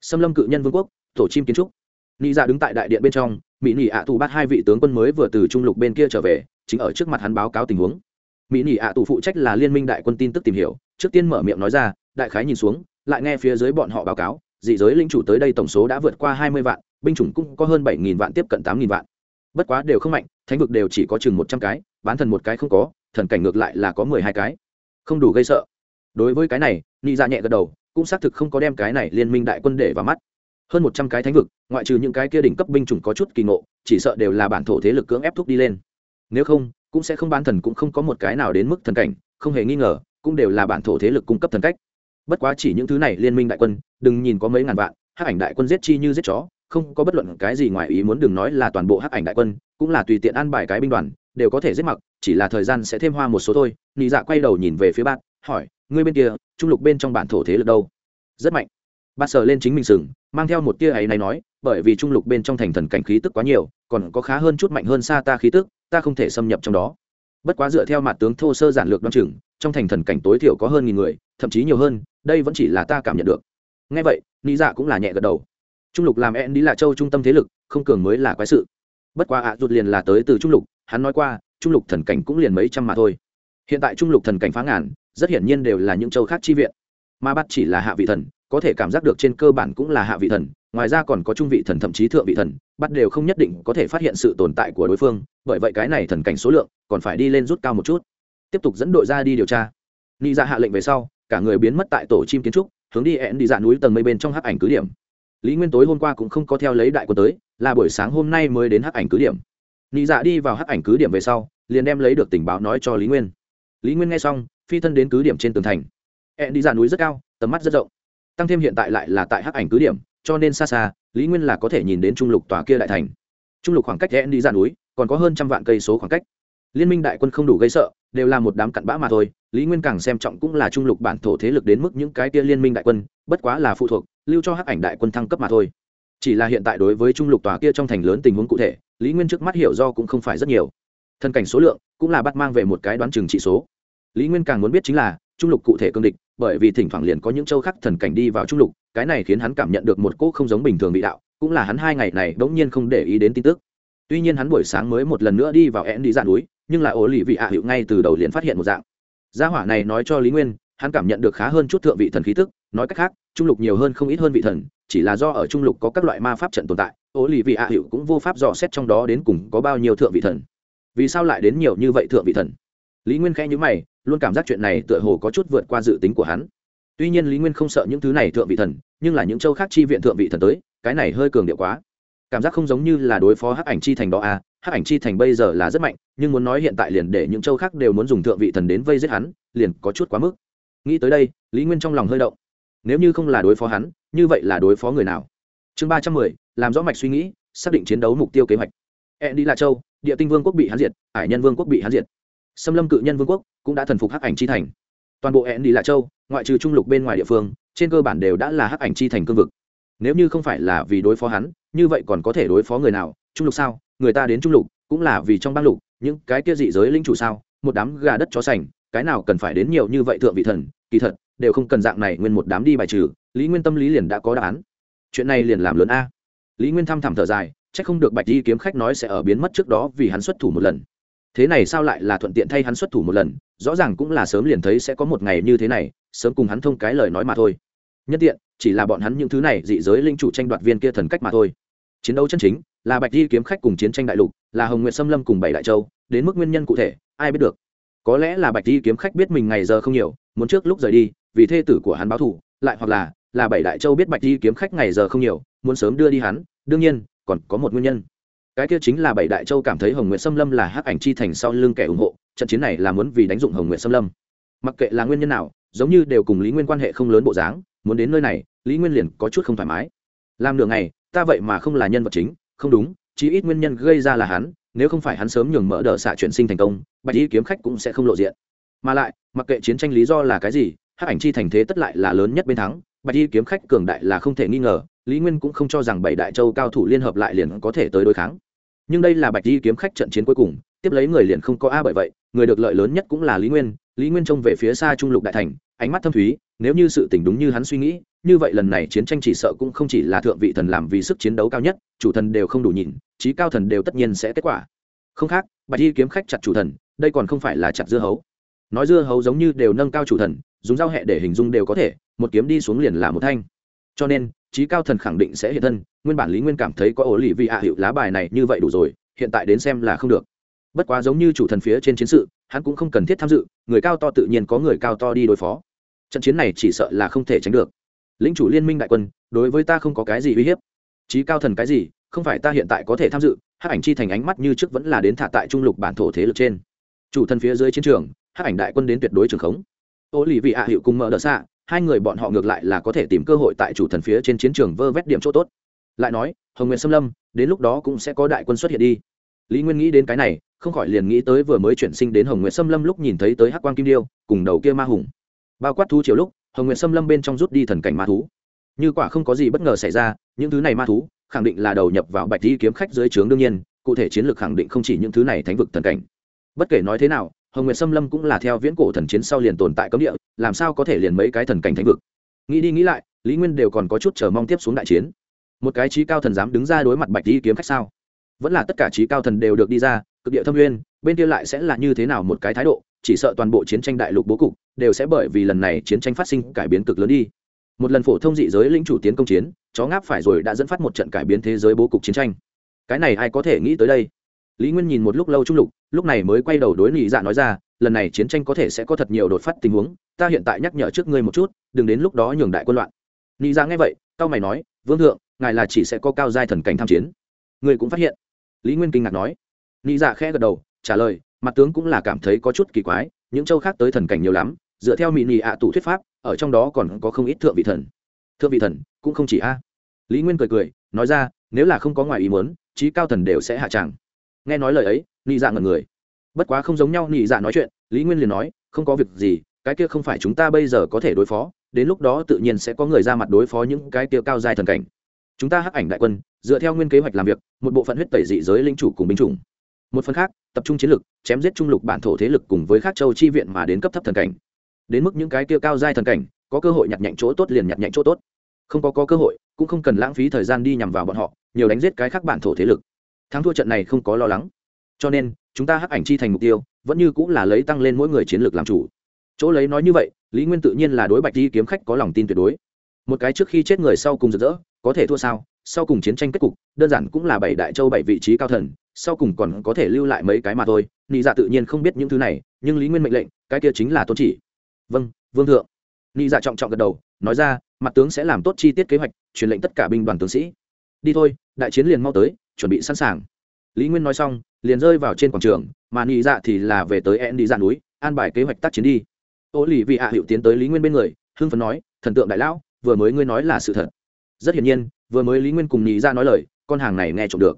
xâm lâm cự nhân vương quốc, tổ chim kiến trúc. Nị dạ đứng tại đại điện bên trong, mỹ nị ạ tù bắt hai vị tướng quân mới vừa từ trung lục bên kia trở về, chính ở trước mặt hắn báo cáo tình huống. Mỹ nị ạ tù phụ trách là liên minh đại quân tin tức tìm hiểu, trước tiên mở miệng nói ra, đại khái nhìn xuống lại nghe phía dưới bọn họ báo cáo, dị giới linh chủ tới đây tổng số đã vượt qua hai mươi vạn, binh chủng cũng có hơn bảy nghìn vạn tiếp cận tám nghìn vạn. Bất quá đều không mạnh, thánh vực đều chỉ có chừng một trăm cái, bán thần một cái không có, thần cảnh ngược lại là có mười hai cái. Không đủ gây sợ. Đối với cái này ni ra dạ nhẹ gật đầu, cũng xác thực không có đem cái này liên minh đại quân để vào mắt. Hơn một trăm cái thánh vực, ngoại trừ những cái kia đỉnh cấp binh chủng có chút kỳ ngộ, chỉ sợ đều là bản thổ thế lực cưỡng ép thúc đi lên. Nếu không, cũng sẽ không bán thần cũng không có một cái nào đến mức thần cảnh, không hề nghi ngờ, cũng đều là bản thổ thế lực cung cấp thần cách bất quá chỉ những thứ này, liên minh đại quân, đừng nhìn có mấy ngàn vạn, hắc ảnh đại quân giết chi như giết chó, không có bất luận cái gì ngoài ý muốn, đừng nói là toàn bộ hắc ảnh đại quân, cũng là tùy tiện ăn bài cái binh đoàn, đều có thể giết mặc, chỉ là thời gian sẽ thêm hoa một số thôi. Nị dạ quay đầu nhìn về phía bạn, hỏi, ngươi bên kia, trung lục bên trong bản thổ thế lực đâu? Rất mạnh. Bạn sờ lên chính mình sừng, mang theo một tia ấy này nói, bởi vì trung lục bên trong thành thần cảnh khí tức quá nhiều, còn có khá hơn chút mạnh hơn xa ta khí tức, ta không thể xâm nhập trong đó. Bất quá dựa theo mặt tướng thô sơ giản lược đoan chừng, trong thành thần cảnh tối thiểu có hơn nghìn người, thậm chí nhiều hơn đây vẫn chỉ là ta cảm nhận được. Ngay vậy lý dạ cũng là nhẹ gật đầu. Trung lục làm en đi là châu trung tâm thế lực, không cường mới là quái sự. Bất quá ạ à rụt liền là tới từ trung lục, hắn nói qua, trung lục thần cảnh cũng liền mấy trăm mà thôi. Hiện tại trung lục thần cảnh phá ngàn, rất hiển nhiên đều là những châu khác chi viện. Mà bắt chỉ là hạ vị thần, có thể cảm giác được trên cơ bản cũng là hạ vị thần, ngoài ra còn có trung vị thần thậm chí thượng vị thần, bắt đều không nhất định có thể phát hiện sự tồn tại của đối phương, bởi vậy cái này thần cảnh số lượng còn phải đi lên rút cao một chút. Tiếp tục dẫn đội ra đi điều tra. Ni ra dạ hạ lệnh về sau cả người biến mất tại tổ chim kiến trúc, hướng đi ẹn đi dạ núi tầng mây bên trong hắc ảnh cứ điểm. Lý nguyên tối hôm qua cũng không có theo lấy đại quân tới, là buổi sáng hôm nay mới đến hắc ảnh cứ điểm. Nị dạ đi vào hắc ảnh cứ điểm về sau, liền đem lấy được tình báo nói cho lý nguyên. Lý nguyên nghe xong, phi thân đến cứ điểm trên tường thành. Ẹn đi dạ núi rất cao, tầm mắt rất rộng. Tăng thêm hiện tại lại là tại hắc ảnh cứ điểm, cho nên xa xa, lý nguyên là có thể nhìn đến trung lục tòa kia đại thành. Trung lục khoảng cách ẹn đi dạ núi, còn có hơn trăm vạn cây số khoảng cách. Liên minh đại quân không đủ gây sợ, đều là một đám cặn bã mà thôi lý nguyên càng xem trọng cũng là trung lục bản thổ thế lực đến mức những cái kia liên minh đại quân, bất quá là phụ thuộc, lưu cho hắc ảnh đại quân thăng cấp mà thôi. Chỉ là hiện tại đối với trung lục tòa kia trong thành lớn tình huống cụ thể, lý nguyên trước mắt hiểu do cũng không phải rất nhiều. Thân cảnh số lượng cũng là bắt mang về một cái đoán chừng trị số. Lý nguyên càng muốn biết chính là, trung lục cụ thể cương địch, bởi vì thỉnh thoảng liền có những châu khác thần cảnh đi vào trung lục, cái này khiến hắn cảm nhận được một cỗ không giống bình thường vị đạo, cũng là hắn hai ngày này đ ố n g nhiên không để ý đến tin tức. Tuy nhiên hắn buổi sáng mới một lần nữa đi vào én đi dạn núi, nhưng là ổ lì vị ạ hiệu ngay từ đầu liền phát hiện một dạng gia hỏa này nói cho lý nguyên, hắn cảm nhận được khá hơn chút thượng vị thần khí tức, nói cách khác, trung lục nhiều hơn không ít hơn vị thần, chỉ là do ở trung lục có các loại ma pháp trận tồn tại ổ lì vị ạ hiệu cũng vô pháp dò xét trong đó đến cùng có bao nhiêu thượng vị thần. Vì sao lại đến nhiều như vậy thượng vị thần? Lý nguyên khẽ nhữ mày, luôn cảm giác chuyện này tựa hồ có chút vượt qua dự tính của hắn. Tuy nhiên lý nguyên không sợ những thứ này thượng vị thần, nhưng là những châu khác chi viện thượng vị thần tới, cái này hơi cường điệu quá cảm giác không giống như là đối phó hắc ảnh chi thành đó à hắc ảnh chi thành bây giờ là rất mạnh, nhưng muốn nói hiện tại liền để những châu khác đều muốn dùng thượng vị thần đến vây giết hắn, liền có chút quá mức. Nghĩ tới đây, lý nguyên trong lòng hơi động. Nếu như không là đối phó hắn, như vậy là đối phó người nào? Chương ba trăm mười, làm rõ mạch suy nghĩ, xác định chiến đấu mục tiêu kế hoạch. E đi là châu, địa tinh vương quốc bị hắn diệt, ải nhân vương quốc bị hắn diệt. Xâm lâm cự nhân vương quốc cũng đã thần phục hắc ảnh chi thành. Toàn bộ e đi lạ châu, ngoại trừ trung lục bên ngoài địa phương, trên cơ bản đều đã là hắc ảnh chi thành cương vực. Nếu như không phải là vì đối phó hắn như vậy còn có thể đối phó người nào? Trung lục sao? Người ta đến trung lục, cũng là vì trong bang lục, những cái kia dị giới linh chủ sao? Một đám gà đất chó sành, cái nào cần phải đến nhiều như vậy thượng vị thần? Kỳ thật, đều không cần dạng này nguyên một đám đi bài trừ. Lý nguyên tâm lý liền đã có đáp án. Chuyện này liền làm lớn a. Lý nguyên thăm thẳm thở dài c h ắ c không được bạch di kiếm khách nói sẽ ở biến mất trước đó vì hắn xuất thủ một lần. Thế này sao lại là thuận tiện thay hắn xuất thủ một lần? Rõ ràng cũng là sớm liền thấy sẽ có một ngày như thế này, sớm cùng hắn thông cái lời nói mà thôi nhất tiện, chỉ là bọn hắn những thứ này dị giới linh chủ tranh đoạt viên kia thần cách mà thôi. Chiến đấu chân chính là bạch di kiếm khách cùng chiến tranh đại lục, là hồng nguyện xâm lâm cùng bảy đại châu, đến mức nguyên nhân cụ thể, ai biết được. Có lẽ là bạch di kiếm khách biết mình ngày giờ không nhiều, muốn trước lúc rời đi, vì thê tử của hắn báo thù, lại hoặc là là bảy đại châu biết bạch di kiếm khách ngày giờ không nhiều, muốn sớm đưa đi hắn, đương nhiên, còn có một nguyên nhân. Cái kia chính là bảy đại châu cảm thấy hồng nguyện xâm lâm là hắc ảnh chi thành sau lưng kẻ ủng hộ, trận chiến này là muốn vì đánh dụng hồng nguyện xâm lâm. Mặc kệ là nguyên nhân nào giống như đều cùng lý nguyên quan hệ không lớn bộ dáng muốn đến nơi này lý nguyên liền có chút không thoải mái làm nửa ngày ta vậy mà không là nhân vật chính không đúng chí ít nguyên nhân gây ra là hắn nếu không phải hắn sớm nhường mỡ đỡ xạ chuyển sinh thành công bạch y kiếm khách cũng sẽ không lộ diện mà lại mặc kệ chiến tranh lý do là cái gì hắc ảnh chi thành thế tất lại là lớn nhất bên thắng bạch y kiếm khách cường đại là không thể nghi ngờ lý nguyên cũng không cho rằng bảy đại châu cao thủ liên hợp lại liền có thể tới đối kháng nhưng đây là bạch y kiếm khách trận chiến cuối cùng tiếp lấy người liền không có a bởi vậy người được lợi lớn nhất cũng là lý nguyên lý nguyên trông về phía xa trung lục đại thành, ánh mắt thâm thúy, nếu như sự tình đúng như hắn suy nghĩ, như vậy lần này chiến tranh chỉ sợ cũng không chỉ là thượng vị thần làm vì sức chiến đấu cao nhất, chủ thần đều không đủ nhìn trí cao thần đều tất nhiên sẽ kết quả. Không khác, bạch di kiếm khách chặt chủ thần, đây còn không phải là chặt dưa hấu. Nói dưa hấu giống như đều nâng cao chủ thần, dùng dao hẹ để hình dung đều có thể, một kiếm đi xuống liền là một thanh. Cho nên trí cao thần khẳng định sẽ hiện thân, nguyên bản lý nguyên cảm thấy có ổ lì vì hạ hiệu lá bài này như vậy đủ rồi, hiện tại đến xem là không được bất quá giống như chủ thần phía trên chiến sự, hắn cũng không cần thiết tham dự, người cao to tự nhiên có người cao to đi đối phó. Trận chiến này chỉ sợ là không thể tránh được. Lính chủ liên minh đại quân, đối với ta không có cái gì uy hiếp. Trí cao thần cái gì, không phải ta hiện tại có thể tham dự hát ảnh chi thành ánh mắt như trước vẫn là đến thả tại trung lục bản thổ thế lực trên. Chủ thần phía dưới chiến trường hát ảnh đại quân đến tuyệt đối trường khống. Ô lì vị hạ hiệu cùng mở đợt xạ, hai người bọn họ ngược lại là có thể tìm cơ hội tại chủ thần phía trên chiến trường vơ vét điểm chỗ tốt. Lại nói, hồng nguyện xâm lâm, đến lúc đó cũng sẽ có đại quân xuất hiện đi. Lý nguyên nghĩ đến cái này không khỏi liền nghĩ tới vừa mới chuyển sinh đến hồng Nguyệt xâm lâm lúc nhìn thấy tới hắc quang kim điêu, cùng đầu kia ma hùng. Bao quát thú chiều lúc, hồng Nguyệt xâm lâm bên trong rút đi thần cảnh ma thú. Như quả không có gì bất ngờ xảy ra, những thứ này ma thú, khẳng định là đầu nhập vào bạch di kiếm khách dưới trướng đương nhiên, cụ thể chiến lược khẳng định không chỉ những thứ này thánh vực thần cảnh. Bất kể nói thế nào, hồng nguyệt xâm lâm cũng là theo viễn cổ thần chiến sau liền tồn tại cấm địa, làm sao có thể liền mấy cái thần cảnh thánh vực? Nghĩ đi nghĩ lại, lý nguyên đều còn có chút chờ mong tiếp xuống đại chiến. Một cái trí cao thần dám đứng ra đối mặt bạch di kiếm khách sao? Vẫn là tất cả trí cao thần đều được đi ra cực địa thâm nguyên bên kia lại sẽ là như thế nào một cái thái độ, chỉ sợ toàn bộ chiến tranh đại lục bố cục đều sẽ bởi vì lần này chiến tranh phát sinh cải biến cực lớn đi. Một lần phổ thông dị giới lĩnh chủ tiến công chiến, chó ngáp phải rồi đã dẫn phát một trận cải biến thế giới bố cục chiến tranh. Cái này ai có thể nghĩ tới đây? Lý nguyên nhìn một lúc lâu trung lục, lúc này mới quay đầu đối nghị dạ nói ra, lần này chiến tranh có thể sẽ có thật nhiều đột phát tình huống, ta hiện tại nhắc nhở trước ngươi một chút, đừng đến lúc đó nhường đại quân loạn. Nghị dạ nghe vậy, cao mày nói, vương thượng, ngài là chỉ sẽ có cao giai thần cảnh tham chiến. Ngươi cũng phát hiện. Lý nguyên kinh ngạc nói nghị dạ khẽ gật đầu, trả lời, mặt tướng cũng là cảm thấy có chút kỳ quái, những châu khác tới thần cảnh nhiều lắm, dựa theo mỹ nị ạ tủ thuyết pháp, ở trong đó còn có không ít thượng vị thần. Thượng vị thần, cũng không chỉ a. Lý nguyên cười cười, nói ra, nếu là không có ngoài ý muốn trí cao thần đều sẽ hạ tràng. Nghe nói lời ấy, Nị dạ ngần người. Bất quá không giống nhau Nị dạ nói chuyện, lý nguyên liền nói, không có việc gì, cái kia không phải chúng ta bây giờ có thể đối phó, đến lúc đó tự nhiên sẽ có người ra mặt đối phó những cái kia cao dài thần cảnh. Chúng ta hắc ảnh đại quân, dựa theo nguyên kế hoạch làm việc, một bộ phận huyết tẩy dị giới linh chủ cùng binh chủng một phần khác tập trung chiến lực chém giết trung lục bản thổ thế lực cùng với các châu chi viện mà đến cấp thấp thần cảnh. Đến mức những cái kia cao giai thần cảnh có cơ hội nhặt nhạnh chỗ tốt liền nhặt nhạnh chỗ tốt. Không có, có cơ hội cũng không cần lãng phí thời gian đi nhằm vào bọn họ nhiều đánh giết cái khác bản thổ thế lực. Thắng thua trận này không có lo lắng. Cho nên chúng ta hắc ảnh chi thành mục tiêu vẫn như cũng là lấy tăng lên mỗi người chiến lược làm chủ. Chỗ lấy nói như vậy lý nguyên tự nhiên là đối bạch đi kiếm khách có lòng tin tuyệt đối. Một cái trước khi chết người sau cùng rực rỡ có thể thua sao? Sau cùng chiến tranh kết cục, đơn giản cũng là bảy đại châu bảy vị trí cao thần, sau cùng còn có thể lưu lại mấy cái mà thôi. Nị dạ tự nhiên không biết những thứ này, nhưng lý nguyên mệnh lệnh, cái kia chính là tôn chỉ. Vâng vương thượng. Nị dạ trọng trọng gật đầu, nói ra, mặt tướng sẽ làm tốt chi tiết kế hoạch, truyền lệnh tất cả binh đoàn tướng sĩ. Đi thôi, đại chiến liền mau tới, chuẩn bị sẵn sàng. Lý nguyên nói xong, liền rơi vào trên quảng trường, mà nị dạ thì là về tới en đi Dạ núi, an bài kế hoạch tác chiến đi. Ô lì vị hạ hiệu tiến tới lý nguyên bên người, hưng phấn nói, thần tượng đại lão, vừa mới ngươi nói là sự thật rất hiển nhiên, vừa mới lý nguyên cùng nhị ra nói lời, con hàng này nghe trộm được.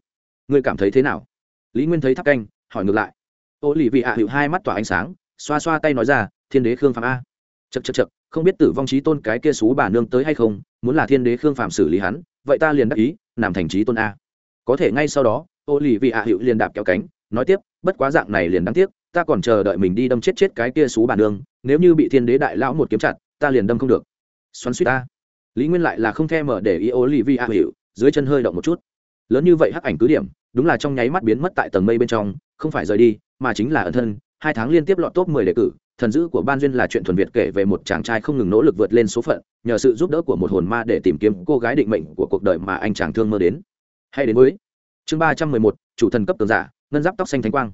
Ngươi cảm thấy thế nào? Lý nguyên thấy tháp canh, hỏi ngược lại. Ô lì vị hạ hữu hai mắt tỏa ánh sáng, xoa xoa tay nói ra, thiên đế khương phạm a. Chật chật chật không biết tử vong trí tôn cái kia xú bà nương tới hay không, muốn là thiên đế khương phạm xử lý hắn, vậy ta liền đắc ý làm thành trí tôn a. Có thể ngay sau đó, ô lì vị hạ hữu liền đạp kéo cánh, nói tiếp, bất quá dạng này liền đáng tiếc, ta còn chờ đợi mình đi đâm chết chết cái kia xú bà nương, nếu như bị thiên đế đại lão một kiếm chặt, ta liền đâm không được. Xoắn suýt ta lý nguyên lại là không thèm mở để ý ô lì vi a à hiệu dưới chân hơi động một chút. Lớn như vậy hắc ảnh cứ điểm, đúng là trong nháy mắt biến mất tại tầng mây bên trong, không phải rời đi, mà chính là ẩn thân, hai tháng liên tiếp lọt top mười đề cử, thần dữ của ban duyên là chuyện thuần việt kể về một chàng trai không ngừng nỗ lực vượt lên số phận, nhờ sự giúp đỡ của một hồn ma để tìm kiếm cô gái định mệnh của cuộc đời mà anh chàng thương mơ đến. Hay đến với chương ba trăm mười một, chủ thần cấp tường giả, ngân giáp tóc xanh thánh quang.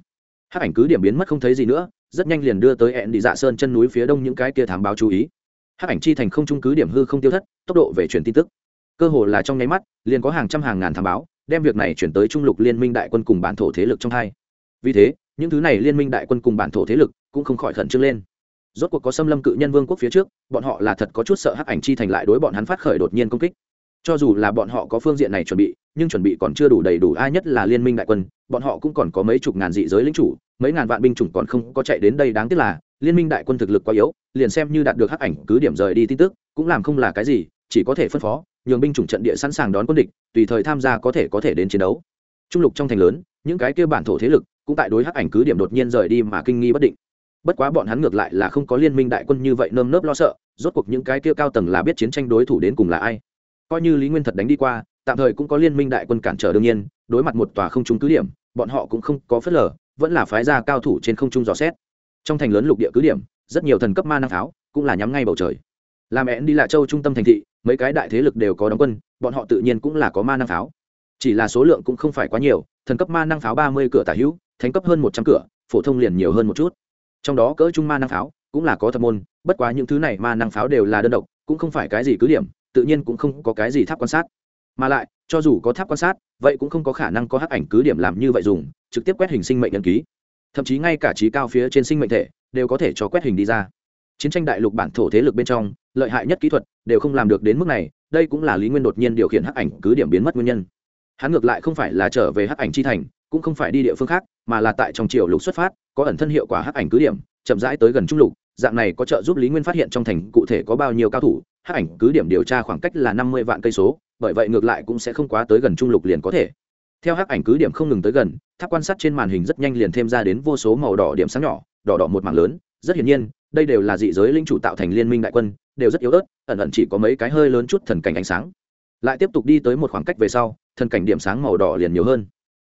Hắc ảnh cứ điểm biến mất không thấy gì nữa, rất nhanh liền đưa tới hẹn đi dạ sơn chân núi phía đông những cái kia thám báo chú ý hắc ảnh chi thành không trung cứ điểm hư không tiêu thất, tốc độ về truyền tin tức. Cơ hồ là trong nháy mắt, liền có hàng trăm hàng ngàn thám báo, đem việc này chuyển tới trung lục liên minh đại quân cùng bản thổ thế lực trong hai. Vì thế, những thứ này liên minh đại quân cùng bản thổ thế lực cũng không khỏi khẩn trương lên. Rốt cuộc có xâm lâm cự nhân vương quốc phía trước, bọn họ là thật có chút sợ hắc ảnh chi thành lại đối bọn hắn phát khởi đột nhiên công kích. Cho dù là bọn họ có phương diện này chuẩn bị, nhưng chuẩn bị còn chưa đủ đầy đủ, ai nhất là liên minh đại quân, bọn họ cũng còn có mấy chục ngàn dị giới lính chủ, mấy ngàn vạn binh chủng còn không có chạy đến đây, đáng tiếc là liên minh đại quân thực lực quá yếu, liền xem như đạt được hắc ảnh cứ điểm rời đi tin tức, cũng làm không là cái gì, chỉ có thể phân phó, nhường binh chủng trận địa sẵn sàng đón quân địch, tùy thời tham gia có thể có thể đến chiến đấu. Trung lục trong thành lớn, những cái kia bản thổ thế lực, cũng tại đối hắc ảnh cứ điểm đột nhiên rời đi mà kinh nghi bất định. Bất quá bọn hắn ngược lại là không có liên minh đại quân như vậy nơm nớp lo sợ, rốt cuộc những cái kia cao tầng là biết chiến tranh đối thủ đến cùng là ai. Coi như lý nguyên thật đánh đi qua, tạm thời cũng có liên minh đại quân cản trở đương nhiên, đối mặt một tòa không trung cứ điểm, bọn họ cũng không có phớt lờ, vẫn là phái ra cao thủ trên không trung dò xét trong thành lớn lục địa cứ điểm, rất nhiều thần cấp ma năng pháo cũng là nhắm ngay bầu trời. Làm én đi lạ châu trung tâm thành thị, mấy cái đại thế lực đều có đóng quân, bọn họ tự nhiên cũng là có ma năng pháo. Chỉ là số lượng cũng không phải quá nhiều, thần cấp ma năng pháo ba mươi cửa tả hữu, thánh cấp hơn một trăm cửa, phổ thông liền nhiều hơn một chút. Trong đó cỡ trung ma năng pháo cũng là có thập môn, bất quá những thứ này ma năng pháo đều là đơn độc, cũng không phải cái gì cứ điểm, tự nhiên cũng không có cái gì tháp quan sát. Mà lại, cho dù có tháp quan sát, vậy cũng không có khả năng có hắc ảnh cứ điểm làm như vậy dùng, trực tiếp quét hình sinh mệnh nhân ký thậm chí ngay cả trí cao phía trên sinh mệnh thể đều có thể cho quét hình đi ra. Chiến tranh đại lục bản thổ thế lực bên trong, lợi hại nhất kỹ thuật đều không làm được đến mức này, đây cũng là lý nguyên đột nhiên điều khiển hắc ảnh cứ điểm biến mất nguyên nhân. Hắn ngược lại không phải là trở về hắc ảnh chi thành, cũng không phải đi địa phương khác, mà là tại trong triều lục xuất phát, có ẩn thân hiệu quả hắc ảnh cứ điểm, chậm rãi tới gần trung lục, dạng này có trợ giúp lý nguyên phát hiện trong thành cụ thể có bao nhiêu cao thủ, hắc ảnh cứ điểm điều tra khoảng cách là năm mươi vạn cây số, bởi vậy ngược lại cũng sẽ không quá tới gần trung lục liền có thể theo hắc ảnh cứ điểm không ngừng tới gần, tháp quan sát trên màn hình rất nhanh liền thêm ra đến vô số màu đỏ điểm sáng nhỏ, đỏ đỏ một mảng lớn. Rất hiển nhiên, đây đều là dị giới linh chủ tạo thành liên minh đại quân, đều rất yếu ớt, ẩn ẩn chỉ có mấy cái hơi lớn chút thần cảnh ánh sáng. Lại tiếp tục đi tới một khoảng cách về sau, thần cảnh điểm sáng màu đỏ liền nhiều hơn.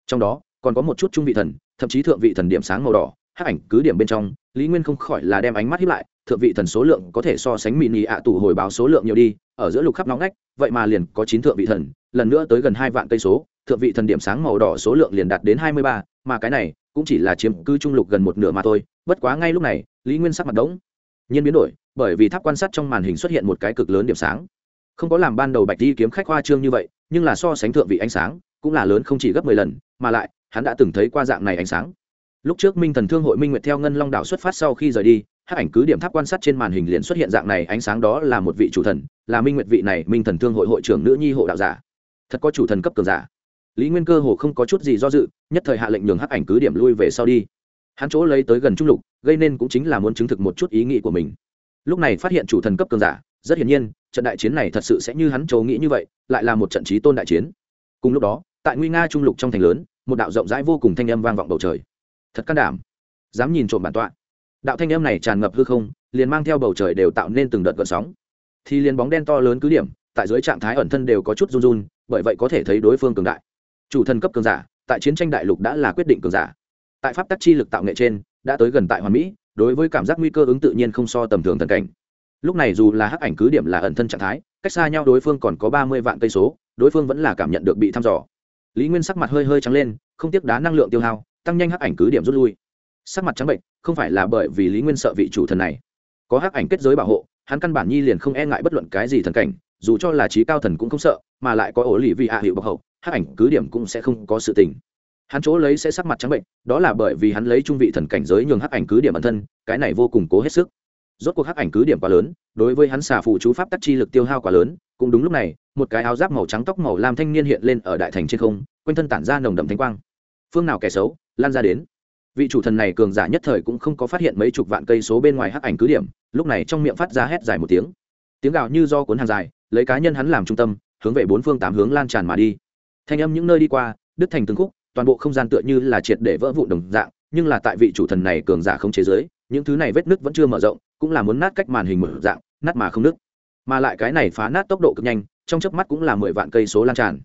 Trong đó, còn có một chút trung vị thần, thậm chí thượng vị thần điểm sáng màu đỏ, hắc ảnh cứ điểm bên trong, lý nguyên không khỏi là đem ánh mắt hiếp lại, thượng vị thần số lượng có thể so sánh mini ạ tù hồi báo số lượng nhiều đi, ở giữa lục khắp nóng ngách, vậy mà liền có chín thượng vị thần, lần nữa tới gần hai vạn cây số thượng vị thần điểm sáng màu đỏ số lượng liền đạt đến hai mươi ba, mà cái này cũng chỉ là chiếm cư trung lục gần một nửa mà thôi, bất quá ngay lúc này, lý nguyên sắc mặt đống. Nhiên biến đổi, bởi vì tháp quan sát trong màn hình xuất hiện một cái cực lớn điểm sáng. Không có làm ban đầu bạch đi kiếm khách hoa trương như vậy, nhưng là so sánh thượng vị ánh sáng, cũng là lớn không chỉ gấp mười lần, mà lại, hắn đã từng thấy qua dạng này ánh sáng. Lúc trước minh thần thương hội minh nguyệt theo ngân long đảo xuất phát sau khi rời đi hát ảnh cứ điểm tháp quan sát trên màn hình liền xuất hiện dạng này ánh sáng đó là một vị chủ thần, là minh nguyệt vị này minh thần thương hội hội trưởng nữ nhi hộ đạo giả. Thật có chủ thần cấp cường giả lý nguyên cơ hồ không có chút gì do dự, nhất thời hạ lệnh nhường hắc ảnh cứ điểm lui về sau đi. Hắn chỗ lấy tới gần trung lục, gây nên cũng chính là muốn chứng thực một chút ý nghĩ của mình. Lúc này phát hiện chủ thần cấp cường giả, rất hiển nhiên, trận đại chiến này thật sự sẽ như hắn châu nghĩ như vậy, lại là một trận trí tôn đại chiến. Cùng lúc đó, tại nguy nga trung lục trong thành lớn, một đạo rộng rãi vô cùng thanh âm vang vọng bầu trời. Thật can đảm. Dám nhìn trộm bản tọa. Đạo thanh âm này tràn ngập hư không, liền mang theo bầu trời đều tạo nên từng đợt gợn sóng. Thì liền bóng đen to lớn cứ điểm, tại dưới trạng thái ẩn thân đều có chút run run, bởi vậy có thể thấy đối phương cường đại chủ thần cấp cường giả, tại chiến tranh đại lục đã là quyết định cường giả. Tại pháp tắc chi lực tạo nghệ trên, đã tới gần tại hoàn mỹ, đối với cảm giác nguy cơ ứng tự nhiên không so tầm thường thần cảnh. Lúc này dù là hắc ảnh cứ điểm là ẩn thân trạng thái, cách xa nhau đối phương còn có ba mươi vạn cây số, đối phương vẫn là cảm nhận được bị thăm dò. Lý nguyên sắc mặt hơi hơi trắng lên, không tiếc đá năng lượng tiêu hao, tăng nhanh hắc ảnh cứ điểm rút lui. Sắc mặt trắng bệnh, không phải là bởi vì lý nguyên sợ vị chủ thần này. Có hắc ảnh kết giới bảo hộ, hắn căn bản nhi liền không e ngại bất luận cái gì thần cảnh, dù cho là trí cao thần cũng không sợ, mà lại có ổ lì vị hạ hiệu bọc hậu hắc ảnh cứ điểm cũng sẽ không có sự tình. Hắn chỗ lấy sẽ sắc mặt trắng bệnh, đó là bởi vì hắn lấy trung vị thần cảnh giới nhường hắc ảnh cứ điểm bản thân, cái này vô cùng cố hết sức. Rốt cuộc hắc ảnh cứ điểm quá lớn, đối với hắn xà phụ chú pháp tắc chi lực tiêu hao quá lớn, cũng đúng lúc này, một cái áo giáp màu trắng tóc màu lam thanh niên hiện lên ở đại thành trên không, quanh thân tản ra nồng đậm thanh quang. Phương nào kẻ xấu, lan ra đến. Vị chủ thần này cường giả nhất thời cũng không có phát hiện mấy chục vạn cây số bên ngoài hắc ảnh cứ điểm, lúc này trong miệng phát ra hét dài một tiếng. Tiếng gào như do cuốn hàng dài, lấy cá nhân hắn làm trung tâm, hướng về bốn phương tám hướng lan tràn mà đi thanh âm những nơi đi qua, đứt thành từng khúc, toàn bộ không gian tựa như là triệt để vỡ vụn đồng dạng, nhưng là tại vị chủ thần này cường giả không chế giới những thứ này vết nứt vẫn chưa mở rộng, cũng là muốn nát cách màn hình mở dạng, nát mà không nứt. Mà lại cái này phá nát tốc độ cực nhanh, trong chớp mắt cũng là mười vạn cây số lan tràn.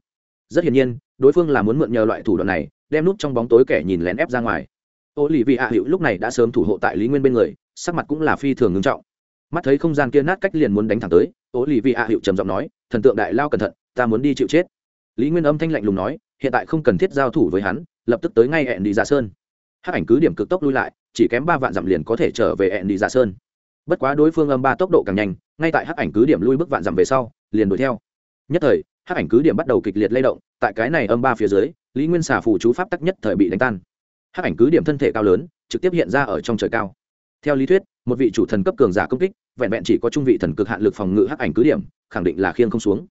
Rất hiển nhiên, đối phương là muốn mượn nhờ loại thủ đoạn này, đem nút trong bóng tối kẻ nhìn lén ép ra ngoài. Ô lì vị hạ hữu lúc này đã sớm thủ hộ tại lý nguyên bên người, sắc mặt cũng là phi thường ngưng trọng. Mắt thấy không gian kia nát cách liền muốn đánh thẳng tới ô lì vị hạ hữu trầm giọng nói, thần tượng đại lao cẩn thận, ta muốn đi chịu chết lý nguyên âm thanh lạnh lùng nói, hiện tại không cần thiết giao thủ với hắn, lập tức tới ngay hẹn đi ra sơn. Hát ảnh cứ điểm cực tốc lui lại, chỉ kém ba vạn dặm liền có thể trở về hẹn đi ra sơn. Bất quá đối phương âm ba tốc độ càng nhanh, ngay tại hắc ảnh cứ điểm lui bước vạn dặm về sau, liền đuổi theo. Nhất thời, hắc ảnh cứ điểm bắt đầu kịch liệt lay động, tại cái này âm ba phía dưới, lý nguyên xà phù chú pháp tắc nhất thời bị đánh tan. Hắc ảnh cứ điểm thân thể cao lớn, trực tiếp hiện ra ở trong trời cao. Theo lý thuyết, một vị chủ thần cấp cường giả công kích, vẹn vẹn chỉ có trung vị thần cực hạn lực phòng ngự hắc ảnh cứ điểm, khẳng định là khiêng không xuống.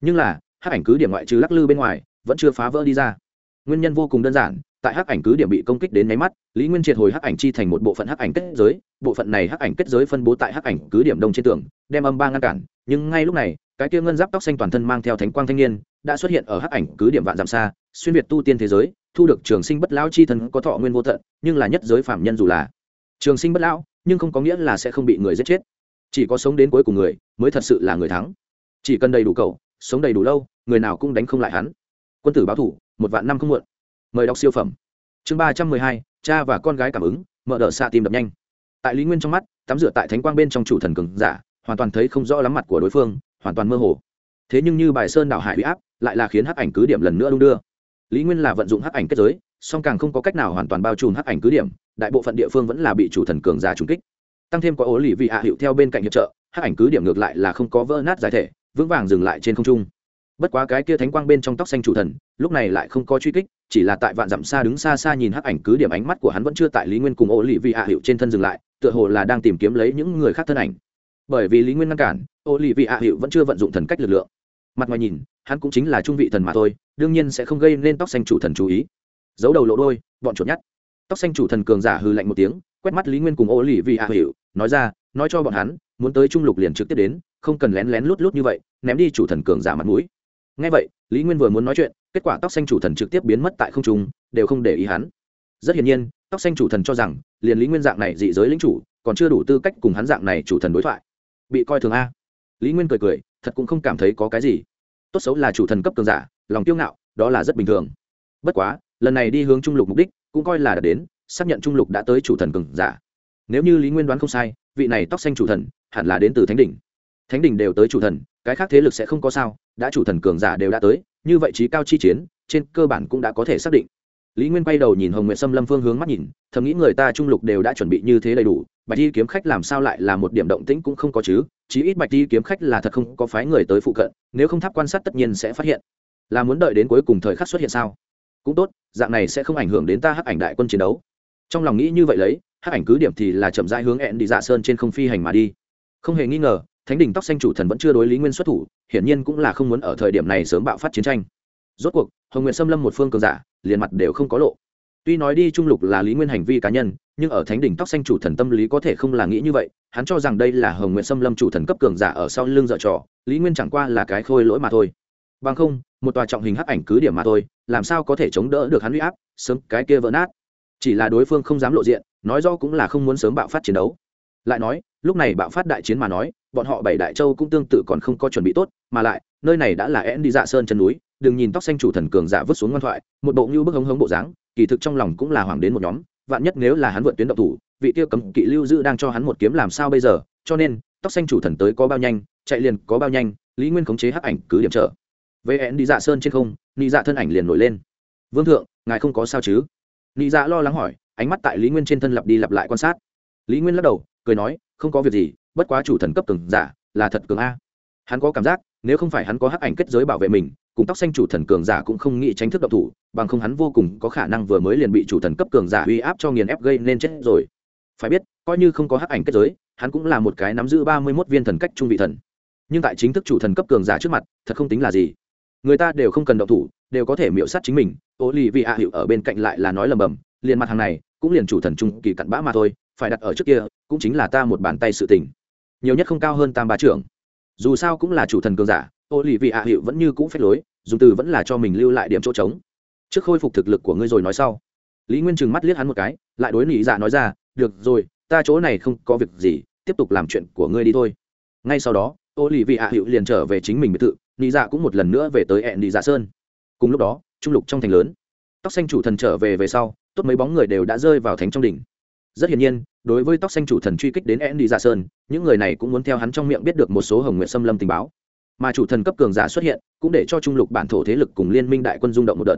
Nhưng là hắc ảnh cứ điểm ngoại trừ lắc lư bên ngoài, vẫn chưa phá vỡ đi ra. Nguyên nhân vô cùng đơn giản, tại hắc ảnh cứ điểm bị công kích đến máy mắt, lý nguyên triệt hồi hắc ảnh chi thành một bộ phận hắc ảnh kết giới, bộ phận này hắc ảnh kết giới phân bố tại hắc ảnh cứ điểm đông trên tường, đem âm ba ngăn cản, nhưng ngay lúc này, cái kia ngân giáp tóc xanh toàn thân mang theo thánh quang thanh niên, đã xuất hiện ở hắc ảnh cứ điểm vạn dặm xa, xuyên việt tu tiên thế giới, thu được trường sinh bất lão chi thân có thọ nguyên vô tận, nhưng là nhất giới phạm nhân dù là trường sinh bất lão, nhưng không có nghĩa là sẽ không bị người giết chết. Chỉ có sống đến cuối cùng người, mới thật sự là người thắng. Chỉ cần đầy đủ cầu sống đầy đủ lâu, người nào cũng đánh không lại hắn. Quân tử báo thủ, một vạn năm không muộn. Mời đọc siêu phẩm. Chương ba trăm mười hai, cha và con gái cảm ứng, mở đờ xạ tim đập nhanh. Tại lý nguyên trong mắt, tắm rửa tại thánh quang bên trong chủ thần cường giả, hoàn toàn thấy không rõ lắm mặt của đối phương, hoàn toàn mơ hồ. Thế nhưng như bài sơn đảo hải bị áp, lại là khiến hắc ảnh cứ điểm lần nữa đung đưa. Lý nguyên là vận dụng hắc ảnh kết giới, song càng không có cách nào hoàn toàn bao trùm hắc ảnh cứ điểm, đại bộ phận địa phương vẫn là bị chủ thần cường giả trúng kích. Tăng thêm có ố lì vị hạ hiệu theo bên cạnh hiệp trợ, hắc ảnh cứ điểm ngược lại là không có vỡ nát giải thể vững vàng dừng lại trên không trung. Bất quá cái kia thánh quang bên trong tóc xanh chủ thần, lúc này lại không có truy kích, chỉ là tại vạn dặm xa đứng xa xa nhìn hắc ảnh cứ điểm ánh mắt của hắn vẫn chưa tại lý nguyên cùng ô lì vị hạ hiệu trên thân dừng lại, tựa hồ là đang tìm kiếm lấy những người khác thân ảnh. Bởi vì lý nguyên ngăn cản ô lì vị hạ hiệu vẫn chưa vận dụng thần cách lực lượng. Mặt ngoài nhìn, hắn cũng chính là trung vị thần mà thôi, đương nhiên sẽ không gây nên tóc xanh chủ thần chú ý. Giấu đầu lộ đôi, bọn chuột nhắt. Tóc xanh chủ thần cường giả hư lạnh một tiếng, quét mắt lý nguyên cùng ô lì vị hạ hiệu nói ra, nói cho bọn hắn muốn tới trung lục liền trực tiếp đến, không cần lén lén lút lút như vậy, ném đi chủ thần cường giả mặt mũi. Ngay vậy, lý nguyên vừa muốn nói chuyện, kết quả tóc xanh chủ thần trực tiếp biến mất tại không trung, đều không để ý hắn. Rất hiển nhiên, tóc xanh chủ thần cho rằng, liền lý nguyên dạng này dị giới lính chủ, còn chưa đủ tư cách cùng hắn dạng này chủ thần đối thoại. Bị coi thường a. Lý nguyên cười cười, thật cũng không cảm thấy có cái gì. Tốt xấu là chủ thần cấp cường giả, lòng tiêu ngạo, đó là rất bình thường. Bất quá, lần này đi hướng trung lục mục đích, cũng coi là đã đến, xác nhận trung lục đã tới chủ thần cường giả. Nếu như lý nguyên đoán không sai vị này tóc xanh chủ thần, hẳn là đến từ thánh đỉnh. Thánh đỉnh đều tới chủ thần, cái khác thế lực sẽ không có sao, đã chủ thần cường giả đều đã tới, như vậy trí cao chi chiến, trên cơ bản cũng đã có thể xác định. Lý nguyên quay đầu nhìn hồng nguyện xâm lâm phương hướng mắt nhìn, thầm nghĩ người ta trung lục đều đã chuẩn bị như thế đầy đủ, bạch y kiếm khách làm sao lại là một điểm động tĩnh cũng không có chứ, chí ít bạch y kiếm khách là thật không có phái người tới phụ cận, nếu không tháp quan sát tất nhiên sẽ phát hiện. Là muốn đợi đến cuối cùng thời khắc xuất hiện sao? Cũng tốt, dạng này sẽ không ảnh hưởng đến ta hắc ảnh đại quân chiến đấu. Trong lòng nghĩ như vậy lấy hắc ảnh cứ điểm thì là chậm rãi hướng ẹn đi dạ sơn trên không phi hành mà đi. Không hề nghi ngờ, thánh đình tóc xanh chủ thần vẫn chưa đối lý nguyên xuất thủ, hiển nhiên cũng là không muốn ở thời điểm này sớm bạo phát chiến tranh. Rốt cuộc, hồng nguyện xâm lâm một phương cường giả, liền mặt đều không có lộ. Tuy nói đi trung lục là lý nguyên hành vi cá nhân, nhưng ở thánh đỉnh tóc xanh chủ thần tâm lý có thể không là nghĩ như vậy, hắn cho rằng đây là hồng nguyện xâm lâm chủ thần cấp cường giả ở sau lưng dợ trò, lý nguyên chẳng qua là cái khôi lỗi mà thôi. Bằng không, một tòa trọng hình hắc ảnh cứ điểm mà thôi, làm sao có thể chống đỡ được hắn huy áp, sớm, cái kia vỡ nát. Chỉ là đối phương không dám lộ diện nói do cũng là không muốn sớm bạo phát chiến đấu. Lại nói, lúc này bạo phát đại chiến mà nói, bọn họ bảy đại châu cũng tương tự còn không có chuẩn bị tốt, mà lại, nơi này đã là én đi dạ sơn chân núi, đừng nhìn tóc xanh chủ thần cường giả vứt xuống ngoan thoại, một bộ như bức hống hống bộ dáng, kỳ thực trong lòng cũng là hoàng đến một nhóm, vạn nhất nếu là hắn vượt tuyến độc thủ, vị tiêu cấm kỵ lưu dư đang cho hắn một kiếm làm sao bây giờ, cho nên, tóc xanh chủ thần tới có bao nhanh, chạy liền có bao nhanh, lý nguyên khống chế hắc ảnh cứ điểm trở về én đi dạ sơn trên không, nị dạ thân ảnh liền nổi lên. Vương thượng, ngài không có sao chứ? Nị dạ lo lắng hỏi ánh mắt tại lý nguyên trên thân lặp đi lặp lại quan sát. Lý nguyên lắc đầu, cười nói, không có việc gì, bất quá chủ thần cấp cường giả là thật cường a. Hắn có cảm giác, nếu không phải hắn có hắc ảnh kết giới bảo vệ mình, cùng tóc xanh chủ thần cường giả cũng không nghĩ tránh thức độc thủ, bằng không hắn vô cùng có khả năng vừa mới liền bị chủ thần cấp cường giả uy áp cho nghiền ép gây nên chết rồi. Phải biết, coi như không có hắc ảnh kết giới, hắn cũng là một cái nắm giữ ba mươi mốt viên thần cách trung vị thần. Nhưng tại chính thức chủ thần cấp cường giả trước mặt, thật không tính là gì. Người ta đều không cần độc thủ, đều có thể miễu sát chính mình. Ô lì vì hạ hiệu ở bên cạnh lại là nói lầm bầm, liền mặt hàng này cũng liền chủ thần trung kỳ cặn bã mà thôi, phải đặt ở trước kia, cũng chính là ta một bàn tay sự tình. Nhiều nhất không cao hơn tam ba trưởng. Dù sao cũng là chủ thần cường giả ô lì vị hạ hiệu vẫn như cũ phép lối, dùng từ vẫn là cho mình lưu lại điểm chỗ trống. Trước khôi phục thực lực của ngươi rồi nói sau. Lý nguyên trừng mắt liếc hắn một cái, lại đối nỉ dạ nói ra, được rồi, ta chỗ này không có việc gì, tiếp tục làm chuyện của ngươi đi thôi. Ngay sau đó ô lì vị hạ hiệu liền trở về chính mình biệt thự nỉ dạ cũng một lần nữa về tới ẹn nỉ dạ sơn. Cùng lúc đó, trung lục trong thành lớn. Tóc xanh chủ thần trở về về sau tốt mấy bóng người đều đã rơi vào thánh trong đỉnh. Rất hiển nhiên, đối với tóc xanh chủ thần truy kích đến ẹn đi dạ sơn những người này cũng muốn theo hắn trong miệng biết được một số hồng nguyện xâm lâm tình báo. Mà chủ thần cấp cường giả xuất hiện, cũng để cho trung lục bản thổ thế lực cùng liên minh đại quân rung động một đợt.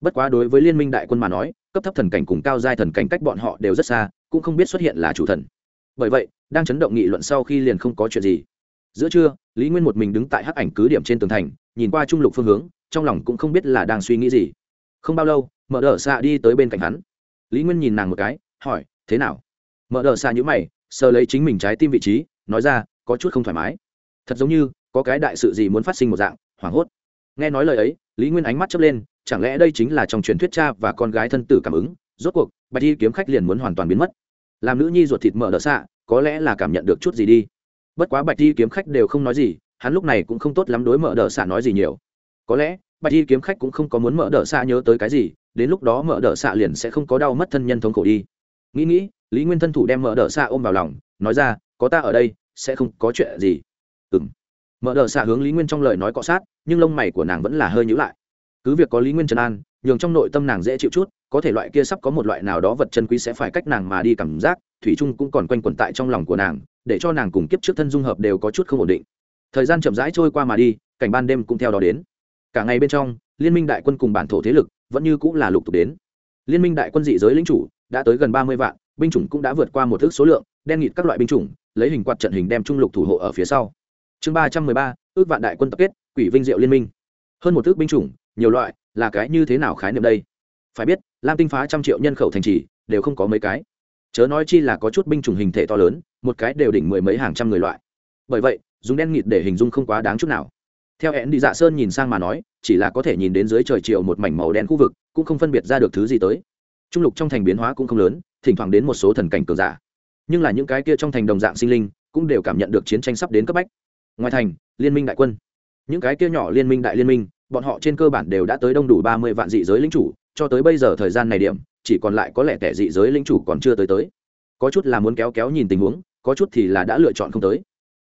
Bất quá đối với liên minh đại quân mà nói, cấp thấp thần cảnh cùng cao giai thần cảnh cách bọn họ đều rất xa, cũng không biết xuất hiện là chủ thần. Bởi vậy, đang chấn động nghị luận sau khi liền không có chuyện gì. Giữa trưa, lý nguyên một mình đứng tại hắc ảnh cứ điểm trên tường thành, nhìn qua trung lục phương hướng, trong lòng cũng không biết là đang suy nghĩ gì. Không bao lâu mở đờ xạ đi tới bên cạnh hắn. Lý nguyên nhìn nàng một cái, hỏi, thế nào? Mở đờ xạ nhữ mày, sờ lấy chính mình trái tim vị trí, nói ra, có chút không thoải mái. Thật giống như, có cái đại sự gì muốn phát sinh một dạng, hoảng hốt. Nghe nói lời ấy, lý nguyên ánh mắt chớp lên, chẳng lẽ đây chính là trong truyền thuyết cha và con gái thân tử cảm ứng? Rốt cuộc, bạch y kiếm khách liền muốn hoàn toàn biến mất. Làm nữ nhi ruột thịt mở đỡ xạ, có lẽ là cảm nhận được chút gì đi. Bất quá bạch y kiếm khách đều không nói gì, hắn lúc này cũng không tốt lắm đối mở đỡ xạ nói gì nhiều. Có lẽ, bạch y kiếm khách cũng không có muốn mở đỡ xạ nhớ tới cái gì đến lúc đó mở đỡ xạ liền sẽ không có đau mất thân nhân thống khổ đi. Nghĩ nghĩ, lý nguyên thân thủ đem mở đỡ xạ ôm vào lòng, nói ra, có ta ở đây, sẽ không có chuyện gì. Ừ m mở đỡ xạ hướng lý nguyên trong lời nói cọ sát, nhưng lông mày của nàng vẫn là hơi nhữ lại. Cứ việc có lý nguyên trần an, nhường trong nội tâm nàng dễ chịu chút, có thể loại kia sắp có một loại nào đó vật chân quý sẽ phải cách nàng mà đi cảm giác, thủy trung cũng còn quanh quẩn tại trong lòng của nàng, để cho nàng cùng kiếp trước thân dung hợp đều có chút không ổn định. Thời gian chậm rãi trôi qua mà đi, cảnh ban đêm cũng theo đó đến. Cả ngày bên trong, liên minh đại quân cùng bản thổ thế lực vẫn như cũng là lục tục đến. Liên minh đại quân dị giới lính chủ đã tới gần ba mươi vạn, binh chủng cũng đã vượt qua một thước số lượng, đen nghịt các loại binh chủng, lấy hình quạt trận hình đem trung lục thủ hộ ở phía sau. Chương ba trăm mười ba, ước vạn đại quân tập kết, quỷ vinh diệu liên minh. Hơn một thước binh chủng, nhiều loại, là cái như thế nào khái niệm đây? Phải biết, lam tinh phá trăm triệu nhân khẩu thành trì, đều không có mấy cái. Chớ nói chi là có chút binh chủng hình thể to lớn, một cái đều đỉnh mười mấy hàng trăm người loại. Bởi vậy, dùng đen nghịt để hình dung không quá đáng chút nào. Theo hẹn đi dạ sơn nhìn sang mà nói chỉ là có thể nhìn đến dưới trời chiều một mảnh màu đen khu vực, cũng không phân biệt ra được thứ gì tới. Trung lục trong thành biến hóa cũng không lớn, thỉnh thoảng đến một số thần cảnh cường giả. Nhưng là những cái kia trong thành đồng dạng sinh linh, cũng đều cảm nhận được chiến tranh sắp đến cấp bách. Ngoài thành, liên minh đại quân. Những cái kia nhỏ liên minh đại liên minh, bọn họ trên cơ bản đều đã tới đông đủ ba mươi vạn dị giới lính chủ, cho tới bây giờ thời gian này điểm, chỉ còn lại có lẽ kẻ dị giới lính chủ còn chưa tới tới. Có chút là muốn kéo kéo nhìn tình huống, có chút thì là đã lựa chọn không tới.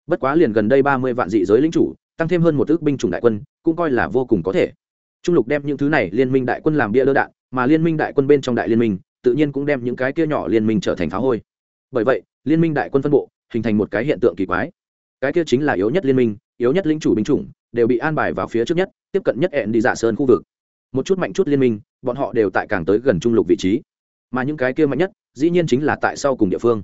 Bất quá liền gần đây ba mươi vạn dị giới lính chủ tăng thêm hơn một ước binh chủng đại quân, cũng coi là vô cùng có thể. Trung lục đem những thứ này liên minh đại quân làm bia đỡ đạn, mà liên minh đại quân bên trong đại liên minh, tự nhiên cũng đem những cái kia nhỏ liên minh trở thành phá hôi. Bởi vậy, liên minh đại quân phân bộ, hình thành một cái hiện tượng kỳ quái. Cái kia chính là yếu nhất liên minh, yếu nhất lính chủ binh chủng, đều bị an bài vào phía trước nhất, tiếp cận nhất hẹn đi dạ sơn khu vực. Một chút mạnh chút liên minh, bọn họ đều tại càng tới gần trung lục vị trí. Mà những cái kia mạnh nhất, dĩ nhiên chính là tại sau cùng địa phương.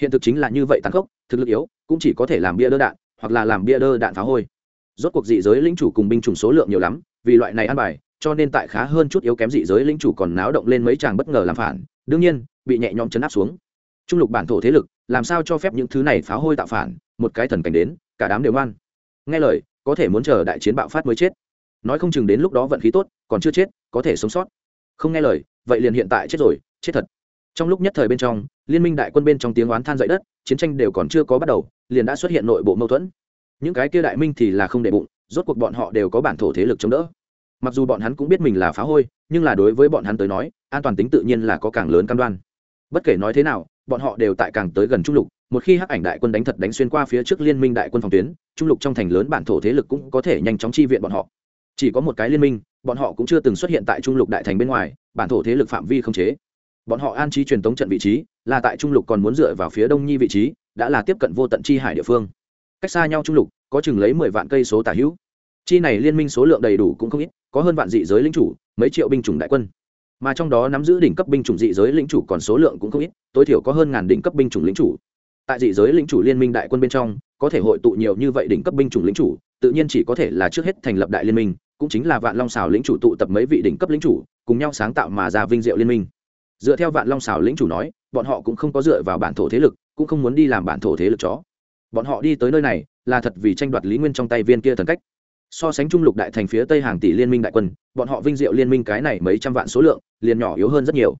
Hiện thực chính là như vậy tàn khốc, thực lực yếu, cũng chỉ có thể làm bia đỡ đạn, hoặc là làm bia đỡ đạn phá hôi rốt cuộc dị giới lĩnh chủ cùng binh chủng số lượng nhiều lắm, vì loại này ăn bài, cho nên tại khá hơn chút yếu kém dị giới lĩnh chủ còn náo động lên mấy chàng bất ngờ làm phản, đương nhiên, bị nhẹ nhõm chấn áp xuống. Trung lục bản thổ thế lực, làm sao cho phép những thứ này phá hôi tạo phản, một cái thần cảnh đến, cả đám đều ngoan nghe lời, có thể muốn chờ đại chiến bạo phát mới chết. Nói không chừng đến lúc đó vận khí tốt, còn chưa chết, có thể sống sót. Không nghe lời, vậy liền hiện tại chết rồi, chết thật. Trong lúc nhất thời bên trong, liên minh đại quân bên trong tiếng oán than dậy đất, chiến tranh đều còn chưa có bắt đầu, liền đã xuất hiện nội bộ mâu thuẫn những cái kia đại minh thì là không để bụng, rốt cuộc bọn họ đều có bản thổ thế lực chống đỡ. Mặc dù bọn hắn cũng biết mình là phá hôi, nhưng là đối với bọn hắn tới nói, an toàn tính tự nhiên là có càng lớn cam đoan. Bất kể nói thế nào, bọn họ đều tại càng tới gần trung lục, một khi hắc ảnh đại quân đánh thật đánh xuyên qua phía trước liên minh đại quân phòng tuyến, trung lục trong thành lớn bản thổ thế lực cũng có thể nhanh chóng chi viện bọn họ. Chỉ có một cái liên minh, bọn họ cũng chưa từng xuất hiện tại trung lục đại thành bên ngoài, bản thổ thế lực phạm vi không chế. Bọn họ an trí truyền thống trận vị trí, là tại trung lục còn muốn dựa vào phía đông nhi vị trí, đã là tiếp cận vô tận chi hải địa phương cách xa nhau trung lục, có chừng lấy mười vạn cây số tả hữu. Chi này liên minh số lượng đầy đủ cũng không ít, có hơn vạn dị giới lính chủ, mấy triệu binh chủng đại quân. Mà trong đó nắm giữ đỉnh cấp binh chủng dị giới lĩnh chủ còn số lượng cũng không ít, tối thiểu có hơn ngàn đỉnh cấp binh chủng lĩnh chủ. Tại dị giới lĩnh chủ liên minh đại quân bên trong, có thể hội tụ nhiều như vậy đỉnh cấp binh chủng lĩnh chủ, tự nhiên chỉ có thể là trước hết thành lập đại liên minh, cũng chính là vạn long xào lĩnh chủ tụ tập mấy vị đỉnh cấp lĩnh chủ, cùng nhau sáng tạo mà ra vinh diệu liên minh. Dựa theo vạn long xào lĩnh chủ nói, bọn họ cũng không có dựa vào bản thổ thế lực, cũng không muốn đi làm bản thổ thế lực chó bọn họ đi tới nơi này, là thật vì tranh đoạt lý nguyên trong tay viên kia thần cách. So sánh trung lục đại thành phía tây hàng tỷ liên minh đại quân, bọn họ vinh diệu liên minh cái này mấy trăm vạn số lượng, liền nhỏ yếu hơn rất nhiều.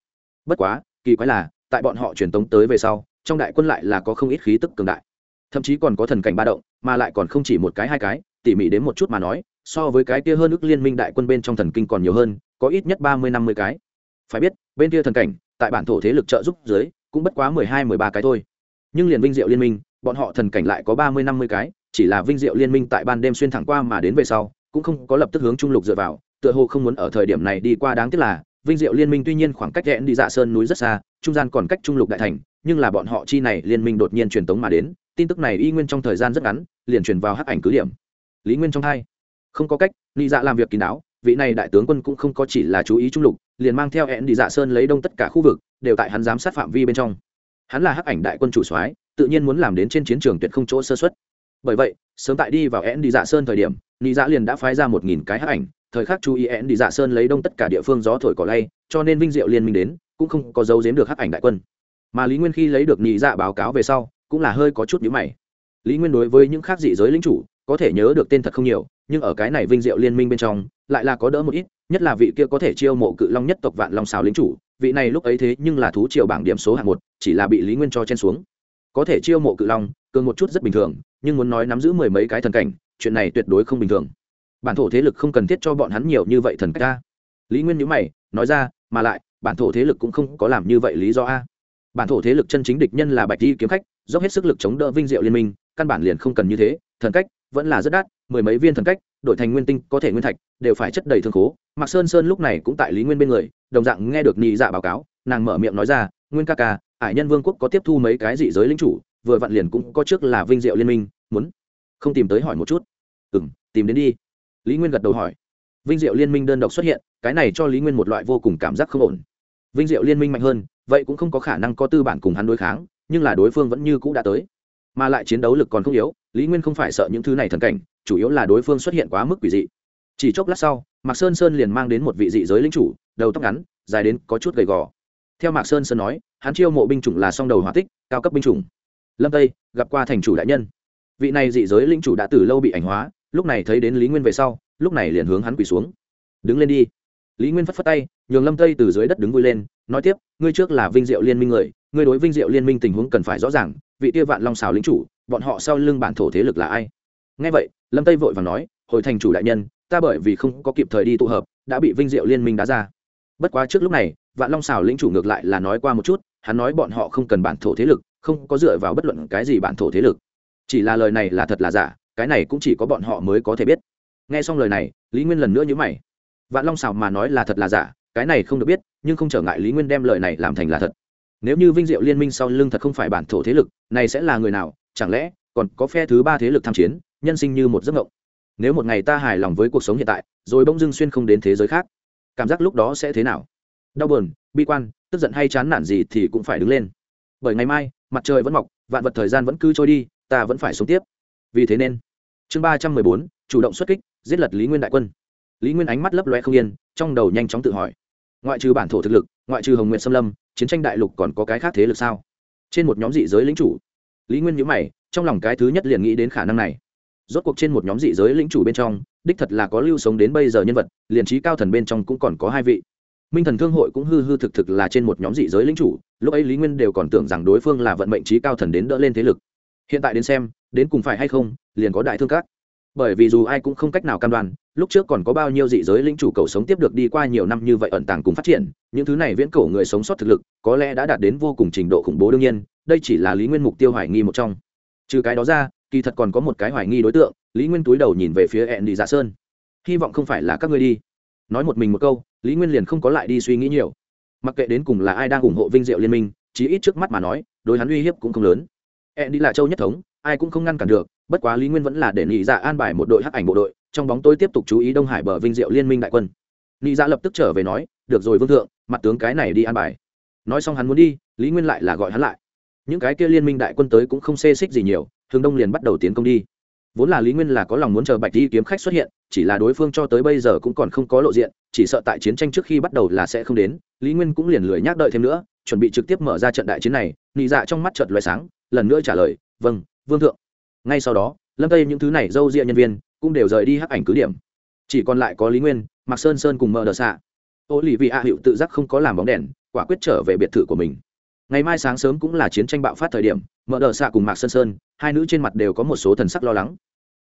Bất quá, kỳ quái là, tại bọn họ truyền tống tới về sau, trong đại quân lại là có không ít khí tức cường đại. Thậm chí còn có thần cảnh ba động, mà lại còn không chỉ một cái hai cái, tỉ mỉ đến một chút mà nói, so với cái kia hơn ước liên minh đại quân bên trong thần kinh còn nhiều hơn, có ít nhất ba mươi, năm mươi cái. Phải biết, bên kia thần cảnh, tại bản thổ thế lực trợ giúp dưới, cũng bất quá mười hai, mười ba cái thôi. Nhưng liền vinh diệu liên minh bọn họ thần cảnh lại có ba mươi, năm mươi cái, chỉ là vinh diệu liên minh tại ban đêm xuyên thẳng qua mà đến về sau, cũng không có lập tức hướng trung lục dựa vào, tựa hồ không muốn ở thời điểm này đi qua đáng tiếc là, vinh diệu liên minh tuy nhiên khoảng cách rẽn đi dạ sơn núi rất xa, trung gian còn cách trung lục đại thành, nhưng là bọn họ chi này liên minh đột nhiên truyền tống mà đến, tin tức này y nguyên trong thời gian rất ngắn, liền truyền vào hắc ảnh cứ điểm. Lý nguyên trong hai, không có cách lý dạ làm việc kín đáo, vị này đại tướng quân cũng không có chỉ là chú ý trung lục, liền mang theo hẹn đi dạ sơn lấy đông tất cả khu vực, đều tại hắn giám sát phạm vi bên trong hắn là hắc ảnh đại quân chủ soái, tự nhiên muốn làm đến trên chiến trường tuyệt không chỗ sơ xuất bởi vậy, sớm tại đi vào én đi dạ sơn thời điểm, nị dạ liền đã phái ra một nghìn cái hắc ảnh, thời khắc chú ý én đi dạ sơn lấy đông tất cả địa phương gió thổi cỏ lay, cho nên vinh diệu liên minh đến, cũng không có dấu giếm được hắc ảnh đại quân. Mà lý nguyên khi lấy được nhị dạ báo cáo về sau, cũng là hơi có chút nhữ mày. Lý nguyên đối với những khác dị giới lính chủ, có thể nhớ được tên thật không nhiều, nhưng ở cái này vinh diệu liên minh bên trong, lại là có đỡ một ít, nhất là vị kia có thể chiêu mộ cự long nhất tộc vạn long xào lính chủ vị này lúc ấy thế nhưng là thú triều bảng điểm số hạng một, chỉ là bị lý nguyên cho chen xuống. Có thể chiêu mộ cự long, cường một chút rất bình thường, nhưng muốn nói nắm giữ mười mấy cái thần cảnh, chuyện này tuyệt đối không bình thường. Bản thổ thế lực không cần thiết cho bọn hắn nhiều như vậy thần cách a. Lý nguyên nhữ mày, nói ra, mà lại, bản thổ thế lực cũng không có làm như vậy lý do a. Bản thổ thế lực chân chính địch nhân là bạch di kiếm khách, dốc hết sức lực chống đỡ vinh diệu liên minh, căn bản liền không cần như thế, thần cách vẫn là rất đắt mười mấy viên thần cách, đổi thành nguyên tinh, có thể nguyên thạch, đều phải chất đầy thương khố. Mạc sơn sơn lúc này cũng tại lý nguyên bên người, đồng dạng nghe được nhị dạ báo cáo, nàng mở miệng nói ra, nguyên ca ca ải nhân vương quốc có tiếp thu mấy cái dị giới lính chủ, vừa vặn liền cũng có trước là vinh diệu liên minh, muốn không tìm tới hỏi một chút. Ừ m tìm đến đi. Lý nguyên gật đầu hỏi. Vinh diệu liên minh đơn độc xuất hiện, cái này cho lý nguyên một loại vô cùng cảm giác không ổn. Vinh diệu liên minh mạnh hơn, vậy cũng không có khả năng có tư bản cùng hắn đối kháng, nhưng là đối phương vẫn như cũ đã tới mà lại chiến đấu lực còn không yếu, lý nguyên không phải sợ những thứ này thần cảnh, chủ yếu là đối phương xuất hiện quá mức quỷ dị. Chỉ chốc lát sau, mạc sơn sơn liền mang đến một vị dị giới lính chủ, đầu tóc ngắn, dài đến có chút gầy gò. Theo mạc sơn sơn nói, hắn chiêu mộ binh chủng là song đầu hỏa tích, cao cấp binh chủng. Lâm tây, gặp qua thành chủ đại nhân. Vị này dị giới lính chủ đã từ lâu bị ảnh hóa, lúc này thấy đến lý nguyên về sau, lúc này liền hướng hắn quỳ xuống. Đứng lên đi. Lý nguyên phất phất tay, nhường lâm tây từ dưới đất đứng vui lên, nói tiếp, ngươi trước là vinh diệu liên minh người, ngươi đối vinh diệu liên minh tình huống cần phải rõ ràng vị tia vạn long xào lính chủ, bọn họ sau lưng bản thổ thế lực là ai? Ngay vậy, lâm tây vội và nói, hồi thành chủ đại nhân, ta bởi vì không có kịp thời đi tụ hợp, đã bị vinh diệu liên minh đá ra. Bất quá trước lúc này, vạn long xào lính chủ ngược lại là nói qua một chút, hắn nói bọn họ không cần bản thổ thế lực, không có dựa vào bất luận cái gì bản thổ thế lực. Chỉ là lời này là thật là giả, cái này cũng chỉ có bọn họ mới có thể biết. Nghe xong lời này, lý nguyên lần nữa nhữ mày. Vạn long xào mà nói là thật là giả, cái này không được biết, nhưng không trở ngại lý nguyên đem lời này làm thành là thật nếu như vinh diệu liên minh sau lưng thật không phải bản thổ thế lực, này sẽ là người nào? Chẳng lẽ còn có phe thứ ba thế lực tham chiến, nhân sinh như một giấc mộng? Nếu một ngày ta hài lòng với cuộc sống hiện tại, rồi bỗng dưng xuyên không đến thế giới khác, cảm giác lúc đó sẽ thế nào? Đau buồn, bi quan, tức giận hay chán nản gì thì cũng phải đứng lên. Bởi ngày mai, mặt trời vẫn mọc, vạn vật thời gian vẫn cứ trôi đi, ta vẫn phải sống tiếp. Vì thế nên, chương ba trăm mười bốn, chủ động xuất kích, giết lật lý nguyên đại quân. Lý nguyên ánh mắt lấp loe không yên, trong đầu nhanh chóng tự hỏi ngoại trừ bản thổ thực lực, ngoại trừ hồng nguyện xâm lâm, chiến tranh đại lục còn có cái khác thế lực sao? Trên một nhóm dị giới lính chủ. Lý nguyên nhữ mày, trong lòng cái thứ nhất liền nghĩ đến khả năng này. Rốt cuộc trên một nhóm dị giới lĩnh chủ bên trong, đích thật là có lưu sống đến bây giờ nhân vật, liền trí cao thần bên trong cũng còn có hai vị. Minh thần thương hội cũng hư hư thực thực là trên một nhóm dị giới lính chủ, lúc ấy lý nguyên đều còn tưởng rằng đối phương là vận mệnh trí cao thần đến đỡ lên thế lực. Hiện tại đến xem, đến cùng phải hay không, liền có đại thương các bởi vì dù ai cũng không cách nào cam đoan, lúc trước còn có bao nhiêu dị giới linh chủ cầu sống tiếp được đi qua nhiều năm như vậy ẩn tàng cùng phát triển, những thứ này viễn cổ người sống sót thực lực, có lẽ đã đạt đến vô cùng trình độ khủng bố đương nhiên, đây chỉ là lý nguyên mục tiêu hoài nghi một trong. Trừ cái đó ra, kỳ thật còn có một cái hoài nghi đối tượng, lý nguyên túi đầu nhìn về phía ẹn đi dạ sơn. Hy vọng không phải là các ngươi đi. Nói một mình một câu, lý nguyên liền không có lại đi suy nghĩ nhiều. Mặc kệ đến cùng là ai đang ủng hộ vinh diệu liên minh, chí ít trước mắt mà nói, đối hắn uy hiếp cũng không lớn. Ẹn đi là châu nhất thống ai cũng không ngăn cản được, bất quá lý nguyên vẫn là để nghị dạ an bài một đội hắc ảnh bộ đội, trong bóng tôi tiếp tục chú ý đông hải bờ vinh diệu liên minh đại quân. Nghị dạ lập tức trở về nói, được rồi vương thượng, mặt tướng cái này đi an bài. Nói xong hắn muốn đi, lý nguyên lại là gọi hắn lại. Những cái kia liên minh đại quân tới cũng không xê xích gì nhiều, hướng đông liền bắt đầu tiến công đi. Vốn là lý nguyên là có lòng muốn chờ bạch đi kiếm khách xuất hiện, chỉ là đối phương cho tới bây giờ cũng còn không có lộ diện, chỉ sợ tại chiến tranh trước khi bắt đầu là sẽ không đến. Lý nguyên cũng liền lười nhác đợi thêm nữa, chuẩn bị trực tiếp mở ra trận đại chiến này. Nị dạ trong mắt chợt loài sáng, lần nữa trả lời vâng vương thượng. Ngay sau đó, lâm tây những thứ này dâu ria nhân viên cũng đều rời đi hắc ảnh cứ điểm. Chỉ còn lại có lý nguyên, mạc sơn sơn cùng mờ đờ xạ ô lì vị a hiệu tự giác không có làm bóng đèn, quả quyết trở về biệt thự của mình. Ngày mai sáng sớm cũng là chiến tranh bạo phát thời điểm mợ đờ xạ cùng mạc sơn sơn, hai nữ trên mặt đều có một số thần sắc lo lắng.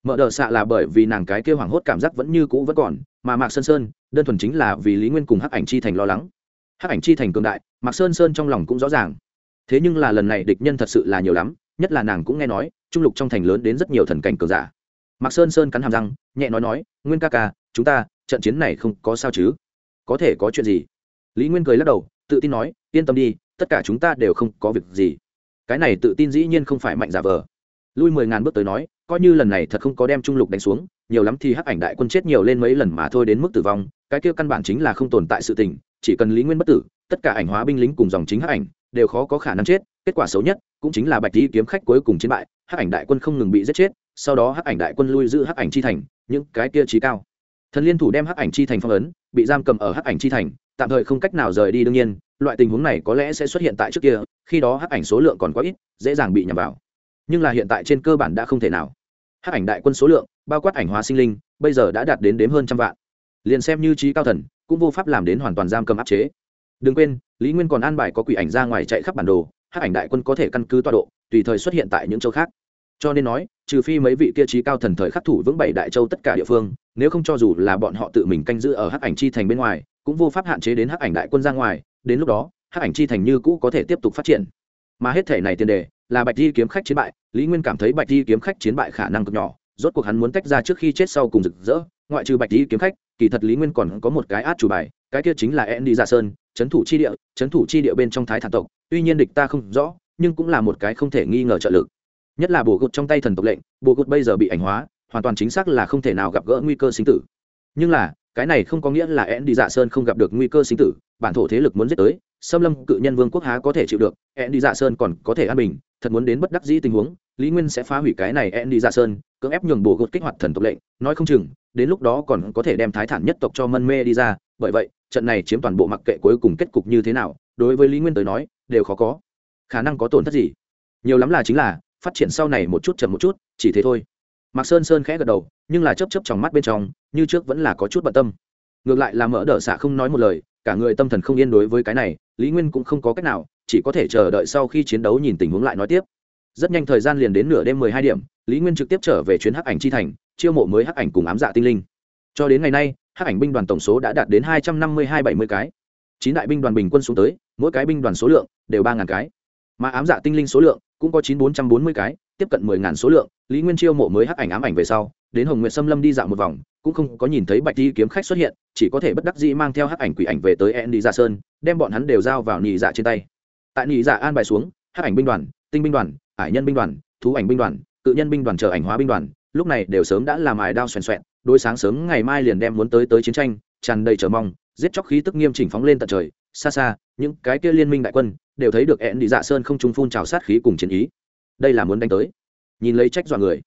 Mợ đờ xạ là bởi vì nàng cái kêu hoảng hốt cảm giác vẫn như cũ vẫn còn, mà mạc sơn sơn, đơn thuần chính là vì lý nguyên cùng hắc ảnh chi thành lo lắng. Hắc ảnh chi thành cường đại, mạc sơn sơn trong lòng cũng rõ ràng. Thế nhưng là lần này địch nhân thật sự là nhiều lắm nhất là nàng cũng nghe nói, trung lục trong thành lớn đến rất nhiều thần cảnh cường giả. Mạc sơn sơn cắn hàm răng, nhẹ nói nói, nguyên ca ca, chúng ta, trận chiến này không có sao chứ? Có thể có chuyện gì? Lý nguyên cười lắc đầu, tự tin nói, yên tâm đi, tất cả chúng ta đều không có việc gì. Cái này tự tin dĩ nhiên không phải mạnh giả vờ. Lui mười ngàn bước tới nói, coi như lần này thật không có đem trung lục đánh xuống, nhiều lắm thì hắc ảnh đại quân chết nhiều lên mấy lần mà thôi đến mức tử vong, cái kia căn bản chính là không tồn tại sự tình, chỉ cần lý nguyên bất tử, tất cả ảnh hóa binh lính cùng dòng chính hắc ảnh, đều khó có khả năng chết kết quả xấu nhất cũng chính là bạch lý kiếm khách cuối cùng chiến bại hắc ảnh đại quân không ngừng bị giết chết sau đó hắc ảnh đại quân lui giữ hắc ảnh chi thành những cái kia trí cao thần liên thủ đem hắc ảnh chi thành phong ấn bị giam cầm ở hắc ảnh chi thành tạm thời không cách nào rời đi đương nhiên loại tình huống này có lẽ sẽ xuất hiện tại trước kia khi đó hắc ảnh số lượng còn quá ít dễ dàng bị nhầm vào nhưng là hiện tại trên cơ bản đã không thể nào hắc ảnh đại quân số lượng bao quát ảnh hóa sinh linh bây giờ đã đạt đến đếm hơn trăm vạn liền xem như trí cao thần cũng vô pháp làm đến hoàn toàn giam cầm áp chế đừng quên lý nguyên còn an bài có quỷ ảnh ra ngoài chạy khắp bản đồ hắc ảnh đại quân có thể căn cứ tọa độ, tùy thời xuất hiện tại những châu khác. Cho nên nói, trừ phi mấy vị kia trí cao thần thời khắc thủ vững bảy đại châu tất cả địa phương, nếu không cho dù là bọn họ tự mình canh giữ ở hắc ảnh chi thành bên ngoài, cũng vô pháp hạn chế đến hắc ảnh đại quân ra ngoài, đến lúc đó, hắc ảnh chi thành như cũ có thể tiếp tục phát triển. Mà hết thể này tiền đề là bạch di kiếm khách chiến bại, lý nguyên cảm thấy bạch di kiếm khách chiến bại khả năng cực nhỏ, rốt cuộc hắn muốn tách ra trước khi chết sau cùng rực rỡ, ngoại trừ bạch di kiếm khách, kỳ thật lý nguyên còn có một cái át chủ bài, cái kia chính là en đi ra dạ sơn trấn thủ chi địa trấn thủ chi địa bên trong thái thản tộc. Tuy nhiên địch ta không rõ, nhưng cũng là một cái không thể nghi ngờ trợ lực. Nhất là bồ gột trong tay thần tộc lệnh bồ gột bây giờ bị ảnh hóa, hoàn toàn chính xác là không thể nào gặp gỡ nguy cơ sinh tử. Nhưng là, cái này không có nghĩa là én đi dạ sơn không gặp được nguy cơ sinh tử, bản thổ thế lực muốn giết tới, xâm lâm cự nhân vương quốc há có thể chịu được én đi dạ sơn còn có thể an bình, thật muốn đến bất đắc dĩ tình huống, lý nguyên sẽ phá hủy cái này én đi dạ sơn, cưỡng ép nhường bồ gột kích hoạt thần tộc lệnh, nói không chừng, đến lúc đó còn có thể đem thái thản nhất tộc cho mân mê đi ra, bởi vậy trận này chiếm toàn bộ mặc kệ cuối cùng kết cục như thế nào, đối với lý nguyên tới nói, đều khó có. Khả năng có tổn thất gì? Nhiều lắm là chính là, phát triển sau này một chút chậm một chút, chỉ thế thôi. Mạc sơn sơn khẽ gật đầu, nhưng là chấp chấp trong mắt bên trong, như trước vẫn là có chút bận tâm. Ngược lại là mỡ đỡ xạ không nói một lời, cả người tâm thần không yên đối với cái này, lý nguyên cũng không có cách nào, chỉ có thể chờ đợi sau khi chiến đấu nhìn tình huống lại nói tiếp. Rất nhanh thời gian liền đến nửa đêm mười hai điểm, lý nguyên trực tiếp trở về chuyến hắc ảnh chi thành, chiêu mộ mới hắc ảnh cùng ám dạ tinh linh. Cho đến ngày nay hắc ảnh binh đoàn tổng số đã đạt đến hai trăm năm mươi hai bảy mươi cái. Chín đại binh đoàn bình quân xuống tới, mỗi cái binh đoàn số lượng đều ba ngàn cái. Mà ám dạ tinh linh số lượng cũng có chín bốn trăm bốn mươi cái, tiếp cận mười ngàn số lượng, lý nguyên chiêu mộ mới hắc ảnh ám ảnh về sau, đến hồng nguyện xâm lâm đi dạo một vòng, cũng không có nhìn thấy bạch di kiếm khách xuất hiện, chỉ có thể bất đắc dĩ mang theo hắc ảnh quỷ ảnh về tới en dạ sơn, đem bọn hắn đều giao vào nhị dạ trên tay. Tại nhị dạ an bài xuống, hắc ảnh binh đoàn, tinh binh đoàn, ải nhân binh đoàn, thú ảnh binh đoàn, cự nhân binh đoàn chờ ảnh hóa binh đoàn lúc này đều sớm đã làm ải đao xoèn xoẹn đôi sáng sớm ngày mai liền đem muốn tới tới chiến tranh, tràn đầy chờ mong, giết chóc khí tức nghiêm chỉnh phóng lên tận trời. Xa xa, những cái kia liên minh đại quân đều thấy được ẹn đi dạ sơn không trung phun trào sát khí cùng chiến ý. Đây là muốn đánh tới. Nhìn lấy trách dọa người,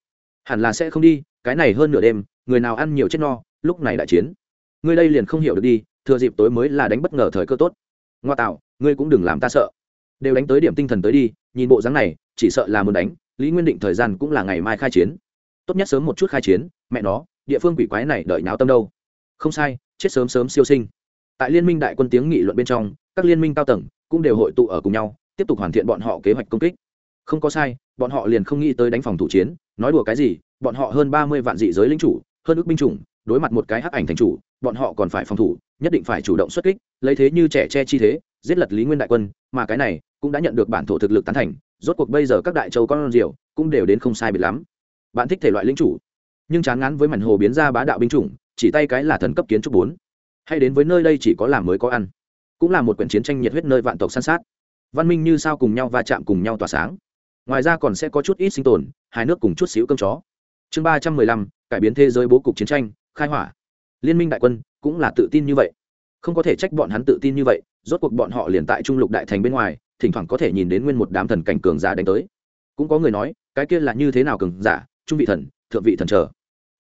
hẳn là sẽ không đi, cái này hơn nửa đêm, người nào ăn nhiều chết no, lúc này đại chiến. Ngươi đây liền không hiểu được đi, thừa dịp tối mới là đánh bất ngờ thời cơ tốt. Ngoa tạo, ngươi cũng đừng làm ta sợ. Đều đánh tới điểm tinh thần tới đi, nhìn bộ dáng này, chỉ sợ là muốn đánh, lý nguyên định thời gian cũng là ngày mai khai chiến tốt nhất sớm một chút khai chiến, mẹ nó, địa phương quỷ quái này đợi náo tâm đâu. Không sai, chết sớm sớm siêu sinh. Tại liên minh đại quân tiếng nghị luận bên trong, các liên minh cao tầng cũng đều hội tụ ở cùng nhau, tiếp tục hoàn thiện bọn họ kế hoạch công kích. Không có sai, bọn họ liền không nghĩ tới đánh phòng thủ chiến, nói đùa cái gì, bọn họ hơn ba mươi vạn dị giới lính chủ, hơn ước binh chủng, đối mặt một cái hắc ảnh thành chủ, bọn họ còn phải phòng thủ, nhất định phải chủ động xuất kích, lấy thế như trẻ che chi thế, giết lật lý nguyên đại quân, mà cái này cũng đã nhận được bản thổ thực lực tán thành, rốt cuộc bây giờ các đại châu con diều cũng đều đến không sai biệt lắm bạn thích thể loại lính chủ. Nhưng chán ngán với mảnh hồ biến ra bá đạo binh chủng, chỉ tay cái là thần cấp kiến trúc bốn. Hay đến với nơi đây chỉ có làm mới có ăn. Cũng là một quyển chiến tranh nhiệt huyết nơi vạn tộc san sát. Văn minh như sao cùng nhau va chạm cùng nhau tỏa sáng. Ngoài ra còn sẽ có chút ít sinh tồn hai nước cùng chút xíu cơm chó. Chương ba trăm mười lăm, cải biến thế giới bố cục chiến tranh, khai hỏa. Liên minh đại quân cũng là tự tin như vậy. Không có thể trách bọn hắn tự tin như vậy, rốt cuộc bọn họ liền tại trung lục đại thành bên ngoài, thỉnh thoảng có thể nhìn đến nguyên một đám thần cảnh cường giả đánh tới. Cũng có người nói, cái kia là như thế nào cường giả trung vị thần, thượng vị thần chờ.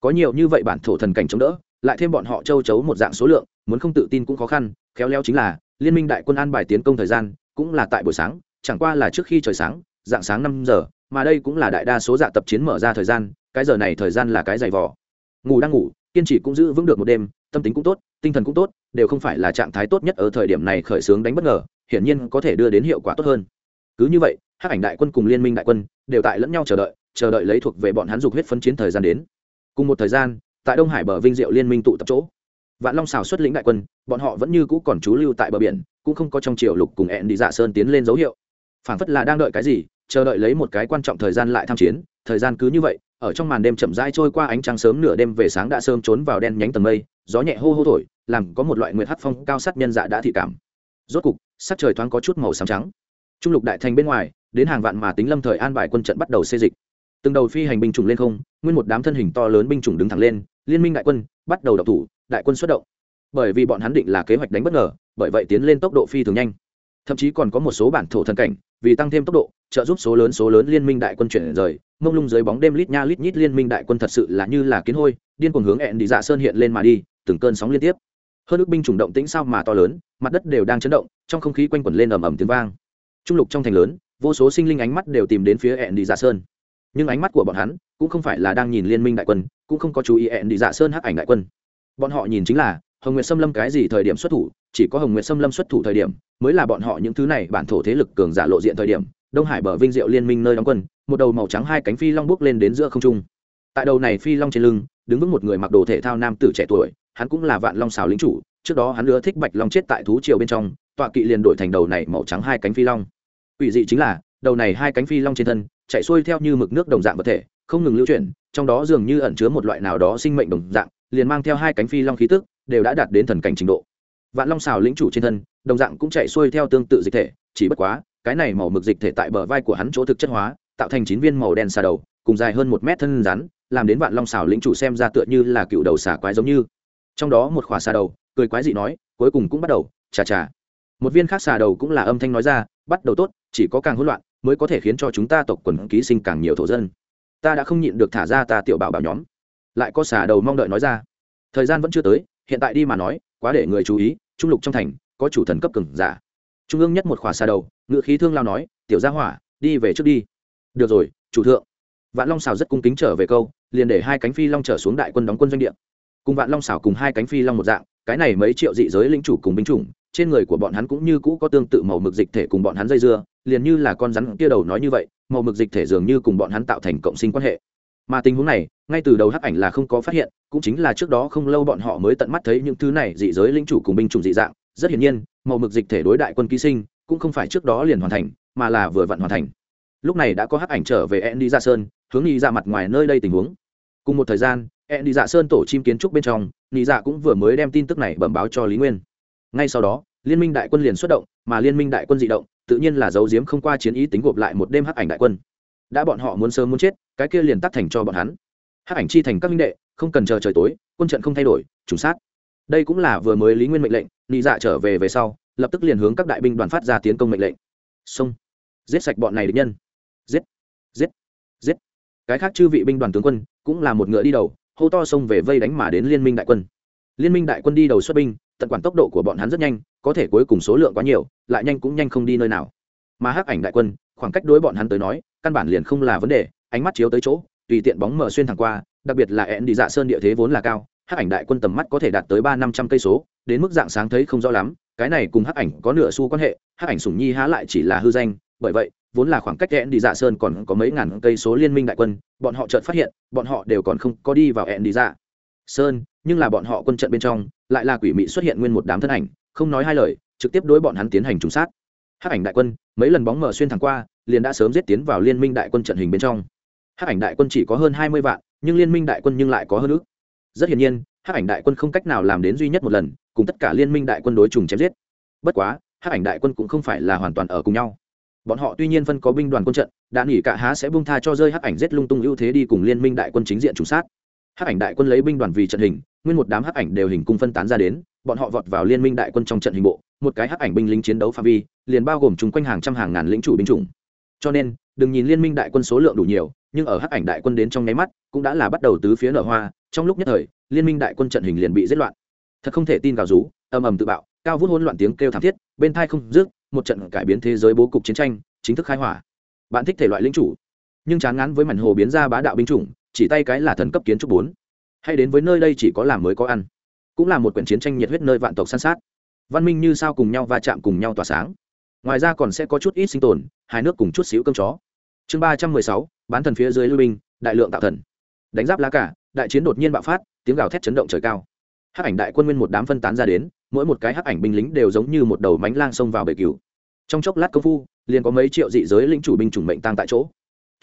Có nhiều như vậy bản thổ thần cảnh chống đỡ, lại thêm bọn họ châu chấu một dạng số lượng, muốn không tự tin cũng khó khăn, khéo léo chính là, liên minh đại quân an bài tiến công thời gian, cũng là tại buổi sáng, chẳng qua là trước khi trời sáng, dạng sáng năm giờ, mà đây cũng là đại đa số dạ tập chiến mở ra thời gian, cái giờ này thời gian là cái giày vò. Ngủ đang ngủ, kiên trì cũng giữ vững được một đêm, tâm tính cũng tốt, tinh thần cũng tốt, đều không phải là trạng thái tốt nhất ở thời điểm này khởi xướng đánh bất ngờ, hiển nhiên có thể đưa đến hiệu quả tốt hơn. Cứ như vậy hắc ảnh đại quân cùng liên minh đại quân đều tại lẫn nhau chờ đợi chờ đợi lấy thuộc về bọn hắn dục huyết phân chiến thời gian đến. Cùng một thời gian, tại đông hải bờ vinh diệu liên minh tụ tập chỗ, vạn long xào xuất lĩnh đại quân, bọn họ vẫn như cũ còn trú lưu tại bờ biển, cũng không có trong triều lục cùng ẹn đi dạ sơn tiến lên dấu hiệu. Phảng phất là đang đợi cái gì, chờ đợi lấy một cái quan trọng thời gian lại tham chiến, thời gian cứ như vậy, ở trong màn đêm chậm rãi trôi qua ánh trăng sớm nửa đêm về sáng đã sớm trốn vào đen nhánh tầng mây, gió nhẹ hô hô thổi, làm có một loại nguyệt hắt phong cao sát nhân dạ đã thị cảm. Rốt cục, sắc trời thoáng có chút màu xám trắng. Trung lục đại thành bên ngoài đến hàng vạn mà tính lâm thời an bài quân trận bắt đầu xây dịch. Từng đầu phi hành binh chủng lên không, nguyên một đám thân hình to lớn binh chủng đứng thẳng lên, liên minh đại quân bắt đầu đọc thủ, đại quân xuất động. Bởi vì bọn hắn định là kế hoạch đánh bất ngờ, bởi vậy tiến lên tốc độ phi thường nhanh. Thậm chí còn có một số bản thổ thần cảnh, vì tăng thêm tốc độ, trợ giúp số lớn số lớn liên minh đại quân chuyển rời. Mông lung dưới bóng đêm lít nha lít nhít liên minh đại quân thật sự là như là kiến hôi, điên cuồng hướng hẹn đi dạ sơn hiện lên mà đi, từng cơn sóng liên tiếp. Hơn ước binh chủng động tĩnh sao mà to lớn, mặt đất đều đang chấn động, trong không khí quanh quẩn lên ầm ầm tiếng vang. Trung lục trong thành lớn vô số sinh linh ánh mắt đều tìm đến phía ẹn đi dạ sơn. Nhưng ánh mắt của bọn hắn cũng không phải là đang nhìn liên minh đại quân, cũng không có chú ý ẹn đi dạ sơn hắc ảnh đại quân. Bọn họ nhìn chính là hồng nguyệt xâm lâm cái gì thời điểm xuất thủ, chỉ có hồng nguyệt xâm lâm xuất thủ thời điểm mới là bọn họ những thứ này bản thổ thế lực cường giả lộ diện thời điểm, đông hải bờ vinh diệu liên minh nơi đóng quân, một đầu màu trắng hai cánh phi long bước lên đến giữa không trung. Tại đầu này phi long trên lưng, đứng vững một người mặc đồ thể thao nam tử trẻ tuổi, hắn cũng là vạn long xào lính chủ, trước đó hắn ưa thích bạch long chết tại thú triều bên trong, tọa kỵ liền đổi thành đầu này màu trắng hai cánh phi long. Quỷ dị chính là, đầu này hai cánh phi long trên thân, chạy xuôi theo như mực nước đồng dạng vật thể, không ngừng lưu chuyển, trong đó dường như ẩn chứa một loại nào đó sinh mệnh đồng dạng, liền mang theo hai cánh phi long khí tức, đều đã đạt đến thần cảnh trình độ. Vạn long xào lĩnh chủ trên thân, đồng dạng cũng chạy xuôi theo tương tự dịch thể, chỉ bất quá, cái này màu mực dịch thể tại bờ vai của hắn chỗ thực chất hóa, tạo thành chín viên màu đen xà đầu, cùng dài hơn một mét thân rắn, làm đến vạn long xào lĩnh chủ xem ra tựa như là cựu đầu xà quái giống như. Trong đó một khỏa xà đầu, cười quái dị nói, cuối cùng cũng bắt đầu, chà chà một viên khác xà đầu cũng là âm thanh nói ra, bắt đầu tốt, chỉ có càng hỗn loạn mới có thể khiến cho chúng ta tộc quần ký sinh càng nhiều thổ dân. Ta đã không nhịn được thả ra ta tiểu bảo bảo nhóm. Lại có xà đầu mong đợi nói ra. Thời gian vẫn chưa tới, hiện tại đi mà nói, quá để người chú ý, trung lục trong thành, có chủ thần cấp cường giả. Trung ương nhất một khỏa xà đầu, ngựa khí thương lao nói, tiểu gia hỏa, đi về trước đi. Được rồi, chủ thượng. Vạn long xào rất cung kính trở về câu, liền để hai cánh phi long trở xuống đại quân đóng quân doanh địa. Cùng vạn long xào cùng hai cánh phi long một dạng, cái này mấy triệu dị giới lĩnh chủ cùng binh chủng trên người của bọn hắn cũng như cũ có tương tự màu mực dịch thể cùng bọn hắn dây dưa, liền như là con rắn kia đầu nói như vậy, màu mực dịch thể dường như cùng bọn hắn tạo thành cộng sinh quan hệ. Mà tình huống này, ngay từ đầu hắc ảnh là không có phát hiện, cũng chính là trước đó không lâu bọn họ mới tận mắt thấy những thứ này dị giới linh chủ cùng binh chủng dị dạng. Rất hiển nhiên, màu mực dịch thể đối đại quân ký sinh, cũng không phải trước đó liền hoàn thành, mà là vừa vặn hoàn thành. Lúc này đã có hắc ảnh trở về e đi ra sơn, hướng đi ra mặt ngoài nơi đây tình huống. Cùng một thời gian e đi dạ sơn tổ chim kiến trúc bên trong nị dạ cũng vừa mới đem tin tức này bẩm báo cho lý nguyên ngay sau đó, liên minh đại quân liền xuất động, mà liên minh đại quân di động, tự nhiên là dấu diếm không qua chiến ý tính gộp lại một đêm hắc ảnh đại quân. Đã bọn họ muốn sớm muốn chết, cái kia liền tắt thành cho bọn hắn. Hắc ảnh chi thành các minh đệ, không cần chờ trời tối, quân trận không thay đổi, trùng sát. Đây cũng là vừa mới lý nguyên mệnh lệnh, nị dạ trở về về sau, lập tức liền hướng các đại binh đoàn phát ra tiến công mệnh lệnh. Xông. Giết sạch bọn này địch nhân. Giết. Giết. Giết. Cái khác chư vị binh đoàn tướng quân, cũng là một ngựa đi đầu, hô to xông về vây đánh mà đến liên minh đại quân. Liên minh đại quân đi đầu xuất binh tận quản tốc độ của bọn hắn rất nhanh, có thể cuối cùng số lượng quá nhiều, lại nhanh cũng nhanh không đi nơi nào. Mà hắc ảnh đại quân, khoảng cách đối bọn hắn tới nói, căn bản liền không là vấn đề, ánh mắt chiếu tới chỗ, tùy tiện bóng mở xuyên thẳng qua, đặc biệt là ẹn đi dạ sơn địa thế vốn là cao, hắc ảnh đại quân tầm mắt có thể đạt tới ba năm trăm cây số, đến mức dạng sáng thấy không rõ lắm, cái này cùng hắc ảnh có nửa xu quan hệ, hắc ảnh sủng nhi há lại chỉ là hư danh, bởi vậy, vốn là khoảng cách ẹn đi dạ sơn còn có mấy ngàn cây số liên minh đại quân, bọn họ chợt phát hiện, bọn họ đều còn không có đi vào ẹn đi dạ sơn nhưng là bọn họ quân trận bên trong, lại là quỷ mị xuất hiện nguyên một đám thân ảnh, không nói hai lời, trực tiếp đối bọn hắn tiến hành trùng sát. Hắc ảnh đại quân, mấy lần bóng mở xuyên thẳng qua, liền đã sớm giết tiến vào liên minh đại quân trận hình bên trong. Hắc ảnh đại quân chỉ có hơn hai mươi vạn, nhưng liên minh đại quân nhưng lại có hơn ước. Rất hiển nhiên, hắc ảnh đại quân không cách nào làm đến duy nhất một lần, cùng tất cả liên minh đại quân đối trùng chém giết. Bất quá, hắc ảnh đại quân cũng không phải là hoàn toàn ở cùng nhau. Bọn họ tuy nhiên phân có binh đoàn quân trận, đã nghỉ cả há sẽ bung tha cho rơi hắc ảnh giết lung tung ưu thế đi cùng liên minh đại quân chính diện trùng sát hắc ảnh đại quân lấy binh đoàn vì trận hình, nguyên một đám hắc ảnh đều hình cung phân tán ra đến, bọn họ vọt vào liên minh đại quân trong trận hình bộ, một cái hắc ảnh binh lính chiến đấu phạm vi, liền bao gồm chung quanh hàng trăm hàng ngàn lĩnh chủ binh chủng. Cho nên, đừng nhìn liên minh đại quân số lượng đủ nhiều, nhưng ở hắc ảnh đại quân đến trong nháy mắt, cũng đã là bắt đầu tứ phía nở hoa, trong lúc nhất thời, liên minh đại quân trận hình liền bị giết loạn. Thật không thể tin gào rú, ầm ầm tự bạo, cao vút hỗn loạn tiếng kêu thảm thiết, bên thai không dứt, một trận cải biến thế giới bố cục chiến tranh, chính thức khai hỏa. Bạn thích thể loại lính chủ, nhưng chán ngán với mảnh hồ biến ra bá đạo binh chủng chỉ tay cái là thần cấp kiến trúc bốn. Hay đến với nơi đây chỉ có làm mới có ăn. Cũng là một quyển chiến tranh nhiệt huyết nơi vạn tộc san sát. Văn minh như sao cùng nhau va chạm cùng nhau tỏa sáng. Ngoài ra còn sẽ có chút ít sinh tồn hai nước cùng chút xíu cơm chó. Chương ba trăm mười sáu, bán thần phía dưới lưu binh, đại lượng tạo thần. Đánh giáp lá cả, đại chiến đột nhiên bạo phát, tiếng gào thét chấn động trời cao. Hắc ảnh đại quân nguyên một đám phân tán ra đến, mỗi một cái hắc ảnh binh lính đều giống như một đầu mánh lang xông vào bể cứu trong chốc lát công phu, liền có mấy triệu dị giới lĩnh chủ binh chủng mệnh tăng tại chỗ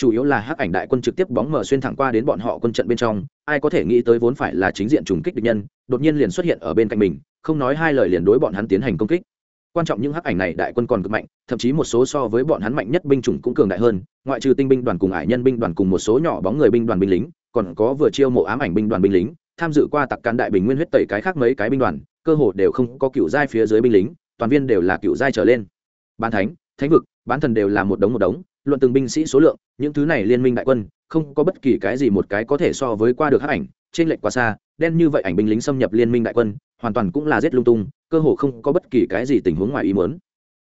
chủ yếu là hắc ảnh đại quân trực tiếp bóng mở xuyên thẳng qua đến bọn họ quân trận bên trong, ai có thể nghĩ tới vốn phải là chính diện trùng kích địch nhân, đột nhiên liền xuất hiện ở bên cạnh mình, không nói hai lời liền đối bọn hắn tiến hành công kích. Quan trọng những hắc ảnh này đại quân còn cực mạnh, thậm chí một số so với bọn hắn mạnh nhất binh chủng cũng cường đại hơn, ngoại trừ tinh binh đoàn cùng ải nhân binh đoàn cùng một số nhỏ bóng người binh đoàn binh lính, còn có vừa chiêu mộ ám ảnh binh đoàn binh lính, tham dự qua tặc cán đại bình nguyên huyết tẩy cái khác mấy cái binh đoàn, cơ hồ đều không có cựu giai phía dưới binh lính, toàn viên đều là cựu giai trở lên. Bán thánh thánh vực, bán thần đều là một đống một đống luận từng binh sĩ số lượng, những thứ này liên minh đại quân, không có bất kỳ cái gì một cái có thể so với qua được hắc ảnh, trên lệnh quá xa, đen như vậy ảnh binh lính xâm nhập liên minh đại quân, hoàn toàn cũng là giết lung tung, cơ hồ không có bất kỳ cái gì tình huống ngoài ý muốn.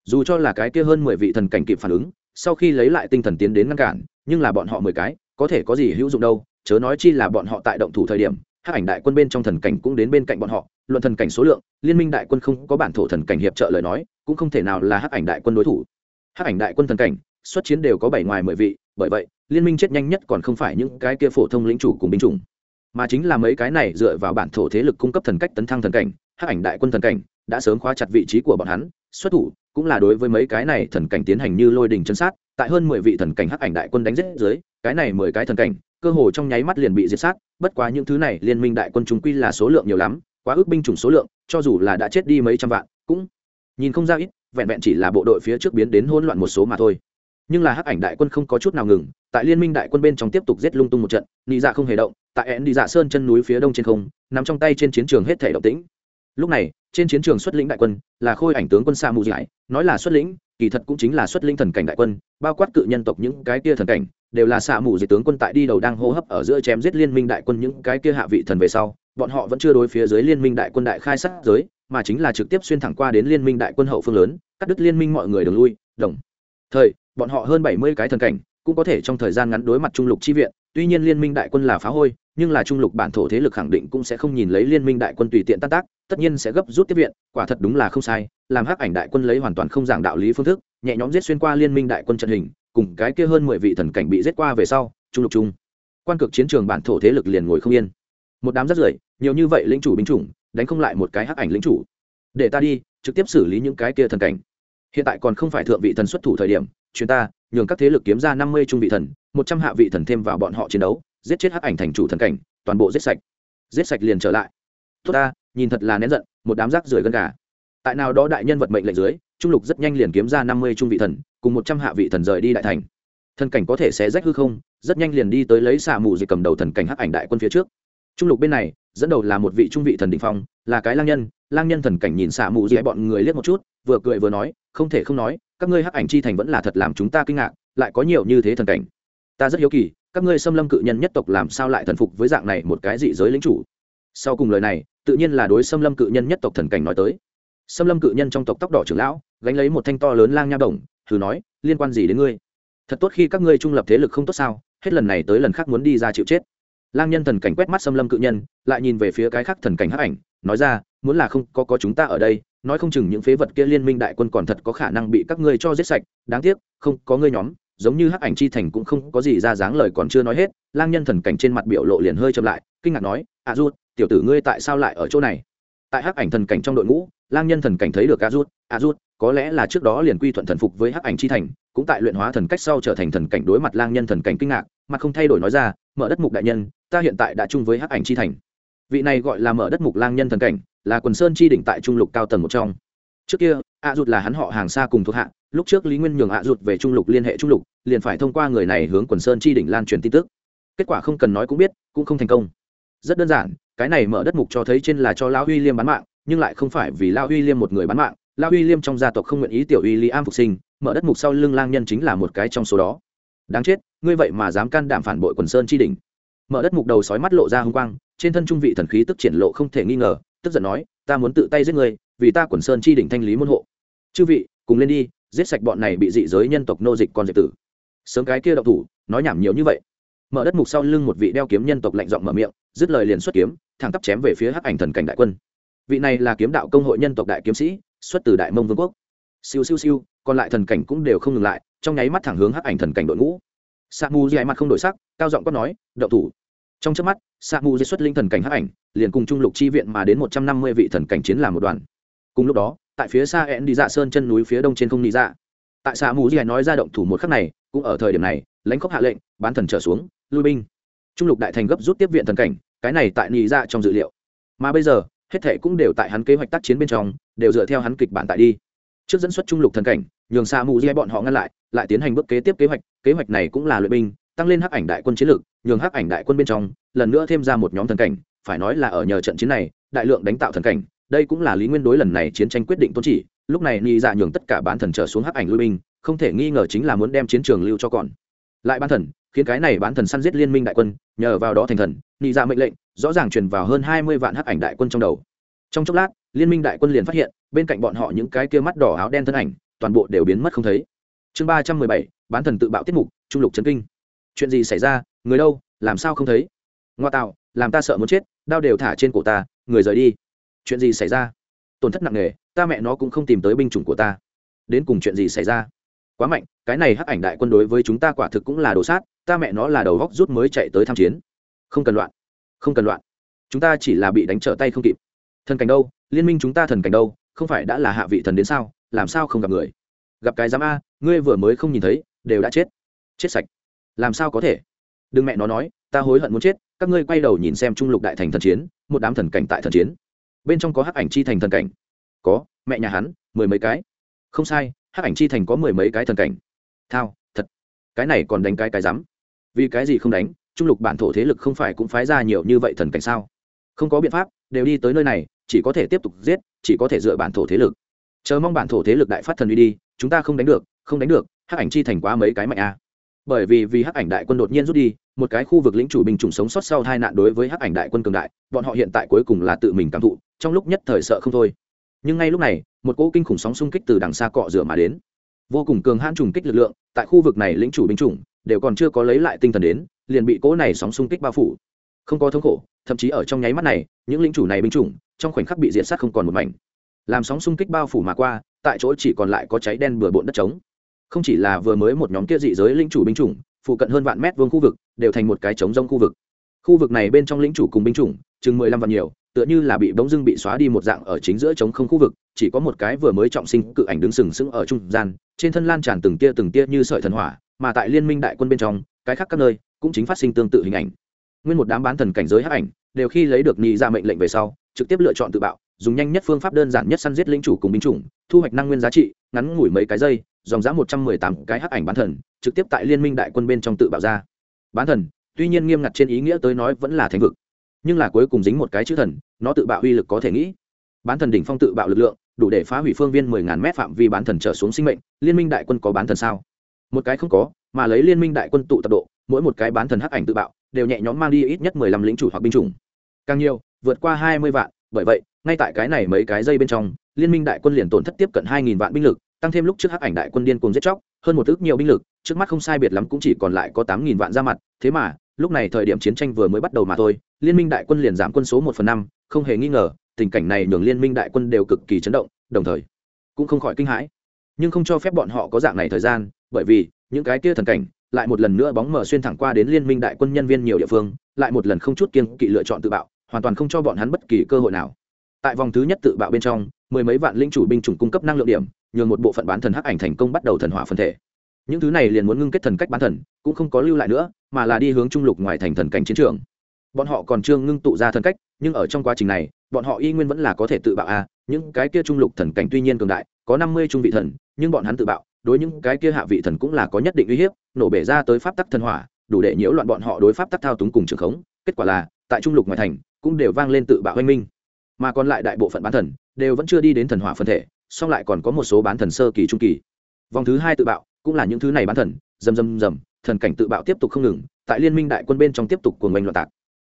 Dù cho là cái kia hơn mười vị thần cảnh kịp phản ứng, sau khi lấy lại tinh thần tiến đến ngăn cản, nhưng là bọn họ mười cái, có thể có gì hữu dụng đâu, chớ nói chi là bọn họ tại động thủ thời điểm, hắc ảnh đại quân bên trong thần cảnh cũng đến bên cạnh bọn họ, luận thần cảnh số lượng, liên minh đại quân không có bản thổ thần cảnh hiệp trợ lời nói, cũng không thể nào là hắc ảnh đại quân đối thủ. Hắc ảnh đại quân thần cảnh xuất chiến đều có bảy ngoài mười vị, bởi vậy, liên minh chết nhanh nhất còn không phải những cái kia phổ thông lĩnh chủ cùng binh chủng, mà chính là mấy cái này dựa vào bản thổ thế lực cung cấp thần cách tấn thăng thần cảnh, hắc ảnh đại quân thần cảnh, đã sớm khóa chặt vị trí của bọn hắn, xuất thủ cũng là đối với mấy cái này thần cảnh tiến hành như lôi đình chân sát, tại hơn mười vị thần cảnh hắc ảnh đại quân đánh giết dưới, cái này mười cái thần cảnh, cơ hồ trong nháy mắt liền bị diệt sát, bất quá những thứ này liên minh đại quân chúng quy là số lượng nhiều lắm, quá ước binh chủng số lượng, cho dù là đã chết đi mấy trăm vạn, cũng nhìn không ra ít, vẹn vẹn chỉ là bộ đội phía trước biến đến hỗn loạn một số mà thôi nhưng là hắc ảnh đại quân không có chút nào ngừng, tại liên minh đại quân bên trong tiếp tục giết lung tung một trận, nị dạ không hề động, tại én đi dạ sơn chân núi phía đông trên không, nằm trong tay trên chiến trường hết thể động tĩnh. Lúc này, trên chiến trường xuất lĩnh đại quân là khôi ảnh tướng quân sa mù giải nói là xuất lĩnh, kỳ thật cũng chính là xuất lĩnh thần cảnh đại quân, bao quát cự nhân tộc những cái kia thần cảnh, đều là xạ mù dị tướng quân tại đi đầu đang hô hấp ở giữa chém giết liên minh đại quân những cái kia hạ vị thần về sau, bọn họ vẫn chưa đối phía dưới liên minh đại quân đại khai sát giới, mà chính là trực tiếp xuyên thẳng qua đến liên minh đại quân hậu phương lớn, cắt đứt liên minh mọi người đường lui, đồng thời bọn họ hơn bảy mươi cái thần cảnh, cũng có thể trong thời gian ngắn đối mặt trung lục chi viện, tuy nhiên liên minh đại quân là phá hôi, nhưng là trung lục bản thổ thế lực khẳng định cũng sẽ không nhìn lấy liên minh đại quân tùy tiện tan tác, tất nhiên sẽ gấp rút tiếp viện, quả thật đúng là không sai, làm hắc ảnh đại quân lấy hoàn toàn không giảng đạo lý phương thức, nhẹ nhõm giết xuyên qua liên minh đại quân trận hình, cùng cái kia hơn mười vị thần cảnh bị giết qua về sau, trung lục trung quan cực chiến trường bản thổ thế lực liền ngồi không yên. Một đám rất rưởi, nhiều như vậy lính chủ binh chủng, đánh không lại một cái hắc ảnh lính chủ. Để ta đi, trực tiếp xử lý những cái kia thần cảnh. Hiện tại còn không phải thượng vị thần xuất thủ thời điểm chuyên ta, nhường các thế lực kiếm ra năm mươi trung vị thần, một trăm hạ vị thần thêm vào bọn họ chiến đấu, giết chết hắc ảnh thành chủ thần cảnh, toàn bộ giết sạch. Giết sạch liền trở lại. Tốt ta, nhìn thật là nén giận, một đám rác rưởi gân gà. Tại nào đó đại nhân vật mệnh lệnh dưới, trung lục rất nhanh liền kiếm ra năm mươi trung vị thần, cùng một trăm hạ vị thần rời đi đại thành. Thần cảnh có thể sẽ rách hư không, rất nhanh liền đi tới lấy xạ mù dịch cầm đầu thần cảnh hắc ảnh đại quân phía trước. Trung lục bên này, dẫn đầu là một vị trung vị thần đình phong, là cái lang nhân. Lang nhân thần cảnh nhìn xạ mù dịch bọn người liếc một chút, vừa cười vừa nói, không thể không nói các ngươi hắc ảnh chi thành vẫn là thật làm chúng ta kinh ngạc, lại có nhiều như thế thần cảnh. Ta rất hiếu kỳ, các ngươi xâm lâm cự nhân nhất tộc làm sao lại thần phục với dạng này một cái dị giới lính chủ? Sau cùng lời này, tự nhiên là đối xâm lâm cự nhân nhất tộc thần cảnh nói tới. Xâm lâm cự nhân trong tộc tóc đỏ trưởng lão, gánh lấy một thanh to lớn lang nha đồng thử nói, liên quan gì đến ngươi? Thật tốt khi các ngươi trung lập thế lực không tốt sao, hết lần này tới lần khác muốn đi ra chịu chết. Lang nhân thần cảnh quét mắt xâm lâm cự nhân, lại nhìn về phía cái khác thần cảnh hắc ảnh, nói ra, muốn là không có có chúng ta ở đây nói không chừng những phế vật kia liên minh đại quân còn thật có khả năng bị các ngươi cho giết sạch, đáng tiếc, không, có ngươi nhóm, giống như hắc ảnh chi thành cũng không có gì ra dáng lời còn chưa nói hết, lang nhân thần cảnh trên mặt biểu lộ liền hơi chậm lại, kinh ngạc nói, a rút, tiểu tử ngươi tại sao lại ở chỗ này? Tại hắc ảnh thần cảnh trong đội ngũ, lang nhân thần cảnh thấy được a rút a rút, có lẽ là trước đó liền quy thuận thần phục với hắc ảnh chi thành, cũng tại luyện hóa thần cách sau trở thành thần cảnh đối mặt lang nhân thần cảnh kinh ngạc, mà không thay đổi nói ra, mở đất mục đại nhân, ta hiện tại đã chung với hắc ảnh chi thành vị này gọi là mở đất mục lang nhân thần cảnh, là quần sơn chi đỉnh tại trung lục cao tầng một trong. Trước kia a rụt là hắn họ hàng xa cùng thuộc hạ, lúc trước lý nguyên nhường a rụt về trung lục liên hệ trung lục, liền phải thông qua người này hướng quần sơn chi đỉnh lan truyền tin tức. Kết quả không cần nói cũng biết, cũng không thành công. Rất đơn giản, cái này mở đất mục cho thấy trên là cho lao uy liêm bán mạng, nhưng lại không phải vì lao uy liêm một người bán mạng. Lao uy liêm trong gia tộc không nguyện ý tiểu uy li am phục sinh, mở đất mục sau lưng lang nhân chính là một cái trong số đó. Đáng chết, ngươi vậy mà dám can đảm phản bội quần sơn chi đỉnh. Mở đất mục đầu sói mắt lộ ra hung quang trên thân trung vị thần khí tức triển lộ không thể nghi ngờ, tức giận nói, ta muốn tự tay giết người vì ta quần sơn chi đỉnh thanh lý môn hộ. Chư vị, cùng lên đi, giết sạch bọn này bị dị giới nhân tộc nô dịch con diệt tử. Sớm cái kia đậu thủ, nói nhảm nhiều như vậy. Mở đất mục sau lưng một vị đeo kiếm nhân tộc lạnh giọng mở miệng, dứt lời liền xuất kiếm, thẳng tắp chém về phía hắc ảnh thần cảnh đại quân. Vị này là kiếm đạo công hội nhân tộc đại kiếm sĩ, xuất từ đại mông vương quốc. Siêu siêu siêu, còn lại thần cảnh cũng đều không ngừng lại, trong nháy mắt thẳng hướng hắc ảnh thần cảnh đội ngũ. Sa mu dì mặt không đổi sắc, cao giọng quát nói đậu thủ trong trước mắt sa mu dây xuất linh thần cảnh hắc ảnh, liền cùng trung lục chi viện mà đến một trăm năm mươi vị thần cảnh chiến làm một đoàn. Cùng lúc đó, tại phía xa ẹn đi dạ sơn chân núi phía đông trên không đi dạ. Tại sa mu dây nói ra động thủ một khắc này, cũng ở thời điểm này, lãnh khốc hạ lệnh, bán thần trở xuống, lui binh. Trung lục đại thành gấp rút tiếp viện thần cảnh, cái này tại nhị dạ trong dự liệu. Mà bây giờ, hết thệ cũng đều tại hắn kế hoạch tác chiến bên trong, đều dựa theo hắn kịch bản tại đi. Trước dẫn xuất trung lục thần cảnh, nhường Sa mù di bọn họ ngăn lại lại tiến hành bước kế tiếp kế hoạch kế hoạch này cũng là luyện binh, tăng lên hắc ảnh đại quân chiến lược nhường hắc ảnh đại quân bên trong, lần nữa thêm ra một nhóm thần cảnh, phải nói là ở nhờ trận chiến này, đại lượng đánh tạo thần cảnh, đây cũng là lý nguyên đối lần này chiến tranh quyết định tôn chỉ, lúc này ni dạ nhường tất cả bán thần trở xuống hắc ảnh lui binh, không thể nghi ngờ chính là muốn đem chiến trường lưu cho còn. Lại bán thần, khiến cái này bán thần săn giết liên minh đại quân, nhờ vào đó thành thần, ni dạ mệnh lệnh, rõ ràng truyền vào hơn hai mươi vạn hắc ảnh đại quân trong đầu. Trong chốc lát, liên minh đại quân liền phát hiện, bên cạnh bọn họ những cái kia mắt đỏ áo đen thân ảnh, toàn bộ đều biến mất không thấy. Chương ba trăm mười bảy, bán thần tự bạo tiết mục, trung lục trấn kinh chuyện gì xảy ra, người đâu, làm sao không thấy? Ngoa tạo, làm ta sợ muốn chết, đao đều thả trên cổ ta, người rời đi. Chuyện gì xảy ra? Tổn thất nặng nề, ta mẹ nó cũng không tìm tới binh chủng của ta. Đến cùng chuyện gì xảy ra? Quá mạnh, cái này hắc ảnh đại quân đối với chúng ta quả thực cũng là đồ sát, ta mẹ nó là đầu góc rút mới chạy tới tham chiến. Không cần loạn, không cần loạn. Chúng ta chỉ là bị đánh trở tay không kịp. Thần cảnh đâu, liên minh chúng ta thần cảnh đâu, không phải đã là hạ vị thần đến sao, làm sao không gặp người? Gặp cái giám a, ngươi vừa mới không nhìn thấy, đều đã chết. Chết sạch làm sao có thể? Đừng mẹ nó nói, ta hối hận muốn chết, các ngươi quay đầu nhìn xem trung lục đại thành thần chiến, một đám thần cảnh tại thần chiến. Bên trong có hắc ảnh chi thành thần cảnh. Có, mẹ nhà hắn, mười mấy cái. Không sai, hắc ảnh chi thành có mười mấy cái thần cảnh. Thao, thật. Cái này còn đánh cái cái rắm. Vì cái gì không đánh, trung lục bản thổ thế lực không phải cũng phái ra nhiều như vậy thần cảnh sao? Không có biện pháp, đều đi tới nơi này, chỉ có thể tiếp tục giết, chỉ có thể dựa bản thổ thế lực. Chờ mong bản thổ thế lực đại phát thần uy đi, chúng ta không đánh được, không đánh được, hắc ảnh chi thành quá mấy cái mạnh a bởi vì vì hắc ảnh đại quân đột nhiên rút đi, một cái khu vực lĩnh chủ binh chủng sống sót sau tai nạn đối với hắc ảnh đại quân cường đại, bọn họ hiện tại cuối cùng là tự mình cảm thụ, trong lúc nhất thời sợ không thôi. Nhưng ngay lúc này, một cỗ kinh khủng sóng xung kích từ đằng xa cọ rửa mà đến. Vô cùng cường hãn trùng kích lực lượng, tại khu vực này lĩnh chủ binh chủng, đều còn chưa có lấy lại tinh thần đến, liền bị cỗ này sóng xung kích bao phủ. Không có thống khổ, thậm chí ở trong nháy mắt này, những lĩnh chủ này binh chủng, trong khoảnh khắc bị diệt sát không còn một mảnh. Làm sóng xung kích bao phủ mà qua, tại chỗ chỉ còn lại có cháy đen bừa bộn đất trống không chỉ là vừa mới một nhóm kia dị giới lĩnh chủ binh chủng, phụ cận hơn vạn mét vuông khu vực đều thành một cái trống rông khu vực. Khu vực này bên trong lĩnh chủ cùng binh chủng, chừng mười lăm vạn nhiều, tựa như là bị bỗng dưng bị xóa đi một dạng ở chính giữa trống không khu vực, chỉ có một cái vừa mới trọng sinh cự ảnh đứng sừng sững ở trung gian, trên thân lan tràn từng tia từng tia như sợi thần hỏa, mà tại liên minh đại quân bên trong, cái khác các nơi cũng chính phát sinh tương tự hình ảnh. Nguyên một đám bán thần cảnh giới hắc ảnh, đều khi lấy được nhị ra dạ mệnh lệnh về sau, trực tiếp lựa chọn tự bạo dùng nhanh nhất phương pháp đơn giản nhất săn giết linh chủ cùng binh chủng, thu hoạch năng nguyên giá trị, ngắn ngủi mấy cái giây, dòng giá một trăm mười tám cái hắc ảnh bán thần, trực tiếp tại liên minh đại quân bên trong tự bạo ra. Bán thần, tuy nhiên nghiêm ngặt trên ý nghĩa tới nói vẫn là thánh vực, nhưng là cuối cùng dính một cái chữ thần, nó tự bạo uy lực có thể nghĩ. Bán thần đỉnh phong tự bạo lực lượng, đủ để phá hủy phương viên mười ngàn mét phạm vi bán thần trở xuống sinh mệnh, liên minh đại quân có bán thần sao? Một cái không có, mà lấy liên minh đại quân tụ tập độ, mỗi một cái bán thần hắc ảnh tự bạo, đều nhẹ nhõm mang đi ít nhất mười lăm lính chủ hoặc binh chủng. Càng nhiều, vượt qua hai mươi vạn, bởi vậy ngay tại cái này mấy cái dây bên trong, liên minh đại quân liền tổn thất tiếp cận hai nghìn vạn binh lực, tăng thêm lúc trước hắc ảnh đại quân điên cùng giết chóc, hơn một ước nhiều binh lực, trước mắt không sai biệt lắm cũng chỉ còn lại có tám nghìn vạn ra mặt, thế mà, lúc này thời điểm chiến tranh vừa mới bắt đầu mà thôi, liên minh đại quân liền giảm quân số một phần năm, không hề nghi ngờ, tình cảnh này nhường liên minh đại quân đều cực kỳ chấn động, đồng thời, cũng không khỏi kinh hãi. Nhưng không cho phép bọn họ có dạng này thời gian, bởi vì, những cái kia thần cảnh, lại một lần nữa bóng mở xuyên thẳng qua đến liên minh đại quân nhân viên nhiều địa phương, lại một lần không chút kiên kỵ lựa chọn tự bạo, hoàn toàn không cho bọn hắn bất kỳ cơ hội nào tại vòng thứ nhất tự bạo bên trong, mười mấy vạn linh chủ binh chủng cung cấp năng lượng điểm, nhường một bộ phận bán thần hắc ảnh thành công bắt đầu thần hỏa phân thể. Những thứ này liền muốn ngưng kết thần cách bán thần, cũng không có lưu lại nữa, mà là đi hướng trung lục ngoài thành thần cảnh chiến trường. Bọn họ còn chưa ngưng tụ ra thần cách, nhưng ở trong quá trình này, bọn họ y nguyên vẫn là có thể tự bạo a. Những cái kia trung lục thần cảnh tuy nhiên cường đại, có năm mươi trung vị thần, nhưng bọn hắn tự bạo, đối những cái kia hạ vị thần cũng là có nhất định uy hiếp, nổ bể ra tới pháp tắc thần hỏa, đủ để nhiễu loạn bọn họ đối pháp tắc thao túng cùng trường khống. Kết quả là, tại trung lục ngoài thành, cũng đều vang lên tự bạo oanh minh mà còn lại đại bộ phận bán thần đều vẫn chưa đi đến thần hỏa phân thể, song lại còn có một số bán thần sơ kỳ trung kỳ. Vòng thứ hai tự bạo, cũng là những thứ này bán thần dầm dầm dầm thần cảnh tự bạo tiếp tục không ngừng, tại liên minh đại quân bên trong tiếp tục cuồng oanh loạn tạc.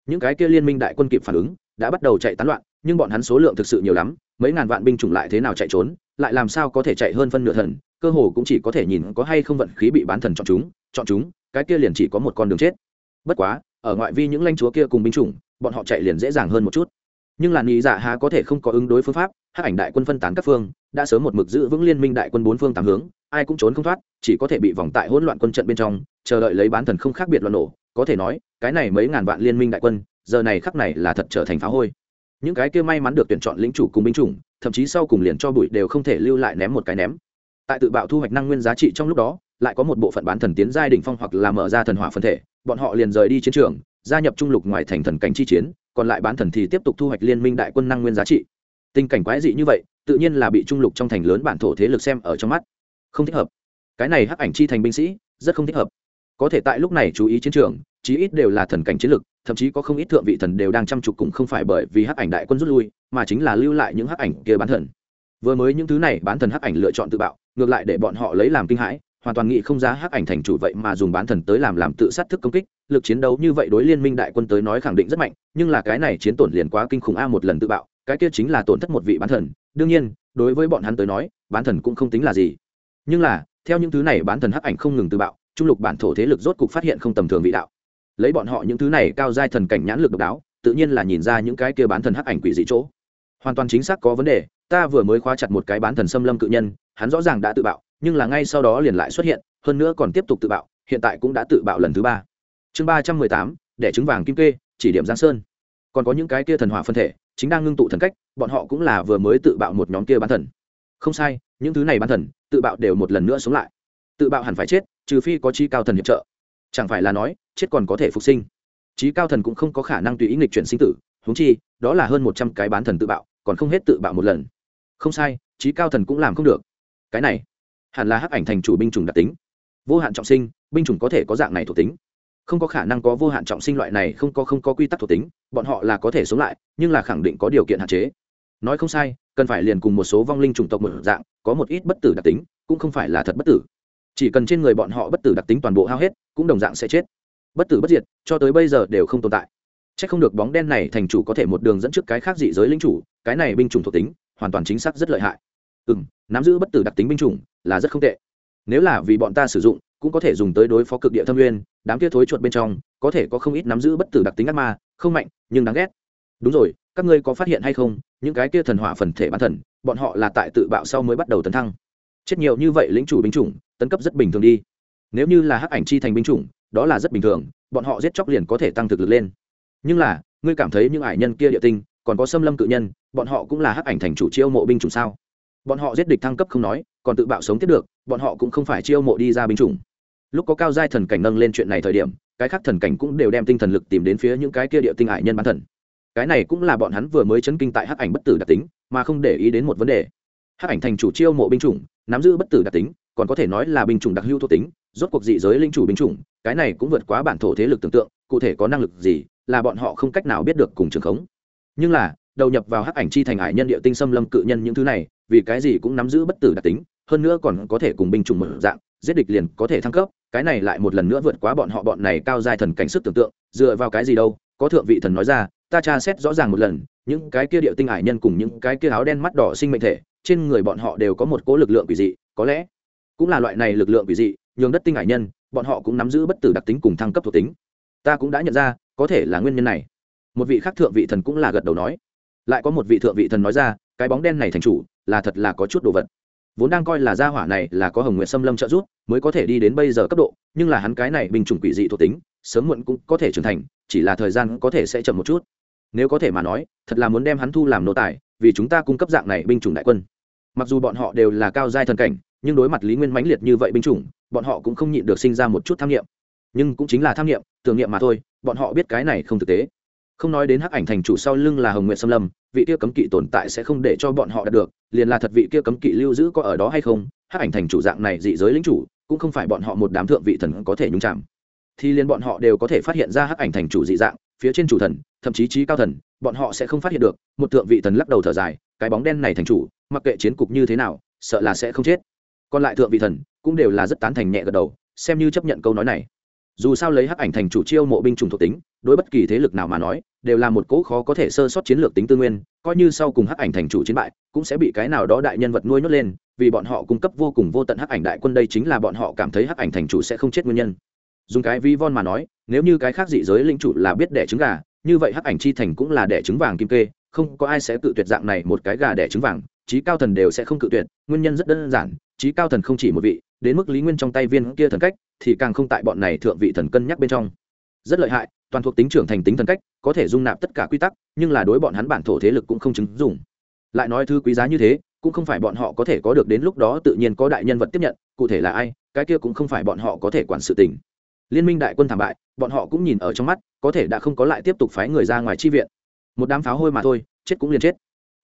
Những cái kia liên minh đại quân kịp phản ứng, đã bắt đầu chạy tán loạn, nhưng bọn hắn số lượng thực sự nhiều lắm, mấy ngàn vạn binh chủng lại thế nào chạy trốn, lại làm sao có thể chạy hơn phân nửa thần, cơ hồ cũng chỉ có thể nhìn có hay không vận khí bị bán thần chọn chúng chọn chúng, cái kia liền chỉ có một con đường chết. Bất quá, ở ngoại vi những lãnh chúa kia cùng binh chủng, bọn họ chạy liền dễ dàng hơn một chút nhưng là nghĩ dạ há có thể không có ứng đối phương pháp hát ảnh đại quân phân tán các phương, đã sớm một mực giữ vững liên minh đại quân bốn phương tám hướng, ai cũng trốn không thoát, chỉ có thể bị vòng tại hỗn loạn quân trận bên trong, chờ đợi lấy bán thần không khác biệt loạn nổ. Có thể nói, cái này mấy ngàn vạn liên minh đại quân, giờ này khắc này là thật trở thành phá hôi. Những cái kia may mắn được tuyển chọn lĩnh chủ cùng binh chủng, thậm chí sau cùng liền cho bụi đều không thể lưu lại ném một cái ném. Tại tự bạo thu hoạch năng nguyên giá trị trong lúc đó, lại có một bộ phận bán thần tiến giai đỉnh phong hoặc là mở ra thần hỏa phân thể, bọn họ liền rời đi chiến trường, gia nhập trung lục ngoài thành thần cảnh chi chiến còn lại bán thần thì tiếp tục thu hoạch liên minh đại quân năng nguyên giá trị. Tình cảnh quái dị như vậy, tự nhiên là bị trung lục trong thành lớn bản thổ thế lực xem ở trong mắt. Không thích hợp. Cái này hắc ảnh chi thành binh sĩ, rất không thích hợp. Có thể tại lúc này chú ý chiến trường, chí ít đều là thần cảnh chiến lực, thậm chí có không ít thượng vị thần đều đang chăm chục cũng không phải bởi vì hắc ảnh đại quân rút lui, mà chính là lưu lại những hắc ảnh kia bán thần. Vừa mới những thứ này, bán thần hắc ảnh lựa chọn tự bạo, ngược lại để bọn họ lấy làm kinh hãi hoàn toàn nghĩ không ra hắc ảnh thành chủ vậy mà dùng bán thần tới làm làm tự sát thức công kích, lực chiến đấu như vậy đối liên minh đại quân tới nói khẳng định rất mạnh, nhưng là cái này chiến tổn liền quá kinh khủng a một lần tự bạo, cái kia chính là tổn thất một vị bán thần. Đương nhiên, đối với bọn hắn tới nói, bán thần cũng không tính là gì. Nhưng là, theo những thứ này bán thần hắc ảnh không ngừng tự bạo, trung lục bản thổ thế lực rốt cục phát hiện không tầm thường vị đạo. Lấy bọn họ những thứ này cao giai thần cảnh nhãn lực độc đáo, tự nhiên là nhìn ra những cái kia bán thần hắc ảnh quỷ dị chỗ. Hoàn toàn chính xác có vấn đề, ta vừa mới khóa chặt một cái bán thần xâm lâm cự nhân, hắn rõ ràng đã tự bạo nhưng là ngay sau đó liền lại xuất hiện, hơn nữa còn tiếp tục tự bạo, hiện tại cũng đã tự bạo lần thứ ba. Chương ba trăm mười tám, đẻ trứng vàng kim kê, chỉ điểm giang sơn. Còn có những cái kia thần hỏa phân thể, chính đang ngưng tụ thần cách, bọn họ cũng là vừa mới tự bạo một nhóm kia bán thần. Không sai, những thứ này bán thần, tự bạo đều một lần nữa sống lại. Tự bạo hẳn phải chết, trừ phi có chi cao thần hiệp trợ. Chẳng phải là nói, chết còn có thể phục sinh. Trí cao thần cũng không có khả năng tùy ý nghịch chuyển sinh tử húng chi, đó là hơn một trăm cái bán thần tự bạo, còn không hết tự bạo một lần. Không sai trí cao thần cũng làm không được. Cái này hẳn là hắc ảnh thành chủ binh chủng đặc tính. Vô hạn trọng sinh, binh chủng có thể có dạng này thuộc tính. Không có khả năng có vô hạn trọng sinh loại này, không có không có quy tắc thuộc tính, bọn họ là có thể sống lại, nhưng là khẳng định có điều kiện hạn chế. Nói không sai, cần phải liền cùng một số vong linh chủng tộc một dạng, có một ít bất tử đặc tính, cũng không phải là thật bất tử. Chỉ cần trên người bọn họ bất tử đặc tính toàn bộ hao hết, cũng đồng dạng sẽ chết. Bất tử bất diệt, cho tới bây giờ đều không tồn tại. C h ắ c không được bóng đen này thành chủ có thể một đường dẫn trước cái khác dị giới linh chủ, cái này binh chủng thuộc tính, hoàn toàn chính xác rất lợi hại ừ m nắm giữ bất tử đặc tính binh chủng là rất không tệ. Nếu là vì bọn ta sử dụng, cũng có thể dùng tới đối phó cực địa thâm nguyên, đám kia thối chuột bên trong, có thể có không ít nắm giữ bất tử đặc tính ác ma, không mạnh, nhưng đáng ghét. Đúng rồi, các ngươi có phát hiện hay không, những cái kia thần hỏa phần thể bản thần, bọn họ là tại tự bạo sau mới bắt đầu tấn thăng. Chết nhiều như vậy lính chủ binh chủng, tấn cấp rất bình thường đi. Nếu như là hắc ảnh chi thành binh chủng, đó là rất bình thường, bọn họ giết chóc liền có thể tăng thực lực lên. Nhưng là, ngươi cảm thấy những ải nhân kia địa tinh, còn có xâm lâm cự nhân, bọn họ cũng là hắc ảnh thành chủ chiêu mộ binh chủng sao? Bọn họ giết địch thăng cấp không nói, còn tự bạo sống tiếp được, bọn họ cũng không phải chiêu mộ đi ra binh chủng. Lúc có cao giai thần cảnh nâng lên chuyện này thời điểm, cái khác thần cảnh cũng đều đem tinh thần lực tìm đến phía những cái kia địa tinh hải nhân bán thần. Cái này cũng là bọn hắn vừa mới chấn kinh tại hắc ảnh bất tử đặc tính, mà không để ý đến một vấn đề. Hắc ảnh thành chủ chiêu mộ binh chủng, nắm giữ bất tử đặc tính, còn có thể nói là binh chủng đặc hữu thuộc tính, rốt cuộc dị giới linh chủ binh chủng, cái này cũng vượt quá bản thổ thế lực tưởng tượng, cụ thể có năng lực gì, là bọn họ không cách nào biết được cùng trường khống. Nhưng là, đầu nhập vào hắc ảnh chi thành hải nhân địa tinh xâm lâm cự nhân những thứ này vì cái gì cũng nắm giữ bất tử đặc tính, hơn nữa còn có thể cùng binh chủng mở dạng, giết địch liền có thể thăng cấp, cái này lại một lần nữa vượt quá bọn họ bọn này cao giai thần cảnh sức tưởng tượng, dựa vào cái gì đâu? Có thượng vị thần nói ra, ta tra xét rõ ràng một lần, những cái kia địa tinh ải nhân cùng những cái kia áo đen mắt đỏ sinh mệnh thể, trên người bọn họ đều có một cố lực lượng quỷ dị, có lẽ cũng là loại này lực lượng quỷ dị, nhường đất tinh ải nhân, bọn họ cũng nắm giữ bất tử đặc tính cùng thăng cấp thuộc tính. Ta cũng đã nhận ra, có thể là nguyên nhân này. Một vị khác thượng vị thần cũng là gật đầu nói. Lại có một vị thượng vị thần nói ra cái bóng đen này thành chủ là thật là có chút đồ vật. Vốn đang coi là gia hỏa này là có hồng nguyện xâm lâm trợ giúp, mới có thể đi đến bây giờ cấp độ, nhưng là hắn cái này bình chủng quỷ dị thuộc tính, sớm muộn cũng có thể trưởng thành, chỉ là thời gian có thể sẽ chậm một chút. Nếu có thể mà nói, thật là muốn đem hắn thu làm nô tài, vì chúng ta cung cấp dạng này binh chủng đại quân. Mặc dù bọn họ đều là cao giai thần cảnh, nhưng đối mặt lý nguyên mãnh liệt như vậy binh chủng, bọn họ cũng không nhịn được sinh ra một chút tham nghiệm. Nhưng cũng chính là tham nghiệm, tưởng niệm mà thôi, bọn họ biết cái này không thực tế không nói đến hắc ảnh thành chủ sau lưng là hồng nguyện xâm lâm, vị kia cấm kỵ tồn tại sẽ không để cho bọn họ đạt được, liền là thật vị kia cấm kỵ lưu giữ có ở đó hay không, hắc ảnh thành chủ dạng này dị giới lính chủ, cũng không phải bọn họ một đám thượng vị thần có thể nhúng chạm thì liền bọn họ đều có thể phát hiện ra hắc ảnh thành chủ dị dạng, phía trên chủ thần, thậm chí trí cao thần, bọn họ sẽ không phát hiện được, một thượng vị thần lắc đầu thở dài, cái bóng đen này thành chủ, mặc kệ chiến cục như thế nào, sợ là sẽ không chết. Còn lại thượng vị thần, cũng đều là rất tán thành nhẹ gật đầu, xem như chấp nhận câu nói này. Dù sao lấy hắc ảnh thành chủ chiêu mộ binh chủng thuộc tính đối bất kỳ thế lực nào mà nói, đều là một cỗ khó có thể sơ sót chiến lược tính tư nguyên, coi như sau cùng hắc ảnh thành chủ chiến bại, cũng sẽ bị cái nào đó đại nhân vật nuôi nhốt lên, vì bọn họ cung cấp vô cùng vô tận hắc ảnh đại quân đây chính là bọn họ cảm thấy hắc ảnh thành chủ sẽ không chết nguyên nhân. Dùng cái vi von mà nói, nếu như cái khác dị giới linh chủ là biết đẻ trứng gà, như vậy hắc ảnh chi thành cũng là đẻ trứng vàng kim kê, không có ai sẽ cự tuyệt dạng này một cái gà đẻ trứng vàng trí cao thần đều sẽ không cự tuyệt, nguyên nhân rất đơn giản trí cao thần không chỉ một vị, đến mức lý nguyên trong tay viên kia thần cách, thì càng không tại bọn này thượng vị thần cân nhắc bên trong. Rất lợi hại toàn thuộc tính trưởng thành tính thần cách, có thể dung nạp tất cả quy tắc, nhưng là đối bọn hắn bản thổ thế lực cũng không chứng dùng lại nói thứ quý giá như thế, cũng không phải bọn họ có thể có được đến lúc đó tự nhiên có đại nhân vật tiếp nhận, cụ thể là ai, cái kia cũng không phải bọn họ có thể quản sự tình. Liên minh đại quân thảm bại, bọn họ cũng nhìn ở trong mắt, có thể đã không có lại tiếp tục phái người ra ngoài chi viện. Một đám pháo hôi mà thôi, chết cũng liền chết.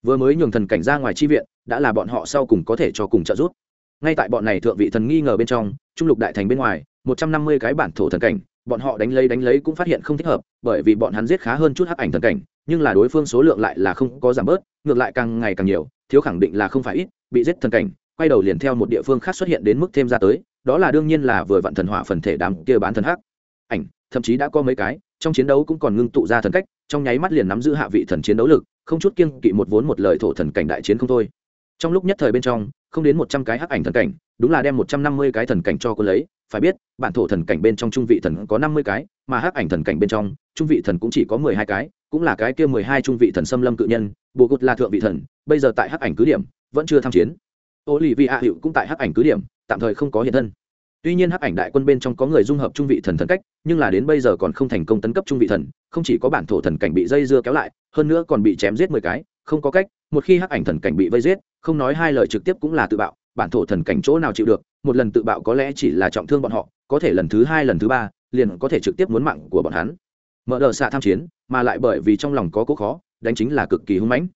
Vừa mới nhường thần cảnh ra ngoài chi viện, đã là bọn họ sau cùng có thể cho cùng trợ giúp. Ngay tại bọn này thượng vị thần nghi ngờ bên trong, trung lục đại thành bên ngoài, một trăm năm mươi cái bản thổ thần cảnh bọn họ đánh lấy đánh lấy cũng phát hiện không thích hợp, bởi vì bọn hắn giết khá hơn chút hắc ảnh thần cảnh, nhưng là đối phương số lượng lại là không có giảm bớt, ngược lại càng ngày càng nhiều, thiếu khẳng định là không phải ít, bị giết thần cảnh, quay đầu liền theo một địa phương khác xuất hiện đến mức thêm ra tới, đó là đương nhiên là vừa vặn thần hỏa phần thể đám kia bán thần hắc. Ảnh, thậm chí đã có mấy cái, trong chiến đấu cũng còn ngưng tụ ra thần cách, trong nháy mắt liền nắm giữ hạ vị thần chiến đấu lực, không chút kiêng kỵ một vốn một lời thổ thần cảnh đại chiến không thôi. Trong lúc nhất thời bên trong, không đến một trăm cái hắc ảnh thần cảnh, đúng là đem một trăm năm mươi cái thần cảnh cho cô lấy phải biết, bản thổ thần cảnh bên trong trung vị thần có năm mươi cái, mà hắc ảnh thần cảnh bên trong, trung vị thần cũng chỉ có mười hai cái, cũng là cái kia mười hai trung vị thần xâm lâm cự nhân, bồ cốt là thượng vị thần, bây giờ tại hắc ảnh cứ điểm, vẫn chưa tham chiến. Ô lì vị hạ hiệu cũng tại hắc ảnh cứ điểm, tạm thời không có hiện thân. Tuy nhiên hắc ảnh đại quân bên trong có người dung hợp trung vị thần thần cách, nhưng là đến bây giờ còn không thành công tấn cấp trung vị thần, không chỉ có bản thổ thần cảnh bị dây dưa kéo lại, hơn nữa còn bị chém giết mười cái, không có cách, một khi hắc ảnh thần cảnh bị vây giết, không nói hai lời trực tiếp cũng là tự bạo bản thổ thần cảnh chỗ nào chịu được, một lần tự bạo có lẽ chỉ là trọng thương bọn họ, có thể lần thứ hai, lần thứ ba, liền có thể trực tiếp muốn mạng của bọn hắn. Mở đờ xạ tham chiến, mà lại bởi vì trong lòng có cố khó, đánh chính là cực kỳ hung mãnh.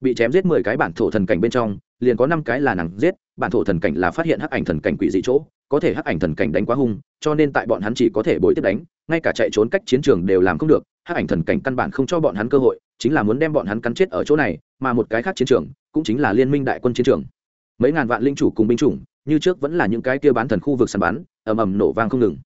Bị chém giết mười cái bản thổ thần cảnh bên trong, liền có năm cái là nặng giết, bản thổ thần cảnh là phát hiện hắc ảnh thần cảnh quỷ dị chỗ, có thể hắc ảnh thần cảnh đánh quá hung, cho nên tại bọn hắn chỉ có thể bồi tiếp đánh, ngay cả chạy trốn cách chiến trường đều làm không được, hắc ảnh thần cảnh căn bản không cho bọn hắn cơ hội, chính là muốn đem bọn hắn cắn chết ở chỗ này, mà một cái khác chiến trường, cũng chính là liên minh đại quân chiến trường mấy ngàn vạn linh chủ cùng binh chủng, như trước vẫn là những cái kia bán thần khu vực săn bắn, ầm ầm nổ vang không ngừng.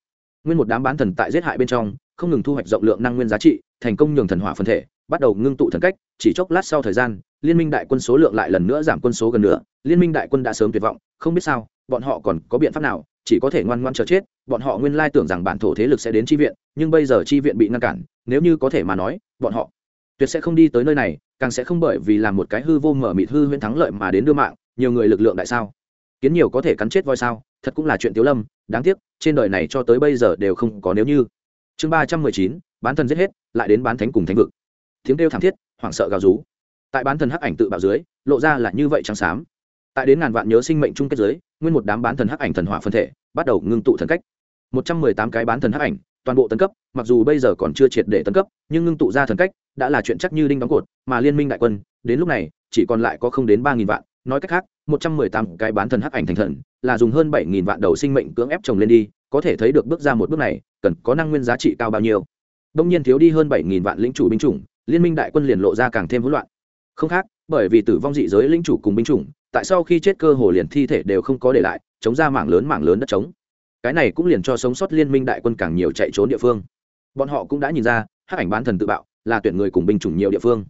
Nguyên một đám bán thần tại giết hại bên trong, không ngừng thu hoạch rộng lượng năng nguyên giá trị, thành công nhường thần hỏa phân thể, bắt đầu ngưng tụ thần cách, chỉ chốc lát sau thời gian, liên minh đại quân số lượng lại lần nữa giảm quân số gần nữa liên minh đại quân đã sớm tuyệt vọng, không biết sao, bọn họ còn có biện pháp nào, chỉ có thể ngoan ngoan chờ chết, bọn họ nguyên lai tưởng rằng bản thổ thế lực sẽ đến chi viện, nhưng bây giờ chi viện bị ngăn cản, nếu như có thể mà nói, bọn họ tuyệt sẽ không đi tới nơi này, càng sẽ không bởi vì làm một cái hư vô mở mịt hư huyễn thắng lợi mà đến đưa mạng nhiều người lực lượng đại sao? Kiến nhiều có thể cắn chết voi sao? Thật cũng là chuyện tiếu lâm, đáng tiếc, trên đời này cho tới bây giờ đều không có nếu như. Chương ba trăm mười chín, bán thần giết hết, lại đến bán thánh cùng thánh vực. Tiếng kêu thảm thiết, hoảng sợ gào rú. Tại bán thần hắc ảnh tự bạo dưới, lộ ra là như vậy trắng xám. Tại đến ngàn vạn nhớ sinh mệnh chung kết giới, nguyên một đám bán thần hắc ảnh thần hỏa phân thể, bắt đầu ngưng tụ thần cách. Một trăm mười tám cái bán thần hắc ảnh, toàn bộ tấn cấp, mặc dù bây giờ còn chưa triệt để tấn cấp, nhưng ngưng tụ ra thần cách, đã là chuyện chắc như đinh đóng cột, mà liên minh đại quân, đến lúc này, chỉ còn lại có không đến ba nghìn vạn nói cách khác, một trăm mười tám cái bán thần hắc ảnh thành thần, là dùng hơn bảy nghìn vạn đầu sinh mệnh cưỡng ép trồng lên đi, có thể thấy được bước ra một bước này, cần có năng nguyên giá trị cao bao nhiêu. Đông nhiên thiếu đi hơn bảy nghìn vạn lĩnh chủ binh chủng, liên minh đại quân liền lộ ra càng thêm hỗn loạn. Không khác, bởi vì tử vong dị giới lĩnh chủ cùng binh chủng, tại sau khi chết cơ hồ liền thi thể đều không có để lại, chống ra mảng lớn mảng lớn đất trống. Cái này cũng liền cho sống sót liên minh đại quân càng nhiều chạy trốn địa phương. Bọn họ cũng đã nhìn ra, hắc ảnh bán thần tự bạo, là tuyển người cùng binh chủng nhiều địa phương.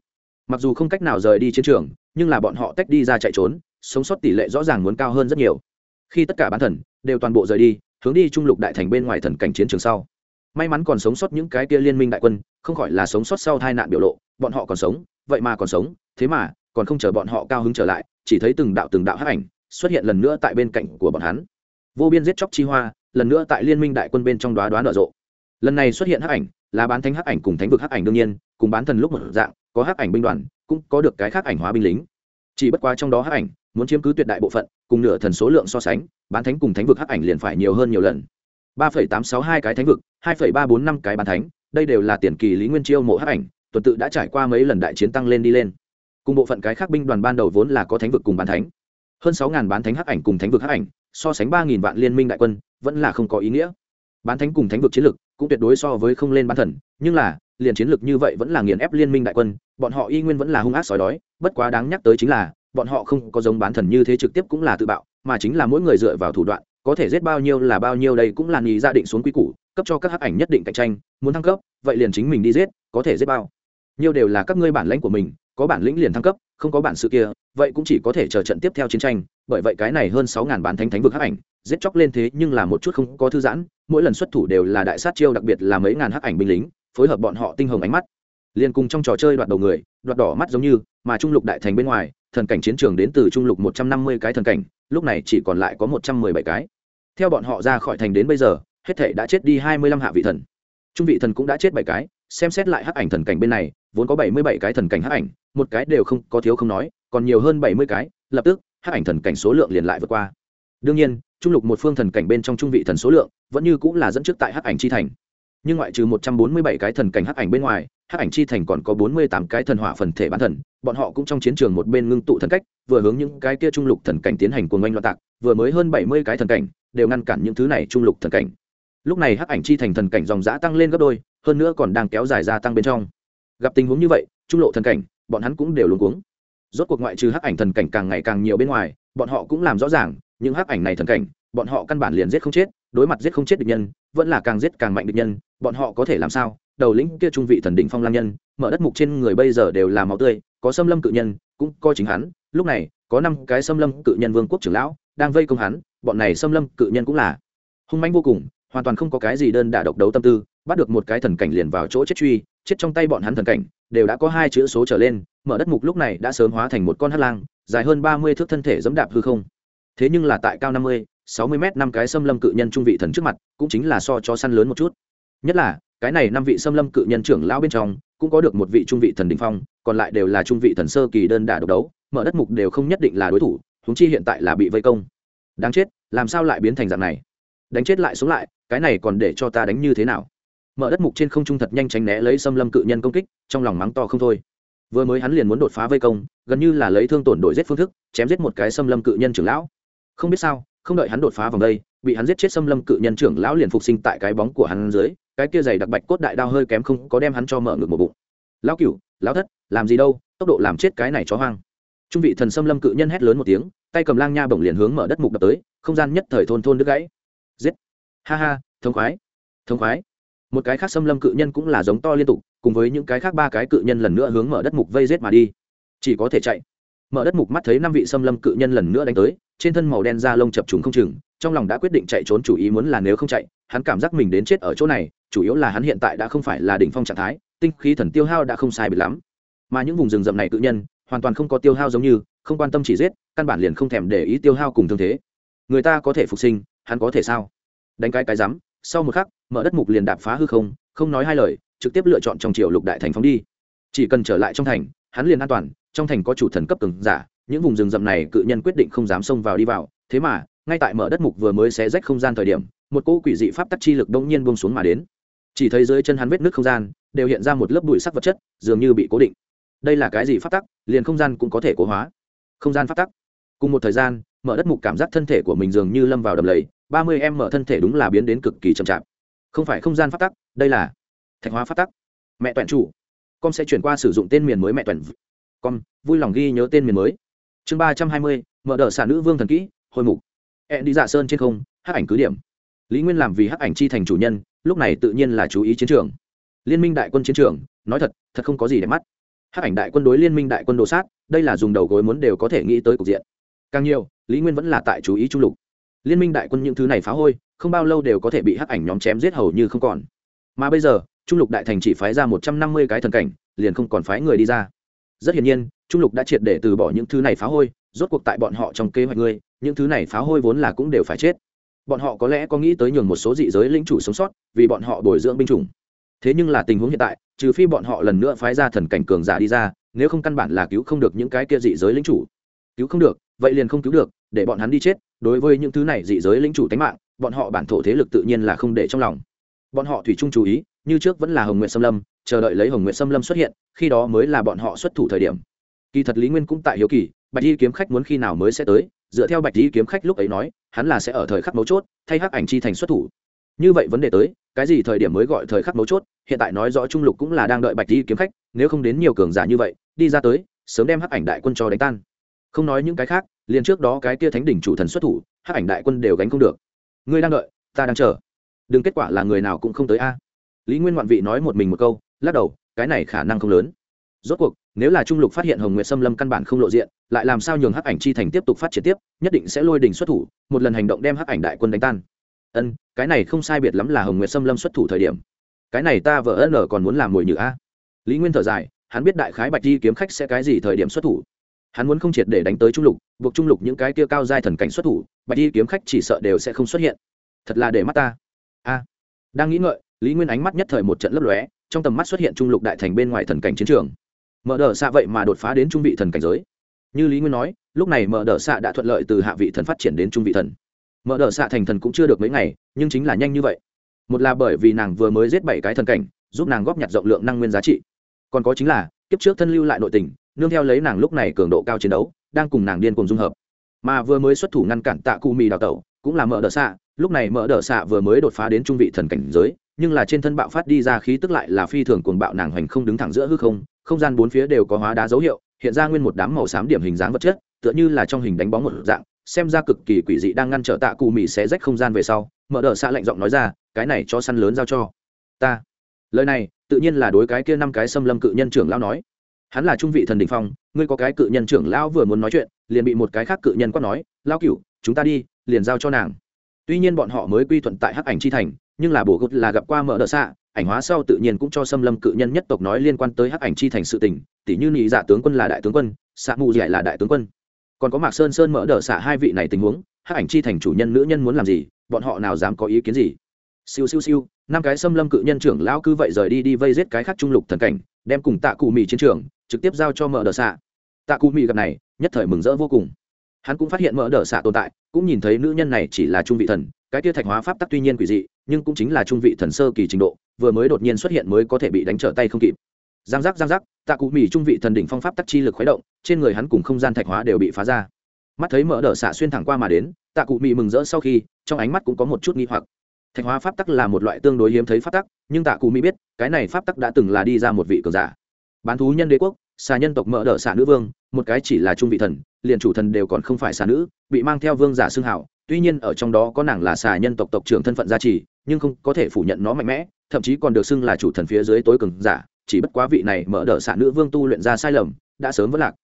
Mặc dù không cách nào rời đi chiến trường nhưng là bọn họ tách đi ra chạy trốn, sống sót tỷ lệ rõ ràng muốn cao hơn rất nhiều. Khi tất cả bán thần đều toàn bộ rời đi, hướng đi trung lục đại thành bên ngoài thần cảnh chiến trường sau. May mắn còn sống sót những cái kia liên minh đại quân, không khỏi là sống sót sau tai nạn biểu lộ, bọn họ còn sống, vậy mà còn sống, thế mà còn không chờ bọn họ cao hứng trở lại, chỉ thấy từng đạo từng đạo hắc ảnh xuất hiện lần nữa tại bên cạnh của bọn hắn. Vô biên giết chóc chi hoa, lần nữa tại liên minh đại quân bên trong đoá đoán nở rộ. Lần này xuất hiện hắc ảnh, là bán thánh hắc ảnh cùng thánh vực hắc ảnh đương nhiên, cùng bán thần lúc một dạng, có hắc ảnh binh đoàn cũng có được cái khác ảnh hóa binh lính. Chỉ bất quá trong đó hắc ảnh muốn chiếm cứ tuyệt đại bộ phận, cùng nửa thần số lượng so sánh, bán thánh cùng thánh vực hắc ảnh liền phải nhiều hơn nhiều lần. ba phẩy tám sáu hai cái thánh vực, hai phẩy ba bốn năm cái bán thánh, đây đều là tiền kỳ lý nguyên chiêu mộ hắc ảnh, tuần tự đã trải qua mấy lần đại chiến tăng lên đi lên. Cùng bộ phận cái khác binh đoàn ban đầu vốn là có thánh vực cùng bán thánh. Hơn sáu ngàn bán thánh hắc ảnh cùng thánh vực hắc ảnh, so sánh ba nghìn vạn liên minh đại quân, vẫn là không có ý nghĩa. Bán thánh cùng thánh vực chiến lực cũng tuyệt đối so với không lên bán thần, nhưng là liền chiến lược như vậy vẫn là nghiền ép liên minh đại quân, bọn họ y nguyên vẫn là hung ác sói đói, bất quá đáng nhắc tới chính là, bọn họ không có giống bán thần như thế trực tiếp cũng là tự bạo, mà chính là mỗi người dựa vào thủ đoạn, có thể giết bao nhiêu là bao nhiêu đây cũng là nghĩ ra định xuống quy củ, cấp cho các hắc ảnh nhất định cạnh tranh, muốn thăng cấp, vậy liền chính mình đi giết, có thể giết bao nhiêu đều là các ngươi bản lãnh của mình, có bản lĩnh liền thăng cấp, không có bản sự kia, vậy cũng chỉ có thể chờ trận tiếp theo chiến tranh, bởi vậy cái này hơn sáu ngàn bán thánh thánh vực hắc ảnh, giết chóc lên thế nhưng là một chút không có thư giãn, mỗi lần xuất thủ đều là đại sát chiêu, đặc biệt là mấy ngàn hắc ảnh binh lính phối hợp bọn họ tinh hồng ánh mắt. Liền cùng trong trò chơi đoạt đầu người, đoạt đỏ mắt giống như, mà trung lục đại thành bên ngoài, thần cảnh chiến trường đến từ trung lục một trăm năm mươi cái thần cảnh, lúc này chỉ còn lại có một trăm mười bảy cái. Theo bọn họ ra khỏi thành đến bây giờ, hết thể đã chết đi hai mươi lăm hạ vị thần. Trung vị thần cũng đã chết bảy cái, xem xét lại hắc ảnh thần cảnh bên này, vốn có bảy mươi bảy cái thần cảnh hắc ảnh, một cái đều không, có thiếu không nói, còn nhiều hơn bảy mươi cái, lập tức, hắc ảnh thần cảnh số lượng liền lại vượt qua. Đương nhiên, trung lục một phương thần cảnh bên trong trung vị thần số lượng vẫn như cũng là dẫn trước tại hắc ảnh chi thành nhưng ngoại trừ một trăm bốn mươi bảy cái thần cảnh hắc ảnh bên ngoài, hắc ảnh chi thành còn có bốn mươi tám cái thần hỏa phần thể bán thần, bọn họ cũng trong chiến trường một bên ngưng tụ thần cách, vừa hướng những cái kia trung lục thần cảnh tiến hành cuồng oanh loạn tạc, vừa mới hơn bảy mươi cái thần cảnh đều ngăn cản những thứ này trung lục thần cảnh. Lúc này hắc ảnh chi thành thần cảnh dòng giã tăng lên gấp đôi, hơn nữa còn đang kéo dài gia tăng bên trong. Gặp tình huống như vậy, trung lộ thần cảnh, bọn hắn cũng đều luống cuống. Rốt cuộc ngoại trừ hắc ảnh thần cảnh càng ngày càng nhiều bên ngoài, bọn họ cũng làm rõ ràng, những hắc ảnh này thần cảnh, bọn họ căn bản liền giết không chết, đối mặt giết không chết địch nhân, vẫn là càng giết càng mạnh địch nhân bọn họ có thể làm sao? Đầu lĩnh kia trung vị thần đỉnh phong lam nhân, mở đất mục trên người bây giờ đều là máu tươi, có xâm lâm cự nhân, cũng coi chính hắn. Lúc này, có năm cái xâm lâm cự nhân vương quốc trưởng lão đang vây công hắn, bọn này xâm lâm cự nhân cũng là hung manh vô cùng, hoàn toàn không có cái gì đơn đả độc đấu tâm tư, bắt được một cái thần cảnh liền vào chỗ chết truy, chết trong tay bọn hắn thần cảnh, đều đã có hai chữ số trở lên, mở đất mục lúc này đã sớm hóa thành một con hắc lang, dài hơn ba mươi thước thân thể dẫm đạp hư không. Thế nhưng là tại cao năm mươi, sáu mươi m năm cái xâm lâm cự nhân trung vị thần trước mặt, cũng chính là so cho săn lớn một chút nhất là, cái này năm vị xâm lâm cự nhân trưởng lão bên trong, cũng có được một vị trung vị thần đình phong, còn lại đều là trung vị thần sơ kỳ đơn đả độc đấu, mở đất mục đều không nhất định là đối thủ húng chi hiện tại là bị vây công. Đáng chết, làm sao lại biến thành dạng này? Đánh chết lại xuống lại, cái này còn để cho ta đánh như thế nào? Mở đất mục trên không trung thật nhanh tránh né lấy xâm lâm cự nhân công kích, trong lòng mắng to không thôi. Vừa mới hắn liền muốn đột phá vây công, gần như là lấy thương tổn đổi giết phương thức, chém giết một cái xâm lâm cự nhân trưởng lão. Không biết sao, không đợi hắn đột phá vòng đây bị hắn giết chết xâm lâm cự nhân trưởng lão liền phục sinh tại cái bóng của hắn dưới, cái kia dày đặc bạch cốt đại đao hơi kém không có đem hắn cho mở ngược một bụng. Lão cửu, lão thất, làm gì đâu, tốc độ làm chết cái này chó hoang. Trung vị thần xâm lâm cự nhân hét lớn một tiếng, tay cầm lang nha bổng liền hướng mở đất mục đập tới, không gian nhất thời thôn thôn đứt gãy. Giết. Ha ha, thống khoái thống khoái. Một cái khác xâm lâm cự nhân cũng là giống to liên tục, cùng với những cái khác ba cái cự nhân lần nữa hướng mở đất mục vây rết mà đi. Chỉ có thể chạy. Mở đất mục mắt thấy năm vị xâm lâm cự nhân lần nữa đánh tới, trên thân màu đen da lông chập trùng không chừng trong lòng đã quyết định chạy trốn chủ ý muốn là nếu không chạy, hắn cảm giác mình đến chết ở chỗ này, chủ yếu là hắn hiện tại đã không phải là đỉnh phong trạng thái, tinh khí thần tiêu hao đã không sai bị lắm. Mà những vùng rừng rậm này cự nhân, hoàn toàn không có tiêu hao giống như, không quan tâm chỉ giết, căn bản liền không thèm để ý tiêu hao cùng thương thế. Người ta có thể phục sinh, hắn có thể sao? Đánh cái cái rắm, sau một khắc, mở đất mục liền đạp phá hư không không nói hai lời, trực tiếp lựa chọn trong triều lục đại thành phóng đi. Chỉ cần trở lại trong thành, hắn liền an toàn, trong thành có chủ thần cấp từng giả, những vùng rừng rậm này cự nhân quyết định không dám xông vào đi vào, thế mà ngay tại mở đất mục vừa mới xé rách không gian thời điểm, một cỗ quỷ dị pháp tắc chi lực đông nhiên buông xuống mà đến. Chỉ thấy dưới chân hắn vết nước không gian, đều hiện ra một lớp bụi sắc vật chất, dường như bị cố định. Đây là cái gì pháp tắc? Liền không gian cũng có thể cố hóa. Không gian pháp tắc. Cùng một thời gian, mở đất mục cảm giác thân thể của mình dường như lâm vào đầm lầy, ba mươi em mở thân thể đúng là biến đến cực kỳ chậm chạp. Không phải không gian pháp tắc, đây là thạch hóa pháp tắc. Mẹ toẹn chủ. Con sẽ chuyển qua sử dụng tên miền mới mẹ toẹn con, vui lòng ghi nhớ tên miền mới. Chương ba trăm hai mươi, mở đợt xả nữ vương thần kỹ, hồi mục ẹn đi dạ sơn trên không hắc ảnh cứ điểm. Lý nguyên làm vì hắc ảnh chi thành chủ nhân, lúc này tự nhiên là chú ý chiến trường. Liên minh đại quân chiến trường, nói thật thật không có gì để mắt. Hắc ảnh đại quân đối liên minh đại quân đồ sát, đây là dùng đầu gối muốn đều có thể nghĩ tới cục diện. Càng nhiều, lý nguyên vẫn là tại chú ý trung lục. Liên minh đại quân những thứ này phá hôi, không bao lâu đều có thể bị hắc ảnh nhóm chém giết hầu như không còn. Mà bây giờ trung lục đại thành chỉ phái ra một trăm năm mươi cái thần cảnh, liền không còn phái người đi ra. Rất hiển nhiên trung lục đã triệt để từ bỏ những thứ này phá hôi rốt cuộc tại bọn họ trong kế hoạch ngươi, những thứ này phá hôi vốn là cũng đều phải chết. Bọn họ có lẽ có nghĩ tới nhường một số dị giới lĩnh chủ sống sót, vì bọn họ bồi dưỡng binh chủng. Thế nhưng là tình huống hiện tại, trừ phi bọn họ lần nữa phái ra thần cảnh cường giả đi ra, nếu không căn bản là cứu không được những cái kia dị giới lĩnh chủ. Cứu không được, vậy liền không cứu được, để bọn hắn đi chết, đối với những thứ này dị giới lĩnh chủ tánh mạng, bọn họ bản thổ thế lực tự nhiên là không để trong lòng. Bọn họ thủy chung chú ý, như trước vẫn là hồng nguyện xâm lâm, chờ đợi lấy hồng nguyện xâm lâm xuất hiện, khi đó mới là bọn họ xuất thủ thời điểm kỳ thật lý nguyên cũng tại hiếu kỳ, bạch y kiếm khách muốn khi nào mới sẽ tới, dựa theo bạch y kiếm khách lúc ấy nói, hắn là sẽ ở thời khắc mấu chốt, thay hắc ảnh chi thành xuất thủ. Như vậy vấn đề tới, cái gì thời điểm mới gọi thời khắc mấu chốt, hiện tại nói rõ trung lục cũng là đang đợi bạch y kiếm khách, nếu không đến nhiều cường giả như vậy, đi ra tới, sớm đem hắc ảnh đại quân cho đánh tan. Không nói những cái khác, liền trước đó cái kia thánh đỉnh chủ thần xuất thủ, hắc ảnh đại quân đều gánh không được. Ngươi đang đợi, ta đang chờ. Đừng kết quả là người nào cũng không tới a. Lý nguyên ngoạn vị nói một mình một câu, lắc đầu, cái này khả năng không lớn. Rốt cuộc nếu là trung lục phát hiện hồng nguyệt xâm lâm căn bản không lộ diện, lại làm sao nhường hắc ảnh chi thành tiếp tục phát triển tiếp, nhất định sẽ lôi đình xuất thủ, một lần hành động đem hắc ảnh đại quân đánh tan. Ân, cái này không sai biệt lắm là hồng nguyệt xâm lâm xuất thủ thời điểm. Cái này ta vợ ân còn muốn làm mồi nhử a. Lý nguyên thở dài, hắn biết đại khái bạch di kiếm khách sẽ cái gì thời điểm xuất thủ. Hắn muốn không triệt để đánh tới trung lục, buộc trung lục những cái kia cao giai thần cảnh xuất thủ, bạch di kiếm khách chỉ sợ đều sẽ không xuất hiện. Thật là để mắt ta. A. Đang nghĩ ngợi, lý nguyên ánh mắt nhất thời một trận lấp lóe, trong tầm mắt xuất hiện trung lục đại thành bên ngoài thần cảnh chiến trường mở đờ xạ vậy mà đột phá đến trung vị thần cảnh giới. Như lý nguyên nói, lúc này mở đờ xạ đã thuận lợi từ hạ vị thần phát triển đến trung vị thần. Mở đờ xạ thành thần cũng chưa được mấy ngày, nhưng chính là nhanh như vậy. Một là bởi vì nàng vừa mới giết bảy cái thần cảnh, giúp nàng góp nhặt rộng lượng năng nguyên giá trị. Còn có chính là, kiếp trước thân lưu lại nội tình, nương theo lấy nàng lúc này cường độ cao chiến đấu, đang cùng nàng điên cùng dung hợp. Mà vừa mới xuất thủ ngăn cản tạ cụ mì đào tẩu, cũng là mở đờ xạ lúc này mở đờ xạ vừa mới đột phá đến trung vị thần cảnh giới, nhưng là trên thân bạo phát đi ra khí tức lại là phi thường cuồng bạo nàng hoành không đứng thẳng giữa hư không không gian bốn phía đều có hóa đá dấu hiệu, hiện ra nguyên một đám màu xám điểm hình dáng vật chất, tựa như là trong hình đánh bóng một dạng, xem ra cực kỳ quỷ dị đang ngăn trở tạ cù mỹ sẽ rách không gian về sau, mở đờ xạ lạnh giọng nói ra, cái này cho săn lớn giao cho ta. Lời này, tự nhiên là đối cái kia năm cái xâm lâm cự nhân trưởng lão nói. Hắn là trung vị thần đình phong, ngươi có cái cự nhân trưởng lão vừa muốn nói chuyện, liền bị một cái khác cự nhân quát nói lao cựu chúng ta đi, liền giao cho nàng. Tuy nhiên bọn họ mới quy thuận tại hắc ảnh chi thành, nhưng là bổ gút là gặp qua mở đờ xạ ảnh hóa sau tự nhiên cũng cho xâm lâm cự nhân nhất tộc nói liên quan tới hắc ảnh chi thành sự tình tỷ như nhị dạ tướng quân là đại tướng quân xạ mù dạy là đại tướng quân. Còn có mạc sơn sơn mở đờ xạ hai vị này tình huống, hắc ảnh chi thành chủ nhân nữ nhân muốn làm gì, bọn họ nào dám có ý kiến gì? Siêu siêu siêu, năm cái xâm lâm cự nhân trưởng lão cứ vậy rời đi đi vây giết cái khác trung lục thần cảnh, đem cùng tạ cụ mì chiến trường trực tiếp giao cho mở đờ xạ. Tạ cụ mì gặp này, nhất thời mừng rỡ vô cùng. Hắn cũng phát hiện mở đờ xạ tồn tại, cũng nhìn thấy nữ nhân này chỉ là trung vị thần, cái tia thạch hóa pháp tắc tuy nhiên quỷ dị, nhưng cũng chính là trung vị thần sơ kỳ trình độ vừa mới đột nhiên xuất hiện mới có thể bị đánh trở tay không kịp. Giang giác giang giác, tạ cụ mỹ trung vị thần đỉnh phong pháp tắc chi lực khuấy động, trên người hắn cùng không gian thạch hóa đều bị phá ra. Mắt thấy mở đờ xạ xuyên thẳng qua mà đến, tạ cụ mỹ mừng rỡ sau khi, trong ánh mắt cũng có một chút nghi hoặc. Thạch hóa pháp tắc là một loại tương đối hiếm thấy pháp tắc, nhưng tạ cụ mỹ biết, cái này pháp tắc đã từng là đi ra một vị cường giả. Bán thú nhân đế quốc, xà nhân tộc mở đờ xạ nữ vương, một cái chỉ là trung vị thần, liền chủ thần đều còn không phải xà nữ, bị mang theo vương giả xưng hảo, tuy nhiên ở trong đó có nàng là xà nhân tộc tộc trưởng thân phận gia trì, nhưng không có thể phủ nhận nó mạnh mẽ thậm chí còn được xưng là chủ thần phía dưới tối cường giả, chỉ bất quá vị này mở đ ợ xạ nữ vương tu luyện ra sai lầm, đã sớm vẫn lạc.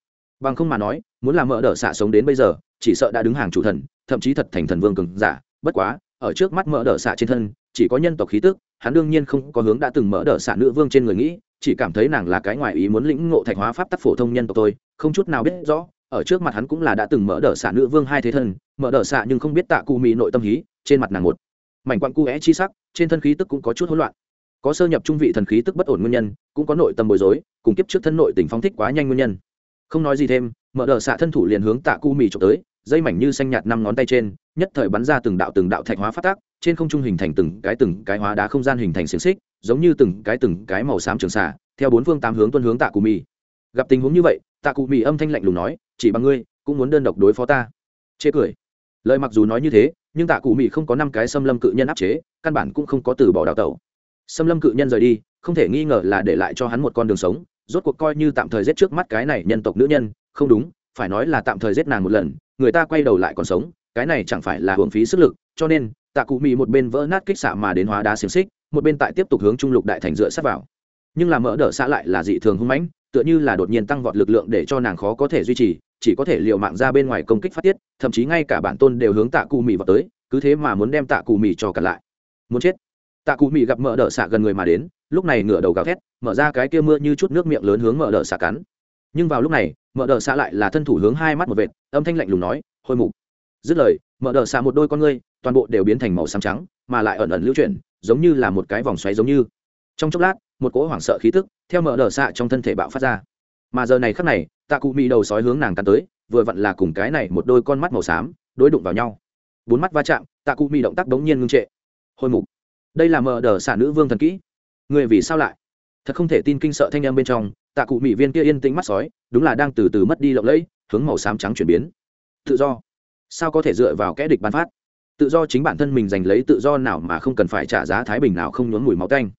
Bằng không mà nói, muốn làm mở đ ợ xạ sống đến bây giờ, chỉ sợ đã đứng hàng chủ thần, thậm chí thật thành thần vương cường giả. Bất quá, ở trước mắt mở đ ợ xạ trên thân, chỉ có nhân tộc khí tức, hắn đương nhiên không có hướng đã từng mở đ ợ xạ nữ vương trên người nghĩ, chỉ cảm thấy nàng là cái ngoài ý muốn lĩnh ngộ thạch hóa pháp tắc phổ thông nhân tộc tôi, không chút nào biết rõ, ở trước mặt hắn cũng là đã từng mở đ xạ nữ vương hai thế thân, mở đ xạ nhưng không biết tạ cụ mỹ nội tâm hí, trên mặt nàng một mảnh quặn cu é chi sắc trên thân khí tức cũng có chút hỗn loạn. Có sơ nhập trung vị thần khí tức bất ổn nguyên nhân, cũng có nội tâm bối rối, cùng kiếp trước thân nội tình phóng thích quá nhanh nguyên nhân. Không nói gì thêm, mở đờ xạ thân thủ liền hướng tạ cu mì trộm tới, dây mảnh như xanh nhạt năm ngón tay trên, nhất thời bắn ra từng đạo từng đạo thạch hóa phát tác, trên không trung hình thành từng cái từng cái hóa đá không gian hình thành xiềng xích, giống như từng cái từng cái màu xám trường xạ, theo bốn phương tám hướng tuân hướng tạ Cú mì. Gặp tình huống như vậy, tạ Cú mì âm thanh lạnh lùng nói, chỉ bằng ngươi, cũng muốn đơn độc đối phó ta. Chê cười. Lời mặc dù nói như thế, nhưng tạ Cú mì không có năm cái xâm lâm cự nhân áp chế căn bản cũng không có từ bỏ đào tẩu. Xâm lâm cự nhân rời đi, không thể nghi ngờ là để lại cho hắn một con đường sống, rốt cuộc coi như tạm thời giết trước mắt cái này nhân tộc nữ nhân, không đúng, phải nói là tạm thời giết nàng một lần, người ta quay đầu lại còn sống, cái này chẳng phải là hưởng phí sức lực, cho nên, tạ cụ mị một bên vỡ nát kích xạ mà đến hóa đá xiềng xích, một bên tại tiếp tục hướng trung lục đại thành dựa sát vào. Nhưng là mỡ đỡ xã lại là dị thường hung mãnh, tựa như là đột nhiên tăng vọt lực lượng để cho nàng khó có thể duy trì, chỉ có thể liều mạng ra bên ngoài công kích phát tiết, thậm chí ngay cả bản tôn đều hướng tạ cụ mì vào tới, cứ thế mà muốn đem tạ cụ mì cho cặn lại muốn chết. Tạ cụ Mị gặp mở đỡ xạ gần người mà đến, lúc này ngửa đầu gào thét, mở ra cái kia mưa như chút nước miệng lớn hướng mở đỡ xạ cắn. Nhưng vào lúc này mở đờ xạ lại là thân thủ hướng hai mắt một vệt, âm thanh lạnh lùng nói, hôi mục. Dứt lời mở đờ xạ một đôi con ngươi, toàn bộ đều biến thành màu xám trắng, mà lại ẩn ẩn lưu chuyển, giống như là một cái vòng xoáy giống như. Trong chốc lát, một cỗ hoảng sợ khí tức theo mở đờ xạ trong thân thể bạo phát ra. Mà giờ này khắc này, tạ cụ Mị đầu sói hướng nàng tàn tới, vừa vặn là cùng cái này một đôi con mắt màu xám đối đụng vào nhau. Bốn mắt va chạm, tạ cụ Mị động tác đống nhiên ngưng trệ hôi mục. Đây là mở đờ xả nữ vương thần kỹ. Người vì sao lại? Thật không thể tin kinh sợ thanh em bên trong, tạ cụ mỹ viên kia yên tĩnh mắt sói, đúng là đang từ từ mất đi lộng lẫy, hướng màu xám trắng chuyển biến. Tự do. Sao có thể dựa vào kẽ địch bán phát? Tự do chính bản thân mình giành lấy tự do nào mà không cần phải trả giá thái bình nào không nhốn mùi máu canh